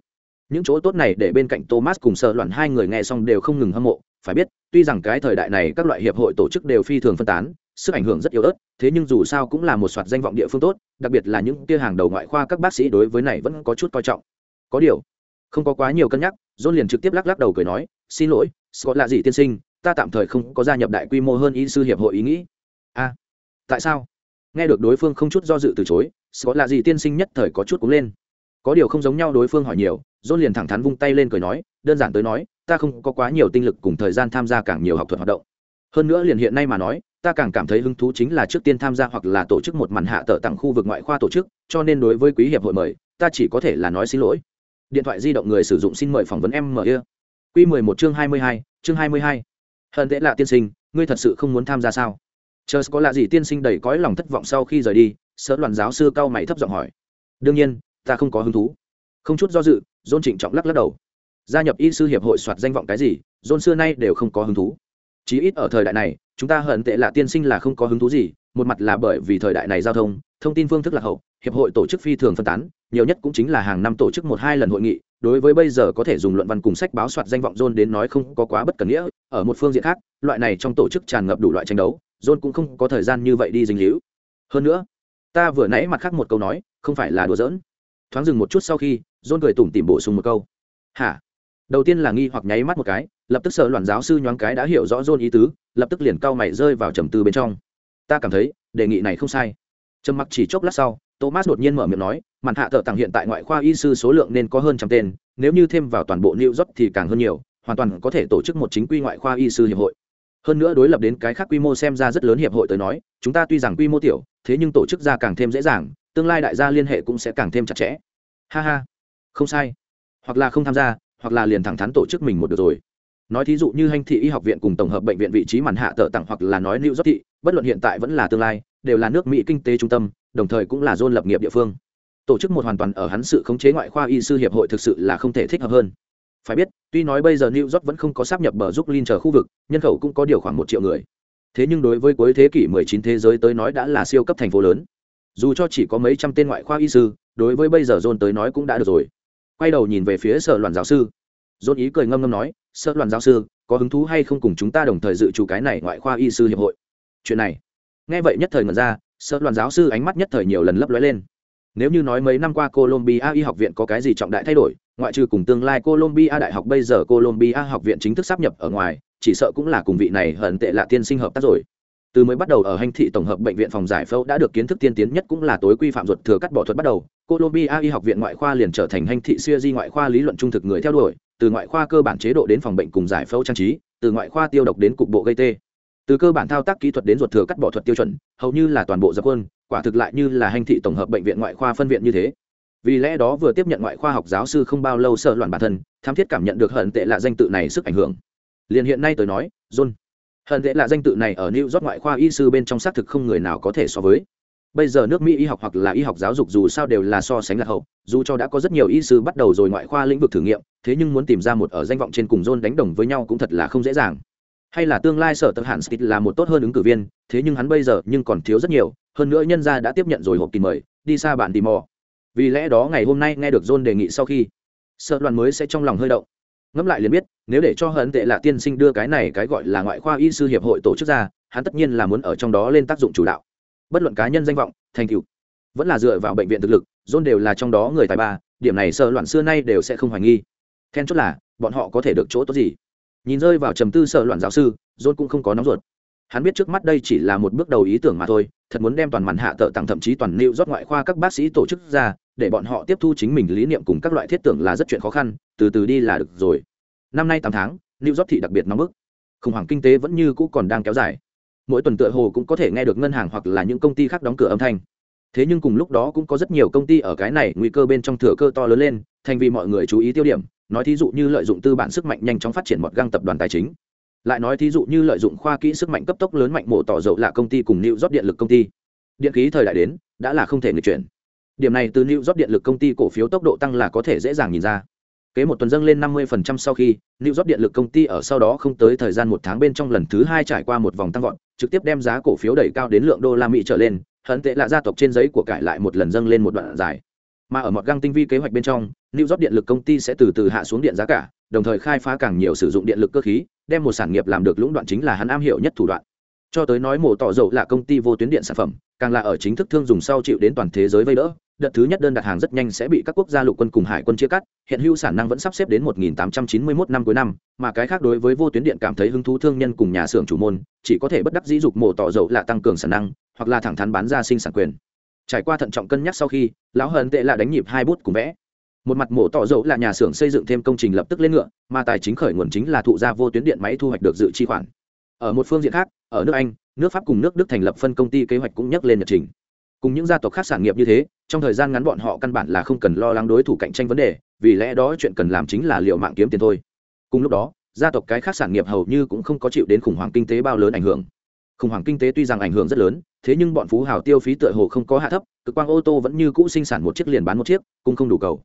Những chỗ tốt này để bên cạnh thomas cùng sợ loạn hai người nghe xong đều không ngừng hâm mộ. Phải biết, tuy rằng cái thời đại này các loại hiệp hội tổ chức đều phi thường phân tán, sức ảnh hưởng rất yếu ớt, thế nhưng dù sao cũng là một soạt danh vọng địa phương tốt, đặc biệt là những kia hàng đầu ngoại khoa các bác sĩ đối với này vẫn có chút coi trọng. Có điều, không có quá nhiều cân nhắc, john liền trực tiếp lắc lắc đầu cười nói, xin lỗi, scott là gì tiên sinh, ta tạm thời không có gia nhập đại quy mô hơn y sư hiệp hội ý nghĩ. A, tại sao? Nghe được đối phương không chút do dự từ chối, scott là gì tiên sinh nhất thời có chút cũng lên có điều không giống nhau đối phương hỏi nhiều, john liền thẳng thắn vung tay lên cười nói, đơn giản tới nói, ta không có quá nhiều tinh lực cùng thời gian tham gia càng nhiều học thuật hoạt động. Hơn nữa liền hiện nay mà nói, ta càng cảm thấy hứng thú chính là trước tiên tham gia hoặc là tổ chức một màn hạ tờ tặng khu vực ngoại khoa tổ chức, cho nên đối với quý hiệp hội mời, ta chỉ có thể là nói xin lỗi. Điện thoại di động người sử dụng xin mời phỏng vấn em mở kia. Q mười một chương hai mươi hai, chương hai mươi hai. Hận tệ lạ tiên sinh, ngươi thật sự không muốn tham gia sao? Chờ có lạ gì tiên sinh đầy cõi lòng thất vọng sau khi rời đi, sở đoàn giáo sư cao mày thấp giọng hỏi. Đương nhiên ta không có hứng thú. Không chút do dự dôn trịnh trọng lắc lắc đầu. Gia nhập y sư hiệp hội soạt danh vọng cái gì dôn xưa nay đều không có hứng thú. Chí ít ở thời đại này, chúng ta hận tệ lạ tiên sinh là không có hứng thú gì, một mặt là bởi vì thời đại này giao thông thông tin phương thức lạc hậu, hiệp hội tổ chức phi thường phân tán, nhiều nhất cũng chính là hàng năm tổ chức một hai lần hội nghị, đối với bây giờ có thể dùng luận văn cùng sách báo soạt danh vọng john đến nói không có quá bất cần nghĩa, ở một phương diện khác, loại này trong tổ chức tràn ngập đủ loại tranh đấu, john cũng không có thời gian như vậy đi dinh hữu hơn nữa, ta vừa nãy mặt khác một câu nói, không phải là đùa giỡn thoáng dừng một chút sau khi, john cười tủm tìm bổ sung một câu. Hả? Đầu tiên là nghi hoặc nháy mắt một cái, lập tức sợ loạn giáo sư nhoáng cái đã hiểu rõ john ý tứ, lập tức liền cau mày rơi vào trầm tư bên trong. Ta cảm thấy, đề nghị này không sai. Trầm mặc chỉ chốc lát sau, thomas đột nhiên mở miệng nói màn hạ thợ tặng hiện tại ngoại khoa y sư số lượng nên có hơn trăm tên, nếu như thêm vào toàn bộ new york thì càng hơn nhiều, hoàn toàn có thể tổ chức một chính quy ngoại khoa y sư hiệp hội. Hơn nữa đối lập đến cái khác quy mô xem ra rất lớn hiệp hội tới nói, chúng ta tuy rằng quy mô tiểu, thế nhưng tổ chức ra càng thêm dễ dàng tương lai đại gia liên hệ cũng sẽ càng thêm chặt chẽ. Ha ha. Không sai. Hoặc là không tham gia, hoặc là liền thẳng thắn tổ chức mình một được rồi. Nói thí dụ như hành thị y học viện cùng tổng hợp bệnh viện vị trí màn hạ tờ tặng hoặc là nói lưu york thị bất luận hiện tại vẫn là tương lai, đều là nước mỹ kinh tế trung tâm, đồng thời cũng là dôn lập nghiệp địa phương. Tổ chức một hoàn toàn ở hắn sự khống chế ngoại khoa y sư hiệp hội thực sự là không thể thích hợp hơn. Phải biết, tuy nói bây giờ new york vẫn không có sắp nhập bờ giúp linh chờ khu vực, nhân khẩu cũng có điều khoảng một triệu người. Thế nhưng đối với cuối thế kỷ 19 thế giới tới nói đã là siêu cấp thành phố lớn dù cho chỉ có mấy trăm tên ngoại khoa y sư, đối với bây giờ john tới nói cũng đã được rồi. Quay đầu nhìn về phía sở đoàn giáo sư. John ý cười ngâm ngâm nói, sở đoàn giáo sư, có hứng thú hay không cùng chúng ta đồng thời dự chủ cái này ngoại khoa y sư hiệp hội? Chuyện này. Nghe vậy nhất thời ngẩn ra, sở đoàn giáo sư ánh mắt nhất thời nhiều lần lấp lóe lên. Nếu như nói mấy năm qua colombia y học viện có cái gì trọng đại thay đổi, ngoại trừ cùng tương lai colombia đại học bây giờ colombia học viện chính thức sắp nhập ở ngoài, chỉ sợ cũng là cùng vị này hận tệ là tiên sinh hợp tác rồi từ mới bắt đầu ở hành thị tổng hợp bệnh viện phòng giải phẫu đã được kiến thức tiên tiến nhất cũng là tối quy phạm ruột thừa cắt bỏ thuật bắt đầu. Colombia y học viện ngoại khoa liền trở thành hành thị siêu di ngoại khoa lý luận trung thực người theo đuổi, từ ngoại khoa cơ bản chế độ đến phòng bệnh cùng giải phẫu trang trí, từ ngoại khoa tiêu độc đến cục bộ gây tê. Từ cơ bản thao tác kỹ thuật đến ruột thừa cắt bỏ thuật tiêu chuẩn, hầu như là toàn bộ dập quân quả thực lại như là hành thị tổng hợp bệnh viện ngoại khoa phân viện như thế. Vì lẽ đó vừa tiếp nhận ngoại khoa học giáo sư không bao lâu sợ loạn bản thân tham thiết cảm nhận được hận tệ là danh tự này sức ảnh hưởng. Liền hiện nay tới nói, john hận tệ là danh tự này ở new york ngoại khoa y sư bên trong xác thực không người nào có thể so với. Bây giờ nước mỹ y học hoặc là y học giáo dục dù sao đều là so sánh là hậu, dù cho đã có rất nhiều y sư bắt đầu rồi ngoại khoa lĩnh vực thử nghiệm, thế nhưng muốn tìm ra một ở danh vọng trên cùng john đánh đồng với nhau cũng thật là không dễ dàng. Hay là tương lai sở tập hàn Skid là một tốt hơn ứng cử viên, thế nhưng hắn bây giờ nhưng còn thiếu rất nhiều, hơn nữa nhân gia đã tiếp nhận rồi hộp kỳ mời, đi xa bạn tìm mò. Vì lẽ đó ngày hôm nay nghe được john đề nghị sau khi, sợ đoàn mới sẽ trong lòng hơi động ngẫm lại liền biết, nếu để cho hận tệ là tiên sinh đưa cái này cái gọi là ngoại khoa y sư hiệp hội tổ chức ra, hắn tất nhiên là muốn ở trong đó lên tác dụng chủ đạo. Bất luận cá nhân danh vọng, thành tựu, vẫn là dựa vào bệnh viện thực lực john đều là trong đó người tài ba, điểm này sợ loạn xưa nay đều sẽ không hoài nghi. Then chốt là, bọn họ có thể được chỗ tốt gì? Nhìn rơi vào trầm tư sợ loạn giáo sư john cũng không có nóng ruột. Hắn biết trước mắt đây chỉ là một bước đầu ý tưởng mà thôi, thật muốn đem toàn màn hạ tợ tặng thậm chí toàn lưu rót ngoại khoa các bác sĩ tổ chức ra để bọn họ tiếp thu chính mình lý niệm cùng các loại thiết tưởng là rất chuyện khó khăn, từ từ đi là được rồi. Năm nay tám tháng, new rót thị đặc biệt nóng bức. Khủng hoảng kinh tế vẫn như cũ còn đang kéo dài. Mỗi tuần tựa hồ cũng có thể nghe được ngân hàng hoặc là những công ty khác đóng cửa âm thanh. Thế nhưng cùng lúc đó cũng có rất nhiều công ty ở cái này nguy cơ bên trong thừa cơ to lớn lên, thành vì mọi người chú ý tiêu điểm, nói thí dụ như lợi dụng tư bản sức mạnh nhanh chóng phát triển một găng tập đoàn tài chính. Lại nói thí dụ như lợi dụng khoa kỹ sức mạnh cấp tốc lớn mạnh mổ tỏ dầu là công ty cùng new rót điện lực công ty. Điện khí thời đại đến, đã là không thể người chuyển điểm này từ new York điện lực công ty cổ phiếu tốc độ tăng là có thể dễ dàng nhìn ra. Kế một tuần dâng lên 50% sau khi, new York điện lực công ty ở sau đó không tới thời gian một tháng bên trong lần thứ hai trải qua một vòng tăng vọt, trực tiếp đem giá cổ phiếu đẩy cao đến lượng đô la mỹ trở lên hận tệ là gia tộc trên giấy của cải lại một lần dâng lên một đoạn dài. Mà ở một găng tinh vi kế hoạch bên trong, new York điện lực công ty sẽ từ từ hạ xuống điện giá cả, đồng thời khai phá càng nhiều sử dụng điện lực cơ khí, đem một sản nghiệp làm được lũng đoạn chính là hắn am hiểu nhất thủ đoạn. Cho tới nói mổ tỏ dầu là công ty vô tuyến điện sản phẩm, càng là ở chính thức thương dùng sau chịu đến toàn thế giới vây đỡ đợt thứ nhất đơn đặt hàng rất nhanh sẽ bị các quốc gia lục quân cùng hải quân chia cắt, hiện hữu sản năng vẫn sắp xếp đến 1891 năm cuối năm, mà cái khác đối với vô tuyến điện cảm thấy hứng thú thương nhân cùng nhà xưởng chủ môn, chỉ có thể bất đắc dĩ dục mổ tỏ dầu là tăng cường sản năng, hoặc là thẳng thắn bán ra sinh sản quyền. Trải qua thận trọng cân nhắc sau khi, lão hận tệ là đánh nhịp hai bút cùng vẽ. Một mặt mổ tỏ dầu là nhà xưởng xây dựng thêm công trình lập tức lên ngựa, mà tài chính khởi nguồn chính là thụ gia vô tuyến điện máy thu hoạch được dự chi khoản. Ở một phương diện khác, ở nước anh, nước pháp cùng nước đức thành lập phân công ty kế hoạch cũng nhắc lên nhật trình. Cùng những gia tộc khác sản nghiệp như thế trong thời gian ngắn bọn họ căn bản là không cần lo lắng đối thủ cạnh tranh vấn đề, vì lẽ đó chuyện cần làm chính là liệu mạng kiếm tiền thôi. Cùng lúc đó, gia tộc cái khác sản nghiệp hầu như cũng không có chịu đến khủng hoảng kinh tế bao lớn ảnh hưởng. Khủng hoảng kinh tế tuy rằng ảnh hưởng rất lớn, thế nhưng bọn phú hào tiêu phí tựa hồ không có hạ thấp, cực quang ô tô vẫn như cũ sinh sản một chiếc liền bán một chiếc, cũng không đủ cầu.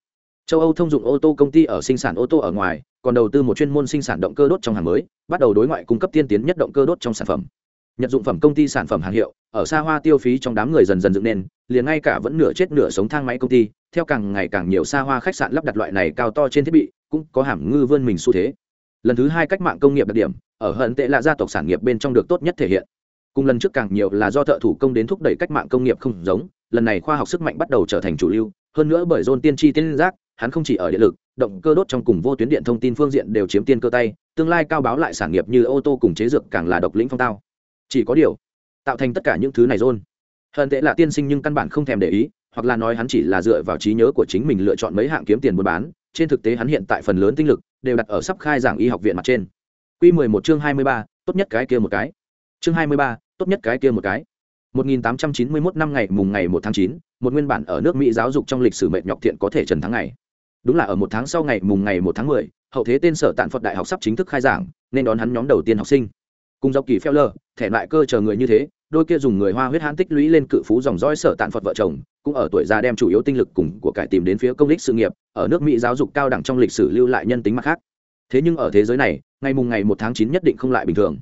Châu âu thông dụng ô tô công ty ở sinh sản ô tô ở ngoài, còn đầu tư một chuyên môn sinh sản động cơ đốt trong hàng mới, bắt đầu đối ngoại cung cấp tiên tiến nhất động cơ đốt trong sản phẩm nhật dụng phẩm công ty sản phẩm hàng hiệu, ở xa hoa tiêu phí trong đám người dần dần dựng nên, liền ngay cả vẫn nửa chết nửa sống thang máy công ty, theo càng ngày càng nhiều xa hoa khách sạn lắp đặt loại này cao to trên thiết bị, cũng có hàm ngư vươn mình xu thế. Lần thứ hai cách mạng công nghiệp đặc điểm, ở hận tệ là gia tộc sản nghiệp bên trong được tốt nhất thể hiện. Cùng lần trước càng nhiều là do thợ thủ công đến thúc đẩy cách mạng công nghiệp không giống, lần này khoa học sức mạnh bắt đầu trở thành chủ lưu, hơn nữa bởi dôn tiên tri tiên giác, hắn không chỉ ở điện lực, động cơ đốt trong cùng vô tuyến điện thông tin phương diện đều chiếm tiên cơ tay, tương lai cao báo lại sản nghiệp như ô tô cùng chế dược càng là độc lĩnh phong tao chỉ có điều tạo thành tất cả những thứ này rôn hận tệ là tiên sinh nhưng căn bản không thèm để ý hoặc là nói hắn chỉ là dựa vào trí nhớ của chính mình lựa chọn mấy hạng kiếm tiền buôn bán trên thực tế hắn hiện tại phần lớn tinh lực đều đặt ở sắp khai giảng y học viện mặt trên Quy 11 chương 23, tốt nhất cái kia một cái. Chương 23, tốt nhất cái kia một cái. 1891 năm ngày mùng ngày 1 tháng 9, một nguyên bản ở nước Mỹ giáo dục trong lịch sử mệt nhọc thiện có thể trần tháng ngày. Đúng là ở một tháng sau ngày mùng ngày 1 tháng 10, hậu thế tên sở tạn Phật Đại học sắp chính thức khai giảng, nên đón hắn nhóm đầu tiên học sinh cùng dọc kỳ phèo lờ thẻ lại cơ chờ người như thế, đôi kia dùng người hoa huyết hãn tích lũy lên cự phú dòng dõi sở tạn phật vợ chồng, cũng ở tuổi già đem chủ yếu tinh lực cùng của cải tìm đến phía công lý sự nghiệp, ở nước mỹ giáo dục cao đẳng trong lịch sử lưu lại nhân tính mặt khác. Thế nhưng ở thế giới này, ngày mùng ngày một tháng chín nhất định không lại bình thường.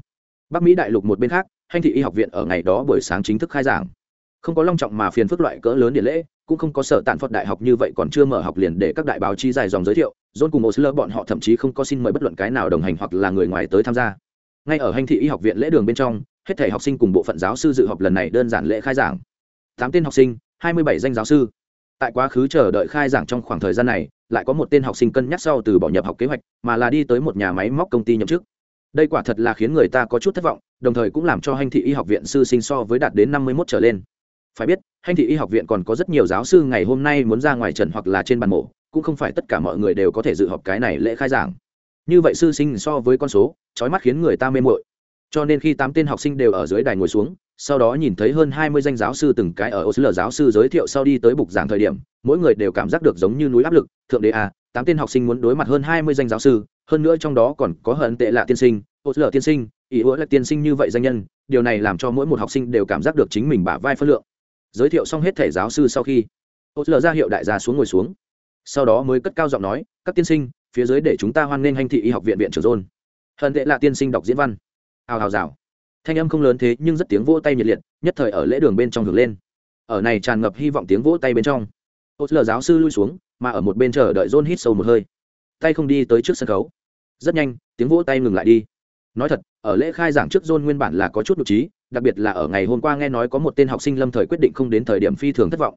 Bắc mỹ đại lục một bên khác, hành thị y học viện ở ngày đó buổi sáng chính thức khai giảng. Không có long trọng mà phiền phức loại cỡ lớn điện lễ, cũng không có sở tạn phật đại học như vậy còn chưa mở học liền để các đại báo chí dài dòng giới thiệu, john cùng osler bọn họ thậm chí không có xin mời bất luận cái nào đồng hành hoặc là người ngoài tới tham gia ngay ở hành thị y học viện lễ đường bên trong, hết thể học sinh cùng bộ phận giáo sư dự họp lần này đơn giản lễ khai giảng. Tám tên học sinh, hai mươi bảy danh giáo sư. Tại quá khứ chờ đợi khai giảng trong khoảng thời gian này, lại có một tên học sinh cân nhắc sau từ bỏ nhập học kế hoạch, mà là đi tới một nhà máy móc công ty nhậm chức. Đây quả thật là khiến người ta có chút thất vọng, đồng thời cũng làm cho hành thị y học viện sư sinh so với đạt đến năm mươi một trở lên. Phải biết, hành thị y học viện còn có rất nhiều giáo sư ngày hôm nay muốn ra ngoài trần hoặc là trên bàn mổ, cũng không phải tất cả mọi người đều có thể dự họp cái này lễ khai giảng. Như vậy sư sinh so với con số trói mắt khiến người ta mê mội cho nên khi tám tên học sinh đều ở dưới đài ngồi xuống, sau đó nhìn thấy hơn hai mươi danh giáo sư từng cái ở oslo giáo sư giới thiệu sau đi tới bục giảng thời điểm, mỗi người đều cảm giác được giống như núi áp lực, thượng đế à tám tên học sinh muốn đối mặt hơn hai mươi danh giáo sư, hơn nữa trong đó còn có hận tệ lạ tiên sinh, oslo tiên sinh, ý ứa là tiên sinh như vậy danh nhân, điều này làm cho mỗi một học sinh đều cảm giác được chính mình bả vai phân lượng. Giới thiệu xong hết thể giáo sư sau khi, oslo ra hiệu đại gia xuống ngồi xuống. Sau đó mới cất cao giọng nói, các tiên sinh, phía dưới để chúng ta hoan nghênh hành thị y học viện viện trưởng rôn hận tệ là tiên sinh đọc diễn văn. Hào hào rào. Thanh âm không lớn thế nhưng rất tiếng vỗ tay nhiệt liệt, nhất thời ở lễ đường bên trong hưởng lên. Ở này tràn ngập hy vọng tiếng vỗ tay bên trong. Ô lờ giáo sư lui xuống, mà ở một bên chờ đợi john hít sâu một hơi. Tay không đi tới trước sân khấu. Rất nhanh, tiếng vỗ tay ngừng lại đi. Nói thật, ở lễ khai giảng trước john nguyên bản là có chút nhục trí, đặc biệt là ở ngày hôm qua nghe nói có một tên học sinh lâm thời quyết định không đến thời điểm phi thường thất vọng.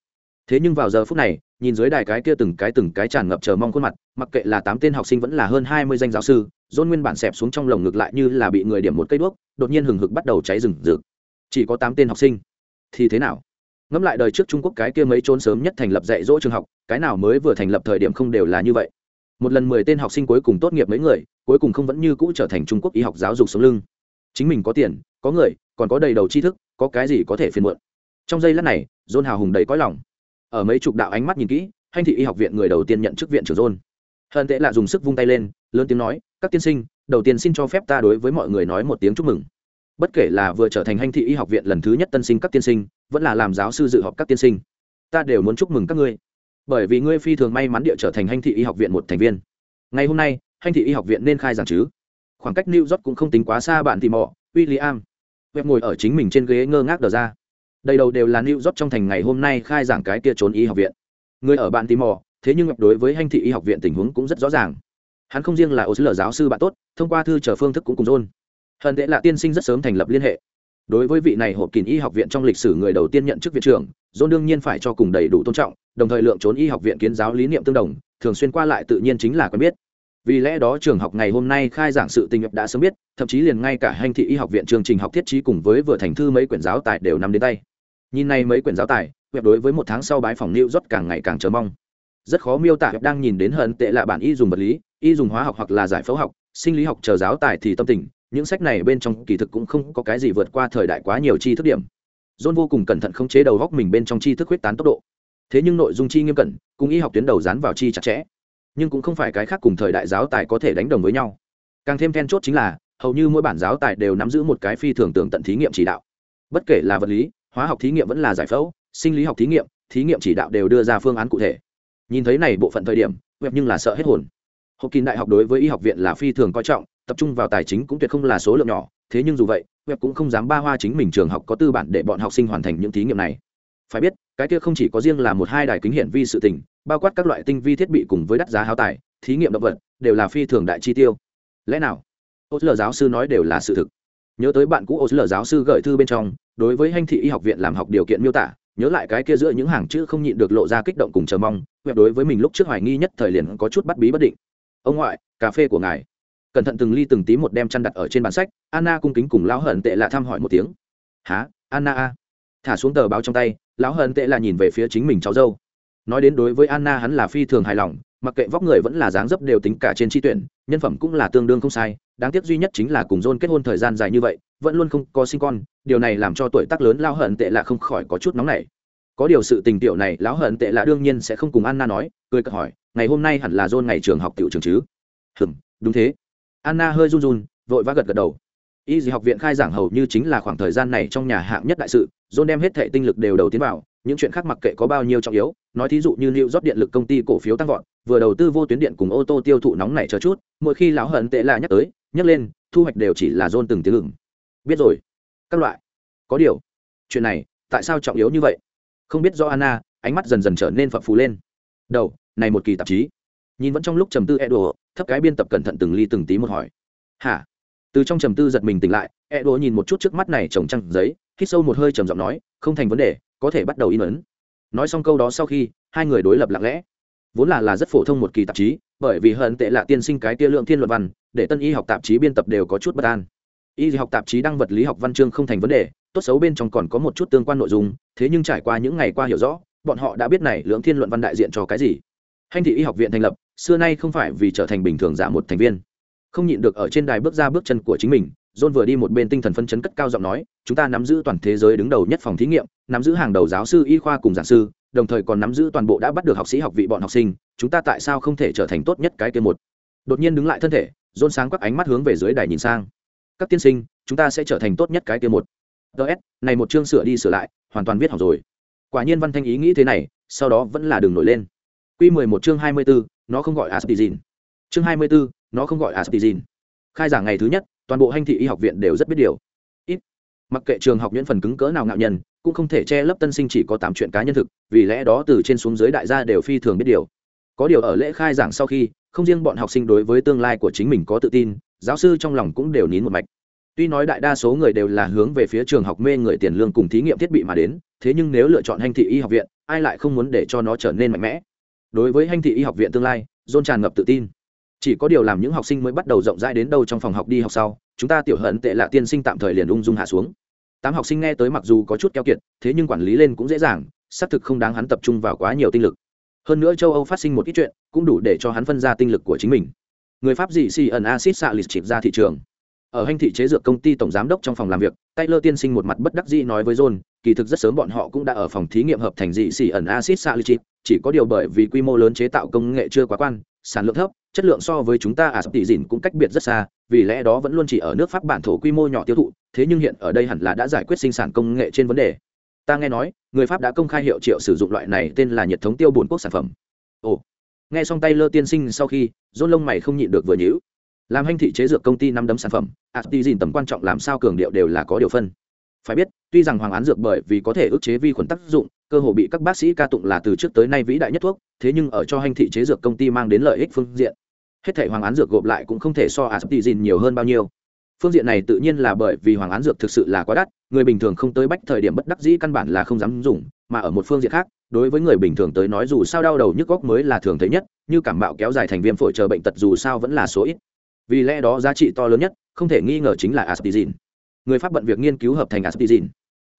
Thế nhưng vào giờ phút này, nhìn dưới đài cái kia từng cái từng cái tràn ngập chờ mong khuôn mặt, mặc kệ là tám tên học sinh vẫn là hơn hai mươi danh giáo sư dôn nguyên bản xẹp xuống trong lồng ngực lại như là bị người điểm một cây đuốc, đột nhiên hừng hực bắt đầu cháy rừng rực. Chỉ có tám tên học sinh. Thì thế nào? Ngẫm lại đời trước trung quốc cái kia mấy trốn sớm nhất thành lập dạy dỗ trường học, cái nào mới vừa thành lập thời điểm không đều là như vậy. Một lần mười tên học sinh cuối cùng tốt nghiệp mấy người, cuối cùng không vẫn như cũ trở thành trung quốc y học giáo dục sống lưng. Chính mình có tiền, có người, còn có đầy đầu tri thức, có cái gì có thể phiền muộn? Trong giây lát này, dôn hào hùng đầy cõi lòng. Ở mấy chục đạo ánh mắt nhìn kỹ hành thị y học viện người đầu tiên nhận chức viện trưởng dôn hận tệ là dùng sức vung tay lên, lớn tiếng nói, các tiên sinh, đầu tiên xin cho phép ta đối với mọi người nói một tiếng chúc mừng. Bất kể là vừa trở thành hành thị y học viện lần thứ nhất tân sinh các tiên sinh, vẫn là làm giáo sư dự họp các tiên sinh, ta đều muốn chúc mừng các ngươi. Bởi vì ngươi phi thường may mắn địa trở thành hành thị y học viện một thành viên. Ngày hôm nay, hành thị y học viện nên khai giảng chứ? Khoảng cách new york cũng không tính quá xa bạn thì mò, william. Web ngồi ở chính mình trên ghế ngơ ngác đờ ra. Đầy đầu đều là new york trong thành ngày hôm nay khai giảng cái kia trốn y học viện. Người ở bạn tìm mò thế nhưng đối với hành thị y học viện tình huống cũng rất rõ ràng. Hắn không riêng là ô sứ giáo sư bạn tốt, thông qua thư chờ phương thức cũng cùng rôn hận tệ là tiên sinh rất sớm thành lập liên hệ. Đối với vị này hộp kín y học viện trong lịch sử người đầu tiên nhận chức viện trưởng, dôn đương nhiên phải cho cùng đầy đủ tôn trọng, đồng thời lượng trốn y học viện kiến giáo lý niệm tương đồng, thường xuyên qua lại tự nhiên chính là quen biết. Vì lẽ đó trường học ngày hôm nay khai giảng sự tình nhập đã sớm biết, thậm chí liền ngay cả hành thị y học viện chương trình học thiết trí cùng với vừa thành thư mấy quyển giáo tài đều nằm đến tay. Nhìn này mấy quyển giáo tài web đối với một tháng sau bái phòng lưu rót càng ngày càng chờ mong rất khó miêu tả. Đang nhìn đến hận tệ là bản y dùng vật lý, y dùng hóa học hoặc là giải phẫu học, sinh lý học chờ giáo tài thì tâm tình, những sách này bên trong kỳ thực cũng không có cái gì vượt qua thời đại quá nhiều chi thức điểm. John vô cùng cẩn thận khống chế đầu góc mình bên trong chi thức huyết tán tốc độ. Thế nhưng nội dung chi nghiêm cẩn, cùng y học tuyến đầu dán vào chi chặt chẽ. Nhưng cũng không phải cái khác cùng thời đại giáo tài có thể đánh đồng với nhau. Càng thêm then chốt chính là, hầu như mỗi bản giáo tài đều nắm giữ một cái phi thường tưởng tận thí nghiệm chỉ đạo. Bất kể là vật lý, hóa học thí nghiệm vẫn là giải phẫu, sinh lý học thí nghiệm thí nghiệm chỉ đạo đều đưa ra phương án cụ thể nhìn thấy này bộ phận thời điểm web nhưng là sợ hết hồn. Học kỳ đại học đối với y học viện là phi thường coi trọng, tập trung vào tài chính cũng tuyệt không là số lượng nhỏ, thế nhưng dù vậy web cũng không dám ba hoa chính mình trường học có tư bản để bọn học sinh hoàn thành những thí nghiệm này. Phải biết, cái kia không chỉ có riêng là một hai đài kính hiển vi sự tình, bao quát các loại tinh vi thiết bị cùng với đắt giá háo tài, thí nghiệm động vật, đều là phi thường đại chi tiêu. Lẽ nào? Ô lờ giáo sư nói đều là sự thực. Nhớ tới bạn cũ ô lờ giáo sư gửi thư bên trong, đối với hành thị y học viện làm học điều kiện miêu tả nhớ lại cái kia giữa những hàng chữ không nhịn được lộ ra kích động cùng chờ mong web đối với mình lúc trước hoài nghi nhất thời liền có chút bắt bí bất định. Ông ngoại, cà phê của ngài. Cẩn thận từng ly từng tí một đem chăn đặt ở trên bàn sách, anna cung kính cùng lão hận tệ là thăm hỏi một tiếng. Há anna a? Thả xuống tờ báo trong tay, lão hận tệ là nhìn về phía chính mình cháu dâu. Nói đến đối với anna hắn là phi thường hài lòng, mặc kệ vóc người vẫn là dáng dấp đều tính cả trên tri tuyển, nhân phẩm cũng là tương đương không sai đáng tiếc duy nhất chính là cùng john kết hôn thời gian dài như vậy, vẫn luôn không có sinh con, điều này làm cho tuổi tác lớn lão hận tệ là không khỏi có chút nóng nảy. Có điều sự tình tiểu này, lão hận tệ là đương nhiên sẽ không cùng anna nói, cười cợt hỏi, ngày hôm nay hẳn là john ngày trường học tiểu trường chứ? Hừm, đúng thế. Anna hơi run run, vội vã gật gật đầu. Y gì học viện khai giảng hầu như chính là khoảng thời gian này trong nhà hạng nhất đại sự, john đem hết thệ tinh lực đều đầu tiến vào, những chuyện khác mặc kệ có bao nhiêu trọng yếu, nói thí dụ như lưu rót điện lực công ty cổ phiếu tăng vọt, vừa đầu tư vô tuyến điện cùng ô tô tiêu thụ nóng này chờ chút, mỗi khi lão hận tệ là nhắc tới nhắc lên, thu hoạch đều chỉ là dôn từng tiếng ngừng biết rồi. Các loại. Có điều, chuyện này, tại sao trọng yếu như vậy? Không biết do anna, ánh mắt dần dần trở nên phập phù lên. Đầu, này một kỳ tạp chí. Nhìn vẫn trong lúc trầm tư edo, thấp cái biên tập cẩn thận từng ly từng tí một hỏi. Hả? Từ trong trầm tư giật mình tỉnh lại, edo nhìn một chút trước mắt này trồng trăng giấy, hít sâu một hơi trầm giọng nói, không thành vấn đề, có thể bắt đầu in ấn. Nói xong câu đó sau khi, hai người đối lập lặng lẽ. Vốn là là rất phổ thông một kỳ tạp chí, bởi vì hận tệ là tiên sinh cái tia lượng thiên luận văn để tân y học tạp chí biên tập đều có chút bất an. Y học tạp chí đăng vật lý học văn chương không thành vấn đề, tốt xấu bên trong còn có một chút tương quan nội dung, thế nhưng trải qua những ngày qua hiểu rõ, bọn họ đã biết này lượng thiên luận văn đại diện cho cái gì. Hành thị y học viện thành lập, xưa nay không phải vì trở thành bình thường giả một thành viên. Không nhịn được ở trên đài bước ra bước chân của chính mình, john vừa đi một bên tinh thần phân chấn cất cao giọng nói, chúng ta nắm giữ toàn thế giới đứng đầu nhất phòng thí nghiệm, nắm giữ hàng đầu giáo sư, y khoa cùng giảng sư, đồng thời còn nắm giữ toàn bộ đã bắt được học sĩ học vị bọn học sinh, chúng ta tại sao không thể trở thành tốt nhất cái kia một? Đột nhiên đứng lại thân thể Rôn sáng quắc ánh mắt hướng về dưới đài nhìn sang. Các tiên sinh, chúng ta sẽ trở thành tốt nhất cái kia một. Ts này một chương sửa đi sửa lại, hoàn toàn viết hỏng rồi. Quả nhiên văn thanh ý nghĩ thế này, sau đó vẫn là đường nổi lên. Q mười một chương hai mươi bốn nó không gọi aspizin chương hai mươi bốn nó không gọi aspizin khai giảng ngày thứ nhất, toàn bộ hành thị y học viện đều rất biết điều. Ít. Mặc kệ trường học nhuyễn phần cứng cỡ nào ngạo nhân, cũng không thể che lấp tân sinh chỉ có tám chuyện cá nhân thực, vì lẽ đó từ trên xuống dưới đại gia đều phi thường biết điều. Có điều ở lễ khai giảng sau khi không riêng bọn học sinh đối với tương lai của chính mình có tự tin, giáo sư trong lòng cũng đều nín một mạch. Tuy nói đại đa số người đều là hướng về phía trường học mê người tiền lương cùng thí nghiệm thiết bị mà đến, thế nhưng nếu lựa chọn hành thị y học viện, ai lại không muốn để cho nó trở nên mạnh mẽ? Đối với hành thị y học viện tương lai dôn tràn ngập tự tin. Chỉ có điều làm những học sinh mới bắt đầu rộng rãi đến đâu trong phòng học đi học sau, chúng ta tiểu hận tệ lạ tiên sinh tạm thời liền ung dung hạ xuống. Tám học sinh nghe tới mặc dù có chút keo kiệt, thế nhưng quản lý lên cũng dễ dàng, xác thực không đáng hắn tập trung vào quá nhiều tinh lực hơn nữa châu âu phát sinh một ít chuyện, cũng đủ để cho hắn phân ra tinh lực của chính mình. Người pháp dị xì ẩn acid xạ lịch chịp ra thị trường. Ở hành thị chế dược công ty tổng giám đốc trong phòng làm việc, taylor tiên sinh một mặt bất đắc dĩ nói với john, kỳ thực rất sớm bọn họ cũng đã ở phòng thí nghiệm hợp thành dị xì ẩn acid xạ lịch chịp, chỉ có điều bởi vì quy mô lớn chế tạo công nghệ chưa quá quan, sản lượng thấp, chất lượng so với chúng ta à sắp tỷ dịn cũng cách biệt rất xa, vì lẽ đó vẫn luôn chỉ ở nước pháp bản thổ quy mô nhỏ tiêu thụ, thế nhưng hiện ở đây hẳn là đã giải quyết sinh sản công nghệ trên vấn đề ta nghe nói, người pháp đã công khai hiệu triệu sử dụng loại này tên là nhiệt thống tiêu bồn quốc sản phẩm. Ồ, nghe xong tay lơ tiên sinh sau khi dôn lông mày không nhịn được vừa nhữ làm hành thị chế dược công ty năm đấm sản phẩm Astizin tầm quan trọng làm sao cường điệu đều là có điều phân. Phải biết, tuy rằng hoàng án dược bởi vì có thể ức chế vi khuẩn tác dụng, cơ hồ bị các bác sĩ ca tụng là từ trước tới nay vĩ đại nhất thuốc, thế nhưng ở cho hành thị chế dược công ty mang đến lợi ích phương diện. Hết thể hoàng án dược gộp lại cũng không thể so Astizin nhiều hơn bao nhiêu. Phương diện này tự nhiên là bởi vì hoàng án dược thực sự là quá đắt người bình thường không tới bách thời điểm bất đắc dĩ căn bản là không dám dùng, mà ở một phương diện khác, đối với người bình thường tới nói dù sao đau đầu nhức góc mới là thường thấy nhất, như cảm bạo kéo dài thành viêm phổi chờ bệnh tật dù sao vẫn là số ít. Vì lẽ đó giá trị to lớn nhất, không thể nghi ngờ chính là aspizin người pháp bận việc nghiên cứu hợp thành aspizin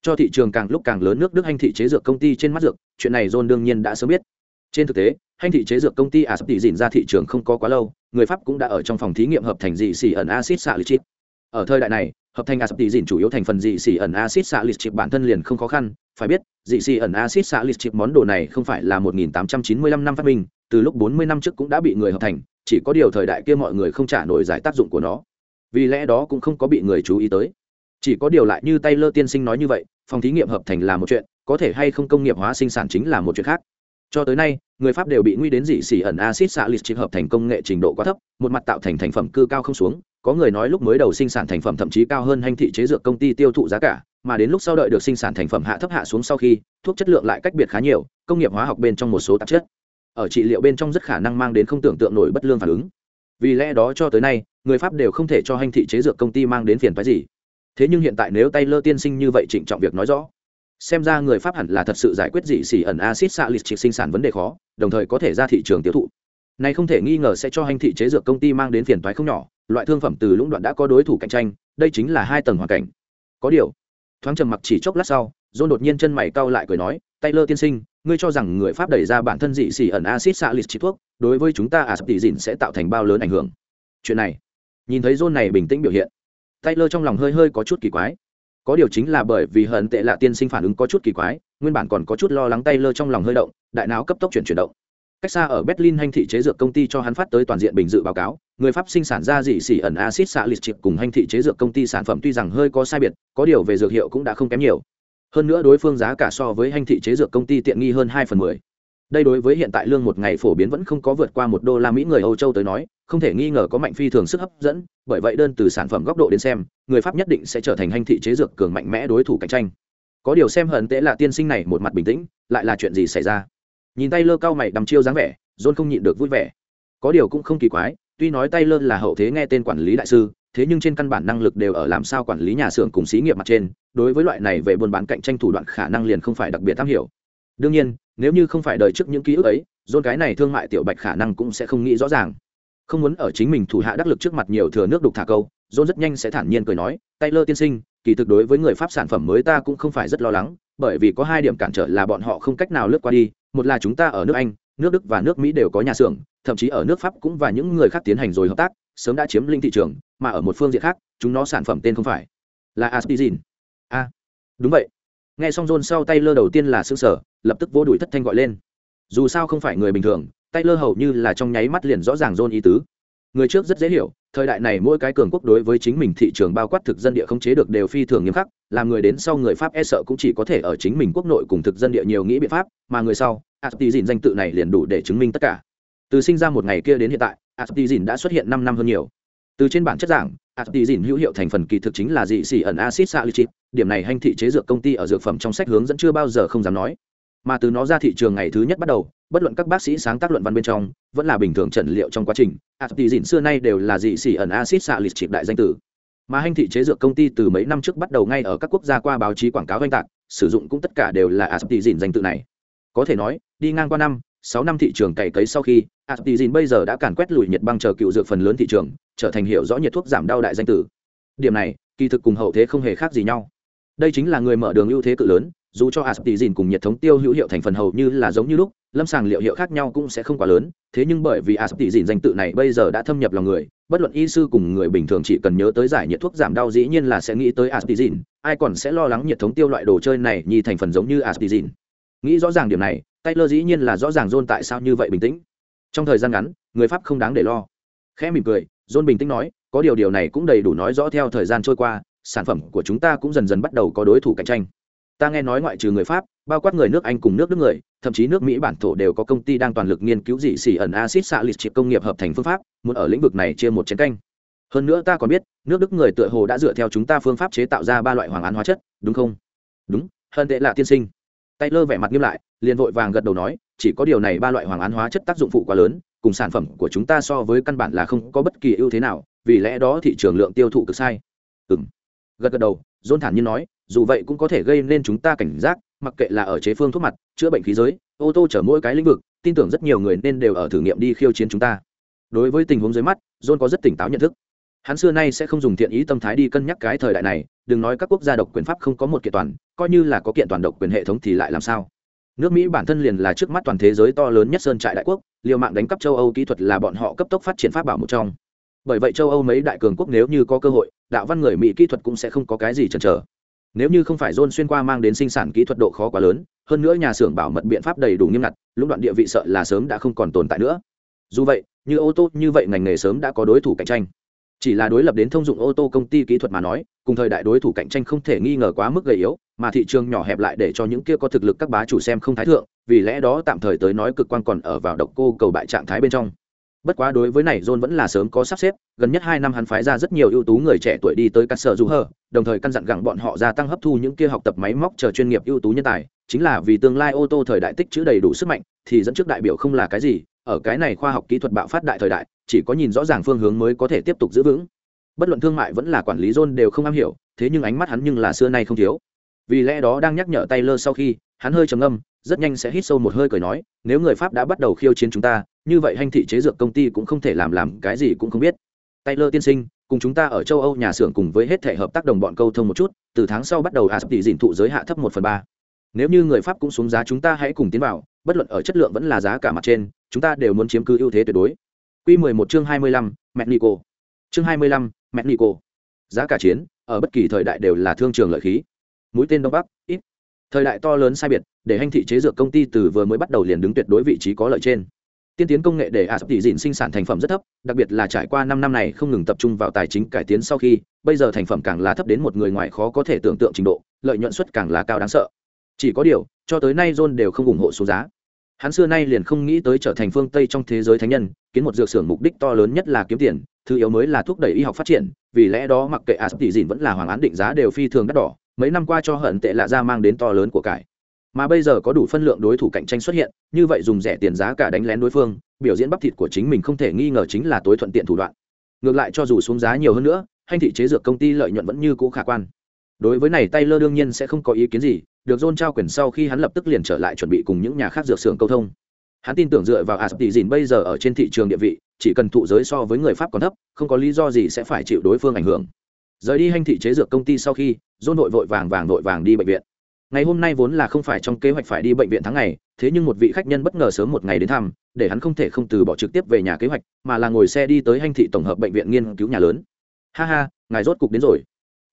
cho thị trường càng lúc càng lớn nước đức hành thị chế dược công ty trên mắt dược, chuyện này john đương nhiên đã sớm biết. Trên thực tế, hành thị chế dược công ty aspizin ra thị trường không có quá lâu, người pháp cũng đã ở trong phòng thí nghiệm hợp thành dị xỉ ẩn acid salicylic ở thời đại này hợp thành aspizin chủ yếu thành phần dị xỉ ẩn acid salicylic bản thân liền không khó khăn. Phải biết, dị xỉ ẩn acid salicylic món đồ này không phải là 1895 năm phát minh, từ lúc 40 năm trước cũng đã bị người hợp thành, chỉ có điều thời đại kia mọi người không trả nổi giải tác dụng của nó. Vì lẽ đó cũng không có bị người chú ý tới. Chỉ có điều lại như taylor tiên sinh nói như vậy, phòng thí nghiệm hợp thành là một chuyện, có thể hay không công nghiệp hóa sinh sản chính là một chuyện khác. Cho tới nay, người pháp đều bị nguy đến dị xỉ ẩn acid xạ lịch hợp thành công nghệ trình độ quá thấp, một mặt tạo thành thành phẩm cư cao không xuống có người nói lúc mới đầu sinh sản thành phẩm thậm chí cao hơn hành thị chế dược công ty tiêu thụ giá cả, mà đến lúc sau đợi được sinh sản thành phẩm hạ thấp hạ xuống sau khi, thuốc chất lượng lại cách biệt khá nhiều, công nghiệp hóa học bên trong một số tạp chất. Ở trị liệu bên trong rất khả năng mang đến không tưởng tượng nổi bất lương phản ứng. Vì lẽ đó cho tới nay, người pháp đều không thể cho hành thị chế dược công ty mang đến phiền phái gì. Thế nhưng hiện tại nếu tay lơ tiên sinh như vậy trịnh trọng việc nói rõ, xem ra người pháp hẳn là thật sự giải quyết dị xỉ ẩn acid xạ lịch sinh sản vấn đề khó, đồng thời có thể ra thị trường tiêu thụ này không thể nghi ngờ sẽ cho hành thị chế dược công ty mang đến phiền toái không nhỏ, loại thương phẩm từ lũng đoạn đã có đối thủ cạnh tranh, đây chính là hai tầng hoàn cảnh. Có điều, thoáng trầm mặc chỉ chốc lát sau, john đột nhiên chân mày cau lại cười nói, taylor tiên sinh, ngươi cho rằng người pháp đẩy ra bản thân dị xỉ ẩn acid xạ lịch thuốc, đối với chúng ta à sắp tỷ dịn sẽ tạo thành bao lớn ảnh hưởng. Chuyện này, nhìn thấy john này bình tĩnh biểu hiện, taylor trong lòng hơi hơi có chút kỳ quái. Có điều chính là bởi vì hận tệ lạ tiên sinh phản ứng có chút kỳ quái, nguyên bản còn có chút lo lắng taylor trong lòng hơi động, đại não cấp tốc chuyển chuyển động cách xa ở berlin hành thị chế dược công ty cho hắn phát tới toàn diện bình dự báo cáo. Người pháp sinh sản ra dị xỉ ẩn acid xạ lịch chịp cùng hành thị chế dược công ty sản phẩm tuy rằng hơi có sai biệt, có điều về dược hiệu cũng đã không kém nhiều. Hơn nữa đối phương giá cả so với hành thị chế dược công ty tiện nghi hơn hai phần mười. Đây đối với hiện tại lương một ngày phổ biến vẫn không có vượt qua một đô la mỹ người âu châu tới nói, không thể nghi ngờ có mạnh phi thường sức hấp dẫn, bởi vậy đơn từ sản phẩm góc độ đến xem, người pháp nhất định sẽ trở thành hành thị chế dược cường mạnh mẽ đối thủ cạnh tranh. Có điều xem hận tệ là tiên sinh này một mặt bình tĩnh, lại là chuyện gì xảy ra? Nhìn tay lơ cao mày đăm chiêu dáng vẻ, john không nhịn được vui vẻ. Có điều cũng không kỳ quái, tuy nói tay lơ là hậu thế nghe tên quản lý đại sư, thế nhưng trên căn bản năng lực đều ở làm sao quản lý nhà xưởng cùng xí nghiệp mặt trên, đối với loại này về buôn bán cạnh tranh thủ đoạn khả năng liền không phải đặc biệt tham hiểu. Đương nhiên, nếu như không phải đợi trước những ký ức ấy dôn cái này thương mại tiểu bạch khả năng cũng sẽ không nghĩ rõ ràng. Không muốn ở chính mình thủ hạ đắc lực trước mặt nhiều thừa nước đục thả câu dôn rất nhanh sẽ thản nhiên cười nói, taylor tiên sinh, kỳ thực đối với người pháp sản phẩm mới ta cũng không phải rất lo lắng, bởi vì có hai điểm cản trở là bọn họ không cách nào lướt qua đi một là chúng ta ở nước anh, nước đức và nước mỹ đều có nhà xưởng, thậm chí ở nước pháp cũng và những người khác tiến hành rồi hợp tác, sớm đã chiếm lĩnh thị trường, mà ở một phương diện khác, chúng nó sản phẩm tên không phải là aspizin a à, đúng vậy. Nghe xong john sau tay lơ đầu tiên là xương sở lập tức vô đuổi thất thanh gọi lên. Dù sao không phải người bình thường tay lơ hầu như là trong nháy mắt liền rõ ràng john ý tứ. Người trước rất dễ hiểu, thời đại này mỗi cái cường quốc đối với chính mình thị trường bao quát thực dân địa không chế được đều phi thường nghiêm khắc, làm người đến sau người pháp e sợ cũng chỉ có thể ở chính mình quốc nội cùng thực dân địa nhiều nghĩ biện pháp, mà người sau aspizin danh tự này liền đủ để chứng minh tất cả. Từ sinh ra một ngày kia đến hiện tại aspizin đã xuất hiện năm năm hơn nhiều. Từ trên bản chất giảng aspizin hữu hiệu thành phần kỳ thực chính là dị xỉ ẩn acid salicylic điểm này hành thị chế dược công ty ở dược phẩm trong sách hướng dẫn chưa bao giờ không dám nói. Mà từ nó ra thị trường ngày thứ nhất bắt đầu, bất luận các bác sĩ sáng tác luận văn bên trong, vẫn là bình thường trần liệu trong quá trình aspizin xưa nay đều là dị xỉ ẩn acid salicylic đại danh tử. Mà hành thị chế dược công ty từ mấy năm trước bắt đầu ngay ở các quốc gia qua báo chí quảng cáo oanh tạc, sử dụng cũng tất cả đều là aspizin danh tự này có thể nói, đi ngang qua năm, sáu năm thị trường cày cấy sau khi aptizin bây giờ đã càn quét lùi nhiệt băng chờ cựu dược phần lớn thị trường, trở thành hiểu rõ nhiệt thuốc giảm đau đại danh tử. Điểm này, kỳ thực cùng hậu thế không hề khác gì nhau. Đây chính là người mở đường ưu thế cự lớn, dù cho aspizin cùng nhiệt thống tiêu hữu hiệu thành phần hầu như là giống như lúc, lâm sàng liệu hiệu khác nhau cũng sẽ không quá lớn, thế nhưng bởi vì aspizin danh tự này bây giờ đã thâm nhập lòng người, bất luận y sư cùng người bình thường chỉ cần nhớ tới giải nhiệt thuốc giảm đau dĩ nhiên là sẽ nghĩ tới aspizin ai còn sẽ lo lắng nhiệt thống tiêu loại đồ chơi này như thành phần giống như aspizin nghĩ rõ ràng điểm này, taylor dĩ nhiên là rõ ràng john tại sao như vậy bình tĩnh. Trong thời gian ngắn, người pháp không đáng để lo. Khẽ mỉm cười, john bình tĩnh nói, có điều điều này cũng đầy đủ nói rõ theo thời gian trôi qua, sản phẩm của chúng ta cũng dần dần bắt đầu có đối thủ cạnh tranh. Ta nghe nói ngoại trừ người pháp, bao quát người nước anh cùng nước đức người, thậm chí nước mỹ bản thổ đều có công ty đang toàn lực nghiên cứu dị xỉ ẩn acid xạ lịch trị công nghiệp hợp thành phương pháp, muốn ở lĩnh vực này chia một chiến canh. Hơn nữa ta còn biết, nước đức người tựa hồ đã dựa theo chúng ta phương pháp chế tạo ra ba loại hoàng án hóa chất, đúng không? Đúng hơn tệ là tiên sinh tay lơ vẻ mặt nghiêm lại, liền vội vàng gật đầu nói, chỉ có điều này ba loại hoàng án hóa chất tác dụng phụ quá lớn, cùng sản phẩm của chúng ta so với căn bản là không có bất kỳ ưu thế nào, vì lẽ đó thị trường lượng tiêu thụ cực sai. Ừng gật gật đầu dôn thản nhiên nói, dù vậy cũng có thể gây nên chúng ta cảnh giác, mặc kệ là ở chế phương thuốc mặt, chữa bệnh khí giới, ô tô chở mỗi cái lĩnh vực, tin tưởng rất nhiều người nên đều ở thử nghiệm đi khiêu chiến chúng ta. Đối với tình huống dưới mắt, john có rất tỉnh táo nhận thức hắn xưa nay sẽ không dùng thiện ý tâm thái đi cân nhắc cái thời đại này, đừng nói các quốc gia độc quyền pháp không có một kiện toàn, coi như là có kiện toàn độc quyền hệ thống thì lại làm sao? Nước mỹ bản thân liền là trước mắt toàn thế giới to lớn nhất sơn trại đại quốc, liều mạng đánh cắp châu âu kỹ thuật là bọn họ cấp tốc phát triển pháp bảo một trong. Bởi vậy châu âu mấy đại cường quốc nếu như có cơ hội, đạo văn người mỹ kỹ thuật cũng sẽ không có cái gì chần chờ. Nếu như không phải dôn xuyên qua mang đến sinh sản kỹ thuật độ khó quá lớn, hơn nữa nhà xưởng bảo mật biện pháp đầy đủ nghiêm ngặt, lũng đoạn địa vị sợ là sớm đã không còn tồn tại nữa. Dù vậy, như ô tô như vậy ngành nghề sớm đã có đối thủ cạnh tranh chỉ là đối lập đến thông dụng ô tô công ty kỹ thuật mà nói, cùng thời đại đối thủ cạnh tranh không thể nghi ngờ quá mức gầy yếu, mà thị trường nhỏ hẹp lại để cho những kia có thực lực các bá chủ xem không thái thượng, vì lẽ đó tạm thời tới nói cực quan còn ở vào độc cô cầu bại trạng thái bên trong. Bất quá đối với này, john vẫn là sớm có sắp xếp, gần nhất hai năm hắn phái ra rất nhiều ưu tú người trẻ tuổi đi tới các sở dù hờ đồng thời căn dặn gặng bọn họ gia tăng hấp thu những kia học tập máy móc chờ chuyên nghiệp ưu tú nhân tài, chính là vì tương lai ô tô thời đại tích chữ đầy đủ sức mạnh, thì dẫn trước đại biểu không là cái gì ở cái này khoa học kỹ thuật bạo phát đại thời đại, chỉ có nhìn rõ ràng phương hướng mới có thể tiếp tục giữ vững. Bất luận thương mại vẫn là quản lý john đều không am hiểu, thế nhưng ánh mắt hắn nhưng là xưa nay không thiếu. Vì lẽ đó đang nhắc nhở taylor sau khi, hắn hơi trầm ngâm, rất nhanh sẽ hít sâu một hơi cười nói, nếu người pháp đã bắt đầu khiêu chiến chúng ta, như vậy hành thị chế dược công ty cũng không thể làm làm cái gì cũng không biết. Taylor tiên sinh, cùng chúng ta ở châu âu nhà xưởng cùng với hết thể hợp tác đồng bọn câu thông một chút, từ tháng sau bắt đầu asp tỷ dìn thụ giới hạ thấp một phần ba. Nếu như người pháp cũng xuống giá chúng ta hãy cùng tiến vào, bất luận ở chất lượng vẫn là giá cả mặt trên chúng ta đều muốn chiếm cứ ưu thế tuyệt đối Quy 11 chương 25, mẹ Nico. Chương 25, mẹ Nico. Giá cả chiến, ở bất kỳ thời đại đều là thương trường lợi khí. Mũi tên đông bắc, ít. Thời đại to lớn sai biệt, để hành thị chế dược công ty từ vừa mới bắt đầu liền đứng tuyệt đối vị trí có lợi trên. Tiên tiến công nghệ để ả tỷ dịn sinh sản thành phẩm rất thấp, đặc biệt là trải qua 5 năm này không ngừng tập trung vào tài chính cải tiến sau khi, bây giờ thành phẩm càng là thấp đến một người ngoài khó có thể tưởng tượng trình độ, lợi nhuận suất càng là cao đáng sợ. Chỉ có điều, cho tới nay John đều không ủng hộ số giá hắn xưa nay liền không nghĩ tới trở thành phương tây trong thế giới thánh nhân, kiến một dược xưởng mục đích to lớn nhất là kiếm tiền, thứ yếu mới là thúc đẩy y học phát triển, vì lẽ đó mặc kệ a sắp tỷ dìn vẫn là hoàng án định giá đều phi thường đắt đỏ, mấy năm qua cho hận tệ lạ ra mang đến to lớn của cải. Mà bây giờ có đủ phân lượng đối thủ cạnh tranh xuất hiện, như vậy dùng rẻ tiền giá cả đánh lén đối phương, biểu diễn bắp thịt của chính mình không thể nghi ngờ chính là tối thuận tiện thủ đoạn. Ngược lại cho dù xuống giá nhiều hơn nữa, hành thị chế dược công ty lợi nhuận vẫn như cũ khả quan. Đối với này tay lơ đương nhiên sẽ không có ý kiến gì được John trao quyền sau khi hắn lập tức liền trở lại chuẩn bị cùng những nhà khác dược xưởng câu thông. Hắn tin tưởng dựa vào Aspi Dìn bây giờ ở trên thị trường địa vị, chỉ cần thụ giới so với người Pháp còn thấp, không có lý do gì sẽ phải chịu đối phương ảnh hưởng. Rời đi hành thị chế dược công ty sau khi, John vội vội vàng vàng vội vàng đi bệnh viện. Ngày hôm nay vốn là không phải trong kế hoạch phải đi bệnh viện tháng ngày, thế nhưng một vị khách nhân bất ngờ sớm một ngày đến thăm, để hắn không thể không từ bỏ trực tiếp về nhà kế hoạch, mà là ngồi xe đi tới hành thị tổng hợp bệnh viện nghiên cứu nhà lớn. Ha ha, ngài rốt cục đến rồi.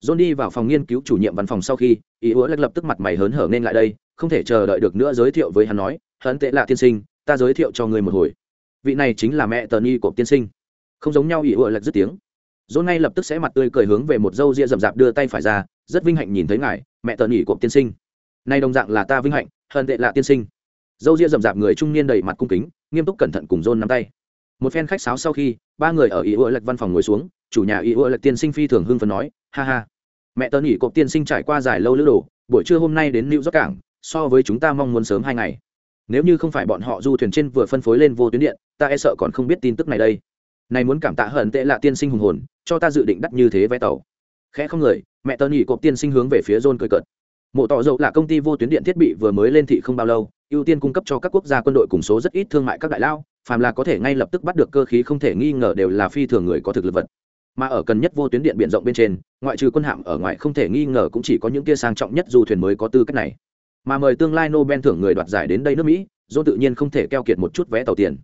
John đi vào phòng nghiên cứu chủ nhiệm văn phòng sau khi, ý ủa lập tức mặt mày hớn hở nên lại đây, không thể chờ đợi được nữa giới thiệu với hắn nói, hắn tệ là tiên sinh, ta giới thiệu cho người một hồi. Vị này chính là mẹ Tony của tiên sinh." Không giống nhau ý hứa lật dứt tiếng. John ngay lập tức sẽ mặt tươi cười hướng về một dâu ria rậm rạp đưa tay phải ra, rất vinh hạnh nhìn thấy ngài, mẹ Tony của tiên sinh. Nay đồng dạng là ta vinh hạnh, hắn tệ là tiên sinh. Dâu ria rậm rạp người trung niên đầy mặt cung kính, nghiêm túc cẩn thận cùng John nắm tay. Một phen khách sáo sau khi, ba người ở ý hứa lật văn phòng ngồi xuống, chủ nhà ý ủa lật tiên sinh phi thường hưng phấn nói, "Ha ha, mẹ tớ nghỉ cộp tiên sinh trải qua dài lâu lữ đồ, buổi trưa hôm nay đến new york cảng, so với chúng ta mong muốn sớm hai ngày. Nếu như không phải bọn họ du thuyền trên vừa phân phối lên vô tuyến điện, ta e sợ còn không biết tin tức này đây. Này muốn cảm tạ hận tệ là tiên sinh hùng hồn, cho ta dự định đắt như thế vé tàu. Khẽ không người, mẹ tớ nghỉ cộp tiên sinh hướng về phía john cười cợt. Mộ tỏ dầu là công ty vô tuyến điện thiết bị vừa mới lên thị không bao lâu, ưu tiên cung cấp cho các quốc gia quân đội cùng số rất ít thương mại các đại lao, phàm là có thể ngay lập tức bắt được cơ khí không thể nghi ngờ đều là phi thường người có thực lực vật mà ở cần nhất vô tuyến điện biển rộng bên trên, ngoại trừ quân hạm ở ngoài không thể nghi ngờ cũng chỉ có những kia sang trọng nhất du thuyền mới có tư cách này. Mà mời tương lai nobel thưởng người đoạt giải đến đây nước mỹ do tự nhiên không thể keo kiệt một chút vé tàu tiền.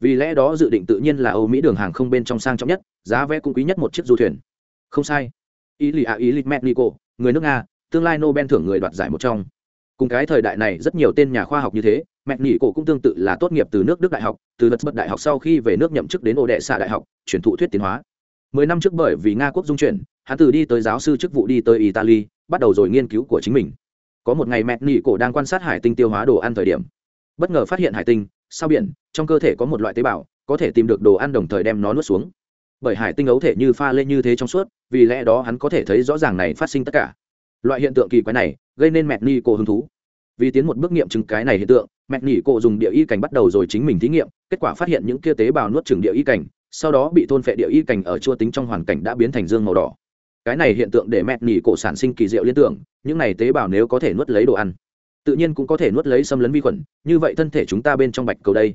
Vì lẽ đó dự định tự nhiên là âu mỹ đường hàng không bên trong sang trọng nhất, giá vé cũng quý nhất một chiếc du thuyền. Không sai. Ý lì a ý lì nico người nước nga, tương lai nobel thưởng người đoạt giải một trong. Cùng cái thời đại này rất nhiều tên nhà khoa học như thế mẹ nghỉ cổ cũng tương tự là tốt nghiệp từ nước đức đại học, từ lật bật đại học sau khi về nước nhậm chức đến ô đệ xạ đại học, chuyển thụ thuyết tiến hóa mười năm trước bởi vì nga quốc dung chuyển, hắn từ đi tới giáo sư chức vụ đi tới italy, bắt đầu rồi nghiên cứu của chính mình. Có một ngày mẹ nghỉ cổ đang quan sát hải tinh tiêu hóa đồ ăn thời điểm. Bất ngờ phát hiện hải tinh, sao biển, trong cơ thể có một loại tế bào, có thể tìm được đồ ăn đồng thời đem nó nuốt xuống. Bởi hải tinh ấu thể như pha lên như thế trong suốt, vì lẽ đó hắn có thể thấy rõ ràng này phát sinh tất cả. Loại hiện tượng kỳ quái này gây nên mẹ nỉ cổ hứng thú. Vì tiến một bước nghiệm chứng cái này hiện tượng, mẹ nghỉ cổ dùng địa y cảnh bắt đầu rồi chính mình thí nghiệm, kết quả phát hiện những kia tế bào nuốt chừng địa y cảnh sau đó bị thôn phệ địa y cảnh ở chua tính trong hoàn cảnh đã biến thành dương màu đỏ. Cái này hiện tượng để mẹ nỉ cổ sản sinh kỳ diệu liên tưởng, những này tế bào nếu có thể nuốt lấy đồ ăn, tự nhiên cũng có thể nuốt lấy xâm lấn vi khuẩn, như vậy thân thể chúng ta bên trong bạch cầu đây,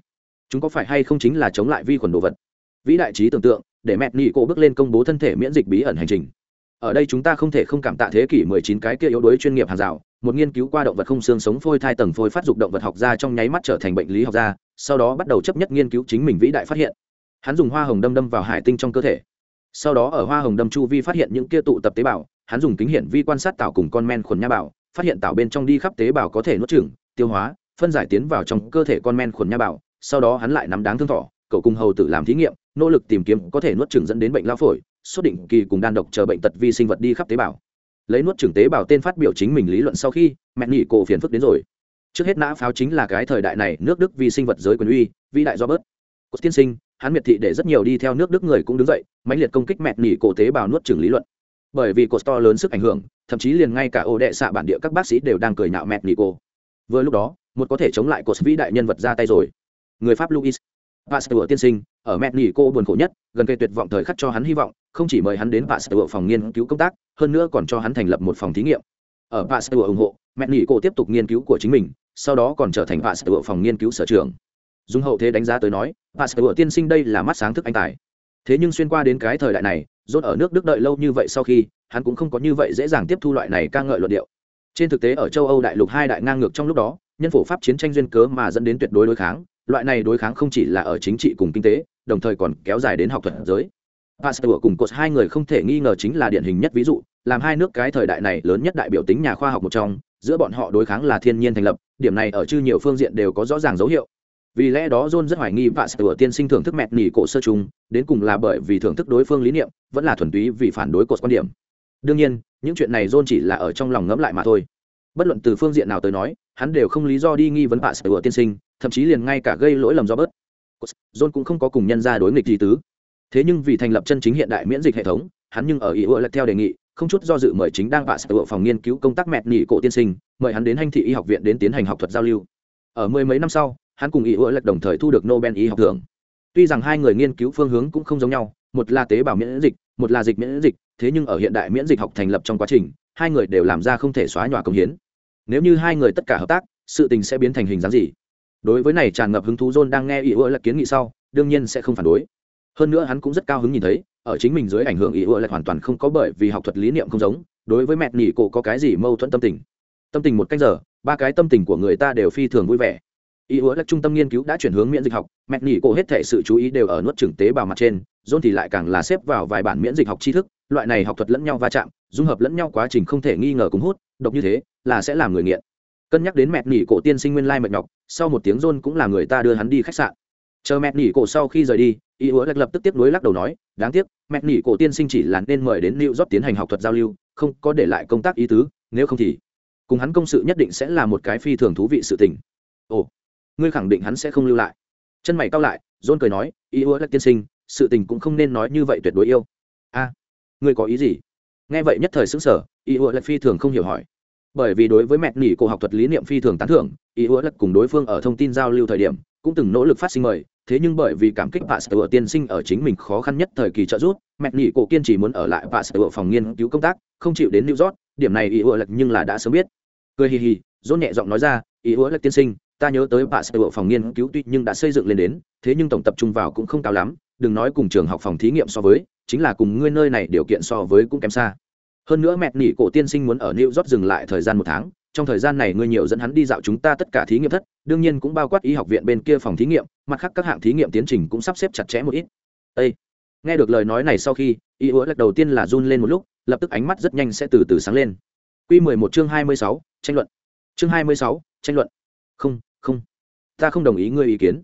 chúng có phải hay không chính là chống lại vi khuẩn đồ vật? Vĩ đại trí tưởng tượng, để mẹ nỉ cổ bước lên công bố thân thể miễn dịch bí ẩn hành trình. Ở đây chúng ta không thể không cảm tạ thế kỷ 19 cái kia yếu đuối chuyên nghiệp hàng rào, một nghiên cứu qua động vật không xương sống phôi thai tầng phôi phát dục động vật học ra trong nháy mắt trở thành bệnh lý học gia, sau đó bắt đầu chấp nhất nghiên cứu chính mình vĩ đại phát hiện hắn dùng hoa hồng đâm đâm vào hải tinh trong cơ thể. Sau đó ở hoa hồng đâm chu vi phát hiện những kia tụ tập tế bào, hắn dùng kính hiển vi quan sát tạo cùng con men khuẩn nha bảo phát hiện tạo bên trong đi khắp tế bào có thể nuốt chửng, tiêu hóa, phân giải tiến vào trong cơ thể con men khuẩn nha bảo sau đó hắn lại nắm đáng thương thỏ cậu cùng hầu tử làm thí nghiệm, nỗ lực tìm kiếm có thể nuốt chửng dẫn đến bệnh lao phổi, xuất định kỳ cùng đan độc chờ bệnh tật vi sinh vật đi khắp tế bào. Lấy nuốt chửng tế bào tên phát biểu chính mình lý luận sau khi, mẹ nghỉ cổ phiền phức đến rồi. Trước hết nã pháo chính là cái thời đại này nước đức vi sinh vật giới quyền uy, vĩ đại do bớt cốt tiên sinh hắn miệt thị để rất nhiều đi theo nước đức người cũng đứng dậy, mãnh liệt công kích mẹt nỉ cổ tế bào nuốt chửng lý luận. Bởi vì cột to lớn sức ảnh hưởng, thậm chí liền ngay cả ô đệ xạ bản địa các bác sĩ đều đang cười nạo mẹt nỉ cổ. Vừa lúc đó, một có thể chống lại cột vĩ đại nhân vật ra tay rồi. Người pháp luis pasteur tiên sinh, ở mẹt nỉ cô buồn khổ nhất, gần cây tuyệt vọng thời khắc cho hắn hy vọng, không chỉ mời hắn đến pasteur phòng nghiên cứu công tác, hơn nữa còn cho hắn thành lập một phòng thí nghiệm. Ở pasteur ủng hộ, mẹt nỉ cô tiếp tục nghiên cứu của chính mình, sau đó còn trở thành pasteur phòng nghiên cứu sở trường dùng hậu thế đánh giá tới nói, pasteur tiên sinh đây là mắt sáng thức anh tài. Thế nhưng xuyên qua đến cái thời đại này, rốt ở nước đức đợi lâu như vậy sau khi, hắn cũng không có như vậy dễ dàng tiếp thu loại này ca ngợi luận điệu. Trên thực tế ở châu âu đại lục hai đại ngang ngược trong lúc đó, nhân phổ pháp chiến tranh duyên cớ mà dẫn đến tuyệt đối đối kháng, loại này đối kháng không chỉ là ở chính trị cùng kinh tế, đồng thời còn kéo dài đến học thuật giới. Pasteur cùng cột hai người không thể nghi ngờ chính là điển hình nhất ví dụ, làm hai nước cái thời đại này lớn nhất đại biểu tính nhà khoa học một trong, giữa bọn họ đối kháng là thiên nhiên thành lập, điểm này ở chư nhiều phương diện đều có rõ ràng dấu hiệu vì lẽ đó john rất hoài nghi pasteur tiên sinh thưởng thức mẹt nỉ cổ sơ chung, đến cùng là bởi vì thưởng thức đối phương lý niệm, vẫn là thuần túy vì phản đối cột quan điểm. Đương nhiên, những chuyện này john chỉ là ở trong lòng ngẫm lại mà thôi. Bất luận từ phương diện nào tới nói, hắn đều không lý do đi nghi vấn pasteur tiên sinh, thậm chí liền ngay cả gây lỗi lầm do bớt. John cũng không có cùng nhân ra đối nghịch gì tứ. Thế nhưng vì thành lập chân chính hiện đại miễn dịch hệ thống, hắn nhưng ở ý ưa lại theo đề nghị, không chút do dự mời chính đang bạ sở phòng nghiên cứu công tác mẹt nỉ cổ tiên sinh, mời hắn đến hành thị y học viện đến tiến hành học thuật giao lưu. Ở mười mấy năm sau hắn cùng ý ủa lật đồng thời thu được nobel y học thưởng. Tuy rằng hai người nghiên cứu phương hướng cũng không giống nhau, một là tế bào miễn dịch, một là dịch miễn dịch, thế nhưng ở hiện đại miễn dịch học thành lập trong quá trình, hai người đều làm ra không thể xóa nhòa công hiến. Nếu như hai người tất cả hợp tác, sự tình sẽ biến thành hình dáng gì? Đối với này tràn ngập hứng thú john đang nghe ý ủa lệch kiến nghị sau, đương nhiên sẽ không phản đối. Hơn nữa hắn cũng rất cao hứng nhìn thấy, ở chính mình dưới ảnh hưởng ý ủa lệch hoàn toàn không có bởi vì học thuật lý niệm không giống, đối với mẹ nỉ cổ có cái gì mâu thuẫn tâm tình. Tâm tình một cách giờ, ba cái tâm tình của người ta đều phi thường vui vẻ ý hứa là trung tâm nghiên cứu đã chuyển hướng miễn dịch học, mẹ nỉ cổ hết thể sự chú ý đều ở nuốt trừng tế bào mặt trên john thì lại càng là xếp vào vài bản miễn dịch học tri thức, loại này học thuật lẫn nhau va chạm, dung hợp lẫn nhau quá trình không thể nghi ngờ cùng hút, độc như thế là sẽ làm người nghiện. Cân nhắc đến mẹ nỉ cổ tiên sinh nguyên lai mệt nhọc, sau một tiếng rôn cũng là người ta đưa hắn đi khách sạn. Chờ mẹ nỉ cổ sau khi rời đi y hứa lập tức tiếp nối lắc đầu nói, đáng tiếc, mẹ nỉ cổ tiên sinh chỉ là nên mời đến lưu rót tiến hành học thuật giao lưu, không có để lại công tác ý tứ, nếu không thì cùng hắn công sự nhất định sẽ là một cái phi thường thú vị sự tình. Ồ ngươi khẳng định hắn sẽ không lưu lại. Chân mày cao lại, john cười nói y hứa là tiên sinh, sự tình cũng không nên nói như vậy tuyệt đối yêu. A, ngươi có ý gì? Nghe vậy nhất thời xứng sở y hứa là phi thường không hiểu hỏi. Bởi vì đối với mẹ nỉ cổ học thuật lý niệm phi thường tán thưởng, ý hứa lật cùng đối phương ở thông tin giao lưu thời điểm, cũng từng nỗ lực phát sinh mời, thế nhưng bởi vì cảm kích bà sở tiên sinh ở chính mình khó khăn nhất thời kỳ trợ giúp, mẹ nỉ cổ kiên trì muốn ở lại bà sở phòng nghiên cứu công tác, không chịu đến new york, điểm này ý hứa lật nhưng là đã sớm biết. Cười hì hì dốt nhẹ giọng nói ra, ý hứa lật tiên sinh ta nhớ tới bà bộ phòng nghiên cứu tuy nhưng đã xây dựng lên đến, thế nhưng tổng tập trung vào cũng không cao lắm, đừng nói cùng trường học phòng thí nghiệm so với, chính là cùng ngươi nơi này điều kiện so với cũng kém xa. Hơn nữa mẹ nỉ cổ tiên sinh muốn ở new york dừng lại thời gian một tháng, trong thời gian này ngươi nhiều dẫn hắn đi dạo chúng ta tất cả thí nghiệm thất, đương nhiên cũng bao quát y học viện bên kia phòng thí nghiệm, mặt khác các hạng thí nghiệm tiến trình cũng sắp xếp chặt chẽ một ít. Ê! nghe được lời nói này sau khi, y hứa lật đầu tiên là run lên một lúc, lập tức ánh mắt rất nhanh sẽ từ từ sáng lên. Q mười một chương hai mươi sáu, tranh luận. Chương hai mươi sáu, tranh luận. Không ta không đồng ý ngươi ý kiến.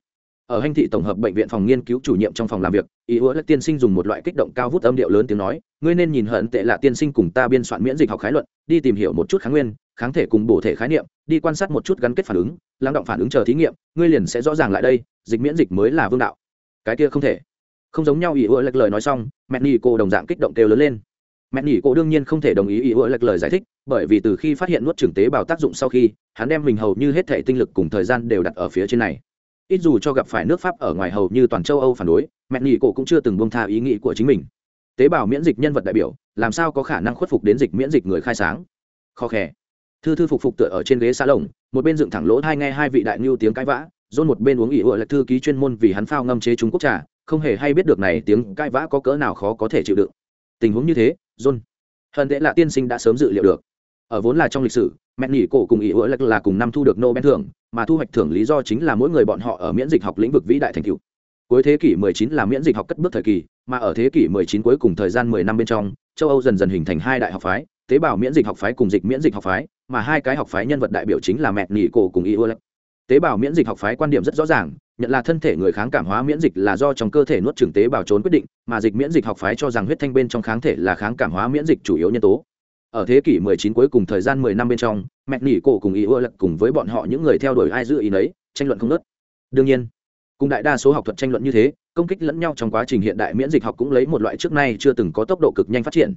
Ở hành thị tổng hợp bệnh viện phòng nghiên cứu chủ nhiệm trong phòng làm việc ý hứa là tiên sinh dùng một loại kích động cao vút âm điệu lớn tiếng nói, ngươi nên nhìn hận tệ là tiên sinh cùng ta biên soạn miễn dịch học khái luận, đi tìm hiểu một chút kháng nguyên, kháng thể cùng bổ thể khái niệm, đi quan sát một chút gắn kết phản ứng, lắng động phản ứng chờ thí nghiệm, ngươi liền sẽ rõ ràng lại đây, dịch miễn dịch mới là vương đạo. Cái kia không thể. Không giống nhau ý hứa lệch lời nói xong, mẹ ni cô đồng dạng kích động kêu lớn lên mẹ nỉ cô đương nhiên không thể đồng ý ý ủa lệch lời giải thích, bởi vì từ khi phát hiện nuốt trưởng tế bào tác dụng sau khi, hắn đem mình hầu như hết thể tinh lực cùng thời gian đều đặt ở phía trên này. Ít dù cho gặp phải nước pháp ở ngoài hầu như toàn châu âu phản đối, mẹ nghỉ cổ cũng chưa từng buông tha ý nghĩ của chính mình. Tế bào miễn dịch nhân vật đại biểu, làm sao có khả năng khuất phục đến dịch miễn dịch người khai sáng? Khó khè. Thư thư phục phục tựa ở trên ghế xa lồng, một bên dựng thẳng lỗ hai nghe hai vị đại ngưu tiếng cãi vã dôn một bên uống ỉ ựa là thư ký chuyên môn vì hắn phao ngâm chế trung quốc trà, không hề hay biết được này tiếng cãi vã có cỡ nào khó có thể chịu đựng tình huống như thế John. hận tệ là tiên sinh đã sớm dự liệu được ở vốn là trong lịch sử mẹ nghỉ cổ cùng ý ứa là, là cùng năm thu được nobel thưởng mà thu hoạch thưởng lý do chính là mỗi người bọn họ ở miễn dịch học lĩnh vực vĩ đại thành tựu cuối thế kỷ 19 là miễn dịch học cất bước thời kỳ mà ở thế kỷ 19 cuối cùng thời gian 10 năm bên trong châu âu dần dần hình thành hai đại học phái tế bào miễn dịch học phái cùng dịch miễn dịch học phái mà hai cái học phái nhân vật đại biểu chính là mẹ nghỉ cổ cùng ỉ ựa tế bào miễn dịch học phái quan điểm rất rõ ràng nhận là thân thể người kháng cảm hóa miễn dịch là do trong cơ thể nuốt trường tế bào trốn quyết định, mà dịch miễn dịch học phái cho rằng huyết thanh bên trong kháng thể là kháng cảm hóa miễn dịch chủ yếu nhân tố. Ở thế kỷ 19 cuối cùng thời gian 10 năm bên trong, mẹ nỉ cổ cùng ý ưa lật cùng với bọn họ những người theo đuổi ai giữ ý nấy, tranh luận không nớt đương nhiên, cùng đại đa số học thuật tranh luận như thế, công kích lẫn nhau trong quá trình hiện đại miễn dịch học cũng lấy một loại trước nay chưa từng có tốc độ cực nhanh phát triển.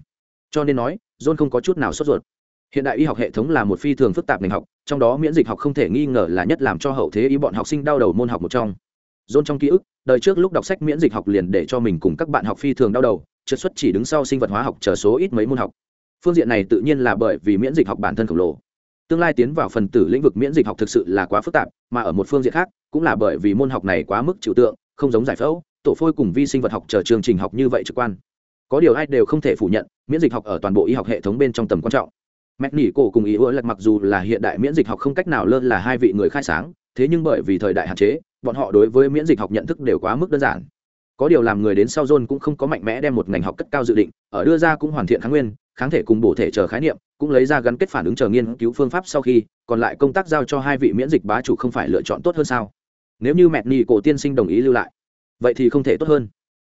Cho nên nói, john không có chút nào sốt ruột hiện đại y học hệ thống là một phi thường phức tạp ngành học, trong đó miễn dịch học không thể nghi ngờ là nhất làm cho hậu thế y bọn học sinh đau đầu môn học một trong. Dôn trong ký ức, đời trước lúc đọc sách miễn dịch học liền để cho mình cùng các bạn học phi thường đau đầu, trượt xuất chỉ đứng sau sinh vật hóa học chờ số ít mấy môn học. Phương diện này tự nhiên là bởi vì miễn dịch học bản thân khổng lồ. Tương lai tiến vào phần tử lĩnh vực miễn dịch học thực sự là quá phức tạp, mà ở một phương diện khác, cũng là bởi vì môn học này quá mức trừu tượng, không giống giải phẫu, tổ phôi cùng vi sinh vật học chờ chương trình học như vậy trực quan. Có điều ai đều không thể phủ nhận, miễn dịch học ở toàn bộ y học hệ thống bên trong tầm quan trọng mẹ nỉ cổ cùng ý ưa lật mặc dù là hiện đại miễn dịch học không cách nào lơ là hai vị người khai sáng, thế nhưng bởi vì thời đại hạn chế, bọn họ đối với miễn dịch học nhận thức đều quá mức đơn giản. Có điều làm người đến sau john cũng không có mạnh mẽ đem một ngành học cất cao dự định, ở đưa ra cũng hoàn thiện kháng nguyên, kháng thể cùng bổ thể chờ khái niệm, cũng lấy ra gắn kết phản ứng chờ nghiên cứu phương pháp sau khi, còn lại công tác giao cho hai vị miễn dịch bá chủ không phải lựa chọn tốt hơn sao? Nếu như mẹ nỉ cổ tiên sinh đồng ý lưu lại, vậy thì không thể tốt hơn.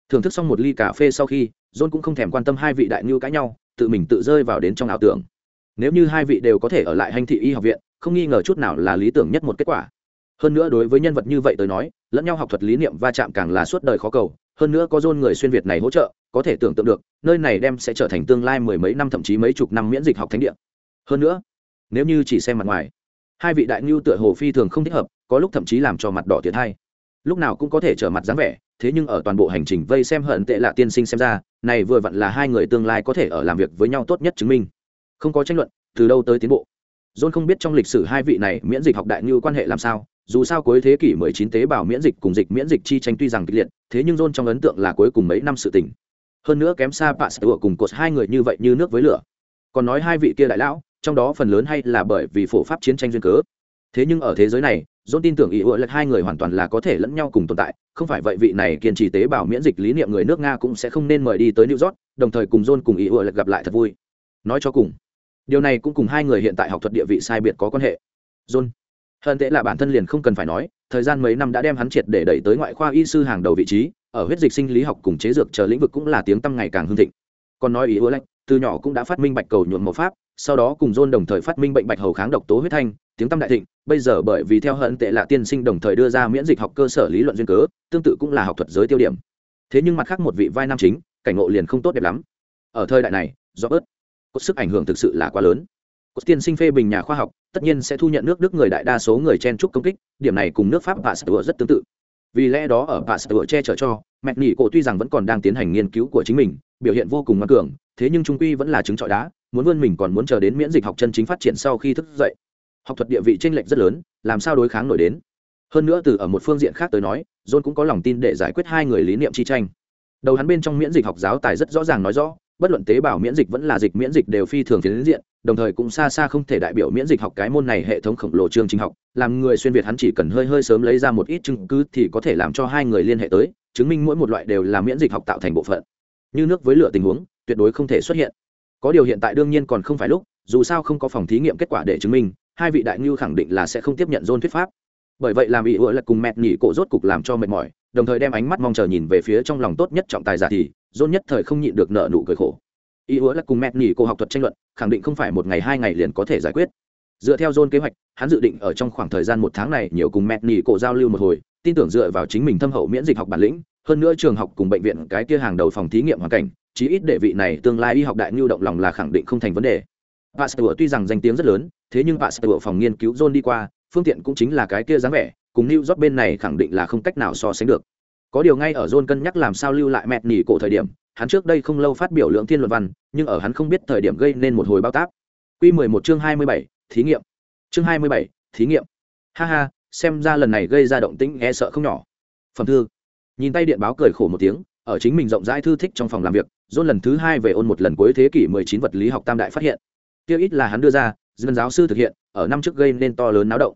Thưởng thức xong một ly cà phê sau khi, john cũng không thèm quan tâm hai vị đại ngưu cãi nhau, tự mình tự rơi vào đến trong ảo tưởng nếu như hai vị đều có thể ở lại hành thị y học viện, không nghi ngờ chút nào là lý tưởng nhất một kết quả. Hơn nữa đối với nhân vật như vậy tới nói, lẫn nhau học thuật lý niệm va chạm càng là suốt đời khó cầu, hơn nữa có dôn người xuyên việt này hỗ trợ, có thể tưởng tượng được, nơi này đem sẽ trở thành tương lai mười mấy năm thậm chí mấy chục năm miễn dịch học thánh địa. Hơn nữa, nếu như chỉ xem mặt ngoài, hai vị đại ngưu tựa hồ phi thường không thích hợp, có lúc thậm chí làm cho mặt đỏ thiệt hay lúc nào cũng có thể trở mặt dáng vẻ, thế nhưng ở toàn bộ hành trình vây xem hận tệ lạ tiên sinh xem ra, này vừa vặn là hai người tương lai có thể ở làm việc với nhau tốt nhất chứng minh không có tranh luận từ đâu tới tiến bộ. John không biết trong lịch sử hai vị này miễn dịch học đại như quan hệ làm sao dù sao cuối thế kỷ 19 tế bào miễn dịch cùng dịch miễn dịch chi tranh tuy rằng kịch liệt thế nhưng john trong ấn tượng là cuối cùng mấy năm sự tình. Hơn nữa kém xa bạ sửa cùng cột hai người như vậy như nước với lửa. Còn nói hai vị kia đại lão trong đó phần lớn hay là bởi vì phổ pháp chiến tranh duyên cớ. Thế nhưng ở thế giới này John tin tưởng ý ựa lật hai người hoàn toàn là có thể lẫn nhau cùng tồn tại, không phải vậy vị này kiên trì tế bào miễn dịch lý niệm người nước Nga cũng sẽ không nên mời đi tới New York, đồng thời cùng John cùng ý ựa lật gặp lại thật vui. Nói cho cùng, điều này cũng cùng hai người hiện tại học thuật địa vị sai biệt có quan hệ. John. Hơn tệ là bản thân liền không cần phải nói, thời gian mấy năm đã đem hắn triệt để đẩy tới ngoại khoa y sư hàng đầu vị trí, ở huyết dịch sinh lý học cùng chế dược chờ lĩnh vực cũng là tiếng tăm ngày càng hưng thịnh. Còn nói ý ưa lạnh, từ nhỏ cũng đã phát minh bạch cầu nhuộm màu pháp, sau đó cùng john đồng thời phát minh bệnh bạch hầu kháng độc tố huyết thanh, tiếng tăm đại thịnh, bây giờ bởi vì theo hận tệ là tiên sinh đồng thời đưa ra miễn dịch học cơ sở lý luận duyên cớ, tương tự cũng là học thuật giới tiêu điểm. Thế nhưng mặt khác một vị vai nam chính, cảnh ngộ liền không tốt đẹp lắm. Ở thời đại này, do bớt có sức ảnh hưởng thực sự là quá lớn. Có tiên sinh phê bình nhà khoa học, tất nhiên sẽ thu nhận nước đức người đại đa số người chen trúc công kích, điểm này cùng nước pháp và pasteur rất tương tự. Vì lẽ đó ở pasteur che chở cho mẹ nỉ cổ tuy rằng vẫn còn đang tiến hành nghiên cứu của chính mình, biểu hiện vô cùng ngoan cường, thế nhưng trung quy vẫn là chứng trọi đá, muốn vươn mình còn muốn chờ đến miễn dịch học chân chính phát triển sau khi thức dậy. Học thuật địa vị tranh lệch rất lớn, làm sao đối kháng nổi đến? Hơn nữa từ ở một phương diện khác tới nói, john cũng có lòng tin để giải quyết hai người lý niệm chi tranh. Đầu hắn bên trong miễn dịch học giáo tài rất rõ ràng nói rõ bất luận tế bào miễn dịch vẫn là dịch miễn dịch đều phi thường phiến diện, đồng thời cũng xa xa không thể đại biểu miễn dịch học cái môn này hệ thống khổng lồ chương trình học, làm người xuyên việt hắn chỉ cần hơi hơi sớm lấy ra một ít chứng cứ thì có thể làm cho hai người liên hệ tới, chứng minh mỗi một loại đều là miễn dịch học tạo thành bộ phận. Như nước với lửa tình huống, tuyệt đối không thể xuất hiện. Có điều hiện tại đương nhiên còn không phải lúc, dù sao không có phòng thí nghiệm kết quả để chứng minh, hai vị đại ngưu khẳng định là sẽ không tiếp nhận dôn thuyết pháp. Bởi vậy làm ý ủa là cùng mẹt nhỉ cổ rốt cục làm cho mệt mỏi, đồng thời đem ánh mắt mong chờ nhìn về phía trong lòng tốt nhất trọng tài giả thì dôn nhất thời không nhịn được nợ nụ cười khổ. Ý hứa là cùng mẹ nghỉ cô học thuật tranh luận khẳng định không phải một ngày hai ngày liền có thể giải quyết. Dựa theo dôn kế hoạch hắn dự định ở trong khoảng thời gian một tháng này nhiều cùng mẹ nghỉ cô giao lưu một hồi tin tưởng dựa vào chính mình thâm hậu miễn dịch học bản lĩnh hơn nữa trường học cùng bệnh viện cái kia hàng đầu phòng thí nghiệm hoàn cảnh chí ít để vị này tương lai y học đại nhu động lòng là khẳng định không thành vấn đề. Pasteur tuy rằng danh tiếng rất lớn, thế nhưng Pasteur phòng nghiên cứu John đi qua, phương tiện cũng chính là cái kia dáng vẻ, cùng New job bên này khẳng định là không cách nào so sánh được có điều ngay ở john cân nhắc làm sao lưu lại mẹ nỉ cổ thời điểm hắn trước đây không lâu phát biểu lượng thiên luận văn nhưng ở hắn không biết thời điểm gây nên một hồi bao tác q 11 chương 27, thí nghiệm. Chương 27, thí nghiệm. Ha ha xem ra lần này gây ra động tĩnh e sợ không nhỏ. Phẩm thư. Nhìn tay điện báo cười khổ một tiếng ở chính mình rộng rãi thư thích trong phòng làm việc John lần thứ hai về ôn một lần cuối thế kỷ 19 vật lý học tam đại phát hiện. Tiêu ít là hắn đưa ra dân giáo sư thực hiện ở năm trước gây nên to lớn náo động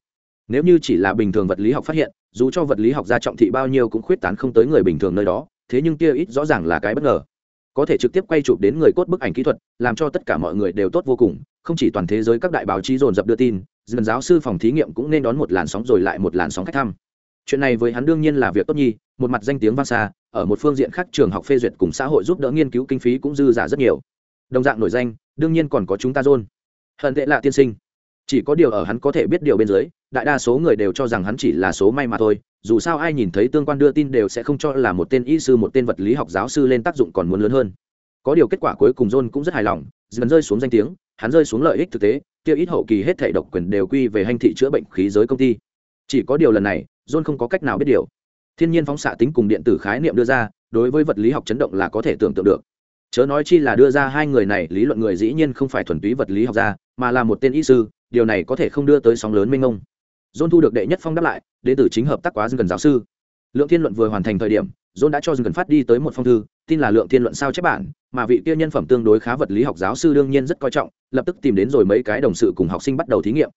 nếu như chỉ là bình thường vật lý học phát hiện, dù cho vật lý học gia trọng thị bao nhiêu cũng khuyết tán không tới người bình thường nơi đó, thế nhưng kia ít rõ ràng là cái bất ngờ. Có thể trực tiếp quay chụp đến người cốt bức ảnh kỹ thuật, làm cho tất cả mọi người đều tốt vô cùng, không chỉ toàn thế giới các đại báo chí dồn dập đưa tin dần giáo sư phòng thí nghiệm cũng nên đón một làn sóng rồi lại một làn sóng khách thăm. Chuyện này với hắn đương nhiên là việc tốt nhi, một mặt danh tiếng vang xa, ở một phương diện khác trường học phê duyệt cùng xã hội giúp đỡ nghiên cứu kinh phí cũng dư giả rất nhiều. Đồng dạng nổi danh, đương nhiên còn có chúng ta dôn hận tệ lạ tiên sinh chỉ có điều ở hắn có thể biết điều bên dưới, đại đa số người đều cho rằng hắn chỉ là số may mà thôi, dù sao ai nhìn thấy tương quan đưa tin đều sẽ không cho là một tên y sư, một tên vật lý học giáo sư lên tác dụng còn muốn lớn hơn. Có điều kết quả cuối cùng john cũng rất hài lòng dần rơi xuống danh tiếng, hắn rơi xuống lợi ích thực tế tiêu ít hậu kỳ hết thể độc quyền đều quy về hành thị chữa bệnh khí giới công ty. Chỉ có điều lần này, john không có cách nào biết điều. Thiên nhiên phóng xạ tính cùng điện tử khái niệm đưa ra, đối với vật lý học chấn động là có thể tưởng tượng được. Chớ nói chi là đưa ra hai người này, lý luận người dĩ nhiên không phải thuần túy vật lý học gia, mà là một tên y sư điều này có thể không đưa tới sóng lớn mênh mông. John thu được đệ nhất phong đáp lại, đến từ chính hợp tác quá gần giáo sư. Lượng thiên luận vừa hoàn thành thời điểm, john đã cho gần phát đi tới một phong thư, tin là lượng thiên luận sao chép bản, mà vị kia nhân phẩm tương đối khá vật lý học giáo sư đương nhiên rất coi trọng, lập tức tìm đến rồi mấy cái đồng sự cùng học sinh bắt đầu thí nghiệm.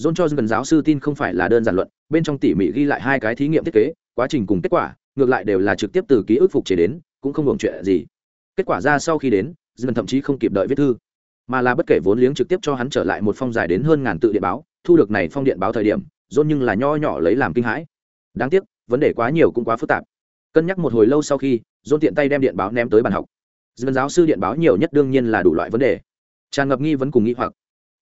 John cho gần giáo sư tin không phải là đơn giản luận, bên trong tỉ mỉ ghi lại hai cái thí nghiệm thiết kế, quá trình cùng kết quả, ngược lại đều là trực tiếp từ ký ức phục chế đến, cũng không hưởng chuyện gì. Kết quả ra sau khi đến, gần thậm chí không kịp đợi viết thư mà là bất kể vốn liếng trực tiếp cho hắn trở lại một phong dài đến hơn ngàn tự điện báo, thu được này phong điện báo thời điểm dôn nhưng là nho nhỏ lấy làm kinh hãi. Đáng tiếc, vấn đề quá nhiều cũng quá phức tạp. Cân nhắc một hồi lâu sau khi dôn tiện tay đem điện báo ném tới bàn học. Dân giáo sư điện báo nhiều nhất đương nhiên là đủ loại vấn đề. Tràn ngập nghi vấn cùng nghi hoặc.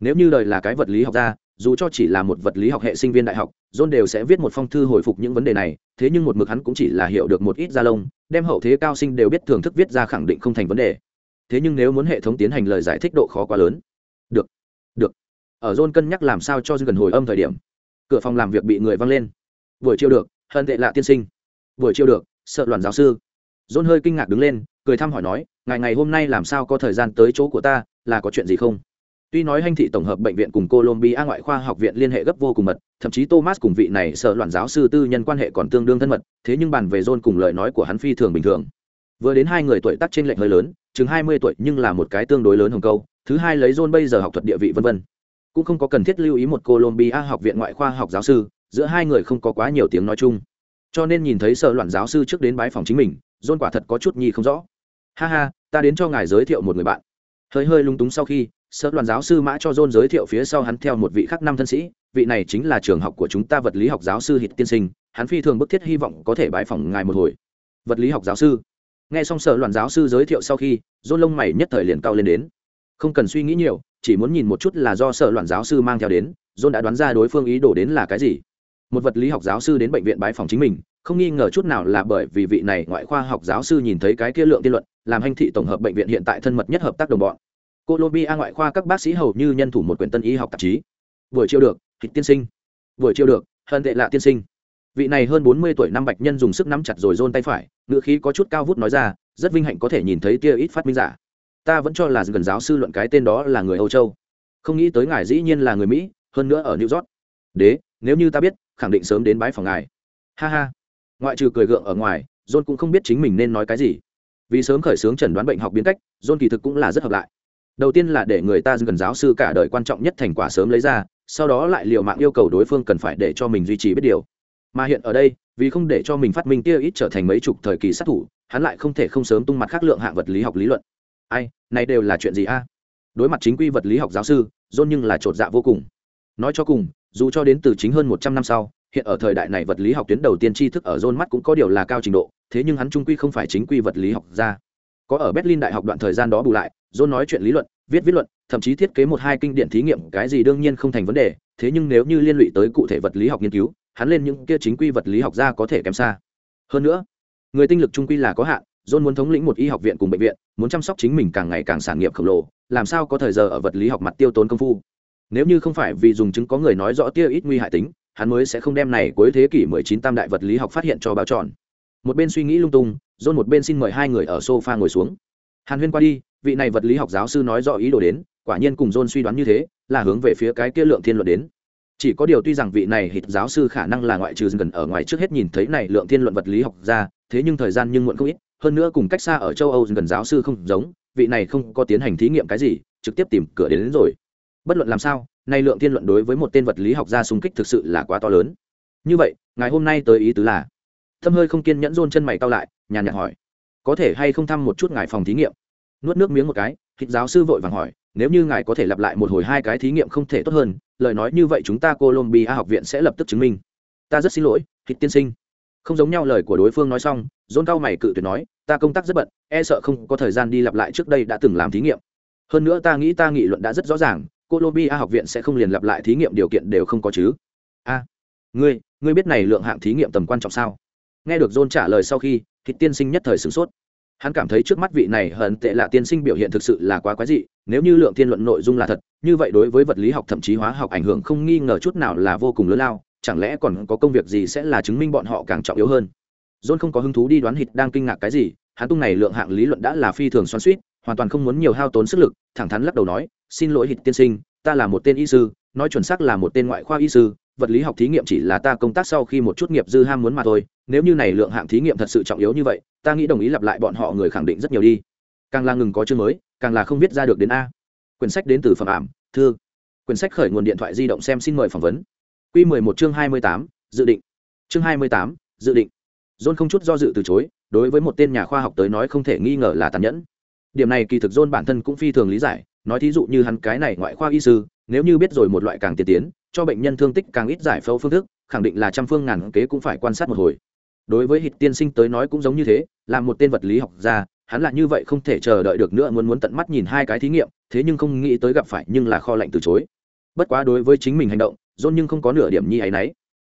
Nếu như đời là cái vật lý học gia, dù cho chỉ là một vật lý học hệ sinh viên đại học, john đều sẽ viết một phong thư hồi phục những vấn đề này, thế nhưng một mực hắn cũng chỉ là hiểu được một ít gia lông, đem hậu thế cao sinh đều biết thưởng thức viết ra khẳng định không thành vấn đề thế nhưng nếu muốn hệ thống tiến hành lời giải thích độ khó quá lớn. Được được. Ở john cân nhắc làm sao cho gần hồi âm thời điểm cửa phòng làm việc bị người văng lên. Buổi chiều được hân tệ lạ tiên sinh. Buổi chiều được sợ loạn giáo sư. John hơi kinh ngạc đứng lên cười thăm hỏi nói ngày ngày hôm nay làm sao có thời gian tới chỗ của ta là có chuyện gì không? Tuy nói hành thị tổng hợp bệnh viện cùng Colombia ngoại khoa học viện liên hệ gấp vô cùng mật, thậm chí Thomas cùng vị này sợ loạn giáo sư tư nhân quan hệ còn tương đương thân mật, thế nhưng bàn về John cùng lời nói của hắn phi thường bình thường. Vừa đến hai người tuổi tác trên lệch hơi lớn, chừng mươi tuổi nhưng là một cái tương đối lớn hồng câu, thứ hai lấy John bây giờ học thuật địa vị vân vân. Cũng không có cần thiết lưu ý một Colombia học viện ngoại khoa học giáo sư, giữa hai người không có quá nhiều tiếng nói chung. Cho nên nhìn thấy sợ loạn giáo sư trước đến bái phòng chính mình, John quả thật có chút nhi không rõ. Ha ha, ta đến cho ngài giới thiệu một người bạn. Hơi hơi lung túng sau khi, sợ loạn giáo sư mã cho john giới thiệu phía sau hắn theo một vị khác năm thân sĩ vị này chính là trường học của chúng ta vật lý học giáo sư hít tiên sinh hắn phi thường bức thiết hy vọng có thể bái phỏng ngài một hồi vật lý học giáo sư nghe xong sở loạn giáo sư giới thiệu sau khi john lông mày nhất thời liền cao lên đến không cần suy nghĩ nhiều chỉ muốn nhìn một chút là do sở loạn giáo sư mang theo đến john đã đoán ra đối phương ý đồ đến là cái gì một vật lý học giáo sư đến bệnh viện bái phòng chính mình không nghi ngờ chút nào là bởi vì vị này ngoại khoa học giáo sư nhìn thấy cái kia lượng tiên luận làm hành thị tổng hợp bệnh viện hiện tại thân mật nhất hợp tác đồng bọn Colombia ngoại khoa các bác sĩ hầu như nhân thủ một quyển tân y học tạp chí. Buổi chiều được, thịt tiên sinh. Buổi chiều được, hơn tệ lạ tiên sinh. Vị này hơn bốn mươi tuổi năm bạch nhân dùng sức nắm chặt rồi rôn tay phải, ngựa khí có chút cao vút nói ra, rất vinh hạnh có thể nhìn thấy tia ít phát minh giả. Ta vẫn cho là gần giáo sư luận cái tên đó là người Âu Châu. Không nghĩ tới ngài dĩ nhiên là người Mỹ, hơn nữa ở New York. Đế, nếu như ta biết, khẳng định sớm đến bái phòng ngài. Ha ha. Ngoại trừ cười gượng ở ngoài, John cũng không biết chính mình nên nói cái gì. Vì sớm khởi xướng chẩn đoán bệnh học biến cách, John kỳ thực cũng là rất hợp lại đầu tiên là để người ta gần giáo sư cả đời quan trọng nhất thành quả sớm lấy ra sau đó lại liều mạng yêu cầu đối phương cần phải để cho mình duy trì biết điều mà hiện ở đây vì không để cho mình phát minh kia ít trở thành mấy chục thời kỳ sát thủ hắn lại không thể không sớm tung mặt khác lượng hạng vật lý học lý luận. Ai này đều là chuyện gì a? Đối mặt chính quy vật lý học giáo sư dôn nhưng là chột dạ vô cùng. Nói cho cùng dù cho đến từ chính hơn một trăm năm sau hiện ở thời đại này vật lý học tuyến đầu tiên tri thức ở dôn mắt cũng có điều là cao trình độ thế nhưng hắn trung quy không phải chính quy vật lý học ra có ở berlin đại học đoạn thời gian đó bù lại John nói chuyện lý luận, viết viết luận, thậm chí thiết kế một hai kinh điển thí nghiệm, cái gì đương nhiên không thành vấn đề, thế nhưng nếu như liên lụy tới cụ thể vật lý học nghiên cứu, hắn lên những kia chính quy vật lý học ra có thể kém xa. Hơn nữa, người tinh lực trung quy là có hạn, John muốn thống lĩnh một y học viện cùng bệnh viện, muốn chăm sóc chính mình càng ngày càng sản nghiệp khổng lồ, làm sao có thời giờ ở vật lý học mặt tiêu tốn công phu. Nếu như không phải vì dùng chứng có người nói rõ tia ít nguy hại tính, hắn mới sẽ không đem này cuối thế kỷ 19 tam đại vật lý học phát hiện cho báo tròn. một bên suy nghĩ lung tung john một bên xin mời hai người ở sofa ngồi xuống hàn huyên qua đi vị này vật lý học giáo sư nói rõ ý đồ đến quả nhiên cùng john suy đoán như thế là hướng về phía cái kia lượng thiên luận đến chỉ có điều tuy rằng vị này hít giáo sư khả năng là ngoại trừ gần ở ngoài trước hết nhìn thấy này lượng thiên luận vật lý học ra thế nhưng thời gian nhưng muộn không ít hơn nữa cùng cách xa ở châu âu gần giáo sư không giống vị này không có tiến hành thí nghiệm cái gì trực tiếp tìm cửa đến, đến rồi. Bất luận làm sao nay lượng thiên luận đối với một tên vật lý học gia xung kích thực sự là quá to lớn. Như vậy ngày hôm nay tới ý tứ là? Thâm hơi không kiên nhẫn rôn chân mày cao lại nhàn nhạt hỏi. Có thể hay không thăm một chút ngài phòng thí nghiệm? Nuốt nước miếng một cái hít giáo sư vội vàng hỏi, nếu như ngài có thể lặp lại một hồi hai cái thí nghiệm không thể tốt hơn, lời nói như vậy chúng ta colombia học viện sẽ lập tức chứng minh. Ta rất xin lỗi hít tiên sinh. Không giống nhau lời của đối phương nói xong dôn cao mày cự tuyệt nói, ta công tác rất bận e sợ không có thời gian đi lặp lại trước đây đã từng làm thí nghiệm. Hơn nữa ta nghĩ ta nghị luận đã rất rõ ràng colombia học viện sẽ không liền lặp lại thí nghiệm điều kiện đều không có chứ. A, ngươi ngươi biết này lượng hạng thí nghiệm tầm quan trọng sao? Nghe được dôn trả lời sau khi thì tiên sinh nhất thời sửng sốt hắn cảm thấy trước mắt vị này hận tệ là tiên sinh biểu hiện thực sự là quá quái dị, nếu như lượng tiên luận nội dung là thật, như vậy đối với vật lý học thậm chí hóa học ảnh hưởng không nghi ngờ chút nào là vô cùng lớn lao, chẳng lẽ còn có công việc gì sẽ là chứng minh bọn họ càng trọng yếu hơn? John không có hứng thú đi đoán hít đang kinh ngạc cái gì, hắn tung này lượng hạng lý luận đã là phi thường xoắn suýt hoàn toàn không muốn nhiều hao tốn sức lực, thẳng thắn lắc đầu nói, xin lỗi hít tiên sinh, ta là một tên y sư, nói chuẩn xác là một tên ngoại khoa y sư vật lý học thí nghiệm chỉ là ta công tác sau khi một chút nghiệp dư ham muốn mà thôi, nếu như này lượng hạng thí nghiệm thật sự trọng yếu như vậy, ta nghĩ đồng ý lặp lại bọn họ người khẳng định rất nhiều đi. Càng là ngừng có chương mới, càng là không viết ra được đến a. Quyển sách đến từ phẩm ảm, thư. Quyển sách khởi nguồn điện thoại di động xem xin mời phỏng vấn. Q mười một chương hai mươi tám, dự định. Chương hai mươi tám, dự định. John không chút do dự từ chối, đối với một tên nhà khoa học tới nói không thể nghi ngờ là tàn nhẫn. Điểm này kỳ thực john bản thân cũng phi thường lý giải, nói thí dụ như hắn cái này ngoại khoa y sư nếu như biết rồi một loại càng tiên tiến cho bệnh nhân thương tích càng ít giải phẫu phương thức khẳng định là trăm phương ngàn kế cũng phải quan sát một hồi. Đối với hít tiên sinh tới nói cũng giống như thế là một tên vật lý học gia hắn là như vậy không thể chờ đợi được nữa muốn muốn tận mắt nhìn hai cái thí nghiệm thế nhưng không nghĩ tới gặp phải nhưng là kho lạnh từ chối. Bất quá đối với chính mình hành động dôn nhưng không có nửa điểm nhi ấy nấy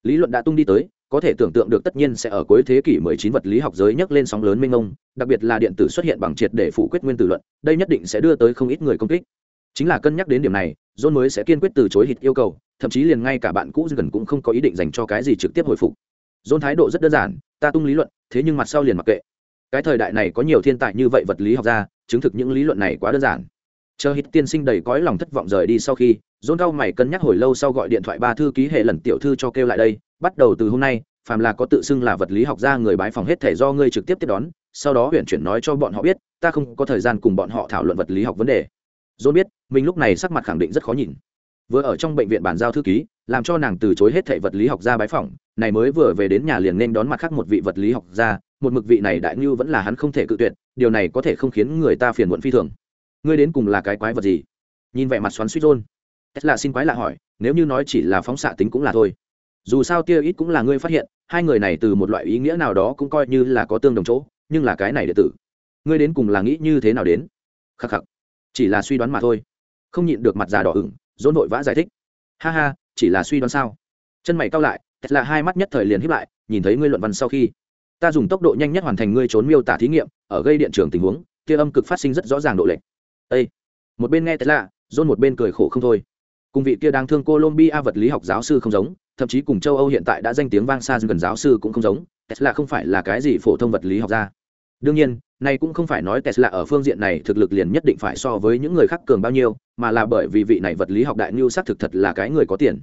lý luận đã tung đi tới có thể tưởng tượng được tất nhiên sẽ ở cuối thế kỷ 19 vật lý học giới nhấc lên sóng lớn mênh mông, đặc biệt là điện tử xuất hiện bằng triệt để phủ quyết nguyên tử luận, đây nhất định sẽ đưa tới không ít người công kích. Chính là cân nhắc đến điểm này, John mới sẽ kiên quyết từ chối hít yêu cầu, thậm chí liền ngay cả bạn cũ gần cũng không có ý định dành cho cái gì trực tiếp hồi phục. John thái độ rất đơn giản, ta tung lý luận, thế nhưng mặt sau liền mặc kệ. Cái thời đại này có nhiều thiên tài như vậy vật lý học gia, chứng thực những lý luận này quá đơn giản. Chờ hít tiên sinh đầy cõi lòng thất vọng rời đi sau khi, John cao mày cân nhắc hồi lâu sau gọi điện thoại ba thư ký hệ lần tiểu thư cho kêu lại đây, bắt đầu từ hôm nay, phàm là có tự xưng là vật lý học gia người bái phòng hết thể do ngươi trực tiếp tiếp đón, sau đó huyện chuyển nói cho bọn họ biết, ta không có thời gian cùng bọn họ thảo luận vật lý học vấn đề dôn biết, mình lúc này sắc mặt khẳng định rất khó nhìn. Vừa ở trong bệnh viện bàn giao thư ký, làm cho nàng từ chối hết thảy vật lý học gia bái phỏng, này mới vừa về đến nhà liền nên đón mặt khác một vị vật lý học gia, một mực vị này đại như vẫn là hắn không thể cự tuyệt, điều này có thể không khiến người ta phiền muộn phi thường. Ngươi đến cùng là cái quái vật gì? Nhìn vẻ mặt xoắn xuýt rôn Tesla xin quái lạ hỏi, nếu như nói chỉ là phóng xạ tính cũng là thôi. Dù sao tia ít cũng là ngươi phát hiện, hai người này từ một loại ý nghĩa nào đó cũng coi như là có tương đồng chỗ, nhưng là cái này đệ tử. Ngươi đến cùng là nghĩ như thế nào đến? Khắc khắc chỉ là suy đoán mà thôi. Không nhịn được mặt già đỏ ửng dỗ nội vã giải thích. Ha ha, chỉ là suy đoán sao? Chân mày cao lại, thật là hai mắt nhất thời liền hiếp lại, nhìn thấy ngươi luận văn sau khi. Ta dùng tốc độ nhanh nhất hoàn thành ngươi trốn miêu tả thí nghiệm, ở gây điện trường tình huống, kia âm cực phát sinh rất rõ ràng độ lệch. Ây một bên nghe thật lạ dôn một bên cười khổ không thôi. Cùng vị kia đang thương colombia vật lý học giáo sư không giống, thậm chí cùng châu âu hiện tại đã danh tiếng vang xa gần giáo sư cũng không giống tesla không phải là cái gì phổ thông vật lý học ra đương nhiên này cũng không phải nói Tesla ở phương diện này thực lực liền nhất định phải so với những người khác cường bao nhiêu, mà là bởi vì vị này vật lý học đại nhu xác thực thật là cái người có tiền.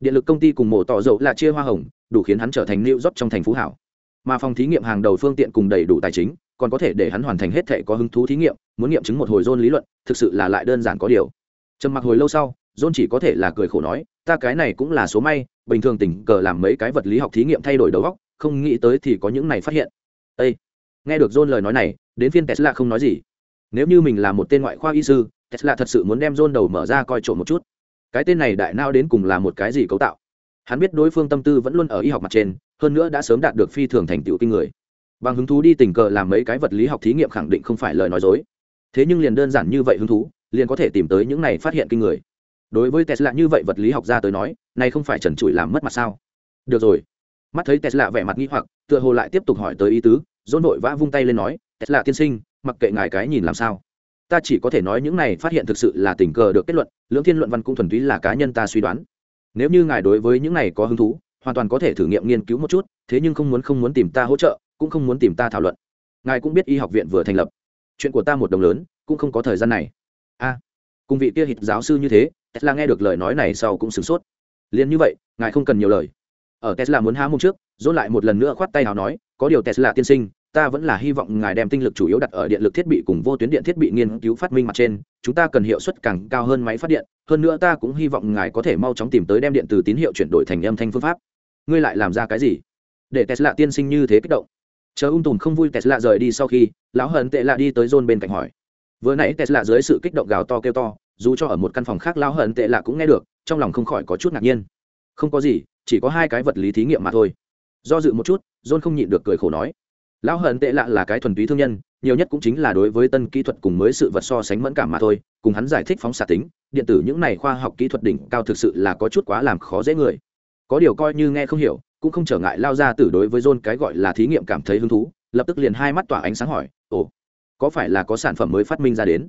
Điện lực công ty cùng mổ tỏ dầu là chia hoa hồng, đủ khiến hắn trở thành New job trong thành phú hảo. Mà phòng thí nghiệm hàng đầu phương tiện cùng đầy đủ tài chính, còn có thể để hắn hoàn thành hết thể có hứng thú thí nghiệm, muốn nghiệm chứng một hồi dôn lý luận, thực sự là lại đơn giản có điều. Trầm mặc hồi lâu sau, John chỉ có thể là cười khổ nói, ta cái này cũng là số may, bình thường tình cờ làm mấy cái vật lý học thí nghiệm thay đổi đầu óc, không nghĩ tới thì có những này phát hiện. Ê! Nghe được john lời nói này, đến phiên tesla không nói gì. Nếu như mình là một tên ngoại khoa y sư, tesla thật sự muốn đem john đầu mở ra coi trộm một chút. Cái tên này đại nao đến cùng là một cái gì cấu tạo? Hắn biết đối phương tâm tư vẫn luôn ở y học mặt trên, hơn nữa đã sớm đạt được phi thường thành tựu kinh người. Bằng hứng thú đi tình cờ làm mấy cái vật lý học thí nghiệm khẳng định không phải lời nói dối. Thế nhưng liền đơn giản như vậy hứng thú, liền có thể tìm tới những này phát hiện kinh người. Đối với tesla như vậy vật lý học ra tới nói, này không phải trần trụi làm mất mặt sao? Được rồi. Mắt thấy tesla vẻ mặt nghi hoặc, tựa hồ lại tiếp tục hỏi tới ý tứ dôn vội vã vung tay lên nói, tesla tiên sinh, mặc kệ ngài cái nhìn làm sao. Ta chỉ có thể nói những này phát hiện thực sự là tình cờ được kết luận, lưỡng thiên luận văn cũng thuần túy là cá nhân ta suy đoán. Nếu như ngài đối với những này có hứng thú, hoàn toàn có thể thử nghiệm nghiên cứu một chút, thế nhưng không muốn không muốn tìm ta hỗ trợ, cũng không muốn tìm ta thảo luận. Ngài cũng biết y học viện vừa thành lập. Chuyện của ta một đồng lớn, cũng không có thời gian này. A. Cùng vị kia hít giáo sư như thế là nghe được lời nói này sau cũng sửng sốt. Liền như vậy, ngài không cần nhiều lời ở tesla muốn há mông trước dôn lại một lần nữa khoát tay nào nói, có điều tesla tiên sinh, ta vẫn là hy vọng ngài đem tinh lực chủ yếu đặt ở điện lực thiết bị cùng vô tuyến điện thiết bị nghiên cứu phát minh mặt trên, chúng ta cần hiệu suất càng cao hơn máy phát điện, hơn nữa ta cũng hy vọng ngài có thể mau chóng tìm tới đem điện từ tín hiệu chuyển đổi thành âm thanh phương pháp. Ngươi lại làm ra cái gì? Để tesla tiên sinh như thế kích động. Chờ ung tùm không vui tesla rời đi sau khi, lão hận tệ lạ đi tới john bên cạnh hỏi. Vừa nãy tesla dưới sự kích động gào to kêu to, dù cho ở một căn phòng khác, lão hận tệ lạ cũng nghe được, trong lòng không khỏi có chút ngạc nhiên không có gì, chỉ có hai cái vật lý thí nghiệm mà thôi. Do dự một chút, john không nhịn được cười khổ nói, lão hận tệ lạ là cái thuần túy thương nhân, nhiều nhất cũng chính là đối với tân kỹ thuật cùng mới sự vật so sánh mẫn cảm mà thôi, cùng hắn giải thích phóng xạ tính, điện tử những này khoa học kỹ thuật đỉnh cao thực sự là có chút quá làm khó dễ người. Có điều coi như nghe không hiểu, cũng không trở ngại lao ra từ đối với john cái gọi là thí nghiệm cảm thấy hứng thú, lập tức liền hai mắt tỏa ánh sáng hỏi, ồ, có phải là có sản phẩm mới phát minh ra đến?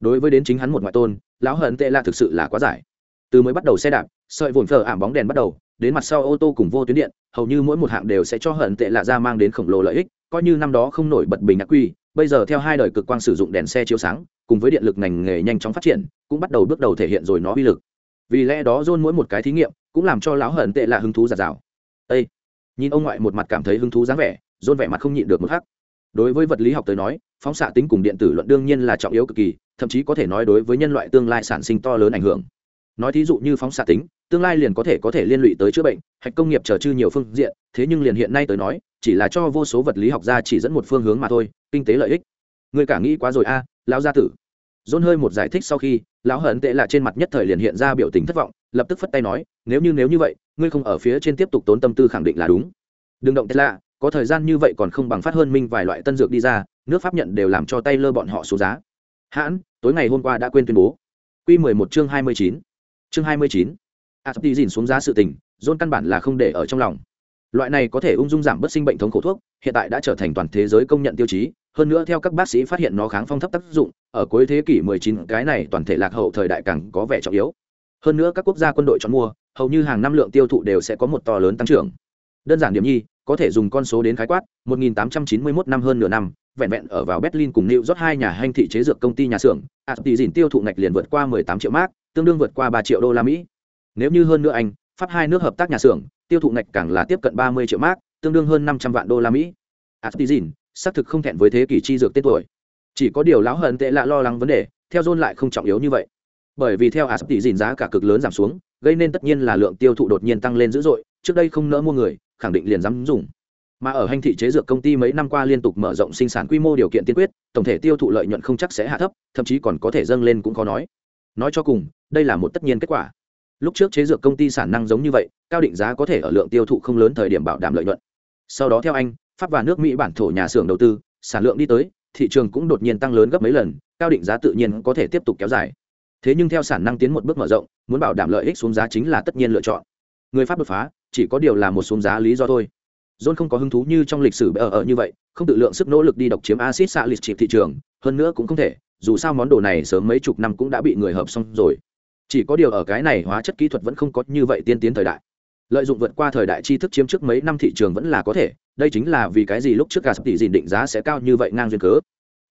Đối với đến chính hắn một ngoại tôn, lão hận tệ lạ thực sự là quá giải từ mới bắt đầu xe đạp, sợi vồn phở ảm bóng đèn bắt đầu, đến mặt sau ô tô cùng vô tuyến điện, hầu như mỗi một hạng đều sẽ cho hận tệ lạ ra mang đến khổng lồ lợi ích, coi như năm đó không nổi bật bình ác quy, bây giờ theo hai đời cực quang sử dụng đèn xe chiếu sáng, cùng với điện lực ngành nghề nhanh chóng phát triển, cũng bắt đầu bước đầu thể hiện rồi nó uy lực. Vì lẽ đó john mỗi một cái thí nghiệm, cũng làm cho lão hận tệ lạ hứng thú giạt rào ây nhìn ông ngoại một mặt cảm thấy hứng thú dáng vẻ john vẻ mặt không nhịn được một khắc. Đối với vật lý học tới nói, phóng xạ tính cùng điện tử luận đương nhiên là trọng yếu cực kỳ, thậm chí có thể nói đối với nhân loại tương lai sản sinh to lớn ảnh hưởng nói thí dụ như phóng xạ tính, tương lai liền có thể có thể liên lụy tới chữa bệnh, hạch công nghiệp trở chư nhiều phương diện, thế nhưng liền hiện nay tới nói, chỉ là cho vô số vật lý học gia chỉ dẫn một phương hướng mà thôi, kinh tế lợi ích. Người cả nghĩ quá rồi a, lão gia tử. Dôn hơi một giải thích sau khi, lão hận tệ là trên mặt nhất thời liền hiện ra biểu tình thất vọng, lập tức phất tay nói, nếu như nếu như vậy, ngươi không ở phía trên tiếp tục tốn tâm tư khẳng định là đúng. Đừng động tệ lạ, có thời gian như vậy còn không bằng phát hơn minh vài loại tân dược đi ra, nước pháp nhận đều làm cho tay lơ bọn họ xuống giá. Hãn, tối ngày hôm qua đã quên tuyên bố. Q mười một chương hai mươi chín chương hai mươi chín. À, A dìn xuống giá sự tình dôn căn bản là không để ở trong lòng. Loại này có thể ung dung giảm bớt sinh bệnh thống khổ thuốc, hiện tại đã trở thành toàn thế giới công nhận tiêu chí, hơn nữa theo các bác sĩ phát hiện nó kháng phong thấp tác dụng, ở cuối thế kỷ 19 cái này toàn thể lạc hậu thời đại càng có vẻ trọng yếu. Hơn nữa các quốc gia quân đội chọn mua, hầu như hàng năm lượng tiêu thụ đều sẽ có một to lớn tăng trưởng. Đơn giản điểm nhi, có thể dùng con số đến khái quát 1891 năm hơn nửa năm vẹn vẹn ở vào Berlin cùng New York hai nhà hành thị chế dược công ty nhà xưởng, Aspizin tiêu thụ ngạch liền vượt qua 18 triệu mark, tương đương vượt qua 3 triệu đô la Mỹ. Nếu như hơn nữa Anh, Pháp hai nước hợp tác nhà xưởng, tiêu thụ ngạch càng là tiếp cận 30 triệu mark, tương đương hơn 500 vạn đô la Mỹ. Aspizin, xác thực không thẹn với thế kỷ chi dược tên tuổi. Chỉ có điều lão hận tệ lạ lo lắng vấn đề, theo John lại không trọng yếu như vậy. Bởi vì theo Aspizin giá cả cực lớn giảm xuống, gây nên tất nhiên là lượng tiêu thụ đột nhiên tăng lên dữ dội, trước đây không nỡ mua người, khẳng định liền dám dùng mà ở hành thị chế dược công ty mấy năm qua liên tục mở rộng sinh sản quy mô điều kiện tiên quyết, tổng thể tiêu thụ lợi nhuận không chắc sẽ hạ thấp, thậm chí còn có thể dâng lên cũng khó nói. Nói cho cùng, đây là một tất nhiên kết quả. Lúc trước chế dược công ty sản năng giống như vậy, cao định giá có thể ở lượng tiêu thụ không lớn thời điểm bảo đảm lợi nhuận. Sau đó theo anh, pháp và nước mỹ bản thổ nhà xưởng đầu tư, sản lượng đi tới, thị trường cũng đột nhiên tăng lớn gấp mấy lần, cao định giá tự nhiên có thể tiếp tục kéo dài. Thế nhưng theo sản năng tiến một bước mở rộng, muốn bảo đảm lợi ích xuống giá chính là tất nhiên lựa chọn. Người pháp đột phá, chỉ có điều là một xuống giá lý do thôi. John không có hứng thú như trong lịch sử ở ở như vậy, không tự lượng sức nỗ lực đi độc chiếm axit xạ lịch trị thị trường, hơn nữa cũng không thể, dù sao món đồ này sớm mấy chục năm cũng đã bị người hợp xong rồi. Chỉ có điều ở cái này hóa chất kỹ thuật vẫn không có như vậy tiên tiến thời đại. Lợi dụng vượt qua thời đại tri thức chiếm trước mấy năm thị trường vẫn là có thể, đây chính là vì cái gì lúc trước cả tỷ dìn định giá sẽ cao như vậy ngang duyên cớ.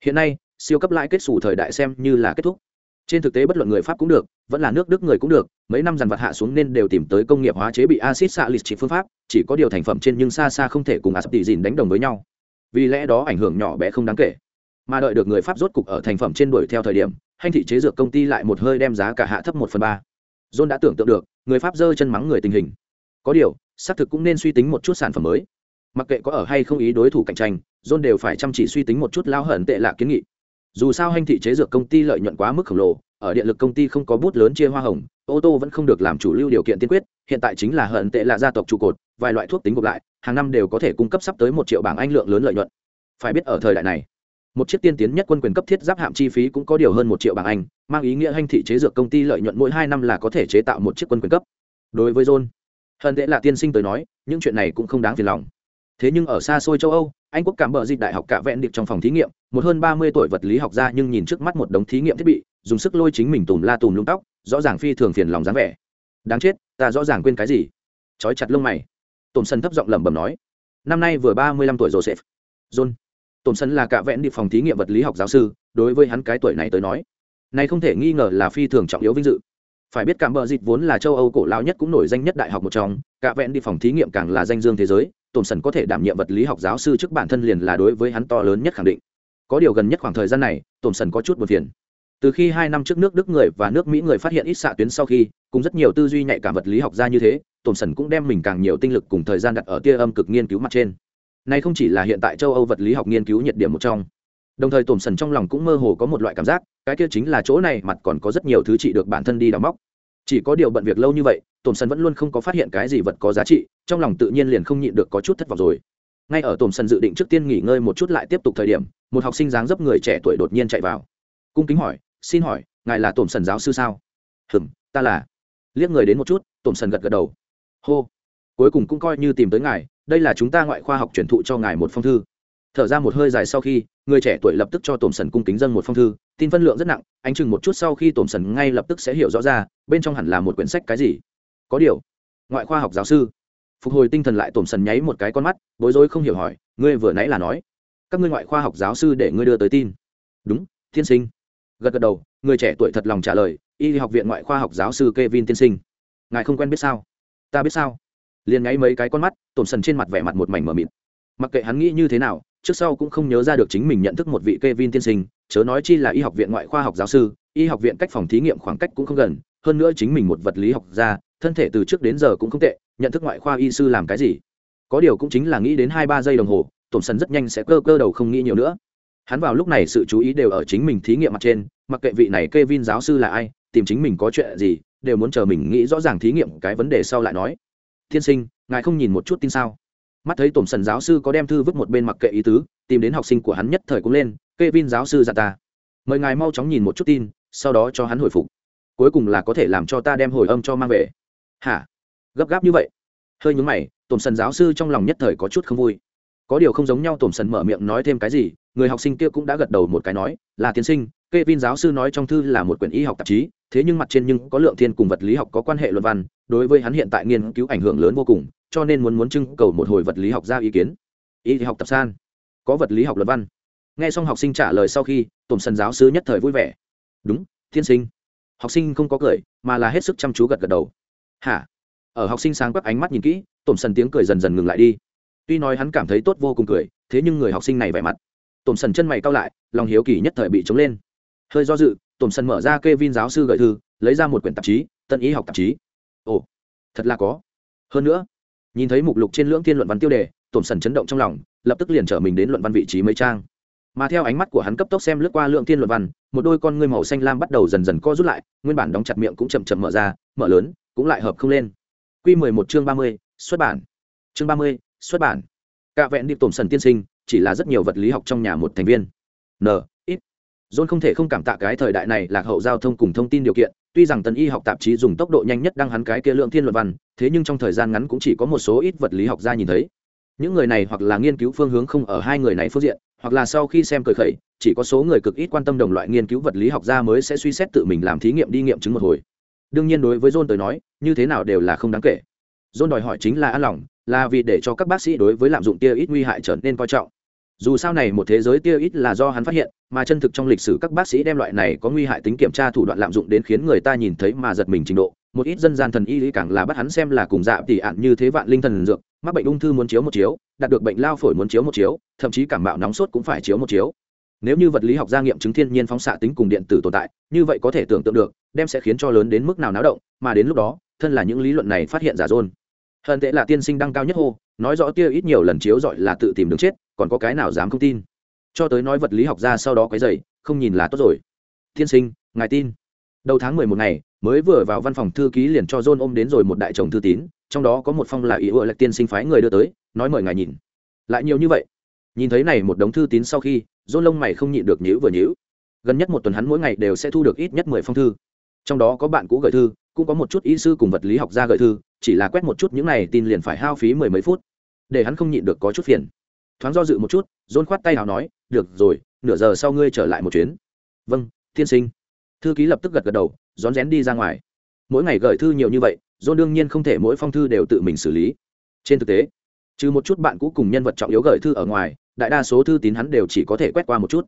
Hiện nay, siêu cấp lãi kết sủ thời đại xem như là kết thúc trên thực tế bất luận người pháp cũng được, vẫn là nước đức người cũng được, mấy năm dàn vật hạ xuống nên đều tìm tới công nghiệp hóa chế bị acid xạ lịch chỉ phương pháp, chỉ có điều thành phẩm trên nhưng xa xa không thể cùng acid tỷ dìn đánh đồng với nhau. Vì lẽ đó ảnh hưởng nhỏ bé không đáng kể. Mà đợi được người pháp rốt cục ở thành phẩm trên đuổi theo thời điểm, hành thị chế dược công ty lại một hơi đem giá cả hạ thấp một phần ba. John đã tưởng tượng được, người pháp giơ chân mắng người tình hình. Có điều, xác thực cũng nên suy tính một chút sản phẩm mới. Mặc kệ có ở hay không ý đối thủ cạnh tranh, john đều phải chăm chỉ suy tính một chút lao hận tệ lạ kiến nghị dù sao hành thị chế dược công ty lợi nhuận quá mức khổng lồ, ở điện lực công ty không có bút lớn chia hoa hồng, ô tô vẫn không được làm chủ lưu điều kiện tiên quyết, hiện tại chính là hận tệ là gia tộc trụ cột, vài loại thuốc tính gộp lại, hàng năm đều có thể cung cấp sắp tới một triệu bảng anh lượng lớn lợi nhuận. Phải biết ở thời đại này, một chiếc tiên tiến nhất quân quyền cấp thiết giáp hạm chi phí cũng có điều hơn một triệu bảng anh, mang ý nghĩa hành thị chế dược công ty lợi nhuận mỗi hai năm là có thể chế tạo một chiếc quân quyền cấp. Đối với john, hận tệ là tiên sinh tới nói, những chuyện này cũng không đáng phiền lòng. Thế nhưng ở xa xôi châu âu anh quốc cảm bờ dịch đại học cả vẹn điệp trong phòng thí nghiệm, một hơn ba mươi tuổi vật lý học gia nhưng nhìn trước mắt một đống thí nghiệm thiết bị, dùng sức lôi chính mình tùm la tùm lung tóc, rõ ràng phi thường phiền lòng dáng vẻ. Đáng chết, ta rõ ràng quên cái gì? Trói chặt lông mày. Tổn sân thấp giọng lẩm bẩm nói. Năm nay vừa ba mươi lăm tuổi joseph john. Tổn sân là cả Vẹn điệp phòng thí nghiệm vật lý học giáo sư, đối với hắn cái tuổi này tới nói, này không thể nghi ngờ là phi thường trọng yếu vinh dự. Phải biết cảm bờ dịch vốn là châu âu cổ lão nhất cũng nổi danh nhất đại học một trong, cả vẹn đi phòng thí nghiệm càng là danh dương thế giới tổn sần có thể đảm nhiệm vật lý học giáo sư trước bản thân liền là đối với hắn to lớn nhất khẳng định. Có điều gần nhất khoảng thời gian này, tổn sần có chút buồn phiền. Từ khi hai năm trước nước đức người và nước mỹ người phát hiện ít xạ tuyến sau khi, cùng rất nhiều tư duy nhạy cảm vật lý học ra như thế, tổn sần cũng đem mình càng nhiều tinh lực cùng thời gian đặt ở tia âm cực nghiên cứu mặt trên. Này không chỉ là hiện tại châu âu vật lý học nghiên cứu nhiệt điểm một trong. Đồng thời tổn sần trong lòng cũng mơ hồ có một loại cảm giác, cái kia chính là chỗ này mặt còn có rất nhiều thứ trị được bản thân đi đào móc. Chỉ có điều bận việc lâu như vậy, tổn sần vẫn luôn không có phát hiện cái gì vật có giá trị trong lòng tự nhiên liền không nhịn được có chút thất vọng rồi. Ngay ở tổn sân dự định trước tiên nghỉ ngơi một chút lại tiếp tục thời điểm, một học sinh dáng dấp người trẻ tuổi đột nhiên chạy vào. Cung kính hỏi, xin hỏi, ngài là tổn sần giáo sư sao? Hừm, ta là. Liếc người đến một chút tổn sần gật gật đầu. Hô, cuối cùng cũng coi như tìm tới ngài, đây là chúng ta ngoại khoa học truyền thụ cho ngài một phong thư. Thở ra một hơi dài sau khi, người trẻ tuổi lập tức cho tổn sần cung kính dân một phong thư, tin phân lượng rất nặng anh chừng một chút sau khi tổn sần ngay lập tức sẽ hiểu rõ ra, bên trong hẳn là một quyển sách cái gì. Có điều, ngoại khoa học giáo sư phục hồi tinh thần lại tổm sần nháy một cái con mắt, bối rối không hiểu hỏi, ngươi vừa nãy là nói, các ngươi ngoại khoa học giáo sư để ngươi đưa tới tin. Đúng, tiên sinh. Gật gật đầu, người trẻ tuổi thật lòng trả lời, y học viện ngoại khoa học giáo sư Kevin tiên sinh. Ngài không quen biết sao? Ta biết sao. Liền ngáy mấy cái con mắt, tổm sần trên mặt vẻ mặt một mảnh mờ mịt. Mặc kệ hắn nghĩ như thế nào, trước sau cũng không nhớ ra được chính mình nhận thức một vị Kevin tiên sinh, chớ nói chi là y học viện ngoại khoa học giáo sư, y học viện cách phòng thí nghiệm khoảng cách cũng không gần, hơn nữa chính mình một vật lý học gia, thân thể từ trước đến giờ cũng không tệ nhận thức ngoại khoa y sư làm cái gì? Có điều cũng chính là nghĩ đến hai ba giây đồng hồ, tổn sần rất nhanh sẽ cơ cơ đầu không nghĩ nhiều nữa. Hắn vào lúc này sự chú ý đều ở chính mình thí nghiệm mặt trên, mặc kệ vị này Kevin giáo sư là ai, tìm chính mình có chuyện gì, đều muốn chờ mình nghĩ rõ ràng thí nghiệm cái vấn đề sau lại nói. Tiên sinh, ngài không nhìn một chút tin sao? Mắt thấy tổn sần giáo sư có đem thư vứt một bên mặc kệ ý tứ, tìm đến học sinh của hắn nhất thời cũng lên, Kevin giáo sư ra ta, mời ngài mau chóng nhìn một chút tin, sau đó cho hắn hồi phục. Cuối cùng là có thể làm cho ta đem hồi âm cho mang về. Hả? Gấp gáp như vậy hơi nhúng mày tổn sần giáo sư trong lòng nhất thời có chút không vui có điều không giống nhau tổn sần mở miệng nói thêm cái gì người học sinh kia cũng đã gật đầu một cái nói là tiến sinh Kevin giáo sư nói trong thư là một quyển y học tạp chí, thế nhưng mặt trên nhưng có lượng thiên cùng vật lý học có quan hệ luận văn, đối với hắn hiện tại nghiên cứu ảnh hưởng lớn vô cùng, cho nên muốn muốn trưng cầu một hồi vật lý học ra ý kiến. Y học tập san, có vật lý học luận văn. Nghe xong học sinh trả lời sau khi, Tổm sần giáo sư nhất thời vui vẻ. Đúng, thiên sinh. Học sinh không có cười, mà là hết sức chăm chú gật gật đầu. Hả? Ở học sinh sáng quắc ánh mắt nhìn kỹ, Tổm sần tiếng cười dần dần ngừng lại đi. Tuy nói hắn cảm thấy tốt vô cùng cười, thế nhưng người học sinh này vẻ mặt, Tổm sần chân mày cau lại, lòng hiếu kỳ nhất thời bị trống lên. Hơi do dự tổm sần mở ra kê vin giáo sư gợi thư lấy ra một quyển tạp chí tân ý học tạp chí. Ồ thật là có. Hơn nữa nhìn thấy mục lục trên lưỡng thiên luận văn tiêu đề tổm sần chấn động trong lòng lập tức liền trở mình đến luận văn vị trí mấy trang. Mà theo ánh mắt của hắn cấp tốc xem lướt qua lượng thiên luận văn một đôi con ngươi màu xanh lam bắt đầu dần dần co rút lại nguyên bản đóng chặt miệng cũng chậm chậm mở ra mở lớn cũng lại hợp không lên. Quy mười một chương ba mươi xuất bản chương ba mươi xuất bản cạ vẹn đi tổm sần tiên sinh chỉ là rất nhiều vật lý học trong nhà một thành viên n John không thể không cảm tạ cái thời đại này lạc hậu giao thông cùng thông tin điều kiện, tuy rằng tần y học tạp chí dùng tốc độ nhanh nhất đăng hắn cái kia lượng thiên luận văn, thế nhưng trong thời gian ngắn cũng chỉ có một số ít vật lý học gia nhìn thấy. Những người này hoặc là nghiên cứu phương hướng không ở hai người này phương diện, hoặc là sau khi xem cười khẩy, chỉ có số người cực ít quan tâm đồng loại nghiên cứu vật lý học gia mới sẽ suy xét tự mình làm thí nghiệm đi nghiệm chứng một hồi. Đương nhiên đối với John tới nói, như thế nào đều là không đáng kể. John đòi hỏi chính là an lòng, là vì để cho các bác sĩ đối với lạm dụng tia ít nguy hại trở nên coi trọng. Dù sao này một thế giới tia ít là do hắn phát hiện mà chân thực trong lịch sử các bác sĩ đem loại này có nguy hại tính kiểm tra thủ đoạn lạm dụng đến khiến người ta nhìn thấy mà giật mình trình độ. Một ít dân gian thần y lý càng là bắt hắn xem là cùng dạ tỉ ạn như thế vạn linh thần dược mắc bệnh ung thư muốn chiếu một chiếu đạt được bệnh lao phổi muốn chiếu một chiếu thậm chí cảm mạo nóng sốt cũng phải chiếu một chiếu nếu như vật lý học gia nghiệm chứng thiên nhiên phóng xạ tính cùng điện tử tồn tại, như vậy có thể tưởng tượng được, đem sẽ khiến cho lớn đến mức nào náo động, mà đến lúc đó, thân là những lý luận này phát hiện giả dôn hận tệ là tiên sinh đăng cao nhất hô, nói rõ tia ít nhiều lần chiếu giỏi là tự tìm đường chết, còn có cái nào dám không tin? Cho tới nói vật lý học ra sau đó quấy dày không nhìn là tốt rồi. Tiên sinh, ngài tin. Đầu tháng mười một ngày, mới vừa vào văn phòng thư ký liền cho john ôm đến rồi một đại chồng thư tín, trong đó có một phong là ý ựa là tiên sinh phái người đưa tới, nói mời ngài nhìn. Lại nhiều như vậy nhìn thấy này một đống thư tín sau khi dôn lông mày không nhịn được nhữ vừa nhữ gần nhất một tuần hắn mỗi ngày đều sẽ thu được ít nhất mười phong thư. Trong đó có bạn cũ gửi thư, cũng có một chút y sư cùng vật lý học gia gửi thư, chỉ là quét một chút những này tin liền phải hao phí mười mấy phút. Để hắn không nhịn được có chút phiền. Thoáng do dự một chút dôn khoát tay nào nói, được rồi, nửa giờ sau ngươi trở lại một chuyến. Vâng tiên sinh. Thư ký lập tức gật gật đầu, rón rén đi ra ngoài. Mỗi ngày gửi thư nhiều như vậy dôn đương nhiên không thể mỗi phong thư đều tự mình xử lý. Trên thực tế, trừ một chút bạn cũ cùng nhân vật trọng yếu gửi thư ở ngoài đại đa số thư tín hắn đều chỉ có thể quét qua một chút.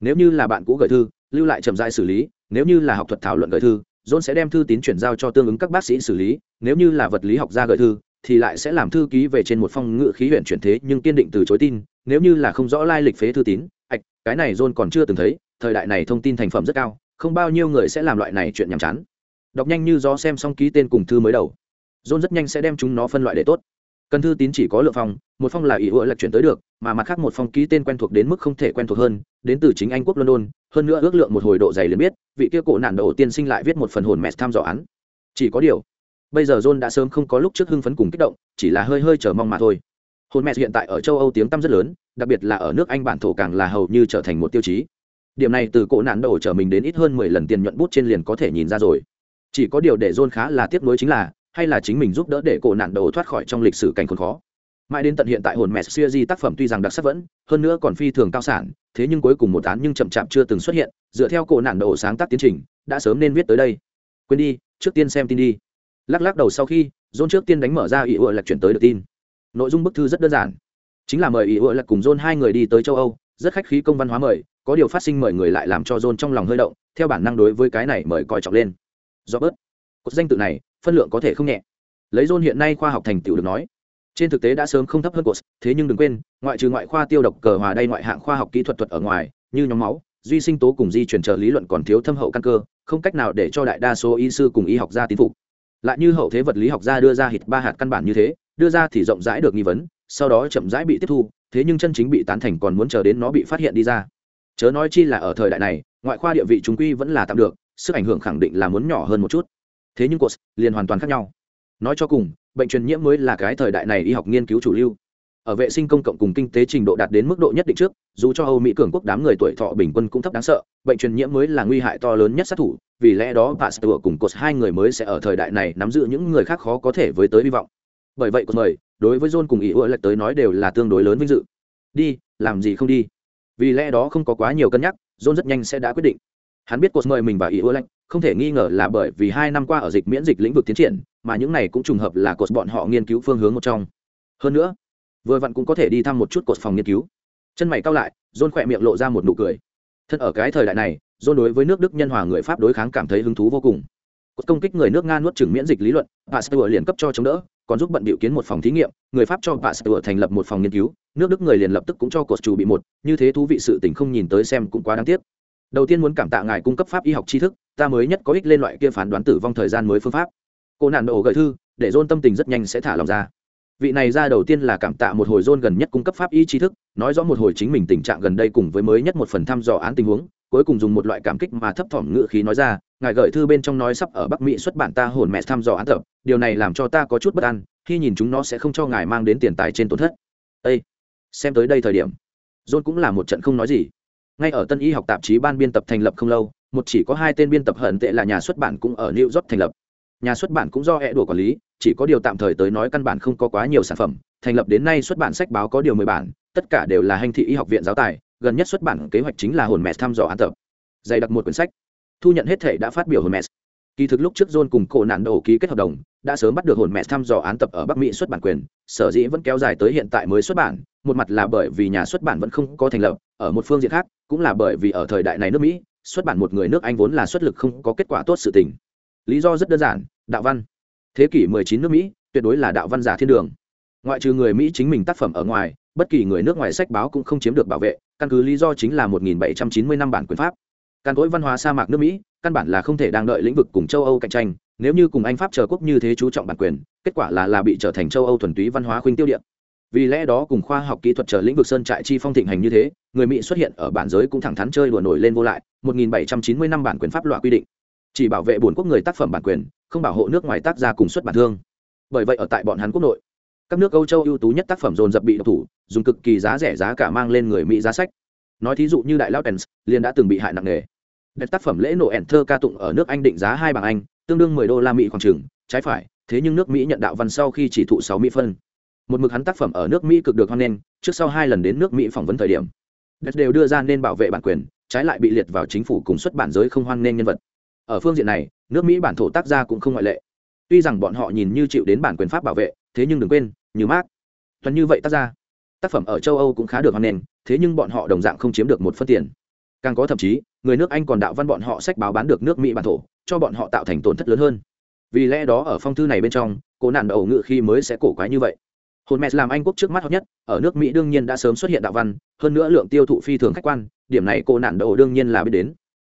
Nếu như là bạn cũ gửi thư, lưu lại chậm dại xử lý, nếu như là học thuật thảo luận gửi thư, john sẽ đem thư tín chuyển giao cho tương ứng các bác sĩ xử lý, nếu như là vật lý học gia gửi thư, thì lại sẽ làm thư ký về trên một phong ngự khí huyện chuyển thế nhưng kiên định từ chối tin, nếu như là không rõ lai lịch phế thư tín, ạch, cái này john còn chưa từng thấy, thời đại này thông tin thành phẩm rất cao, không bao nhiêu người sẽ làm loại này chuyện nhàm chán. Đọc nhanh như do xem xong ký tên cùng thư mới đầu. John rất nhanh sẽ đem chúng nó phân loại để tốt cần thư tín chỉ có lượng phong, một phong là ý ủa lệch chuyển tới được, mà mặt khác một phong ký tên quen thuộc đến mức không thể quen thuộc hơn, đến từ chính anh quốc london, hơn nữa ước lượng một hồi độ dày liền biết, vị kia cổ nạn đầu tiên sinh lại viết một phần hồn mẹ tham dò án. Chỉ có điều, bây giờ john đã sớm không có lúc trước hưng phấn cùng kích động, chỉ là hơi hơi chờ mong mà thôi. Hồn mẹ hiện tại ở châu âu tiếng tăm rất lớn, đặc biệt là ở nước anh bản thổ càng là hầu như trở thành một tiêu chí. Điểm này từ cổ nạn đầu trở mình đến ít hơn mười lần tiền nhuận bút trên liền có thể nhìn ra rồi. Chỉ có điều để john khá là tiếc nuối chính là hay là chính mình giúp đỡ để cổ nạn đầu thoát khỏi trong lịch sử cảnh khốn khó. Mãi đến tận hiện tại hồn mẹ siêu di tác phẩm tuy rằng đặc sắc vẫn, hơn nữa còn phi thường cao sản, thế nhưng cuối cùng một án nhưng chậm chạp chưa từng xuất hiện, dựa theo cổ nạn đầu sáng tác tiến trình, đã sớm nên viết tới đây. Quên đi, trước tiên xem tin đi. Lắc lắc đầu sau khi, john trước tiên đánh mở ra ý ựa lạc chuyển tới được tin. Nội dung bức thư rất đơn giản. Chính là mời ý ựa lạc cùng john hai người đi tới châu âu, rất khách khí công văn hóa mời, có điều phát sinh mời người lại làm cho john trong lòng hơi động, theo bản năng đối với cái này mời coi trọng lên. Do bớt cột danh tự này phân lượng có thể không nhẹ. Lấy john hiện nay khoa học thành tựu được nói, trên thực tế đã sớm không thấp hơn cột thế nhưng đừng quên, ngoại trừ ngoại khoa tiêu độc cờ hòa đây ngoại hạng khoa học kỹ thuật thuật ở ngoài, như nhóm máu, duy sinh tố cùng di chuyển chờ lý luận còn thiếu thâm hậu căn cơ, không cách nào để cho đại đa số y sư cùng y học gia tín phục. Lại như hậu thế vật lý học gia đưa ra hít ba hạt căn bản như thế, đưa ra thì rộng rãi được nghi vấn, sau đó chậm rãi bị tiếp thu, thế nhưng chân chính bị tán thành còn muốn chờ đến nó bị phát hiện đi ra. Chớ nói chi là ở thời đại này, ngoại khoa địa vị chúng quy vẫn là tạm được, sức ảnh hưởng khẳng định là muốn nhỏ hơn một chút thế nhưng cột liền hoàn toàn khác nhau. Nói cho cùng, bệnh truyền nhiễm mới là cái thời đại này y học nghiên cứu chủ lưu. Ở vệ sinh công cộng cùng kinh tế trình độ đạt đến mức độ nhất định trước, dù cho âu mỹ cường quốc đám người tuổi thọ bình quân cũng thấp đáng sợ, bệnh truyền nhiễm mới là nguy hại to lớn nhất sát thủ, vì lẽ đó pasteur cùng cột hai người mới sẽ ở thời đại này nắm giữ những người khác khó có thể với tới hy vọng. Bởi vậy cột mời, đối với john cùng ý ưa lệch tới nói đều là tương đối lớn vinh dự. Đi, làm gì không đi? Vì lẽ đó không có quá nhiều cân nhắc, john rất nhanh sẽ đã quyết định. Hắn biết cột mời mình và ý ưa lệch không thể nghi ngờ là bởi vì hai năm qua ở dịch miễn dịch lĩnh vực tiến triển, mà những này cũng trùng hợp là cột bọn họ nghiên cứu phương hướng một trong. Hơn nữa, vừa vặn cũng có thể đi thăm một chút cột phòng nghiên cứu. Chân mày cao lại, john khỏe miệng lộ ra một nụ cười. Thân ở cái thời đại này, john đối với nước đức nhân hòa người pháp đối kháng cảm thấy hứng thú vô cùng. Cột công kích người nước nga nuốt chừng miễn dịch lý luận, pasteur liền cấp cho chống đỡ, còn giúp bận biểu kiến một phòng thí nghiệm, người pháp cho pasteur thành lập một phòng nghiên cứu, nước đức người liền lập tức cũng cho cột chủ bị một, như thế thú vị sự tình không nhìn tới xem cũng quá đáng tiếc. Đầu tiên muốn cảm tạ ngài cung cấp pháp y học tri thức ta mới nhất có ích lên loại kia phán đoán tử vong thời gian mới phương pháp. Cô nạn độ gợi thư, để dôn tâm tình rất nhanh sẽ thả lòng ra. Vị này ra đầu tiên là cảm tạ một hồi dôn gần nhất cung cấp pháp y tri thức, nói rõ một hồi chính mình tình trạng gần đây cùng với mới nhất một phần thăm dò án tình huống, cuối cùng dùng một loại cảm kích mà thấp thỏm ngự khí nói ra, ngài gợi thư bên trong nói sắp ở bắc mỹ xuất bản ta hồn mẹ thăm dò án tập, điều này làm cho ta có chút bất an, khi nhìn chúng nó sẽ không cho ngài mang đến tiền tài trên tổn thất. Ây xem tới đây thời điểm, john cũng là một trận không nói gì. Ngay ở tân y học tạp chí ban biên tập thành lập không lâu một chỉ có hai tên biên tập hận tệ là nhà xuất bản cũng ở new york thành lập. Nhà xuất bản cũng do e đùa quản lý, chỉ có điều tạm thời tới nói căn bản không có quá nhiều sản phẩm. Thành lập đến nay xuất bản sách báo có điều mười bản, tất cả đều là hành thị y học viện giáo tài, gần nhất xuất bản kế hoạch chính là hồn mẹ thăm dò án tập. Dày đặc một quyển sách. Thu nhận hết thể đã phát biểu hồn mẹ. Kỳ thực lúc trước john cùng cổ nạn đầu ký kết hợp đồng, đã sớm bắt được hồn mẹ thăm dò án tập ở bắc mỹ xuất bản quyền, sở dĩ vẫn kéo dài tới hiện tại mới xuất bản, một mặt là bởi vì nhà xuất bản vẫn không có thành lập, ở một phương diện khác, cũng là bởi vì ở thời đại này nước mỹ xuất bản một người nước anh vốn là xuất lực không có kết quả tốt sự tình. Lý do rất đơn giản, đạo văn. Thế kỷ 19 nước mỹ, tuyệt đối là đạo văn giả thiên đường. Ngoại trừ người mỹ chính mình tác phẩm ở ngoài, bất kỳ người nước ngoài sách báo cũng không chiếm được bảo vệ, căn cứ lý do chính là 1790 năm bản quyền pháp. Căn tối văn hóa sa mạc nước mỹ, căn bản là không thể đang đợi lĩnh vực cùng châu âu cạnh tranh, nếu như cùng anh pháp chờ quốc như thế chú trọng bản quyền, kết quả là là bị trở thành châu âu thuần túy văn hóa khuynh tiêu điện vì lẽ đó cùng khoa học kỹ thuật chờ lĩnh vực sơn trại chi phong thịnh hành như thế, người mỹ xuất hiện ở bản giới cũng thẳng thắn chơi đùa nổi lên vô lại 1790 năm bản quyền pháp loại quy định. Chỉ bảo vệ bổn quốc người tác phẩm bản quyền, không bảo hộ nước ngoài tác gia cùng xuất bản thương. Bởi vậy ở tại bọn hắn quốc nội, các nước âu châu ưu tú nhất tác phẩm dồn dập bị độc thủ, dùng cực kỳ giá rẻ giá cả mang lên người mỹ giá sách. Nói thí dụ như đại lao tens liền đã từng bị hại nặng nề. Đẹp tác phẩm lễ nổ ẻn thơ ca tụng ở nước anh định giá hai bảng anh, tương đương mười đô la mỹ khoảng chừng, trái phải, thế nhưng nước mỹ nhận đạo văn sau khi chỉ thụ 6 mỹ phân. Một mực hắn tác phẩm ở nước mỹ cực được hoan nghênh, trước sau hai lần đến nước mỹ phỏng vấn thời điểm đất đều đưa ra nên bảo vệ bản quyền, trái lại bị liệt vào chính phủ cùng xuất bản giới không hoan nghênh nhân vật. Ở phương diện này, nước mỹ bản thổ tác gia cũng không ngoại lệ. Tuy rằng bọn họ nhìn như chịu đến bản quyền pháp bảo vệ, thế nhưng đừng quên, như mát tuần như vậy tác gia, tác phẩm ở châu âu cũng khá được hoan nghênh, thế nhưng bọn họ đồng dạng không chiếm được một phân tiền. Càng có thậm chí, người nước anh còn đạo văn bọn họ sách báo bán được nước mỹ bản thổ, cho bọn họ tạo thành tổn thất lớn hơn. Vì lẽ đó ở phong thư này bên trong cổ nạn ẩu ngự khi mới sẽ cổ quái như vậy hồn mẹ làm anh quốc trước mắt hot nhất, ở nước mỹ đương nhiên đã sớm xuất hiện đạo văn, hơn nữa lượng tiêu thụ phi thường khách quan, điểm này cô nạn ẩu đương nhiên là biết đến.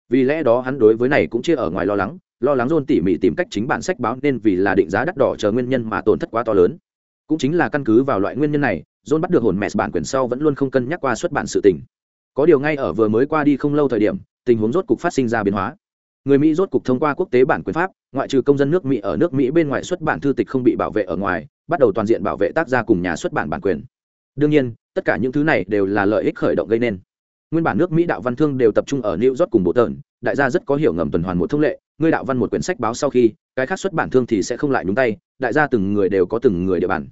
Vì lẽ đó hắn đối với này cũng chia ở ngoài lo lắng lo lắng dôn tỉ mỉ tìm cách chính bản sách báo nên vì là định giá đắt đỏ chờ nguyên nhân mà tổn thất quá to lớn. Cũng chính là căn cứ vào loại nguyên nhân này dôn bắt được hồn mẹ bản quyền sau vẫn luôn không cân nhắc qua xuất bản sự tình. Có điều ngay ở vừa mới qua đi không lâu thời điểm, tình huống rốt cục phát sinh ra biến hóa. Người mỹ rốt cục thông qua quốc tế bản quyền pháp, ngoại trừ công dân nước mỹ ở nước mỹ bên ngoài xuất bản thư tịch không bị bảo vệ ở ngoài bắt đầu toàn diện bảo vệ tác gia cùng nhà xuất bản bản quyền. Đương nhiên, tất cả những thứ này đều là lợi ích khởi động gây nên. Nguyên bản nước mỹ đạo văn thương đều tập trung ở new york cùng bộ tờn đại gia rất có hiểu ngầm tuần hoàn một thông lệ, ngươi đạo văn một quyển sách báo sau khi, cái khác xuất bản thương thì sẽ không lại nhúng tay, đại gia từng người đều có từng người địa bàn.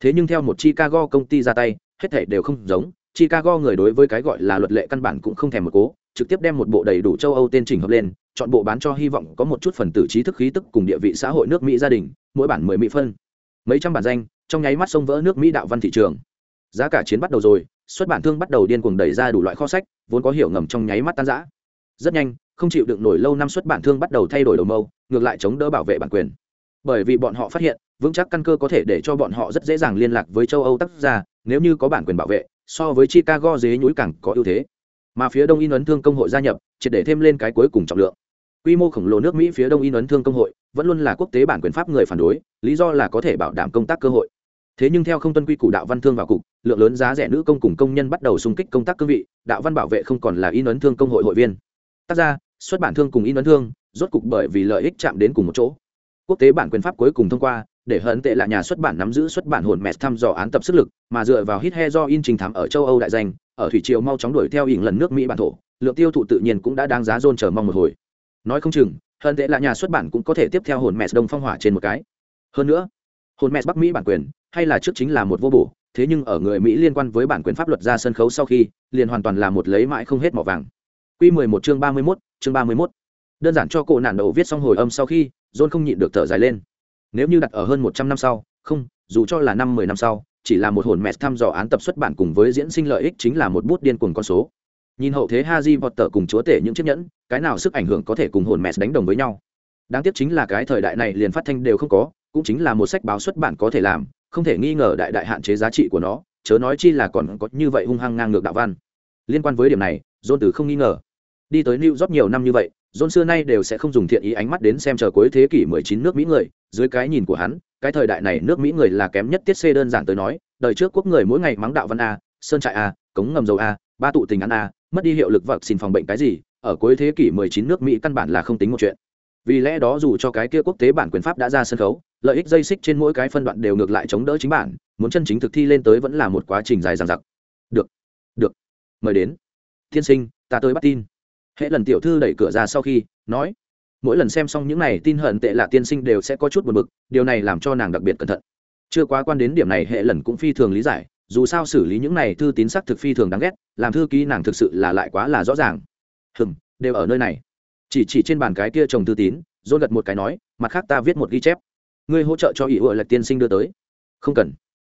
Thế nhưng theo một chicago công ty ra tay, hết thể đều không giống, chicago người đối với cái gọi là luật lệ căn bản cũng không thèm một cố, trực tiếp đem một bộ đầy đủ châu âu tên trình hợp lên, chọn bộ bán cho hy vọng có một chút phần tử trí thức khí tức cùng địa vị xã hội nước mỹ gia đình, mỗi bản mười mỹ phân mấy trăm bản danh, trong nháy mắt sông vỡ nước mỹ đạo văn thị trường. Giá cả chiến bắt đầu rồi, xuất bản thương bắt đầu điên cuồng đẩy ra đủ loại kho sách, vốn có hiểu ngầm trong nháy mắt tan giã rất nhanh, không chịu đựng nổi lâu năm xuất bản thương bắt đầu thay đổi đầu mâu, ngược lại chống đỡ bảo vệ bản quyền. Bởi vì bọn họ phát hiện, vững chắc căn cơ có thể để cho bọn họ rất dễ dàng liên lạc với châu âu tác gia, nếu như có bản quyền bảo vệ, so với chicago dế núi càng có ưu thế. Mà phía đông in ấn thương công hội gia nhập, triệt để thêm lên cái cuối cùng trọng lượng quy mô khổng lồ nước mỹ phía đông in ấn thương công hội vẫn luôn là quốc tế bản quyền pháp người phản đối, lý do là có thể bảo đảm công tác cơ hội. Thế nhưng theo không tuân quy củ đạo văn thương vào cục, lượng lớn giá rẻ nữ công cùng công nhân bắt đầu xung kích công tác cương vị, đạo văn bảo vệ không còn là in ấn thương công hội hội viên. Tác ra xuất bản thương cùng in ấn thương, rốt cục bởi vì lợi ích chạm đến cùng một chỗ. Quốc tế bản quyền pháp cuối cùng thông qua, để hận tệ là nhà xuất bản nắm giữ xuất bản hồn mẹt thăm dò án tập sức lực, mà dựa vào hit he do in trình thám ở châu âu đại danh, ở thủy triều mau chóng đuổi theo ỉng lần nước mỹ bản thổ, lượng tiêu thụ tự nhiên cũng đã đáng giá dôn chờ mong một hồi nói không chừng hơn tệ là nhà xuất bản cũng có thể tiếp theo hồn mẹ đông phong hỏa trên một cái. Hơn nữa hồn mẹ bắc mỹ bản quyền hay là trước chính là một vô bổ thế nhưng ở người mỹ liên quan với bản quyền pháp luật ra sân khấu sau khi liền hoàn toàn là một lấy mãi không hết mỏ vàng. Quy 11 chương 31, chương 31. đơn giản cho cổ nạn đầu viết xong hồi âm sau khi john không nhịn được thở dài lên. Nếu như đặt ở hơn một trăm năm sau không dù cho là năm mười năm sau chỉ là một hồn mẹ thăm dò án tập xuất bản cùng với diễn sinh lợi ích chính là một bút điên cuồng con số nhìn hậu thế ha di vọt tờ cùng chúa tể những chiếc nhẫn, cái nào sức ảnh hưởng có thể cùng hồn mẹ đánh đồng với nhau? Đáng tiếc chính là cái thời đại này liền phát thanh đều không có, cũng chính là một sách báo xuất bản có thể làm, không thể nghi ngờ đại đại hạn chế giá trị của nó, chớ nói chi là còn có như vậy hung hăng ngang ngược đạo văn. Liên quan với điểm này dôn từ không nghi ngờ. Đi tới new york nhiều năm như vậy dôn xưa nay đều sẽ không dùng thiện ý ánh mắt đến xem chờ cuối thế kỷ 19 nước mỹ người. Dưới cái nhìn của hắn, cái thời đại này nước mỹ người là kém nhất tiết xê đơn giản tới nói, đời trước quốc người mỗi ngày mắng đạo văn a, sơn trại a, cống ngầm dầu a, ba tụ tình ăn a mất đi hiệu lực vật xin phòng bệnh cái gì, ở cuối thế kỷ 19 nước mỹ căn bản là không tính một chuyện. Vì lẽ đó dù cho cái kia quốc tế bản quyền pháp đã ra sân khấu, lợi ích dây xích trên mỗi cái phân đoạn đều ngược lại chống đỡ chính bản, muốn chân chính thực thi lên tới vẫn là một quá trình dài dằng dặc. Được được, mời đến. Thiên sinh, ta tới bắt tin. Hệ lần tiểu thư đẩy cửa ra sau khi, nói, mỗi lần xem xong những này tin hận tệ là tiên sinh đều sẽ có chút buồn bực, điều này làm cho nàng đặc biệt cẩn thận. Chưa quá quan đến điểm này, hệ lần cũng phi thường lý giải dù sao xử lý những này thư tín sắc thực phi thường đáng ghét, làm thư ký nàng thực sự là lại quá là rõ ràng. Hừm, đều ở nơi này. Chỉ chỉ trên bàn cái kia chồng thư tín dôn gật một cái nói, mặt khác ta viết một ghi chép. Ngươi hỗ trợ cho ỷ ựa lạch tiên sinh đưa tới. Không cần.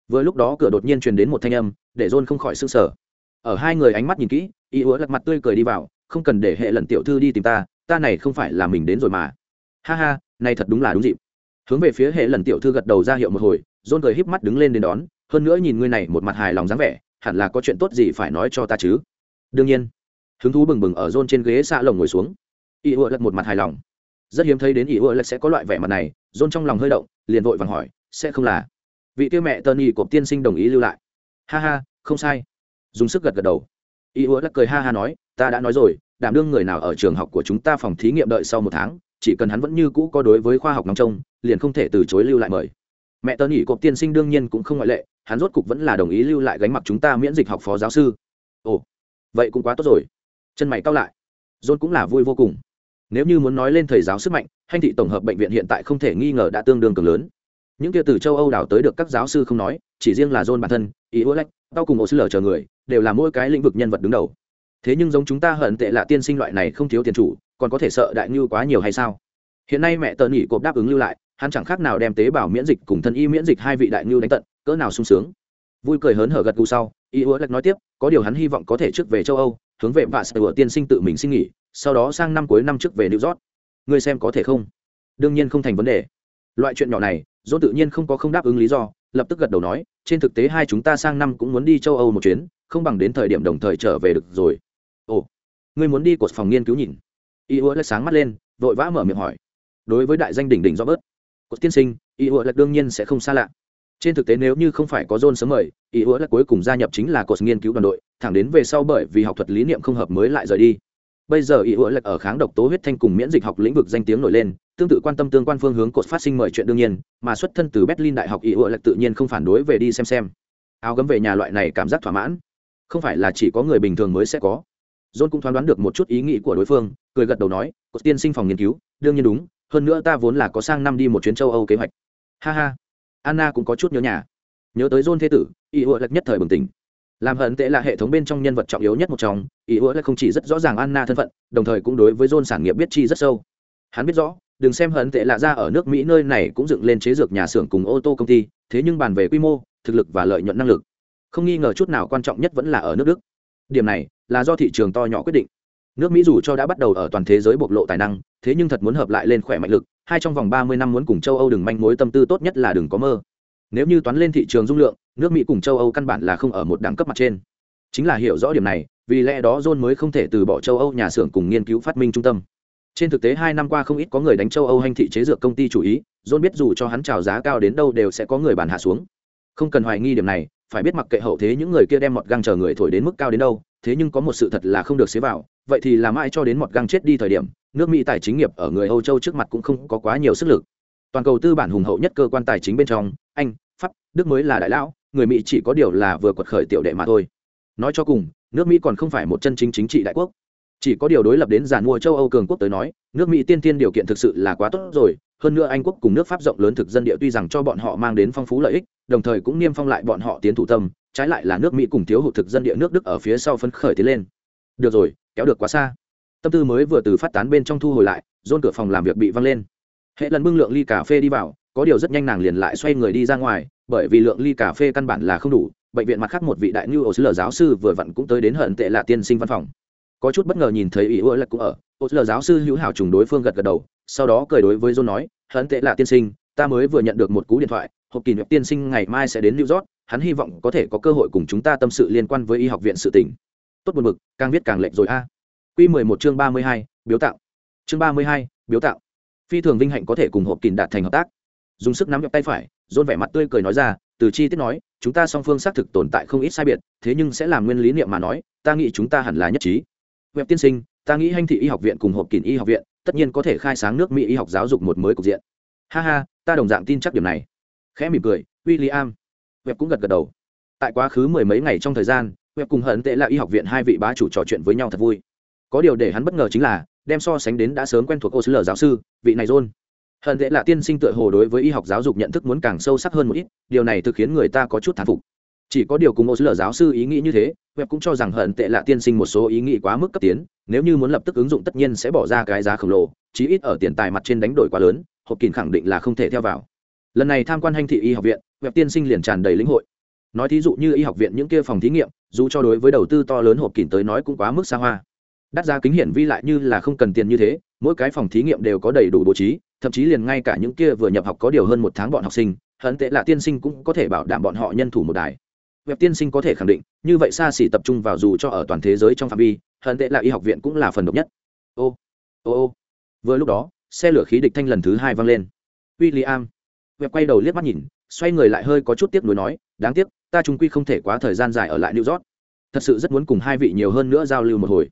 Vừa lúc đó cửa đột nhiên truyền đến một thanh âm, để dôn không khỏi s ư n g sở ở hai người ánh mắt nhìn kỹ, ỷ ựa lạch mặt tươi cười đi vào, không cần để hệ lần tiểu thư đi tìm ta ta này không phải là mình đến rồi mà. Ha ha, này thật đúng là đúng dịp. Hướng về phía hệ lần tiểu thư gật đầu ra hiệu một hồi dôn cười híp mắt đứng lên đến đón hơn nữa nhìn ngươi này một mặt hài lòng dáng vẻ, hẳn là có chuyện tốt gì phải nói cho ta chứ? Đương nhiên. Hứng thú bừng bừng ở rôn trên ghế xạ lồng ngồi xuống. Y ua lật một mặt hài lòng. Rất hiếm thấy đến y ua lật sẽ có loại vẻ mặt này, rôn trong lòng hơi động, liền vội vàng hỏi, sẽ không là? Vị tiêu mẹ tân y cộp tiên sinh đồng ý lưu lại. Ha ha, không sai. Dùng sức gật gật đầu. Y ua lật cười ha ha nói, ta đã nói rồi, đảm đương người nào ở trường học của chúng ta phòng thí nghiệm đợi sau một tháng, chỉ cần hắn vẫn như cũ có đối với khoa học nóng trông, liền không thể từ chối lưu lại mời mẹ tớ nghỉ cộp tiên sinh đương nhiên cũng không ngoại lệ, hắn rốt cục vẫn là đồng ý lưu lại gánh mặc chúng ta miễn dịch học phó giáo sư. Ồ, vậy cũng quá tốt rồi. Chân mày cao lại. John cũng là vui vô cùng. Nếu như muốn nói lên thầy giáo sức mạnh hành thị tổng hợp bệnh viện hiện tại không thể nghi ngờ đã tương đương cường lớn. Những kia từ châu âu đảo tới được các giáo sư không nói, chỉ riêng là john bản thân, ý ưa lách, tao cùng ô sư lờ chờ người, đều là mỗi cái lĩnh vực nhân vật đứng đầu. Thế nhưng giống chúng ta hận tệ là tiên sinh loại này không thiếu tiền chủ, còn có thể sợ đại ngưu quá nhiều hay sao? Hiện nay mẹ tờ nghỉ cộp đáp ứng lưu lại hắn chẳng khác nào đem tế bào miễn dịch cùng thân y miễn dịch hai vị đại ngưu đánh tận, cỡ nào sung sướng. Vui cười hớn hở gật gù sau, Y ứa lạch nói tiếp, có điều hắn hy vọng có thể trước về châu âu, hướng về vạ sở tiên sinh tự mình xin nghỉ, sau đó sang năm cuối năm trước về new york. Ngươi xem có thể không? Đương nhiên không thành vấn đề. Loại chuyện nhỏ này dỗ tự nhiên không có không đáp ứng lý do, lập tức gật đầu nói, trên thực tế hai chúng ta sang năm cũng muốn đi châu âu một chuyến, không bằng đến thời điểm đồng thời trở về được rồi. Ồ, ngươi muốn đi cột phòng nghiên cứu nhìn. Y ứa lạch sáng mắt lên, vội vã mở miệng hỏi. Đối với đại danh đỉnh đỉnh do bớt cột tiên sinh, y ua lệch đương nhiên sẽ không xa lạ. Trên thực tế nếu như không phải có john sớm mời, y ua lệch cuối cùng gia nhập chính là cột nghiên cứu đoàn đội, thẳng đến về sau bởi vì học thuật lý niệm không hợp mới lại rời đi. Bây giờ y ua lệch ở kháng độc tố huyết thanh cùng miễn dịch học lĩnh vực danh tiếng nổi lên, tương tự quan tâm tương quan phương hướng cột phát sinh mời chuyện đương nhiên, mà xuất thân từ berlin đại học y ua lệch tự nhiên không phản đối về đi xem xem. Áo gấm về nhà loại này cảm giác thỏa mãn. Không phải là chỉ có người bình thường mới sẽ có. John cũng thoáng đoán được một chút ý nghĩ của đối phương, cười gật đầu nói, cột tiên sinh phòng nghiên cứu, đương nhiên đúng hơn nữa ta vốn là có sang năm đi một chuyến châu âu kế hoạch. Ha ha. Anna cũng có chút nhớ nhà. Nhớ tới john thế tử, y ủa lệch nhất thời bừng tỉnh. Làm hận tệ là hệ thống bên trong nhân vật trọng yếu nhất một trong ý ủa lệch không chỉ rất rõ ràng anna thân phận, đồng thời cũng đối với john sản nghiệp biết chi rất sâu. Hắn biết rõ, đừng xem hận tệ lạ ra ở nước mỹ nơi này cũng dựng lên chế dược nhà xưởng cùng ô tô công ty, thế nhưng bàn về quy mô, thực lực và lợi nhuận năng lực. Không nghi ngờ chút nào quan trọng nhất vẫn là ở nước đức. Điểm này là do thị trường to nhỏ quyết định nước mỹ dù cho đã bắt đầu ở toàn thế giới bộc lộ tài năng, thế nhưng thật muốn hợp lại lên khỏe mạnh lực, hai trong vòng ba mươi năm muốn cùng châu âu đừng manh mối tâm tư tốt nhất là đừng có mơ. Nếu như toán lên thị trường dung lượng, nước mỹ cùng châu âu căn bản là không ở một đẳng cấp mặt trên. Chính là hiểu rõ điểm này, vì lẽ đó john mới không thể từ bỏ châu âu nhà xưởng cùng nghiên cứu phát minh trung tâm. Trên thực tế hai năm qua không ít có người đánh châu âu hành thị chế dược công ty chủ ý, john biết dù cho hắn trào giá cao đến đâu đều sẽ có người bàn hạ xuống. Không cần hoài nghi điểm này, phải biết mặc kệ hậu thế những người kia đem mọt găng chờ người thổi đến mức cao đến đâu, thế nhưng có một sự thật là không được xế vào vậy thì làm ai cho đến mọt găng chết đi thời điểm, nước mỹ tài chính nghiệp ở người âu châu trước mặt cũng không có quá nhiều sức lực. Toàn cầu tư bản hùng hậu nhất cơ quan tài chính bên trong, anh, pháp, đức mới là đại lão, người mỹ chỉ có điều là vừa quật khởi tiểu đệ mà thôi. Nói cho cùng, nước mỹ còn không phải một chân chính chính trị đại quốc. Chỉ có điều đối lập đến giàn mua châu âu cường quốc tới nói, nước mỹ tiên tiên điều kiện thực sự là quá tốt rồi. Hơn nữa anh quốc cùng nước pháp rộng lớn thực dân địa tuy rằng cho bọn họ mang đến phong phú lợi ích, đồng thời cũng niêm phong lại bọn họ tiến thủ tâm, trái lại là nước mỹ cùng thiếu hụt thực dân địa nước đức ở phía sau phấn khởi tiến lên. Được rồi kéo được quá xa. Tâm tư mới vừa từ phát tán bên trong thu hồi lại dôn cửa phòng làm việc bị văng lên. Hệ lần bưng lượng ly cà phê đi vào, có điều rất nhanh nàng liền lại xoay người đi ra ngoài, bởi vì lượng ly cà phê căn bản là không đủ, bệnh viện mặt khác một vị đại nhu ô sứ giáo sư vừa vặn cũng tới đến hận tệ là tiên sinh văn phòng. Có chút bất ngờ nhìn thấy ý ưa lật cũng ở ô sứ giáo sư hữu hảo trùng đối phương gật gật đầu, sau đó cười đối với john nói, hận tệ là tiên sinh, ta mới vừa nhận được một cú điện thoại, hộp kỳ nhập tiên sinh ngày mai sẽ đến new york, hắn hy vọng có thể có cơ hội cùng chúng ta tâm sự liên quan với y học viện sự tỉnh tốt buồn bực càng viết càng lệch rồi a. Quy mười một chương ba mươi hai biếu tạo chương ba mươi hai biếu tạo phi thường vinh hạnh có thể cùng hộp kín đạt thành hợp tác. Dùng sức nắm nhập tay phải rôn vẻ mặt tươi cười nói ra từ chi tiết nói chúng ta song phương xác thực tồn tại không ít sai biệt thế nhưng sẽ làm nguyên lý niệm mà nói ta nghĩ chúng ta hẳn là nhất trí. Web tiên sinh ta nghĩ hành thị y học viện cùng hộp kín y học viện tất nhiên có thể khai sáng nước mỹ y học giáo dục một mới cục diện. Ha ha ta đồng dạng tin chắc điểm này. Khẽ mỉm cười William. Web cũng gật gật đầu. Tại quá khứ mười mấy ngày trong thời gian, Web cùng hận tệ là y học viện hai vị bá chủ trò chuyện với nhau thật vui. Có điều để hắn bất ngờ chính là, đem so sánh đến đã sớm quen thuộc Osler giáo sư, vị này John. Hận tệ là tiên sinh tựa hồ đối với y học giáo dục nhận thức muốn càng sâu sắc hơn một ít, điều này thực khiến người ta có chút thán phục. Chỉ có điều cùng Osler giáo sư ý nghĩ như thế, Web cũng cho rằng hận tệ là tiên sinh một số ý nghĩ quá mức cấp tiến, nếu như muốn lập tức ứng dụng tất nhiên sẽ bỏ ra cái giá khổng lồ, chí ít ở tiền tài mặt trên đánh đổi quá lớn, hộp kín khẳng định là không thể theo vào lần này tham quan hành thị y học viện web tiên sinh liền tràn đầy lĩnh hội nói thí dụ như y học viện những kia phòng thí nghiệm dù cho đối với đầu tư to lớn hộp kín tới nói cũng quá mức xa hoa. Đắt ra kính hiển vi lại như là không cần tiền như thế mỗi cái phòng thí nghiệm đều có đầy đủ bố trí thậm chí liền ngay cả những kia vừa nhập học có điều hơn một tháng bọn học sinh hận tệ là tiên sinh cũng có thể bảo đảm bọn họ nhân thủ một đài. Web tiên sinh có thể khẳng định như vậy xa xỉ tập trung vào dù cho ở toàn thế giới trong phạm vi hận tệ là y học viện cũng là phần độc nhất. Ô ô ô. Vừa lúc đó xe lửa khí địch thanh lần thứ hai vang lên. William. Web quay đầu liếc mắt nhìn, xoay người lại hơi có chút tiếc nuối nói, đáng tiếc, ta trung quy không thể quá thời gian dài ở lại New York. Thật sự rất muốn cùng hai vị nhiều hơn nữa giao lưu một hồi.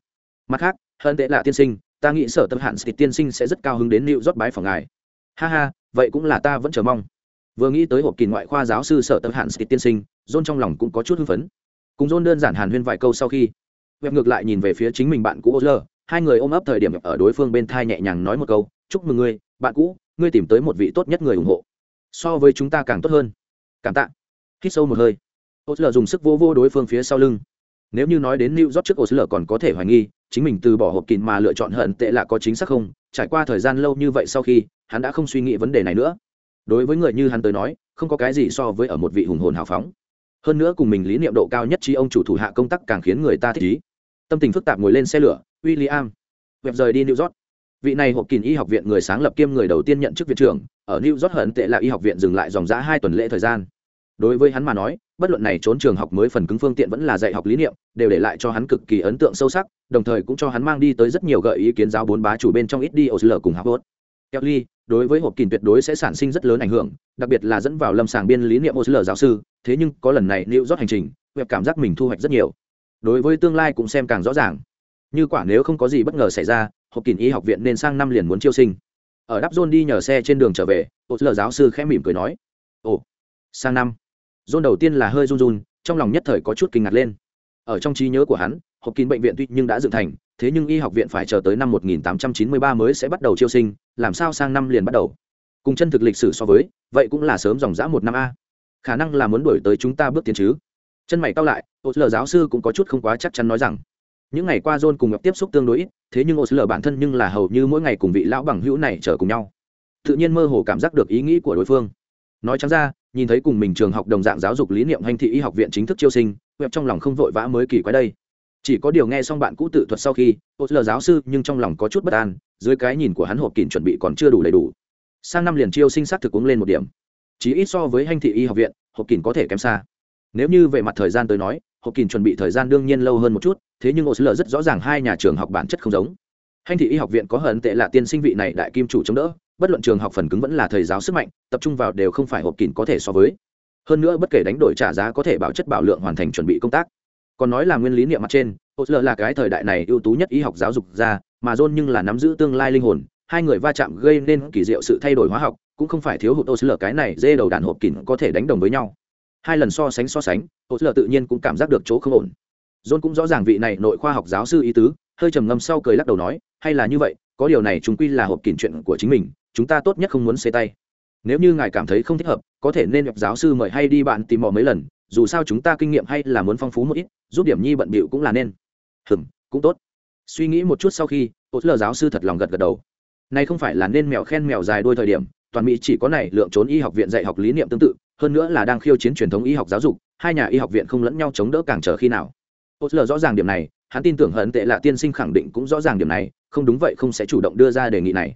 Mặt khác, hơn tệ là tiên sinh, ta nghĩ sở tâm hạn Stitt tiên sinh sẽ rất cao hứng đến New York bái phòng ngài. Ha ha, vậy cũng là ta vẫn chờ mong. Vừa nghĩ tới hộp kỳ ngoại khoa giáo sư sở tâm hạn Stitt tiên sinh, John trong lòng cũng có chút hưng phấn. Cùng John đơn giản hàn huyên vài câu sau khi, Web ngược lại nhìn về phía chính mình bạn cũ Osler, hai người ôm ấp thời điểm ở đối phương bên thai nhẹ nhàng nói một câu, "Chúc mừng ngươi, bạn cũ, ngươi tìm tới một vị tốt nhất người ủng hộ." so với chúng ta càng tốt hơn cảm tạ hít sâu một hơi ô dùng sức vô vô đối phương phía sau lưng. Nếu như nói đến new york trước ô còn có thể hoài nghi, chính mình từ bỏ hộp kín mà lựa chọn hận tệ là có chính xác không, trải qua thời gian lâu như vậy sau khi, hắn đã không suy nghĩ vấn đề này nữa. Đối với người như hắn tới nói, không có cái gì so với ở một vị hùng hồn hào phóng. Hơn nữa cùng mình lý niệm độ cao nhất trí ông chủ thủ hạ công tác càng khiến người ta thích ý. Tâm tình phức tạp ngồi lên xe lửa, William. Web rời đi New York. Vị này hộp kín y học viện người sáng lập kiêm người đầu tiên nhận chức viện trưởng, ở New York hận tệ là y học viện dừng lại dòng giã hai tuần lễ thời gian đối với hắn mà nói, bất luận này trốn trường học mới phần cứng phương tiện vẫn là dạy học lý niệm, đều để lại cho hắn cực kỳ ấn tượng sâu sắc, đồng thời cũng cho hắn mang đi tới rất nhiều gợi ý kiến giáo bốn bá chủ bên trong ít đi osl cùng harvard kelly đối với hộp kín tuyệt đối sẽ sản sinh rất lớn ảnh hưởng, đặc biệt là dẫn vào lâm sàng biên lý niệm osl giáo sư, thế nhưng có lần này New rót hành trình web cảm giác mình thu hoạch rất nhiều. Đối với tương lai cũng xem càng rõ ràng. Như quả nếu không có gì bất ngờ xảy ra, hộp kín y học viện nên sang năm liền muốn chiêu sinh. Ở đắp john đi nhờ xe trên đường trở về osl giáo sư khẽ mỉm cười nói, ồ, sang năm john đầu tiên là hơi run run, trong lòng nhất thời có chút kinh ngạc lên. Ở trong trí nhớ của hắn học kín bệnh viện tuy nhưng đã dựng thành, thế nhưng y học viện phải chờ tới năm 1893 mới sẽ bắt đầu chiêu sinh, làm sao sang năm liền bắt đầu? Cùng chân thực lịch sử so với, vậy cũng là sớm dòng dã một năm a. Khả năng là muốn đuổi tới chúng ta bước tiến chứ. Chân mày cao lại ô lờ giáo sư cũng có chút không quá chắc chắn nói rằng, những ngày qua john cùng gặp tiếp xúc tương đối ít, thế nhưng ô lờ bản thân nhưng là hầu như mỗi ngày cùng vị lão bằng hữu này chờ cùng nhau. Tự nhiên mơ hồ cảm giác được ý nghĩ của đối phương nói chẳng ra, nhìn thấy cùng mình trường học đồng dạng giáo dục lý niệm hành thị y học viện chính thức chiêu sinh, web trong lòng không vội vã mới kỳ quái đây. Chỉ có điều nghe xong bạn cũ tự thuật sau khi ô lờ giáo sư nhưng trong lòng có chút bất an, dưới cái nhìn của hắn hộp kín chuẩn bị còn chưa đủ đầy đủ. Sang năm liền chiêu sinh sát thực uống lên một điểm. Chỉ ít so với hành thị y học viện, hộp kín có thể kém xa. Nếu như về mặt thời gian tới nói, hộp kín chuẩn bị thời gian đương nhiên lâu hơn một chút, thế nhưng ô lờ rất rõ ràng hai nhà trường học bản chất không giống. Hành thị y học viện có hận tệ là tiên sinh vị này đại kim chủ chống đỡ bất luận trường học phần cứng vẫn là thầy giáo sức mạnh, tập trung vào đều không phải hộp kín có thể so với. Hơn nữa bất kể đánh đổi trả giá có thể bảo chất bảo lượng hoàn thành chuẩn bị công tác. Còn nói là nguyên lý niệm mặt trên Osler là cái thời đại này ưu tú nhất y học giáo dục ra mà John nhưng là nắm giữ tương lai linh hồn, hai người va chạm gây nên kỳ diệu sự thay đổi hóa học, cũng không phải thiếu hụt Osler cái này dê đầu đàn hộp kín có thể đánh đồng với nhau. Hai lần so sánh so sánh Osler tự nhiên cũng cảm giác được chỗ không ổn. John cũng rõ ràng vị này nội khoa học giáo sư ý tứ, hơi trầm ngâm sau cười lắc đầu nói, hay là như vậy, có điều này chúng quy là hộp kín chuyện của chính mình chúng ta tốt nhất không muốn xê tay. Nếu như ngài cảm thấy không thích hợp, có thể nên nhập giáo sư mời hay đi bạn tìm mò mấy lần, dù sao chúng ta kinh nghiệm hay là muốn phong phú một ít, giúp điểm nhi bận bịu cũng là nên. Hừm, cũng tốt. Suy nghĩ một chút sau khi ô lờ giáo sư thật lòng gật gật đầu. Nay không phải là nên mèo khen mèo dài đôi thời điểm, toàn mỹ chỉ có này lượng trốn y học viện dạy học lý niệm tương tự, hơn nữa là đang khiêu chiến truyền thống y học giáo dục, hai nhà y học viện không lẫn nhau chống đỡ càng chờ khi nào. Ô lờ rõ ràng điểm này, hắn tin tưởng hận tệ là tiên sinh khẳng định cũng rõ ràng điểm này, không đúng vậy không sẽ chủ động đưa ra đề nghị này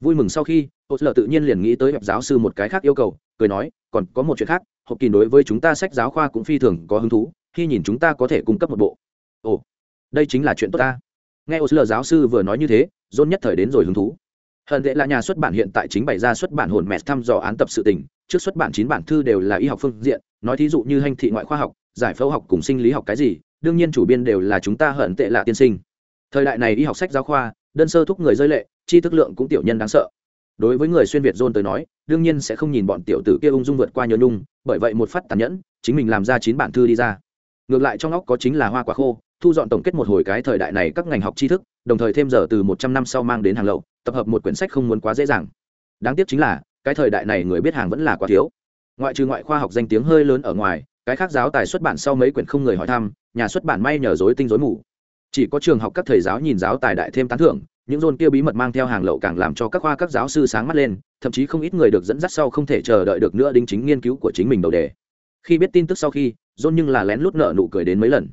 vui mừng sau khi ô lờ tự nhiên liền nghĩ tới hẹp giáo sư một cái khác yêu cầu, cười nói, còn có một chuyện khác, hộp kỳ đối với chúng ta sách giáo khoa cũng phi thường có hứng thú, khi nhìn chúng ta có thể cung cấp một bộ. Ồ, đây chính là chuyện tốt ta. Nghe ô lờ giáo sư vừa nói như thế dôn nhất thời đến rồi hứng thú. Hận tệ là nhà xuất bản hiện tại chính bày ra xuất bản hồn mẹt thăm dò án tập sự tình, trước xuất bản chín bản thư đều là y học phương diện, nói thí dụ như hành thị ngoại khoa học, giải phẫu học cùng sinh lý học cái gì, đương nhiên chủ biên đều là chúng ta hận tệ là tiên sinh. Thời đại này y học sách giáo khoa, đơn sơ thúc người rơi lệ chi thức lượng cũng tiểu nhân đáng sợ. Đối với người xuyên việt dôn tới nói, đương nhiên sẽ không nhìn bọn tiểu tử kia ung dung vượt qua nhớ nhung, bởi vậy một phát tàn nhẫn, chính mình làm ra chín bản thư đi ra. Ngược lại trong óc có chính là hoa quả khô, thu dọn tổng kết một hồi cái thời đại này các ngành học tri thức, đồng thời thêm giờ từ một trăm năm sau mang đến hàng lậu, tập hợp một quyển sách không muốn quá dễ dàng. Đáng tiếc chính là, cái thời đại này người biết hàng vẫn là quá thiếu. Ngoại trừ ngoại khoa học danh tiếng hơi lớn ở ngoài, cái khác giáo tài xuất bản sau mấy quyển không người hỏi thăm, nhà xuất bản may nhờ dối tinh dối mù chỉ có trường học các thầy giáo nhìn giáo tài đại thêm tán thưởng, những rôn kia bí mật mang theo hàng lậu càng làm cho các khoa các giáo sư sáng mắt lên, thậm chí không ít người được dẫn dắt sau không thể chờ đợi được nữa đính chính nghiên cứu của chính mình đầu đề. Khi biết tin tức sau khi rôn nhưng là lén lút nợ nụ cười đến mấy lần.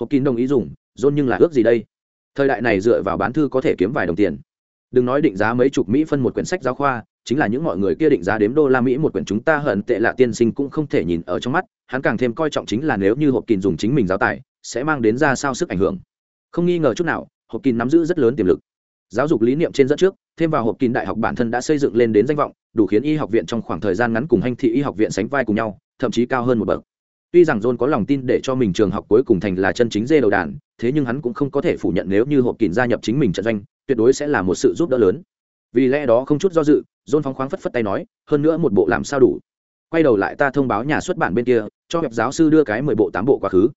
Hộp kín đồng ý dùng rôn nhưng là ước gì đây? Thời đại này dựa vào bán thư có thể kiếm vài đồng tiền. Đừng nói định giá mấy chục mỹ phân một quyển sách giáo khoa, chính là những mọi người kia định giá đếm đô la mỹ một quyển chúng ta hận tệ lạ tiên sinh cũng không thể nhìn ở trong mắt, hắn càng thêm coi trọng chính là nếu như hộp kín dùng chính mình giáo tài, sẽ mang đến ra sao sức ảnh hưởng không nghi ngờ chút nào, hộp kín nắm giữ rất lớn tiềm lực. Giáo dục lý niệm trên dẫn trước, thêm vào hộp kín đại học bản thân đã xây dựng lên đến danh vọng, đủ khiến y học viện trong khoảng thời gian ngắn cùng hành thị y học viện sánh vai cùng nhau, thậm chí cao hơn một bậc. Tuy rằng john có lòng tin để cho mình trường học cuối cùng thành là chân chính dê đầu đàn, thế nhưng hắn cũng không có thể phủ nhận nếu như hộp kín gia nhập chính mình trận doanh, tuyệt đối sẽ là một sự giúp đỡ lớn. Vì lẽ đó không chút do dự, john phóng khoáng phất phất tay nói, hơn nữa một bộ làm sao đủ? Quay đầu lại ta thông báo nhà xuất bản bên kia, cho hẹp giáo sư đưa cái mười bộ tám bộ quá khứ.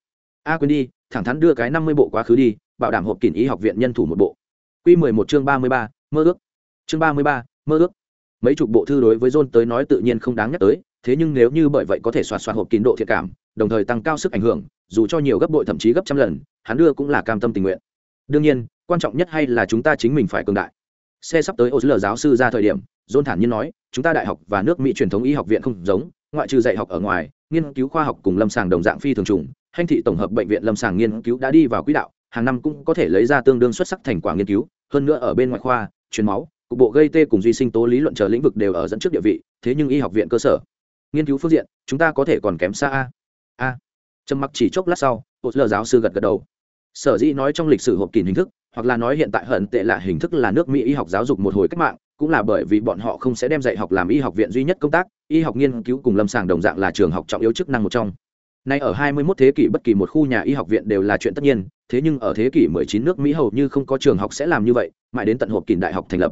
A quên đi, thẳng thắn đưa cái năm mươi bộ quá khứ đi bảo đảm hộp kín y học viện nhân thủ một bộ Quy 11 chương 33, mơ ước. Chương 33, mơ ước. Mấy chục bộ thư đối với John tới nói tự nhiên không đáng nhắc tới, thế nhưng nếu như bởi vậy có thể xoạt xoạt hộp kín độ thiệt cảm, đồng thời tăng cao sức ảnh hưởng, dù cho nhiều gấp bội thậm chí gấp trăm lần, hắn đưa cũng là cam tâm tình nguyện. Đương nhiên, quan trọng nhất hay là chúng ta chính mình phải cường đại. Xe sắp tới Osler giáo sư ra thời điểm, John thản nhiên nói, chúng ta đại học và nước Mỹ truyền thống y học viện không giống, ngoại trừ dạy học ở ngoài nghiên cứu khoa học cùng lâm sàng đồng dạng phi thường trùng hành thị tổng hợp bệnh viện lâm sàng nghiên cứu đã đi vào quỹ đạo hàng năm cũng có thể lấy ra tương đương xuất sắc thành quả nghiên cứu hơn nữa ở bên ngoại khoa truyền máu cục bộ gây tê cùng duy sinh tố lý luận chờ lĩnh vực đều ở dẫn trước địa vị thế nhưng y học viện cơ sở nghiên cứu phương diện chúng ta có thể còn kém xa a. A. Trầm mặc chỉ chốc lát sau một lờ giáo sư gật gật đầu. Sở dĩ nói trong lịch sử hộp kỳ hình thức hoặc là nói hiện tại hận tệ là hình thức là nước mỹ y học giáo dục một hồi cách mạng cũng là bởi vì bọn họ không sẽ đem dạy học làm y học viện duy nhất công tác y học nghiên cứu cùng lâm sàng đồng dạng là trường học trọng yếu chức năng một trong. Nay ở 21 thế kỷ bất kỳ một khu nhà y học viện đều là chuyện tất nhiên, thế nhưng ở thế kỷ 19 nước Mỹ hầu như không có trường học sẽ làm như vậy, mãi đến tận hộp kín đại học thành lập.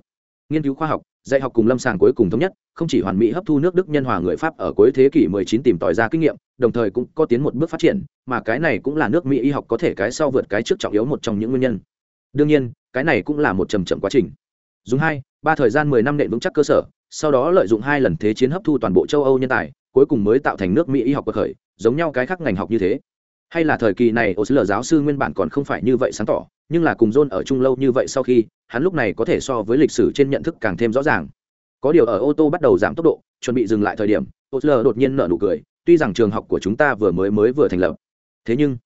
Nghiên cứu khoa học, dạy học cùng lâm sàng cuối cùng thống nhất, không chỉ hoàn mỹ hấp thu nước Đức nhân hòa người Pháp ở cuối thế kỷ 19 tìm tòi ra kinh nghiệm, đồng thời cũng có tiến một bước phát triển, mà cái này cũng là nước Mỹ y học có thể cái sau vượt cái trước trọng yếu một trong những nguyên nhân. Đương nhiên, cái này cũng là một trầm chậm quá trình. Dùng hai, ba thời gian 10 năm nền vững chắc cơ sở, sau đó lợi dụng hai lần thế chiến hấp thu toàn bộ châu Âu nhân tài, cuối cùng mới tạo thành nước Mỹ y học bậc khởi, giống nhau cái khác ngành học như thế hay là thời kỳ này ô sứ giáo sư nguyên bản còn không phải như vậy sáng tỏ, nhưng là cùng john ở chung lâu như vậy sau khi, hắn lúc này có thể so với lịch sử trên nhận thức càng thêm rõ ràng. Có điều ở ô tô bắt đầu giảm tốc độ, chuẩn bị dừng lại thời điểm, ô sứ đột nhiên nở nụ cười, tuy rằng trường học của chúng ta vừa mới mới vừa thành lập. Thế nhưng,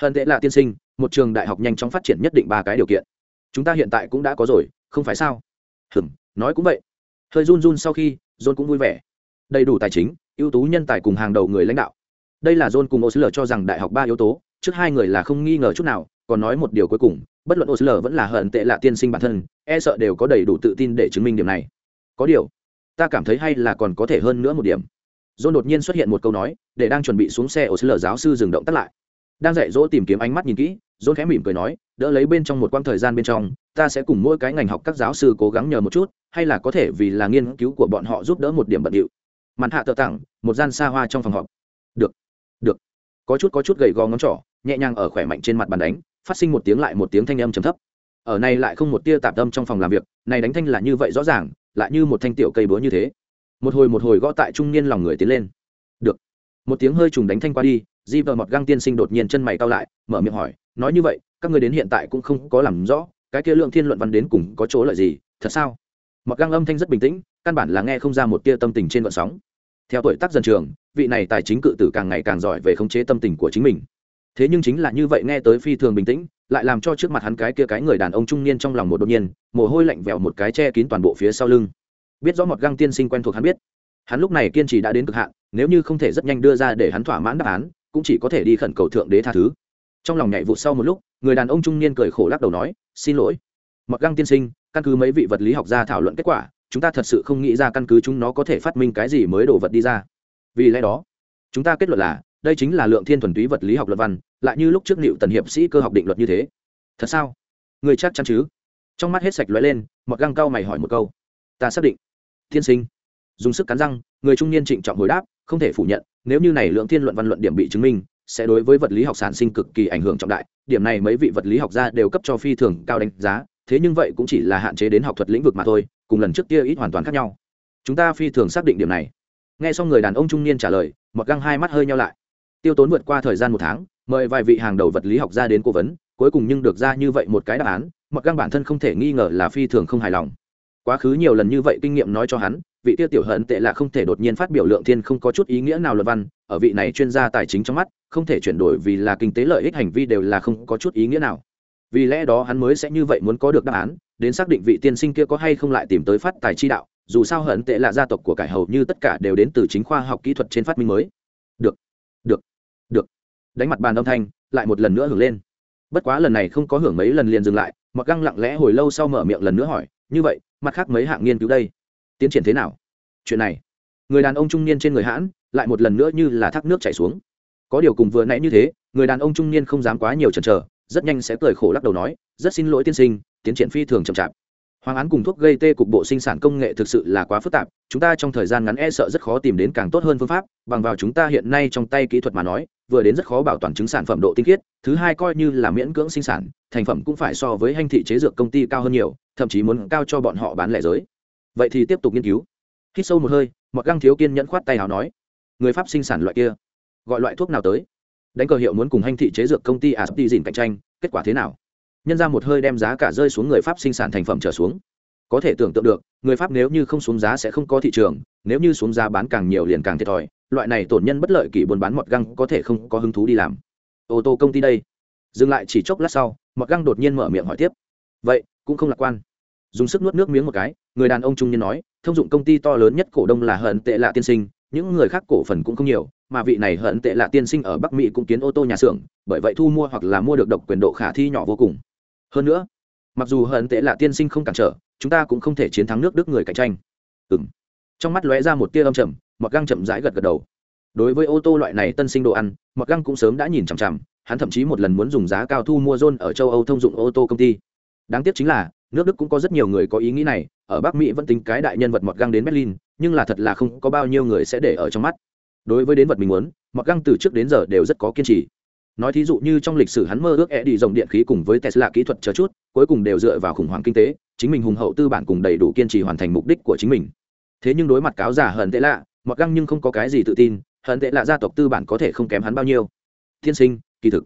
hơn tệ là tiên sinh, một trường đại học nhanh chóng phát triển nhất định ba cái điều kiện. Chúng ta hiện tại cũng đã có rồi, không phải sao? Hừm, nói cũng vậy. Hơi run run sau khi, john cũng vui vẻ. Đầy đủ tài chính, ưu tú nhân tài cùng hàng đầu người lãnh đạo đây là john cùng osler cho rằng đại học ba yếu tố, trước hai người là không nghi ngờ chút nào, còn nói một điều cuối cùng, bất luận osler vẫn là hận tệ lạ tiên sinh bản thân e sợ đều có đầy đủ tự tin để chứng minh điểm này. Có điều, ta cảm thấy hay là còn có thể hơn nữa một điểm. John đột nhiên xuất hiện một câu nói, để đang chuẩn bị xuống xe osler giáo sư dừng động tắt lại. Đang dạy dỗ tìm kiếm ánh mắt nhìn kỹ, john khẽ mỉm cười nói, đỡ lấy bên trong một quãng thời gian bên trong, ta sẽ cùng mỗi cái ngành học các giáo sư cố gắng nhờ một chút, hay là có thể vì là nghiên cứu của bọn họ giúp đỡ một điểm bận điệu. Màn hạ tờ tặng, một gian xa hoa trong phòng họp. Được được. Có chút có chút gầy gò ngón trỏ, nhẹ nhàng ở khỏe mạnh trên mặt bàn đánh, phát sinh một tiếng lại một tiếng thanh âm trầm thấp. Ở này lại không một tia tạp tâm trong phòng làm việc, này đánh thanh là như vậy rõ ràng, lại như một thanh tiểu cây búa như thế. Một hồi một hồi gõ tại trung niên lòng người tiến lên. Được. Một tiếng hơi trùng đánh thanh qua đi, di vợ mọt găng tiên sinh đột nhiên chân mày cao lại, mở miệng hỏi, nói như vậy, các người đến hiện tại cũng không có làm rõ, cái kia lượng thiên luận văn đến cùng có chỗ lợi gì, thật sao? Mọt găng âm thanh rất bình tĩnh, căn bản là nghe không ra một tia tâm tình trên vận sóng theo tuổi tác dân trường, vị này tài chính cự tử càng ngày càng giỏi về khống chế tâm tình của chính mình. Thế nhưng chính là như vậy nghe tới phi thường bình tĩnh, lại làm cho trước mặt hắn cái kia cái người đàn ông trung niên trong lòng một đột nhiên, mồ hôi lạnh vẹo một cái che kín toàn bộ phía sau lưng. Biết rõ một găng tiên sinh quen thuộc hắn biết. Hắn lúc này kiên trì đã đến cực hạn, nếu như không thể rất nhanh đưa ra để hắn thỏa mãn đáp án, cũng chỉ có thể đi khẩn cầu thượng đế tha thứ. Trong lòng nhảy vụ sau một lúc, người đàn ông trung niên cười khổ lắc đầu nói, xin lỗi, mọt găng tiên sinh, căn cứ mấy vị vật lý học gia thảo luận kết quả chúng ta thật sự không nghĩ ra căn cứ chúng nó có thể phát minh cái gì mới đổ vật đi ra. Vì lẽ đó, chúng ta kết luận là, đây chính là lượng thiên thuần túy vật lý học luật văn, lại như lúc trước liệu tần hiệp sĩ cơ học định luật như thế. Thật sao? Người chắc chắn chứ? Trong mắt hết sạch lóe lên mọt găng cao mày hỏi một câu. Ta xác định. Thiên sinh. Dùng sức cắn răng, người trung niên trịnh trọng hồi đáp, không thể phủ nhận, nếu như này lượng thiên luận văn luận điểm bị chứng minh, sẽ đối với vật lý học sản sinh cực kỳ ảnh hưởng trọng đại. Điểm này mấy vị vật lý học gia đều cấp cho phi thường cao đánh giá, thế nhưng vậy cũng chỉ là hạn chế đến học thuật lĩnh vực mà thôi cùng lần trước kia ít hoàn toàn khác nhau. Chúng ta phi thường xác định điểm này. Nghe xong người đàn ông trung niên trả lời, mọt găng hai mắt hơi nhau lại. Tiêu tốn vượt qua thời gian một tháng, mời vài vị hàng đầu vật lý học ra đến cố vấn, cuối cùng nhưng được ra như vậy một cái đáp án, mọt găng bản thân không thể nghi ngờ là phi thường không hài lòng. Quá khứ nhiều lần như vậy kinh nghiệm nói cho hắn, vị tiêu tiểu hận tệ là không thể đột nhiên phát biểu lượng thiên không có chút ý nghĩa nào luật văn, ở vị này chuyên gia tài chính trong mắt, không thể chuyển đổi vì là kinh tế lợi ích hành vi đều là không có chút ý nghĩa nào. Vì lẽ đó hắn mới sẽ như vậy muốn có được đáp án đến xác định vị tiên sinh kia có hay không lại tìm tới phát tài chi đạo, dù sao hận tệ là gia tộc của cải hầu như tất cả đều đến từ chính khoa học kỹ thuật trên phát minh mới. Được được được. Đánh mặt bàn âm thanh lại một lần nữa hưởng lên. Bất quá lần này không có hưởng mấy lần liền dừng lại mặc găng lặng lẽ hồi lâu sau mở miệng lần nữa hỏi, như vậy, mặt khác mấy hạng nghiên cứu đây? Tiến triển thế nào? Chuyện này. Người đàn ông trung niên trên người hãn lại một lần nữa như là thác nước chảy xuống. Có điều cùng vừa nãy như thế, người đàn ông trung niên không dám quá nhiều chần chờ, rất nhanh sẽ cười khổ lắc đầu nói rất xin lỗi tiên sinh, tiến triển phi thường chậm chạp. Hoàng án cùng thuốc gây tê cục bộ sinh sản công nghệ thực sự là quá phức tạp, chúng ta trong thời gian ngắn e sợ rất khó tìm đến càng tốt hơn phương pháp, bằng vào chúng ta hiện nay trong tay kỹ thuật mà nói, vừa đến rất khó bảo toàn chứng sản phẩm độ tinh khiết, thứ hai coi như là miễn cưỡng sinh sản, thành phẩm cũng phải so với hành thị chế dược công ty cao hơn nhiều, thậm chí muốn cao cho bọn họ bán lẻ giới. Vậy thì tiếp tục nghiên cứu. Hít sâu một hơi mặc găng thiếu kiên nhẫn khoát tay hào nói, người pháp sinh sản loại kia, gọi loại thuốc nào tới? Đánh cờ hiệu muốn cùng hành thị chế dược công ty asp dìn cạnh tranh, kết quả thế nào? Nhân ra một hơi đem giá cả rơi xuống người pháp sinh sản thành phẩm trở xuống. Có thể tưởng tượng được, người pháp nếu như không xuống giá sẽ không có thị trường, nếu như xuống giá bán càng nhiều liền càng thiệt thòi, loại này tổn nhân bất lợi kỷ buôn bán mọt găng có thể không có hứng thú đi làm. Ô tô công ty đây. Dừng lại chỉ chốc lát sau, mọt găng đột nhiên mở miệng hỏi tiếp. Vậy, cũng không lạc quan. Dùng sức nuốt nước miếng một cái, người đàn ông trung niên nói, thông dụng công ty to lớn nhất cổ đông là hận tệ lạ tiên sinh, những người khác cổ phần cũng không nhiều, mà vị này hận tệ lạ tiên sinh ở bắc mỹ cũng kiến ô tô nhà xưởng, bởi vậy thu mua hoặc là mua được độc quyền độ khả thi nhỏ vô cùng hơn nữa, mặc dù hận tệ là tiên sinh không cản trở, chúng ta cũng không thể chiến thắng nước đức người cạnh tranh. Ừ m trong mắt lóe ra một tia âm chầm mặc găng chậm rãi gật gật đầu. Đối với ô tô loại này tân sinh đồ ăn mặc găng cũng sớm đã nhìn chằm chằm, hắn thậm chí một lần muốn dùng giá cao thu mua john ở châu âu thông dụng ô tô công ty. Đáng tiếc chính là, nước đức cũng có rất nhiều người có ý nghĩ này, ở bắc mỹ vẫn tính cái đại nhân vật mọt găng đến berlin, nhưng là thật là không có bao nhiêu người sẽ để ở trong mắt. Đối với đến vật mình muốn mọt găng từ trước đến giờ đều rất có kiên trì nói thí dụ như trong lịch sử hắn mơ ước e đi dòng điện khí cùng với tesla kỹ thuật chờ chút, cuối cùng đều dựa vào khủng hoảng kinh tế, chính mình hùng hậu tư bản cùng đầy đủ kiên trì hoàn thành mục đích của chính mình. Thế nhưng đối mặt cáo giả hận tệ lạ mọt găng nhưng không có cái gì tự tin, hận tệ lạ gia tộc tư bản có thể không kém hắn bao nhiêu. Thiên sinh, kỳ thực.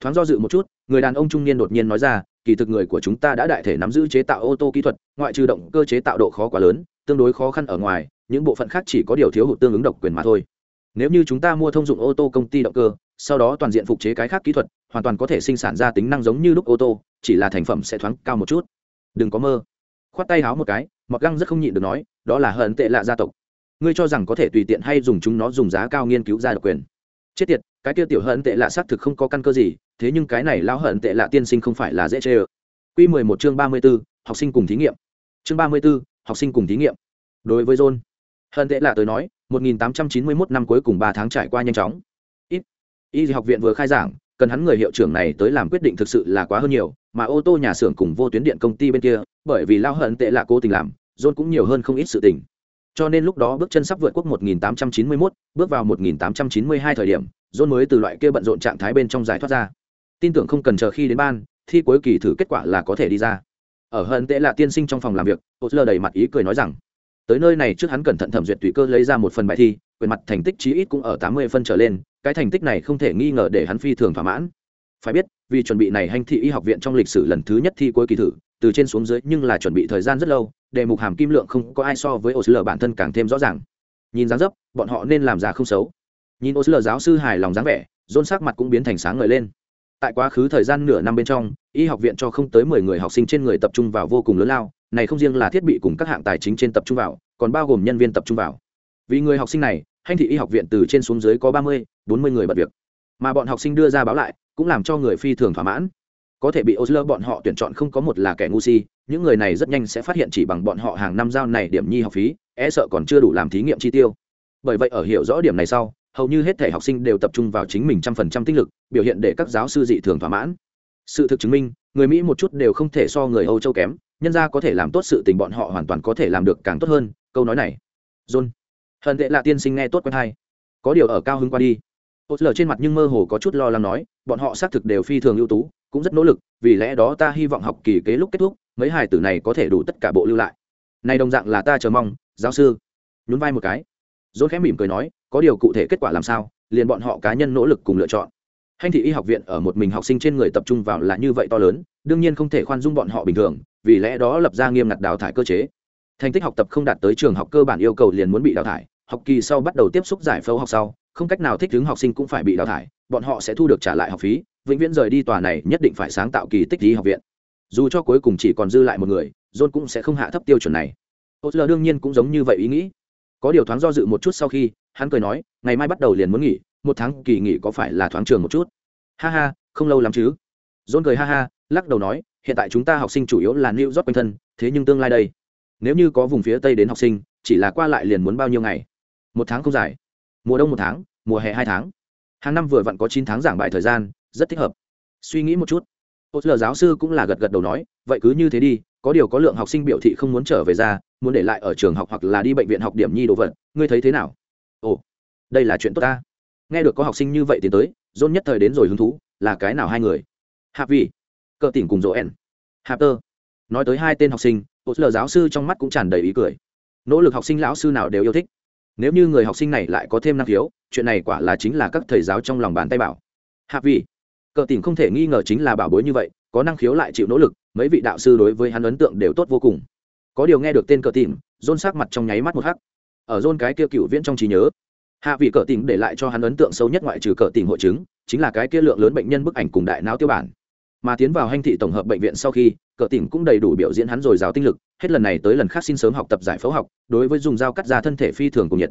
Thoáng do dự một chút, người đàn ông trung niên đột nhiên nói ra, kỳ thực người của chúng ta đã đại thể nắm giữ chế tạo ô tô kỹ thuật, ngoại trừ động cơ chế tạo độ khó quá lớn, tương đối khó khăn ở ngoài, những bộ phận khác chỉ có điều thiếu hụt tương ứng độc quyền mà thôi nếu như chúng ta mua thông dụng ô tô công ty động cơ, sau đó toàn diện phục chế cái khác kỹ thuật, hoàn toàn có thể sinh sản ra tính năng giống như lúc ô tô, chỉ là thành phẩm sẽ thoáng cao một chút. Đừng có mơ. Khoát tay háo một cái mặc găng rất không nhịn được nói, đó là hận tệ lạ gia tộc. Ngươi cho rằng có thể tùy tiện hay dùng chúng nó dùng giá cao nghiên cứu ra độc quyền. Chết tiệt, cái kia tiểu hận tệ lạ xác thực không có căn cơ gì, thế nhưng cái này lao hận tệ lạ tiên sinh không phải là dễ chê ơ. Q mười một chương ba mươi b ố học sinh cùng thí nghiệm. Chương ba mươi b ố học sinh cùng thí nghiệm. Đối với john, hận tệ lạ tới nói một nghìn tám trăm chín mươi mốt năm cuối cùng ba tháng trải qua nhanh chóng. Ít. Y học viện vừa khai giảng cần hắn người hiệu trưởng này tới làm quyết định thực sự là quá hơn nhiều mà ô tô nhà xưởng cùng vô tuyến điện công ty bên kia bởi vì lao hận tệ là cố tình làm john cũng nhiều hơn không ít sự tình. Cho nên lúc đó bước chân sắp vượt quốc 1891, bước vào 1892 thời điểm john mới từ loại kia bận rộn trạng thái bên trong giải thoát ra. Tin tưởng không cần chờ khi đến ban thi cuối kỳ thử kết quả là có thể đi ra. Ở hận tệ là tiên sinh trong phòng làm việc ô lơ đầy mặt ý cười nói rằng tới nơi này trước hắn cẩn thận thẩm duyệt tùy cơ lấy ra một phần bài thi, quyền mặt thành tích chí ít cũng ở 80 phân trở lên, cái thành tích này không thể nghi ngờ để hắn phi thường thỏa mãn. Phải biết, vì chuẩn bị này hành thị y học viện trong lịch sử lần thứ nhất thi cuối kỳ thử, từ trên xuống dưới nhưng là chuẩn bị thời gian rất lâu, đề mục hàm kim lượng không có ai so với ô lơ bản thân càng thêm rõ ràng. Nhìn dáng dấp, bọn họ nên làm ra không xấu. Nhìn ô lơ giáo sư hài lòng dáng vẻ dôn sắc mặt cũng biến thành sáng ngời lên. Tại quá khứ thời gian nửa năm bên trong, y học viện cho không tới mười người học sinh trên người tập trung vào vô cùng lớn lao này không riêng là thiết bị cùng các hạng tài chính trên tập trung vào còn bao gồm nhân viên tập trung vào vì người học sinh này hành thị y học viện từ trên xuống dưới có ba mươi bốn mươi người bật việc mà bọn học sinh đưa ra báo lại cũng làm cho người phi thường thỏa mãn có thể bị Osler bọn họ tuyển chọn không có một là kẻ ngu si, những người này rất nhanh sẽ phát hiện chỉ bằng bọn họ hàng năm giao này điểm nhi học phí, e sợ còn chưa đủ làm thí nghiệm chi tiêu. Bởi vậy ở hiểu rõ điểm này sau, hầu như hết thể học sinh đều tập trung vào chính mình trăm phần trăm tinh lực, biểu hiện để các giáo sư dị thường thỏa mãn. Sự thực chứng minh, người Mỹ một chút đều không thể so người Âu châu kém, nhân ra có thể làm tốt sự tình bọn họ hoàn toàn có thể làm được càng tốt hơn, câu nói này. John, hận tệ là tiên sinh nghe tốt quen hay. Có điều ở cao hứng qua đi. Osler trên mặt nhưng mơ hồ có chút lo lắng nói, bọn họ xác thực đều phi thường ưu tú, cũng rất nỗ lực vì lẽ đó ta hy vọng học kỳ kế lúc kết thúc mấy hài tử này có thể đủ tất cả bộ lưu lại này đồng dạng là ta chờ mong giáo sư nhún vai một cái dốt khẽ mỉm cười nói có điều cụ thể kết quả làm sao liền bọn họ cá nhân nỗ lực cùng lựa chọn hành thị y học viện ở một mình học sinh trên người tập trung vào là như vậy to lớn đương nhiên không thể khoan dung bọn họ bình thường vì lẽ đó lập ra nghiêm ngặt đào thải cơ chế. Thành tích học tập không đạt tới trường học cơ bản yêu cầu liền muốn bị đào thải, học kỳ sau bắt đầu tiếp xúc giải phẫu học sau, không cách nào thích ứng học sinh cũng phải bị đào thải, bọn họ sẽ thu được trả lại học phí, vĩnh viễn rời đi tòa này nhất định phải sáng tạo kỳ tích lý học viện. Dù cho cuối cùng chỉ còn dư lại một người, john cũng sẽ không hạ thấp tiêu chuẩn này. Ô lờ đương nhiên cũng giống như vậy ý nghĩ. Có điều thoáng do dự một chút sau khi, hắn cười nói, ngày mai bắt đầu liền muốn nghỉ, một tháng kỳ nghỉ có phải là thoáng trường một chút? Ha ha, không lâu lắm chứ. John cười ha ha, lắc đầu nói hiện tại chúng ta học sinh chủ yếu là new york quanh thân, thế nhưng tương lai đây, nếu như có vùng phía tây đến học sinh, chỉ là qua lại liền muốn bao nhiêu ngày? Một tháng không dài. Mùa đông một tháng, mùa hè hai tháng. Hàng năm vừa vặn có chín tháng giảng bài thời gian, rất thích hợp. Suy nghĩ một chút. Ô, lờ giáo sư cũng là gật gật đầu nói, vậy cứ như thế đi, có điều có lượng học sinh biểu thị không muốn trở về ra, muốn để lại ở trường học hoặc là đi bệnh viện học điểm nhi đồ vật, ngươi thấy thế nào? Ồ, đây là chuyện tốt ta. Nghe được có học sinh như vậy tiến tới dôn nhất thời đến rồi hứng thú, là cái nào hai người? Hạ vị cờ tỉnh cùng dỗ ẻn. Hạp tơ nói tới hai tên học sinh bộ lờ giáo sư trong mắt cũng tràn đầy ý cười. Nỗ lực học sinh lão sư nào đều yêu thích. Nếu như người học sinh này lại có thêm năng khiếu chuyện này quả là chính là các thầy giáo trong lòng bàn tay bảo. Hạp vị cờ tỉnh không thể nghi ngờ chính là bảo bối như vậy có năng khiếu lại chịu nỗ lực mấy vị đạo sư đối với hắn ấn tượng đều tốt vô cùng. Có điều nghe được tên cờ Tỉnh, dôn sắc mặt trong nháy mắt một hắc. Ở dôn cái kia cựu viễn trong trí nhớ hạ vị cờ tỉnh để lại cho hắn ấn tượng sâu nhất ngoại trừ cờ tỉnh hội chứng chính là cái kia lượng lớn bệnh nhân bức ảnh cùng đại não tiêu bản mà tiến vào hành thị tổng hợp bệnh viện sau khi, cờ tỉnh cũng đầy đủ biểu diễn hắn dồi dào tinh lực, hết lần này tới lần khác xin sớm học tập giải phẫu học, đối với dùng dao cắt ra thân thể phi thường cùng nhiệt.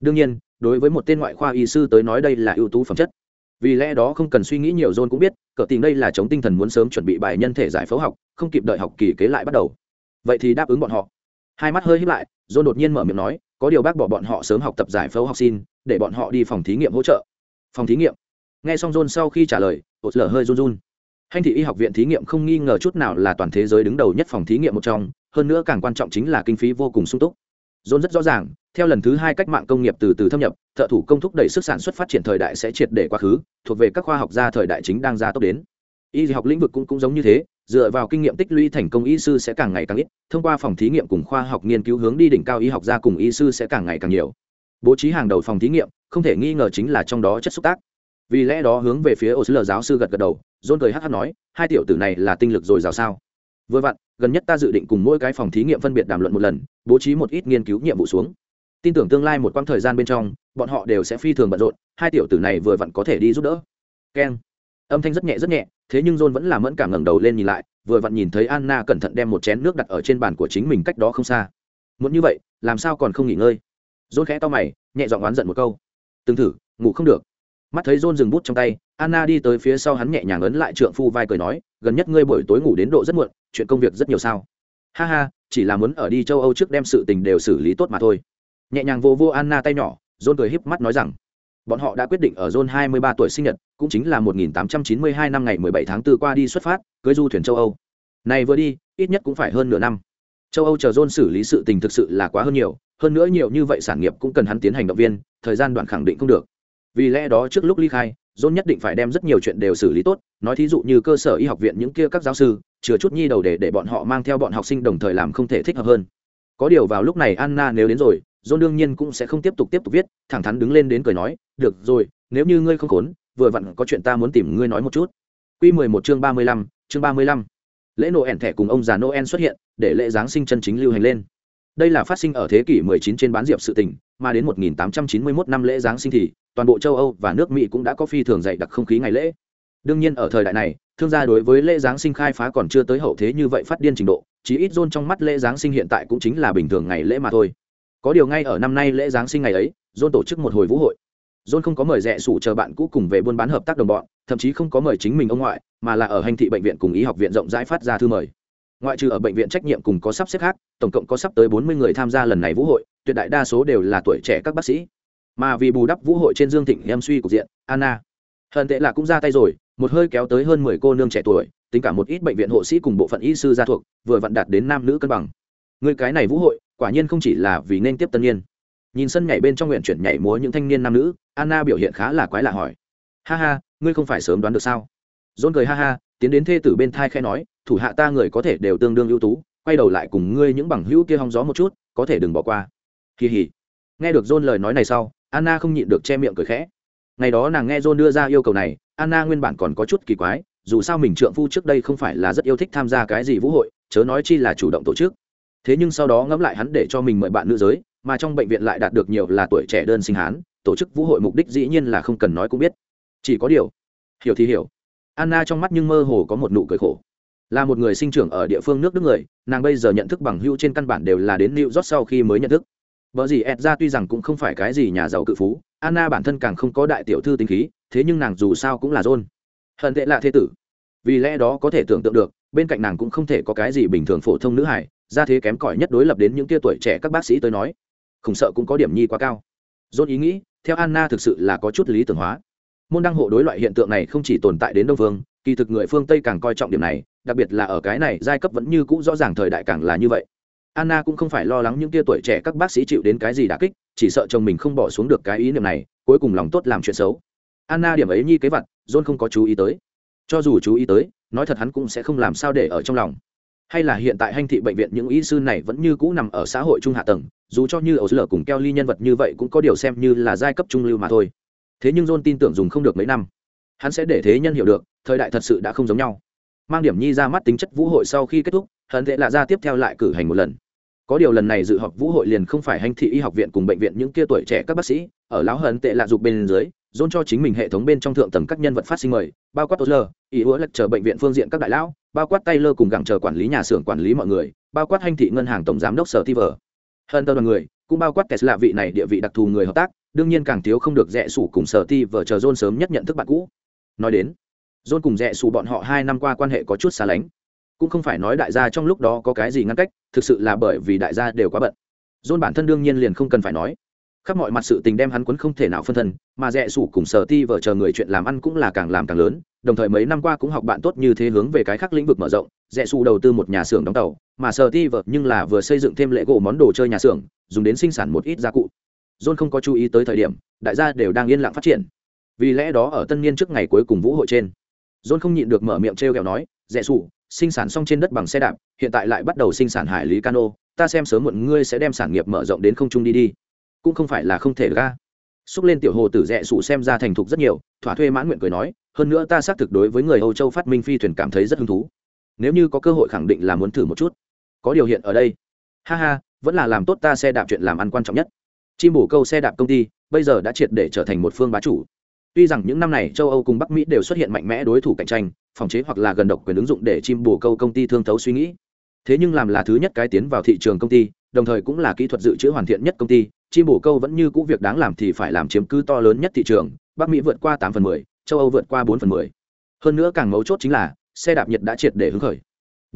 Đương nhiên, đối với một tên ngoại khoa y sư tới nói đây là ưu tú phẩm chất. Vì lẽ đó không cần suy nghĩ nhiều, john cũng biết, cờ tình đây là chống tinh thần muốn sớm chuẩn bị bài nhân thể giải phẫu học, không kịp đợi học kỳ kế lại bắt đầu. Vậy thì đáp ứng bọn họ. Hai mắt hơi hít lại, john đột nhiên mở miệng nói, có điều bác bỏ bọn họ sớm học tập giải phẫu học xin, để bọn họ đi phòng thí nghiệm hỗ trợ. Phòng thí nghiệm. Nghe xong john sau khi trả lời ột lở hơi run run hành thị y học viện thí nghiệm không nghi ngờ chút nào là toàn thế giới đứng đầu nhất phòng thí nghiệm một trong hơn nữa càng quan trọng chính là kinh phí vô cùng sung túc. John rất rõ ràng theo lần thứ hai cách mạng công nghiệp từ từ thâm nhập thợ thủ công thúc đẩy sức sản xuất phát triển thời đại sẽ triệt để quá khứ thuộc về các khoa học gia thời đại chính đang gia tốc đến. Y học lĩnh vực cũng, cũng giống như thế dựa vào kinh nghiệm tích lũy thành công y sư sẽ càng ngày càng ít thông qua phòng thí nghiệm cùng khoa học nghiên cứu hướng đi đỉnh cao y học gia cùng y sư sẽ càng ngày càng nhiều. Bố trí hàng đầu phòng thí nghiệm không thể nghi ngờ chính là trong đó chất xúc tác. Vì lẽ đó hướng về phía Osler giáo sư gật gật đầu John cười hh nói, hai tiểu tử này là tinh lực dồi dào sao? Vừa vặn, gần nhất ta dự định cùng mỗi cái phòng thí nghiệm phân biệt đàm luận một lần, bố trí một ít nghiên cứu nhiệm vụ xuống. Tin tưởng tương lai một quãng thời gian bên trong, bọn họ đều sẽ phi thường bận rộn, hai tiểu tử này vừa vặn có thể đi giúp đỡ. Keng. Âm thanh rất nhẹ rất nhẹ, thế nhưng john vẫn làm mẫn cảm ngẩng đầu lên nhìn lại, vừa vặn nhìn thấy anna cẩn thận đem một chén nước đặt ở trên bàn của chính mình cách đó không xa. Muốn như vậy, làm sao còn không nghỉ ngơi? John khẽ to mày, nhẹ giọng oán giận một câu. Từng thử, ngủ không được mắt thấy john dừng bút trong tay, anna đi tới phía sau hắn nhẹ nhàng ấn lại trượng phu vai cười nói, gần nhất ngươi buổi tối ngủ đến độ rất muộn, chuyện công việc rất nhiều sao? Ha ha, chỉ là muốn ở đi châu âu trước đem sự tình đều xử lý tốt mà thôi. Nhẹ nhàng vô vô anna tay nhỏ john cười híp mắt nói rằng, bọn họ đã quyết định ở john 23 tuổi sinh nhật, cũng chính là 1892 năm ngày 17 tháng 4 qua đi xuất phát, cưới du thuyền châu âu. Này vừa đi, ít nhất cũng phải hơn nửa năm. Châu âu chờ john xử lý sự tình thực sự là quá hơn nhiều, hơn nữa nhiều như vậy sản nghiệp cũng cần hắn tiến hành động viên, thời gian đoạn khẳng định không được vì lẽ đó trước lúc ly khai john nhất định phải đem rất nhiều chuyện đều xử lý tốt nói thí dụ như cơ sở y học viện những kia các giáo sư chừa chút nhi đầu để để bọn họ mang theo bọn học sinh đồng thời làm không thể thích hợp hơn có điều vào lúc này anna nếu đến rồi John đương nhiên cũng sẽ không tiếp tục tiếp tục viết, thẳng thắn đứng lên đến cười nói, "Được rồi, nếu như ngươi không khốn, vừa vặn có chuyện ta muốn tìm ngươi nói một chút." Quy 11 chương 35, chương 35. Lễ Noel thẻ cùng ông già Noel xuất hiện, để lễ giáng sinh chân chính lưu hành lên. Đây là phát sinh ở thế kỷ 19 trên bán diệp sự tình, mà đến 1891 năm lễ giáng sinh thì toàn bộ châu Âu và nước Mỹ cũng đã có phi thường dày đặc không khí ngày lễ. Đương nhiên ở thời đại này, thương gia đối với lễ giáng sinh khai phá còn chưa tới hậu thế như vậy phát điên trình độ, chí ít John trong mắt lễ giáng sinh hiện tại cũng chính là bình thường ngày lễ mà thôi. Có điều ngay ở năm nay lễ giáng sinh ngày ấy john tổ chức một hồi vũ hội. John không có mời rẻ sủ chờ bạn cũ cùng về buôn bán hợp tác đồng bọn thậm chí không có mời chính mình ông ngoại mà là ở hành thị bệnh viện cùng y học viện rộng rãi phát ra thư mời ngoại trừ ở bệnh viện trách nhiệm cùng có sắp xếp khác, tổng cộng có sắp tới bốn mươi người tham gia lần này vũ hội, tuyệt đại đa số đều là tuổi trẻ các bác sĩ. Mà vì bù đắp vũ hội trên dương thịnh em suy cục diện, anna hận tệ là cũng ra tay rồi, một hơi kéo tới hơn mười cô nương trẻ tuổi, tính cả một ít bệnh viện hộ sĩ cùng bộ phận y sư gia thuộc, vừa vặn đạt đến nam nữ cân bằng. Người cái này vũ hội, quả nhiên không chỉ là vì nên tiếp tân niên. Nhìn sân nhảy bên trong nguyện chuyển nhảy múa những thanh niên nam nữ, anna biểu hiện khá là quái lạ hỏi. Ha ha, ngươi không phải sớm đoán được sao? Dôn cười ha ha tiến đến thê tử bên thai khẽ nói, thủ hạ ta người có thể đều tương đương ưu tú, quay đầu lại cùng ngươi những bằng hữu kia hong gió một chút, có thể đừng bỏ qua. Kỳ hỉ nghe được john lời nói này sau, anna không nhịn được che miệng cười khẽ. Ngày đó nàng nghe john đưa ra yêu cầu này, anna nguyên bản còn có chút kỳ quái, dù sao mình trượng phu trước đây không phải là rất yêu thích tham gia cái gì vũ hội, chớ nói chi là chủ động tổ chức. Thế nhưng sau đó ngẫm lại hắn để cho mình mời bạn nữ giới, mà trong bệnh viện lại đạt được nhiều là tuổi trẻ đơn sinh hán, tổ chức vũ hội mục đích dĩ nhiên là không cần nói cũng biết. Chỉ có điều, hiểu thì hiểu anna trong mắt nhưng mơ hồ có một nụ cười khổ. Là một người sinh trưởng ở địa phương nước đức người, nàng bây giờ nhận thức bằng hữu trên căn bản đều là đến new york sau khi mới nhận thức. Vợ gì ed ra tuy rằng cũng không phải cái gì nhà giàu cự phú, anna bản thân càng không có đại tiểu thư tính khí, thế nhưng nàng dù sao cũng là john. Hận tệ là thế tử. Vì lẽ đó có thể tưởng tượng được, bên cạnh nàng cũng không thể có cái gì bình thường phổ thông nữ hải ra thế kém cỏi nhất đối lập đến những tia tuổi trẻ các bác sĩ tới nói. Khủng sợ cũng có điểm nhi quá cao. John ý nghĩ, theo anna thực sự là có chút lý tưởng hóa môn đăng hộ đối loại hiện tượng này không chỉ tồn tại đến đông phương, kỳ thực người phương tây càng coi trọng điểm này, đặc biệt là ở cái này giai cấp vẫn như cũ rõ ràng thời đại càng là như vậy. Anna cũng không phải lo lắng những tia tuổi trẻ các bác sĩ chịu đến cái gì đà kích, chỉ sợ chồng mình không bỏ xuống được cái ý niệm này, cuối cùng lòng tốt làm chuyện xấu. Anna điểm ấy nhi kế vật john không có chú ý tới. Cho dù chú ý tới, nói thật hắn cũng sẽ không làm sao để ở trong lòng. Hay là hiện tại hành thị bệnh viện những y sư này vẫn như cũ nằm ở xã hội trung hạ tầng, dù cho như ẩu lở cùng keo ly nhân vật như vậy cũng có điều xem như là giai cấp trung lưu mà thôi thế nhưng john tin tưởng dùng không được mấy năm hắn sẽ để thế nhân hiểu được thời đại thật sự đã không giống nhau mang điểm nhi ra mắt tính chất vũ hội sau khi kết thúc hận tệ là ra tiếp theo lại cử hành một lần có điều lần này dự họp vũ hội liền không phải hành thị y học viện cùng bệnh viện những kia tuổi trẻ các bác sĩ ở lão hận tệ lạ dục bên dưới dôn cho chính mình hệ thống bên trong thượng tầng các nhân vật phát sinh mời bao quát Osler, ý hứa lật chờ bệnh viện phương diện các đại lão bao quát Taylor cùng gặng chờ quản lý nhà xưởng quản lý mọi người bao quát hành thị ngân hàng tổng giám đốc sở Tiver. hơn tờ đoàn người cũng bao quát kẻ lạ vị này địa vị đặc thù người hợp tác đương nhiên càng thiếu không được rẻ sủ cùng sở ti vợ chờ John sớm nhất nhận thức bạn cũ. Nói đến, John cùng rẻ sủ bọn họ hai năm qua quan hệ có chút xa lánh. Cũng không phải nói đại gia trong lúc đó có cái gì ngăn cách, thực sự là bởi vì đại gia đều quá bận. John bản thân đương nhiên liền không cần phải nói. Khắp mọi mặt sự tình đem hắn quấn không thể nào phân thân, mà rẽ sủ cùng sở ti vợ chờ người chuyện làm ăn cũng là càng làm càng lớn. Đồng thời mấy năm qua cũng học bạn tốt như thế hướng về cái khác lĩnh vực mở rộng. Rẽ sủ đầu tư một nhà xưởng đóng tàu, mà sở ti vợ nhưng là vừa xây dựng thêm lễ gỗ món đồ chơi nhà xưởng, dùng đến sinh sản một ít gia cụ john không có chú ý tới thời điểm, đại gia đều đang yên lặng phát triển. Vì lẽ đó ở tân niên trước ngày cuối cùng vũ hội trên, john không nhịn được mở miệng t r e o kẹo nói, rẻ sủ, sinh sản xong trên đất bằng xe đạp, hiện tại lại bắt đầu sinh sản hải lý cano, ta xem sớm muộn ngươi sẽ đem sản nghiệp mở rộng đến không trung đi đi. Cũng không phải là không thể ra xúc lên tiểu hồ tử rẽ sủ xem ra thành thục rất nhiều, thỏa thuê mãn nguyện cười nói, hơn nữa ta xác thực đối với người âu châu phát minh phi thuyền cảm thấy rất hứng thú. Nếu như có cơ hội khẳng định là muốn thử một chút. Có điều hiện ở đây. Ha ha, vẫn là làm tốt ta xe đạp chuyện làm ăn quan trọng nhất chim bổ câu xe đạp công ty, bây giờ đã triệt để trở thành một phương bá chủ. Tuy rằng những năm này châu âu cùng bắc mỹ đều xuất hiện mạnh mẽ đối thủ cạnh tranh, phòng chế hoặc là gần độc quyền ứng dụng để chim bổ câu công ty thương thấu suy nghĩ. Thế nhưng làm là thứ nhất cái tiến vào thị trường công ty, đồng thời cũng là kỹ thuật dự trữ hoàn thiện nhất công ty, chim bổ câu vẫn như cũ việc đáng làm thì phải làm chiếm cứ to lớn nhất thị trường, bắc mỹ vượt qua tám phần mười, châu âu vượt qua bốn phần mười. Hơn nữa càng mấu chốt chính là, xe đạp nhiệt đã triệt để hứng khởi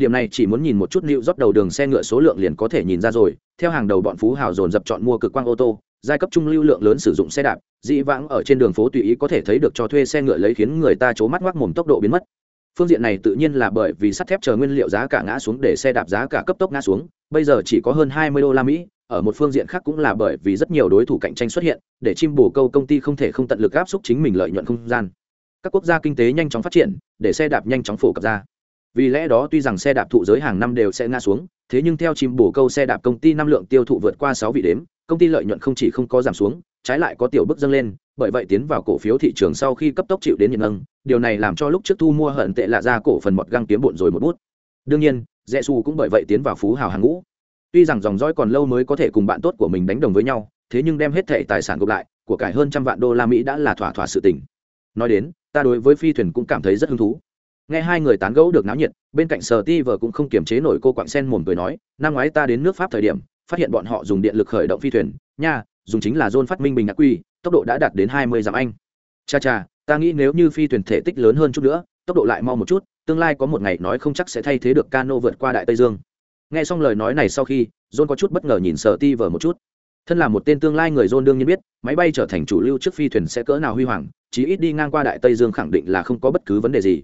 điểm này chỉ muốn nhìn một chút liệu rót đầu đường xe ngựa số lượng liền có thể nhìn ra rồi. Theo hàng đầu bọn phú hào dồn dập chọn mua cực quang ô tô, giai cấp trung lưu lượng lớn sử dụng xe đạp dĩ vãng ở trên đường phố tùy ý có thể thấy được cho thuê xe ngựa lấy khiến người ta c mắt ngoác mồm tốc độ biến mất. Phương diện này tự nhiên là bởi vì sắt thép chờ nguyên liệu giá cả ngã xuống để xe đạp giá cả cấp tốc ngã xuống, bây giờ chỉ có hơn 20 đô la mỹ, ở một phương diện khác cũng là bởi vì rất nhiều đối thủ cạnh tranh xuất hiện, để chim bồ câu công ty không thể không tận lực áp xúc chính mình lợi nhuận không gian. Các quốc gia kinh tế nhanh chóng phát triển, để xe đạp nhanh chóng phổ cập ra vì lẽ đó tuy rằng xe đạp thụ giới hàng năm đều sẽ ngã xuống, thế nhưng theo chim bổ câu xe đạp công ty năm lượng tiêu thụ vượt qua sáu vị đếm, công ty lợi nhuận không chỉ không có giảm xuống, trái lại có tiểu bước dâng lên, bởi vậy tiến vào cổ phiếu thị trường sau khi cấp tốc chịu đến nhận nâng, điều này làm cho lúc trước thu mua hận tệ lạ ra cổ phần mọt găng kiếm bộn rồi một bút. Đương nhiên rẽ xu cũng bởi vậy tiến vào phú hào hàng ngũ. Tuy rằng dòng dõi còn lâu mới có thể cùng bạn tốt của mình đánh đồng với nhau, thế nhưng đem hết thệ tài sản gộp lại, của cải hơn trăm vạn đô la mỹ đã là thỏa thỏa sự tình. Nói đến, ta đối với phi thuyền cũng cảm thấy rất hứng thú nghe hai người tán gẫu được náo nhiệt, bên cạnh sở ti vờ cũng không kiềm chế nổi cô quạng sen mồm cười nói, năm ngoái ta đến nước pháp thời điểm, phát hiện bọn họ dùng điện lực khởi động phi thuyền. Nha, dùng chính là dôn phát minh bình đặc quy, tốc độ đã đạt đến hai mươi dặm anh. Cha cha, ta nghĩ nếu như phi thuyền thể tích lớn hơn chút nữa, tốc độ lại mau một chút, tương lai có một ngày nói không chắc sẽ thay thế được cano vượt qua đại tây dương. Nghe xong lời nói này sau khi john có chút bất ngờ nhìn sở ti vờ một chút. Thân là một tên tương lai người john đương nhiên biết, máy bay trở thành chủ lưu trước phi thuyền sẽ cỡ nào huy hoàng, chí ít đi ngang qua đại tây dương khẳng định là không có bất cứ vấn đề gì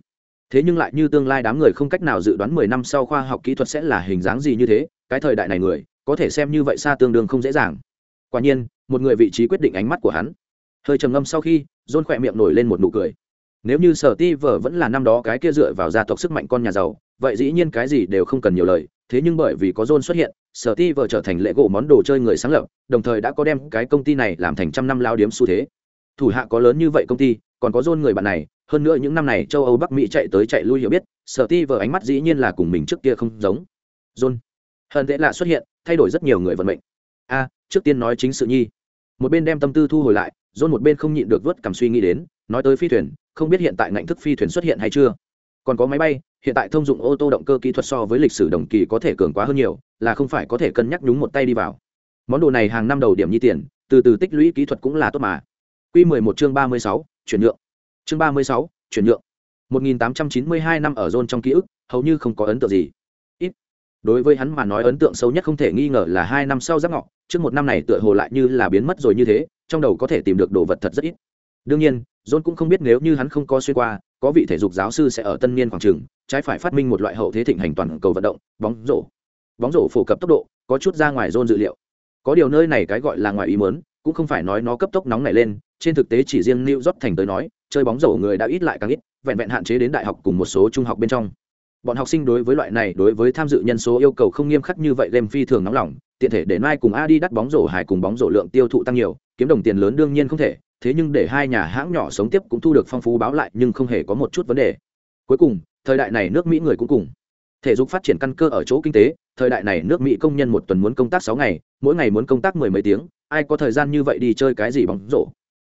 thế nhưng lại như tương lai đám người không cách nào dự đoán mười năm sau khoa học kỹ thuật sẽ là hình dáng gì như thế, cái thời đại này người, có thể xem như vậy xa tương đương không dễ dàng. Quả nhiên, một người vị trí quyết định ánh mắt của hắn. Hơi trầm ngâm sau khi, john khỏe miệng nổi lên một nụ cười. Nếu như sở ti vở vẫn là năm đó cái kia dựa vào gia tộc sức mạnh con nhà giàu, vậy dĩ nhiên cái gì đều không cần nhiều lời. Thế nhưng bởi vì có john xuất hiện, sở ti vở trở thành lễ gỗ món đồ chơi người sáng lập, đồng thời đã có đem cái công ty này làm thành trăm năm lao điếm xu thế. Thủ hạ có lớn như vậy công ty, còn có john người bạn này hơn nữa những năm này châu âu bắc mỹ chạy tới chạy lui hiểu biết sở ti vờ ánh mắt dĩ nhiên là cùng mình trước kia không giống. John hận tệ lạ xuất hiện thay đổi rất nhiều người vận mệnh. A trước tiên nói chính sự nhi. Một bên đem tâm tư thu hồi lại john một bên không nhịn được vớt cảm suy nghĩ đến nói tới phi thuyền không biết hiện tại ngạnh thức phi thuyền xuất hiện hay chưa. Còn có máy bay hiện tại thông dụng ô tô động cơ kỹ thuật so với lịch sử đồng kỳ có thể cường quá hơn nhiều là không phải có thể cân nhắc nhúng một tay đi vào. Món đồ này hàng năm đầu điểm nhi tiền từ từ tích lũy kỹ thuật cũng là tốt mà. Q 11 chương 36, chuyển nhượng chương 36, chuyển nhượng. 1892 năm ở zone trong ký ức hầu như không có ấn tượng gì. Ít. Đối với hắn mà nói ấn tượng sâu nhất không thể nghi ngờ là hai năm sau giáp ngọ. Trước một năm này tựa hồ lại như là biến mất rồi như thế trong đầu có thể tìm được đồ vật thật rất ít. Đương nhiên john cũng không biết nếu như hắn không có xuyên qua có vị thể dục giáo sư sẽ ở tân niên khoảng trường trái phải phát minh một loại hậu thế thịnh hành toàn cầu vận động bóng rổ. Bóng rổ phổ cập tốc độ có chút ra ngoài john dự liệu. Có điều nơi này cái gọi là ngoài ý muốn cũng không phải nói nó cấp tốc nóng này lên trên thực tế chỉ riêng new york thành tới nói, chơi bóng rổ người đã ít lại càng ít, vẹn vẹn hạn chế đến đại học cùng một số trung học bên trong. Bọn học sinh đối với loại này, đối với tham dự nhân số yêu cầu không nghiêm khắc như vậy game phi thường nóng lòng, tiện thể để Nike cùng adi đắt bóng rổ hải cùng bóng rổ lượng tiêu thụ tăng nhiều, kiếm đồng tiền lớn đương nhiên không thể, thế nhưng để hai nhà hãng nhỏ sống tiếp cũng thu được phong phú báo lại nhưng không hề có một chút vấn đề. Cuối cùng, thời đại này nước mỹ người cũng cùng. Thể dục phát triển căn cơ ở chỗ kinh tế, thời đại này nước mỹ công nhân một tuần muốn công tác sáu ngày, mỗi ngày muốn công tác mười mấy tiếng, ai có thời gian như vậy đi chơi cái gì bóng rổ?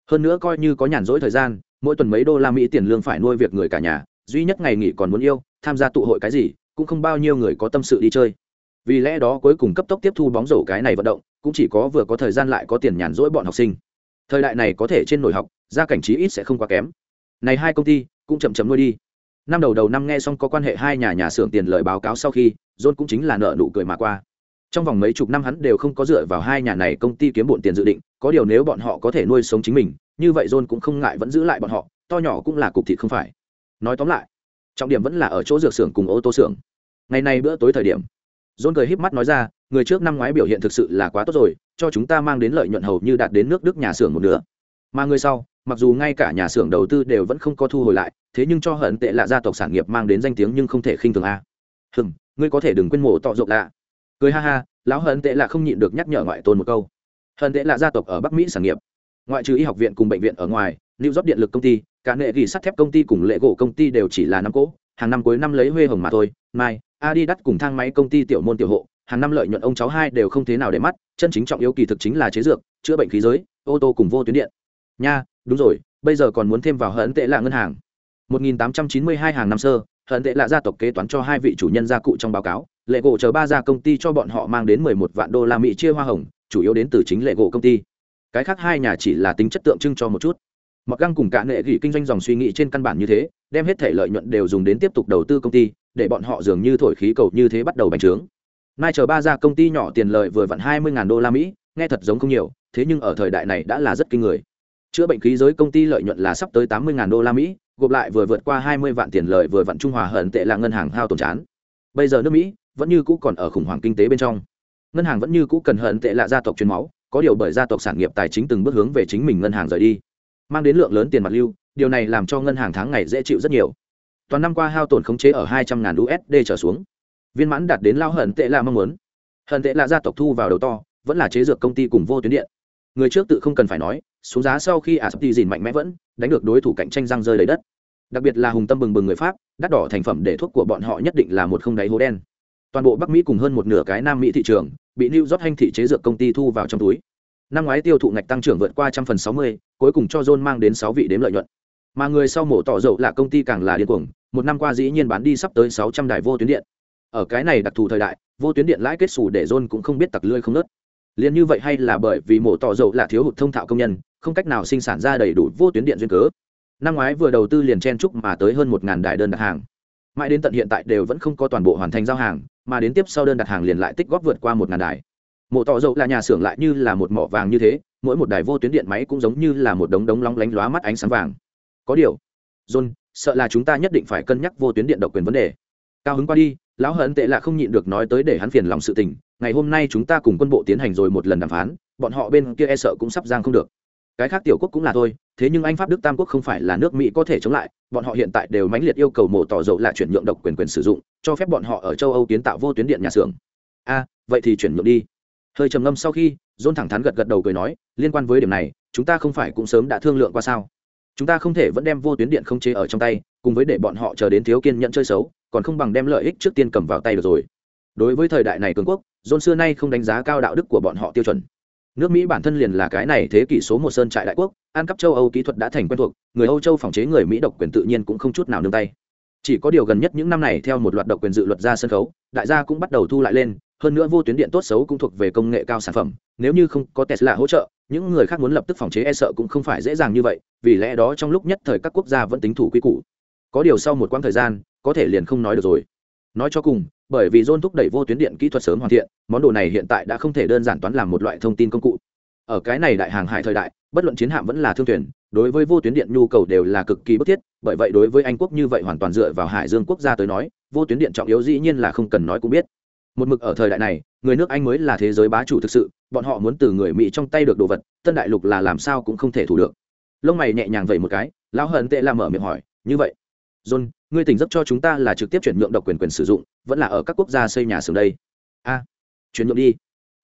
Hơn nữa coi như có nhàn rỗi thời gian, mỗi tuần mấy đô la mỹ tiền lương phải nuôi việc người cả nhà, duy nhất ngày nghỉ còn muốn yêu, tham gia tụ hội cái gì, cũng không bao nhiêu người có tâm sự đi chơi. Vì lẽ đó cuối cùng cấp tốc tiếp thu bóng rổ cái này vận động, cũng chỉ có vừa có thời gian lại có tiền nhàn rỗi bọn học sinh. Thời đại này có thể trên nổi học, gia cảnh trí ít sẽ không quá kém. Này hai công ty, cũng chậm chậm nuôi đi. Năm đầu đầu năm nghe xong có quan hệ hai nhà nhà xưởng tiền lời báo cáo sau khi, john cũng chính là nợ nụ cười mà qua trong vòng mấy chục năm hắn đều không có dựa vào hai nhà này công ty kiếm bộn tiền dự định, có điều nếu bọn họ có thể nuôi sống chính mình, như vậy john cũng không ngại vẫn giữ lại bọn họ, to nhỏ cũng là cục thịt không phải. Nói tóm lại, trọng điểm vẫn là ở chỗ dược xưởng cùng ô tô xưởng. Ngày nay bữa tối thời điểm, john cười híp mắt nói ra, người trước năm ngoái biểu hiện thực sự là quá tốt rồi, cho chúng ta mang đến lợi nhuận hầu như đạt đến nước đức nhà xưởng một nửa. Mà người sau, mặc dù ngay cả nhà xưởng đầu tư đều vẫn không có thu hồi lại, thế nhưng cho hận tệ lạ gia tộc sản nghiệp mang đến danh tiếng nhưng không thể khinh thường a. Hừm, ngươi có thể đừng quên mổ tọ rộng lạ cười ha ha, lão hận tệ là không nhịn được nhắc nhở ngoại tôn một câu. Hận tệ là gia tộc ở bắc mỹ sản nghiệp. Ngoại trừ y học viện cùng bệnh viện ở ngoài lưu york điện lực công ty, cả nghệ ghi sắt thép công ty cùng lệ gỗ công ty đều chỉ là năm cỗ, hàng năm cuối năm lấy huê hồng mà thôi, mai, adidas cùng thang máy công ty tiểu môn tiểu hộ, hàng năm lợi nhuận ông cháu hai đều không thế nào để mắt, chân chính trọng yếu kỳ thực chính là chế dược, chữa bệnh khí giới, ô tô cùng vô tuyến điện. Nha, đúng rồi, bây giờ còn muốn thêm vào hận tệ là ngân hàng. 1892 hàng năm sơ hận tệ là gia tộc kế toán cho hai vị chủ nhân gia cụ trong báo cáo, lệ gỗ chờ ba gia công ty cho bọn họ mang đến 11 vạn đô la mỹ chia hoa hồng, chủ yếu đến từ chính lệ gỗ công ty. Cái khác hai nhà chỉ là tính chất tượng trưng cho một chút. Mặc găng cùng cả nghệ gỉ kinh doanh dòng suy nghĩ trên căn bản như thế, đem hết thể lợi nhuận đều dùng đến tiếp tục đầu tư công ty, để bọn họ dường như thổi khí cầu như thế bắt đầu bành trướng. Nay chờ ba gia công ty nhỏ tiền lợi vừa vặn hai mươi đô la mỹ, nghe thật giống không nhiều, thế nhưng ở thời đại này đã là rất kinh người. Chữa bệnh khí giới công ty lợi nhuận là sắp tới tám mươi đô la mỹ gộp lại vừa vượt qua hai mươi vạn tiền lợi vừa vặn trung hòa hận tệ là ngân hàng hao tổn chán. Bây giờ nước mỹ vẫn như cũ còn ở khủng hoảng kinh tế bên trong. Ngân hàng vẫn như cũ cần hận tệ là gia tộc truyền máu, có điều bởi gia tộc sản nghiệp tài chính từng bước hướng về chính mình ngân hàng rời đi, mang đến lượng lớn tiền mặt lưu, điều này làm cho ngân hàng tháng ngày dễ chịu rất nhiều. Toàn năm qua hao tổn khống chế ở hai trăm ngàn usd trở xuống. Viên mãn đạt đến lao hận tệ là mong muốn. Hận tệ là gia tộc thu vào đầu to, vẫn là chế dược công ty cùng vô tuyến điện. Người trước tự không cần phải nói, xuống giá sau khi ả sắp dìn mạnh mẽ vẫn, đánh được đối thủ cạnh tranh răng rơi đầy đất đặc biệt là hùng tâm bừng bừng người pháp, đắt đỏ thành phẩm để thuốc của bọn họ nhất định là một không đáy hố đen. Toàn bộ bắc mỹ cùng hơn một nửa cái nam mỹ thị trường bị new york hanh thị chế dược công ty thu vào trong túi. Năm ngoái tiêu thụ ngạch tăng trưởng vượt qua trăm phần sáu mươi, cuối cùng cho john mang đến sáu vị đếm lợi nhuận. Mà người sau mổ tỏ dầu là công ty càng là điên cuồng, một năm qua dĩ nhiên bán đi sắp tới sáu trăm đài vô tuyến điện. Ở cái này đặc thù thời đại, vô tuyến điện lãi kết xù để john cũng không biết tặc lươi không nớt liền như vậy hay là bởi vì mổ tỏ dầu là thiếu hụt thông thạo công nhân, không cách nào sinh sản ra đầy đủ vô tuyến điện duyên cớ năm ngoái vừa đầu tư liền chen trúc mà tới hơn một ngàn đài đơn đặt hàng. Mãi đến tận hiện tại đều vẫn không có toàn bộ hoàn thành giao hàng, mà đến tiếp sau đơn đặt hàng liền lại tích góp vượt qua một ngàn đài. Mộ tỏ dầu là nhà xưởng lại như là một mỏ vàng như thế, mỗi một đài vô tuyến điện máy cũng giống như là một đống đống lóng lánh lóa mắt ánh sáng vàng. Có điều, john, sợ là chúng ta nhất định phải cân nhắc vô tuyến điện độc quyền vấn đề. Cao hứng qua đi, lão hận tệ là không nhịn được nói tới để hắn phiền lòng sự tình, ngày hôm nay chúng ta cùng quân bộ tiến hành rồi một lần đàm phán, bọn họ bên kia e sợ cũng sắp giang không được cái khác tiểu quốc cũng là thôi, thế nhưng anh pháp đức tam quốc không phải là nước mỹ có thể chống lại, bọn họ hiện tại đều mãnh liệt yêu cầu mổ tỏ dầu là chuyển nhượng độc quyền quyền sử dụng, cho phép bọn họ ở châu âu kiến tạo vô tuyến điện nhà xưởng. A, vậy thì chuyển nhượng đi. Hơi trầm ngâm sau khi, dôn thẳng thắn gật gật đầu cười nói, liên quan với điểm này, chúng ta không phải cũng sớm đã thương lượng qua sao? Chúng ta không thể vẫn đem vô tuyến điện không chế ở trong tay, cùng với để bọn họ chờ đến thiếu kiên nhận chơi xấu, còn không bằng đem lợi ích trước tiên cầm vào tay được rồi. Đối với thời đại này cường quốc, dôn xưa nay không đánh giá cao đạo đức của bọn họ tiêu chuẩn nước mỹ bản thân liền là cái này thế kỷ số một sơn trại đại quốc, ăn cắp châu âu kỹ thuật đã thành quen thuộc, người âu châu phòng chế người mỹ độc quyền tự nhiên cũng không chút nào nương tay. Chỉ có điều gần nhất những năm này theo một loạt độc quyền dự luật ra sân khấu, đại gia cũng bắt đầu thu lại lên, hơn nữa vô tuyến điện tốt xấu cũng thuộc về công nghệ cao sản phẩm, nếu như không có tesla hỗ trợ, những người khác muốn lập tức phòng chế e sợ cũng không phải dễ dàng như vậy, vì lẽ đó trong lúc nhất thời các quốc gia vẫn tính thủ quy củ. Có điều sau một quãng thời gian, có thể liền không nói được rồi nói cho cùng, bởi vì John thúc đẩy vô tuyến điện kỹ thuật sớm hoàn thiện, món đồ này hiện tại đã không thể đơn giản toán làm một loại thông tin công cụ. Ở cái này đại hàng hải thời đại, bất luận chiến hạm vẫn là thương thuyền, đối với vô tuyến điện nhu cầu đều là cực kỳ bức thiết, bởi vậy đối với anh quốc như vậy hoàn toàn dựa vào hải dương quốc gia tới nói, vô tuyến điện trọng yếu dĩ nhiên là không cần nói cũng biết. Một mực ở thời đại này, người nước anh mới là thế giới bá chủ thực sự, bọn họ muốn từ người mỹ trong tay được đồ vật, tân đại lục là làm sao cũng không thể thủ được. Lông mày nhẹ nhàng vậy một cái, lão hận tệ làm mở miệng hỏi, như vậy john ngươi tỉnh giấc cho chúng ta là trực tiếp chuyển nhượng độc quyền quyền sử dụng, vẫn là ở các quốc gia xây nhà xưởng đây. A, chuyển nhượng đi.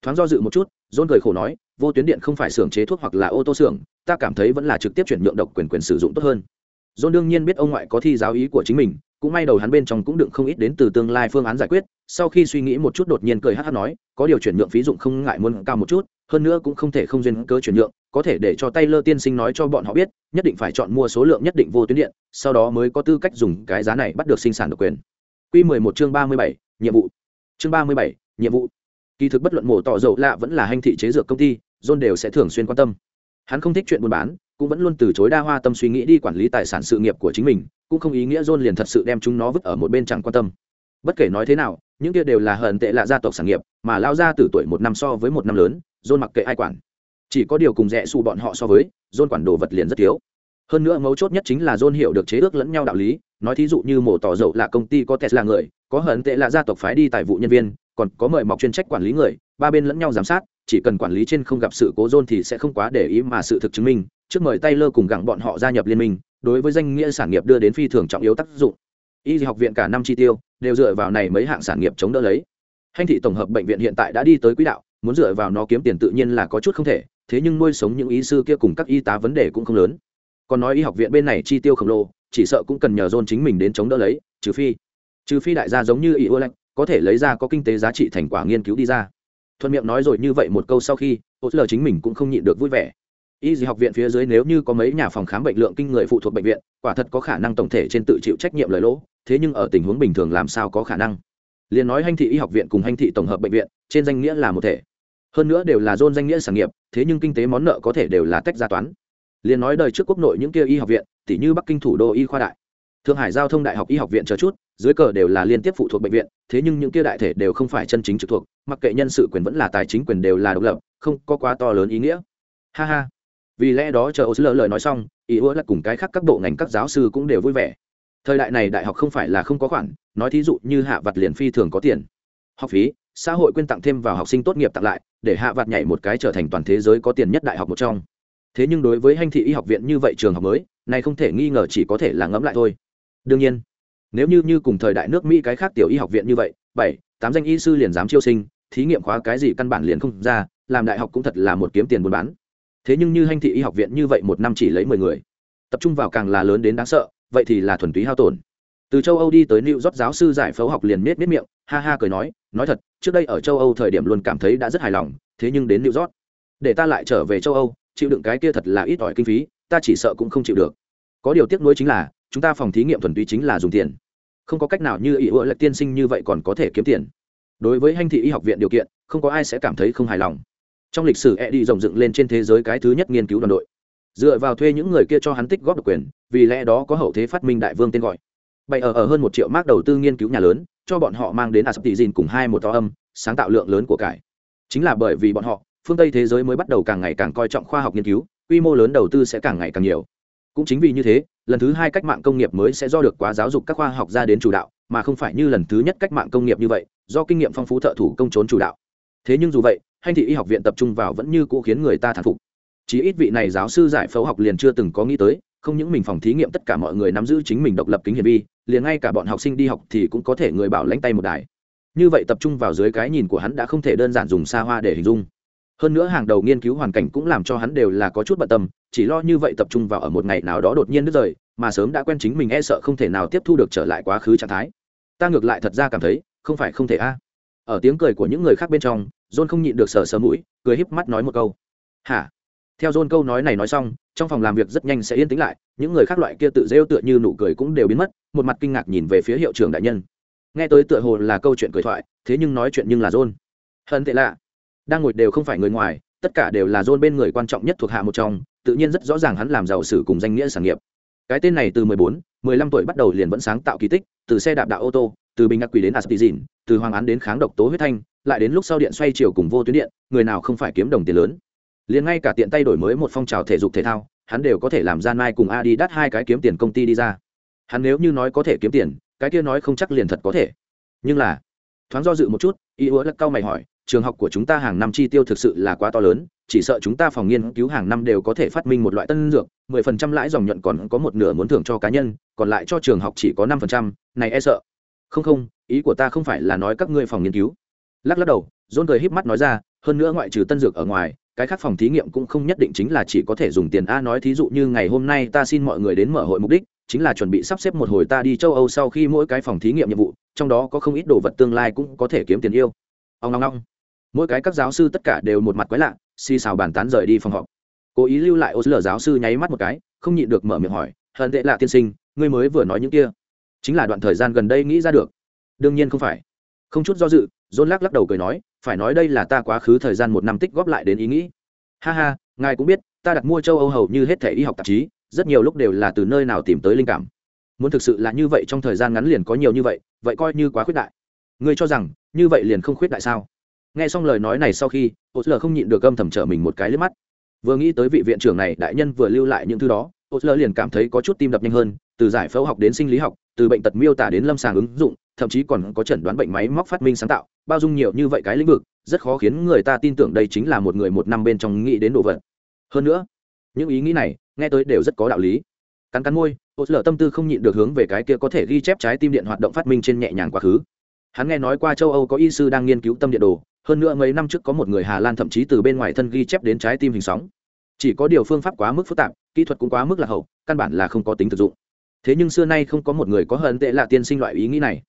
Thoáng do dự một chút, john cười khổ nói, vô tuyến điện không phải xưởng chế thuốc hoặc là ô tô xưởng, ta cảm thấy vẫn là trực tiếp chuyển nhượng độc quyền quyền sử dụng tốt hơn. John đương nhiên biết ông ngoại có thi giáo ý của chính mình, cũng may đầu hắn bên trong cũng đựng không ít đến từ tương lai phương án giải quyết, sau khi suy nghĩ một chút đột nhiên cười hát hát nói, có điều chuyển nhượng phí dụng không ngại muốn cao một chút, hơn nữa cũng không thể không duyên cơ chuyển nhượng có thể để cho tay lơ tiên sinh nói cho bọn họ biết nhất định phải chọn mua số lượng nhất định vô tuyến điện sau đó mới có tư cách dùng cái giá này bắt được sinh sản độc quyền Quy 11 chương 37, nhiệm vụ. Chương 37, nhiệm vụ. Kỳ thực bất luận mổ tỏ dầu lạ vẫn là hành thị chế dược công ty, John đều sẽ thường xuyên quan tâm. Hắn không thích chuyện buôn bán, cũng vẫn luôn từ chối đa hoa tâm suy nghĩ đi quản lý tài sản sự nghiệp của chính mình, cũng không ý nghĩa John liền thật sự đem chúng nó vứt ở một bên chẳng quan tâm. Bất kể nói thế nào, những kia đều là hận tệ lạ gia tộc sản nghiệp, mà lao ra từ tuổi một năm so với một năm lớn, John mặc kệ ai quản. Chỉ có điều cùng rẻ xù bọn họ so với, John quản đồ vật liền rất thiếu. Hơn nữa mấu chốt nhất chính là John hiểu được chế ước lẫn nhau đạo lý, nói thí dụ như mổ tỏ dầu là công ty có tesla người có hận tệ là gia tộc phái đi tài vụ nhân viên còn có mời mọc chuyên trách quản lý người ba bên lẫn nhau giám sát chỉ cần quản lý trên không gặp sự cố dôn thì sẽ không quá để ý mà sự thực chứng minh trước mời tay lơ cùng gặng bọn họ gia nhập liên minh đối với danh nghĩa sản nghiệp đưa đến phi thường trọng yếu tác dụng y học viện cả năm chi tiêu đều dựa vào này mấy hạng sản nghiệp chống đỡ lấy hành thị tổng hợp bệnh viện hiện tại đã đi tới quỹ đạo muốn dựa vào nó kiếm tiền tự nhiên là có chút không thể thế nhưng nuôi sống những y sư kia cùng các y tá vấn đề cũng không lớn. Còn nói y học viện bên này chi tiêu khổng lồ, chỉ sợ cũng cần nhờ dôn chính mình đến chống đỡ lấy, trừ phi trừ phi đại gia giống như ý ưa lạnh có thể lấy ra có kinh tế giá trị thành quả nghiên cứu đi ra. Thuận miệng nói rồi như vậy một câu sau khi ô lờ chính mình cũng không nhịn được vui vẻ. Y dì học viện phía dưới nếu như có mấy nhà phòng khám bệnh lượng kinh người phụ thuộc bệnh viện, quả thật có khả năng tổng thể trên tự chịu trách nhiệm lời lỗ, thế nhưng ở tình huống bình thường làm sao có khả năng? Liền nói hành thị y học viện cùng hành thị tổng hợp bệnh viện, trên danh nghĩa là một thể hơn nữa đều là dôn danh nghĩa sản nghiệp, thế nhưng kinh tế món nợ có thể đều là tách ra toán. Liền nói đời trước quốc nội những kia y học viện tỷ như bắc kinh thủ đô y khoa đại. Thượng hải giao thông đại học y học viện chờ chút, dưới cờ đều là liên tiếp phụ thuộc bệnh viện, thế nhưng những kia đại thể đều không phải chân chính trực thuộc, mặc kệ nhân sự quyền vẫn là tài chính quyền đều là độc lập, không có quá to lớn ý nghĩa. Ha ha. Vì lẽ đó chờ ô sứ lời nói xong, ý ứa là cùng cái khác các bộ ngành các giáo sư cũng đều vui vẻ. Thời đại này đại học không phải là không có khoản, nói thí dụ như hạ vặt liền phi thường có tiền học phí, xã hội quyên tặng thêm vào học sinh tốt nghiệp tặng lại, để hạ vặt nhảy một cái trở thành toàn thế giới có tiền nhất đại học một trong. Thế nhưng đối với hành thị y học viện như vậy trường học mới, này không thể nghi ngờ chỉ có thể là ngẫm lại thôi. Đương nhiên, nếu như như cùng thời đại nước mỹ cái khác tiểu y học viện như vậy, bảy, tám danh y sư liền dám chiêu sinh, thí nghiệm khóa cái gì căn bản liền không ra, làm đại học cũng thật là một kiếm tiền buôn bán. Thế nhưng như hành thị y học viện như vậy một năm chỉ lấy mười người, tập trung vào càng là lớn đến đáng sợ, vậy thì là thuần túy hao tổn. Từ châu âu đi tới new york giáo sư giải phẫu học liền nết nết miệng ha ha cười nói nói thật, trước đây ở châu âu thời điểm luôn cảm thấy đã rất hài lòng, thế nhưng đến new york, để ta lại trở về châu âu, chịu đựng cái kia thật là ít ỏi kinh phí, ta chỉ sợ cũng không chịu được. Có điều tiếc nuối chính là, chúng ta phòng thí nghiệm thuần túy chính là dùng tiền. Không có cách nào như ý ựa lệch tiên sinh như vậy còn có thể kiếm tiền. Đối với hành thị y học viện điều kiện, không có ai sẽ cảm thấy không hài lòng. Trong lịch sử e đi rộng dựng lên trên thế giới cái thứ nhất nghiên cứu đoàn đội. Dựa vào thuê những người kia cho hắn tích góp độc quyền, vì lẽ đó có hậu thế phát minh đại vương tên gọi. Bày ở ở hơn một triệu mark đầu tư nghiên cứu nhà lớn cho bọn họ mang đến asap tỷ dìn cùng hai một to âm, sáng tạo lượng lớn của cải. Chính là bởi vì bọn họ, phương tây thế giới mới bắt đầu càng ngày càng coi trọng khoa học nghiên cứu, quy mô lớn đầu tư sẽ càng ngày càng nhiều. Cũng chính vì như thế, lần thứ hai cách mạng công nghiệp mới sẽ do được quá giáo dục các khoa học gia đến chủ đạo, mà không phải như lần thứ nhất cách mạng công nghiệp như vậy, do kinh nghiệm phong phú thợ thủ công trốn chủ đạo. Thế nhưng dù vậy, hành thị y học viện tập trung vào vẫn như cũ khiến người ta thán phục. Chỉ ít vị này giáo sư giải phẫu học liền chưa từng có nghĩ tới không những mình phòng thí nghiệm tất cả mọi người nắm giữ chính mình độc lập kính hiển vi, liền ngay cả bọn học sinh đi học thì cũng có thể người bảo lãnh tay một đài. Như vậy tập trung vào dưới cái nhìn của hắn đã không thể đơn giản dùng xa hoa để hình dung. Hơn nữa hàng đầu nghiên cứu hoàn cảnh cũng làm cho hắn đều là có chút bận tâm, chỉ lo như vậy tập trung vào ở một ngày nào đó đột nhiên đứt rời, mà sớm đã quen chính mình e sợ không thể nào tiếp thu được trở lại quá khứ trạng thái. Ta ngược lại thật ra cảm thấy, không phải không thể a. Ở tiếng cười của những người khác bên trong, john không nhịn được sờ sờ mũi, cười híp mắt nói một câu. Hả? Theo john câu nói này nói xong trong phòng làm việc rất nhanh sẽ yên tĩnh lại những người khác loại kia tự rêu tựa như nụ cười cũng đều biến mất một mặt kinh ngạc nhìn về phía hiệu trưởng đại nhân. Nghe tới tựa hồ là câu chuyện cười thoại thế nhưng nói chuyện nhưng là john. Hận tệ lạ. Đang ngồi đều không phải người ngoài tất cả đều là dôn bên người quan trọng nhất thuộc hạ một trong tự nhiên rất rõ ràng hắn làm giàu sử cùng danh nghĩa sản nghiệp. Cái tên này từ 14, 15 tuổi bắt đầu liền vẫn sáng tạo kỳ tích từ xe đạp đạo ô tô từ bình ngạc quỷ đến aspizin từ hoàng án đến kháng độc tố huyết thanh lại đến lúc sau điện xoay chiều cùng vô tuyến điện người nào không phải kiếm đồng tiền lớn liền ngay cả tiện tay đổi mới một phong trào thể dục thể thao, hắn đều có thể làm gian mai cùng adi đắt hai cái kiếm tiền công ty đi ra. Hắn nếu như nói có thể kiếm tiền, cái kia nói không chắc liền thật có thể. Nhưng là, thoáng do dự một chút, y úa lắc cao mày hỏi, trường học của chúng ta hàng năm chi tiêu thực sự là quá to lớn, chỉ sợ chúng ta phòng nghiên cứu hàng năm đều có thể phát minh một loại tân dược, mười phần trăm lãi dòng nhuận còn có một nửa muốn thưởng cho cá nhân, còn lại cho trường học chỉ có năm phần trăm, này e sợ. Không không, ý của ta không phải là nói các ngươi phòng nghiên cứu. Lắc lắc đầu dôn cười híp mắt nói ra, hơn nữa ngoại trừ tân dược ở ngoài cái khác phòng thí nghiệm cũng không nhất định chính là chỉ có thể dùng tiền a nói thí dụ như ngày hôm nay ta xin mọi người đến mở hội mục đích, chính là chuẩn bị sắp xếp một hồi ta đi châu âu sau khi mỗi cái phòng thí nghiệm nhiệm vụ, trong đó có không ít đồ vật tương lai cũng có thể kiếm tiền yêu. Ông ngong ngong. Mỗi cái các giáo sư tất cả đều một mặt quái lạ, xì xào bàn tán rời đi phòng họp. Cố ý lưu lại ô lờ giáo sư nháy mắt một cái, không nhịn được mở miệng hỏi, hận tệ lạ tiên sinh, ngươi mới vừa nói những kia. Chính là đoạn thời gian gần đây nghĩ ra được. Đương nhiên không phải. Không chút do dự, john lắc lắc đầu cười nói phải nói đây là ta quá khứ thời gian một năm tích góp lại đến ý nghĩ. Ha ha, ngài cũng biết, ta đặt mua châu âu hầu như hết thể y học tạp chí, rất nhiều lúc đều là từ nơi nào tìm tới linh cảm. Muốn thực sự là như vậy trong thời gian ngắn liền có nhiều như vậy vậy coi như quá khuyết đại. Ngươi cho rằng, như vậy liền không khuyết đại sao? Nghe xong lời nói này sau khi ô lờ không nhịn được âm thầm trở mình một cái lướt mắt. Vừa nghĩ tới vị viện trưởng này, đại nhân vừa lưu lại những thứ đó ô lờ liền cảm thấy có chút tim đập nhanh hơn, từ giải phẫu học đến sinh lý học, từ bệnh tật miêu tả đến lâm sàng ứng dụng thậm chí còn có chẩn đoán bệnh máy móc phát minh sáng tạo, bao dung nhiều như vậy cái lĩnh vực, rất khó khiến người ta tin tưởng đây chính là một người một năm bên trong nghĩ đến đồ vật. Hơn nữa, những ý nghĩ này nghe tới đều rất có đạo lý. Cắn cắn môi, ô lở tâm tư không nhịn được hướng về cái kia có thể ghi chép trái tim điện hoạt động phát minh trên nhẹ nhàng quá khứ. Hắn nghe nói qua châu âu có y sư đang nghiên cứu tâm điện đồ, hơn nữa mấy năm trước có một người hà lan thậm chí từ bên ngoài thân ghi chép đến trái tim hình sóng. Chỉ có điều phương pháp quá mức phức tạp, kỹ thuật cũng quá mức là hậu, căn bản là không có tính thực dụng. Thế nhưng xưa nay không có một người có hận tệ là tiên sinh loại ý nghĩ này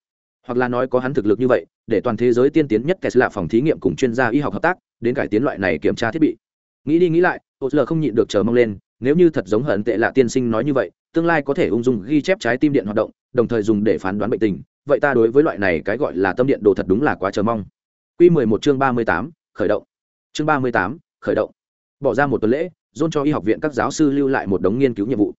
hoặc là nói có hắn thực lực như vậy để toàn thế giới tiên tiến nhất tesla phòng thí nghiệm cùng chuyên gia y học hợp tác đến cải tiến loại này kiểm tra thiết bị. Nghĩ đi nghĩ lại ô lờ không nhịn được chờ mong lên nếu như thật giống hận tệ lạ tiên sinh nói như vậy tương lai có thể ung dung ghi chép trái tim điện hoạt động đồng thời dùng để phán đoán bệnh tình vậy ta đối với loại này cái gọi là tâm điện đồ thật đúng là quá chờ mong. Q 11 chương 38, khởi động. Chương 38, khởi động. Bỏ ra một tuần lễ dôn cho y học viện các giáo sư lưu lại một đống nghiên cứu nhiệm vụ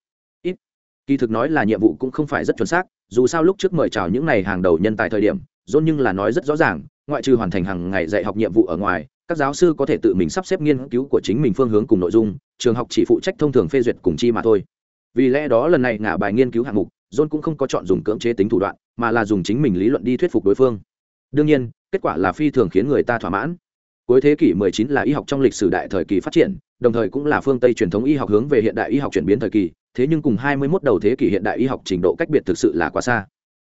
kỳ thực nói là nhiệm vụ cũng không phải rất chuẩn xác, dù sao lúc trước mời chào những n à y hàng đầu nhân tài thời điểm dôn nhưng là nói rất rõ ràng, ngoại trừ hoàn thành hàng ngày dạy học nhiệm vụ ở ngoài, các giáo sư có thể tự mình sắp xếp nghiên cứu của chính mình phương hướng cùng nội dung, trường học chỉ phụ trách thông thường phê duyệt cùng chi mà thôi. Vì lẽ đó lần này ngả bài nghiên cứu hạng mục, john cũng không có chọn dùng cưỡng chế tính thủ đoạn, mà là dùng chính mình lý luận đi thuyết phục đối phương. Đương nhiên, kết quả là phi thường khiến người ta thỏa mãn. Cuối thế kỷ 19 là y học trong lịch sử đại thời kỳ phát triển, đồng thời cũng là phương tây truyền thống y học hướng về hiện đại y học chuyển biến thời kỳ thế nhưng cùng 21 đầu thế kỷ hiện đại y học trình độ cách biệt thực sự là quá xa.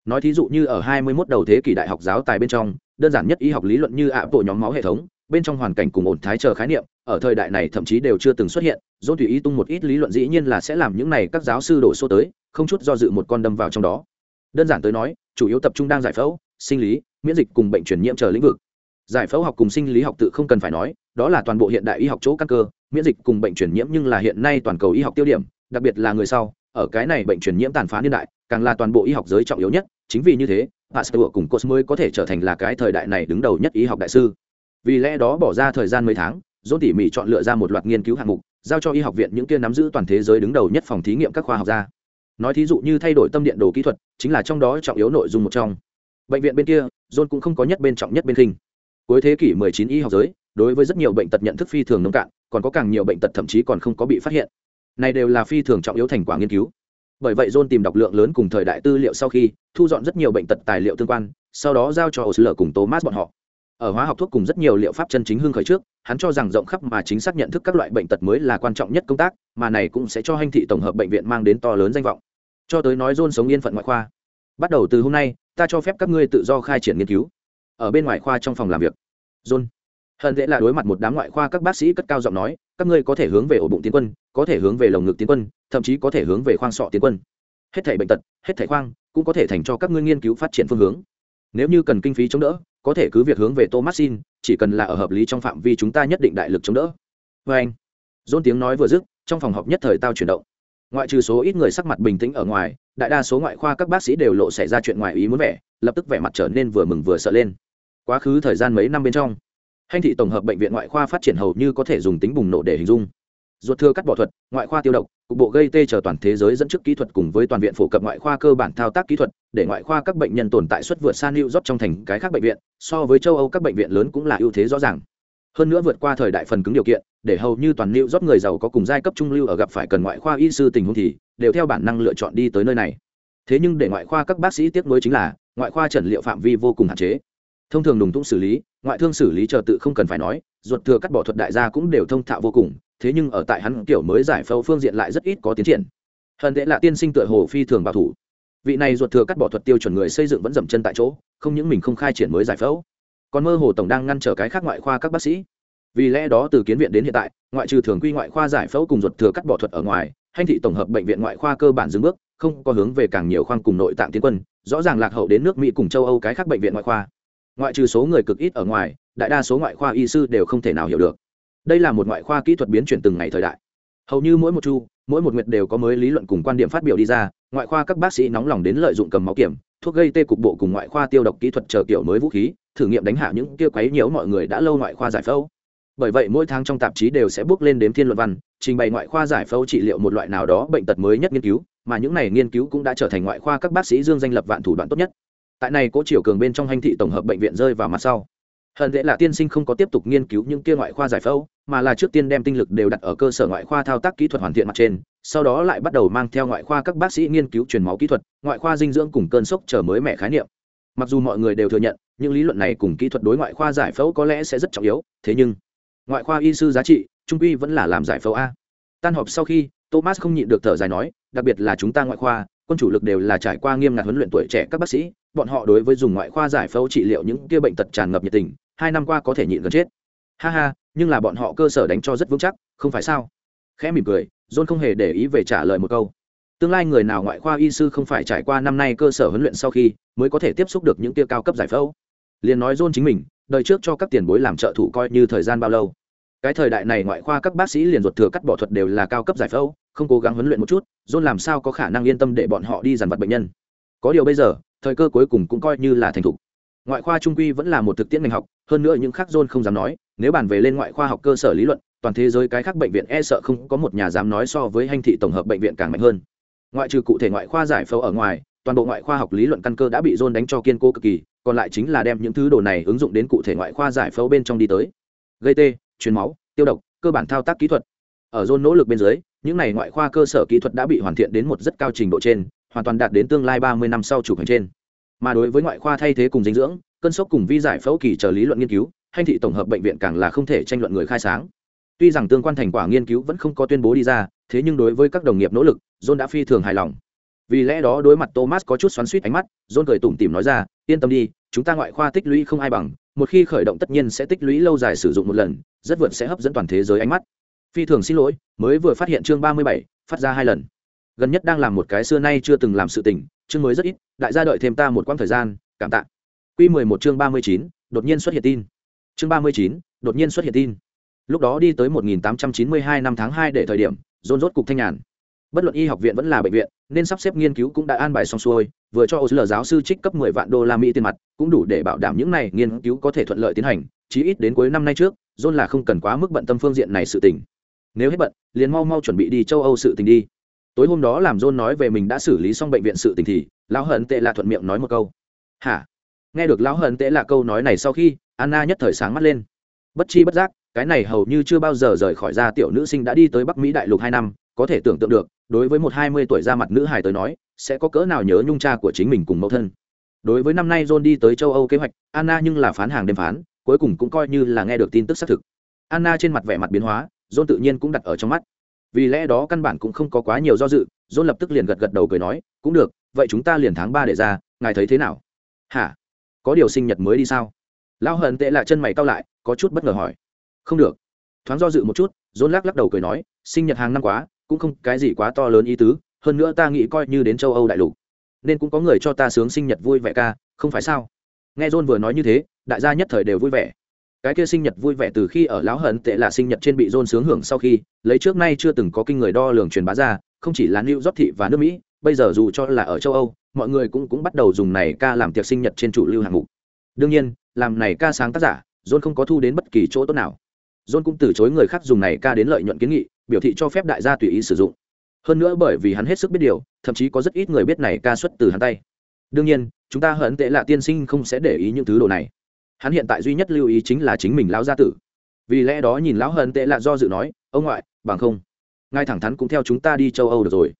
Nói thí dụ như ở 21 đầu thế kỷ đại học giáo tài bên trong, đơn giản nhất y học lý luận như ạ bộ nhóm máu hệ thống, bên trong hoàn cảnh cùng ổn thái chờ khái niệm, ở thời đại này thậm chí đều chưa từng xuất hiện dôn tùy ý tung một ít lý luận dĩ nhiên là sẽ làm những này các giáo sư đổ số tới, không chút do dự một con đâm vào trong đó. Đơn giản tới nói, chủ yếu tập trung đang giải phẫu, sinh lý, miễn dịch cùng bệnh truyền nhiễm chờ lĩnh vực. Giải phẫu học cùng sinh lý học tự không cần phải nói, đó là toàn bộ hiện đại y học chỗ căn cơ, miễn dịch cùng bệnh truyền nhiễm nhưng là hiện nay toàn cầu y học tiêu điểm đặc biệt là người sau, ở cái này bệnh truyền nhiễm tàn phá niên đại, càng là toàn bộ y học giới trọng yếu nhất, chính vì như thế, pasteur cùng cos mới có thể trở thành là cái thời đại này đứng đầu nhất y học đại sư. Vì lẽ đó bỏ ra thời gian mấy tháng dốt tỉ mỉ chọn lựa ra một loạt nghiên cứu hạng mục, giao cho y học viện những kia nắm giữ toàn thế giới đứng đầu nhất phòng thí nghiệm các khoa học gia. Nói thí dụ như thay đổi tâm điện đồ kỹ thuật, chính là trong đó trọng yếu nội dung một trong. Bệnh viện bên kia, john cũng không có nhất bên trọng nhất bên kinh cuối thế kỷ 19 y học giới, đối với rất nhiều bệnh tật nhận thức phi thường nông cạn, còn có càng nhiều bệnh tật thậm chí còn không có bị phát hiện này đều là phi thường trọng yếu thành quả nghiên cứu. Bởi vậy john tìm đọc lượng lớn cùng thời đại tư liệu sau khi, thu dọn rất nhiều bệnh tật tài liệu tương quan, sau đó giao cho osler cùng thomas bọn họ. Ở hóa học thuốc cùng rất nhiều liệu pháp chân chính hương khởi trước, hắn cho rằng rộng khắp mà chính xác nhận thức các loại bệnh tật mới là quan trọng nhất công tác, mà này cũng sẽ cho hành thị tổng hợp bệnh viện mang đến to lớn danh vọng. Cho tới nói john sống yên phận ngoại khoa. Bắt đầu từ hôm nay, ta cho phép các ngươi tự do khai triển nghiên cứu. Ở bên ngoài khoa trong phòng làm việc. John. Hận dễ là đối mặt một đám ngoại khoa các bác sĩ cất cao giọng nói, các ngươi có thể hướng về ổ bụng tiến quân có thể hướng về lồng ngực tiến quân, thậm chí có thể hướng về khoang sọ tiến quân. Hết thể bệnh tật, hết thể khoang, cũng có thể thành cho các ngươi nghiên cứu phát triển phương hướng. Nếu như cần kinh phí chống đỡ, có thể cứ việc hướng về thomasin chỉ cần là ở hợp lý trong phạm vi chúng ta nhất định đại lực chống đỡ. Vê anh dôn tiếng nói vừa dứt, trong phòng họp nhất thời tao chuyển động. Ngoại trừ số ít người sắc mặt bình tĩnh ở ngoài, đại đa số ngoại khoa các bác sĩ đều lộ xảy ra chuyện ngoài ý muốn vẻ, lập tức vẻ mặt trở nên vừa mừng vừa sợ lên. Quá khứ thời gian mấy năm bên trong hành thị tổng hợp bệnh viện ngoại khoa phát triển hầu như có thể dùng tính bùng nổ để hình dung ruột thừa cắt bỏ thuật, ngoại khoa tiêu độc, cục bộ gây tê chờ toàn thế giới dẫn trước kỹ thuật cùng với toàn viện phổ cập ngoại khoa cơ bản thao tác kỹ thuật, để ngoại khoa các bệnh nhân tồn tại suất vượt xa new rót trong thành cái khác bệnh viện, so với châu âu các bệnh viện lớn cũng là ưu thế rõ ràng. Hơn nữa vượt qua thời đại phần cứng điều kiện, để hầu như toàn new rót người giàu có cùng giai cấp trung lưu ở gặp phải cần ngoại khoa y sư tình huống thì đều theo bản năng lựa chọn đi tới nơi này. Thế nhưng để ngoại khoa các bác sĩ tiếc nuối chính là, ngoại khoa trần liệu phạm vi vô cùng hạn chế. Thông thường đùng tũng xử lý, ngoại thương xử lý chờ tự không cần phải nói ruột thừa cắt bỏ thuật đại gia cũng đều thông thạo vô cùng, thế nhưng ở tại hắn kiểu mới giải phẫu phương diện lại rất ít có tiến triển. Hận tệ là tiên sinh tựa hồ phi thường bảo thủ. Vị này ruột thừa cắt bỏ thuật tiêu chuẩn người xây dựng vẫn dậm chân tại chỗ, không những mình không khai triển mới giải phẫu, còn mơ hồ tổng đang ngăn trở cái khác ngoại khoa các bác sĩ. Vì lẽ đó từ kiến viện đến hiện tại, ngoại trừ thường quy ngoại khoa giải phẫu cùng ruột thừa cắt bỏ thuật ở ngoài, hành thị tổng hợp bệnh viện ngoại khoa cơ bản dừng bước, không có hướng về càng nhiều khoang cùng nội tạng tiến quân, rõ ràng lạc hậu đến nước mỹ cùng châu âu cái khác bệnh viện ngoại khoa. Ngoại trừ số người cực ít ở ngoài đại đa số ngoại khoa y sư đều không thể nào hiểu được. Đây là một ngoại khoa kỹ thuật biến chuyển từng ngày thời đại. Hầu như mỗi một chu, mỗi một nguyệt đều có mới lý luận cùng quan điểm phát biểu đi ra, ngoại khoa các bác sĩ nóng lòng đến lợi dụng cầm máu kiểm, thuốc gây tê cục bộ cùng ngoại khoa tiêu độc kỹ thuật chờ kiểu mới vũ khí, thử nghiệm đánh hạ những kia quấy nhiễu mọi người đã lâu ngoại khoa giải phẫu. Bởi vậy mỗi tháng trong tạp chí đều sẽ bước lên đếm thiên luận văn, trình bày ngoại khoa giải phẫu trị liệu một loại nào đó bệnh tật mới nhất nghiên cứu, mà những này nghiên cứu cũng đã trở thành ngoại khoa các bác sĩ dương danh lập vạn thủ đoạn tốt nhất. Tại này cố triều cường bên trong hành thị tổng hợp bệnh viện rơi vào mặt sau hận tệ là tiên sinh không có tiếp tục nghiên cứu những kia ngoại khoa giải phẫu, mà là trước tiên đem tinh lực đều đặt ở cơ sở ngoại khoa thao tác kỹ thuật hoàn thiện mặt trên, sau đó lại bắt đầu mang theo ngoại khoa các bác sĩ nghiên cứu truyền máu kỹ thuật, ngoại khoa dinh dưỡng cùng cơn sốc chờ mới mẻ khái niệm. Mặc dù mọi người đều thừa nhận, những lý luận này cùng kỹ thuật đối ngoại khoa giải phẫu có lẽ sẽ rất trọng yếu, thế nhưng ngoại khoa y sư giá trị, trung quy vẫn là làm giải phẫu a. Tan họp sau khi, thomas không nhịn được thở dài nói, đặc biệt là chúng ta ngoại khoa, quân chủ lực đều là trải qua nghiêm ngặt huấn luyện tuổi trẻ các bác sĩ bọn họ đối với dùng ngoại khoa giải phẫu trị liệu những kia bệnh tật tràn ngập nhiệt tình, hai năm qua có thể nhịn gần chết. Ha ha, nhưng là bọn họ cơ sở đánh cho rất vững chắc, không phải sao? Khẽ mỉm cười, john không hề để ý về trả lời một câu. Tương lai người nào ngoại khoa y sư không phải trải qua năm nay cơ sở huấn luyện sau khi mới có thể tiếp xúc được những kia cao cấp giải phẫu? Liền nói john chính mình, đời trước cho các tiền bối làm trợ thủ coi như thời gian bao lâu. Cái thời đại này ngoại khoa các bác sĩ liền ruột thừa cắt bỏ thuật đều là cao cấp giải phẫu, không cố gắng huấn luyện một chút, john làm sao có khả năng yên tâm để bọn họ đi dàn vật bệnh nhân? Có điều bây giờ thời cơ cuối cùng cũng coi như là thành thục. Ngoại khoa trung quy vẫn là một thực tiễn ngành học, hơn nữa những khác john không dám nói, nếu bàn về lên ngoại khoa học cơ sở lý luận, toàn thế giới cái khác bệnh viện e sợ không có một nhà dám nói so với hành thị tổng hợp bệnh viện càng mạnh hơn. Ngoại trừ cụ thể ngoại khoa giải phẫu ở ngoài, toàn bộ ngoại khoa học lý luận căn cơ đã bị john đánh cho kiên cố cực kỳ, còn lại chính là đem những thứ đồ này ứng dụng đến cụ thể ngoại khoa giải phẫu bên trong đi tới. Gây tê, truyền máu, tiêu độc, cơ bản thao tác kỹ thuật. Ở john nỗ lực bên dưới, những này ngoại khoa cơ sở kỹ thuật đã bị hoàn thiện đến một rất cao trình độ trên hoàn toàn đạt đến tương lai ba mươi năm sau chủ hành trên. Mà đối với ngoại khoa thay thế cùng dinh dưỡng, cân sốc cùng vi giải phẫu kỳ chờ lý luận nghiên cứu hành thị tổng hợp bệnh viện càng là không thể tranh luận người khai sáng. Tuy rằng tương quan thành quả nghiên cứu vẫn không có tuyên bố đi ra, thế nhưng đối với các đồng nghiệp nỗ lực, john đã phi thường hài lòng. Vì lẽ đó đối mặt thomas có chút xoắn suýt ánh mắt, john cười tủm tỉm nói ra, yên tâm đi, chúng ta ngoại khoa tích lũy không ai bằng, một khi khởi động tất nhiên sẽ tích lũy lâu dài sử dụng một lần, rất vượt sẽ hấp dẫn toàn thế giới ánh mắt. Phi thường xin lỗi, mới vừa phát hiện chương ba mươi bảy, phát ra hai lần gần nhất đang làm một cái xưa nay chưa từng làm sự tình, chương mới rất ít, đại gia đợi thêm ta một quãng thời gian, cảm tạ. Q mười một chương ba mươi chín, đột nhiên xuất hiện tin. Chương ba mươi chín, đột nhiên xuất hiện tin. Lúc đó đi tới một nghìn tám trăm chín mươi hai năm tháng hai để thời điểm rôn rốt cục thanh nhàn. Bất luận y học viện vẫn là bệnh viện, nên sắp xếp nghiên cứu cũng đã an bài xong xuôi, vừa cho osl giáo sư trích cấp 10 vạn đô la mỹ tiền mặt, cũng đủ để bảo đảm những này nghiên cứu có thể thuận lợi tiến hành, chí ít đến cuối năm nay trước, john là không cần quá mức bận tâm phương diện này sự tình. Nếu hết bận, liền mau mau chuẩn bị đi châu âu sự tình đi tối hôm đó làm john nói về mình đã xử lý xong bệnh viện sự tình thì, lão hận tệ là thuận miệng nói một câu. Hả? Nghe được lão hận tệ là câu nói này sau khi, anna nhất thời sáng mắt lên. Bất chi bất giác, cái này hầu như chưa bao giờ rời khỏi ra tiểu nữ sinh đã đi tới bắc mỹ đại lục hai năm, có thể tưởng tượng được, đối với một hai mươi tuổi ra mặt nữ hài tới nói, sẽ có cỡ nào nhớ nhung cha của chính mình cùng mẫu thân. Đối với năm nay john đi tới châu âu kế hoạch, anna nhưng là phán hàng đêm phán, cuối cùng cũng coi như là nghe được tin tức xác thực. Anna trên mặt vẻ mặt biến hóa, john tự nhiên cũng đặt ở trong mắt vì lẽ đó căn bản cũng không có quá nhiều do dự dôn lập tức liền gật gật đầu cười nói, cũng được, vậy chúng ta liền tháng ba để ra, ngài thấy thế nào? Hả? Có điều sinh nhật mới đi sao? Lão hận tệ lại chân mày cao lại, có chút bất ngờ hỏi. Không được. Thoáng do dự một chút dôn lắc lắc đầu cười nói, sinh nhật hàng năm quá, cũng không cái gì quá to lớn ý tứ, hơn nữa ta nghĩ coi như đến châu âu đại lục, nên cũng có người cho ta sướng sinh nhật vui vẻ ca, không phải sao? Nghe dôn vừa nói như thế, đại gia nhất thời đều vui vẻ cái kia sinh nhật vui vẻ từ khi ở lão hận tệ là sinh nhật trên bị john sướng hưởng sau khi, lấy trước nay chưa từng có kinh người đo lường truyền bá ra, không chỉ là new york thị và nước mỹ, bây giờ dù cho là ở châu âu, mọi người cũng cũng bắt đầu dùng này ca làm tiệc sinh nhật trên chủ lưu hạng mục. Đương nhiên, làm này ca sáng tác giả, john không có thu đến bất kỳ chỗ tốt nào. John cũng từ chối người khác dùng này ca đến lợi nhuận kiến nghị, biểu thị cho phép đại gia tùy ý sử dụng. Hơn nữa bởi vì hắn hết sức biết điều, thậm chí có rất ít người biết này ca xuất từ hắn tay. Đương nhiên, chúng ta hận tệ lạ tiên sinh không sẽ để ý những thứ đồ này hắn hiện tại duy nhất lưu ý chính là chính mình lão gia tử. Vì lẽ đó nhìn lão hận tệ lạ do dự nói, ông ngoại, bằng không, ngài thẳng thắn cũng theo chúng ta đi châu âu được rồi.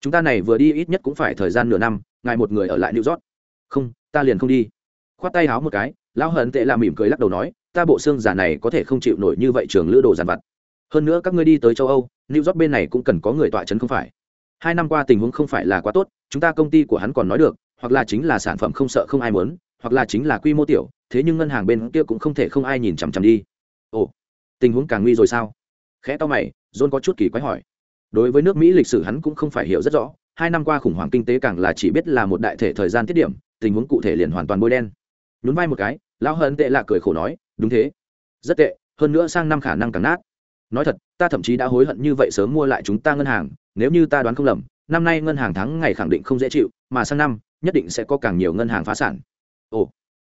Chúng ta này vừa đi ít nhất cũng phải thời gian nửa năm, ngài một người ở lại new york. Không, ta liền không đi. Khoát tay háo một cái, lão hận tệ lạ mỉm cười lắc đầu nói, ta bộ xương giả này có thể không chịu nổi như vậy trường lữ đồ giàn vặt. Hơn nữa các ngươi đi tới châu âu, new york bên này cũng cần có người tọa chấn không phải. Hai năm qua tình huống không phải là quá tốt, chúng ta công ty của hắn còn nói được, hoặc là chính là sản phẩm không sợ không ai muốn, hoặc là chính là quy mô tiểu thế nhưng ngân hàng bên kia cũng không thể không ai nhìn chằm chằm đi. Ồ, tình huống càng nguy rồi sao? Khẽ to mày, john có chút kỳ quái hỏi. Đối với nước mỹ lịch sử hắn cũng không phải hiểu rất rõ, hai năm qua khủng hoảng kinh tế càng là chỉ biết là một đại thể thời gian tiết điểm, tình huống cụ thể liền hoàn toàn bôi đen. Nhún vai một cái, lão hận tệ là cười khổ nói, đúng thế. Rất tệ, hơn nữa sang năm khả năng càng nát. Nói thật, ta thậm chí đã hối hận như vậy sớm mua lại chúng ta ngân hàng, nếu như ta đoán không lầm, năm nay ngân hàng thắng ngày khẳng định không dễ chịu, mà sang năm, nhất định sẽ có càng nhiều ngân hàng phá sản. Ồ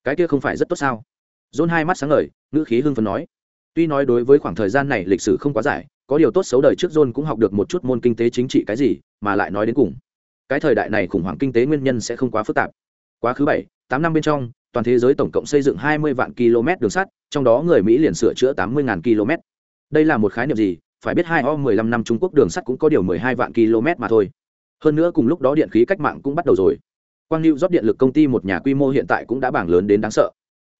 cái kia không phải rất tốt sao dôn hai mắt sáng ngời ngữ khí hưng phấn nói tuy nói đối với khoảng thời gian này lịch sử không quá dài có điều tốt xấu đời trước dôn cũng học được một chút môn kinh tế chính trị cái gì mà lại nói đến cùng cái thời đại này khủng hoảng kinh tế nguyên nhân sẽ không quá phức tạp quá khứ bảy tám năm bên trong toàn thế giới tổng cộng xây dựng 20 vạn km đường sắt, trong đó người Mỹ liền sửa chữa 80.000 km. Đây là một khái niệm gì? Phải biết hai o 15 năm Trung Quốc đường sắt cũng có điều 12 vạn km mà thôi. Hơn nữa cùng lúc đó điện khí cách mạng cũng bắt đầu rồi. Quang Lưu rót điện lực công ty một nhà quy mô hiện tại cũng đã bảng lớn đến đáng sợ.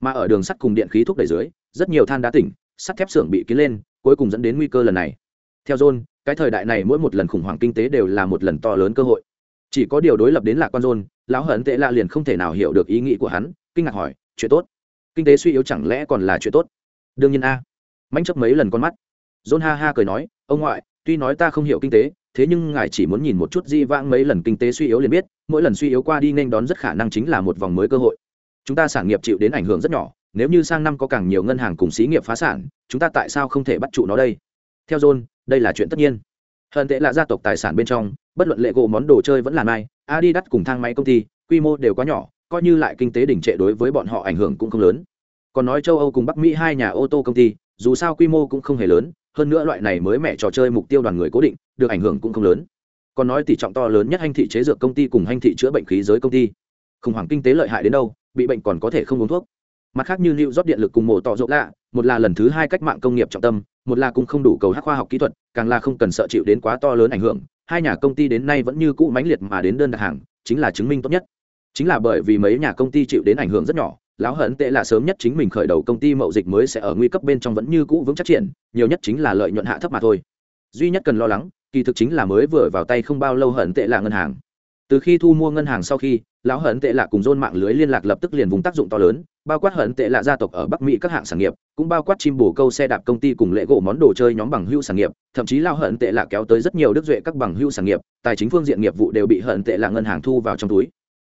Mà ở đường sắt cùng điện khí thúc đẩy dưới, rất nhiều than đá tỉnh, sắt thép xưởng bị kín lên, cuối cùng dẫn đến nguy cơ lần này. Theo John, cái thời đại này mỗi một lần khủng hoảng kinh tế đều là một lần to lớn cơ hội. Chỉ có điều đối lập đến lạc quan John, lão hận tệ lạ liền không thể nào hiểu được ý nghĩ của hắn, kinh ngạc hỏi chuyện tốt kinh tế suy yếu chẳng lẽ còn là chuyện tốt đương nhiên a à. manh chấp mấy lần con mắt john ha ha cười nói ông ngoại tuy nói ta không hiểu kinh tế thế nhưng ngài chỉ muốn nhìn một chút di vãng mấy lần kinh tế suy yếu liền biết, mỗi lần suy yếu qua đi nên đón rất khả năng chính là một vòng mới cơ hội. Chúng ta sản nghiệp chịu đến ảnh hưởng rất nhỏ, nếu như sang năm có càng nhiều ngân hàng cùng xí nghiệp phá sản, chúng ta tại sao không thể bắt trụ nó đây? Theo john, đây là chuyện tất nhiên. Hận tệ là gia tộc tài sản bên trong, bất luận lệ gỗ món đồ chơi vẫn là mai, adidas cùng thang máy công ty, quy mô đều quá nhỏ, coi như lại kinh tế đỉnh trệ đối với bọn họ ảnh hưởng cũng không lớn. Còn nói châu âu cùng bắc mỹ hai nhà ô tô công ty, dù sao quy mô cũng không hề lớn, hơn nữa loại này mới mẹ trò chơi mục tiêu đoàn người cố định được ảnh hưởng cũng không lớn. Còn nói tỷ trọng to lớn nhất hành thị chế dược công ty cùng hành thị chữa bệnh khí giới công ty. Khủng hoảng kinh tế lợi hại đến đâu, bị bệnh còn có thể không uống thuốc. Mặt khác như lưu rót điện lực cùng mổ tỏ rộng lạ, một là lần thứ hai cách mạng công nghiệp trọng tâm, một là cũng không đủ cầu hắc khoa học kỹ thuật, càng là không cần sợ chịu đến quá to lớn ảnh hưởng, hai nhà công ty đến nay vẫn như cũ mãnh liệt mà đến đơn đặt hàng, chính là chứng minh tốt nhất. Chính là bởi vì mấy nhà công ty chịu đến ảnh hưởng rất nhỏ, lão hận tệ là sớm nhất chính mình khởi đầu công ty mậu dịch mới sẽ ở nguy cấp bên trong vẫn như cũ vững chắc triển, nhiều nhất chính là lợi nhuận hạ thấp mà thôi. Duy nhất cần lo lắng kỳ thực chính là mới vừa vào tay không bao lâu hận tệ là ngân hàng. Từ khi thu mua ngân hàng sau khi, lão hận tệ là cùng dôn mạng lưới liên lạc lập tức liền vùng tác dụng to lớn, bao quát hận tệ là gia tộc ở bắc mỹ các hạng sản nghiệp, cũng bao quát chim bổ câu xe đạp công ty cùng lễ gỗ món đồ chơi nhóm bằng hưu sản nghiệp, thậm chí lão hận tệ là kéo tới rất nhiều đức duệ các bằng hưu sản nghiệp, tài chính phương diện nghiệp vụ đều bị hận tệ là ngân hàng thu vào trong túi.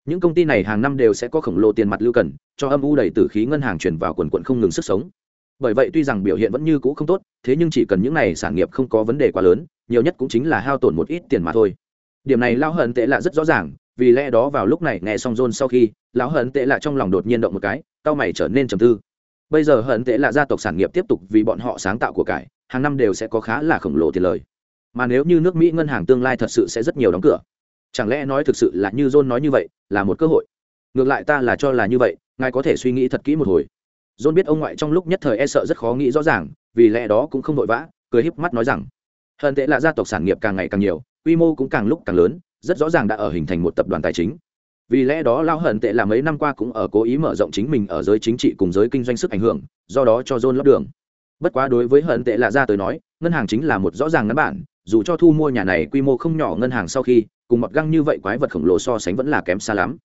Những công ty này hàng năm đều sẽ có khổng lồ tiền mặt lưu cần, cho âm u đầy tử khí ngân hàng chuyển vào quần quận không ngừng sức sống bởi vậy tuy rằng biểu hiện vẫn như cũ không tốt, thế nhưng chỉ cần những này sản nghiệp không có vấn đề quá lớn, nhiều nhất cũng chính là hao tổn một ít tiền mà thôi. Điểm này lao hận tệ lạ rất rõ ràng, vì lẽ đó vào lúc này nghe xong john sau khi, lão hận tệ lạ trong lòng đột nhiên động một cái tao mày trở nên trầm tư. Bây giờ hận tệ lạ gia tộc sản nghiệp tiếp tục vì bọn họ sáng tạo của cải, hàng năm đều sẽ có khá là khổng lồ tiền lời. Mà nếu như nước mỹ ngân hàng tương lai thật sự sẽ rất nhiều đóng cửa, chẳng lẽ nói thực sự là như john nói như vậy là một cơ hội? Ngược lại ta là cho là như vậy, ngài có thể suy nghĩ thật kỹ một hồi john biết ông ngoại trong lúc nhất thời e sợ rất khó nghĩ rõ ràng, vì lẽ đó cũng không vội vã, cười híp mắt nói rằng hận tệ là gia tộc sản nghiệp càng ngày càng nhiều, quy mô cũng càng lúc càng lớn, rất rõ ràng đã ở hình thành một tập đoàn tài chính. Vì lẽ đó lao hận tệ là mấy năm qua cũng ở cố ý mở rộng chính mình ở giới chính trị cùng giới kinh doanh sức ảnh hưởng, do đó cho john lót đường. Bất quá đối với hận tệ là ra tới nói, ngân hàng chính là một rõ ràng ngắn bản, dù cho thu mua nhà này quy mô không nhỏ ngân hàng sau khi, cùng một găng như vậy quái vật khổng lồ so sánh vẫn là kém xa lắm.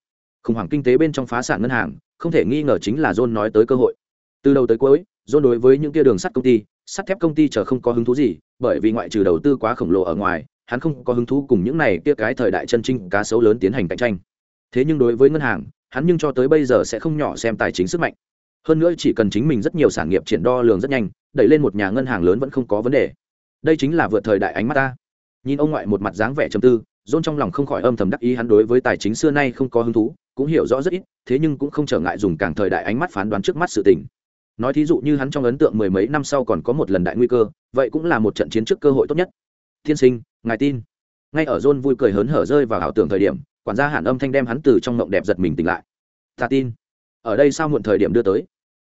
Khủng hoảng kinh tế bên trong phá sản ngân hàng, không thể nghi ngờ chính là john nói tới cơ hội từ đầu tới cuối, john đối với những kia đường sắt công ty, sắt thép công ty chờ không có hứng thú gì, bởi vì ngoại trừ đầu tư quá khổng lồ ở ngoài, hắn không có hứng thú cùng những này kia cái thời đại chân trinh cá sấu lớn tiến hành cạnh tranh. Thế nhưng đối với ngân hàng, hắn nhưng cho tới bây giờ sẽ không nhỏ xem tài chính sức mạnh. Hơn nữa chỉ cần chính mình rất nhiều sản nghiệp triển đo lường rất nhanh, đẩy lên một nhà ngân hàng lớn vẫn không có vấn đề. Đây chính là vượt thời đại ánh mắt ta. Nhìn ông ngoại một mặt dáng vẻ trầm tư dôn trong lòng không khỏi âm thầm đắc ý hắn đối với tài chính xưa nay không có hứng thú, cũng hiểu rõ rất ít, thế nhưng cũng không trở ngại dùng càng thời đại ánh mắt phán đoán trước mắt sự tình nói thí dụ như hắn trong ấn tượng mười mấy năm sau còn có một lần đại nguy cơ, vậy cũng là một trận chiến trước cơ hội tốt nhất. Tiên sinh, ngài tin. Ngay ở john vui cười hớn hở rơi vào ảo tưởng thời điểm, quản gia hàn âm thanh đem hắn từ trong mộng đẹp giật mình tỉnh lại. Ta tin. Ở đây sao muộn thời điểm đưa tới?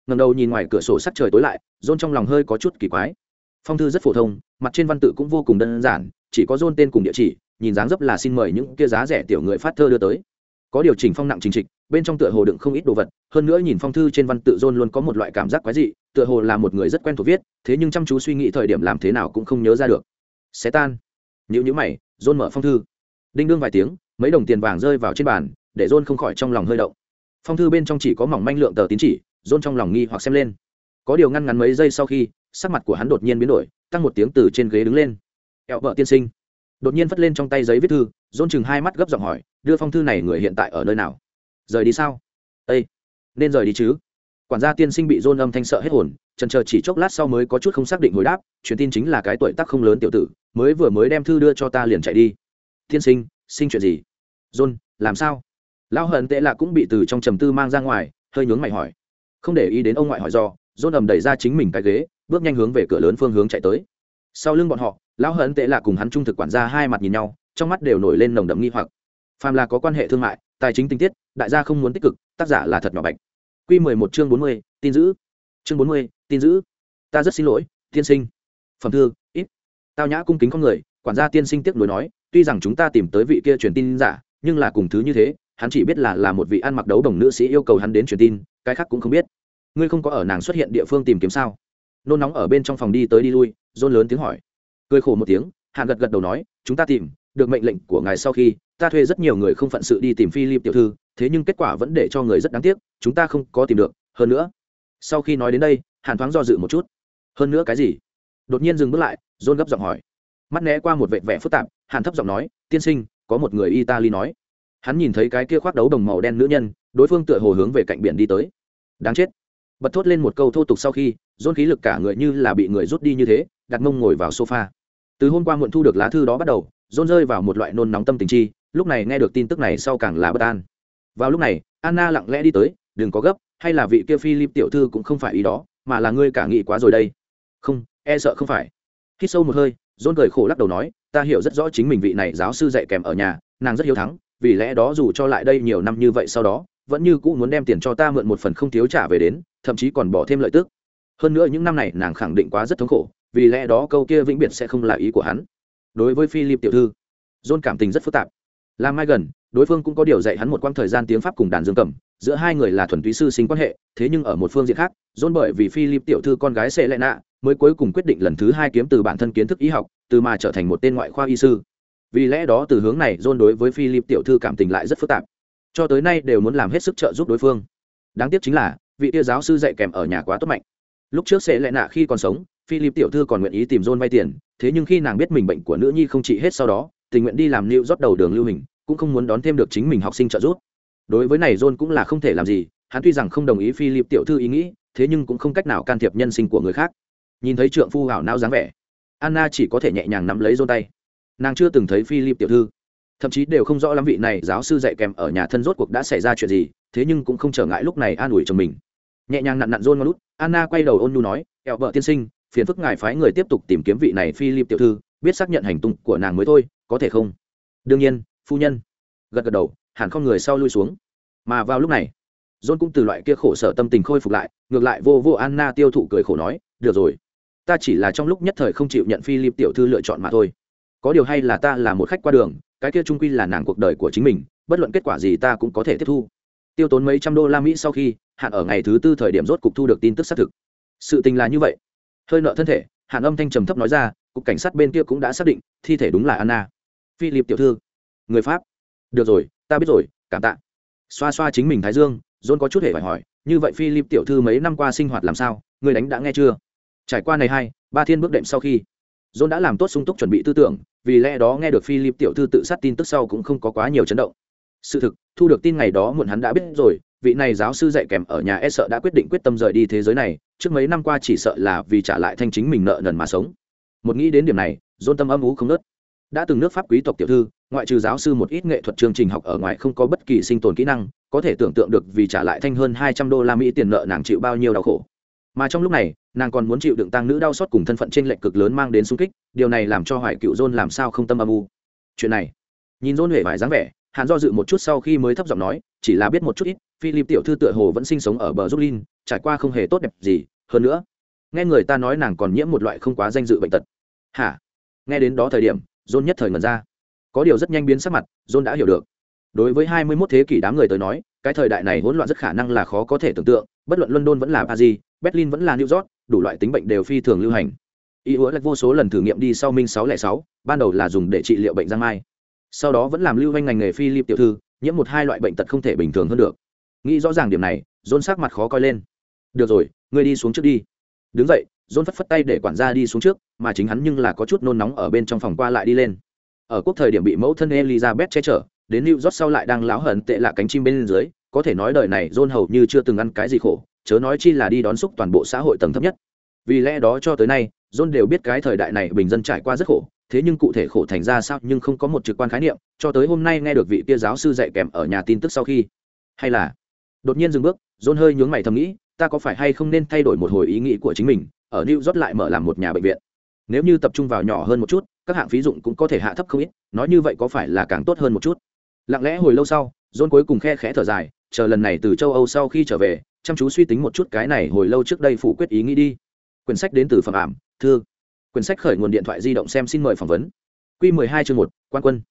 Ngầm đầu nhìn ngoài cửa sổ sắc trời tối lại, john trong lòng hơi có chút kỳ quái. Phong thư rất phổ thông, mặt trên văn tự cũng vô cùng đơn giản, chỉ có john tên cùng địa chỉ, nhìn dáng dấp là xin mời những kia giá rẻ tiểu người phát thơ đưa tới có điều chỉnh phong nặng trình trịch, bên trong tựa hồ đựng không ít đồ vật, hơn nữa nhìn phong thư trên văn tự john luôn có một loại cảm giác quái dị, tựa hồ là một người rất quen thuộc viết, thế nhưng chăm chú suy nghĩ thời điểm làm thế nào cũng không nhớ ra được. Xé tan. Nhữ nhữ mày, john mở phong thư. Đinh đương vài tiếng, mấy đồng tiền vàng rơi vào trên bàn, để john không khỏi trong lòng hơi động. Phong thư bên trong chỉ có mỏng manh lượng tờ tín chỉ, john trong lòng nghi hoặc xem lên. Có điều ngăn ngắn mấy giây sau khi, sắc mặt của hắn đột nhiên biến đổi, tăng một tiếng từ trên ghế đứng lên. Ẹo vợ tiên sinh đột nhiên phất lên trong tay giấy viết thư, dôn chừng hai mắt gấp giọng hỏi, đưa phong thư này người hiện tại ở nơi nào? Rời đi sao? Ây nên rời đi chứ? Quản gia tiên sinh bị dôn âm thanh sợ hết hồn trần chờ chỉ chốc lát sau mới có chút không xác định hồi đáp, truyền tin chính là cái tuổi tác không lớn tiểu tử, mới vừa mới đem thư đưa cho ta liền chạy đi. Tiên sinh sinh chuyện gì? Dôn, làm sao? Lão hận tệ lạ cũng bị từ trong trầm tư mang ra ngoài, hơi nhướng mày hỏi. Không để ý đến ông ngoại hỏi do, dôn ầm đẩy ra chính mình cái ghế, bước nhanh hướng về cửa lớn phương hướng chạy tới sau lưng bọn họ, lão hận tệ lạ cùng hắn trung thực quản gia hai mặt nhìn nhau, trong mắt đều nổi lên nồng đậm nghi hoặc. Phàm là có quan hệ thương mại, tài chính tinh tiết, đại gia không muốn tích cực, tác giả là thật nhỏ bạch. Q mười một chương bốn mươi, tin giữ. Chương bốn mươi, tin giữ. Ta rất xin lỗi, tiên sinh. Phẩm thư, ít. Tao nhã cung kính con người, quản gia tiên sinh tiếc nuối nói, tuy rằng chúng ta tìm tới vị kia truyền tin giả, nhưng là cùng thứ như thế, hắn chỉ biết là là một vị ăn mặc đấu đồng nữ sĩ yêu cầu hắn đến truyền tin, cái khác cũng không biết. Ngươi không có ở nàng xuất hiện địa phương tìm kiếm sao? Nôn nóng ở bên trong phòng đi tới đi lui, rôn lớn tiếng hỏi. Cười khổ một tiếng hạ gật gật đầu nói, chúng ta tìm, được mệnh lệnh của ngài sau khi, ta thuê rất nhiều người không phận sự đi tìm philip tiểu thư, thế nhưng kết quả vẫn để cho người rất đáng tiếc, chúng ta không có tìm được, hơn nữa. Sau khi nói đến đây, hàn thoáng do dự một chút. Hơn nữa cái gì? Đột nhiên dừng bước lại, rôn gấp giọng hỏi. Mắt né qua một vệ vẻ phức tạp, hàn thấp giọng nói, tiên sinh, có một người italy nói. Hắn nhìn thấy cái kia khoác đấu đồng màu đen nữ nhân, đối phương tựa hồ hướng về cạnh biển đi tới. Đáng chết. Bật thốt lên một câu thô tục sau khi dôn khí lực cả người như là bị người rút đi như thế, đặt mông ngồi vào sofa. Từ hôm qua muộn thu được lá thư đó bắt đầu, dôn rơi vào một loại nôn nóng tâm tình chi, lúc này nghe được tin tức này sau càng là bất an. Vào lúc này, anna lặng lẽ đi tới, đừng có gấp, hay là vị kia philip tiểu thư cũng không phải ý đó, mà là ngươi cả nghĩ quá rồi đây. Không e sợ không phải. Hít sâu một hơi, dôn cười khổ lắc đầu nói, ta hiểu rất rõ chính mình vị này giáo sư dạy kèm ở nhà, nàng rất hiếu thắng, vì lẽ đó dù cho lại đây nhiều năm như vậy sau đó, vẫn như cũ muốn đem tiền cho ta mượn một phần không thiếu trả về đến, thậm chí còn bỏ thêm lợi tức hơn nữa những năm này nàng khẳng định quá rất thống khổ, vì lẽ đó câu kia vĩnh biệt sẽ không là ý của hắn. Đối với philip tiểu thư, john cảm tình rất phức tạp. Làm mai gần, đối phương cũng có điều dạy hắn một quãng thời gian tiếng pháp cùng đàn dương cầm, giữa hai người là thuần túy sư sinh quan hệ, thế nhưng ở một phương diện khác, john bởi vì philip tiểu thư con gái sẽ lệ nạ, mới cuối cùng quyết định lần thứ hai kiếm từ bản thân kiến thức y học, từ mà trở thành một tên ngoại khoa y sư. Vì lẽ đó từ hướng này, john đối với philip tiểu thư cảm tình lại rất phức tạp. Cho tới nay đều muốn làm hết sức trợ giúp đối phương. Đáng tiếc chính là, vị tia giáo sư dạy kèm ở nhà quá tốt mạnh lúc trước sẽ lẽ nạ khi còn sống, philip tiểu thư còn nguyện ý tìm john vay tiền, thế nhưng khi nàng biết mình bệnh của nữ nhi không trị hết sau đó, tình nguyện đi làm lưu rót đầu đường lưu hình, cũng không muốn đón thêm được chính mình học sinh trợ giúp. Đối với này john cũng là không thể làm gì, hắn tuy rằng không đồng ý philip tiểu thư ý nghĩ, thế nhưng cũng không cách nào can thiệp nhân sinh của người khác. Nhìn thấy trượng phu hảo não dáng vẻ, anna chỉ có thể nhẹ nhàng nắm lấy john tay. Nàng chưa từng thấy philip tiểu thư. Thậm chí đều không rõ lắm vị này giáo sư dạy kèm ở nhà thân rốt cuộc đã xảy ra chuyện gì, thế nhưng cũng không trở ngại lúc này an ủi chồng mình nhẹ nhàng nặn nặn rôn ngon lút anna quay đầu ôn nhu nói ẹo vợ tiên sinh, phiền phức ngài phái người tiếp tục tìm kiếm vị này philip tiểu thư, biết xác nhận hành tung của nàng mới thôi, có thể không? Đương nhiên, phu nhân. Gật gật đầu, hẳn không người sau lui xuống. Mà vào lúc này, john cũng từ loại kia khổ sở tâm tình khôi phục lại, ngược lại vô vô anna tiêu thụ cười khổ nói, được rồi, ta chỉ là trong lúc nhất thời không chịu nhận philip tiểu thư lựa chọn mà thôi. Có điều hay là ta là một khách qua đường, cái kia trung quy là nàng cuộc đời của chính mình, bất luận kết quả gì ta cũng có thể tiếp thu tiêu tốn mấy trăm đô la mỹ sau khi, hạn ở ngày thứ tư thời điểm rốt cục thu được tin tức xác thực. Sự tình là như vậy. Hơi nợ thân thể, hạn âm thanh trầm thấp nói ra, cục cảnh sát bên kia cũng đã xác định, thi thể đúng là anna. Philip tiểu thư, người pháp. Được rồi, ta biết rồi, cảm tạ. Xoa xoa chính mình thái dương, john có chút hề phải hỏi, như vậy philip tiểu thư mấy năm qua sinh hoạt làm sao, người đánh đã nghe chưa? Trải qua này hai, ba thiên bước đệm sau khi, john đã làm tốt sung túc chuẩn bị tư tưởng, vì lẽ đó nghe được philip tiểu thư tự sát tin tức sau cũng không có quá nhiều chấn động sự thực, thu được tin ngày đó muộn hắn đã biết rồi, vị này giáo sư dạy kèm ở nhà e sợ đã quyết định quyết tâm rời đi thế giới này, trước mấy năm qua chỉ sợ là vì trả lại thanh chính mình nợ nần mà sống. Một nghĩ đến điểm này, dôn tâm âm ú không nớt. Đã từng nước pháp quý tộc tiểu thư, ngoại trừ giáo sư một ít nghệ thuật chương trình học ở ngoài không có bất kỳ sinh tồn kỹ năng, có thể tưởng tượng được vì trả lại thanh hơn hai trăm đô la mỹ tiền nợ nàng chịu bao nhiêu đau khổ. Mà trong lúc này, nàng còn muốn chịu đựng tăng nữ đau xót cùng thân phận trên lệnh cực lớn mang đến xung kích, điều này làm cho hoài cựu dôn làm sao không tâm âm u. Chuyện này, nhìn dôn huệ vải dáng vẻ hàn do dự một chút sau khi mới thấp giọng nói, chỉ là biết một chút ít, philip tiểu thư tựa hồ vẫn sinh sống ở bờ giúp trải qua không hề tốt đẹp gì, hơn nữa, nghe người ta nói nàng còn nhiễm một loại không quá danh dự bệnh tật. Hả? Nghe đến đó thời điểm, John nhất thời ngần ra. Có điều rất nhanh biến sắc mặt, John đã hiểu được. Đối với hai mươi 21 thế kỷ đám người tới nói, cái thời đại này hỗn loạn rất khả năng là khó có thể tưởng tượng, bất luận london vẫn là paris, berlin vẫn là new york, đủ loại tính bệnh đều phi thường lưu hành. Y hứa lạch vô số lần thử nghiệm đi sau minh sáu lẻ sáu, ban đầu là dùng để trị liệu bệnh giang mai sau đó vẫn làm lưu manh ngành nghề philip tiểu thư, nhiễm một hai loại bệnh tật không thể bình thường hơn được. Nghĩ rõ ràng điểm này, dôn sắc mặt khó coi lên. Được rồi, ngươi đi xuống trước đi. Đứng dậy, dôn phất phất tay để quản gia đi xuống trước, mà chính hắn nhưng là có chút nôn nóng ở bên trong phòng qua lại đi lên. Ở quốc thời điểm bị mẫu thân elizabeth che chở, đến new york sau lại đang láo hận tệ lạ cánh chim bên dưới, có thể nói đời này john hầu như chưa từng ăn cái gì khổ, chớ nói chi là đi đón xúc toàn bộ xã hội tầng thấp nhất. Vì lẽ đó cho tới nay john đều biết cái thời đại này bình dân trải qua rất khổ thế nhưng cụ thể khổ thành ra sao nhưng không có một trực quan khái niệm, cho tới hôm nay nghe được vị kia giáo sư dạy kèm ở nhà tin tức sau khi. Hay là, đột nhiên dừng bước, john hơi nhướng mày thầm nghĩ, ta có phải hay không nên thay đổi một hồi ý nghĩ của chính mình, ở new york lại mở làm một nhà bệnh viện. Nếu như tập trung vào nhỏ hơn một chút, các hạng phí dụng cũng có thể hạ thấp không ít, nói như vậy có phải là càng tốt hơn một chút? Lặng lẽ hồi lâu sau, john cuối cùng khe khẽ thở dài, chờ lần này từ châu âu sau khi trở về, chăm chú suy tính một chút cái này hồi lâu trước đây phủ quyết ý nghĩ đi. Quyển sách đến từ phẩm ảm, thư quyển sách khởi nguồn điện thoại di động xem xin mời phỏng vấn. Q 12 chương một quan quân.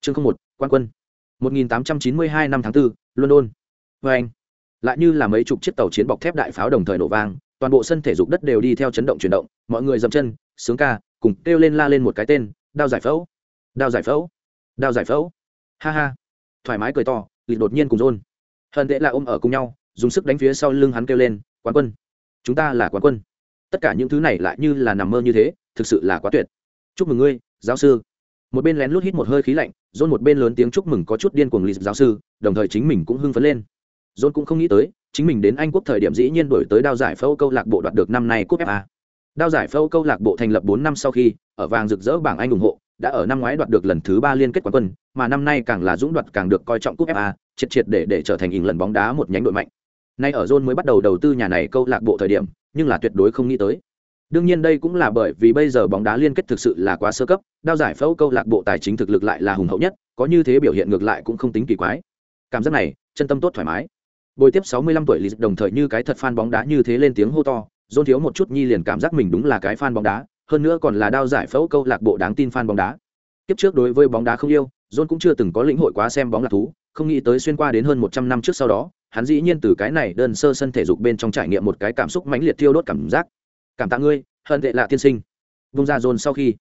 Chương một quan quân. 1892 năm tháng 4, london. Vê anh lại như là mấy chục chiếc tàu chiến bọc thép đại pháo đồng thời nổ vang toàn bộ sân thể dục đất đều đi theo chấn động chuyển động mọi người dậm chân sướng ca cùng kêu lên la lên một cái tên đao giải phẫu đao giải phẫu đao giải phẫu. Ha ha. Thoải mái cười to lịch đột nhiên cùng rôn. Hận tệ là ôm ở cùng nhau dùng sức đánh phía sau lưng hắn kêu lên quán quân chúng ta là quán quân. Tất cả những thứ này lại như là nằm mơ như thế thực sự là quá tuyệt. Chúc mừng ngươi, giáo sư. Một bên lén lút hít một hơi khí lạnh dôn một bên lớn tiếng chúc mừng có chút điên cuồng lì giáo sư, đồng thời chính mình cũng hưng phấn lên. Dôn cũng không nghĩ tới, chính mình đến anh quốc thời điểm dĩ nhiên đổi tới đao giải phẫu câu lạc bộ đoạt được năm nay cúp fa đao giải phẫu câu lạc bộ thành lập bốn năm sau khi, ở vàng rực rỡ bảng anh ủng hộ, đã ở năm ngoái đoạt được lần thứ ba liên kết quán quân, mà năm nay càng là dũng đoạt càng được coi trọng cúp fa triệt triệt để để trở thành hình lần bóng đá một nhánh đội mạnh. Nay ở john mới bắt đầu đầu tư nhà này câu lạc bộ thời điểm, nhưng là tuyệt đối không nghĩ tới đương nhiên đây cũng là bởi vì bây giờ bóng đá liên kết thực sự là quá sơ cấp đao giải phẫu câu lạc bộ tài chính thực lực lại là hùng hậu nhất có như thế biểu hiện ngược lại cũng không tính kỳ quái cảm giác này chân tâm tốt thoải mái Bồi tiếp 65 tuổi Lý đồng thời như cái thật fan bóng đá như thế lên tiếng hô to, John thiếu một chút nhi liền cảm giác mình đúng là cái fan bóng đá, hơn nữa còn là đao giải phẫu câu lạc bộ đáng tin fan bóng đá. Tiếp trước đối với bóng đá không yêu, John cũng chưa từng có lĩnh hội quá xem bóng là thú, không nghĩ tới xuyên qua đến hơn 100 năm trước sau đó, hắn dĩ nhiên từ cái này đơn sơ sân thể dục bên trong trải nghiệm một cái cảm xúc mãnh liệt thiêu đốt cảm giác. Cảm tạ ngươi, hận tệ lạ tiên sinh. Vung ra dồn sau khi,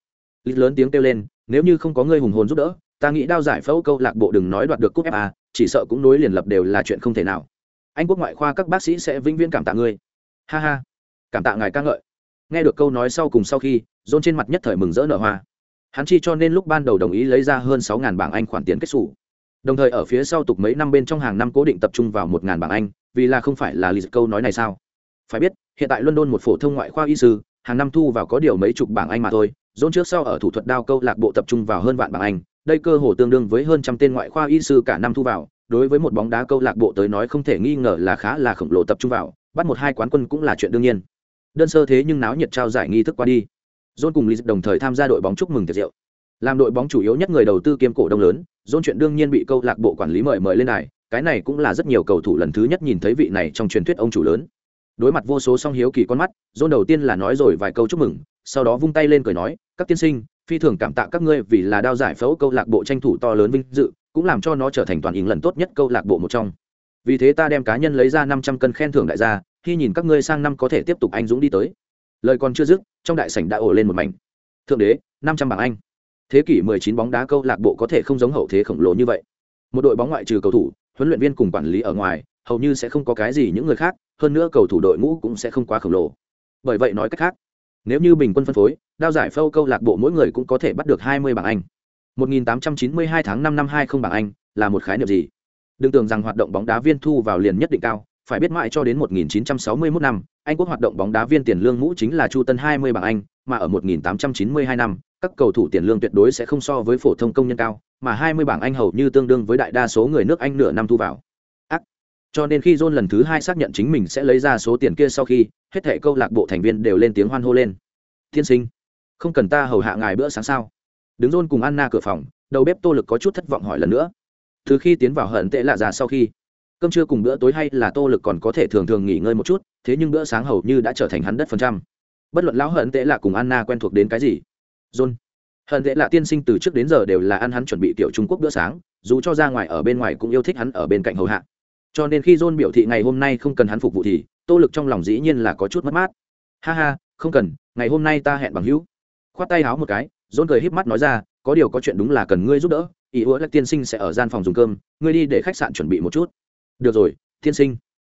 lít lớn tiếng kêu lên, nếu như không có ngươi hùng hồn giúp đỡ, ta nghĩ đao giải phẫu câu lạc bộ đừng nói đoạt được cúp FA, chỉ sợ cũng nối liền lập đều là chuyện không thể nào. Anh quốc ngoại khoa các bác sĩ sẽ vĩnh viễn cảm tạ ngươi. Ha ha cảm tạ ngài ca ngợi. Nghe được câu nói sau cùng sau khi dồn trên mặt nhất thời mừng rỡ nở hoa. Hắn chi cho nên lúc ban đầu đồng ý lấy ra hơn sáu ngàn bảng anh khoản tiền kết xù đồng thời ở phía sau tục mấy năm bên trong hàng năm cố định tập trung vào một ngàn bảng anh vì là không phải là lì câu nói này sao? Phải biết hiện tại london một phổ thông ngoại khoa y sư, hàng năm thu vào có điều mấy chục bảng anh mà thôi dôn trước sau ở thủ thuật đao câu lạc bộ tập trung vào hơn vạn bảng anh. Đây cơ hồ tương đương với hơn trăm tên ngoại khoa y sư cả năm thu vào, đối với một bóng đá câu lạc bộ tới nói không thể nghi ngờ là khá là khổng lồ tập trung vào, bắt một hai quán quân cũng là chuyện đương nhiên. Đơn sơ thế nhưng náo nhiệt trao giải nghi thức qua đi. John cùng lý đồng thời tham gia đội bóng chúc mừng tiệc rượu. Làm đội bóng chủ yếu nhất người đầu tư kiêm cổ đông lớn john chuyện đương nhiên bị câu lạc bộ quản lý mời mời lên này cái này cũng là rất nhiều cầu thủ lần thứ nhất nhìn thấy vị này trong truyền thuyết ông chủ lớn đối mặt vô số song hiếu kỳ con mắt, john đầu tiên là nói rồi vài câu chúc mừng, sau đó vung tay lên cười nói, các tiên sinh, phi thường cảm tạ các ngươi vì là đao giải phẫu câu lạc bộ tranh thủ to lớn vinh dự, cũng làm cho nó trở thành toàn ý lần tốt nhất câu lạc bộ một trong. Vì thế ta đem cá nhân lấy ra năm trăm cân khen thưởng đại gia, khi nhìn các ngươi sang năm có thể tiếp tục anh dũng đi tới. Lời còn chưa dứt, trong đại sảnh đã ổ lên một mảnh. Thượng đế, năm trăm bảng anh. Thế kỷ mười chín bóng đá câu lạc bộ có thể không giống hậu thế khổng lồ như vậy. Một đội bóng ngoại trừ cầu thủ, huấn luyện viên cùng quản lý ở ngoài, hầu như sẽ không có cái gì những người khác hơn nữa cầu thủ đội ngũ cũng sẽ không quá khổng lồ bởi vậy nói cách khác nếu như bình quân phân phối đao giải phâu câu lạc bộ mỗi người cũng có thể bắt được hai mươi bảng anh 1892 tháng 5 năm 20 bảng Anh là một khái niệm gì? Đừng tưởng rằng hoạt động bóng đá viên thu vào liền nhất định cao, phải biết mãi cho đến 1961 năm, Anh quốc hoạt động bóng đá viên tiền lương mũ chính là chu tân 20 bảng Anh, mà ở 1892 năm, các cầu thủ tiền lương tuyệt đối sẽ không so với phổ thông công nhân cao, mà 20 bảng Anh hầu như tương đương với đại đa số người nước Anh nửa năm thu vào. Cho nên khi John lần thứ hai xác nhận chính mình sẽ lấy ra số tiền kia sau khi, hết thệ câu lạc bộ thành viên đều lên tiếng hoan hô lên. Thiên sinh, không cần ta hầu hạ ngài bữa sáng sao? đứng John cùng anna cửa phòng đầu bếp tô lực có chút thất vọng hỏi lần nữa từ khi tiến vào hận tệ lạ già sau khi cơm trưa cùng bữa tối hay là tô lực còn có thể thường thường nghỉ ngơi một chút thế nhưng bữa sáng hầu như đã trở thành hắn đất phần trăm bất luận lão hận tệ lạ cùng anna quen thuộc đến cái gì john hận tệ lạ tiên sinh từ trước đến giờ đều là ăn hắn chuẩn bị tiểu trung quốc bữa sáng dù cho ra ngoài ở bên ngoài cũng yêu thích hắn ở bên cạnh hầu hạ cho nên khi john biểu thị ngày hôm nay không cần hắn phục vụ thì, tô lực trong lòng dĩ nhiên là có chút mất mát. Ha ha, không cần, ngày hôm nay ta hẹn bằng hữu. Khoát tay háo một cái, John cười híp mắt nói ra, có điều có chuyện đúng là cần ngươi giúp đỡ. Ý ủa là tiên sinh sẽ ở gian phòng dùng cơm, ngươi đi để khách sạn chuẩn bị một chút. Được rồi, tiên sinh.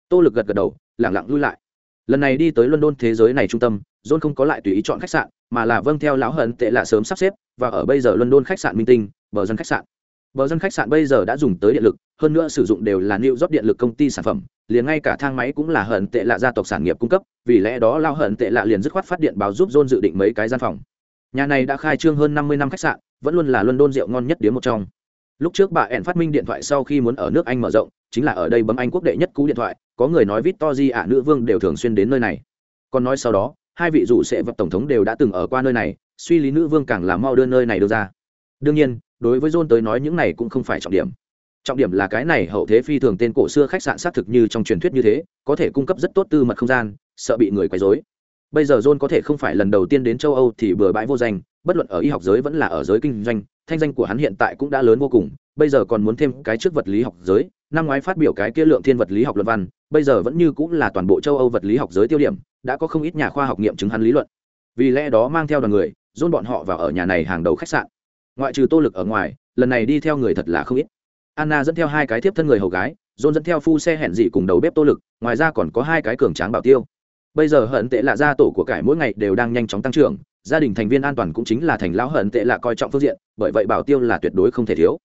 Tô lực gật gật đầu lẳng lặng lui lại. Lần này đi tới london thế giới này trung tâm, john không có lại tùy ý chọn khách sạn, mà là vâng theo lão hận tệ lạ sớm sắp xếp, và ở bây giờ london khách sạn minh tinh, bờ dân khách sạn bờ dân khách sạn bây giờ đã dùng tới điện lực, hơn nữa sử dụng đều là new York điện lực công ty sản phẩm, liền ngay cả thang máy cũng là hận tệ lạ gia tộc sản nghiệp cung cấp, vì lẽ đó lao hận tệ lạ liền dứt khoát phát điện báo giúp john dự định mấy cái gian phòng. Nhà này đã khai trương hơn năm mươi năm khách sạn, vẫn luôn là london rượu ngon nhất điểm một trong. Lúc trước bà ẻn phát minh điện thoại sau khi muốn ở nước anh mở rộng, chính là ở đây bấm anh quốc đệ nhất cú điện thoại, có người nói vít to nữ vương đều thường xuyên đến nơi này. Còn nói sau đó, hai vị dụ sẽ vật tổng thống đều đã từng ở qua nơi này, suy lý nữ vương càng là mau đưa nơi này đưa ra. Đương nhiên đối với john tới nói những này cũng không phải trọng điểm. Trọng điểm là cái này hậu thế phi thường tên cổ xưa khách sạn xác thực như trong truyền thuyết như thế, có thể cung cấp rất tốt tư mật không gian, sợ bị người quấy rối. Bây giờ john có thể không phải lần đầu tiên đến châu âu thì bừa bãi vô danh, bất luận ở y học giới vẫn là ở giới kinh doanh, thanh danh của hắn hiện tại cũng đã lớn vô cùng, bây giờ còn muốn thêm cái trước vật lý học giới, năm ngoái phát biểu cái kia lượng thiên vật lý học luận văn, bây giờ vẫn như cũng là toàn bộ châu âu vật lý học giới tiêu điểm, đã có không ít nhà khoa học nghiệm chứng hắn lý luận. Vì lẽ đó mang theo đoàn người dôn bọn họ vào ở nhà này hàng đầu khách sạn ngoại trừ tô lực ở ngoài, lần này đi theo người thật là không ít. Anna dẫn theo hai cái tiếp thân người hầu gái, john dẫn theo phu xe hẹn dị cùng đầu bếp tô lực, ngoài ra còn có hai cái cường tráng bảo tiêu. Bây giờ hận tệ lạ gia tổ của cải mỗi ngày đều đang nhanh chóng tăng trưởng, gia đình thành viên an toàn cũng chính là thành lão hận tệ lạ coi trọng phương diện, bởi vậy bảo tiêu là tuyệt đối không thể thiếu.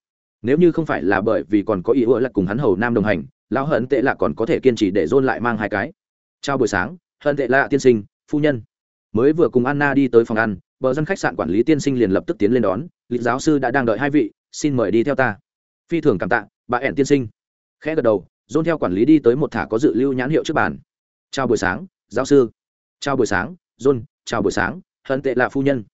Nếu như không phải là bởi vì còn có ý ưa là cùng hắn hầu nam đồng hành, lão hận tệ lạ còn có thể kiên trì để dôn lại mang hai cái. Chào buổi sáng, hận tệ lạ tiên sinh, phu nhân. Mới vừa cùng anna đi tới phòng ăn bờ dân khách sạn quản lý tiên sinh liền lập tức tiến lên đón lịch giáo sư đã đang đợi hai vị, xin mời đi theo ta. Phi thường cảm tạ, bà ẻn tiên sinh. Khẽ gật đầu dôn theo quản lý đi tới một thả có dự lưu nhãn hiệu trước bàn. Chào buổi sáng, giáo sư. Chào buổi sáng, john, chào buổi sáng hận tệ là phu nhân.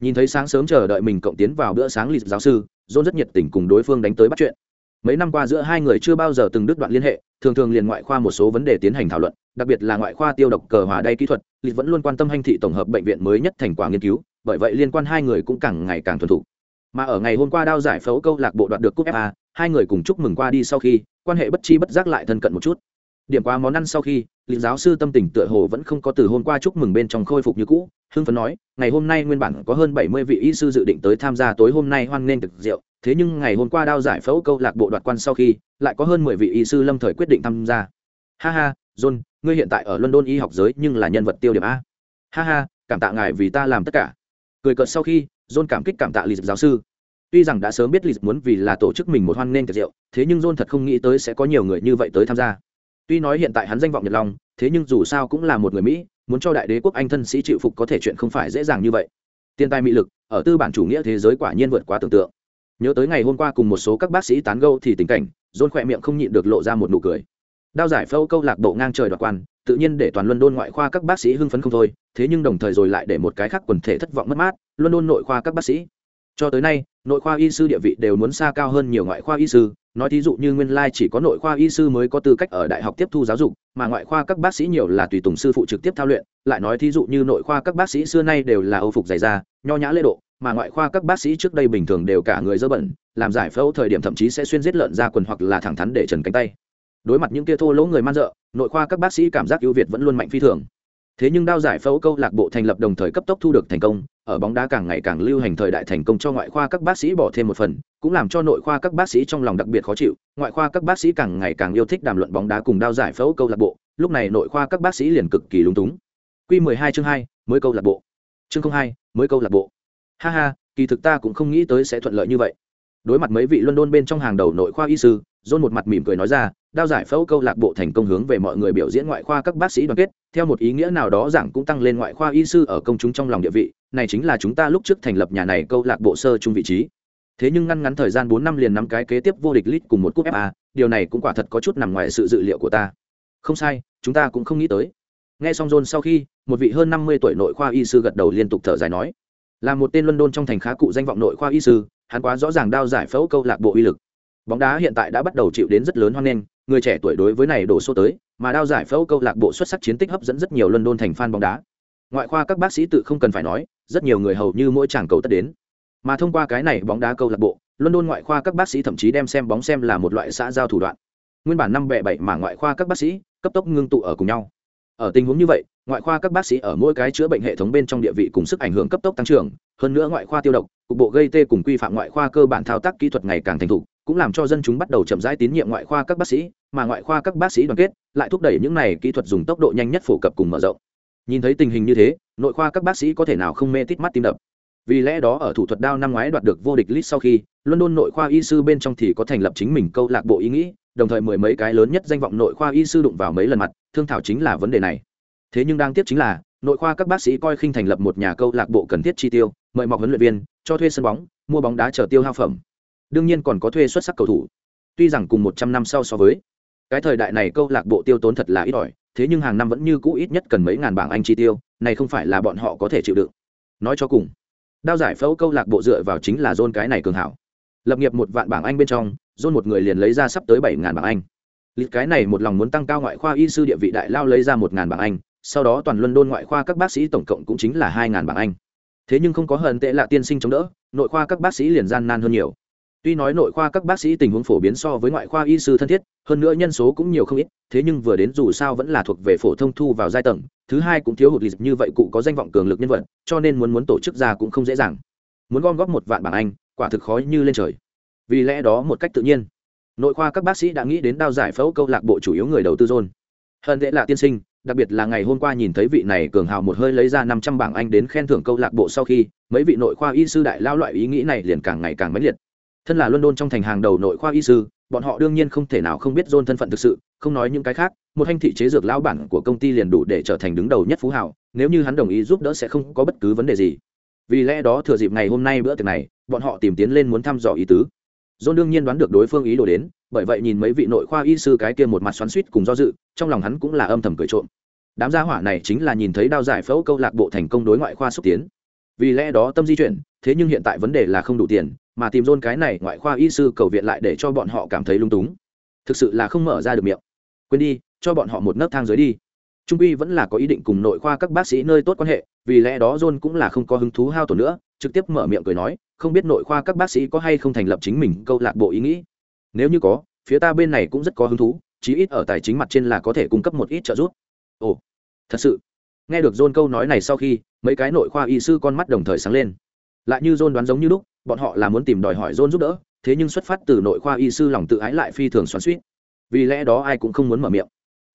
Nhìn thấy sáng sớm chờ đợi mình cộng tiến vào bữa sáng lịch giáo sư, john rất nhiệt tình cùng đối phương đánh tới bắt chuyện. Mấy năm qua giữa hai người chưa bao giờ từng đứt đoạn liên hệ, thường thường liền ngoại khoa một số vấn đề tiến hành thảo luận, đặc biệt là ngoại khoa tiêu độc cờ hòa đay kỹ thuật lịch vẫn luôn quan tâm hành thị tổng hợp bệnh viện mới nhất thành quả nghiên cứu bởi vậy liên quan hai người cũng càng ngày càng thuần thục. Mà ở ngày hôm qua đao giải phẫu câu lạc bộ đoạt được cúp fa hai người cùng chúc mừng qua đi sau khi, quan hệ bất chi bất giác lại thân cận một chút. Điểm qua món ăn sau khi, lý giáo sư tâm tình tựa hồ vẫn không có từ hôm qua chúc mừng bên trong khôi phục như cũ, hưng phấn nói, ngày hôm nay nguyên bản có hơn bảy mươi vị y sư dự định tới tham gia tối hôm nay hoan nghênh thực rượu, thế nhưng ngày hôm qua đao giải phẫu câu lạc bộ đoạt quan sau khi, lại có hơn mười vị y sư lâm thời quyết định tham gia. Ha ha, john, ngươi hiện tại ở london y học giới nhưng là nhân vật tiêu điểm a. Ha ha, cảm tạ ngài vì ta làm tất cả cười cợt sau khi, john cảm kích cảm tạ lì giáo sư. Tuy rằng đã sớm biết lì muốn vì là tổ chức mình một hoan nghênh tiệc rượu, thế nhưng john thật không nghĩ tới sẽ có nhiều người như vậy tới tham gia. Tuy nói hiện tại hắn danh vọng nhật long, thế nhưng dù sao cũng là một người mỹ, muốn cho đại đế quốc anh thân sĩ chịu phục có thể chuyện không phải dễ dàng như vậy. Tiền tài mỹ lực, ở tư bản chủ nghĩa thế giới quả nhiên vượt quá tưởng tượng. Nhớ tới ngày hôm qua cùng một số các bác sĩ tán gâu thì tình cảnh, john khỏe miệng không nhịn được lộ ra một nụ cười đao giải phẫu câu lạc bộ ngang trời đoạt quan tự nhiên để toàn Luân Đôn ngoại khoa các bác sĩ hưng phấn không thôi, thế nhưng đồng thời rồi lại để một cái khác quần thể thất vọng mất mát, Luân Đôn nội khoa các bác sĩ. Cho tới nay, nội khoa y sư địa vị đều muốn xa cao hơn nhiều ngoại khoa y sư, nói thí dụ như nguyên lai chỉ có nội khoa y sư mới có tư cách ở đại học tiếp thu giáo dục, mà ngoại khoa các bác sĩ nhiều là tùy tùng sư phụ trực tiếp thao luyện, lại nói thí dụ như nội khoa các bác sĩ xưa nay đều là âu phục dày da, nho nhã lễ độ, mà ngoại khoa các bác sĩ trước đây bình thường đều cả người dơ bẩn, làm giải phẫu thời điểm thậm chí sẽ xuyên giết lợn ra quần hoặc là thẳng thắn để trần cánh tay đối mặt những kia thô lỗ người man dợ nội khoa các bác sĩ cảm giác ưu việt vẫn luôn mạnh phi thường. Thế nhưng đao giải phẫu câu lạc bộ thành lập đồng thời cấp tốc thu được thành công ở bóng đá càng ngày càng lưu hành thời đại thành công cho ngoại khoa các bác sĩ bỏ thêm một phần cũng làm cho nội khoa các bác sĩ trong lòng đặc biệt khó chịu ngoại khoa các bác sĩ càng ngày càng yêu thích đàm luận bóng đá cùng đao giải phẫu câu lạc bộ lúc này nội khoa các bác sĩ liền cực kỳ lúng túng. Q 12 chương 2, mới câu lạc bộ. Chương 02, mới câu lạc bộ. Ha ha kỳ thực ta cũng không nghĩ tới sẽ thuận lợi như vậy. Đối mặt mấy vị london bên trong hàng đầu nội khoa y sư john một mặt mỉm cười nói ra đao giải phẫu câu lạc bộ thành công hướng về mọi người biểu diễn ngoại khoa các bác sĩ đoàn kết. Theo một ý nghĩa nào đó giảng cũng tăng lên ngoại khoa y sư ở công chúng trong lòng địa vị. Này chính là chúng ta lúc trước thành lập nhà này câu lạc bộ sơ chung vị trí. Thế nhưng ngăn ngắn thời gian bốn năm liền năm cái kế tiếp vô địch lit cùng một cúp fa điều này cũng quả thật có chút nằm ngoài sự dự liệu của ta. Không sai, chúng ta cũng không nghĩ tới. Nghe xong john sau khi, một vị hơn năm mươi tuổi nội khoa y sư gật đầu liên tục thở dài nói, là một tên london trong thành khá cụ danh vọng nội khoa y sư, hắn quá rõ ràng đao giải phẫu câu lạc bộ uy lực. Bóng đá hiện tại đã bắt đầu chịu đến rất lớn hoan nghênh người trẻ tuổi đối với này đổ số tới, mà đao giải phẫu câu lạc bộ xuất sắc chiến tích hấp dẫn rất nhiều london thành fan bóng đá. Ngoại khoa các bác sĩ tự không cần phải nói, rất nhiều người hầu như mỗi chàng cầu tất đến. Mà thông qua cái này bóng đá câu lạc bộ, london ngoại khoa các bác sĩ thậm chí đem xem bóng xem là một loại xã giao thủ đoạn. Nguyên bản năm bè bảy mà ngoại khoa các bác sĩ, cấp tốc ngưng tụ ở cùng nhau. Ở tình huống như vậy, ngoại khoa các bác sĩ ở mỗi cái chữa bệnh hệ thống bên trong địa vị cùng sức ảnh hưởng cấp tốc tăng trưởng, hơn nữa ngoại khoa tiêu độc, cục bộ gây tê cùng quy phạm ngoại khoa cơ bản thao tác kỹ thuật ngày càng thành thục cũng làm cho dân chúng bắt đầu chậm rãi tín nhiệm ngoại khoa các bác sĩ, mà ngoại khoa các bác sĩ đoàn kết lại thúc đẩy những này kỹ thuật dùng tốc độ nhanh nhất phổ cập cùng mở rộng. Nhìn thấy tình hình như thế, nội khoa các bác sĩ có thể nào không mê tít mắt tim đập? Vì lẽ đó ở thủ thuật đao năm ngoái đoạt được vô địch list sau khi, london nội khoa y sư bên trong thì có thành lập chính mình câu lạc bộ ý nghĩ, đồng thời mười mấy cái lớn nhất danh vọng nội khoa y sư đụng vào mấy lần mặt, thương thảo chính là vấn đề này. Thế nhưng đang tiếp chính là, nội khoa các bác sĩ coi khinh thành lập một nhà câu lạc bộ cần thiết chi tiêu, mời mọc huấn luyện viên, cho thuê sân bóng, mua bóng đá chờ tiêu hao phẩm đương nhiên còn có thuê xuất sắc cầu thủ. Tuy rằng cùng một trăm năm sau so với, cái thời đại này câu lạc bộ tiêu tốn thật là ít ỏi, thế nhưng hàng năm vẫn như cũ ít nhất cần mấy ngàn bảng anh chi tiêu, này không phải là bọn họ có thể chịu đựng. Nói cho cùng, đao giải phẫu câu lạc bộ dựa vào chính là dôn cái này cường hảo. Lập nghiệp một vạn bảng anh bên trong dôn một người liền lấy ra sắp tới bảy ngàn bảng anh. Lịch cái này một lòng muốn tăng cao ngoại khoa y sư địa vị đại lao lấy ra một ngàn bảng anh, sau đó toàn luân đôn ngoại khoa các bác sĩ tổng cộng cũng chính là hai ngàn bảng anh. Thế nhưng không có hận tệ lạ tiên sinh chống đỡ, nội khoa các bác sĩ liền gian nan hơn nhiều tuy nói nội khoa các bác sĩ tình huống phổ biến so với ngoại khoa y sư thân thiết, hơn nữa nhân số cũng nhiều không ít, thế nhưng vừa đến dù sao vẫn là thuộc về phổ thông thu vào giai tầng, thứ hai cũng thiếu hụt lịch như vậy cụ có danh vọng cường lực nhân vật, cho nên muốn muốn tổ chức ra cũng không dễ dàng. Muốn gom góp một vạn bảng anh, quả thực khó như lên trời. Vì lẽ đó một cách tự nhiên, nội khoa các bác sĩ đã nghĩ đến đao giải phẫu câu lạc bộ chủ yếu người đầu tư dồn. hơn thế là tiên sinh, đặc biệt là ngày hôm qua nhìn thấy vị này cường hào một hơi lấy ra năm trăm bảng anh đến khen thưởng câu lạc bộ sau khi, mấy vị nội khoa y sư đại lao loại ý nghĩ này liền càng ngày càng mãnh liệt thân là london trong thành hàng đầu nội khoa y sư, bọn họ đương nhiên không thể nào không biết john thân phận thực sự, không nói những cái khác, một hành thị chế dược lão bản của công ty liền đủ để trở thành đứng đầu nhất phú hảo nếu như hắn đồng ý giúp đỡ sẽ không có bất cứ vấn đề gì. Vì lẽ đó thừa dịp ngày hôm nay bữa tiệc này, bọn họ tìm tiến lên muốn thăm dò ý tứ. John đương nhiên đoán được đối phương ý đồ đến, bởi vậy nhìn mấy vị nội khoa y sư cái kia một mặt xoắn suýt cùng do dự, trong lòng hắn cũng là âm thầm cười trộm. Đám gia hỏa này chính là nhìn thấy đao giải phẫu câu lạc bộ thành công đối ngoại khoa xúc tiến. Vì lẽ đó tâm di chuyển, thế nhưng hiện tại vấn đề là không đủ tiền mà tìm rôn cái này ngoại khoa y sư cầu viện lại để cho bọn họ cảm thấy lung túng. Thực sự là không mở ra được miệng. Quên đi, cho bọn họ một nấc thang dưới đi. Trung quy vẫn là có ý định cùng nội khoa các bác sĩ nơi tốt quan hệ, vì lẽ đó john cũng là không có hứng thú hao tổn nữa, trực tiếp mở miệng cười nói, không biết nội khoa các bác sĩ có hay không thành lập chính mình câu lạc bộ ý nghĩ. Nếu như có, phía ta bên này cũng rất có hứng thú, chí ít ở tài chính mặt trên là có thể cung cấp một ít trợ giúp. Ồ, thật sự. Nghe được john câu nói này sau khi, mấy cái nội khoa y sư con mắt đồng thời sáng lên. Lại như john đoán giống như lúc bọn họ là muốn tìm đòi hỏi john giúp đỡ, thế nhưng xuất phát từ nội khoa y sư lòng tự ái lại phi thường xoắn suýt vì lẽ đó ai cũng không muốn mở miệng.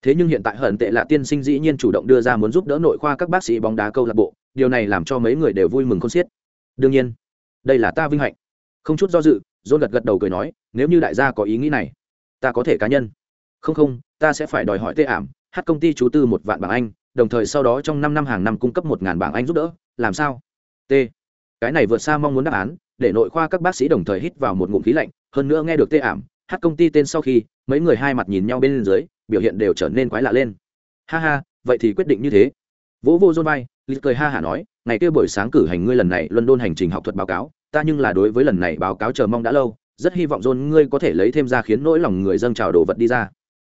Thế nhưng hiện tại hận tệ là tiên sinh dĩ nhiên chủ động đưa ra muốn giúp đỡ nội khoa các bác sĩ bóng đá câu lạc bộ, điều này làm cho mấy người đều vui mừng con xiết. Đương nhiên, đây là ta vinh hạnh. Không chút do dự, john gật gật đầu cười nói, nếu như đại gia có ý nghĩ này, ta có thể cá nhân. Không không, ta sẽ phải đòi hỏi tê ảm, hát công ty chú tư một vạn bảng anh, đồng thời sau đó trong năm năm hàng năm cung cấp một ngàn bảng anh giúp đỡ, làm sao? T. Cái này vượt xa mong muốn đáp án để nội khoa các bác sĩ đồng thời hít vào một ngụm khí lạnh, hơn nữa nghe được tê ảm, hát công ty tên sau khi, mấy người hai mặt nhìn nhau bên dưới, biểu hiện đều trở nên quái lạ lên. Ha ha, vậy thì quyết định như thế. Vỗ vô dôn vai lịch cười ha hả nói, ngày kia buổi sáng cử hành ngươi lần này luân đôn hành trình học thuật báo cáo, ta nhưng là đối với lần này báo cáo chờ mong đã lâu, rất hy vọng dôn ngươi có thể lấy thêm ra khiến nỗi lòng người dâng trào đồ vật đi ra.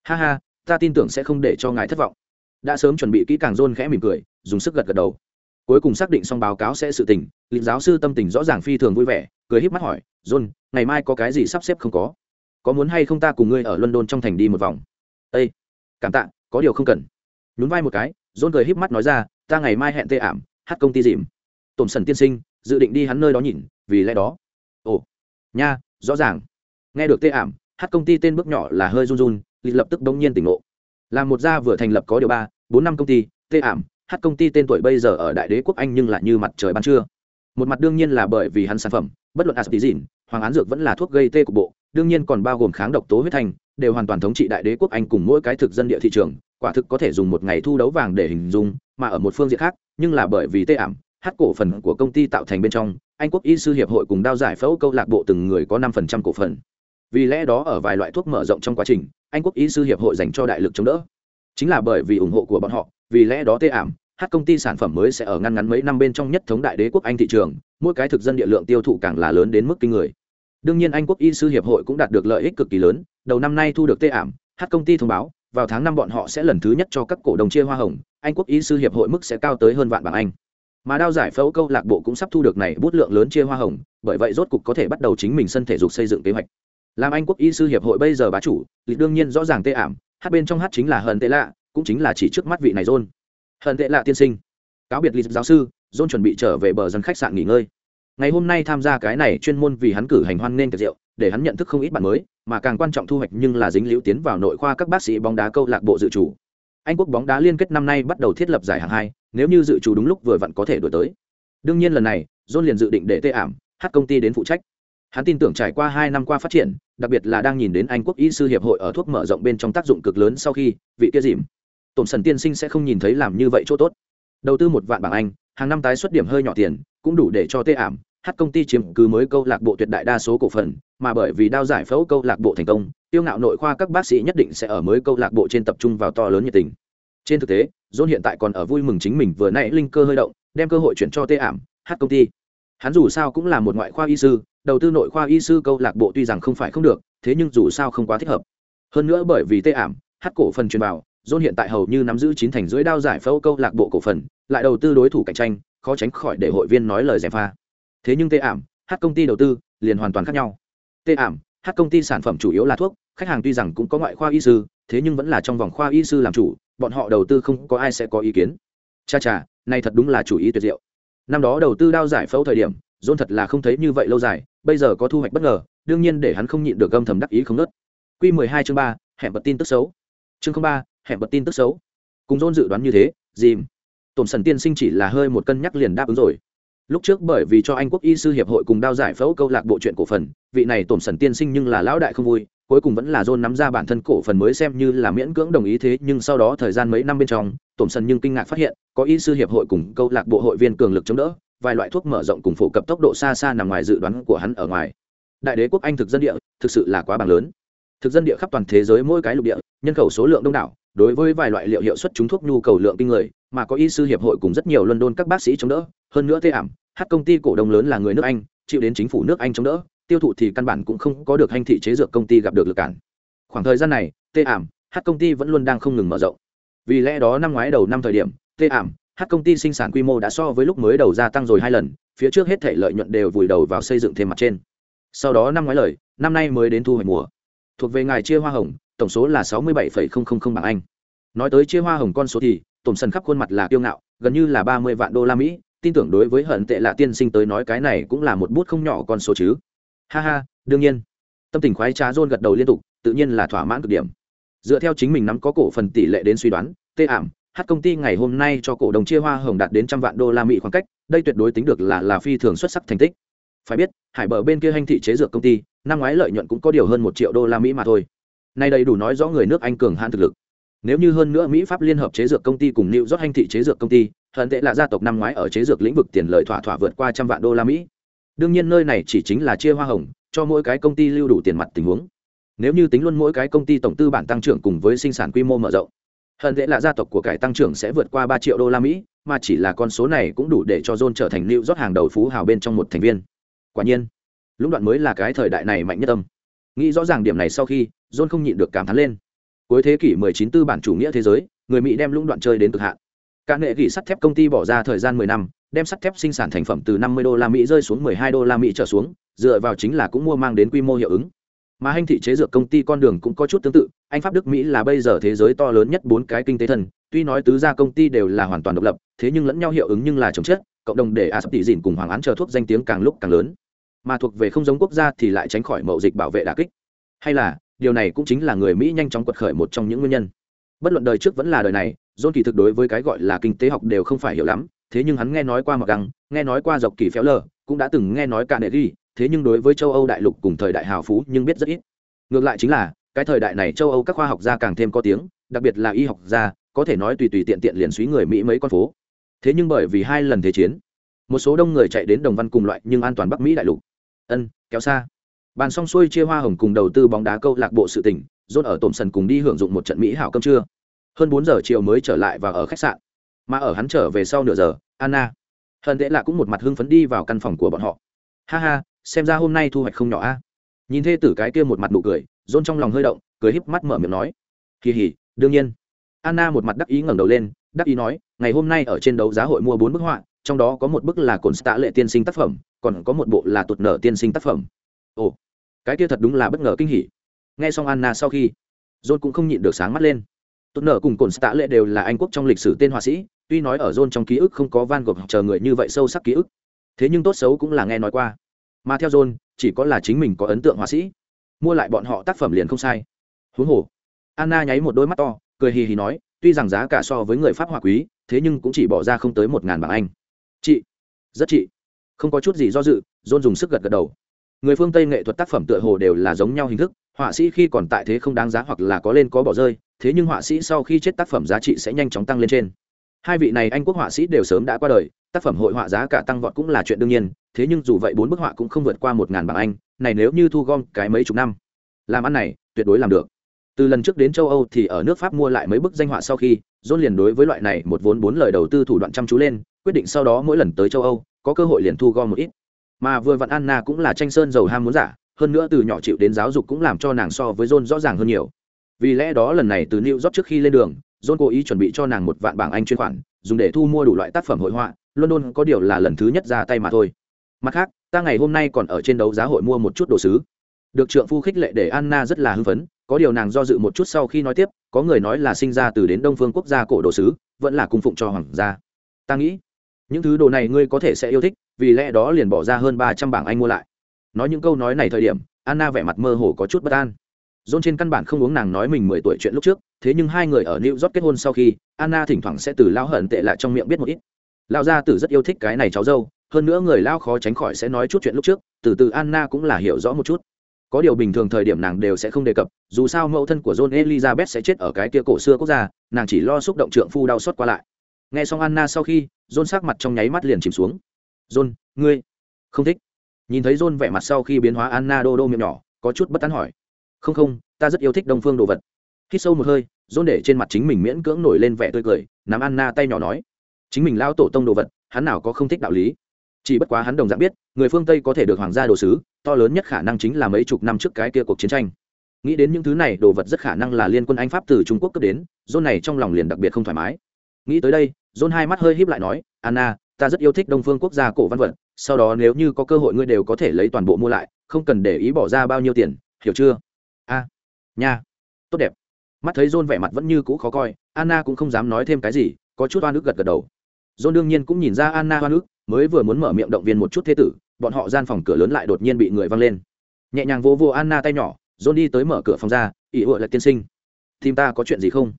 Ha ha, ta tin tưởng sẽ không để cho ngài thất vọng. Đã sớm chuẩn bị kỹ càng dôn khẽ mỉm cười, dùng sức gật gật đầu cuối cùng xác định xong báo cáo sẽ sự tình lịch giáo sư tâm tình rõ ràng phi thường vui vẻ, cười híp mắt hỏi, john, ngày mai có cái gì sắp xếp không có? Có muốn hay không ta cùng ngươi ở london trong thành đi một vòng? Ây cảm tạ, có điều không cần. Nhún vai một cái, john cười híp mắt nói ra, ta ngày mai hẹn tê ảm, hát công ty dìm. Tổn sần tiên sinh, dự định đi hắn nơi đó nhìn, vì lẽ đó. Ồ, nha, rõ ràng. Nghe được tê ảm, hát công ty tên bước nhỏ là hơi run run lịch lập tức bỗng nhiên tỉnh ngộ. Là một gia vừa thành lập có điều ba, bốn năm công ty, tê ảm hát công ty tên tuổi bây giờ ở đại đế quốc anh nhưng lại như mặt trời ban trưa. Một mặt đương nhiên là bởi vì hắn sản phẩm, bất luận aspizin hoàng án dược vẫn là thuốc gây tê cục bộ, đương nhiên còn bao gồm kháng độc tố huyết thanh, đều hoàn toàn thống trị đại đế quốc anh cùng mỗi cái thực dân địa thị trường, quả thực có thể dùng một ngày thu đấu vàng để hình dung, mà ở một phương diện khác, nhưng là bởi vì tê ảm, hát cổ phần của công ty tạo thành bên trong, anh quốc y sư hiệp hội cùng đao giải phẫu câu lạc bộ từng người có năm phần trăm cổ phần. Vì lẽ đó ở vài loại thuốc mở rộng trong quá trình, anh quốc y sư hiệp hội dành cho đại lực chống đỡ. Chính là bởi vì ủng hộ của bọn họ vì lẽ đó tê ảm, hát công ty sản phẩm mới sẽ ở ngăn ngắn mấy năm bên trong nhất thống đại đế quốc anh thị trường, mỗi cái thực dân địa lượng tiêu thụ càng là lớn đến mức kinh người. Đương nhiên anh quốc y sư hiệp hội cũng đạt được lợi ích cực kỳ lớn, đầu năm nay thu được tê ảm, hát công ty thông báo, vào tháng năm bọn họ sẽ lần thứ nhất cho các cổ đồng chia hoa hồng, anh quốc y sư hiệp hội mức sẽ cao tới hơn vạn bảng anh. Mà đao giải phẫu câu lạc bộ cũng sắp thu được này bút lượng lớn chia hoa hồng, bởi vậy rốt cục có thể bắt đầu chính mình sân thể dục xây dựng kế hoạch. Làm anh quốc y sư hiệp hội bây giờ bá chủ lịch đương nhiên rõ ràng tê ảm, hát bên trong hát chính là hận tệ lạ cũng chính là chỉ trước mắt vị này rôn hận tệ lạ tiên sinh. Cáo biệt lịch giáo sư rôn chuẩn bị trở về bờ dân khách sạn nghỉ ngơi. Ngày hôm nay tham gia cái này chuyên môn vì hắn cử hành hoan nên tiệc rượu, để hắn nhận thức không ít bạn mới, mà càng quan trọng thu hoạch nhưng là dính liễu tiến vào nội khoa các bác sĩ bóng đá câu lạc bộ dự chủ anh quốc bóng đá liên kết năm nay bắt đầu thiết lập giải hạng hai, nếu như dự chủ đúng lúc vừa vặn có thể đổi tới. Đương nhiên lần này, john liền dự định để tê ảm, hát công ty đến phụ trách. Hắn tin tưởng trải qua hai năm qua phát triển, đặc biệt là đang nhìn đến anh quốc y sư hiệp hội ở thuốc mở rộng bên trong tác dụng cực lớn sau khi vị kia dìm tổn sần tiên sinh sẽ không nhìn thấy làm như vậy chỗ tốt. Đầu tư một vạn bảng anh, hàng năm tái xuất điểm hơi nhỏ tiền, cũng đủ để cho tê ảm. Hát công ty chiếm cứ mới câu lạc bộ tuyệt đại đa số cổ phần, mà bởi vì đao giải phẫu câu lạc bộ thành công, tiêu ngạo nội khoa các bác sĩ nhất định sẽ ở mới câu lạc bộ trên tập trung vào to lớn nhiệt tình. Trên thực tế, john hiện tại còn ở vui mừng chính mình vừa nãy linh cơ hơi động, đem cơ hội chuyển cho tê ảm, hát công ty. Hắn dù sao cũng là một ngoại khoa y sư, đầu tư nội khoa y sư câu lạc bộ tuy rằng không phải không được, thế nhưng dù sao không quá thích hợp. Hơn nữa bởi vì tê ảm, hát cổ phần truyền vào john hiện tại hầu như nắm giữ chín thành dưới đao giải phẫu câu lạc bộ cổ phần, lại đầu tư đối thủ cạnh tranh, khó tránh khỏi để hội viên nói lời gièm pha. Thế nhưng tê ảm, hát công ty đầu tư, liền hoàn toàn khác nhau. Tê ảm, hát công ty sản phẩm chủ yếu là thuốc, khách hàng tuy rằng cũng có ngoại khoa y sư, thế nhưng vẫn là trong vòng khoa y sư làm chủ, bọn họ đầu tư không có ai sẽ có ý kiến. Cha cha, này thật đúng là chủ ý tuyệt diệu. Năm đó đầu tư đao giải phẫu thời điểm, John thật là không thấy như vậy lâu dài, bây giờ có thu hoạch bất ngờ, đương nhiên để hắn không nhịn được gâm thầm đắc ý không nớt. Q mười hai chương ba, hẹn bật tin tức xấu. Chương ba hẹn bật tin tức xấu cùng dôn dự đoán như thế dìm tổn sần tiên sinh chỉ là hơi một cân nhắc liền đáp ứng rồi lúc trước bởi vì cho anh quốc y sư hiệp hội cùng đao giải phẫu câu lạc bộ chuyện cổ phần vị này tổn sần tiên sinh nhưng là lão đại không vui cuối cùng vẫn là John nắm ra bản thân cổ phần mới xem như là miễn cưỡng đồng ý thế, nhưng sau đó thời gian mấy năm bên trong, Tổn sần nhưng kinh ngạc phát hiện, có y sư hiệp hội cùng câu lạc bộ hội viên cường lực chống đỡ, vài loại thuốc mở rộng cùng phổ cập tốc độ xa xa nằm ngoài dự đoán của hắn ở ngoài. Đại đế quốc Anh thực dân địa, thực sự là quá bằng lớn. Thực dân địa khắp toàn thế giới mỗi cái lục địa, nhân khẩu số lượng đông đảo, đối với vài loại liệu hiệu suất chúng thuốc nhu cầu lượng kinh người, mà có y sư hiệp hội cùng rất nhiều London các bác sĩ chống đỡ, hơn nữa tê ảm, hát công ty cổ đông lớn là người nước Anh, chịu đến chính phủ nước Anh chống đỡ, tiêu thụ thì căn bản cũng không có được hành thị chế dược công ty gặp được lực cản. Khoảng thời gian này tê ảm hát công ty vẫn luôn đang không ngừng mở rộng. Vì lẽ đó năm ngoái đầu năm thời điểm tê ảm hát công ty sinh sản quy mô đã so với lúc mới đầu gia tăng rồi hai lần phía trước hết thể lợi nhuận đều vùi đầu vào xây dựng thêm mặt trên. Sau đó năm ngoái lời năm nay mới đến thu hoạch mùa. Thuộc về ngài chia hoa hồng tổng số là sáu mươi bảy bảng anh. Nói tới chia hoa hồng con số thì, tổng sân khắp khuôn mặt là kiêu ngạo, gần như là ba mươi vạn đô la mỹ. Tin tưởng đối với hận tệ lạ tiên sinh tới nói cái này cũng là một bút không nhỏ con số chứ. Ha ha, đương nhiên. Tâm tình khoái trá rôn gật đầu liên tục, tự nhiên là thỏa mãn cực điểm. Dựa theo chính mình nắm có cổ phần tỷ lệ đến suy đoán, tê ảm, hát công ty ngày hôm nay cho cổ đồng chia hoa hồng đạt đến trăm vạn đô la mỹ khoảng cách, đây tuyệt đối tính được là là phi thường xuất sắc thành tích. Phải biết, hải bờ bên kia hành thị chế dược công ty, năm ngoái lợi nhuận cũng có điều hơn một triệu đô la mỹ mà thôi nay đầy đủ nói rõ người nước anh cường hãn thực lực. Nếu như hơn nữa mỹ pháp liên hợp chế dược công ty cùng New rót anh thị chế dược công ty hận tệ là gia tộc năm ngoái ở chế dược lĩnh vực tiền lợi thỏa thỏa vượt qua trăm vạn đô la mỹ. Đương nhiên nơi này chỉ chính là chia hoa hồng, cho mỗi cái công ty lưu đủ tiền mặt tình huống. Nếu như tính luôn mỗi cái công ty tổng tư bản tăng trưởng cùng với sinh sản quy mô mở rộng hận tệ là gia tộc của cải tăng trưởng sẽ vượt qua ba triệu đô la mỹ, mà chỉ là con số này cũng đủ để cho john trở thành New rót hàng đầu phú hào bên trong một thành viên. Quả nhiên, lũng đoạn mới là cái thời đại này mạnh nhất tâm nghĩ rõ ràng điểm này sau khi john không nhịn được cảm thán lên. Cuối thế kỷ 19 tư bản chủ nghĩa thế giới người mỹ đem lũng đoạn chơi đến cực hạn. Cả nghệ gỉ sắt thép công ty bỏ ra thời gian 10 năm đem sắt thép sinh sản thành phẩm từ 50 đô la mỹ rơi xuống 12 đô la mỹ trở xuống dựa vào chính là cũng mua mang đến quy mô hiệu ứng. Mà hành thị chế dược công ty con đường cũng có chút tương tự anh pháp đức mỹ là bây giờ thế giới to lớn nhất bốn cái kinh tế thần, tuy nói tứ gia công ty đều là hoàn toàn độc lập thế nhưng lẫn nhau hiệu ứng nhưng là chống chết cộng đồng để a sắp tỷ dìn cùng hoàng án chờ thuốc danh tiếng càng lúc càng lớn mà thuộc về không giống quốc gia thì lại tránh khỏi mậu dịch bảo vệ đà kích. Hay là, điều này cũng chính là người mỹ nhanh chóng quật khởi một trong những nguyên nhân. Bất luận đời trước vẫn là đời này, John kỳ thực đối với cái gọi là kinh tế học đều không phải hiểu lắm, thế nhưng hắn nghe nói qua mặc găng, nghe nói qua dọc kỳ phéo lờ, cũng đã từng nghe nói cả nệ ghi, thế nhưng đối với châu âu đại lục cùng thời đại hào phú nhưng biết rất ít. Ngược lại chính là, cái thời đại này châu âu các khoa học gia càng thêm có tiếng, đặc biệt là y học gia, có thể nói tùy tùy tiện tiện liền suý người mỹ mấy con phố. Thế nhưng bởi vì hai lần thế chiến, một số đông người chạy đến đồng văn cùng loại nhưng an toàn bắc mỹ đại lục ân, kéo xa. Bàn xong xuôi chia hoa hồng cùng đầu tư bóng đá câu lạc bộ sự tỉnh dốt ở tổm sần cùng đi hưởng dụng một trận mỹ hảo cơm trưa. Hơn bốn giờ chiều mới trở lại và ở khách sạn. Mà ở hắn trở về sau nửa giờ, anna hận tệ là cũng một mặt hưng phấn đi vào căn phòng của bọn họ. Ha ha, xem ra hôm nay thu hoạch không nhỏ a. Nhìn thê tử cái kia một mặt nụ cười dôn trong lòng hơi động, cười híp mắt mở miệng nói. Kỳ hỉ đương nhiên. Anna một mặt đắc ý ngẩng đầu lên, đắc ý nói, ngày hôm nay ở trên đấu giá hội mua bốn bức họa, trong đó có một bức là cồn stạ lệ tiên sinh tác phẩm còn có một bộ là tụt nở tiên sinh tác phẩm. Ồ, cái kia thật đúng là bất ngờ kinh hỉ. Nghe xong anna sau khi, john cũng không nhịn được sáng mắt lên. Tụt nở cùng cồn tạ lệ đều là anh quốc trong lịch sử tên họa sĩ, tuy nói ở john trong ký ức không có van gogh chờ người như vậy sâu sắc ký ức, thế nhưng tốt xấu cũng là nghe nói qua. Mà theo john, chỉ có là chính mình có ấn tượng họa sĩ. Mua lại bọn họ tác phẩm liền không sai. Huống hồ, anna nháy một đôi mắt to, cười hì hì nói, tuy rằng giá cả so với người pháp họa quý, thế nhưng cũng chỉ bỏ ra không tới một ngàn bảng anh. Chị, rất chị không có chút gì do dự john dùng sức gật gật đầu. Người phương tây nghệ thuật tác phẩm tựa hồ đều là giống nhau hình thức, họa sĩ khi còn tại thế không đáng giá hoặc là có lên có bỏ rơi, thế nhưng họa sĩ sau khi chết tác phẩm giá trị sẽ nhanh chóng tăng lên trên. Hai vị này anh quốc họa sĩ đều sớm đã qua đời, tác phẩm hội họa giá cả tăng vọt cũng là chuyện đương nhiên, thế nhưng dù vậy bốn bức họa cũng không vượt qua một ngàn bảng anh, này nếu như thu gom cái mấy chục năm, làm ăn này tuyệt đối làm được. Từ lần trước đến châu âu thì ở nước pháp mua lại mấy bức danh họa sau khi, dôn liền đối với loại này một vốn bốn lời đầu tư thủ đoạn chăm chú lên, quyết định sau đó mỗi lần tới châu âu có cơ hội liền thu gom một ít. Mà vừa vặn anna cũng là tranh sơn giàu ham muốn giả, hơn nữa từ nhỏ chịu đến giáo dục cũng làm cho nàng so với john rõ ràng hơn nhiều. Vì lẽ đó lần này từ new york trước khi lên đường, john cố ý chuẩn bị cho nàng một vạn bảng anh chuyên khoản, dùng để thu mua đủ loại tác phẩm hội họa, london có điều là lần thứ nhất ra tay mà thôi. Mặt khác, ta ngày hôm nay còn ở trên đấu giá hội mua một chút đồ sứ. Được trượng phu khích lệ để anna rất là hưng phấn, có điều nàng do dự một chút sau khi nói tiếp, có người nói là sinh ra từ đến đông phương quốc gia cổ đồ sứ, vẫn là cung phụng cho hoàng gia. Ta nghĩ những thứ đồ này ngươi có thể sẽ yêu thích vì lẽ đó liền bỏ ra hơn ba trăm bảng anh mua lại nói những câu nói này thời điểm anna vẻ mặt mơ hồ có chút bất an John trên căn bản không uống nàng nói mình mười tuổi chuyện lúc trước, thế nhưng hai người ở New York kết hôn sau khi, Anna thỉnh thoảng sẽ từ lao hận tệ lại trong miệng biết một ít. Lao gia tử rất yêu thích cái này cháu dâu, hơn nữa người lao khó tránh khỏi sẽ nói chút chuyện lúc trước, từ từ Anna cũng là hiểu rõ một chút. Có điều bình thường thời điểm nàng đều sẽ không đề cập, dù sao mẫu thân của John Elizabeth sẽ chết ở cái kia cổ xưa quốc gia, nàng chỉ lo xúc động trượng phu đau xót qua lại. Nghe xong Anna sau khi, John sắc mặt trong nháy mắt liền chìm xuống. "John, ngươi không thích?" Nhìn thấy John vẻ mặt sau khi biến hóa Anna đô đô miệng nhỏ, có chút bất tán hỏi. Không không ta rất yêu thích đông phương đồ vật. Hít sâu một hơi John để trên mặt chính mình miễn cưỡng nổi lên vẻ tươi cười nắm anna tay nhỏ nói chính mình lao tổ tông đồ vật hắn nào có không thích đạo lý? Chỉ bất quá hắn đồng dạng biết người phương tây có thể được hoàng gia đồ sứ to lớn nhất khả năng chính là mấy chục năm trước cái kia cuộc chiến tranh. Nghĩ đến những thứ này đồ vật rất khả năng là liên quân anh pháp từ trung quốc cấp đến dôn này trong lòng liền đặc biệt không thoải mái. Nghĩ tới đây John hai mắt hơi híp lại nói, anna, ta rất yêu thích đông phương quốc gia cổ văn vật, sau đó nếu như có cơ hội ngươi đều có thể lấy toàn bộ mua lại, không cần để ý bỏ ra bao nhiêu tiền, hiểu chưa? A, nha, tốt đẹp. Mắt thấy john vẻ mặt vẫn như cũ khó coi, anna cũng không dám nói thêm cái gì, có chút oan ức gật gật đầu. John đương nhiên cũng nhìn ra anna oan ức, mới vừa muốn mở miệng động viên một chút thế tử, bọn họ gian phòng cửa lớn lại đột nhiên bị người văng lên. Nhẹ nhàng vô vô anna tay nhỏ, john đi tới mở cửa phòng ra ỷ ựa là tiên sinh, tìm ta có chuyện gì không?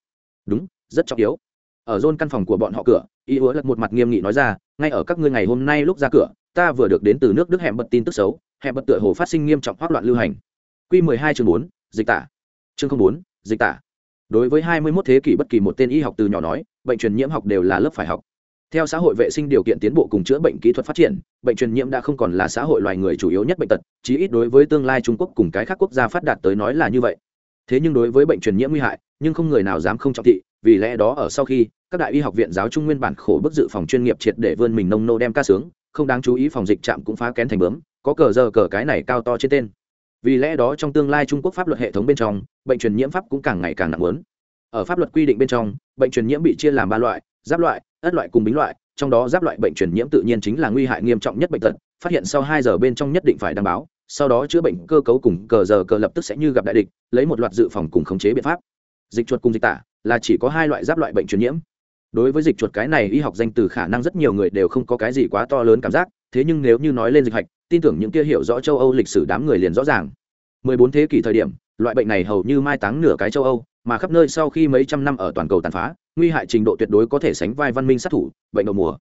Đúng, rất trọng yếu ở john căn phòng của bọn họ cửa, y ựa lật một mặt nghiêm nghị nói ra, ngay ở các ngươi ngày hôm nay lúc ra cửa, ta vừa được đến từ nước đức hẹn bật tin tức xấu hẹn bật tựa hồ phát sinh nghiêm trọng hoác loạn lưu hành. Q mười hai chương bốn, dịch tả. Chương bốn, dịch tả. Đối với hai mươi 21 thế kỷ bất kỳ một tên y học từ nhỏ nói, bệnh truyền nhiễm học đều là lớp phải học. Theo xã hội vệ sinh điều kiện tiến bộ cùng chữa bệnh kỹ thuật phát triển, bệnh truyền nhiễm đã không còn là xã hội loài người chủ yếu nhất bệnh tật, chí ít đối với tương lai trung quốc cùng cái khác quốc gia phát đạt tới nói là như vậy. Thế nhưng đối với bệnh truyền nhiễm nguy hại, nhưng không người nào dám không trọng thị vì lẽ đó ở sau khi, các đại y học viện giáo trung nguyên bản khổ bức dự phòng chuyên nghiệp triệt để vươn mình nông nô đem ca sướng, không đáng chú ý phòng dịch trạm cũng phá kén thành bướm, có cờ giờ cờ cái này cao to trên tên. Vì lẽ đó trong tương lai trung quốc pháp luật hệ thống bên trong, bệnh truyền nhiễm pháp cũng càng ngày càng nặng lớn. Ở pháp luật quy định bên trong, bệnh truyền nhiễm bị chia làm ba loại, giáp loại, ất loại cùng bính loại, trong đó giáp loại bệnh truyền nhiễm tự nhiên chính là nguy hại nghiêm trọng nhất bệnh tật, phát hiện sau hai giờ bên trong nhất định phải đăng báo, sau đó chữa bệnh cơ cấu cùng cờ giờ cờ lập tức sẽ như gặp đại địch, lấy một loạt dự phòng cùng khống chế biện pháp. Dịch chuột cùng dịch tả là chỉ có hai loại giáp loại bệnh truyền nhiễm. Đối với dịch chuột cái này, y học danh từ khả năng rất nhiều người đều không có cái gì quá to lớn cảm giác, thế nhưng nếu như nói lên dịch hạch, tin tưởng những kia hiểu rõ châu âu lịch sử đám người liền rõ ràng. 14 thế kỷ thời điểm, loại bệnh này hầu như mai táng nửa cái châu âu, mà khắp nơi sau khi mấy trăm năm ở toàn cầu tàn phá, nguy hại trình độ tuyệt đối có thể sánh vai văn minh sát thủ, bệnh đậu mùa.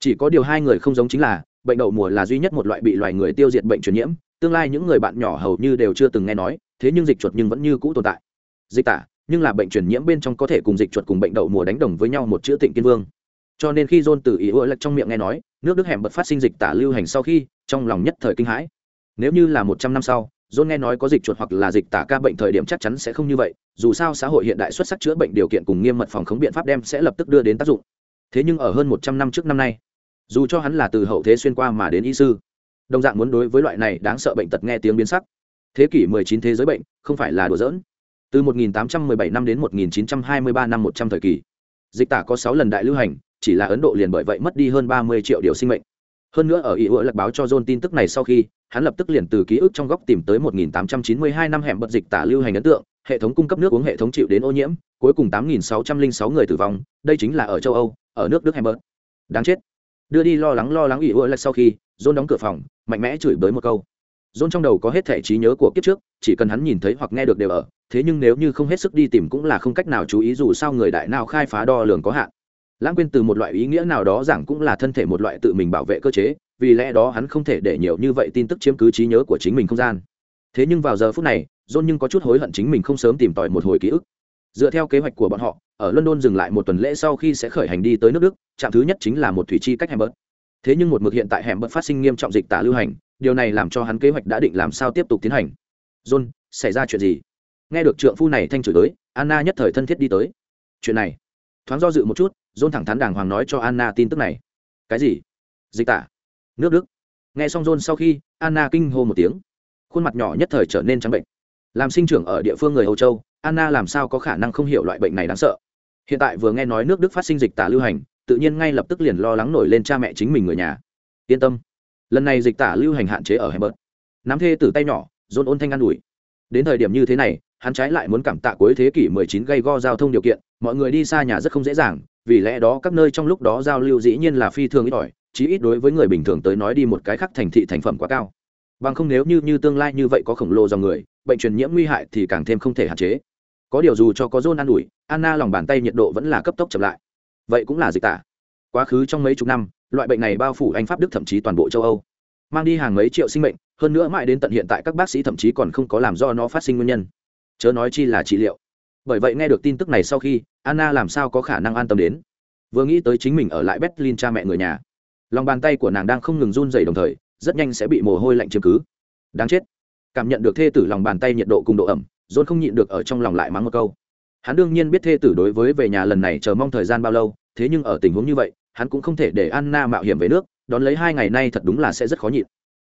Chỉ có điều hai người không giống chính là, bệnh đậu mùa là duy nhất một loại bị loài người tiêu diệt bệnh truyền nhiễm, tương lai những người bạn nhỏ hầu như đều chưa từng nghe nói, thế nhưng dịch chuột nhưng vẫn như cũ tồn tại. Dịch tả nhưng là bệnh truyền nhiễm bên trong có thể cùng dịch chuột cùng bệnh đậu mùa đánh đồng với nhau một chữ tịnh kiên vương. Cho nên khi john từ ý ưa lệch trong miệng nghe nói, nước đức hẻm bật phát sinh dịch tả lưu hành sau khi, trong lòng nhất thời kinh hãi. Nếu như là một trăm năm sau, john nghe nói có dịch chuột hoặc là dịch tả ca bệnh thời điểm chắc chắn sẽ không như vậy, dù sao xã hội hiện đại xuất sắc chữa bệnh điều kiện cùng nghiêm mật phòng khống biện pháp đem sẽ lập tức đưa đến tác dụng. Thế nhưng ở hơn một trăm năm trước năm nay, dù cho hắn là từ hậu thế xuyên qua mà đến y sư, đồng dạng muốn đối với loại này đáng sợ bệnh tật nghe tiếng biến sắc. Thế kỷ 19 thế giới bệnh, không phải là đùa giỡn từ 1817 năm đến 1923 năm 100 thời kỳ, dịch tả có 6 lần đại lưu hành, chỉ là ấn độ liền bởi vậy mất đi hơn 30 triệu điều sinh mệnh. Hơn nữa ở ý ủa lạc báo cho john tin tức này sau khi, hắn lập tức liền từ ký ức trong góc tìm tới 1892 năm hẻm bật dịch tả lưu hành ấn tượng, hệ thống cung cấp nước uống hệ thống chịu đến ô nhiễm, cuối cùng 8.606 người tử vong, đây chính là ở châu âu, ở nước đức hẻm bật. Đáng chết. Đưa đi lo lắng lo lắng ý ủa lạc sau khi, john đóng cửa phòng, mạnh mẽ chửi bới một câu. John trong đầu có hết thể trí nhớ của kiếp trước, chỉ cần hắn nhìn thấy hoặc nghe được đều ở thế nhưng nếu như không hết sức đi tìm cũng là không cách nào chú ý dù sao người đại nào khai phá đo lường có hạn. Lãng quên từ một loại ý nghĩa nào đó rằng cũng là thân thể một loại tự mình bảo vệ cơ chế, vì lẽ đó hắn không thể để nhiều như vậy tin tức chiếm cứ trí nhớ của chính mình không gian. Thế nhưng vào giờ phút này, john nhưng có chút hối hận chính mình không sớm tìm tòi một hồi ký ức. Dựa theo kế hoạch của bọn họ, ở london dừng lại một tuần lễ sau khi sẽ khởi hành đi tới nước đức, trạm thứ nhất chính là một thủy chi cách hẻm bớt thế nhưng một mực hiện tại hẻm bớt phát sinh nghiêm trọng dịch tả lưu hành, điều này làm cho hắn kế hoạch đã định làm sao tiếp tục tiến hành. John, xảy ra chuyện gì? Nghe được trượng phu này thanh chửi tới, anna nhất thời thân thiết đi tới. Chuyện này, thoáng do dự một chút john thẳng thắn đàng hoàng nói cho anna tin tức này. Cái gì? Dịch tả. Nước đức. Nghe xong john sau khi, anna kinh hô một tiếng. Khuôn mặt nhỏ nhất thời trở nên trắng bệnh. Làm sinh trưởng ở địa phương người âu châu, anna làm sao có khả năng không hiểu loại bệnh này đáng sợ? Hiện tại vừa nghe nói nước đức phát sinh dịch tả lưu hành, tự nhiên ngay lập tức liền lo lắng nổi lên cha mẹ chính mình người nhà. Yên tâm. Lần này dịch tả lưu hành hạn chế ở hèm bớt nắm thê từ tay nhỏ, dôn ôn thanh an ủi. Đến thời điểm như thế này hắn trái lại muốn cảm tạ cuối thế kỷ 19 gây go giao thông điều kiện, mọi người đi xa nhà rất không dễ dàng, vì lẽ đó các nơi trong lúc đó giao lưu dĩ nhiên là phi thường ít ỏi, chí ít đối với người bình thường tới nói đi một cái khác thành thị thành phẩm quá cao. Bằng không nếu như như tương lai như vậy có khổng lồ dòng người, bệnh truyền nhiễm nguy hại thì càng thêm không thể hạn chế. Có điều dù cho có John an ủi, Anna lòng bàn tay nhiệt độ vẫn là cấp tốc chậm lại. Vậy cũng là dịch tả. Quá khứ trong mấy chục năm, loại bệnh này bao phủ anh pháp đức thậm chí toàn bộ châu âu, mang đi hàng mấy triệu sinh mệnh, hơn nữa mãi đến tận hiện tại các bác sĩ thậm chí còn không có làm do nó phát sinh nguyên nhân chớ nói chi là trị liệu. Bởi vậy nghe được tin tức này sau khi, anna làm sao có khả năng an tâm đến? Vừa nghĩ tới chính mình ở lại berlin cha mẹ người nhà. Lòng bàn tay của nàng đang không ngừng run dày đồng thời, rất nhanh sẽ bị mồ hôi lạnh chiếm cứ. Đáng chết. Cảm nhận được thê tử lòng bàn tay nhiệt độ cùng độ ẩm, john không nhịn được ở trong lòng lại mắng một câu. Hắn đương nhiên biết thê tử đối với về nhà lần này chờ mong thời gian bao lâu, thế nhưng ở tình huống như vậy, hắn cũng không thể để anna mạo hiểm về nước, đón lấy hai ngày nay thật đúng là sẽ rất khó nhịn.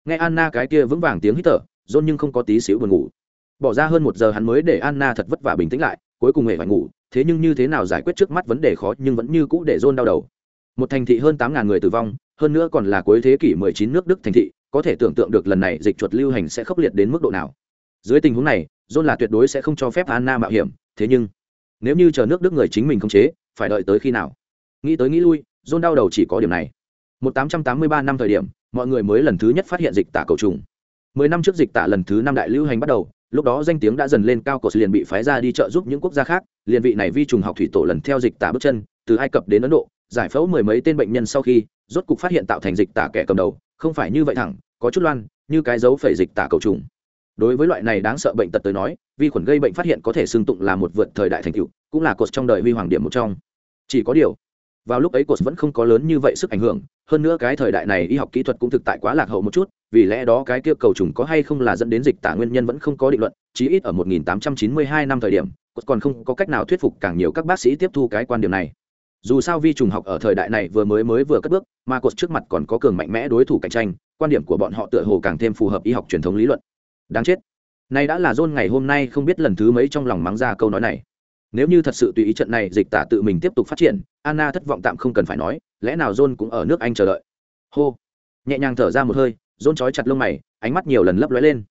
Nghe anna cái kia vững vàng tiếng hít thở, john nhưng không có tí xíu buồn ngủ bỏ ra hơn một giờ hắn mới để anna thật vất vả bình tĩnh lại, cuối cùng hề phải ngủ, thế nhưng như thế nào giải quyết trước mắt vấn đề khó nhưng vẫn như cũ để john đau đầu. Một thành thị hơn tám ngàn người tử vong, hơn nữa còn là cuối thế kỷ 19 nước đức thành thị, có thể tưởng tượng được lần này dịch chuột lưu hành sẽ khốc liệt đến mức độ nào. Dưới tình huống này, john là tuyệt đối sẽ không cho phép anna mạo hiểm, thế nhưng, nếu như chờ nước đức người chính mình không chế, phải đợi tới khi nào? Nghĩ tới nghĩ lui, john đau đầu chỉ có điểm này. Một tám trăm tám mươi ba năm thời điểm, mọi người mới lần thứ nhất phát hiện dịch tả cầu trùng. Mười năm trước dịch tả lần thứ năm đại lưu hành bắt đầu lúc đó danh tiếng đã dần lên, cao cột liền bị phái ra đi trợ giúp những quốc gia khác. Liền vị này vi trùng học thủy tổ lần theo dịch tả bước chân, từ ai cập đến ấn độ, giải phẫu mười mấy tên bệnh nhân sau khi, rốt cục phát hiện tạo thành dịch tả kẻ cầm đầu. Không phải như vậy thẳng, có chút loan, như cái dấu phẩy dịch tả cầu trùng. Đối với loại này đáng sợ bệnh tật tới nói, vi khuẩn gây bệnh phát hiện có thể xưng tụng là một vượt thời đại thành tựu, cũng là cột trong đời huy hoàng điểm một trong. Chỉ có điều vào lúc ấy cột vẫn không có lớn như vậy sức ảnh hưởng, hơn nữa cái thời đại này y học kỹ thuật cũng thực tại quá lạc hậu một chút, vì lẽ đó cái kia cầu trùng có hay không là dẫn đến dịch tả nguyên nhân vẫn không có định luận, chí ít ở 1892 năm thời điểm, cột còn không có cách nào thuyết phục càng nhiều các bác sĩ tiếp thu cái quan điểm này. Dù sao vi trùng học ở thời đại này vừa mới mới vừa cất bước, mà cột trước mặt còn có cường mạnh mẽ đối thủ cạnh tranh, quan điểm của bọn họ tựa hồ càng thêm phù hợp y học truyền thống lý luận. Đáng chết. Nay đã là john ngày hôm nay không biết lần thứ mấy trong lòng mắng ra câu nói này nếu như thật sự tùy ý trận này dịch tả tự mình tiếp tục phát triển, anna thất vọng tạm không cần phải nói, lẽ nào john cũng ở nước anh chờ đợi? Hô. Nhẹ nhàng thở ra một hơi, john trói chặt lông mày, ánh mắt nhiều lần lấp lóe lên.